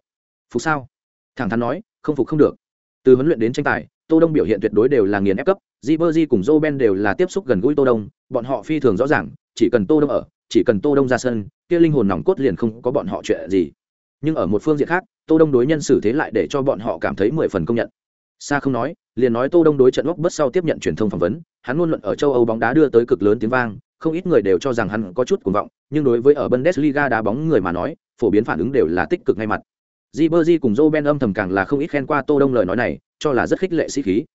Phục sao? Thẳng thắn nói, không phục không được. Từ huấn luyện đến tranh tài, Tô Đông biểu hiện tuyệt đối đều là nghiền ép cấp, Ribery cùng Roben đều là tiếp xúc gần gũi Tô Đông, bọn họ phi thường rõ ràng, chỉ cần Tô Đông ở, chỉ cần Tô Đông ra sân, kia linh hồn nòng cốt liền không có bọn họ chuyện gì. Nhưng ở một phương diện khác, Tô Đông đối nhân xử thế lại để cho bọn họ cảm thấy mười phần công nhận. Sa không nói, liền nói Tô Đông đối trận Úc bất sau tiếp nhận truyền thông phỏng vấn, hắn luôn luận ở châu Âu bóng đá đưa tới cực lớn tiếng vang, không ít người đều cho rằng hắn có chút cuồng vọng, nhưng đối với ở Bundesliga đá bóng người mà nói, phổ biến phản ứng đều là tích cực ngay mặt. Ribery cùng Roben âm thầm càng là không ít khen qua Tô Đông lời nói này, cho là rất khích lệ sĩ khí.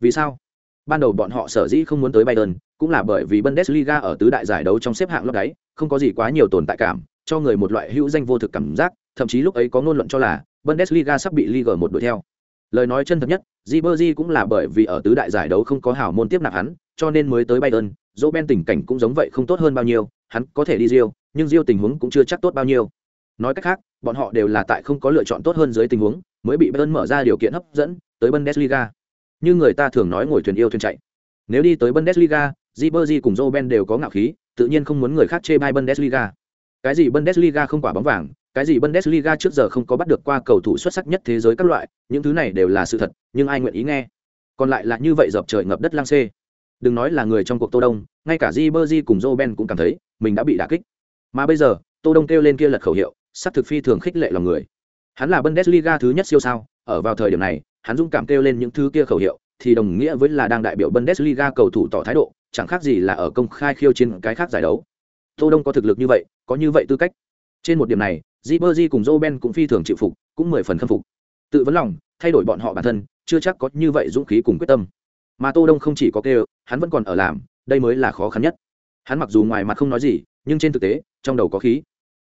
Vì sao? Ban đầu bọn họ sở dĩ không muốn tới Bayern, cũng là bởi vì Bundesliga ở tứ đại giải đấu trong xếp hạng lót đáy, không có gì quá nhiều tồn tại cảm, cho người một loại hữu danh vô thực cảm giác, thậm chí lúc ấy có ngôn luận cho là Bundesliga sắp bị Liga một đuổi theo. Lời nói chân thật nhất, Ribery cũng là bởi vì ở tứ đại giải đấu không có hảo môn tiếp nạp hắn, cho nên mới tới Bayern, Robben tình cảnh cũng giống vậy không tốt hơn bao nhiêu, hắn có thể đi Rio, nhưng Rio tình huống cũng chưa chắc tốt bao nhiêu. Nói cách khác, bọn họ đều là tại không có lựa chọn tốt hơn dưới tình huống, mới bị Bayern mở ra điều kiện hấp dẫn tới Bundesliga. Như người ta thường nói ngồi thuyền yêu thuyền chạy. Nếu đi tới Bundesliga, Ribery cùng Robben đều có ngạo khí, tự nhiên không muốn người khác chê bai Bundesliga. Cái gì Bundesliga không quả bóng vàng, cái gì Bundesliga trước giờ không có bắt được qua cầu thủ xuất sắc nhất thế giới các loại, những thứ này đều là sự thật, nhưng ai nguyện ý nghe. Còn lại là như vậy dập trời ngập đất lang xê. Đừng nói là người trong cuộc Tô Đông, ngay cả Ribery cùng Robben cũng cảm thấy mình đã bị đả kích. Mà bây giờ, Tô Đông kêu lên kia lật khẩu hiệu, sắc thực phi thường khích lệ lòng người. Hắn là Bundesliga thứ nhất siêu sao, ở vào thời điểm này, hắn dũng cảm kêu lên những thứ kia khẩu hiệu, thì đồng nghĩa với là đang đại biểu Bundesliga cầu thủ tỏ thái độ, chẳng khác gì là ở công khai khiêu chiến cái khác giải đấu. Tô Đông có thực lực như vậy, có như vậy tư cách. Trên một điểm này, Ribery cùng Roben cũng phi thường chịu phục, cũng mười phần khâm phục. Tự vấn lòng, thay đổi bọn họ bản thân, chưa chắc có như vậy dũng khí cùng quyết tâm. Mà Tô Đông không chỉ có kêu, hắn vẫn còn ở làm, đây mới là khó khăn nhất. Hắn mặc dù ngoài mặt không nói gì, nhưng trên thực tế, trong đầu có khí.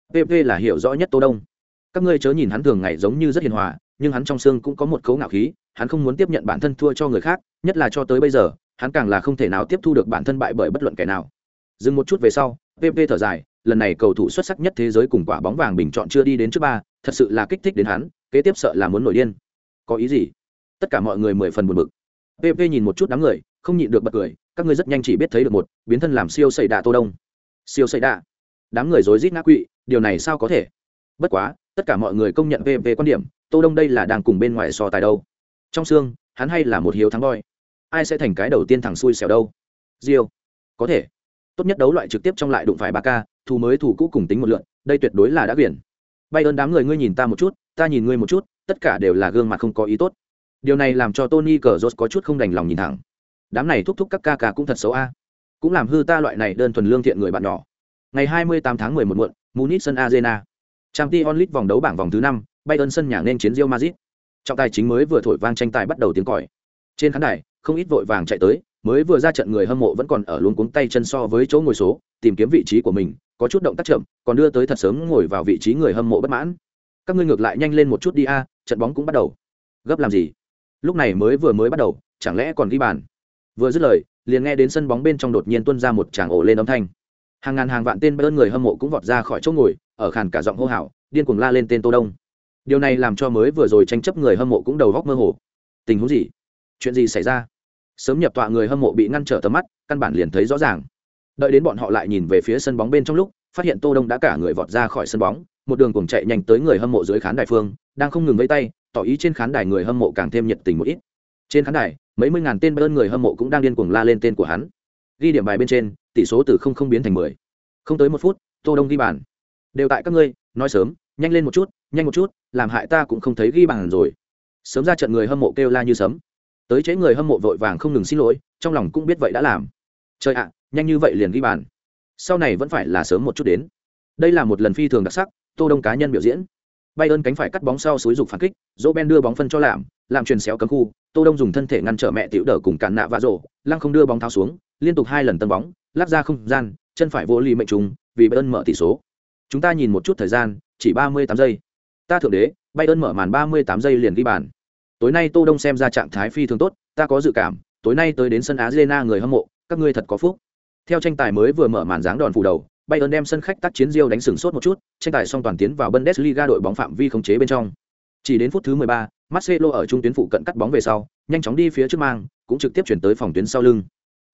PP là hiểu rõ nhất Tô Đông. Các ngươi chớ nhìn hắn thường ngày giống như rất hiền hòa, nhưng hắn trong xương cũng có một cấu ngạo khí, hắn không muốn tiếp nhận bản thân thua cho người khác, nhất là cho tới bây giờ, hắn càng là không thể nào tiếp thu được bản thân bại bởi bất luận kẻ nào. Dừng một chút về sau, PP thở dài, lần này cầu thủ xuất sắc nhất thế giới cùng quả bóng vàng bình chọn chưa đi đến trước ba, thật sự là kích thích đến hắn, kế tiếp sợ là muốn nổi điên. Có ý gì? Tất cả mọi người mười phần buồn bực. PP nhìn một chút đám người, không nhịn được bật cười, các ngươi rất nhanh chỉ biết thấy được một, biến thân làm siêu xây đạ Tô Đông. Siêu xây đạ. Đám người rối rít ngã quỵ, điều này sao có thể? Bất quá, tất cả mọi người công nhận về quan điểm, Tô Đông đây là đang cùng bên ngoài so tài đâu. Trong xương, hắn hay là một hiếu thắng voi. Ai sẽ thành cái đầu tiên thằng xui xẻo đâu? Diêu. Có thể. Tốt nhất đấu loại trực tiếp trong lại đụng phải ba ca, thủ mới thủ cũ cùng tính một lượn, đây tuyệt đối là đã biển. Bay ơn đám người ngươi nhìn ta một chút, ta nhìn ngươi một chút, tất cả đều là gương mặt không có ý tốt. Điều này làm cho Tony Cazorla có chút không đành lòng nhìn thẳng. Đám này thúc thúc các ca ca cũng thật xấu a. Cũng làm hư ta loại này đơn thuần lương thiện người bạn nhỏ. Ngày 28 tháng 11 muộn, Munich sân Arena. Champions League vòng đấu bảng vòng thứ 5, Bayern sân nhà nên chiến Real Madrid. Trọng tài chính mới vừa thổi vang tranh tài bắt đầu tiếng còi. Trên khán đài, không ít vội vàng chạy tới, mới vừa ra trận người hâm mộ vẫn còn ở luống cuống tay chân so với chỗ ngồi số, tìm kiếm vị trí của mình, có chút động tác chậm còn đưa tới thật sớm ngồi vào vị trí người hâm mộ bất mãn. Các ngươi ngược lại nhanh lên một chút đi a trận bóng cũng bắt đầu. Gấp làm gì? Lúc này mới vừa mới bắt đầu chẳng lẽ còn ghi bàn? Vừa dứt lời liền nghe đến sân bóng bên trong đột nhiên tuôn ra một tràng ồ lên âm thanh hàng ngàn hàng vạn tên ơn người hâm mộ cũng vọt ra khỏi chỗ ngồi, ở khàn cả giọng hô hào, điên cuồng la lên tên tô đông. Điều này làm cho mới vừa rồi tranh chấp người hâm mộ cũng đầu góc mơ hồ. Tình huống gì? Chuyện gì xảy ra? Sớm nhập tọa người hâm mộ bị ngăn trở tầm mắt, căn bản liền thấy rõ ràng. Đợi đến bọn họ lại nhìn về phía sân bóng bên trong lúc, phát hiện tô đông đã cả người vọt ra khỏi sân bóng, một đường cuồng chạy nhanh tới người hâm mộ dưới khán đài phương, đang không ngừng vẫy tay, tỏ ý trên khán đài người hâm mộ càng thêm nhiệt tình một ít. Trên khán đài, mấy mươi ngàn tên ơn người hâm mộ cũng đang điên cuồng la lên tên của hắn. Ghi điểm bài bên trên tỷ số từ không không biến thành mười. Không tới một phút, tô đông ghi bàn. Đều tại các ngươi, nói sớm, nhanh lên một chút, nhanh một chút, làm hại ta cũng không thấy ghi bàn rồi. Sớm ra trận người hâm mộ kêu la như sấm. Tới chế người hâm mộ vội vàng không ngừng xin lỗi, trong lòng cũng biết vậy đã làm. Trời ạ, nhanh như vậy liền ghi bàn. Sau này vẫn phải là sớm một chút đến. Đây là một lần phi thường đặc sắc, tô đông cá nhân biểu diễn. Bay ơn cánh phải cắt bóng sau xúi dục phản kích dỗ ben đưa bóng phân cho làm làm truyền xéo cấm khu, tô đông dùng thân thể ngăn trở mẹ tiểu đỡ cùng cản nạ và rổ lăng không đưa bóng tháo xuống, liên tục hai lần tân bóng lắc ra không gian chân phải vô ly mệnh trùng vì bay ơn mở tỷ số chúng ta nhìn một chút thời gian chỉ ba mươi tám giây ta thượng đế bay ơn mở màn ba mươi tám giây liền ghi bàn tối nay tô đông xem ra trạng thái phi thường tốt ta có dự cảm tối nay tới đến sân á Zena người hâm mộ các ngươi thật có phúc theo tranh tài mới vừa mở màn dáng đòn phủ đầu Bayern đem sân khách tác chiến diêu đánh sừng sốt một chút, tranh tài xong toàn tiến vào Bundesliga đội bóng phạm vi khống chế bên trong. Chỉ đến phút thứ 13, Marcelo ở trung tuyến phụ cận cắt bóng về sau, nhanh chóng đi phía trước mang, cũng trực tiếp chuyển tới phòng tuyến sau lưng.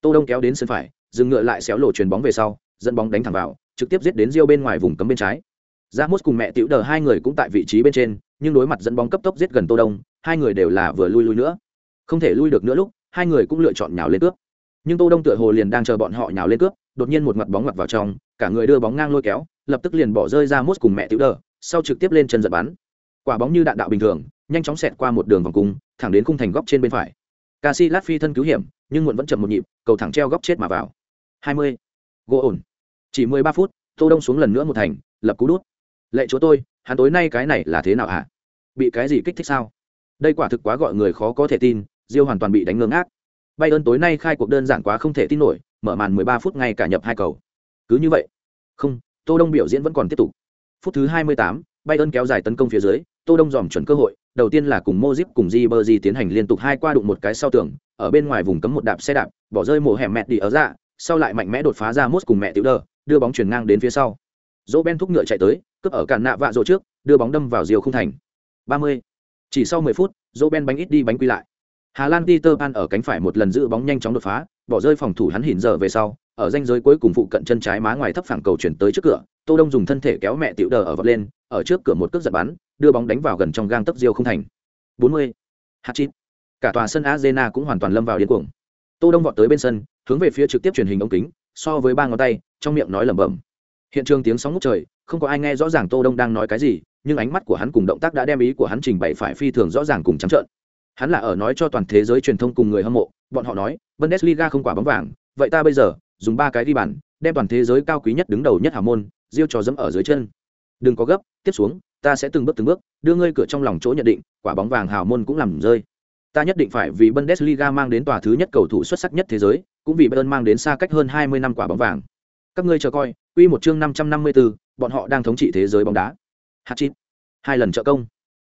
Tô Đông kéo đến sân phải, dừng ngựa lại xéo lộ chuyền bóng về sau, dẫn bóng đánh thẳng vào, trực tiếp giết đến Rio bên ngoài vùng cấm bên trái. Ramos cùng mẹ Tiểu Đờ hai người cũng tại vị trí bên trên, nhưng đối mặt dẫn bóng cấp tốc giết gần Tô Đông, hai người đều là vừa lui lui nữa. Không thể lui được nữa lúc, hai người cũng lựa chọn nhào lên cướp. Nhưng Tô Đông tựa hồ liền đang chờ bọn họ nhào lên cướp, đột nhiên một mặt bóng ngoặt vào trong, cả người đưa bóng ngang lôi kéo, lập tức liền bỏ rơi ra mốt cùng mẹ Tiểu Đờ, sau trực tiếp lên chân giật bắn. Quả bóng như đạn đạo bình thường, nhanh chóng xẹt qua một đường vòng cung, thẳng đến khung thành góc trên bên phải. Casillas phi thân cứu hiểm, nhưng muộn vẫn chậm một nhịp, cầu thẳng treo góc chết mà vào. 20. Gỗ ổn. Chỉ 13 phút, Tô Đông xuống lần nữa một thành, lập cú đút. Lệ chúa tôi, hắn tối nay cái này là thế nào hả? Bị cái gì kích thích sao? Đây quả thực quá gọi người khó có thể tin, Diêu hoàn toàn bị đánh ngơ ngác. Bayern tối nay khai cuộc đơn giản quá không thể tin nổi, mở màn 13 phút ngay cả nhập hai cầu. Cứ như vậy. Không, Tô Đông biểu diễn vẫn còn tiếp tục. Phút thứ 28, Bayern kéo dài tấn công phía dưới, Tô Đông dòm chuẩn cơ hội, đầu tiên là cùng Mojip cùng Jibberjee tiến hành liên tục hai qua đụng một cái sau tường, ở bên ngoài vùng cấm một đạp xe đạp, bỏ rơi mổ hẻm mẹ đi ở ra, sau lại mạnh mẽ đột phá ra Mos cùng mẹ tiểu đờ, đưa bóng chuyển ngang đến phía sau. Dỗ Ben thúc ngựa chạy tới, cướp ở cản nạ vạ rồ trước, đưa bóng đâm vào diều không thành. 30. Chỉ sau 10 phút, Dỗ Ben bánh ít đi bánh quy lại. Hà Lan Peter Pan ở cánh phải một lần giữ bóng nhanh chóng đột phá, bỏ rơi phòng thủ hắn hỉn giờ về sau, ở danh giới cuối cùng phụ cận chân trái má ngoài thấp phẳng cầu chuyển tới trước cửa, Tô Đông dùng thân thể kéo mẹ tiểu đờ ở vọt lên, ở trước cửa một cước giật bắn, đưa bóng đánh vào gần trong gang tấc diêu không thành. 40. Hạt chít. Cả tòa sân Arena cũng hoàn toàn lâm vào điên cuồng. Tô Đông vọt tới bên sân, hướng về phía trực tiếp truyền hình ống kính, so với ba ngón tay, trong miệng nói lẩm bẩm. Hiện trường tiếng sóng ngút trời, không có ai nghe rõ ràng Tô Đông đang nói cái gì, nhưng ánh mắt của hắn cùng động tác đã đem ý của hắn trình bày phải phi thường rõ ràng cùng trắng trợn. Hắn là ở nói cho toàn thế giới truyền thông cùng người hâm mộ, bọn họ nói, Bundesliga không quả bóng vàng, vậy ta bây giờ dùng ba cái đi bàn, đem toàn thế giới cao quý nhất đứng đầu nhất hào môn, diêu cho dẫm ở dưới chân. Đừng có gấp, tiếp xuống, ta sẽ từng bước từng bước, đưa ngươi cửa trong lòng chỗ nhận định, quả bóng vàng hào môn cũng làm rơi. Ta nhất định phải vì Bundesliga mang đến tòa thứ nhất cầu thủ xuất sắc nhất thế giới, cũng vì Bayern mang đến xa cách hơn 20 năm quả bóng vàng. Các ngươi chờ coi, quy một chương 554, bọn họ đang thống trị thế giới bóng đá. Hat-trick. Hai lần trợ công.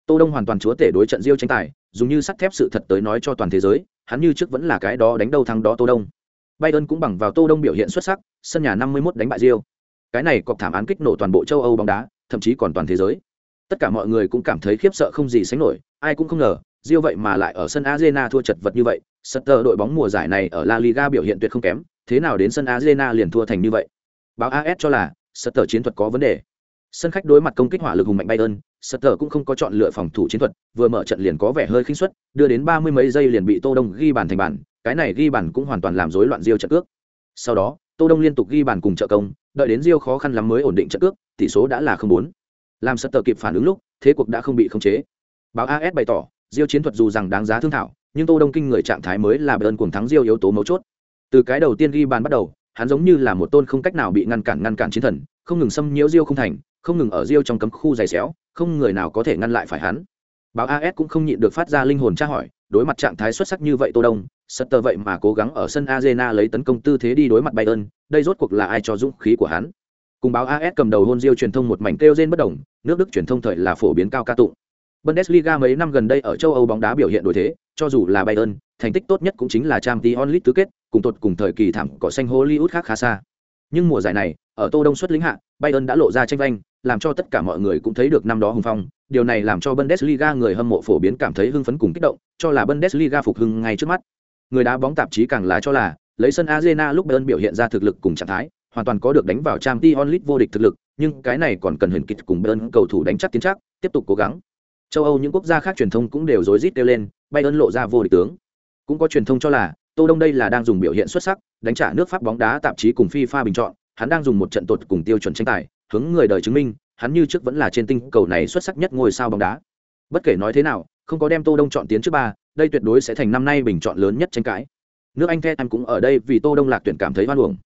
Tô Đông hoàn toàn chúa tể đối trận Diêu tranh tài, dùng như sắt thép sự thật tới nói cho toàn thế giới, hắn như trước vẫn là cái đó đánh đầu thắng đó Tô Đông. Bayern cũng bằng vào Tô Đông biểu hiện xuất sắc, sân nhà 51 đánh bại Real. Cái này cọc thảm án kích nổ toàn bộ châu Âu bóng đá, thậm chí còn toàn thế giới tất cả mọi người cũng cảm thấy khiếp sợ không gì sánh nổi ai cũng không ngờ Rio vậy mà lại ở sân Arena thua chật vật như vậy, Sutter đội bóng mùa giải này ở La Liga biểu hiện tuyệt không kém, thế nào đến sân Arena liền thua thành như vậy. Báo AS cho là Sutter chiến thuật có vấn đề. Sân khách đối mặt công kích hỏa lực hùng mạnh Bayern, Sutter cũng không có chọn lựa phòng thủ chiến thuật, vừa mở trận liền có vẻ hơi khinh suất, đưa đến 30 mấy giây liền bị Tô Đông ghi bàn thành bàn, cái này ghi bàn cũng hoàn toàn làm rối loạn Rio trận cước. Sau đó, Tô Đông liên tục ghi bàn cùng trợ công, đợi đến Rio khó khăn lắm mới ổn định trận cước, tỷ số đã là 0-4 làm sật tờ kịp phản ứng lúc, thế cuộc đã không bị khống chế. Báo as bày tỏ, diêu chiến thuật dù rằng đáng giá thương thảo, nhưng tô đông kinh người trạng thái mới là bờ ơn cuồng thắng diêu yếu tố mấu chốt. Từ cái đầu tiên ghi bàn bắt đầu, hắn giống như là một tôn không cách nào bị ngăn cản ngăn cản chiến thần, không ngừng xâm nhiễu diêu không thành, không ngừng ở diêu trong cấm khu dày xéo, không người nào có thể ngăn lại phải hắn. Báo as cũng không nhịn được phát ra linh hồn tra hỏi, đối mặt trạng thái xuất sắc như vậy tô đông, sật tờ vậy mà cố gắng ở sân arena lấy tấn công tư thế đi đối mặt bayern, đây rốt cuộc là ai cho dũng khí của hắn? Cùng báo as cầm đầu hôn diêu truyền thông một mảnh kêu rên bất đồng, nước đức truyền thông thời là phổ biến cao ca tụng. Bundesliga mấy năm gần đây ở châu âu bóng đá biểu hiện đổi thế, cho dù là bayern, thành tích tốt nhất cũng chính là Champions League tứ kết, cùng tột cùng thời kỳ thảm cỏ xanh hollywood khác khá xa. Nhưng mùa giải này, ở tô đông xuất lĩnh hạ, bayern đã lộ ra tranh vanh, làm cho tất cả mọi người cũng thấy được năm đó hùng phong. Điều này làm cho bundesliga người hâm mộ phổ biến cảm thấy hưng phấn cùng kích động, cho là bundesliga phục hưng ngay trước mắt. Người đá bóng tạp chí càng là cho là, lấy sân arena lúc bayern biểu hiện ra thực lực cùng trạng thái hoàn toàn có được đánh vào trang t onlit vô địch thực lực, nhưng cái này còn cần huyền kịch cùng bayern cầu thủ đánh chắc tiến chắc, tiếp tục cố gắng. Châu âu những quốc gia khác truyền thông cũng đều rối rít kêu lên, bayern lộ ra vô địch tướng. Cũng có truyền thông cho là, tô đông đây là đang dùng biểu hiện xuất sắc, đánh trả nước pháp bóng đá tạp chí cùng fifa bình chọn, hắn đang dùng một trận tột cùng tiêu chuẩn tranh tài, hướng người đời chứng minh, hắn như trước vẫn là trên tinh cầu này xuất sắc nhất ngôi sao bóng đá. Bất kể nói thế nào, không có đem tô đông chọn tiến trước ba, đây tuyệt đối sẽ thành năm nay bình chọn lớn nhất tranh cãi. Nước anh Anh cũng ở đây vì tô đông lạc tuyển cảm thấy hoan uổng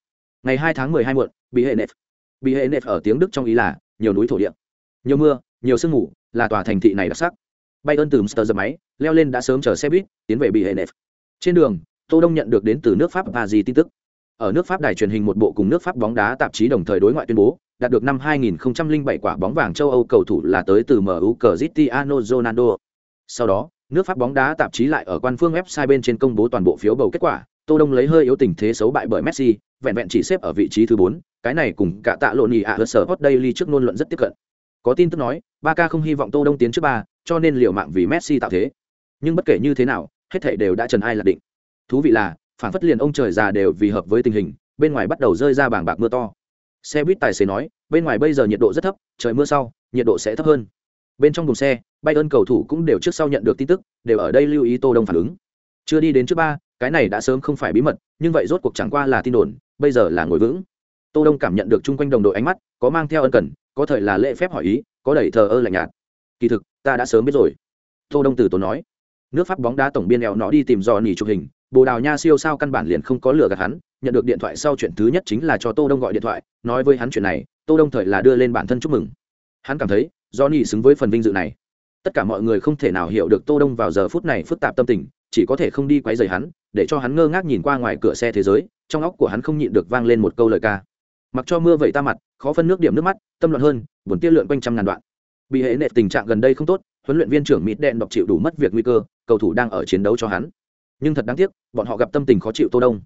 ngày 2 tháng 12 muộn bị hệ nệp bị hệ nệp ở tiếng đức trong ý là nhiều núi thổ địa, nhiều mưa, nhiều sương mù, là tòa thành thị này đặc sắc. Bay ơn từ mster giờ máy leo lên đã sớm chờ xe buýt, tiến về bị hệ nệp trên đường, tô đông nhận được đến từ nước pháp và gì tin tức. Ở nước pháp đài truyền hình một bộ cùng nước pháp bóng đá tạp chí đồng thời đối ngoại tuyên bố, đạt được năm 2007 quả bóng vàng châu âu cầu thủ là tới từ mu cristiano ronaldo. Sau đó, nước pháp bóng đá tạp chí lại ở quan phương website bên trên công bố toàn bộ phiếu bầu kết quả tô đông lấy hơi yếu tình thế xấu bại bởi messi, vẹn vẹn chỉ xếp ở vị trí thứ bốn, cái này cùng cả tạ lộn nhì ạ sở hot daily trước luôn luận rất tiếp cận. Có tin tức nói ba ca không hy vọng tô đông tiến trước ba, cho nên liều mạng vì messi tạo thế. Nhưng bất kể như thế nào, hết thảy đều đã trần ai là định. Thú vị là, phản phất liền ông trời già đều vì hợp với tình hình, bên ngoài bắt đầu rơi ra bảng bạc mưa to. Xe buýt tài xế nói, bên ngoài bây giờ nhiệt độ rất thấp, trời mưa sau, nhiệt độ sẽ thấp hơn. Bên trong thùng xe bay ơn cầu thủ cũng đều trước sau nhận được tin tức, đều ở đây lưu ý tô đông phản ứng. Chưa đi đến trước ba cái này đã sớm không phải bí mật, nhưng vậy rốt cuộc chẳng qua là tin đồn, bây giờ là ngồi vững. Tô đông cảm nhận được chung quanh đồng đội ánh mắt, có mang theo ân cần, có thời là lễ phép hỏi ý, có đẩy thờ ơ lạnh nhạt. Kỳ thực, ta đã sớm biết rồi. Tô đông từ tốn nói. Nước pháp bóng đá tổng biên eo nó đi tìm dò nỉ chụp hình, bồ đào nha siêu sao căn bản liền không có lừa gạt hắn, nhận được điện thoại sau chuyện thứ nhất chính là cho tô đông gọi điện thoại, nói với hắn chuyện này, tô đông thời là đưa lên bản thân chúc mừng. Hắn cảm thấy do nỉ xứng với phần vinh dự này. Tất cả mọi người không thể nào hiểu được tô đông vào giờ phút này phức tạp tâm tình, chỉ có thể không đi quấy rầy hắn để cho hắn ngơ ngác nhìn qua ngoài cửa xe thế giới trong óc của hắn không nhịn được vang lên một câu lời ca. Mặc cho mưa vậy ta mặt khó phân nước điểm nước mắt tâm loạn hơn buồn tia lượn quanh trăm ngàn đoạn. Bị hệ nệ tình trạng gần đây không tốt huấn luyện viên trưởng mịt đen đọc chịu đủ mất việc nguy cơ cầu thủ đang ở chiến đấu cho hắn. Nhưng thật đáng tiếc bọn họ gặp tâm tình khó chịu tô đông.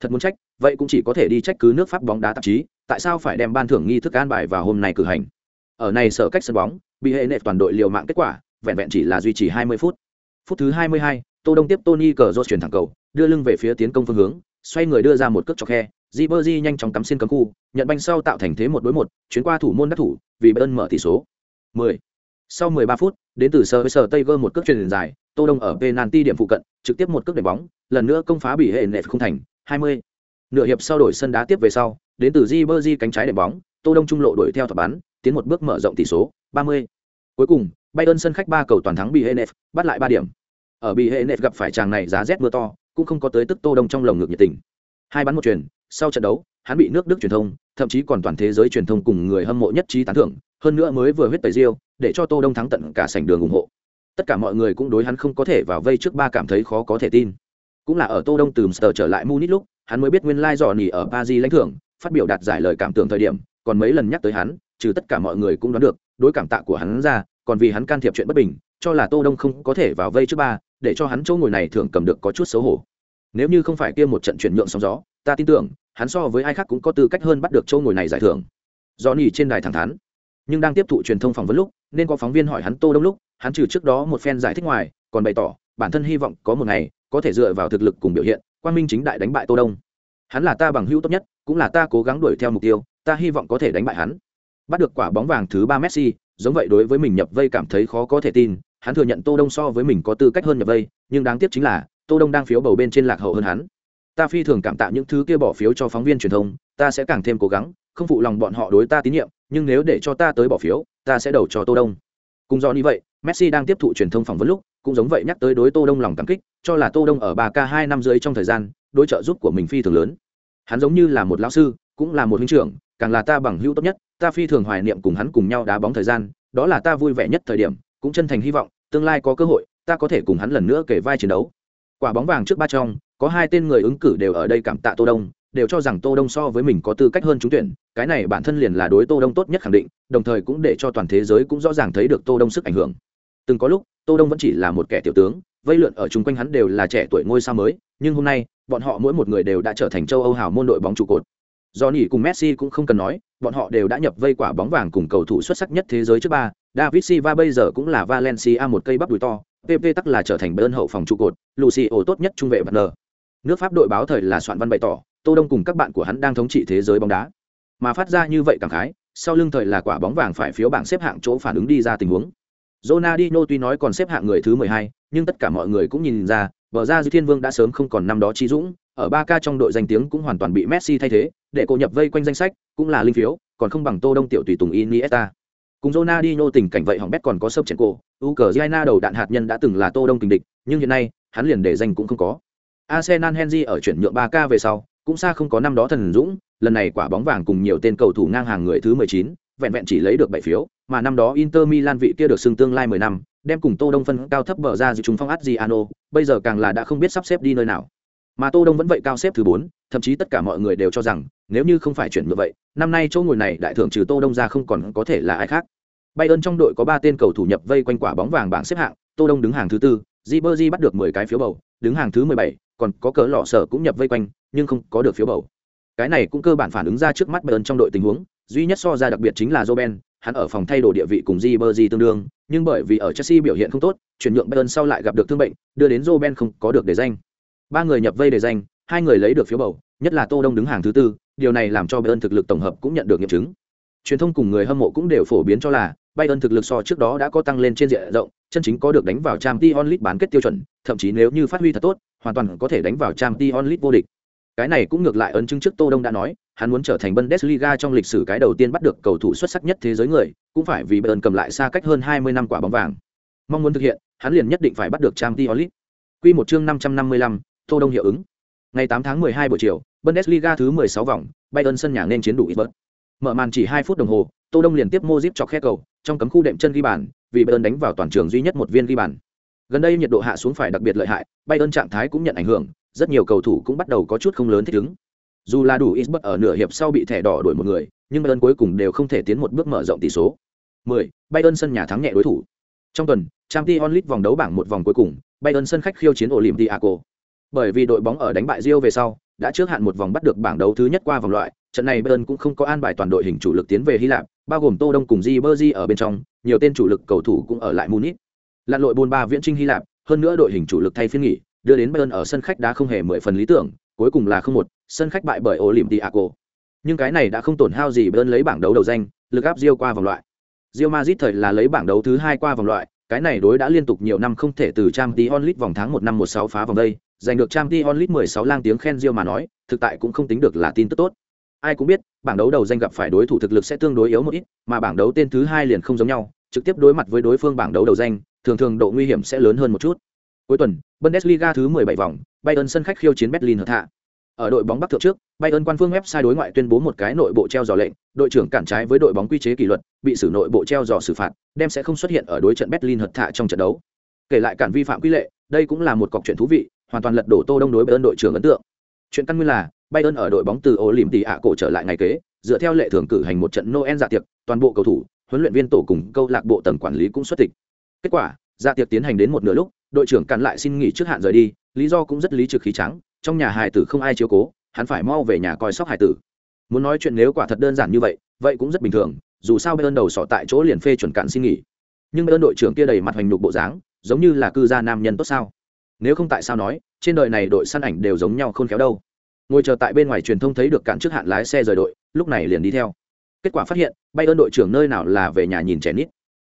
Thật muốn trách vậy cũng chỉ có thể đi trách cứ nước pháp bóng đá tạp chí tại sao phải đem ban thưởng nghi thức an bài vào hôm nay cử hành? Ở này sở cách sân bóng bị hệ nệ toàn đội liều mạng kết quả vẹn vẹn chỉ là duy trì 20 phút. Phút thứ 22, tô đông tiếp tony cờ rô chuyển thẳng cầu đưa lưng về phía tiến công phương hướng xoay người đưa ra một cước chọc khe Ribery nhanh chóng cắm xuyên cấm khu nhận banh sau tạo thành thế một đối một chuyến qua thủ môn đắc thủ vì bayern mở tỷ số 10. sau 13 phút đến từ sơ với sờ tây một cước truyền dài tô đông ở penalty điểm phụ cận trực tiếp một cước để bóng lần nữa công phá bị hệ nệ không thành 20. nửa hiệp sau đổi sân đá tiếp về sau đến từ Ribery cánh trái để bóng tô đông trung lộ đuổi theo thập bán, tiến một bước mở rộng tỷ số 30. cuối cùng bayern sân khách ba cầu toàn thắng bị hệ bắt lại ba điểm ở bị hệ nệt gặp phải chàng này giá rét mưa to, cũng không có tới tức tô đông trong lồng ngực nhiệt tình. Hai bắn một truyền sau trận đấu, hắn bị nước đức truyền thông, thậm chí còn toàn thế giới truyền thông cùng người hâm mộ nhất trí tán thưởng, hơn nữa mới vừa huyết tẩy riêu để cho tô đông thắng tận cả sảnh đường ủng hộ. Tất cả mọi người cũng đối hắn không có thể vào vây trước ba cảm thấy khó có thể tin. Cũng là ở tô đông từ Mr trở lại munich lúc, hắn mới biết nguyên lai dò nỉ ở paris lãnh thưởng, phát biểu đạt giải lời cảm tưởng thời điểm, còn mấy lần nhắc tới hắn, trừ tất cả mọi người cũng đoán được, đối cảm tạ của hắn ra, còn vì hắn can thiệp chuyện bất bình, cho là tô đông không có thể vào vây trước ba để cho hắn chỗ ngồi này thường cầm được có chút xấu hổ. Nếu như không phải kia một trận chuyển nhượng sóng gió, ta tin tưởng, hắn so với ai khác cũng có tư cách hơn bắt được chỗ ngồi này giải thưởng. Do nỉ trên đài thẳng thắn. Nhưng đang tiếp thụ truyền thông phỏng vấn lúc, nên có phóng viên hỏi hắn tô đông lúc, hắn trừ trước đó một phen giải thích ngoài, còn bày tỏ, bản thân hy vọng có một ngày, có thể dựa vào thực lực cùng biểu hiện quan minh chính đại đánh bại tô đông. Hắn là ta bằng hữu tốt nhất, cũng là ta cố gắng đuổi theo mục tiêu, ta hy vọng có thể đánh bại hắn. Bắt được quả bóng vàng thứ ba messi, giống vậy đối với mình nhập vây cảm thấy khó có thể tin hắn thừa nhận tô đông so với mình có tư cách hơn nhập vây, nhưng đáng tiếc chính là, tô đông đang phiếu bầu bên trên lạc hậu hơn hắn. Ta phi thường cảm tạ những thứ kia bỏ phiếu cho phóng viên truyền thông, ta sẽ càng thêm cố gắng, không phụ lòng bọn họ đối ta tín nhiệm, nhưng nếu để cho ta tới bỏ phiếu, ta sẽ đầu cho tô đông. Cùng do như vậy, messi đang tiếp thụ truyền thông phỏng vấn lúc, cũng giống vậy nhắc tới đối tô đông lòng cảm kích, cho là tô đông ở ba k hai năm dưới trong thời gian, đối trợ giúp của mình phi thường lớn. Hắn giống như là một lão sư, cũng là một huynh trưởng, càng là ta bằng hữu tốt nhất, ta phi thường hoài niệm cùng hắn cùng nhau đá bóng thời gian, đó là ta vui vẻ nhất thời điểm cũng chân thành hy vọng, tương lai có cơ hội, ta có thể cùng hắn lần nữa kể vai chiến đấu. Quả bóng vàng trước ba trong, có hai tên người ứng cử đều ở đây cảm tạ tô đông, đều cho rằng tô đông so với mình có tư cách hơn trúng tuyển, cái này bản thân liền là đối tô đông tốt nhất khẳng định, đồng thời cũng để cho toàn thế giới cũng rõ ràng thấy được tô đông sức ảnh hưởng. Từng có lúc, tô đông vẫn chỉ là một kẻ tiểu tướng, vây lượn ở chung quanh hắn đều là trẻ tuổi ngôi sao mới, nhưng hôm nay, bọn họ mỗi một người đều đã trở thành châu âu hào môn đội bóng trụ cột do cùng messi cũng không cần nói, bọn họ đều đã nhập vây quả bóng vàng cùng cầu thủ xuất sắc nhất thế giới trước ba. David silva bây giờ cũng là valencia một cây bắp đùi to pp tắc là trở thành bên hậu phòng trụ cột, lucio tốt nhất trung vệ vật nở. nước pháp đội báo thời là soạn văn bày tỏ, tô đông cùng các bạn của hắn đang thống trị thế giới bóng đá. Mà phát ra như vậy cảm khái, sau lưng thời là quả bóng vàng phải phiếu bảng xếp hạng chỗ phản ứng đi ra tình huống. Ronaldinho tuy nói còn xếp hạng người thứ 12, nhưng tất cả mọi người cũng nhìn ra, bờ ra Dư Thiên Vương đã sớm không còn năm đó chi dũng, ở 3K trong đội danh tiếng cũng hoàn toàn bị Messi thay thế, để cô nhập vây quanh danh sách, cũng là linh phiếu, còn không bằng Tô Đông tiểu tùy tùng Iniesta. Cùng Ronaldinho tình cảnh vậy hỏng bét còn có sớp chèn cổ, Ukraine đầu đạn hạt nhân đã từng là Tô Đông tình địch, nhưng hiện nay, hắn liền để danh cũng không có. Arsenal Henry ở chuyển nhượng 3K về sau, cũng xa không có năm đó thần dũng, lần này quả bóng vàng cùng nhiều tên cầu thủ ngang hàng người thứ 19, vẹn vẹn chỉ lấy được 7 phiếu, mà năm đó Inter Milan vị kia được xưng tương lai 10 năm, đem cùng Tô Đông phân cao thấp bờ ra dự chúng phong Adriano, bây giờ càng là đã không biết sắp xếp đi nơi nào. Mà Tô Đông vẫn vậy cao xếp thứ 4, thậm chí tất cả mọi người đều cho rằng, nếu như không phải chuyển như vậy, năm nay chỗ ngồi này đại thượng trừ Tô Đông ra không còn có thể là ai khác. Bayern trong đội có 3 tên cầu thủ nhập vây quanh quả bóng vàng bảng xếp hạng, Tô Đông đứng hàng thứ 4, Ribery bắt được 10 cái phiếu bầu, đứng hàng thứ 17, còn có cỡ lọ sở cũng nhập vây quanh, nhưng không có được phiếu bầu. Cái này cũng cơ bản phản ứng ra trước mắt Bayern trong đội tình huống, duy nhất so ra đặc biệt chính là Roben, hắn ở phòng thay đồ địa vị cùng Ribery tương đương, nhưng bởi vì ở Chelsea biểu hiện không tốt, chuyển nhượng Bayern sau lại gặp được thương bệnh, đưa đến Roben không có được để danh. Ba người nhập vây để danh, hai người lấy được phiếu bầu, nhất là Tô Đông đứng hàng thứ tư, điều này làm cho Bayern thực lực tổng hợp cũng nhận được nghiệm chứng. Truyền thông cùng người hâm mộ cũng đều phổ biến cho là Bayern thực lực so trước đó đã có tăng lên trên diện rộng, chân chính có được đánh vào Champions League bán kết tiêu chuẩn, thậm chí nếu như phát huy thật tốt, hoàn toàn có thể đánh vào Champions League vô địch. Cái này cũng ngược lại ấn chứng trước Tô Đông đã nói, hắn muốn trở thành Bundesliga trong lịch sử cái đầu tiên bắt được cầu thủ xuất sắc nhất thế giới người, cũng phải vì Bayern cầm lại xa cách hơn 20 năm quả bóng vàng. Mong muốn thực hiện, hắn liền nhất định phải bắt được Champions League. Quy một chương 555, Tô Đông hiệu ứng. Ngày 8 tháng 12 buổi chiều, Bundesliga thứ 16 vòng, Bayern sân nhà nên chiến đủ Isbert. Mở màn chỉ 2 phút đồng hồ, Tô Đông liền tiếp Modric chọc khe cầu, trong cấm khu đệm chân ghi bàn, vì Bayern đánh vào toàn trường duy nhất một viên ghi bàn. Gần đây nhiệt độ hạ xuống phải đặc biệt lợi hại, Bayern trạng thái cũng nhận ảnh hưởng, rất nhiều cầu thủ cũng bắt đầu có chút không lớn thích ứng. Dù là đủ Isbert ở nửa hiệp sau bị thẻ đỏ đuổi một người, nhưng Bayern cuối cùng đều không thể tiến một bước mở rộng tỷ số. 10. Bayern sân nhà thắng nhẹ đối thủ. Trong tuần, Champions League vòng đấu bảng một vòng cuối cùng, Bayern sân khách khiêu chiến Olympiaco. Bởi vì đội bóng ở đánh bại Rio về sau, đã trước hạn một vòng bắt được bảng đấu thứ nhất qua vòng loại, trận này Bayern cũng không có an bài toàn đội hình chủ lực tiến về Hy Lạp, bao gồm Tô Đông cùng Ribery ở bên trong, nhiều tên chủ lực cầu thủ cũng ở lại Munich. Lặn lội buôn ba viễn trinh Hy Lạp, hơn nữa đội hình chủ lực thay phiên nghỉ, đưa đến Bayern ở sân khách đã không hề mười phần lý tưởng, cuối cùng là không một, sân khách bại bởi Olympiacos. Nhưng cái này đã không tổn hao gì bơn lấy bảng đấu đầu danh, lực áp Rio qua vòng loại. Real Madrid thời là lấy bảng đấu thứ hai qua vòng loại, cái này đối đã liên tục nhiều năm không thể từ Champions League vòng tháng 1 năm 16 phá vòng đây, giành được Champions League 16 lang tiếng khen Real mà nói, thực tại cũng không tính được là tin tức tốt. Ai cũng biết, bảng đấu đầu danh gặp phải đối thủ thực lực sẽ tương đối yếu một ít, mà bảng đấu tên thứ hai liền không giống nhau, trực tiếp đối mặt với đối phương bảng đấu đầu danh, thường thường độ nguy hiểm sẽ lớn hơn một chút. Cuối tuần, Bundesliga thứ 17 vòng, Bayern sân khách khiêu chiến Berlin Hertha. Ở đội bóng Bắc thượng trước, Bayern quan phương website đối ngoại tuyên bố một cái nội bộ treo giò lệnh, đội trưởng cản trái với đội bóng quy chế kỷ luật, bị xử nội bộ treo giò xử phạt, đem sẽ không xuất hiện ở đối trận Berlin Hertha trong trận đấu. Kể lại cản vi phạm quy lệ, đây cũng là một cọc chuyện thú vị, hoàn toàn lật đổ Tô Đông đối Bayern đội trưởng ấn tượng. Chuyện căn nguyên là, Bayern ở đội bóng từ Olympic ạ cổ trở lại ngày kế, dựa theo lệ thường cử hành một trận Noel dạ tiệc, toàn bộ cầu thủ, huấn luyện viên tổ cùng câu lạc bộ tầng quản lý cũng xuất tịch. Kết quả, dạ tiệc tiến hành đến một nửa lúc, đội trưởng cản lại xin nghỉ trước hạn rời đi, lý do cũng rất lý trực khí trắng, trong nhà hài tử không ai chiếu cố, hắn phải mau về nhà coi sóc hài tử. Muốn nói chuyện nếu quả thật đơn giản như vậy, vậy cũng rất bình thường, dù sao bên đầu sọ tại chỗ liền phê chuẩn cạn xin nghỉ. Nhưng bên đội trưởng kia đầy mặt hoành nhục bộ dáng, giống như là cư gia nam nhân tốt sao? Nếu không tại sao nói, trên đời này đội săn ảnh đều giống nhau khôn khéo đâu ngồi chờ tại bên ngoài truyền thông thấy được cản trước hạn lái xe rời đội lúc này liền đi theo kết quả phát hiện bay ơn đội trưởng nơi nào là về nhà nhìn trẻ nít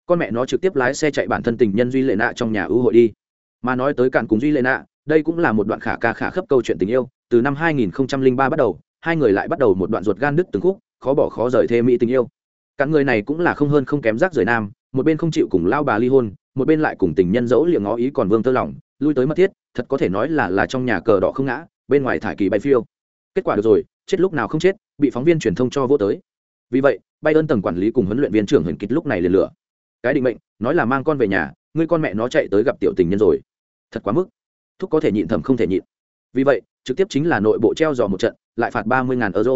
con mẹ nó trực tiếp lái xe chạy bản thân tình nhân duy lệ nạ trong nhà ưu hội đi mà nói tới cản cùng duy lệ nạ đây cũng là một đoạn khả ca khả khấp câu chuyện tình yêu, từ năm 2003 bắt đầu, hai người lại bắt đầu một đoạn ruột gan đứt từng khúc, khó bỏ khó rời thê mỹ tình yêu. Cản người này cũng là không hơn không kém rác rời nam, một bên không chịu cùng lao bà ly hôn, một bên lại cùng tình nhân dẫu liệu ngó ý còn vương tơ lòng, lui tới mất thiết, thật có thể nói là là trong nhà cờ đỏ không ngã, bên ngoài thải kỳ bay phiêu. Kết quả được rồi, chết lúc nào không chết, bị phóng viên truyền thông cho vô tới. Vì vậy bay ơn tầng quản lý cùng huấn luyện viên trưởng huyền kịch lúc này liền lửa. Cái định mệnh, nói là mang con về nhà, ngươi con mẹ nó chạy tới gặp tiểu tình nhân rồi. Thật quá mức thúc có thể nhịn thầm không thể nhịn. Vì vậy, trực tiếp chính là nội bộ treo dò một trận, lại phạt ba mươi euro.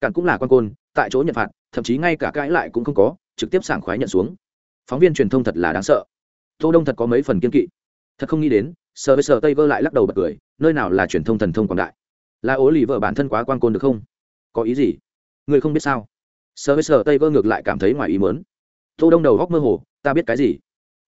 Cản cũng là quan côn, tại chỗ nhận phạt, thậm chí ngay cả cãi lại cũng không có, trực tiếp sảng khoái nhận xuống. Phóng viên truyền thông thật là đáng sợ. Tô đông thật có mấy phần kiên kỵ. Thật không nghĩ đến sờ với sờ tây vơ lại lắc đầu bật cười, nơi nào là truyền thông thần thông quảng đại? Là ố lì vợ bản thân quá quan côn được không? Có ý gì? Người không biết sao? Sờ với sờ tây vơ ngược lại cảm thấy ngoài ý mớn tô đông đầu góc mơ hồ, ta biết cái gì?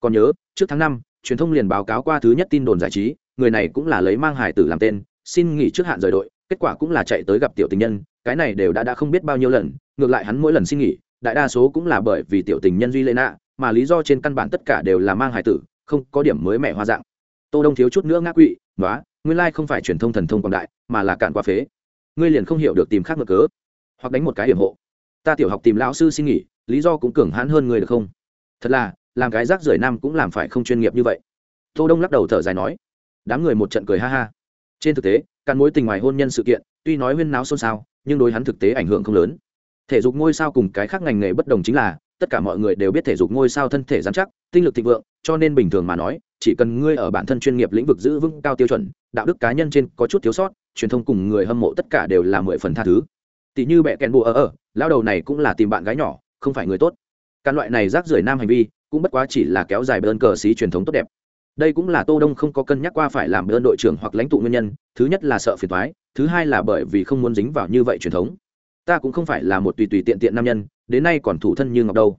Còn nhớ, trước tháng năm, truyền thông liền báo cáo qua thứ nhất tin đồn giải trí người này cũng là lấy mang hải tử làm tên, xin nghỉ trước hạn rời đội, kết quả cũng là chạy tới gặp tiểu tình nhân, cái này đều đã đã không biết bao nhiêu lần, ngược lại hắn mỗi lần xin nghỉ, đại đa số cũng là bởi vì tiểu tình nhân duy lệ nạ mà lý do trên căn bản tất cả đều là mang hải tử, không có điểm mới mẻ hoa dạng. Tô đông thiếu chút nữa ngã quỵ nói nguyên lai không phải truyền thông thần thông quảng đại, mà là cạn qua phế. Ngươi liền không hiểu được tìm khác ngược cớ, hoặc đánh một cái hiểm hộ. Ta tiểu học tìm lão sư xin nghỉ, lý do cũng cường hãn hơn người được không? Thật là, làm cái rác rưởi nam cũng làm phải không chuyên nghiệp như vậy. Tô đông lắc đầu thở dài nói đám người một trận cười ha ha. Trên thực tế căn mối tình ngoài hôn nhân sự kiện, tuy nói huyên náo xôn xao, nhưng đối hắn thực tế ảnh hưởng không lớn. Thể dục ngôi sao cùng cái khác ngành nghề bất đồng chính là, tất cả mọi người đều biết thể dục ngôi sao thân thể giám chắc, tinh lực thịnh vượng, cho nên bình thường mà nói, chỉ cần ngươi ở bản thân chuyên nghiệp lĩnh vực giữ vững cao tiêu chuẩn, đạo đức cá nhân trên có chút thiếu sót, truyền thông cùng người hâm mộ tất cả đều là mười phần tha thứ. Tỷ như bẹ kèn bùa ở ở lao đầu này cũng là tìm bạn gái nhỏ, không phải người tốt. Căn loại này rác rưởi nam hành vi, cũng bất quá chỉ là kéo dài bơn cờ xí truyền thống tốt đẹp đây cũng là tô đông không có cân nhắc qua phải làm ơn đội trưởng hoặc lãnh tụ nguyên nhân, thứ nhất là sợ phiền toái, thứ hai là bởi vì không muốn dính vào như vậy truyền thống. Ta cũng không phải là một tùy tùy tiện tiện nam nhân, đến nay còn thủ thân như ngọc đâu.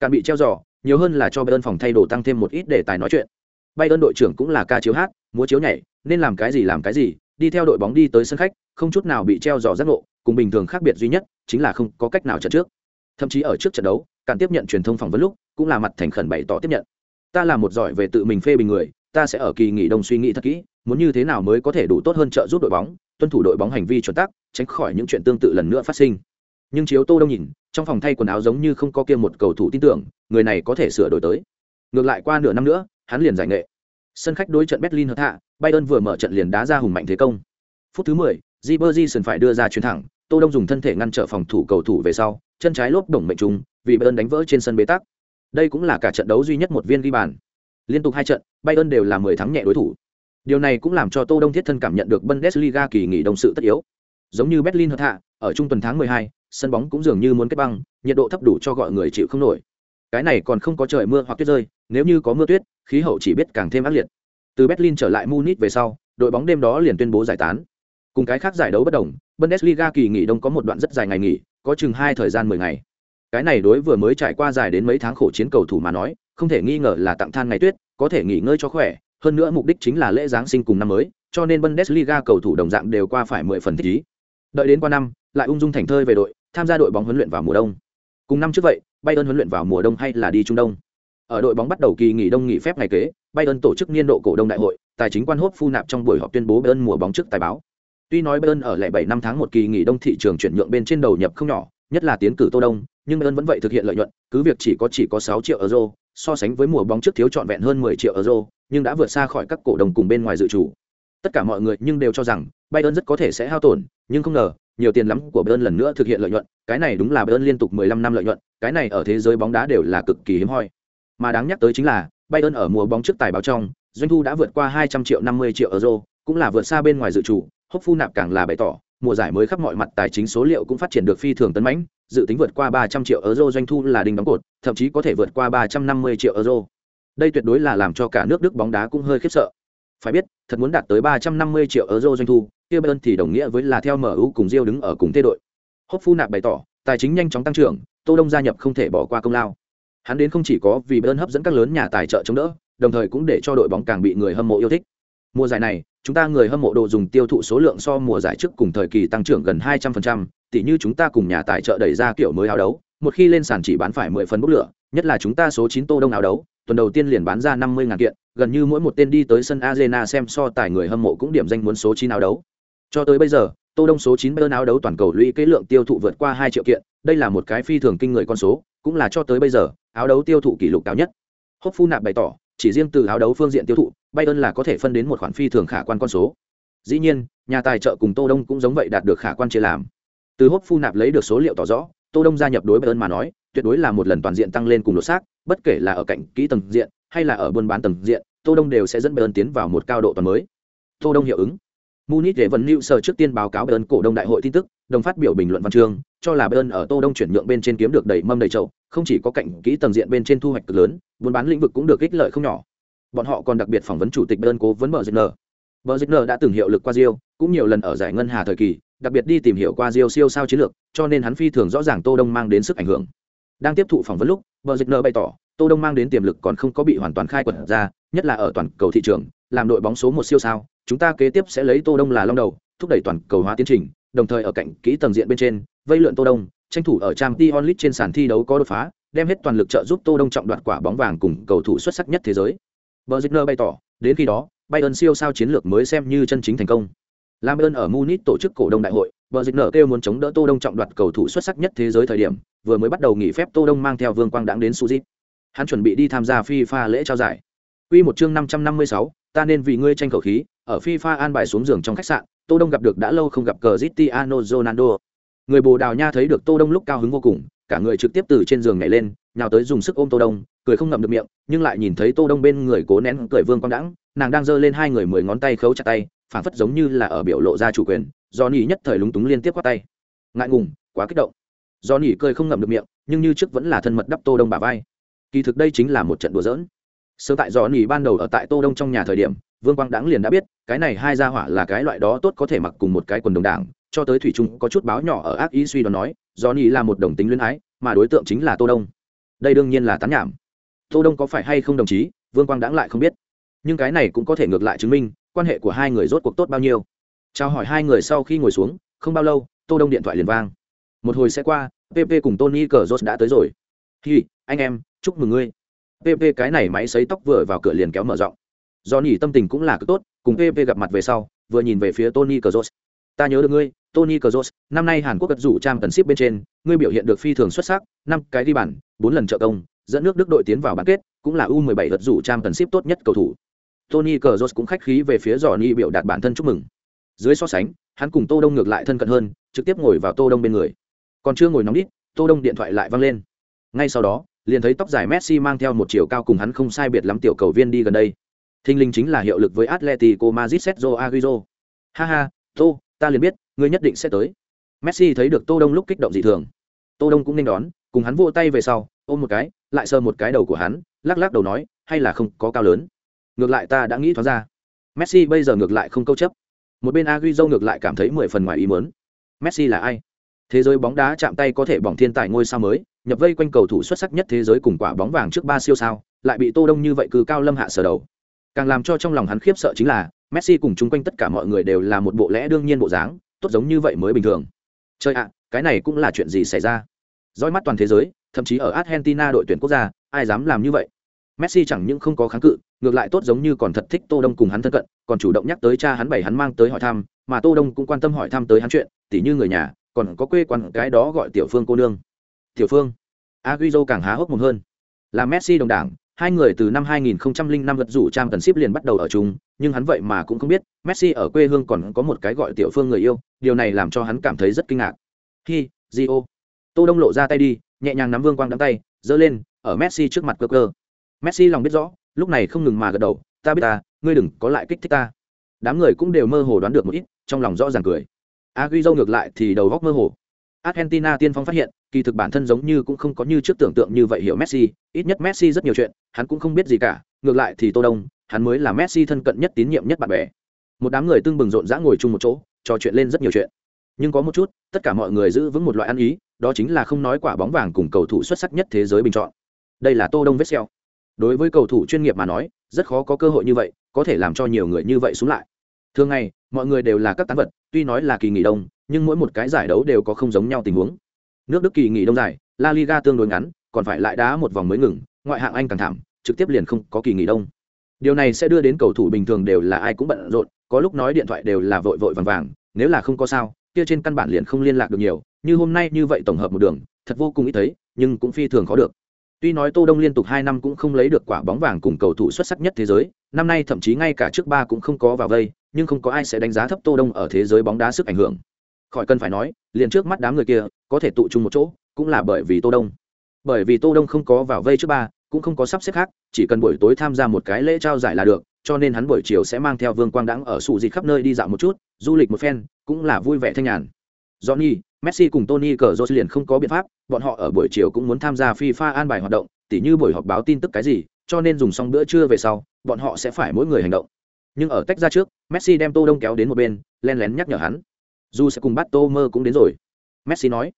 Càng bị treo giò, nhiều hơn là cho bayern phòng thay đồ tăng thêm một ít để tài nói chuyện. Bayern đội trưởng cũng là ca chiếu hát, múa chiếu nhảy, nên làm cái gì làm cái gì, đi theo đội bóng đi tới sân khách, không chút nào bị treo giò giác ngộ, cùng bình thường khác biệt duy nhất chính là không có cách nào trận trước. Thậm chí ở trước trận đấu càng tiếp nhận truyền thông phỏng vấn lúc, cũng là mặt thành khẩn bày tỏ tiếp nhận ta là một giỏi về tự mình phê bình người ta sẽ ở kỳ nghỉ đông suy nghĩ thật kỹ muốn như thế nào mới có thể đủ tốt hơn trợ giúp đội bóng tuân thủ đội bóng hành vi chuẩn tắc tránh khỏi những chuyện tương tự lần nữa phát sinh. Nhưng chiếu tô đông nhìn trong phòng thay quần áo giống như không có kia một cầu thủ tin tưởng người này có thể sửa đổi tới. Ngược lại qua nửa năm nữa hắn liền giải nghệ. Sân khách đối trận berlin hợp hạ bayern vừa mở trận liền đá ra hùng mạnh thế công. Phút thứ 10, Ribery phải đưa ra chuyến thẳng tô đông dùng thân thể ngăn trở phòng thủ cầu thủ về sau chân trái lốp đồng mệnh trùng vì bayern đánh vỡ trên sân bế tắc đây cũng là cả trận đấu duy nhất một viên ghi bàn. Liên tục hai trận bayern đều là 10 thắng nhẹ đối thủ. Điều này cũng làm cho tô đông thiết thân cảm nhận được bundesliga kỳ nghỉ đông sự tất yếu. Giống như berlin hợt hạ ở trung tuần tháng 12, sân bóng cũng dường như muốn kết băng nhiệt độ thấp đủ cho gọi người chịu không nổi. Cái này còn không có trời mưa hoặc tuyết rơi nếu như có mưa tuyết khí hậu chỉ biết càng thêm ác liệt. Từ berlin trở lại munich về sau đội bóng đêm đó liền tuyên bố giải tán. Cùng cái khác giải đấu bất đồng bundesliga kỳ nghỉ đông có một đoạn rất dài ngày nghỉ có chừng hai thời gian mười ngày cái này đối vừa mới trải qua dài đến mấy tháng khổ chiến cầu thủ mà nói, không thể nghi ngờ là tặng than ngày tuyết, có thể nghỉ ngơi cho khỏe. Hơn nữa mục đích chính là lễ giáng sinh cùng năm mới, cho nên bundesliga cầu thủ đồng dạng đều qua phải mười phần thích ý. Đợi đến qua năm, lại ung dung thành thơi về đội, tham gia đội bóng huấn luyện vào mùa đông. Cùng năm trước vậy, bayern huấn luyện vào mùa đông hay là đi trung đông? Ở đội bóng bắt đầu kỳ nghỉ đông nghỉ phép ngày kế, bayern tổ chức niên độ cổ đông đại hội, tài chính quan hốt phu nạp trong buổi họp tuyên bố bayern mùa bóng trước tài báo. Tuy nói bayern ở lại bảy năm tháng một kỳ nghỉ đông thị trường chuyển nhượng bên trên đầu nhập không nhỏ, nhất là tiến cử tô đông nhưng ơn vẫn vậy thực hiện lợi nhuận cứ việc chỉ có chỉ có sáu triệu euro so sánh với mùa bóng trước thiếu trọn vẹn hơn mười triệu euro nhưng đã vượt xa khỏi các cổ đông cùng bên ngoài dự chủ tất cả mọi người nhưng đều cho rằng bayern rất có thể sẽ hao tổn nhưng không ngờ nhiều tiền lắm của Bayern lần nữa thực hiện lợi nhuận, cái này đúng là Bayern liên tục 15 năm lợi nhuận, cái này ở thế giới bóng đá đều là cực kỳ hiếm hoi. Mà đáng nhắc tới chính là, Bayern ở mùa bóng trước tài báo trong, doanh thu đã vượt qua 200 triệu 50 triệu euro, cũng là vượt xa bên ngoài dự chủ, hốc phu nạp càng là bày tỏ, mùa giải mới khắp mọi mặt tài chính số liệu cũng phát triển được phi thường tấn mãnh, dự tính vượt qua 300 triệu euro doanh thu là đỉnh đóng cột, thậm chí có thể vượt qua 350 triệu euro. Đây tuyệt đối là làm cho cả nước Đức bóng đá cũng hơi khiếp sợ. Phải biết, thật muốn đạt tới 350 triệu euro doanh thu, kia Bayern thì đồng nghĩa với là theo MU cùng Rio đứng ở cùng thế đội. Hốc Phu nạp bày tỏ, tài chính nhanh chóng tăng trưởng, Tô Đông gia nhập không thể bỏ qua công lao. Hắn đến không chỉ có vì Bayern hấp dẫn các lớn nhà tài trợ chống đỡ, đồng thời cũng để cho đội bóng càng bị người hâm mộ yêu thích. Mùa giải này, chúng ta người hâm mộ đồ dùng tiêu thụ số lượng so mùa giải trước cùng thời kỳ tăng trưởng gần 200%, tỷ như chúng ta cùng nhà tài trợ đẩy ra kiểu mới áo đấu, một khi lên sàn chỉ bán phải 10 phần bốc lửa, nhất là chúng ta số 9 Tô Đông áo đấu, tuần đầu tiên liền bán ra 50 ngàn kiện, gần như mỗi một tên đi tới sân Arena xem so tài người hâm mộ cũng điểm danh muốn số 9 áo đấu. Cho tới bây giờ, Tô Đông số 9 Bayern áo đấu toàn cầu lũy kế lượng tiêu thụ vượt qua 2 triệu kiện, đây là một cái phi thường kinh người con số, cũng là cho tới bây giờ, áo đấu tiêu thụ kỷ lục cao nhất. Hốc Phu Nạp bày tỏ, chỉ riêng từ áo đấu phương diện tiêu thụ, Bayern là có thể phân đến một khoản phi thường khả quan con số. Dĩ nhiên, nhà tài trợ cùng Tô Đông cũng giống vậy đạt được khả quan chia làm. Từ hốt Phu Nạp lấy được số liệu tỏ rõ, Tô Đông gia nhập đối Bayern mà nói, tuyệt đối là một lần toàn diện tăng lên cùng lột xác, bất kể là ở cạnh kỹ tầng diện hay là ở buôn bán tầng diện, Tô Đông đều sẽ dẫn Bayern tiến vào một cao độ toàn mới. Tô Đông hiệu ứng Munich để vận lưu sở trước tiên báo cáo Bayern cổ đông đại hội tin tức, đồng phát biểu bình luận văn chương, cho là Bayern ở Tô Đông chuyển nhượng bên trên kiếm được đầy mâm đầy chậu, không chỉ có cạnh kỹ tầng diện bên trên thu hoạch cực lớn, buôn bán lĩnh vực cũng được ích lợi không nhỏ. Bọn họ còn đặc biệt phỏng vấn chủ tịch đơn cố vấn Bernard. Bernard đã từng hiệu lực qua Rio, cũng nhiều lần ở giải ngân hà thời kỳ, đặc biệt đi tìm hiểu qua Rio siêu sao chiến lược, cho nên hắn phi thường rõ ràng Tô Đông mang đến sức ảnh hưởng. Đang tiếp thụ phỏng vấn lúc, Bernard bày tỏ, Tô Đông mang đến tiềm lực còn không có bị hoàn toàn khai quật ra, nhất là ở toàn cầu thị trường, làm đội bóng số một siêu sao, chúng ta kế tiếp sẽ lấy Tô Đông là long đầu, thúc đẩy toàn cầu hóa tiến trình, đồng thời ở cạnh kỹ tầng diện bên trên, vây lượn Tô Đông, tranh thủ ở trang League trên sàn thi đấu có đột phá, đem hết toàn lực trợ giúp Tô Đông trọng đoạt quả bóng vàng cùng cầu thủ xuất sắc nhất thế giới. Bernard bày tỏ, đến khi đó, Bayern siêu sao chiến lược mới xem như chân chính thành công. Lam ơn ở Munich tổ chức cổ đông đại hội, Bernard kêu muốn chống đỡ Tô Đông trọng đoạt cầu thủ xuất sắc nhất thế giới thời điểm, vừa mới bắt đầu nghỉ phép Tô Đông mang theo Vương Quang đãng đến Suzy. Hắn chuẩn bị đi tham gia FIFA lễ trao giải. Quy một chương 556, ta nên vì ngươi tranh khẩu khí, ở FIFA an bài xuống giường trong khách sạn, Tô Đông gặp được đã lâu không gặp Cristiano Ronaldo. Người Bồ Đào Nha thấy được Tô Đông lúc cao hứng vô cùng, cả người trực tiếp từ trên giường nhảy lên, nhào tới dùng sức ôm Tô Đông, cười không ngậm được miệng, nhưng lại nhìn thấy Tô Đông bên người cố nén cười vương quang đãng, nàng đang giơ lên hai người mười ngón tay khấu chặt tay, phảng phất giống như là ở biểu lộ ra chủ quyền, do nỉ nhất thời lúng túng liên tiếp quát tay. Ngại ngùng, quá kích động. do nỉ cười không ngậm được miệng, nhưng như trước vẫn là thân mật đắp Tô Đông bả vai. Kỳ thực đây chính là một trận đùa giỡn. Sớm tại do nỉ ban đầu ở tại Tô Đông trong nhà thời điểm, Vương Quang Đãng liền đã biết, cái này hai gia hỏa là cái loại đó tốt có thể mặc cùng một cái quần đồng đảng, cho tới thủy trung có chút báo nhỏ ở ác ý suy đoán nói, Johnny là một đồng tính luyến ái, mà đối tượng chính là Tô Đông. Đây đương nhiên là tán nhảm. Tô Đông có phải hay không đồng chí, Vương Quang Đãng lại không biết. Nhưng cái này cũng có thể ngược lại chứng minh, quan hệ của hai người rốt cuộc tốt bao nhiêu. Chào hỏi hai người sau khi ngồi xuống, không bao lâu, Tô Đông điện thoại liền vang. Một hồi sẽ qua, PP cùng Tony Cazorla đã tới rồi. "Hi, anh em, chúc mừng ngươi." PP cái này máy sấy tóc vừa vào cửa liền kéo mở rộng do nhỉ tâm tình cũng là cực tốt, cùng pp gặp mặt về sau, vừa nhìn về phía tony cazos ta nhớ được ngươi, tony cazos năm nay hàn quốc cất rủ trang cần ship bên trên, ngươi biểu hiện được phi thường xuất sắc, năm cái đi bàn, bốn lần trợ công, dẫn nước đức đội tiến vào bán kết, cũng là u 17 gật rủ trang cần ship tốt nhất cầu thủ. Tony cazos cũng khách khí về phía dò biểu đạt bản thân chúc mừng. Dưới so sánh, hắn cùng tô đông ngược lại thân cận hơn, trực tiếp ngồi vào tô đông bên người. Còn chưa ngồi nóng đít, tô đông điện thoại lại văng lên. Ngay sau đó, liền thấy tóc dài messi mang theo một chiều cao cùng hắn không sai biệt lắm tiểu cầu viên đi gần đây. Thinh linh chính là hiệu lực với Atletico Madrid Sergio Aguero. Ha ha, Tô, ta liền biết, ngươi nhất định sẽ tới. Messi thấy được Tô Đông lúc kích động dị thường. Tô Đông cũng nên đón, cùng hắn vỗ tay về sau, ôm một cái, lại sờ một cái đầu của hắn, lắc lắc đầu nói, hay là không có cao lớn. Ngược lại ta đã nghĩ thoáng ra. Messi bây giờ ngược lại không câu chấp. Một bên Agüero ngược lại cảm thấy mười phần ngoài ý muốn. Messi là ai? Thế giới bóng đá chạm tay có thể bỏng thiên tài ngôi sao mới, nhập vây quanh cầu thủ xuất sắc nhất thế giới cùng quả bóng vàng trước ba siêu sao, lại bị Tô Đông như vậy cư cao lâm hạ sở đầu. Càng làm cho trong lòng hắn khiếp sợ chính là, Messi cùng chung quanh tất cả mọi người đều là một bộ lẽ đương nhiên bộ dáng, tốt giống như vậy mới bình thường. Chơi ạ, cái này cũng là chuyện gì xảy ra? Dõi mắt toàn thế giới, thậm chí ở Argentina đội tuyển quốc gia, ai dám làm như vậy? Messi chẳng những không có kháng cự, ngược lại tốt giống như còn thật thích Tô Đông cùng hắn thân cận, còn chủ động nhắc tới cha hắn bảy hắn mang tới hỏi thăm, mà Tô Đông cũng quan tâm hỏi thăm tới hắn chuyện, tỉ như người nhà, còn có quê quán cái đó gọi Tiểu Phương cô nương. Tiểu Phương. aguizo càng há hốc mồm hơn. Là Messi đồng đảng, hai người từ năm 2005 gật rủ trang cần ship liền bắt đầu ở chung, nhưng hắn vậy mà cũng không biết, Messi ở quê hương còn có một cái gọi tiểu phương người yêu, điều này làm cho hắn cảm thấy rất kinh ngạc. Hi, Gio. Tô Đông lộ ra tay đi, nhẹ nhàng nắm Vương Quang đắm tay, giơ lên, ở Messi trước mặt cơ cơ. Messi lòng biết rõ, lúc này không ngừng mà gật đầu, ta biết ta, ngươi đừng có lại kích thích ta. Đám người cũng đều mơ hồ đoán được một ít, trong lòng rõ ràng cười. Agüero ngược lại thì đầu góc mơ hồ. Argentina tiên phong phát hiện, kỳ thực bản thân giống như cũng không có như trước tưởng tượng như vậy hiểu Messi, ít nhất Messi rất nhiều chuyện, hắn cũng không biết gì cả, ngược lại thì Tô Đông, hắn mới là Messi thân cận nhất tín nhiệm nhất bạn bè. Một đám người tương bừng rộn rã ngồi chung một chỗ, trò chuyện lên rất nhiều chuyện. Nhưng có một chút, tất cả mọi người giữ vững một loại ăn ý, đó chính là không nói quả bóng vàng cùng cầu thủ xuất sắc nhất thế giới bình chọn. Đây là Tô Đông Vessel. Đối với cầu thủ chuyên nghiệp mà nói, rất khó có cơ hội như vậy, có thể làm cho nhiều người như vậy xuống lại. Thường ngày, mọi người đều là các tán vật, tuy nói là kỳ nghỉ đông, nhưng mỗi một cái giải đấu đều có không giống nhau tình huống. Nước Đức kỳ nghỉ đông dài, La Liga tương đối ngắn, còn phải lại đá một vòng mới ngừng, ngoại hạng Anh càng thảm, trực tiếp liền không có kỳ nghỉ đông. Điều này sẽ đưa đến cầu thủ bình thường đều là ai cũng bận rộn, có lúc nói điện thoại đều là vội vội vàng vàng, nếu là không có sao, kia trên căn bản liền không liên lạc được nhiều, như hôm nay như vậy tổng hợp một đường, thật vô cùng ít thấy, nhưng cũng phi thường khó được. Tuy nói Tô Đông liên tục hai năm cũng không lấy được quả bóng vàng cùng cầu thủ xuất sắc nhất thế giới, năm nay thậm chí ngay cả trước ba cũng không có vào vây, nhưng không có ai sẽ đánh giá thấp Tô Đông ở thế giới bóng đá sức ảnh hưởng. Khỏi cần phải nói, liền trước mắt đám người kia, có thể tụ chung một chỗ, cũng là bởi vì Tô Đông. Bởi vì Tô Đông không có vào vây trước ba, cũng không có sắp xếp khác, chỉ cần buổi tối tham gia một cái lễ trao giải là được, cho nên hắn buổi chiều sẽ mang theo Vương Quang Đãng ở sụ dịch khắp nơi đi dạo một chút, du lịch một phen cũng là vui vẻ thanh nhàn. Johnny messi cùng tony cờ jose liền không có biện pháp bọn họ ở buổi chiều cũng muốn tham gia fifa an bài hoạt động tỉ như buổi họp báo tin tức cái gì cho nên dùng xong bữa trưa về sau bọn họ sẽ phải mỗi người hành động. Nhưng ở tách ra trước messi đem tô đông kéo đến một bên len lén nhắc nhở hắn dù sẽ cùng bắt tô mơ cũng đến rồi. Messi nói.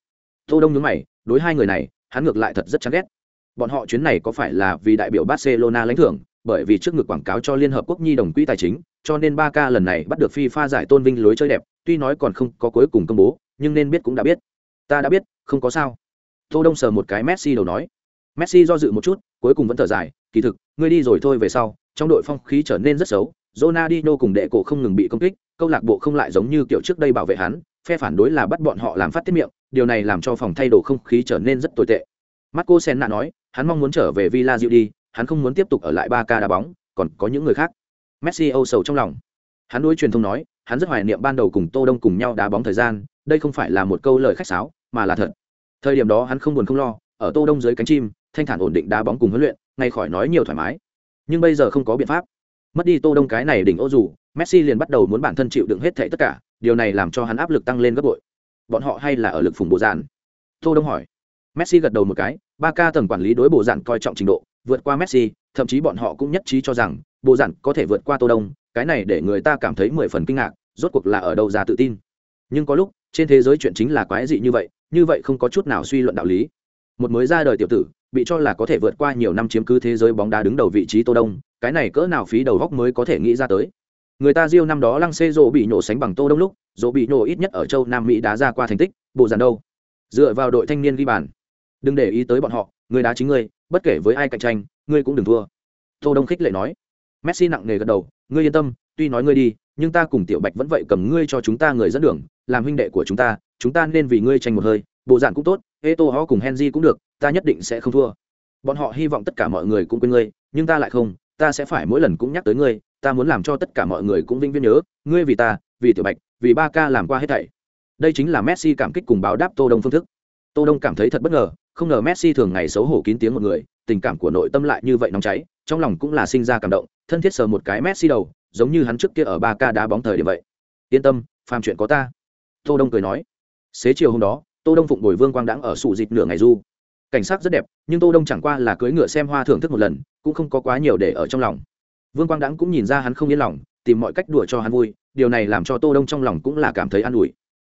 Tô đông nhớ mày, đối hai người này, hắn ngược lại thật rất chán ghét. Bọn họ chuyến này có phải là vì đại biểu barcelona lãnh thưởng, bởi vì trước ngực quảng cáo cho liên hợp quốc nhi đồng quỹ tài chính, cho nên ba k lần này bắt được fifa giải tôn vinh lối chơi đẹp, tuy nói còn không có cuối cùng công bố, nhưng nên biết cũng đã biết. Ta đã biết, không có sao. Tô đông sờ một cái messi đầu nói. Messi do dự một chút, cuối cùng vẫn thở dài, kỳ thực, ngươi đi rồi thôi về sau, trong đội phong khí trở nên rất xấu Ronaldinho cùng đệ cổ không ngừng bị công kích, câu lạc bộ không lại giống như kiểu trước đây bảo vệ hắn, phe phản đối là bắt bọn họ làm phát tiết miệng, điều này làm cho phòng thay đồ không khí trở nên rất tồi tệ. Marco senna nói, hắn mong muốn trở về villa đi, hắn không muốn tiếp tục ở lại Barca đá bóng, còn có những người khác. Messi âu sầu trong lòng. Hắn đối truyền thông nói, hắn rất hoài niệm ban đầu cùng tô đông cùng nhau đá bóng thời gian, đây không phải là một câu lời khách sáo, mà là thật. Thời điểm đó hắn không buồn không lo, ở tô đông dưới cánh chim, thanh thản ổn định đá bóng cùng huấn luyện, ngay khỏi nói nhiều thoải mái. Nhưng bây giờ không có biện pháp mất đi tô đông cái này đỉnh ô dù, messi liền bắt đầu muốn bản thân chịu đựng hết thảy tất cả, điều này làm cho hắn áp lực tăng lên gấp bội. Bọn họ hay là ở lực phùng bộ dạn? Tô đông hỏi. Messi gật đầu một cái ba ca tầng quản lý đối bộ dạn coi trọng trình độ, vượt qua messi, thậm chí bọn họ cũng nhất trí cho rằng, bộ dạn có thể vượt qua tô đông, cái này để người ta cảm thấy mười phần kinh ngạc, rốt cuộc là ở đâu ra tự tin. Nhưng có lúc, trên thế giới chuyện chính là quái dị như vậy như vậy không có chút nào suy luận đạo lý. Một mới ra đời tiểu tử, bị cho là có thể vượt qua nhiều năm chiếm cứ thế giới bóng đá đứng đầu vị trí tô đông cái này cỡ nào phí đầu góc mới có thể nghĩ ra tới. Người ta diêu năm đó lăng xê rộ bị nhổ sánh bằng tô đông lúc, rộ bị nhổ ít nhất ở châu nam mỹ đá ra qua thành tích, bộ dàn đâu. Dựa vào đội thanh niên ghi bàn. Đừng để ý tới bọn họ, người đá chính ngươi, bất kể với ai cạnh tranh, ngươi cũng đừng thua. Tô đông khích lệ nói. Messi nặng nề gật đầu, ngươi yên tâm, tuy nói ngươi đi, nhưng ta cùng tiểu bạch vẫn vậy cầm ngươi cho chúng ta người dẫn đường, làm huynh đệ của chúng ta chúng ta nên vì ngươi tranh một hơi, bộ dạng cũng tốt ê ho cùng henry cũng được, ta nhất định sẽ không thua. Bọn họ hy vọng tất cả mọi người cũng quên ngươi, nhưng ta lại không ta sẽ phải mỗi lần cũng nhắc tới ngươi, ta muốn làm cho tất cả mọi người cũng vinh viên nhớ, ngươi vì ta, vì tiểu bạch, vì ba ca làm qua hết thảy. Đây chính là messi cảm kích cùng báo đáp tô đông phương thức. Tô đông cảm thấy thật bất ngờ, không ngờ messi thường ngày xấu hổ kín tiếng một người, tình cảm của nội tâm lại như vậy nóng cháy, trong lòng cũng là sinh ra cảm động, thân thiết sờ một cái messi đầu, giống như hắn trước kia ở ba ca đá bóng thời điểm vậy. Yên tâm, phàm chuyện có ta. Tô đông cười nói. Xế chiều hôm đó, tô đông phụng bồi vương quang đãng ở sụ dịch nửa ngày du cảnh sát rất đẹp, nhưng tô đông chẳng qua là cưỡi ngựa xem hoa thưởng thức một lần, cũng không có quá nhiều để ở trong lòng. Vương quang đãng cũng nhìn ra hắn không yên lòng, tìm mọi cách đùa cho hắn vui, điều này làm cho tô đông trong lòng cũng là cảm thấy an ủi.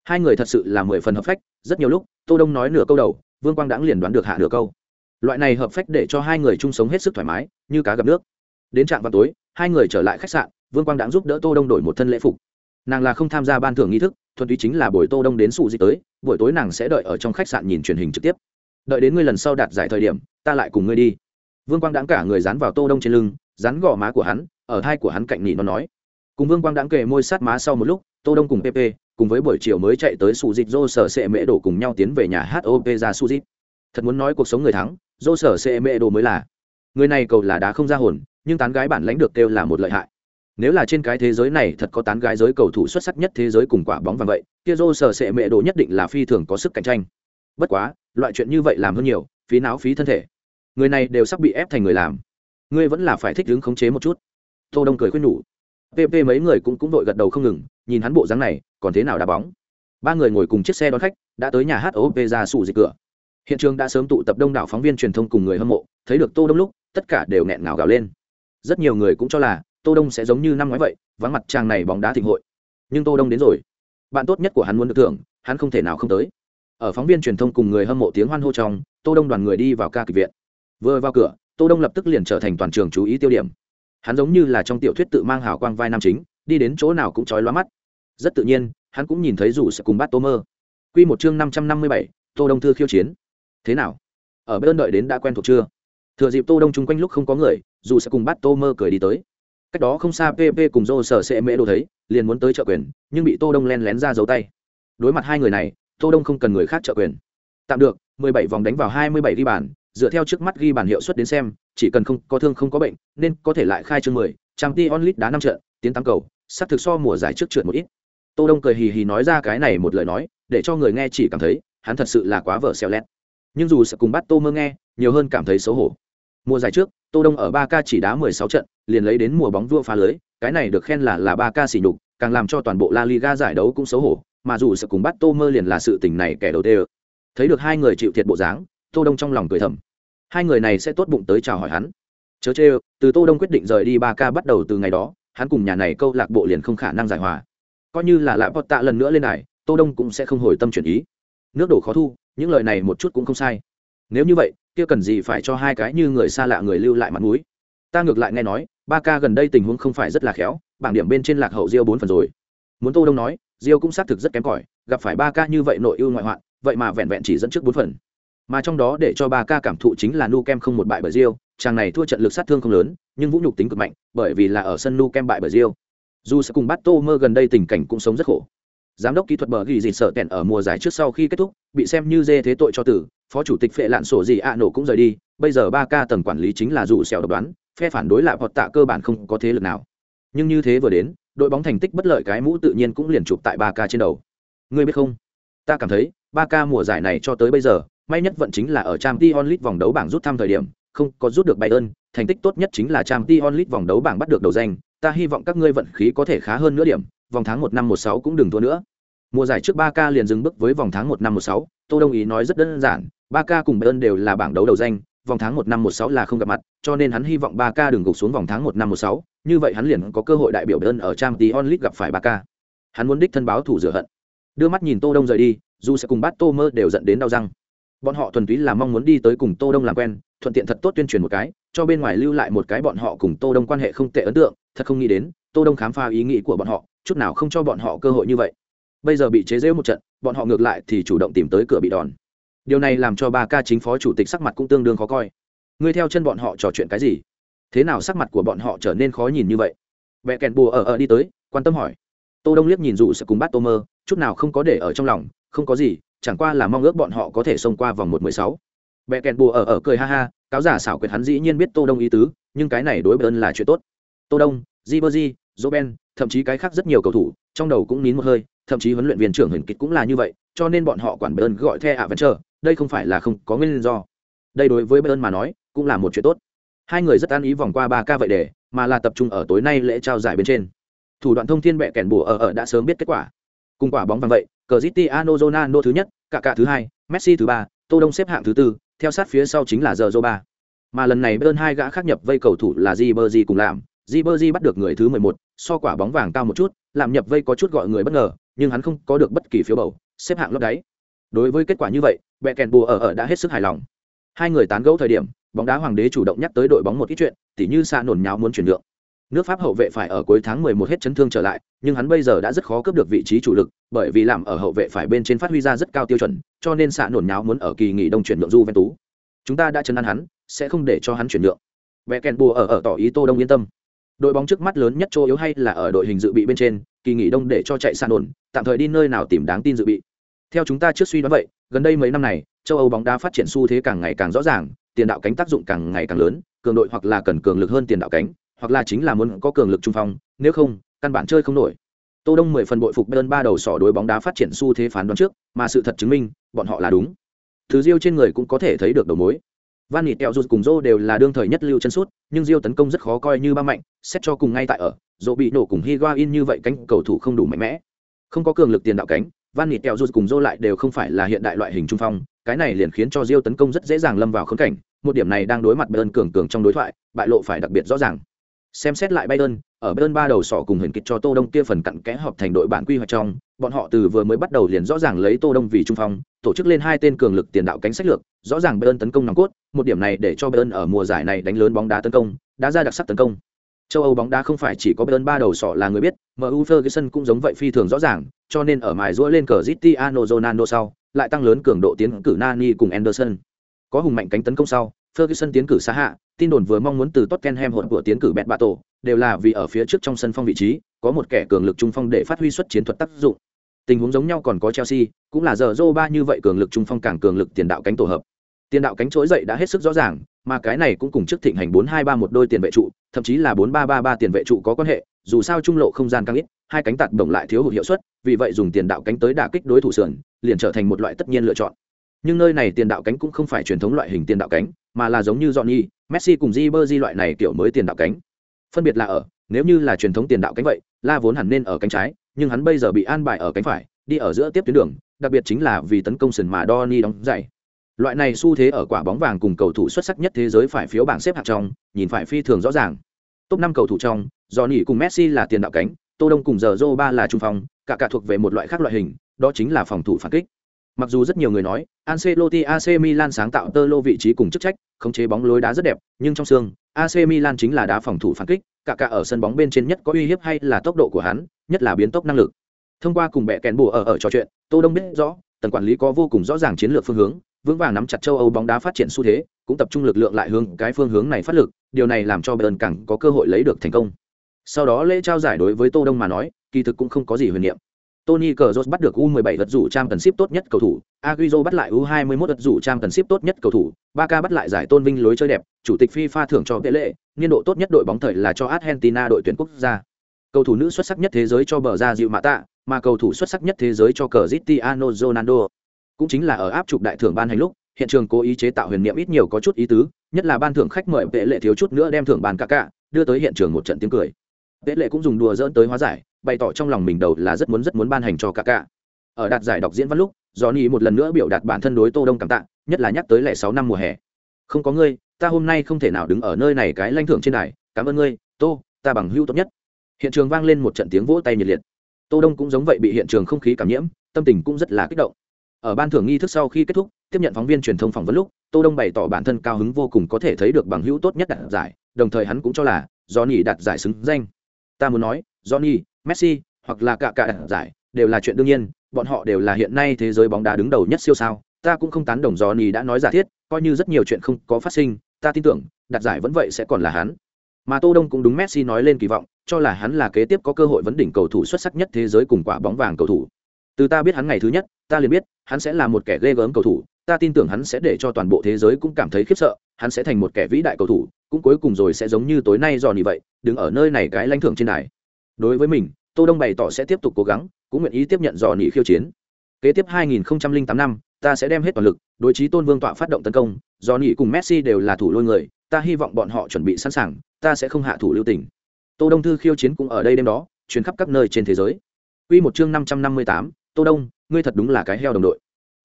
Hai người thật sự là mười phần hợp phách, rất nhiều lúc, tô đông nói nửa câu đầu, vương quang đãng liền đoán được hạ nửa câu. Loại này hợp phách để cho hai người chung sống hết sức thoải mái, như cá gặp nước. Đến trạm vào tối, hai người trở lại khách sạn, vương quang đãng giúp đỡ tô đông đổi một thân lễ phục. Nàng là không tham gia ban thưởng nghi thức, thuần túy chính là buổi tô đông đến sụ gì tới, buổi tối nàng sẽ đợi ở trong khách sạn nhìn truyền hình trực tiếp đợi đến ngươi lần sau đạt giải thời điểm, ta lại cùng ngươi đi. Vương quang đãng cả người dán vào tô đông trên lưng, dán gò má của hắn, ở hai của hắn cạnh nhị nó nói. Cùng vương quang đãng kề môi sát má sau một lúc, tô đông cùng pp cùng với buổi chiều mới chạy tới sụ dịch dô sở sệ mễ đổ cùng nhau tiến về nhà hop ra su dịch thật muốn nói cuộc sống người thắng dô sở sệ mễ đổ mới là. Người này cầu là đá không ra hồn, nhưng tán gái bản lãnh được kêu là một lợi hại. Nếu là trên cái thế giới này thật có tán gái giới cầu thủ xuất sắc nhất thế giới cùng quả bóng vàng vậy, kia dô sở sệ mễ đổ nhất định là phi thường có sức cạnh tranh bất quá, loại chuyện như vậy làm hơn nhiều, phí não phí thân thể. Người này đều sắp bị ép thành người làm. Ngươi vẫn là phải thích đứng khống chế một chút. Tô đông cười khuyên nhủ. Pp mấy người cũng cũng đội gật đầu không ngừng, nhìn hắn bộ dáng này, còn thế nào đá bóng? Ba người ngồi cùng chiếc xe đón khách, đã tới nhà hát hop ra sủ dịch cửa. Hiện trường đã sớm tụ tập đông đảo phóng viên truyền thông cùng người hâm mộ, thấy được tô đông lúc, tất cả đều nghẹn ngào gào lên. Rất nhiều người cũng cho là, tô đông sẽ giống như năm ngoái vậy, vắng mặt trang này bóng đá thịnh hội. Nhưng tô đông đến rồi. Bạn tốt nhất của hắn muốn được thưởng, hắn không thể nào không tới ở phóng viên truyền thông cùng người hâm mộ tiếng hoan hô trong, tô đông đoàn người đi vào ca kịch viện. Vừa vào cửa, tô đông lập tức liền trở thành toàn trường chú ý tiêu điểm. Hắn giống như là trong tiểu thuyết tự mang hào quang vai nam chính, đi đến chỗ nào cũng chói lóa mắt. Rất tự nhiên, hắn cũng nhìn thấy dù sẽ cùng bắt tô mơ. Quy một chương năm trăm năm mươi bảy, tô đông thư khiêu chiến. Thế nào? Ở bên đợi đến đã quen thuộc chưa? Thừa dịp tô đông chung quanh lúc không có người dù sẽ cùng bắt tô mơ cười đi tới. Cách đó không xa pp cùng dô sở sẽ mễ đồ thấy, liền muốn tới trợ quyền, nhưng bị tô đông len lén ra giấu tay. Đối mặt hai người này tô đông không cần người khác trợ quyền. Tạm được 17 vòng đánh vào 27 ghi bàn dựa theo trước mắt ghi bàn hiệu suất đến xem chỉ cần không có thương không có bệnh nên có thể lại khai chương 10, trang t onlit đá năm trận tiến tăng cầu sắp thực so mùa giải trước trượt một ít. Tô đông cười hì hì nói ra cái này một lời nói để cho người nghe chỉ cảm thấy hắn thật sự là quá vợ xèo lét nhưng dù sẽ cùng bắt tô mơ nghe nhiều hơn cảm thấy xấu hổ. Mùa giải trước tô đông ở ba k chỉ đá 16 trận liền lấy đến mùa bóng vua phá lưới cái này được khen là là ba k xỉ nhục càng làm cho toàn bộ La Liga giải đấu cũng xấu hổ, mà dù sự cùng bắt Tô Mơ liền là sự tình này kẻ đầu tiên. Thấy được hai người chịu thiệt bộ dáng, Tô Đông trong lòng cười thầm. Hai người này sẽ tốt bụng tới chào hỏi hắn. Chớ chê, từ Tô Đông quyết định rời đi ba ca bắt đầu từ ngày đó, hắn cùng nhà này câu lạc bộ liền không khả năng giải hòa. Coi như là lại tạ lần nữa lên đài, Tô Đông cũng sẽ không hồi tâm chuyển ý. Nước đổ khó thu, những lời này một chút cũng không sai. Nếu như vậy, kia cần gì phải cho hai cái như người xa lạ người lưu lại mặt mũi. Ta ngược lại nghe nói, ba ca gần đây tình huống không phải rất là khéo, bảng điểm bên trên lạc hậu Rio bốn phần rồi. Muốn Tô Đông nói, Diêu cũng xác thực rất kém cỏi, gặp phải ba ca như vậy nội ưu ngoại hoạn, vậy mà vẹn vẹn chỉ dẫn trước bốn phần. Mà trong đó để cho ba ca cảm thụ chính là Nu Kem không một bại bởi Diêu, chàng này thua trận lực sát thương không lớn, nhưng vũ nhục tính cực mạnh, bởi vì là ở sân Nu Kem bại bởi Diêu. Dù sẽ cùng bắt Mơ gần đây tình cảnh cũng sống rất khổ. Giám đốc kỹ thuật bờ ghi gì sợ tẹn ở mùa giải trước sau khi kết thúc, bị xem như dê thế tội cho tử, phó chủ tịch phệ lạn sổ gì ạ nổ cũng rời đi, bây giờ ba ca tầng quản lý chính là dụ xẻo độc đoán, phe phản đối lại hoặc tạ cơ bản không có thế lực nào. Nhưng như thế vừa đến, đội bóng thành tích bất lợi cái mũ tự nhiên cũng liền chụp tại ba ca trên đầu. Ngươi biết không? Ta cảm thấy, ba ca mùa giải này cho tới bây giờ, may nhất vận chính là ở trang t onlit vòng đấu bảng rút thăm thời điểm, không có rút được Bayern, thành tích tốt nhất chính là trang t onlit vòng đấu bảng bắt được đầu danh, ta hy vọng các ngươi vận khí có thể khá hơn nữa điểm, vòng tháng một năm một sáu cũng đừng thua nữa. Mùa giải trước ba ca liền dừng bước với vòng tháng một năm một sáu, Tô Đông ý nói rất đơn giản, ba ca cùng Bayern đều là bảng đấu đầu danh, vòng tháng một năm một sáu là không gặp mặt, cho nên hắn hy vọng ba ca đừng gục xuống vòng tháng một năm một sáu, như vậy hắn liền có cơ hội đại biểu đơn ở Champions League gặp phải ba ca. Hắn muốn đích thân báo thủ rửa hận. Đưa mắt nhìn Tô Đông rời đi, dù sẽ cùng bắt Tô Mơ đều giận đến đau răng bọn họ thuần túy là mong muốn đi tới cùng tô đông làm quen thuận tiện thật tốt tuyên truyền một cái cho bên ngoài lưu lại một cái bọn họ cùng tô đông quan hệ không tệ ấn tượng thật không nghĩ đến tô đông khám phá ý nghĩ của bọn họ chút nào không cho bọn họ cơ hội như vậy bây giờ bị chế giễu một trận bọn họ ngược lại thì chủ động tìm tới cửa bị đòn điều này làm cho ba ca chính phó chủ tịch sắc mặt cũng tương đương khó coi. Ngươi theo chân bọn họ trò chuyện cái gì? Thế nào sắc mặt của bọn họ trở nên khó nhìn như vậy? Vẽ kèn bùa ở ở đi tới, quan tâm hỏi. Tô đông liếc nhìn dụ sẽ cùng bắt tô mơ, chút nào không có để ở trong lòng, không có gì, chẳng qua là mong ước bọn họ có thể xông qua vòng một mười sáu. Bẹ kèn bùa ở ở cười ha ha, cáo giả xảo quyệt hắn dĩ nhiên biết tô đông ý tứ, nhưng cái này đối với ơn là chuyện tốt. Tô đông di bơ di joben thậm chí cái khác rất nhiều cầu thủ, trong đầu cũng nín một hơi, thậm chí huấn luyện viên trưởng hình kịch cũng là như vậy cho nên bọn họ quản bơn gọi the ạ vẫn chờ đây không phải là không có nguyên do. Đây đối với bơn mà nói cũng là một chuyện tốt. Hai người rất an ý vòng qua ba ca vậy để mà là tập trung ở tối nay lễ trao giải bên trên. Thủ đoạn thông thiên bẹ kèn bùa ở ở đã sớm biết kết quả. Cùng quả bóng vàng vậy Cristiano Ronaldo thứ nhất, cả cả thứ hai, Messi thứ ba, Tô Đông xếp hạng thứ tư, theo sát phía sau chính là giờ ba. Mà lần này bên hai gã khác nhập vây cầu thủ là Ribery cùng làm, Ribery bắt được người thứ 11, so quả bóng vàng cao một chút, làm nhập vây có chút gọi người bất ngờ, nhưng hắn không có được bất kỳ phiếu bầu, xếp hạng lớp đáy. Đối với kết quả như vậy, bẹ kèn bùa ở ở đã hết sức hài lòng. Hai người tán gẫu thời điểm, bóng đá hoàng đế chủ động nhắc tới đội bóng một ít chuyện, tỉ như xa nổn nháo muốn chuyển nhượng. Nước Pháp hậu vệ phải ở cuối tháng 11 hết chấn thương trở lại, nhưng hắn bây giờ đã rất khó cướp được vị trí chủ lực, bởi vì làm ở hậu vệ phải bên trên phát huy ra rất cao tiêu chuẩn, cho nên xạ nổn nháo muốn ở kỳ nghỉ đông chuyển nhượng Juventus. Chúng ta đã chấn an hắn, sẽ không để cho hắn chuyển nhượng. Bẻ kèn bùa ở ở tỏ ý Tô Đông yên tâm. Đội bóng trước mắt lớn nhất chỗ yếu hay là ở đội hình dự bị bên trên, kỳ nghỉ đông để cho chạy xa nổn, tạm thời đi nơi nào tìm đáng tin dự bị. Theo chúng ta trước suy đoán vậy, gần đây mấy năm này, châu Âu bóng đá phát triển xu thế càng ngày càng rõ ràng, tiền đạo cánh tác dụng càng ngày càng lớn, cường đội hoặc là cần cường lực hơn tiền đạo cánh, hoặc là chính là muốn có cường lực trung phong, nếu không, căn bản chơi không nổi. Tô Đông mười phần bội phục Bayern ba đầu sỏ đối bóng đá phát triển xu thế phán đoán trước, mà sự thật chứng minh, bọn họ là đúng. Thứ Diêu trên người cũng có thể thấy được đầu mối. Van Nịt Tẹo Rút cùng Zô đều là đương thời nhất lưu chân sút, nhưng Diêu tấn công rất khó coi như ba mạnh, xét cho cùng ngay tại ở, Zô bị nổ cùng Higuain như vậy cánh cầu thủ không đủ mạnh mẽ. Không có cường lực tiền đạo cánh, Van Nịt kẹo Rút cùng dô lại đều không phải là hiện đại loại hình trung phong, cái này liền khiến cho Diêu tấn công rất dễ dàng lâm vào khốn cảnh, một điểm này đang đối mặt Bayern cường cường trong đối thoại, bại lộ phải đặc biệt rõ ràng. Xem xét lại Bayern, ở Bayern ba đầu sỏ cùng hình kịch cho Tô Đông kia phần cặn kẽ hợp thành đội bản quy hoạch trong, bọn họ từ vừa mới bắt đầu liền rõ ràng lấy Tô Đông vì trung phong, tổ chức lên hai tên cường lực tiền đạo cánh sách lược, rõ ràng Bayern tấn công nòng cốt, một điểm này để cho Bayern ở mùa giải này đánh lớn bóng đá tấn công, đã ra đặc sắc tấn công. Châu Âu bóng đá không phải chỉ có Bayern ba đầu sọ là người biết, MU Ferguson cũng giống vậy phi thường rõ ràng, cho nên ở mài giũa lên cờ Cristiano Ronaldo sau, lại tăng lớn cường độ tiến cử Nani cùng Anderson. Có hùng mạnh cánh tấn công sau, Ferguson tiến cử xa hạ, tin đồn vừa mong muốn từ Tottenham hỗn của tiến cử Bẹt Bạ Tổ, đều là vì ở phía trước trong sân phong vị trí, có một kẻ cường lực trung phong để phát huy xuất chiến thuật tác dụng. Tình huống giống nhau còn có Chelsea, cũng là giờ ba như vậy cường lực trung phong càng cường lực tiền đạo cánh tổ hợp. Tiền đạo cánh trỗi dậy đã hết sức rõ ràng, mà cái này cũng cùng trước thịnh hành 4-2-3 một đôi tiền vệ trụ, thậm chí là 4-3-3-3 tiền vệ trụ có quan hệ, dù sao trung lộ không gian càng ít, hai cánh tạt đồng lại thiếu hụt hiệu suất, vì vậy dùng tiền đạo cánh tới đả kích đối thủ sườn, liền trở thành một loại tất nhiên lựa chọn. Nhưng nơi này tiền đạo cánh cũng không phải truyền thống loại hình tiền đạo cánh, mà là giống như Johnny, Messi cùng Ribery loại này kiểu mới tiền đạo cánh. Phân biệt là ở, Nếu như là truyền thống tiền đạo cánh vậy, La vốn hẳn nên ở cánh trái, nhưng hắn bây giờ bị an bài ở cánh phải, đi ở giữa tiếp tuyến đường, đặc biệt chính là vì tấn công sân mà Donny đóng dạy. Loại này xu thế ở quả bóng vàng cùng cầu thủ xuất sắc nhất thế giới phải phiếu bảng xếp hạng trong, nhìn phải phi thường rõ ràng. Top năm cầu thủ trong, Johnny cùng Messi là tiền đạo cánh, Tô Đông cùng giờ ba là trung phong, cả cả thuộc về một loại khác loại hình, đó chính là phòng thủ phản kích. Mặc dù rất nhiều người nói, Ancelotti AC Milan sáng tạo tơ lô vị trí cùng chức trách, khống chế bóng lối đá rất đẹp, nhưng trong xương, AC Milan chính là đá phòng thủ phản kích, cả cả ở sân bóng bên trên nhất có uy hiếp hay là tốc độ của hắn, nhất là biến tốc năng lực. Thông qua cùng bẻ kèn bùa ở ở trò chuyện, Tô Đông biết rõ, tầng quản lý có vô cùng rõ ràng chiến lược phương hướng, vững vàng nắm chặt châu Âu bóng đá phát triển xu thế, cũng tập trung lực lượng lại hướng cái phương hướng này phát lực, điều này làm cho Bayern càng có cơ hội lấy được thành công. Sau đó lễ trao giải đối với Tô Đông mà nói, kỳ thực cũng không có gì huyền niệm. Tony Cazorla bắt được U17 vật rủ trang tần ship tốt nhất cầu thủ, Agüero bắt lại U21 vật rủ trang tần ship tốt nhất cầu thủ, Barca bắt lại giải tôn vinh lối chơi đẹp, chủ tịch FIFA thưởng cho Pele, niên độ tốt nhất đội bóng thời là cho Argentina đội tuyển quốc gia. Cầu thủ nữ xuất sắc nhất thế giới cho bờ ra dịu mạ tạ, mà cầu thủ xuất sắc nhất thế giới cho Cristiano Ronaldo. Cũng chính là ở áp trục đại thưởng ban hành lúc, hiện trường cố ý chế tạo huyền niệm ít nhiều có chút ý tứ, nhất là ban thưởng khách mời vệ lệ thiếu chút nữa đem thưởng bàn cả cả, đưa tới hiện trường một trận tiếng cười. Vệ lệ cũng dùng đùa dỡn tới hóa giải, bày tỏ trong lòng mình đầu là rất muốn rất muốn ban hành cho cả cả. Ở đạt giải đọc diễn văn lúc, Johnny một lần nữa biểu đạt bản thân đối Tô Đông cảm tạ, nhất là nhắc tới lẻ sáu năm mùa hè. Không có ngươi, ta hôm nay không thể nào đứng ở nơi này cái lãnh thưởng trên này, cảm ơn ngươi, Tô, ta bằng hữu tốt nhất. Hiện trường vang lên một trận tiếng vỗ tay nhiệt liệt. Tô Đông cũng giống vậy bị hiện trường không khí cảm nhiễm, tâm tình cũng rất là kích động. Ở ban thưởng nghi thức sau khi kết thúc, tiếp nhận phóng viên truyền thông phỏng vấn lúc, Tô Đông bày tỏ bản thân cao hứng vô cùng có thể thấy được bằng hữu tốt nhất đạt giải, đồng thời hắn cũng cho là Johnny đạt giải xứng danh. Ta muốn nói, Johnny, Messi hoặc là cả cả đạt giải đều là chuyện đương nhiên, bọn họ đều là hiện nay thế giới bóng đá đứng đầu nhất siêu sao. Ta cũng không tán đồng Johnny đã nói giả thiết, coi như rất nhiều chuyện không có phát sinh, ta tin tưởng, đạt giải vẫn vậy sẽ còn là hắn. Mà Tô Đông cũng đúng Messi nói lên kỳ vọng, cho là hắn là kế tiếp có cơ hội vấn đỉnh cầu thủ xuất sắc nhất thế giới cùng quả bóng vàng cầu thủ. Từ ta biết hắn ngày thứ nhất, ta liền biết, hắn sẽ là một kẻ ghê gớm cầu thủ, ta tin tưởng hắn sẽ để cho toàn bộ thế giới cũng cảm thấy khiếp sợ, hắn sẽ thành một kẻ vĩ đại cầu thủ, cũng cuối cùng rồi sẽ giống như tối nay dò như vậy, đứng ở nơi này cái lãnh thưởng trên đài. Đối với mình, Tô Đông bày tỏ sẽ tiếp tục cố gắng, cũng nguyện ý tiếp nhận dò nỉ khiêu chiến. Kế tiếp 2008 năm, ta sẽ đem hết toàn lực, đối chí Tôn Vương tọa phát động tấn công, dò nỉ cùng Messi đều là thủ lôi người, ta hy vọng bọn họ chuẩn bị sẵn sàng, ta sẽ không hạ thủ lưu tình. Tô Đông thư khiêu chiến cũng ở đây đêm đó, truyền khắp các nơi trên thế giới. Quy một chương 558, Tô Đông, ngươi thật đúng là cái heo đồng đội.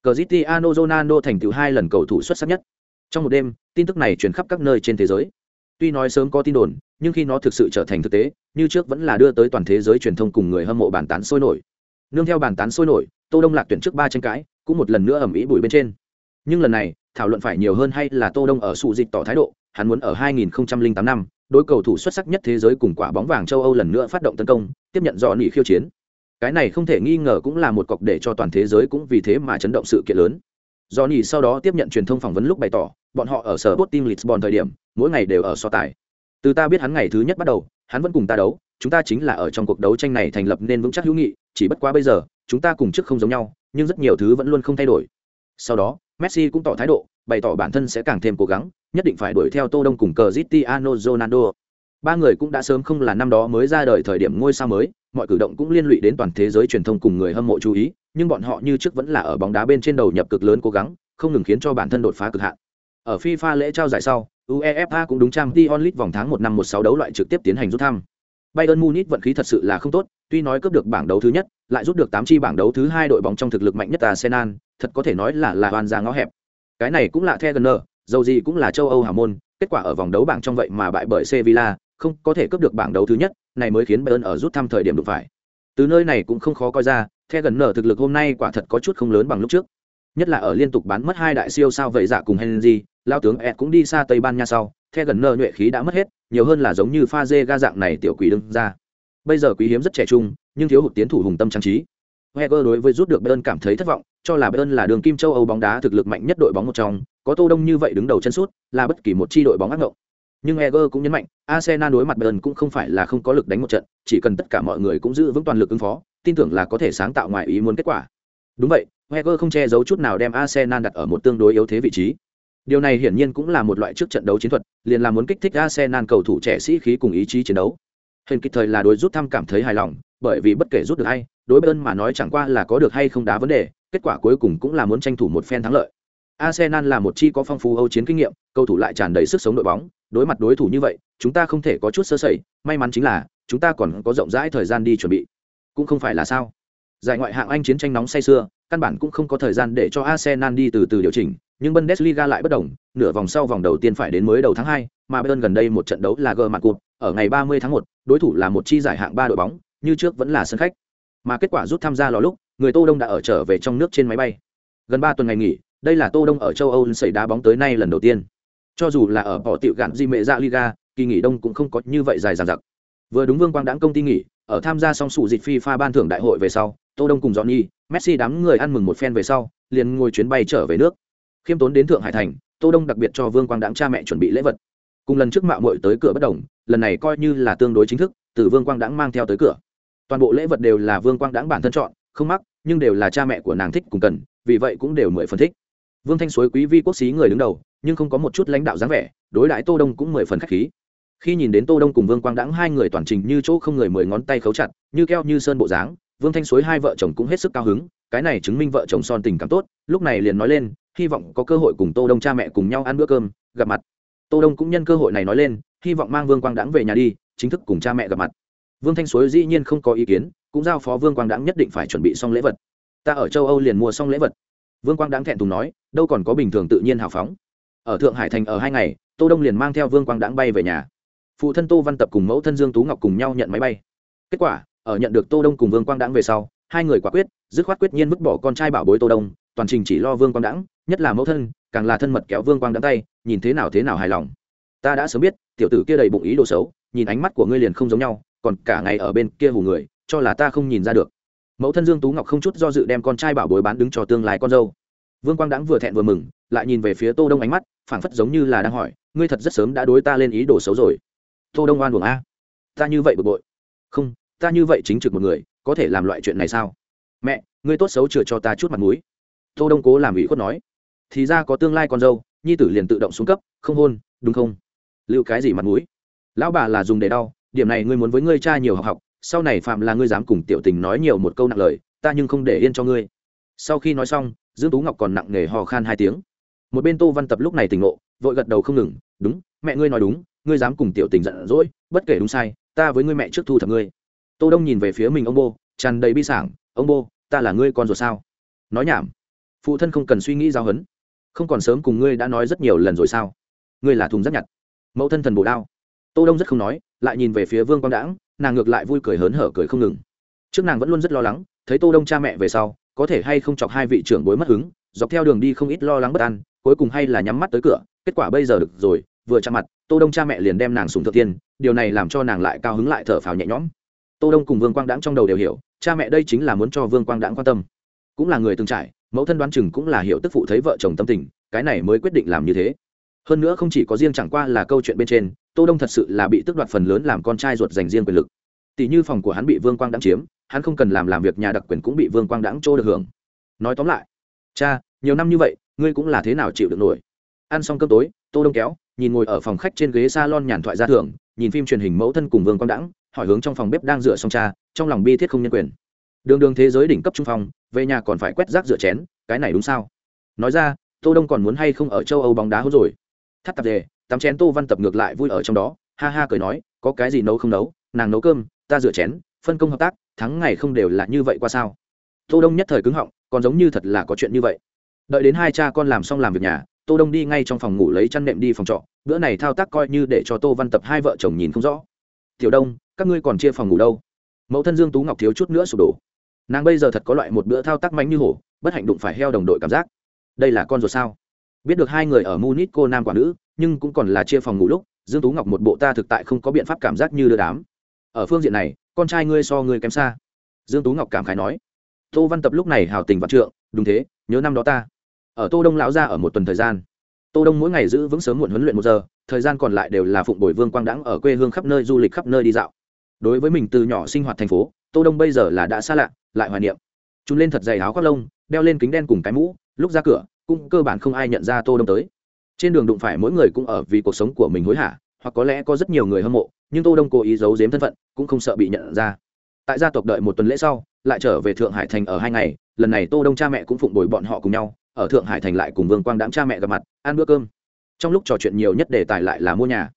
Cristiano Ronaldo thành tựu hai lần cầu thủ xuất sắc nhất. Trong một đêm, tin tức này truyền khắp các nơi trên thế giới. Tuy nói sớm có tin đồn, nhưng khi nó thực sự trở thành thực tế, như trước vẫn là đưa tới toàn thế giới truyền thông cùng người hâm mộ bàn tán sôi nổi. Nương theo bàn tán sôi nổi, Tô Đông lạc tuyển trước ba tranh cãi, cũng một lần nữa ầm ĩ bụi bên trên. Nhưng lần này, thảo luận phải nhiều hơn hay là Tô Đông ở sụ dịch tỏ thái độ, hắn muốn ở 2008 năm, đối cầu thủ xuất sắc nhất thế giới cùng quả bóng vàng châu Âu lần nữa phát động tấn công, tiếp nhận dọn nỉ khiêu chiến cái này không thể nghi ngờ cũng là một cọc để cho toàn thế giới cũng vì thế mà chấn động sự kiện lớn. Johnny sau đó tiếp nhận truyền thông phỏng vấn lúc bày tỏ, bọn họ ở sở bot team lisbon thời điểm, mỗi ngày đều ở so tài. Từ ta biết hắn ngày thứ nhất bắt đầu, hắn vẫn cùng ta đấu, chúng ta chính là ở trong cuộc đấu tranh này thành lập nên vững chắc hữu nghị, chỉ bất quá bây giờ, chúng ta cùng trước không giống nhau, nhưng rất nhiều thứ vẫn luôn không thay đổi. Sau đó, messi cũng tỏ thái độ, bày tỏ bản thân sẽ càng thêm cố gắng, nhất định phải đuổi theo tô đông cùng cờ zitiano ronaldo. Ba người cũng đã sớm không là năm đó mới ra đời thời điểm ngôi sao mới mọi cử động cũng liên lụy đến toàn thế giới truyền thông cùng người hâm mộ chú ý nhưng bọn họ như trước vẫn là ở bóng đá bên trên đầu nhập cực lớn cố gắng không ngừng khiến cho bản thân đột phá cực hạn. Ở FIFA lễ trao giải sau UEFA cũng đúng trang Dion League vòng tháng một năm một sáu đấu loại trực tiếp tiến hành rút thăm. Bayern Munich vận khí thật sự là không tốt tuy nói cướp được bảng đấu thứ nhất lại rút được tám chi bảng đấu thứ hai đội bóng trong thực lực mạnh nhất Arsenal thật có thể nói là là hoàn ra ngõ hẹp. Cái này cũng là Thegener dầu gì cũng là châu Âu hào môn kết quả ở vòng đấu bảng trong vậy mà bại bởi Sevilla không có thể cướp được bảng đấu thứ nhất, này mới khiến Bayern ở rút thăm thời điểm đụng phải. Từ nơi này cũng không khó coi ra, theo gần nở thực lực hôm nay quả thật có chút không lớn bằng lúc trước. Nhất là ở liên tục bán mất hai đại siêu sao vậy dạ cùng Henry, lao tướng Ed cũng đi xa Tây Ban Nha sau, theo gần nở nhuệ khí đã mất hết, nhiều hơn là giống như pha dê ga dạng này tiểu quỷ đứng ra. Bây giờ quý hiếm rất trẻ trung, nhưng thiếu hụt tiến thủ hùng tâm trang trí. Wenger đối với rút được Bayern cảm thấy thất vọng, cho là Bayern là đường kim châu Âu bóng đá thực lực mạnh nhất đội bóng một trong, có Tô Đông như vậy đứng đầu chân sút, là bất kỳ một chi đội bóng ác ngộng nhưng Eger cũng nhấn mạnh, Arsenal đối mặt Bayern cũng không phải là không có lực đánh một trận, chỉ cần tất cả mọi người cũng giữ vững toàn lực ứng phó, tin tưởng là có thể sáng tạo ngoài ý muốn kết quả. Đúng vậy, Eger không che giấu chút nào đem Arsenal đặt ở một tương đối yếu thế vị trí. Điều này hiển nhiên cũng là một loại trước trận đấu chiến thuật, liền là muốn kích thích Arsenal cầu thủ trẻ sĩ khí cùng ý chí chiến đấu. Hình kịp thời là đối rút thăm cảm thấy hài lòng, bởi vì bất kể rút được hay, đối Bayern mà nói chẳng qua là có được hay không đá vấn đề, kết quả cuối cùng cũng là muốn tranh thủ một phen thắng lợi. Arsenal là một chi có phong phú Âu chiến kinh nghiệm, cầu thủ lại tràn đầy sức sống đội bóng, đối mặt đối thủ như vậy, chúng ta không thể có chút sơ sẩy, may mắn chính là chúng ta còn có rộng rãi thời gian đi chuẩn bị. Cũng không phải là sao. Giải ngoại hạng anh chiến tranh nóng say sưa căn bản cũng không có thời gian để cho arsenal đi từ từ điều chỉnh. Nhưng bundesliga lại bất đồng nửa vòng sau vòng đầu tiên phải đến mới đầu tháng 2, mà bayern gần đây một trận đấu là gờ mặt cụt. Ở ngày 30 tháng 1, đối thủ là một chi giải hạng ba đội bóng như trước vẫn là sân khách. Mà kết quả rút tham gia lò lúc người tô đông đã ở trở về trong nước trên máy bay. Gần ba tuần ngày nghỉ đây là tô đông ở châu âu xảy đá bóng tới nay lần đầu tiên. Cho dù là ở bỏ tiểu gạn di mệ ra liga, kỳ nghỉ đông cũng không có như vậy dài dằng dặc. Vừa đúng vương quang đãng công ty nghỉ, ở tham gia xong sủ dịch FIFA ban thưởng đại hội về sau, tô đông cùng johnny, messi đám người ăn mừng một phen về sau, liền ngồi chuyến bay trở về nước. Khiêm tốn đến thượng hải thành, tô đông đặc biệt cho vương quang đãng cha mẹ chuẩn bị lễ vật. Cùng lần trước mạo muội tới cửa bất đồng, lần này coi như là tương đối chính thức, từ vương quang đãng mang theo tới cửa. Toàn bộ lễ vật đều là vương quang đãng bản thân chọn, không mắc, nhưng đều là cha mẹ của nàng thích cùng cần, vì vậy cũng đều mười phần thích vương thanh suối quý vi quốc xí người đứng đầu, nhưng không có một chút lãnh đạo dáng vẻ, đối đãi tô đông cũng mười phần khách khí. Khi nhìn đến tô đông cùng vương quang đãng hai người toàn trình như chỗ không người mười ngón tay khấu chặt, như keo như sơn bộ dáng, vương thanh suối hai vợ chồng cũng hết sức cao hứng, cái này chứng minh vợ chồng son tình cảm tốt, lúc này liền nói lên, hy vọng có cơ hội cùng tô đông cha mẹ cùng nhau ăn bữa cơm, gặp mặt. Tô đông cũng nhân cơ hội này nói lên, hy vọng mang vương quang đãng về nhà đi, chính thức cùng cha mẹ gặp mặt. Vương thanh suối dĩ nhiên không có ý kiến, cũng giao phó vương quang đãng nhất định phải chuẩn bị xong lễ vật. Ta ở châu âu liền mua xong lễ vật vương quang đãng thẹn thùng nói, đâu còn có bình thường tự nhiên hào phóng. Ở thượng hải thành ở hai ngày, tô đông liền mang theo vương quang đãng bay về nhà. Phụ thân tô văn tập cùng mẫu thân dương tú ngọc cùng nhau nhận máy bay. Kết quả, ở nhận được tô đông cùng vương quang đãng về sau, hai người quả quyết, dứt khoát quyết nhiên vứt bỏ con trai bảo bối tô đông, toàn trình chỉ lo vương quang đãng nhất là mẫu thân, càng là thân mật kéo vương quang đãng tay, nhìn thế nào thế nào hài lòng. Ta đã sớm biết, tiểu tử kia đầy bụng ý đồ xấu, nhìn ánh mắt của ngươi liền không giống nhau, còn cả ngày ở bên kia hù người, cho là ta không nhìn ra được mẫu thân dương tú ngọc không chút do dự đem con trai bảo bối bán đứng cho tương lai con dâu vương quang đãng vừa thẹn vừa mừng lại nhìn về phía tô đông ánh mắt phảng phất giống như là đang hỏi ngươi thật rất sớm đã đối ta lên ý đồ xấu rồi tô đông oan buồng a ta như vậy bực bội không ta như vậy chính trực một người có thể làm loại chuyện này sao mẹ ngươi tốt xấu chừa cho ta chút mặt mũi tô đông cố làm ủy khuất nói thì ra có tương lai con dâu nhi tử liền tự động xuống cấp không hôn đúng không lưu cái gì mặt mũi lão bà là dùng để đau điểm này ngươi muốn với ngươi cha nhiều học học sau này phạm là ngươi dám cùng tiểu tình nói nhiều một câu nặng lời, ta nhưng không để yên cho ngươi. Sau khi nói xong, dương tú ngọc còn nặng nề hò khan hai tiếng. Một bên tô văn tập lúc này tỉnh ngộ, vội gật đầu không ngừng, đúng, mẹ ngươi nói đúng, ngươi dám cùng tiểu tình giận dỗi, bất kể đúng sai, ta với ngươi mẹ trước thu thập ngươi. Tô đông nhìn về phía mình ông bô, tràn đầy bi sảng, ông bô, ta là ngươi con ruột sao? Nói nhảm. Phụ thân không cần suy nghĩ giao hấn. Không còn sớm cùng ngươi đã nói rất nhiều lần rồi sao? Ngươi là thùng rất nhặt. Mẫu thân thần bổ đao. Tô đông rất không nói, lại nhìn về phía vương quang đãng nàng ngược lại vui cười hớn hở cười không ngừng. Trước nàng vẫn luôn rất lo lắng, thấy tô đông cha mẹ về sau, có thể hay không chọc hai vị trưởng bối mất hứng, dọc theo đường đi không ít lo lắng bất an, cuối cùng hay là nhắm mắt tới cửa, kết quả bây giờ được rồi, vừa chạm mặt, tô đông cha mẹ liền đem nàng sùng thượng tiên, điều này làm cho nàng lại cao hứng lại thở phào nhẹ nhõm. Tô đông cùng vương quang đãng trong đầu đều hiểu, cha mẹ đây chính là muốn cho vương quang đãng quan tâm. Cũng là người từng trải, mẫu thân đoán chừng cũng là hiểu tức phụ thấy vợ chồng tâm tình, cái này mới quyết định làm như thế. Hơn nữa không chỉ có riêng chẳng qua là câu chuyện bên trên tô đông thật sự là bị tước đoạt phần lớn làm con trai ruột dành riêng quyền lực. Tỷ như phòng của hắn bị vương quang đãng chiếm, hắn không cần làm làm việc nhà đặc quyền cũng bị vương quang đãng trô được hưởng. Nói tóm lại, cha, nhiều năm như vậy, ngươi cũng là thế nào chịu được nổi? Ăn xong cơm tối, tô đông kéo, nhìn ngồi ở phòng khách trên ghế salon nhàn thoại ra thưởng, nhìn phim truyền hình mẫu thân cùng vương quang đãng, hỏi hướng trong phòng bếp đang rửa xong cha, trong lòng bi thiết không nhân quyền. Đường đường thế giới đỉnh cấp trung phong về nhà còn phải quét rác rửa chén, cái này đúng sao? Nói ra, tô đông còn muốn hay không ở châu âu bóng đá hốt rồi? Thắt tập đề tắm chén tô văn tập ngược lại vui ở trong đó, ha ha cười nói, có cái gì nấu không nấu, nàng nấu cơm, ta rửa chén, phân công hợp tác thắng ngày không đều là như vậy qua sao? Tô đông nhất thời cứng họng, còn giống như thật là có chuyện như vậy. Đợi đến hai cha con làm xong làm việc nhà, tô đông đi ngay trong phòng ngủ lấy chăn nệm đi phòng trọ, bữa này thao tác coi như để cho tô văn tập hai vợ chồng nhìn không rõ. Tiểu đông, các ngươi còn chia phòng ngủ đâu? Mẫu thân dương tú ngọc thiếu chút nữa sụp đổ. Nàng bây giờ thật có loại một bữa thao tác mạnh như hổ, bất hạnh đụng phải heo đồng đội cảm giác. Đây là con ruột sao? Biết được hai người ở munich cô nam quả nữ nhưng cũng còn là chia phòng ngủ lúc, dương tú ngọc một bộ ta thực tại không có biện pháp cảm giác như đưa đám. Ở phương diện này, con trai ngươi so ngươi kém xa. Dương tú ngọc cảm khái nói. Tô văn tập lúc này hào tình vạn trượng, đúng thế, nhớ năm đó ta. Ở tô đông lão ra ở một tuần thời gian. Tô đông mỗi ngày giữ vững sớm muộn huấn luyện một giờ, thời gian còn lại đều là phụng bồi vương quang đãng ở quê hương khắp nơi du lịch khắp nơi đi dạo. Đối với mình từ nhỏ sinh hoạt thành phố, tô đông bây giờ là đã xa lạ, lại hoài niệm. Chúng lên thật dày áo khoác lông, đeo lên kính đen cùng cái mũ, lúc ra cửa, cũng cơ bản không ai nhận ra tô đông tới trên đường đụng phải mỗi người cũng ở vì cuộc sống của mình hối hả, hoặc có lẽ có rất nhiều người hâm mộ, nhưng tô đông cố ý giấu giếm thân phận, cũng không sợ bị nhận ra. Tại gia tộc đợi một tuần lễ sau, lại trở về thượng hải thành ở hai ngày, lần này tô đông cha mẹ cũng phụng bồi bọn họ cùng nhau, ở thượng hải thành lại cùng vương quang đám cha mẹ gặp mặt, ăn bữa cơm. Trong lúc trò chuyện nhiều nhất đề tài lại là mua nhà.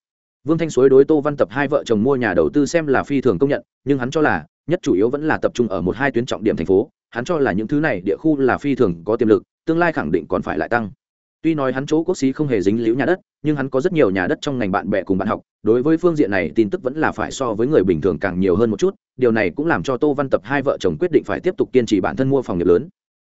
Vương thanh suối đối tô văn tập hai vợ chồng mua nhà đầu tư xem là phi thường công nhận, nhưng hắn cho là, nhất chủ yếu vẫn là tập trung ở một hai tuyến trọng điểm thành phố, hắn cho là những thứ này địa khu là phi thường có tiềm lực, tương lai khẳng định còn phải lại tăng tuy nói hắn chỗ quốc sĩ không hề dính liễu nhà đất, nhưng hắn có rất nhiều nhà đất trong ngành bạn bè cùng bạn học, đối với phương diện này tin tức vẫn là phải so với người bình thường càng nhiều hơn một chút, điều này cũng làm cho tô văn tập hai vợ chồng quyết định phải tiếp tục kiên trì bản thân mua phòng nghiệp lớn.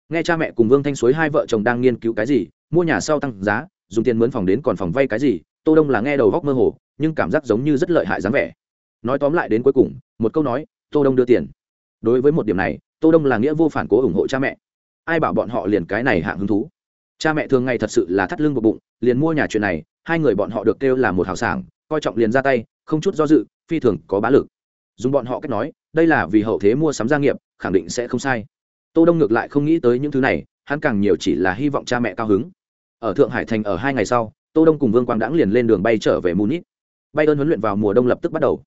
Nghe cha mẹ cùng vương thanh suối hai vợ chồng đang nghiên cứu cái gì, mua nhà sau tăng giá, dùng tiền mướn phòng đến còn phòng vay cái gì, tô đông là nghe đầu góc mơ hồ, nhưng cảm giác giống như rất lợi hại dáng vẻ. Nói tóm lại đến cuối cùng, một câu nói, tô đông đưa tiền. Đối với một điểm này, tô đông là nghĩa vô phản cố ủng hộ cha mẹ. Ai bảo bọn họ liền cái này hạng hứng thú? Cha mẹ thường ngày thật sự là thắt lưng buộc bụng, liền mua nhà chuyện này, hai người bọn họ được kêu là một hào sảng, coi trọng liền ra tay, không chút do dự, phi thường có bá lực. Dùng bọn họ cách nói, đây là vì hậu thế mua sắm gia nghiệp, khẳng định sẽ không sai. Tô đông ngược lại không nghĩ tới những thứ này, hắn càng nhiều chỉ là hy vọng cha mẹ cao hứng. Ở thượng hải thành ở hai ngày sau, tô đông cùng vương quang đãng liền lên đường bay trở về munich. Bay ơn huấn luyện vào mùa đông lập tức bắt đầu.